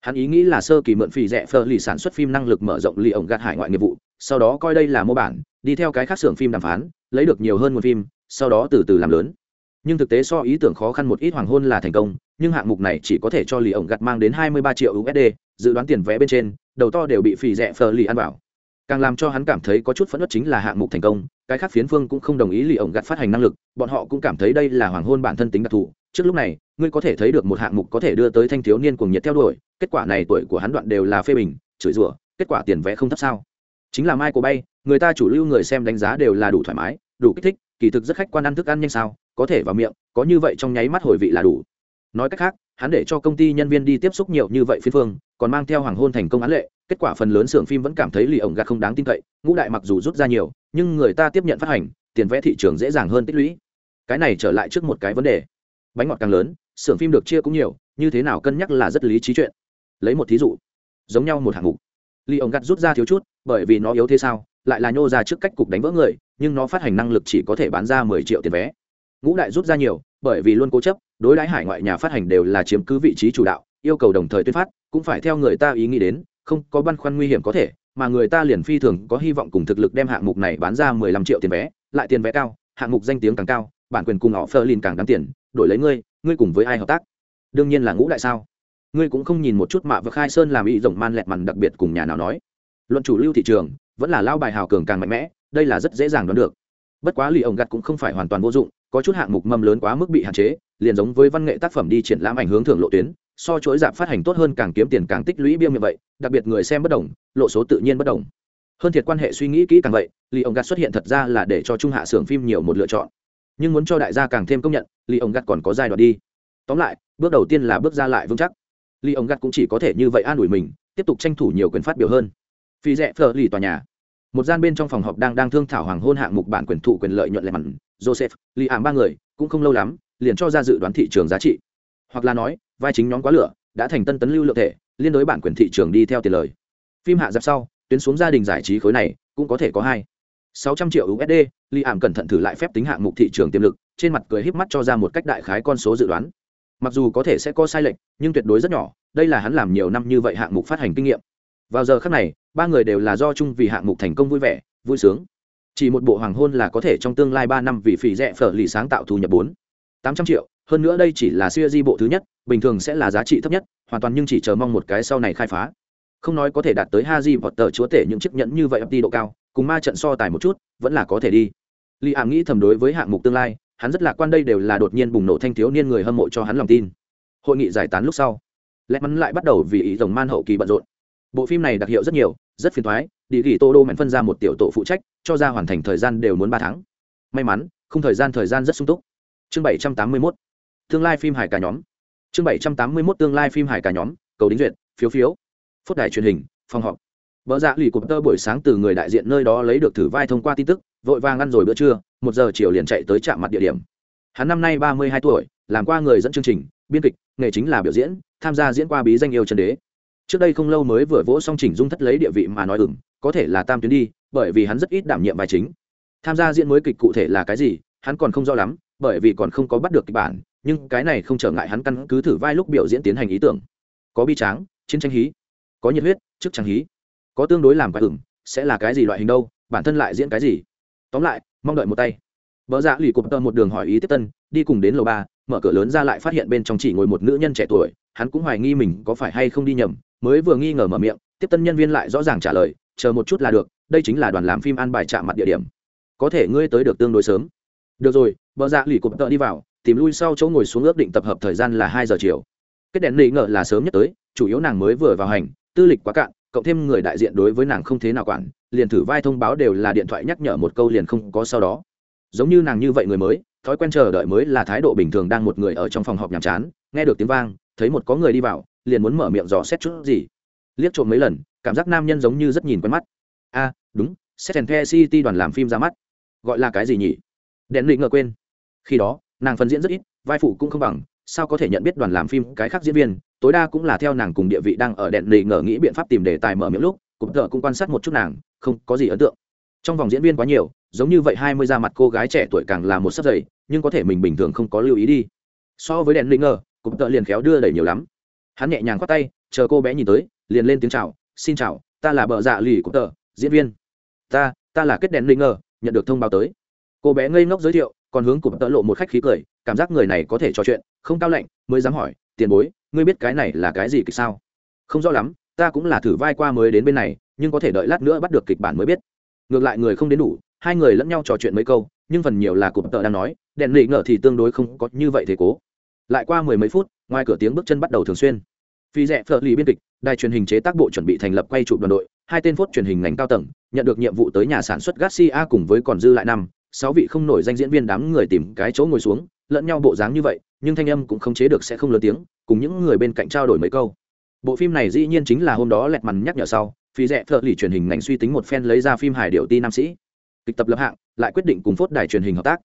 S1: Hắn ý nghĩ là sơ kỳ mượn phì rẻ phơ lì sản xuất phim năng lực mở rộng lì ổng gạt hải ngoại nghiệp vụ, sau đó coi đây là mô bản, đi theo cái khác xưởng phim đàm phán, lấy được nhiều hơn một phim, sau đó từ từ làm lớn nhưng thực tế so ý tưởng khó khăn một ít hoàng hôn là thành công, nhưng hạng mục này chỉ có thể cho lì ổng gặt mang đến 23 triệu usd dự đoán tiền vé bên trên, đầu to đều bị phì rẻ phờ lì ăn bảo càng làm cho hắn cảm thấy có chút phẫn nộ chính là hạng mục thành công, cái khác phiến phương cũng không đồng ý lì ổng gặt phát hành năng lực, bọn họ cũng cảm thấy đây là hoàng hôn bản thân tính đặc thù. Trước lúc này, ngươi có thể thấy được một hạng mục có thể đưa tới thanh thiếu niên cuồng nhiệt theo đuổi, kết quả này tuổi của hắn đoạn đều là phê bình, chửi rủa, kết quả tiền vé không thấp sao? Chính là mai của bay, người ta chủ lưu người xem đánh giá đều là đủ thoải mái, đủ kích thích kỳ thực rất khách quan ăn thức ăn nhanh sao, có thể vào miệng, có như vậy trong nháy mắt hồi vị là đủ. Nói cách khác, hắn để cho công ty nhân viên đi tiếp xúc nhiều như vậy phiên phương, còn mang theo hoàng hôn thành công án lệ, kết quả phần lớn xưởng phim vẫn cảm thấy lì ổng gạt không đáng tin cậy, ngũ đại mặc dù rút ra nhiều, nhưng người ta tiếp nhận phát hành, tiền vẽ thị trường dễ dàng hơn tích lũy. Cái này trở lại trước một cái vấn đề. Bánh ngọt càng lớn, xưởng phim được chia cũng nhiều, như thế nào cân nhắc là rất lý trí chuyện. Lấy một thí dụ, giống nhau một hạng mục. Lì ổng gạt rút ra thiếu chút, bởi vì nó yếu thế sao, lại là nhô ra trước cách cục đánh vỡ người nhưng nó phát hành năng lực chỉ có thể bán ra mười triệu tiền vé. Ngũ đại rút ra nhiều, bởi vì luôn cố chấp, đối đãi hải ngoại nhà phát hành đều là chiếm cứ vị trí chủ đạo, yêu cầu đồng thời tuyên phát, cũng phải theo người ta ý nghĩ đến, không có băn khoăn nguy hiểm có thể, mà người ta liền phi thường có hy vọng cùng thực lực đem hạng mục này bán ra mười lăm triệu tiền vé, lại tiền vé cao, hạng mục danh tiếng càng cao, bản quyền cùng họ phơ lin càng đáng tiền, đổi lấy ngươi ngươi cùng với ai hợp tác? Đương nhiên là ngũ đại sao? Ngươi cũng không nhìn một chút mạ và khai sơn làm ý rộng man lẹt mằn đặc biệt cùng nhà nào nói. Luận chủ lưu thị trường, vẫn là lao bài hào cường càng mạnh mẽ đây là rất dễ dàng đoán được. Bất quá lì ổng gặt cũng không phải hoàn toàn vô dụng, có chút hạng mục mâm lớn quá mức bị hạn chế, liền giống với văn nghệ tác phẩm đi triển lãm ảnh hướng thưởng lộ tuyến, so chuỗi giảm phát hành tốt hơn càng kiếm tiền càng tích lũy biêu miệng vậy, đặc biệt người xem bất đồng, lộ số tự nhiên bất đồng. Hơn thiệt quan hệ suy nghĩ kỹ càng vậy, lì ông gạt xuất hiện thật ra là để cho trung hạ xưởng phim nhiều một lựa chọn. Nhưng muốn cho đại gia càng thêm công nhận, lì ông gạt còn có giai đoạn đi. Tóm lại, bước đầu tiên là bước ra lại vững chắc. Lì ông gạt cũng chỉ có thể như vậy an ủi mình, tiếp tục tranh thủ nhiều quyền phát biểu hơn. Phi rẽ phờ lì tòa nhà một gian bên trong phòng họp đang đang thương thảo hoàng hôn hạng mục bản quyền thụ quyền lợi nhuận lệ mặn, joseph, li ảm ba người, cũng không lâu lắm, liền cho ra dự đoán thị trường giá trị. Hoặc là nói, vai chính nhóm quá lửa, đã thành tân tấn lưu lượng thể, liên đối bản quyền thị trường đi theo tiền lời. Phim hạ giáp sau, tuyến xuống gia đình giải trí khối này, cũng có thể có hai. Sáu trăm triệu usd li ảm cẩn thận thử lại phép tính hạng mục thị trường tiềm lực, trên mặt cười híp mắt cho ra một cách đại khái con số dự đoán. Mặc dù có thể sẽ có sai lệch, nhưng tuyệt đối rất nhỏ, đây là hắn làm nhiều năm như vậy hạng mục phát hành kinh nghiệm vào giờ khắc này ba người đều là do chung vì hạng mục thành công vui vẻ vui sướng chỉ một bộ hoàng hôn là có thể trong tương lai ba năm vì phỉ rẻ phở lì sáng tạo thu nhập bốn tám trăm triệu hơn nữa đây chỉ là siêu di bộ thứ nhất bình thường sẽ là giá trị thấp nhất hoàn toàn nhưng chỉ chờ mong một cái sau này khai phá không nói có thể đạt tới ha di hoặc tờ chúa tể những chiếc nhẫn như vậy đi độ cao, cùng ma trận so tài một chút, vẫn là có thể đi. lì Ảm nghĩ thầm đối với hạng mục tương lai, hắn rất lạc quan đây đều là đột nhiên bùng nổ thanh thiếu niên người hâm mộ cho hắn lòng tin. Hội nghị giải tán lúc sau, lẽ mắn lại bắt đầu vì ý rồng man hậu kỳ bận rộn. Bộ phim này đặc hiệu rất nhiều, rất phiền toái, đi gỉ Tô Đô mạnh phân ra một tiểu tổ phụ trách, cho ra hoàn thành thời gian đều muốn ba tháng. May mắn, không thời gian thời gian rất sung túc. Chương bảy trăm tám mươi 781. Tương lai phim hải cả nhóm. Chương bảy trăm tám mươi 781 tương lai phim hải cả nhóm, cầu đính duyệt, phiếu phiếu phốt đài truyền hình phòng họp vợ dạ lì cụp tơ buổi sáng từ người đại diện nơi đó lấy được thử vai thông qua tin tức vội vàng ăn rồi bữa trưa một giờ chiều liền chạy tới trạm mặt địa điểm hắn năm nay ba mươi hai tuổi làm qua người dẫn chương trình biên kịch nghề chính là biểu diễn tham gia diễn qua bí danh yêu trần đế trước đây không lâu mới vừa vỗ xong chỉnh dung thất lấy địa vị mà nói ừng có thể là tam tuyến đi, bởi vì hắn rất ít đảm nhiệm vai chính. Tham gia diễn mới kịch cụ thể là cái gì, hắn còn không rõ lắm, bởi vì còn không có bắt được kịch bản, nhưng cái này không trở ngại hắn căn cứ thử vai lúc biểu diễn tiến hành ý tưởng. Có bi tráng, chiến tranh hí, có nhiệt huyết, chức trang hí, có tương đối làm quái ửng sẽ là cái gì loại hình đâu, bản thân lại diễn cái gì. Tóm lại, mong đợi một tay. Vợ dạ lì cụp tơ một đường hỏi ý tiếp tân, đi cùng đến lầu ba, mở cửa lớn ra lại phát hiện bên trong chỉ ngồi một nữ nhân trẻ tuổi, hắn cũng hoài nghi mình có phải hay không đi nhầm mới vừa nghi ngờ mở miệng, tiếp tân nhân viên lại rõ ràng trả lời, chờ một chút là được, đây chính là đoàn làm phim an bài chạm mặt địa điểm. Có thể ngươi tới được tương đối sớm. Được rồi vợ dạ lì cụm tợ đi vào, tìm lui sau chỗ ngồi xuống ước định tập hợp thời gian là hai giờ chiều. Kết đèn lì ngờ là sớm nhất tới, chủ yếu nàng mới vừa vào hành, tư lịch quá cạn, cộng thêm người đại diện đối với nàng không thế nào quản, liền thử vai thông báo đều là điện thoại nhắc nhở một câu liền không có sau đó. Giống như nàng như vậy người mới, thói quen chờ đợi mới là thái độ bình thường đang một người ở trong phòng họp nhàm chán, nghe được tiếng vang, thấy một có người đi vào liền muốn mở miệng dò xét chút gì. Liếc trộm mấy lần, cảm giác nam nhân giống như rất nhìn quen mắt. A, đúng xét and the city đoàn làm phim ra mắt. Gọi là cái gì nhỉ? Đèn định ngờ quên. Khi đó, nàng phần diễn rất ít, vai phụ cũng không bằng, sao có thể nhận biết đoàn làm phim cái khác diễn viên? Tối đa cũng là theo nàng cùng địa vị đang ở đèn lì ngờ nghĩ biện pháp tìm đề tài mở miệng lúc cụm thợ cũng quan sát một chút nàng, không có gì ấn tượng. Trong vòng diễn viên quá nhiều, giống như vậy hai mươi ra mặt cô gái trẻ tuổi càng là một sắp dày nhưng có thể mình bình thường không có lưu ý đi. So với đèn lì ngờ cụm thợ liền khéo đưa đẩy nhiều lắm hắn nhẹ nhàng khoát tay, chờ cô bé nhìn tới, liền lên tiếng chào, xin chào, ta là bợ dạ lì của tờ, diễn viên. Ta ta là kết đèn lì ngờ, nhận được thông báo tới. Cô bé ngây ngốc giới thiệu, còn hướng của tợ lộ một khách khí cười, cảm giác người này có thể trò chuyện, không cao lạnh, mới dám hỏi, tiền bối, ngươi biết cái này là cái gì kịch sao? Không rõ lắm, ta cũng là thử vai qua mới đến bên này, nhưng có thể đợi lát nữa bắt được kịch bản mới biết. Ngược lại người không đến đủ, hai người lẫn nhau trò chuyện mấy câu, nhưng phần nhiều là cụm tợ đang nói, đèn lì ngờ thì tương đối không có như vậy thế cố. Lại qua mười mấy phút, ngoài cửa tiếng bước chân bắt đầu thường xuyên phi rẽ phở lì biên kịch, đài truyền hình chế tác bộ chuẩn bị thành lập quay chụp đoàn đội, hai tên phốt truyền hình ngành cao tầng, nhận được nhiệm vụ tới nhà sản xuất garcia cùng với còn dư lại năm, sáu vị không nổi danh diễn viên đám người tìm cái chỗ ngồi xuống, lẫn nhau bộ dáng như vậy, nhưng thanh âm cũng không chế được sẽ không lớn tiếng, cùng những người bên cạnh trao đổi mấy câu. Bộ phim này dĩ nhiên chính là hôm đó lẹt mằn nhắc nhở sau, phi rẽ phở lì truyền hình ngành suy tính một phen lấy ra phim hải điệu ti nam sĩ. Kịch tập lập hạng, lại quyết định cùng phốt đài truyền hình hợp tác.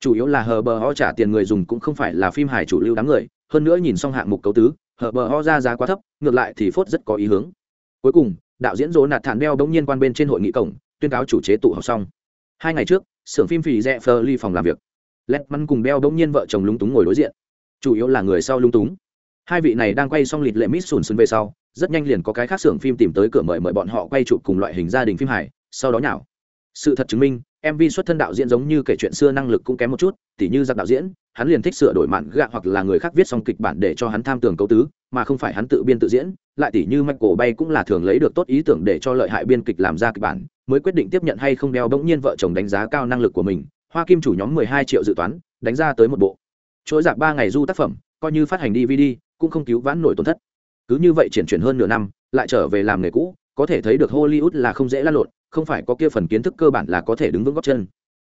S1: Chủ yếu là hờ bờ ho trả tiền người dùng cũng không phải là phim hải chủ lưu đám người, hơn nữa nhìn xong hạng mục cấu tứ hở bờ ho ra giá quá thấp, ngược lại thì phốt rất có ý hướng. Cuối cùng, đạo diễn dỗ nạt thản đeo đống nhiên quan bên trên hội nghị cổng, tuyên cáo chủ chế tụ họp xong. Hai ngày trước, xưởng phim phì rẽ phơ ly phòng làm việc. Lét măn cùng beo đống nhiên vợ chồng lúng túng ngồi đối diện. Chủ yếu là người sau lúng túng. Hai vị này đang quay xong lịt lệ mít sùn sùn về sau, rất nhanh liền có cái khác xưởng phim tìm tới cửa mời mời bọn họ quay chụp cùng loại hình gia đình phim hài, sau đó nhảo sự thật chứng minh mv xuất thân đạo diễn giống như kể chuyện xưa năng lực cũng kém một chút, tỉ như giặc đạo diễn, hắn liền thích sửa đổi mạn gạ hoặc là người khác viết xong kịch bản để cho hắn tham tường cấu tứ, mà không phải hắn tự biên tự diễn, lại tỉ như mạch cổ bay cũng là thường lấy được tốt ý tưởng để cho lợi hại biên kịch làm ra kịch bản, mới quyết định tiếp nhận hay không đeo bỗng nhiên vợ chồng đánh giá cao năng lực của mình. Hoa kim chủ nhóm mười hai triệu dự toán, đánh ra tới một bộ. Chuỗi giặc ba ngày du tác phẩm, coi như phát hành dvd cũng không cứu vãn nổi tổn thất cứ như vậy chuyển chuyển hơn nửa năm, lại trở về làm nghề cũ, có thể thấy được hollywood là không dễ lăn lộn, không phải có kia phần kiến thức cơ bản là có thể đứng vững góc chân.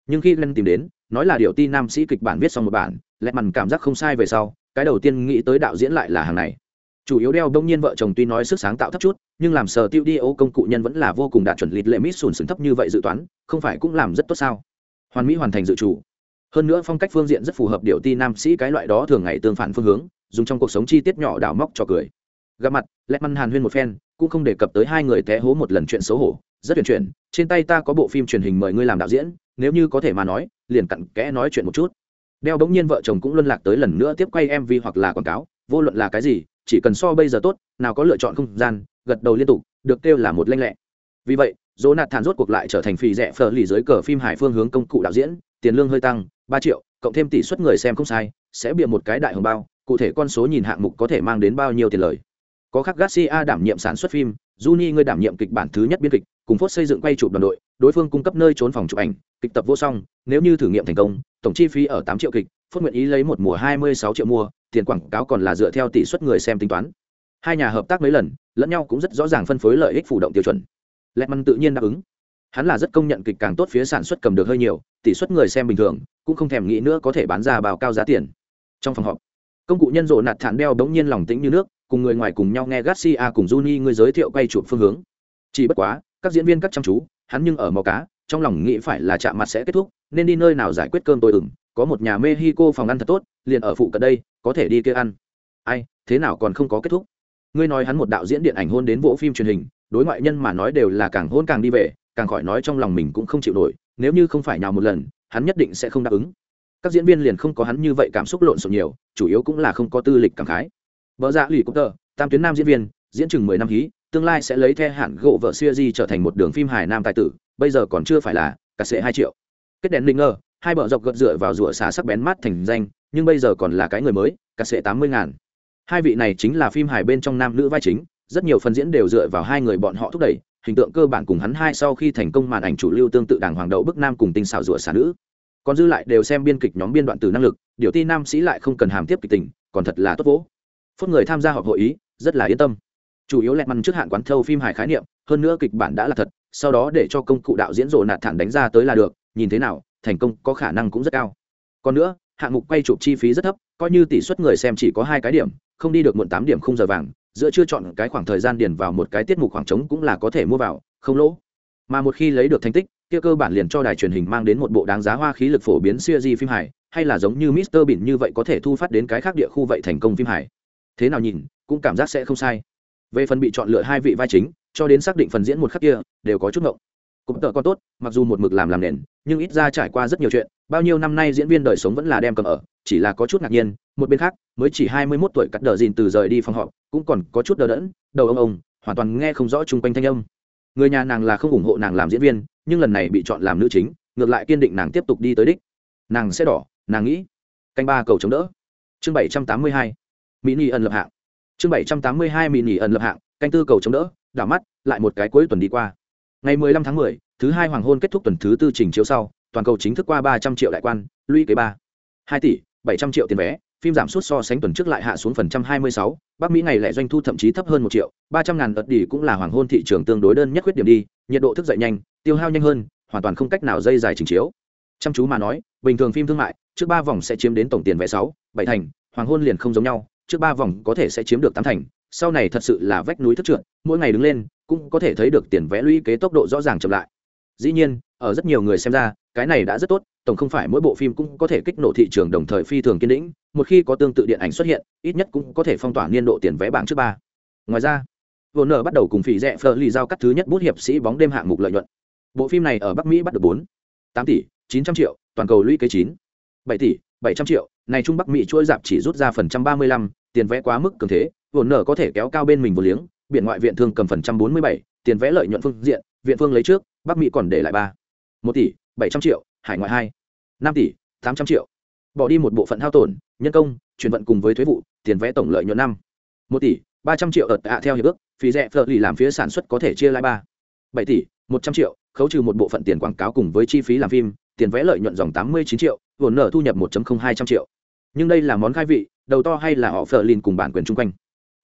S1: Nhưng khi glenn tìm đến, nói là điều ti nam sĩ kịch bản viết xong một bản lẹ mằn cảm giác không sai về sau, cái đầu tiên nghĩ tới đạo diễn lại là hàng này. Chủ yếu đeo đông nhiên vợ chồng tuy nói sức sáng tạo thấp chút, nhưng làm sờ tiêu đi ô công cụ nhân vẫn là vô cùng đạt chuẩn lịt lệ mít sùn sừng thấp như vậy dự toán, không phải cũng làm rất tốt sao? Hoàn mỹ hoàn thành dự chủ. Hơn nữa phong cách phương diện rất phù hợp điều ti nam sĩ cái loại đó thường ngày tương phản phương hướng, dùng trong cuộc sống chi tiết nhỏ đào móc cho cười gặp mặt lẹt măn hàn huyên một phen, cũng không đề cập tới hai người té hố một lần chuyện xấu hổ, rất tuyển chuyển, trên tay ta có bộ phim truyền hình mời ngươi làm đạo diễn, nếu như có thể mà nói, liền cặn kẽ nói chuyện một chút. Đeo bỗng nhiên vợ chồng cũng luân lạc tới lần nữa tiếp quay mv hoặc là quảng cáo, vô luận là cái gì, chỉ cần so bây giờ tốt, nào có lựa chọn không gian, gật đầu liên tục, được kêu là một lanh lẹ. Vì vậy dỗ nạt thản rốt cuộc lại trở thành phì rẻ phờ lì dưới cờ phim hải phương hướng công cụ đạo diễn, tiền lương hơi tăng, ba triệu, cộng thêm tỷ suất người xem không sai, sẽ bịa một cái đại hồng bao, cụ thể con số nhìn hạng mục có thể mang đến bao nhiêu tiền lời có khắc garcia đảm nhiệm sản xuất phim, juni người đảm nhiệm kịch bản thứ nhất biên kịch, cùng phốt xây dựng quay chụp đoàn đội, đối phương cung cấp nơi trốn phòng chụp ảnh, kịch tập vô song, nếu như thử nghiệm thành công, tổng chi phí ở tám triệu kịch, phốt nguyện ý lấy một mùa hai mươi sáu triệu mua, tiền quảng cáo còn là dựa theo tỷ suất người xem tính toán. Hai nhà hợp tác mấy lần, lẫn nhau cũng rất rõ ràng phân phối lợi ích phủ động tiêu chuẩn. Lẹt măn tự nhiên đáp ứng. Hắn là rất công nhận kịch càng tốt phía sản xuất cầm được hơi nhiều, tỷ suất người xem bình thường, cũng không thèm nghĩ nữa có thể bán ra bao cao giá tiền. Trong phòng họp, công cụ nhân rộ nạt thản đeo đống nhiên lòng tĩnh như nước cùng người ngoài cùng nhau nghe garcia cùng juni người giới thiệu quay chụp phương hướng. Chỉ bất quá, các diễn viên cắt chăm chú, hắn nhưng ở mò cá, trong lòng nghĩ phải là chạm mặt sẽ kết thúc, nên đi nơi nào giải quyết cơm tôi ửng, có một nhà mexico phòng ăn thật tốt, liền ở phụ cận đây, có thể đi kia ăn. Ai, thế nào còn không có kết thúc? Ngươi nói hắn một đạo diễn điện ảnh hôn đến bộ phim truyền hình, đối ngoại nhân mà nói đều là càng hôn càng đi về, càng khỏi nói trong lòng mình cũng không chịu nổi, nếu như không phải nào một lần, hắn nhất định sẽ không đáp ứng. Các diễn viên liền không có hắn như vậy cảm xúc lộn xộn nhiều, chủ yếu cũng là không có tư lịch cảm khái vợ dạ lì cúp tờ, tam tuyến nam diễn viên, diễn chừng mười năm hí, tương lai sẽ lấy the hạn gỗ vợ siêu di trở thành một đường phim hài nam tài tử, bây giờ còn chưa phải là, cả sệ hai triệu. Kết đèn linh ngờ hai bờ dọc gật dựa vào rủa xả sắc bén mắt thành danh, nhưng bây giờ còn là cái người mới, cả sệ tám mươi ngàn. Hai vị này chính là phim hài bên trong nam nữ vai chính, rất nhiều phần diễn đều dựa vào hai người bọn họ thúc đẩy, hình tượng cơ bản cùng hắn hai sau khi thành công màn ảnh chủ lưu tương tự đảng hoàng đậu bức nam cùng tinh xảo rủa xả nữ. Còn dư lại đều xem biên kịch nhóm biên đoạn từ năng lực, điều ti nam sĩ lại không cần hàm tiếp kịch tình, còn thật là tốt vỗ phốt người tham gia họp hội ý, rất là yên tâm. Chủ yếu lẹt măn trước hạn quán thâu phim hài khái niệm, hơn nữa kịch bản đã là thật, sau đó để cho công cụ đạo diễn rộ nạt thẳng đánh ra tới là được, nhìn thế nào, thành công, có khả năng cũng rất cao. Còn nữa, hạng mục quay chụp chi phí rất thấp, coi như tỷ suất người xem chỉ có hai cái điểm, không đi được muộn tám điểm không giờ vàng, giữa chưa chọn cái khoảng thời gian điền vào một cái tiết mục khoảng trống cũng là có thể mua vào, không lỗ. Mà một khi lấy được thành tích, kia cơ bản liền cho đài truyền hình mang đến một bộ đáng giá hoa khí lực phổ biến siêu di phim hài, hay là giống như Mr Bỉn như vậy có thể thu phát đến cái khác địa khu vậy thành công phim hài thế nào nhìn, cũng cảm giác sẽ không sai. Về phần bị chọn lựa hai vị vai chính, cho đến xác định phần diễn một khắc kia, đều có chút ngộng. Cũng tợ có tốt, mặc dù một mực làm làm nền, nhưng ít ra trải qua rất nhiều chuyện, bao nhiêu năm nay diễn viên đời sống vẫn là đem cầm ở, chỉ là có chút ngạc nhiên, một bên khác, mới chỉ hai mươi 21 tuổi cắt đờ dìn từ rời đi phòng họp, cũng còn có chút đờ đẫn, đầu ông ông, hoàn toàn nghe không rõ chung quanh thanh âm. Người nhà nàng là không ủng hộ nàng làm diễn viên, nhưng lần này bị chọn làm nữ chính, ngược lại kiên định nàng tiếp tục đi tới đích. Nàng sẽ đỏ, nàng nghĩ. Canh ba cầu chống đỡ. Chương bảy trăm tám mươi hai mini ẩn lập hạng. Chương bảy trăm tám mươi hai mini ẩn lập hạng, canh tư cầu chống đỡ, đảo mắt, lại một cái cuối tuần đi qua. Ngày mười lăm tháng mười, thứ hai hoàng hôn kết thúc tuần thứ tư trình chiếu sau, toàn cầu chính thức qua ba trăm triệu đại quan, lũy kế ba. Hai tỷ, bảy trăm triệu tiền vé, phim giảm sút so sánh tuần trước lại hạ xuống phần trăm hai mươi sáu, bắc mỹ ngày lẻ doanh thu thậm chí thấp hơn một triệu, ba trăm ngàn ợt đi cũng là hoàng hôn thị trường tương đối đơn nhất khuyết điểm đi, nhiệt độ thức dậy nhanh, tiêu hao nhanh hơn, hoàn toàn không cách nào dây dài trình chiếu. Chăm chú mà nói, bình thường phim thương mại, trước ba vòng sẽ chiếm đến tổng tiền vé sáu, bảy thành, hoàng hôn liền không giống nhau trước ba vòng có thể sẽ chiếm được tám thành, sau này thật sự là vách núi thất trượt, mỗi ngày đứng lên, cũng có thể thấy được tiền vé lũy kế tốc độ rõ ràng chậm lại. Dĩ nhiên, ở rất nhiều người xem ra, cái này đã rất tốt, tổng không phải mỗi bộ phim cũng có thể kích nổ thị trường đồng thời phi thường kiên định, một khi có tương tự điện ảnh xuất hiện, ít nhất cũng có thể phong tỏa niên độ tiền vé bảng trước ba. Ngoài ra, vô nợ bắt đầu cùng phỉ rẽ phờ lì giao cắt thứ nhất bút hiệp sĩ bóng đêm hạng mục lợi nhuận. Bộ phim này ở bắc mỹ bắt được bốn, tám tỷ, chín trăm triệu, toàn cầu lũy kế chín, bảy tỷ, bảy trăm triệu, này trung bắc mỹ chuỗi dạp chỉ rút ra phần trăm ba mươi lăm tiền vẽ quá mức cường thế vô nở có thể kéo cao bên mình một liếng biện ngoại viện thương cầm phần trăm bốn mươi bảy, tiền vẽ lợi nhuận phương diện, viện phương lấy trước, bắc mỹ còn để lại ba. Một tỷ, bảy trăm triệu, hải ngoại hai. Năm tỷ, tám trăm triệu. Bỏ đi một bộ phận hao tổn, nhân công, chuyển vận cùng với thuế vụ, tiền vẽ tổng lợi nhuận năm. Một tỷ, ba trăm triệu ợt ạ theo hiệp ước, phí rẻ phở lì làm phía sản xuất có thể chia lại ba. Bảy tỷ, một trăm triệu, khấu trừ một bộ phận tiền quảng cáo cùng với chi phí làm phim, tiền vẽ lợi nhuận dòng tám mươi chín triệu vốn nợ thu nhập một hai trăm triệu. Nhưng đây là món khai vị đầu to hay là họ phờ lin cùng bản quyền chung quanh.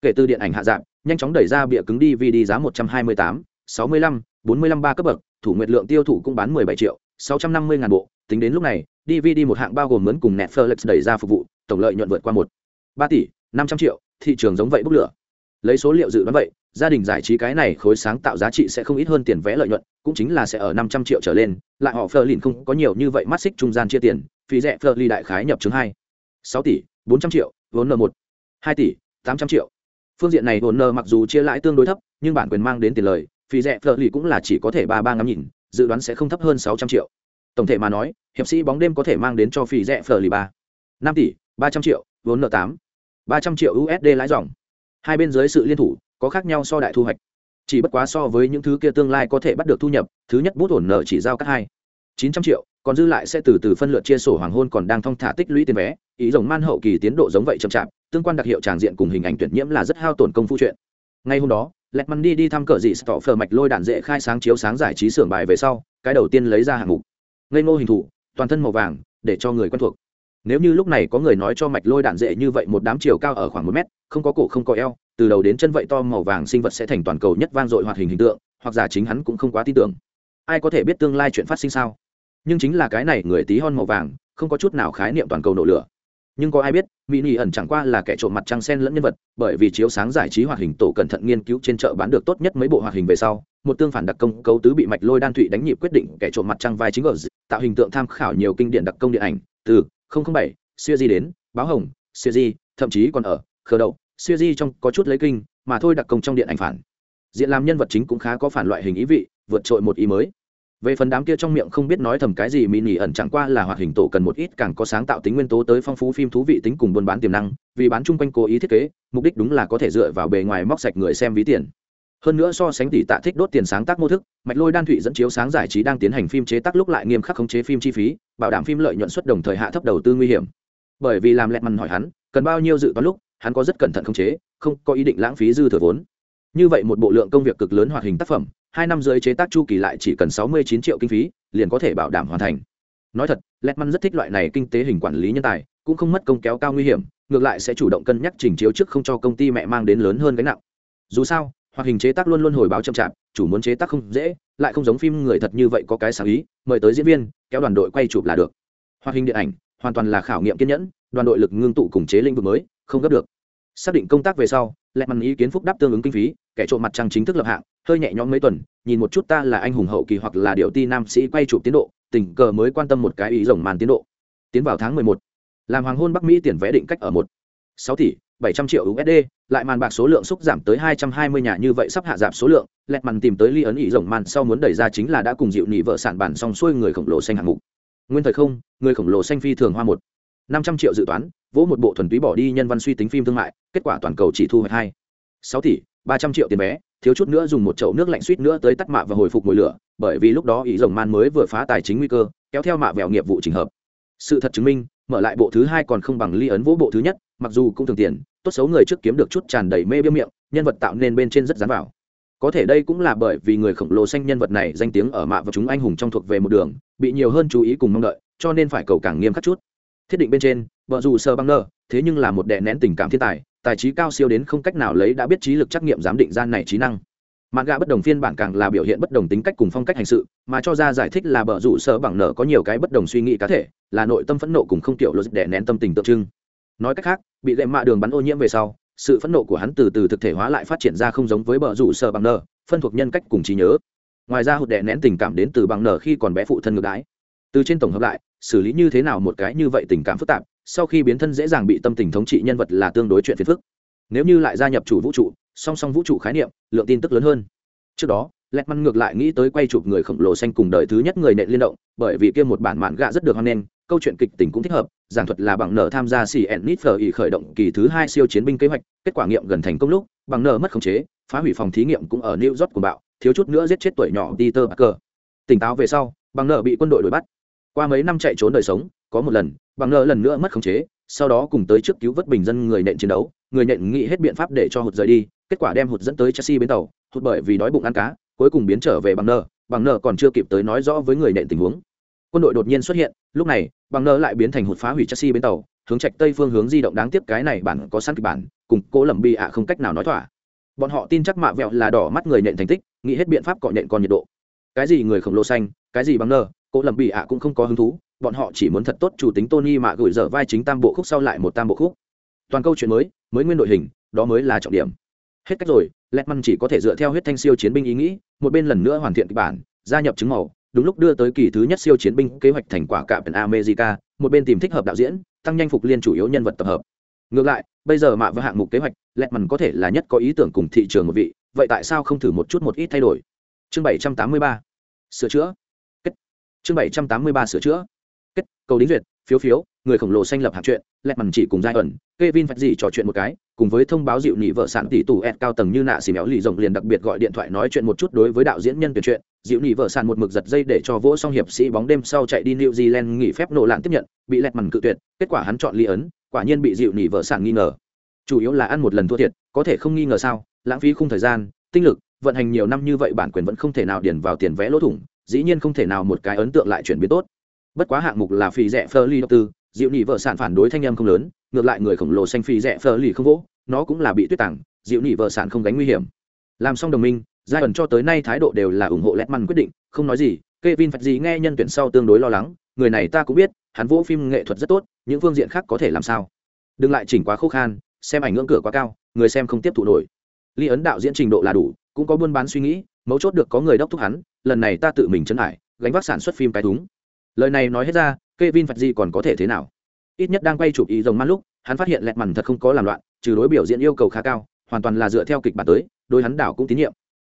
S1: Kể từ điện ảnh hạ dạng nhanh chóng đẩy ra bịa cứng dvd giá một trăm hai mươi tám, sáu mươi lăm, bốn mươi lăm ba cấp bậc, thủ nguyện lượng tiêu thụ cũng bán mười bảy triệu, sáu trăm năm mươi ngàn bộ. Tính đến lúc này dvd một hạng bao gồm mướn cùng netflix đẩy ra phục vụ, tổng lợi nhuận vượt qua một, ba tỷ, năm trăm triệu, thị trường giống vậy bốc lửa. Lấy số liệu dự đoán vậy, gia đình giải trí cái này khối sáng tạo giá trị sẽ không ít hơn tiền vé lợi nhuận, cũng chính là sẽ ở năm trăm triệu trở lên, lại họ phờ lìn không có nhiều như vậy mắt xích trung gian chia tiền, phí rẻ phờ ly đại khái nhập chứng hai, sáu tỷ, bốn trăm triệu vốn n một, hai tỷ tám trăm triệu. Phương diện này vốn n mặc dù chia lãi tương đối thấp, nhưng bản quyền mang đến tiền lời, phí rẻ phở lì cũng là chỉ có thể ba ba ngắm nhìn, dự đoán sẽ không thấp hơn sáu trăm triệu. Tổng thể mà nói, hiệp sĩ bóng đêm có thể mang đến cho phí rẻ phở lì ba, năm tỷ ba trăm triệu vốn n tám, ba trăm triệu usd lãi dòng. Hai bên dưới sự liên thủ, có khác nhau so đại thu hoạch. Chỉ bất quá so với những thứ kia tương lai có thể bắt được thu nhập, thứ nhất bút ổn nợ chỉ giao cắt hai chín trăm triệu, còn dư lại sẽ từ từ phân lượt chia sổ hoàng hôn còn đang thong thả tích lũy tiền vé. Ý rồng man hậu kỳ tiến độ giống vậy chậm chạp, tương quan đặc hiệu tràng diện cùng hình ảnh tuyển nhiễm là rất hao tổn công phu chuyện. Ngay hôm đó lẹt đi đi thăm cờ dị stọ phờ mạch lôi đạn dễ khai sáng chiếu sáng giải trí xưởng bài về sau, cái đầu tiên lấy ra hạng mục. Ngây ngô hình thủ, toàn thân màu vàng, để cho người quen thuộc. Nếu như lúc này có người nói cho mạch lôi đạn dễ như vậy một đám chiều cao ở khoảng một mét, không có cổ, không có eo, từ đầu đến chân vậy to màu vàng sinh vật sẽ thành toàn cầu nhất vang dội hoạt hình hình tượng, hoặc giả chính hắn cũng không quá tin tưởng. Ai có thể biết tương lai chuyện phát sinh sao? Nhưng chính là cái này người tí hon màu vàng không có chút nào khái niệm toàn cầu nổ lửa. Nhưng có ai biết mỹ nỉ ẩn chẳng qua là kẻ trộm mặt trăng sen lẫn nhân vật bởi vì chiếu sáng giải trí hoạt hình tổ cẩn thận nghiên cứu trên chợ bán được tốt nhất mấy bộ hoạt hình về sau một tương phản đặc công cấu tứ bị mạch lôi đan thụy đánh nhịp quyết định kẻ trộm mặt trăng vai chính ở tạo hình tượng tham khảo nhiều kinh điển đặc công điện ảnh từ 007, siêu di đến báo hồng siêu di thậm chí còn ở khờ đậu siêu di trong có chút lấy kinh mà thôi đặc công trong điện ảnh phản. Diện làm nhân vật chính cũng khá có phản loại hình ý vị vượt trội một ý mới về phần đám kia trong miệng không biết nói thầm cái gì, mini ẩn chẳng qua là hoạt hình tổ cần một ít càng có sáng tạo tính nguyên tố tới phong phú phim thú vị tính cùng buôn bán tiềm năng, vì bán chung quanh cố ý thiết kế, mục đích đúng là có thể dựa vào bề ngoài móc sạch người xem ví tiền. Hơn nữa so sánh tỷ tạ thích đốt tiền sáng tác mô thức, mạch lôi đan thụy dẫn chiếu sáng giải trí đang tiến hành phim chế tác lúc lại nghiêm khắc khống chế phim chi phí, bảo đảm phim lợi nhuận suất đồng thời hạ thấp đầu tư nguy hiểm. Bởi vì làm lẹt mằn hỏi hắn, cần bao nhiêu dự toán lúc, hắn có rất cẩn thận khống chế, không có ý định lãng phí dư thừa vốn. Như vậy một bộ lượng công việc cực lớn hoạt hình tác phẩm hai năm dưới chế tác chu kỳ lại chỉ cần sáu mươi chín triệu kinh phí, liền có thể bảo đảm hoàn thành. Nói thật lẹt rất thích loại này kinh tế hình quản lý nhân tài, cũng không mất công kéo cao nguy hiểm, ngược lại sẽ chủ động cân nhắc trình chiếu trước không cho công ty mẹ mang đến lớn hơn gánh nặng. Dù sao, hoạt hình chế tác luôn luôn hồi báo chậm chạp, chủ muốn chế tác không dễ, lại không giống phim người thật như vậy có cái sáng ý, mời tới diễn viên, kéo đoàn đội quay chụp là được. Hoạt hình điện ảnh, hoàn toàn là khảo nghiệm kiên nhẫn, đoàn đội lực ngưng tụ cùng chế lĩnh vực mới, không gấp được. Xác định công tác về sau lẹ mặn ý kiến phúc đáp tương ứng kinh phí kẻ trộm mặt trăng chính thức lập hạng, hơi nhẹ nhõm mấy tuần, nhìn một chút ta là anh hùng hậu kỳ hoặc là điệu ti nam sĩ quay chụp tiến độ, tình cờ mới quan tâm một cái ý rồng màn tiến độ. Tiến vào tháng mười một, làm hoàng hôn bắc mỹ tiền vé định cách ở một, sáu tỷ, bảy trăm triệu usd lại màn bạc số lượng xúc giảm tới hai trăm hai mươi nhà như vậy sắp hạ giảm số lượng, lẹt màn tìm tới ly ấn ý rồng màn sau muốn đẩy ra chính là đã cùng dịu nị vợ sản bản xong xuôi người khổng lồ xanh hạng mục. Nguyên thời không, người khổng lồ xanh phi thường hoa một, năm trăm triệu dự toán, vỗ một bộ thuần túy bỏ đi nhân văn suy tính phim thương mại, kết quả toàn cầu chỉ thu hoạch hai, sáu tỷ ba trăm triệu tiền vé, thiếu chút nữa dùng một chậu nước lạnh suýt nữa tới tắt mạ và hồi phục mùi lửa, bởi vì lúc đó ý rồng man mới vừa phá tài chính nguy cơ, kéo theo mạ vẹo nghiệp vụ trình hợp. Sự thật chứng minh, mở lại bộ thứ hai còn không bằng ly ấn vỗ bộ thứ nhất, mặc dù cũng thường tiền, tốt xấu người trước kiếm được chút tràn đầy mê biếm miệng, nhân vật tạo nên bên trên rất dán vào. Có thể đây cũng là bởi vì người khổng lồ xanh nhân vật này danh tiếng ở mạ và chúng anh hùng trong thuộc về một đường, bị nhiều hơn chú ý cùng mong đợi, cho nên phải cầu càng nghiêm khắc chút. Thiết định bên trên, vợ dù sơ băng nơ, thế nhưng là một đệ nén tình cảm thiên tài tài trí cao siêu đến không cách nào lấy đã biết trí lực trắc nghiệm giám định gian này trí năng. Mạn gạ bất đồng phiên bản càng là biểu hiện bất đồng tính cách cùng phong cách hành sự, mà cho ra giải thích là bờ rủ sơ bằng nở có nhiều cái bất đồng suy nghĩ cá thể, là nội tâm phẫn nộ cùng không tiểu luật để nén tâm tình tượng trưng. Nói cách khác, bị lệ mạ đường bắn ô nhiễm về sau, sự phẫn nộ của hắn từ từ thực thể hóa lại phát triển ra không giống với bờ rủ sơ bằng nở, phân thuộc nhân cách cùng trí nhớ. Ngoài ra hụt đè nén tình cảm đến từ bằng nở khi còn bé phụ thân ngược đái từ trên tổng hợp lại, xử lý như thế nào một cái như vậy tình cảm phức tạp sau khi biến thân dễ dàng bị tâm tình thống trị nhân vật là tương đối chuyện phiền phức. Nếu như lại gia nhập chủ vũ trụ, song song vũ trụ khái niệm, lượng tin tức lớn hơn. Trước đó lẹt măn ngược lại nghĩ tới quay chụp người khổng lồ xanh cùng đời thứ nhất người nện liên động, bởi vì kia một bản mạn gạ rất được hoan nghênh, câu chuyện kịch tình cũng thích hợp, giảng thuật là bằng nở tham gia xì nít phở khởi động kỳ thứ hai siêu chiến binh kế hoạch, kết quả nghiệm gần thành công lúc, bằng nở mất khống chế, phá hủy phòng thí nghiệm cũng ở new york của bạo, thiếu chút nữa giết chết tuổi nhỏ peter parker. Tỉnh táo về sau, bằng nở bị quân đội đuổi bắt qua mấy năm chạy trốn đời sống, có một lần, bằng nợ lần nữa mất khống chế, sau đó cùng tới trước cứu vớt bình dân người nện chiến đấu, người nện nghĩ hết biện pháp để cho hụt rời đi, kết quả đem hụt dẫn tới chelsea bến tàu, hụt bởi vì đói bụng ăn cá, cuối cùng biến trở về bằng nợ bằng nợ còn chưa kịp tới nói rõ với người nện tình huống. Quân đội đột nhiên xuất hiện, lúc này, bằng nợ lại biến thành hụt phá hủy chelsea bến tàu, hướng trạch tây phương hướng di động đáng tiếc cái này bản có sẵn kịch bản, cùng cố lầm bị ạ à không cách nào nói thỏa. Bọn họ tin chắc mạ vẹo là đỏ mắt người nện thành tích, nghĩ hết biện pháp cọ nện còn nhiệt độ. Cái gì người khổng lồ xanh, cái gì bằng nơ cô lầm bị ạ cũng không có hứng thú, bọn họ chỉ muốn thật tốt chủ tính tony mạ gửi dở vai chính tam bộ khúc sau lại một tam bộ khúc. Toàn câu chuyện mới mới nguyên đội hình, đó mới là trọng điểm. Hết cách rồi, Letman chỉ có thể dựa theo huyết thanh siêu chiến binh ý nghĩ, một bên lần nữa hoàn thiện kịch bản, gia nhập chứng màu, đúng lúc đưa tới kỳ thứ nhất siêu chiến binh kế hoạch thành quả cạm America, một bên tìm thích hợp đạo diễn, tăng nhanh phục liên chủ yếu nhân vật tập hợp. Ngược lại, bây giờ mạ với hạng mục kế hoạch, Letman có thể là nhất có ý tưởng cùng thị trường một vị, vậy tại sao không thử một chút một ít thay đổi? Chương 783 sửa chữa kết chương 783 sửa chữa kết cầu đính duyệt phiếu phiếu người khổng lồ xanh lập hạng chuyện lẹt mằn chỉ cùng giai ẩn Kevin phải gì trò chuyện một cái, cùng với thông báo dịu nhị vợ sản tỷ tủ ẹt cao tầng như nạ xì méo lì rồng liền đặc biệt gọi điện thoại nói chuyện một chút đối với đạo diễn nhân tuyển chuyện, dịu nhị vợ sản một mực giật dây để cho vỗ xong hiệp sĩ bóng đêm sau chạy đi New Zealand nghỉ phép nổ lạn tiếp nhận, bị lẹt mằn cự tuyệt, kết quả hắn chọn ly ấn, quả nhiên bị dịu nhị vợ sản nghi ngờ. Chủ yếu là ăn một lần thua thiệt, có thể không nghi ngờ sao, lãng phí không thời gian, tinh lực, vận hành nhiều năm như vậy bản quyền vẫn không thể nào điền vào tiền vẽ lỗ thủng, dĩ nhiên không thể nào một cái ấn tượng lại chuyển biến tốt. Bất quá hạng mục là phí rẻ ly đầu tư, dịu nỉ vợ sản phản đối thanh em không lớn ngược lại người khổng lồ xanh phi rẻ phờ ly không vỗ nó cũng là bị tuyết tặng dịu nỉ vợ sản không gánh nguy hiểm. Làm xong đồng minh giai ẩn cho tới nay thái độ đều là ủng hộ lét măn quyết định không nói gì Kevin phật gì nghe nhân tuyển sau tương đối lo lắng người này ta cũng biết hắn vỗ phim nghệ thuật rất tốt những phương diện khác có thể làm sao. Đừng lại chỉnh quá khô khan xem ảnh ngưỡng cửa quá cao người xem không tiếp thụ nổi. Ly ấn đạo diễn trình độ là đủ cũng có buôn bán suy nghĩ mấu chốt được có người đốc thúc hắn lần này ta tự mình chấn ải, gánh vác sản xuất phim cái đúng lời này nói hết ra, Kevin phật gì còn có thể thế nào? Ít nhất đang quay chụp ý rồng man lúc, hắn phát hiện lẹt mằn thật không có làm loạn, trừ đối biểu diễn yêu cầu khá cao, hoàn toàn là dựa theo kịch bản tới, đối hắn đảo cũng tín nhiệm.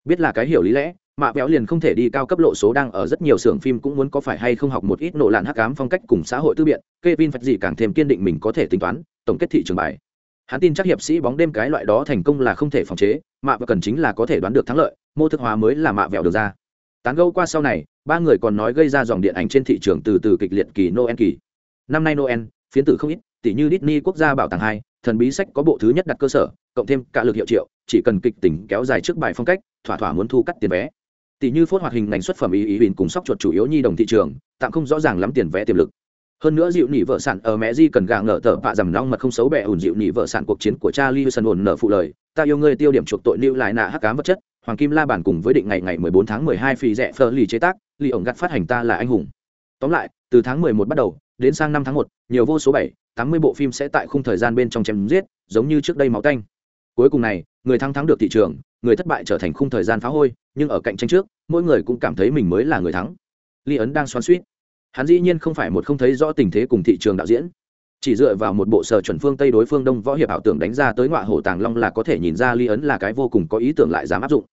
S1: Biết là cái hiểu lý lẽ, mạ béo liền không thể đi cao cấp lộ số đang ở rất nhiều xưởng phim cũng muốn có phải hay không học một ít nộ lạn hắc ám phong cách cùng xã hội tư biện, Kevin Phật gì càng thêm kiên định mình có thể tính toán, tổng kết thị trường bài. Hắn tin chắc hiệp sĩ bóng đêm cái loại đó thành công là không thể phòng chế, mạ và cần chính là có thể đoán được thắng lợi, mô thức hóa mới là mạ vẹo được ra tán gâu qua sau này, ba người còn nói gây ra dòng điện ảnh trên thị trường từ từ kịch liệt kỳ noel kỳ. Năm nay noel, phiến tử không ít tỷ như Disney quốc gia bảo tàng hai, thần bí sách có bộ thứ nhất đặt cơ sở, cộng thêm cả lực hiệu triệu, chỉ cần kịch tỉnh kéo dài trước bài phong cách, thỏa thỏa muốn thu cắt tiền vé. Tỷ như phốt hoạt hình ngành xuất phẩm ý ý bình cùng sóc chuột chủ yếu nhi đồng thị trường, tạm không rõ ràng lắm tiền vé tiềm lực. Hơn nữa dịu nỉ vợ sản ở mẹ di cần gà ngờ tờ vạ dầm long mật không xấu bẹ ủn dịu nỉ vợ sản cuộc chiến của charlie wilson ổn nở phụ lời, ta yêu ngươi tiêu điểm chuộc tội lưu lại nạ hắc cám vật chất hoàng kim la bản cùng với định ngày ngày 14 tháng 12 phi rẻ phở lì chế tác lì ổng gặt phát hành ta là anh hùng. Tóm lại từ tháng 11 bắt đầu đến sang năm tháng 1, nhiều vô số 7, 80 bộ phim sẽ tại khung thời gian bên trong chém giết giống như trước đây máu tanh cuối cùng này người thắng thắng được thị trường người thất bại trở thành khung thời gian phá hôi nhưng ở cạnh tranh trước mỗi người cũng cảm thấy mình mới là người thắng. Ly ấn đang xoắn suýt. Hắn dĩ nhiên không phải một không thấy rõ tình thế cùng thị trường đạo diễn chỉ dựa vào một bộ sở chuẩn phương tây đối phương đông võ hiệp ảo tưởng đánh ra tới ngọa hổ tàng long là có thể nhìn ra ly ấn là cái vô cùng có ý tưởng lại dám áp dụng.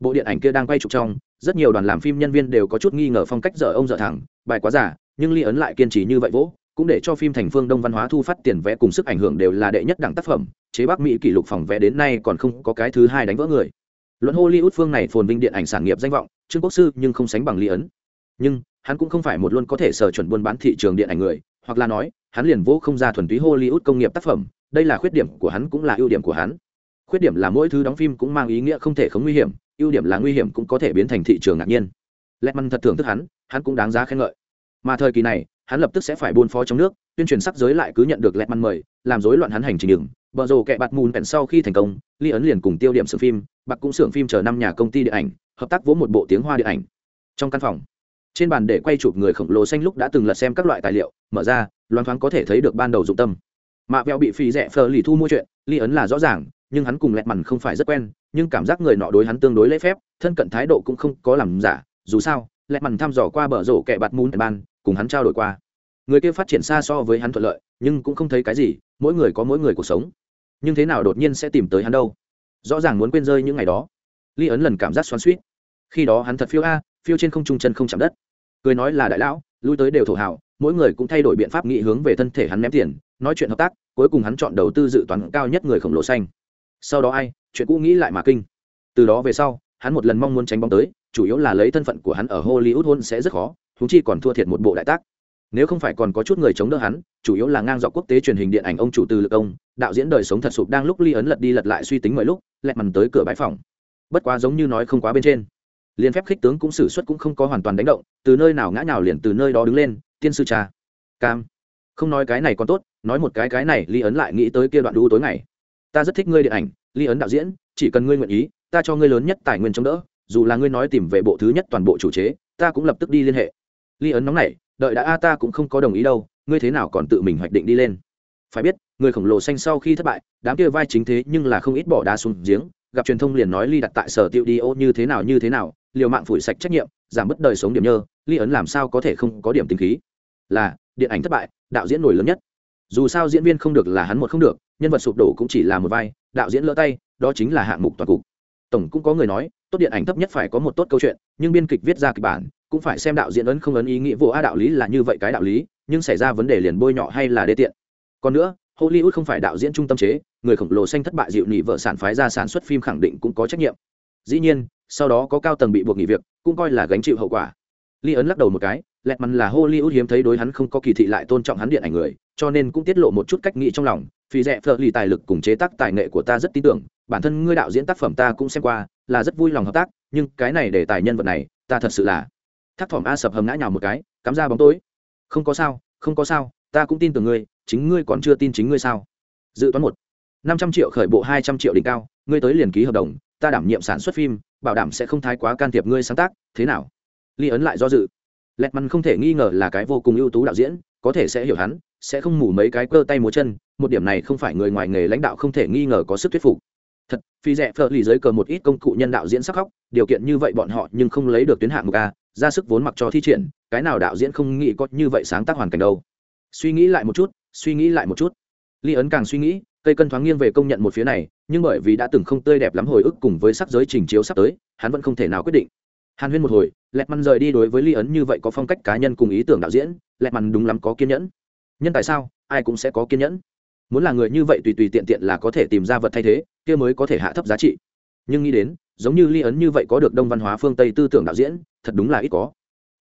S1: Bộ điện ảnh kia đang quay trục trong, rất nhiều đoàn làm phim nhân viên đều có chút nghi ngờ phong cách dở ông dở thẳng, bài quá giả nhưng ly ấn lại kiên trì như vậy vỗ, cũng để cho phim thành phương đông văn hóa thu phát tiền vẽ cùng sức ảnh hưởng đều là đệ nhất đẳng tác phẩm, chế bắc mỹ kỷ lục phòng vẽ đến nay còn không có cái thứ hai đánh vỡ người. Luận hollywood phương này phồn vinh điện ảnh sản nghiệp danh vọng, trương quốc sư nhưng không sánh bằng ly ấn. Nhưng, hắn cũng không phải một luôn có thể sở chuẩn buôn bán thị trường điện ảnh người hoặc là nói, hắn liền vô không ra thuần túy hollywood công nghiệp tác phẩm, đây là khuyết điểm của hắn cũng là ưu điểm của hắn. Khuyết điểm là mỗi thứ đóng phim cũng mang ý nghĩa không thể không nguy hiểm, ưu điểm là nguy hiểm cũng có thể biến thành thị trường ngạc nhiên. Lẹt thật thưởng thức hắn hắn cũng đáng giá khen ngợi. Mà thời kỳ này, hắn lập tức sẽ phải buôn phó trong nước, tuyên truyền sắc giới lại cứ nhận được lẹt măn mời, làm rối loạn hắn hành trình đường. Bờ rồ kẹ bạt mùn bèn sau khi thành công ly ấn liền cùng tiêu điểm xưởng phim, bạc cũng xưởng phim chờ năm nhà công ty điện ảnh, hợp tác vỗ một bộ tiếng hoa điện ảnh. Trong căn phòng trên bàn để quay chụp người khổng lồ xanh lúc đã từng lật xem các loại tài liệu, mở ra loan thoáng có thể thấy được ban đầu dụng tâm. Mạ vẹo bị phi rẻ phờ lì thu mua chuyện ly ấn là rõ ràng, nhưng hắn cùng lẹt mằn không phải rất quen, nhưng cảm giác người nọ đối hắn tương đối lễ phép, thân cận thái độ cũng không có làm giả, dù sao, lẹt mằn thăm dò qua bờ rổ kẹ bạt mùn ban, cùng hắn trao đổi qua. Người kia phát triển xa so với hắn thuận lợi, nhưng cũng không thấy cái gì, mỗi người có mỗi người cuộc sống. Nhưng thế nào đột nhiên sẽ tìm tới hắn đâu? Rõ ràng muốn quên rơi những ngày đó. Ly ấn lần cảm giác xoắn suýt khi đó hắn thật phiêu a phiêu trên không trung chân không chạm đất. Cười nói là đại lão, lui tới đều thổ hào, mỗi người cũng thay đổi biện pháp nghị hướng về thân thể hắn ném tiền, nói chuyện hợp tác, cuối cùng hắn chọn đầu tư dự toán cao nhất người khổng lồ xanh. Sau đó ai, chuyện cũ nghĩ lại mà kinh. Từ đó về sau, hắn một lần mong muốn tránh bóng tới, chủ yếu là lấy thân phận của hắn ở hollywood hôn sẽ rất khó thú chi còn thua thiệt một bộ đại tác. Nếu không phải còn có chút người chống đỡ hắn, chủ yếu là ngang dọc quốc tế truyền hình điện ảnh ông chủ từ lực ông, đạo diễn đời sống thật sụp đang lúc ly ấn lật đi lật lại suy tính mọi lúc lẹt mằn tới cửa bãi phòng. Bất quá giống như nói không quá bên trên liền phép khích tướng cũng xử suất cũng không có hoàn toàn đánh động, từ nơi nào ngã nào liền từ nơi đó đứng lên, tiên sư cha. Cam. Không nói cái này còn tốt, nói một cái cái này ly ấn lại nghĩ tới kia đoạn đu tối ngày. Ta rất thích ngươi điện ảnh ly ấn đạo diễn, chỉ cần ngươi nguyện ý, ta cho ngươi lớn nhất tài nguyên chống đỡ, dù là ngươi nói tìm về bộ thứ nhất toàn bộ chủ chế, ta cũng lập tức đi liên hệ. Ly ấn nóng này đợi đã, a, ta cũng không có đồng ý đâu, ngươi thế nào còn tự mình hoạch định đi lên? Phải biết, người khổng lồ xanh sau khi thất bại, đám kia vai chính thế nhưng là không ít bỏ đá xuống giếng gặp truyền thông liền nói ly đặt tại sở tiệu đi ô như thế nào, như thế nào, liều mạng phủi sạch trách nhiệm, giảm bớt đời sống điểm nhơ. Ly ấn làm sao có thể không có điểm tình khí? Là, điện ảnh thất bại, đạo diễn nổi lớn nhất. Dù sao diễn viên không được là hắn một không được, nhân vật sụp đổ cũng chỉ là một vai, đạo diễn lỡ tay, đó chính là hạng mục toàn cục. Tổng cũng có người nói, tốt điện ảnh thấp nhất phải có một tốt câu chuyện, nhưng biên kịch viết ra kịch bản, cũng phải xem đạo diễn ấn không ấn ý nghĩa vô a đạo lý là như vậy cái đạo lý, nhưng xảy ra vấn đề liền bôi nhọ hay là đê tiện. Còn nữa, hollywood không phải đạo diễn trung tâm chế người khổng lồ xanh thất bại dịu nị vợ sản phái ra sản xuất phim khẳng định cũng có trách nhiệm. Dĩ nhiên, sau đó có cao tầng bị buộc nghỉ việc, cũng coi là gánh chịu hậu quả. Ly ấn lắc đầu một cái, lẹt mắn là hollywood hiếm thấy đối hắn không có kỳ thị lại tôn trọng hắn điện ảnh người, cho nên cũng tiết lộ một chút cách nghĩ trong lòng. Vì rẻ phở lì tài lực cùng chế tác tài nghệ của ta rất tin tưởng, bản thân ngươi đạo diễn tác phẩm ta cũng xem qua, là rất vui lòng hợp tác, nhưng cái này để tài nhân vật này, ta thật sự là thác thỏm a sập hầm ngã nhào một cái, cắm ra bóng tối. Không có sao, không có sao, ta cũng tin tưởng ngươi, chính ngươi còn chưa tin chính ngươi sao? Dự toán một năm trăm triệu khởi bộ hai trăm triệu đỉnh cao, ngươi tới liền ký hợp đồng, ta đảm nhiệm sản xuất phim, bảo đảm sẽ không thái quá can thiệp ngươi sáng tác, thế nào? Ly ấn lại do dự. Lẹt măn không thể nghi ngờ là cái vô cùng ưu tú đạo diễn, có thể sẽ hiểu hắn, sẽ không mù mấy cái cơ tay múa chân, một điểm này không phải người ngoài nghề lãnh đạo không thể nghi ngờ có sức thuyết phục. Thật, phi rẻ phở lì dưới cờ một ít công cụ nhân đạo diễn sắc khóc, điều kiện như vậy bọn họ nhưng không lấy được tuyến hạng mục a, ra sức vốn mặc cho thi triển, cái nào đạo diễn không nghĩ có như vậy sáng tác hoàn cảnh đâu. Suy nghĩ lại một chút, suy nghĩ lại một chút. Ly ấn càng suy nghĩ cây cân thoáng nghiêng về công nhận một phía này, nhưng bởi vì đã từng không tươi đẹp lắm hồi ức cùng với sắc giới trình chiếu sắp tới, hắn vẫn không thể nào quyết định. Hàn huyên một hồi lẹt măn rời đi đối với ly ấn như vậy có phong cách cá nhân cùng ý tưởng đạo diễn lẹt măn đúng lắm có kiên nhẫn. Nhân tại sao, ai cũng sẽ có kiên nhẫn. Muốn là người như vậy tùy tùy tiện tiện là có thể tìm ra vật thay thế, kia mới có thể hạ thấp giá trị. Nhưng nghĩ đến, giống như ly ấn như vậy có được đông văn hóa phương tây tư tưởng đạo diễn, thật đúng là ít có.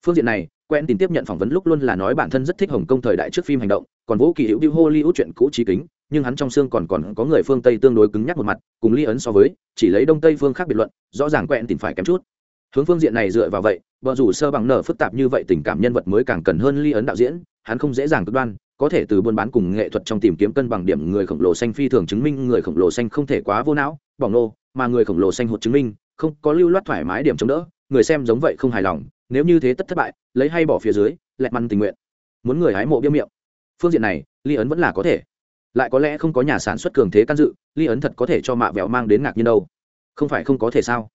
S1: Phương diện này, quen tìm tiếp nhận phỏng vấn lúc luôn là nói bản thân rất thích hồng kông thời đại trước phim hành động, còn vũ kỳ hữu đi hollywood chuyện cũ trí kính nhưng hắn trong xương còn còn có người phương tây tương đối cứng nhắc một mặt, cùng ly ấn so với, chỉ lấy đông tây phương khác biệt luận, rõ ràng quẹn tìm phải kém chút. Hướng phương diện này dựa vào vậy, vợ dù sơ bằng nở phức tạp như vậy tình cảm nhân vật mới càng cần hơn ly ấn đạo diễn, hắn không dễ dàng cực đoan, có thể từ buôn bán cùng nghệ thuật trong tìm kiếm cân bằng điểm người khổng lồ xanh phi thường chứng minh, người khổng lồ xanh không thể quá vô não, bỏng nô, mà người khổng lồ xanh hụt chứng minh, không có lưu loát thoải mái điểm chống đỡ, người xem giống vậy không hài lòng, nếu như thế tất thất bại, lấy hay bỏ phía dưới, lẹt măn tình nguyện. Muốn người hái mộ biêu miệng. Phương diện này, ly ấn vẫn là có thể lại có lẽ không có nhà sản xuất cường thế can dự, ly ấn thật có thể cho mạ vẹo mang đến ngạc nhiên đâu. Không phải không có thể sao?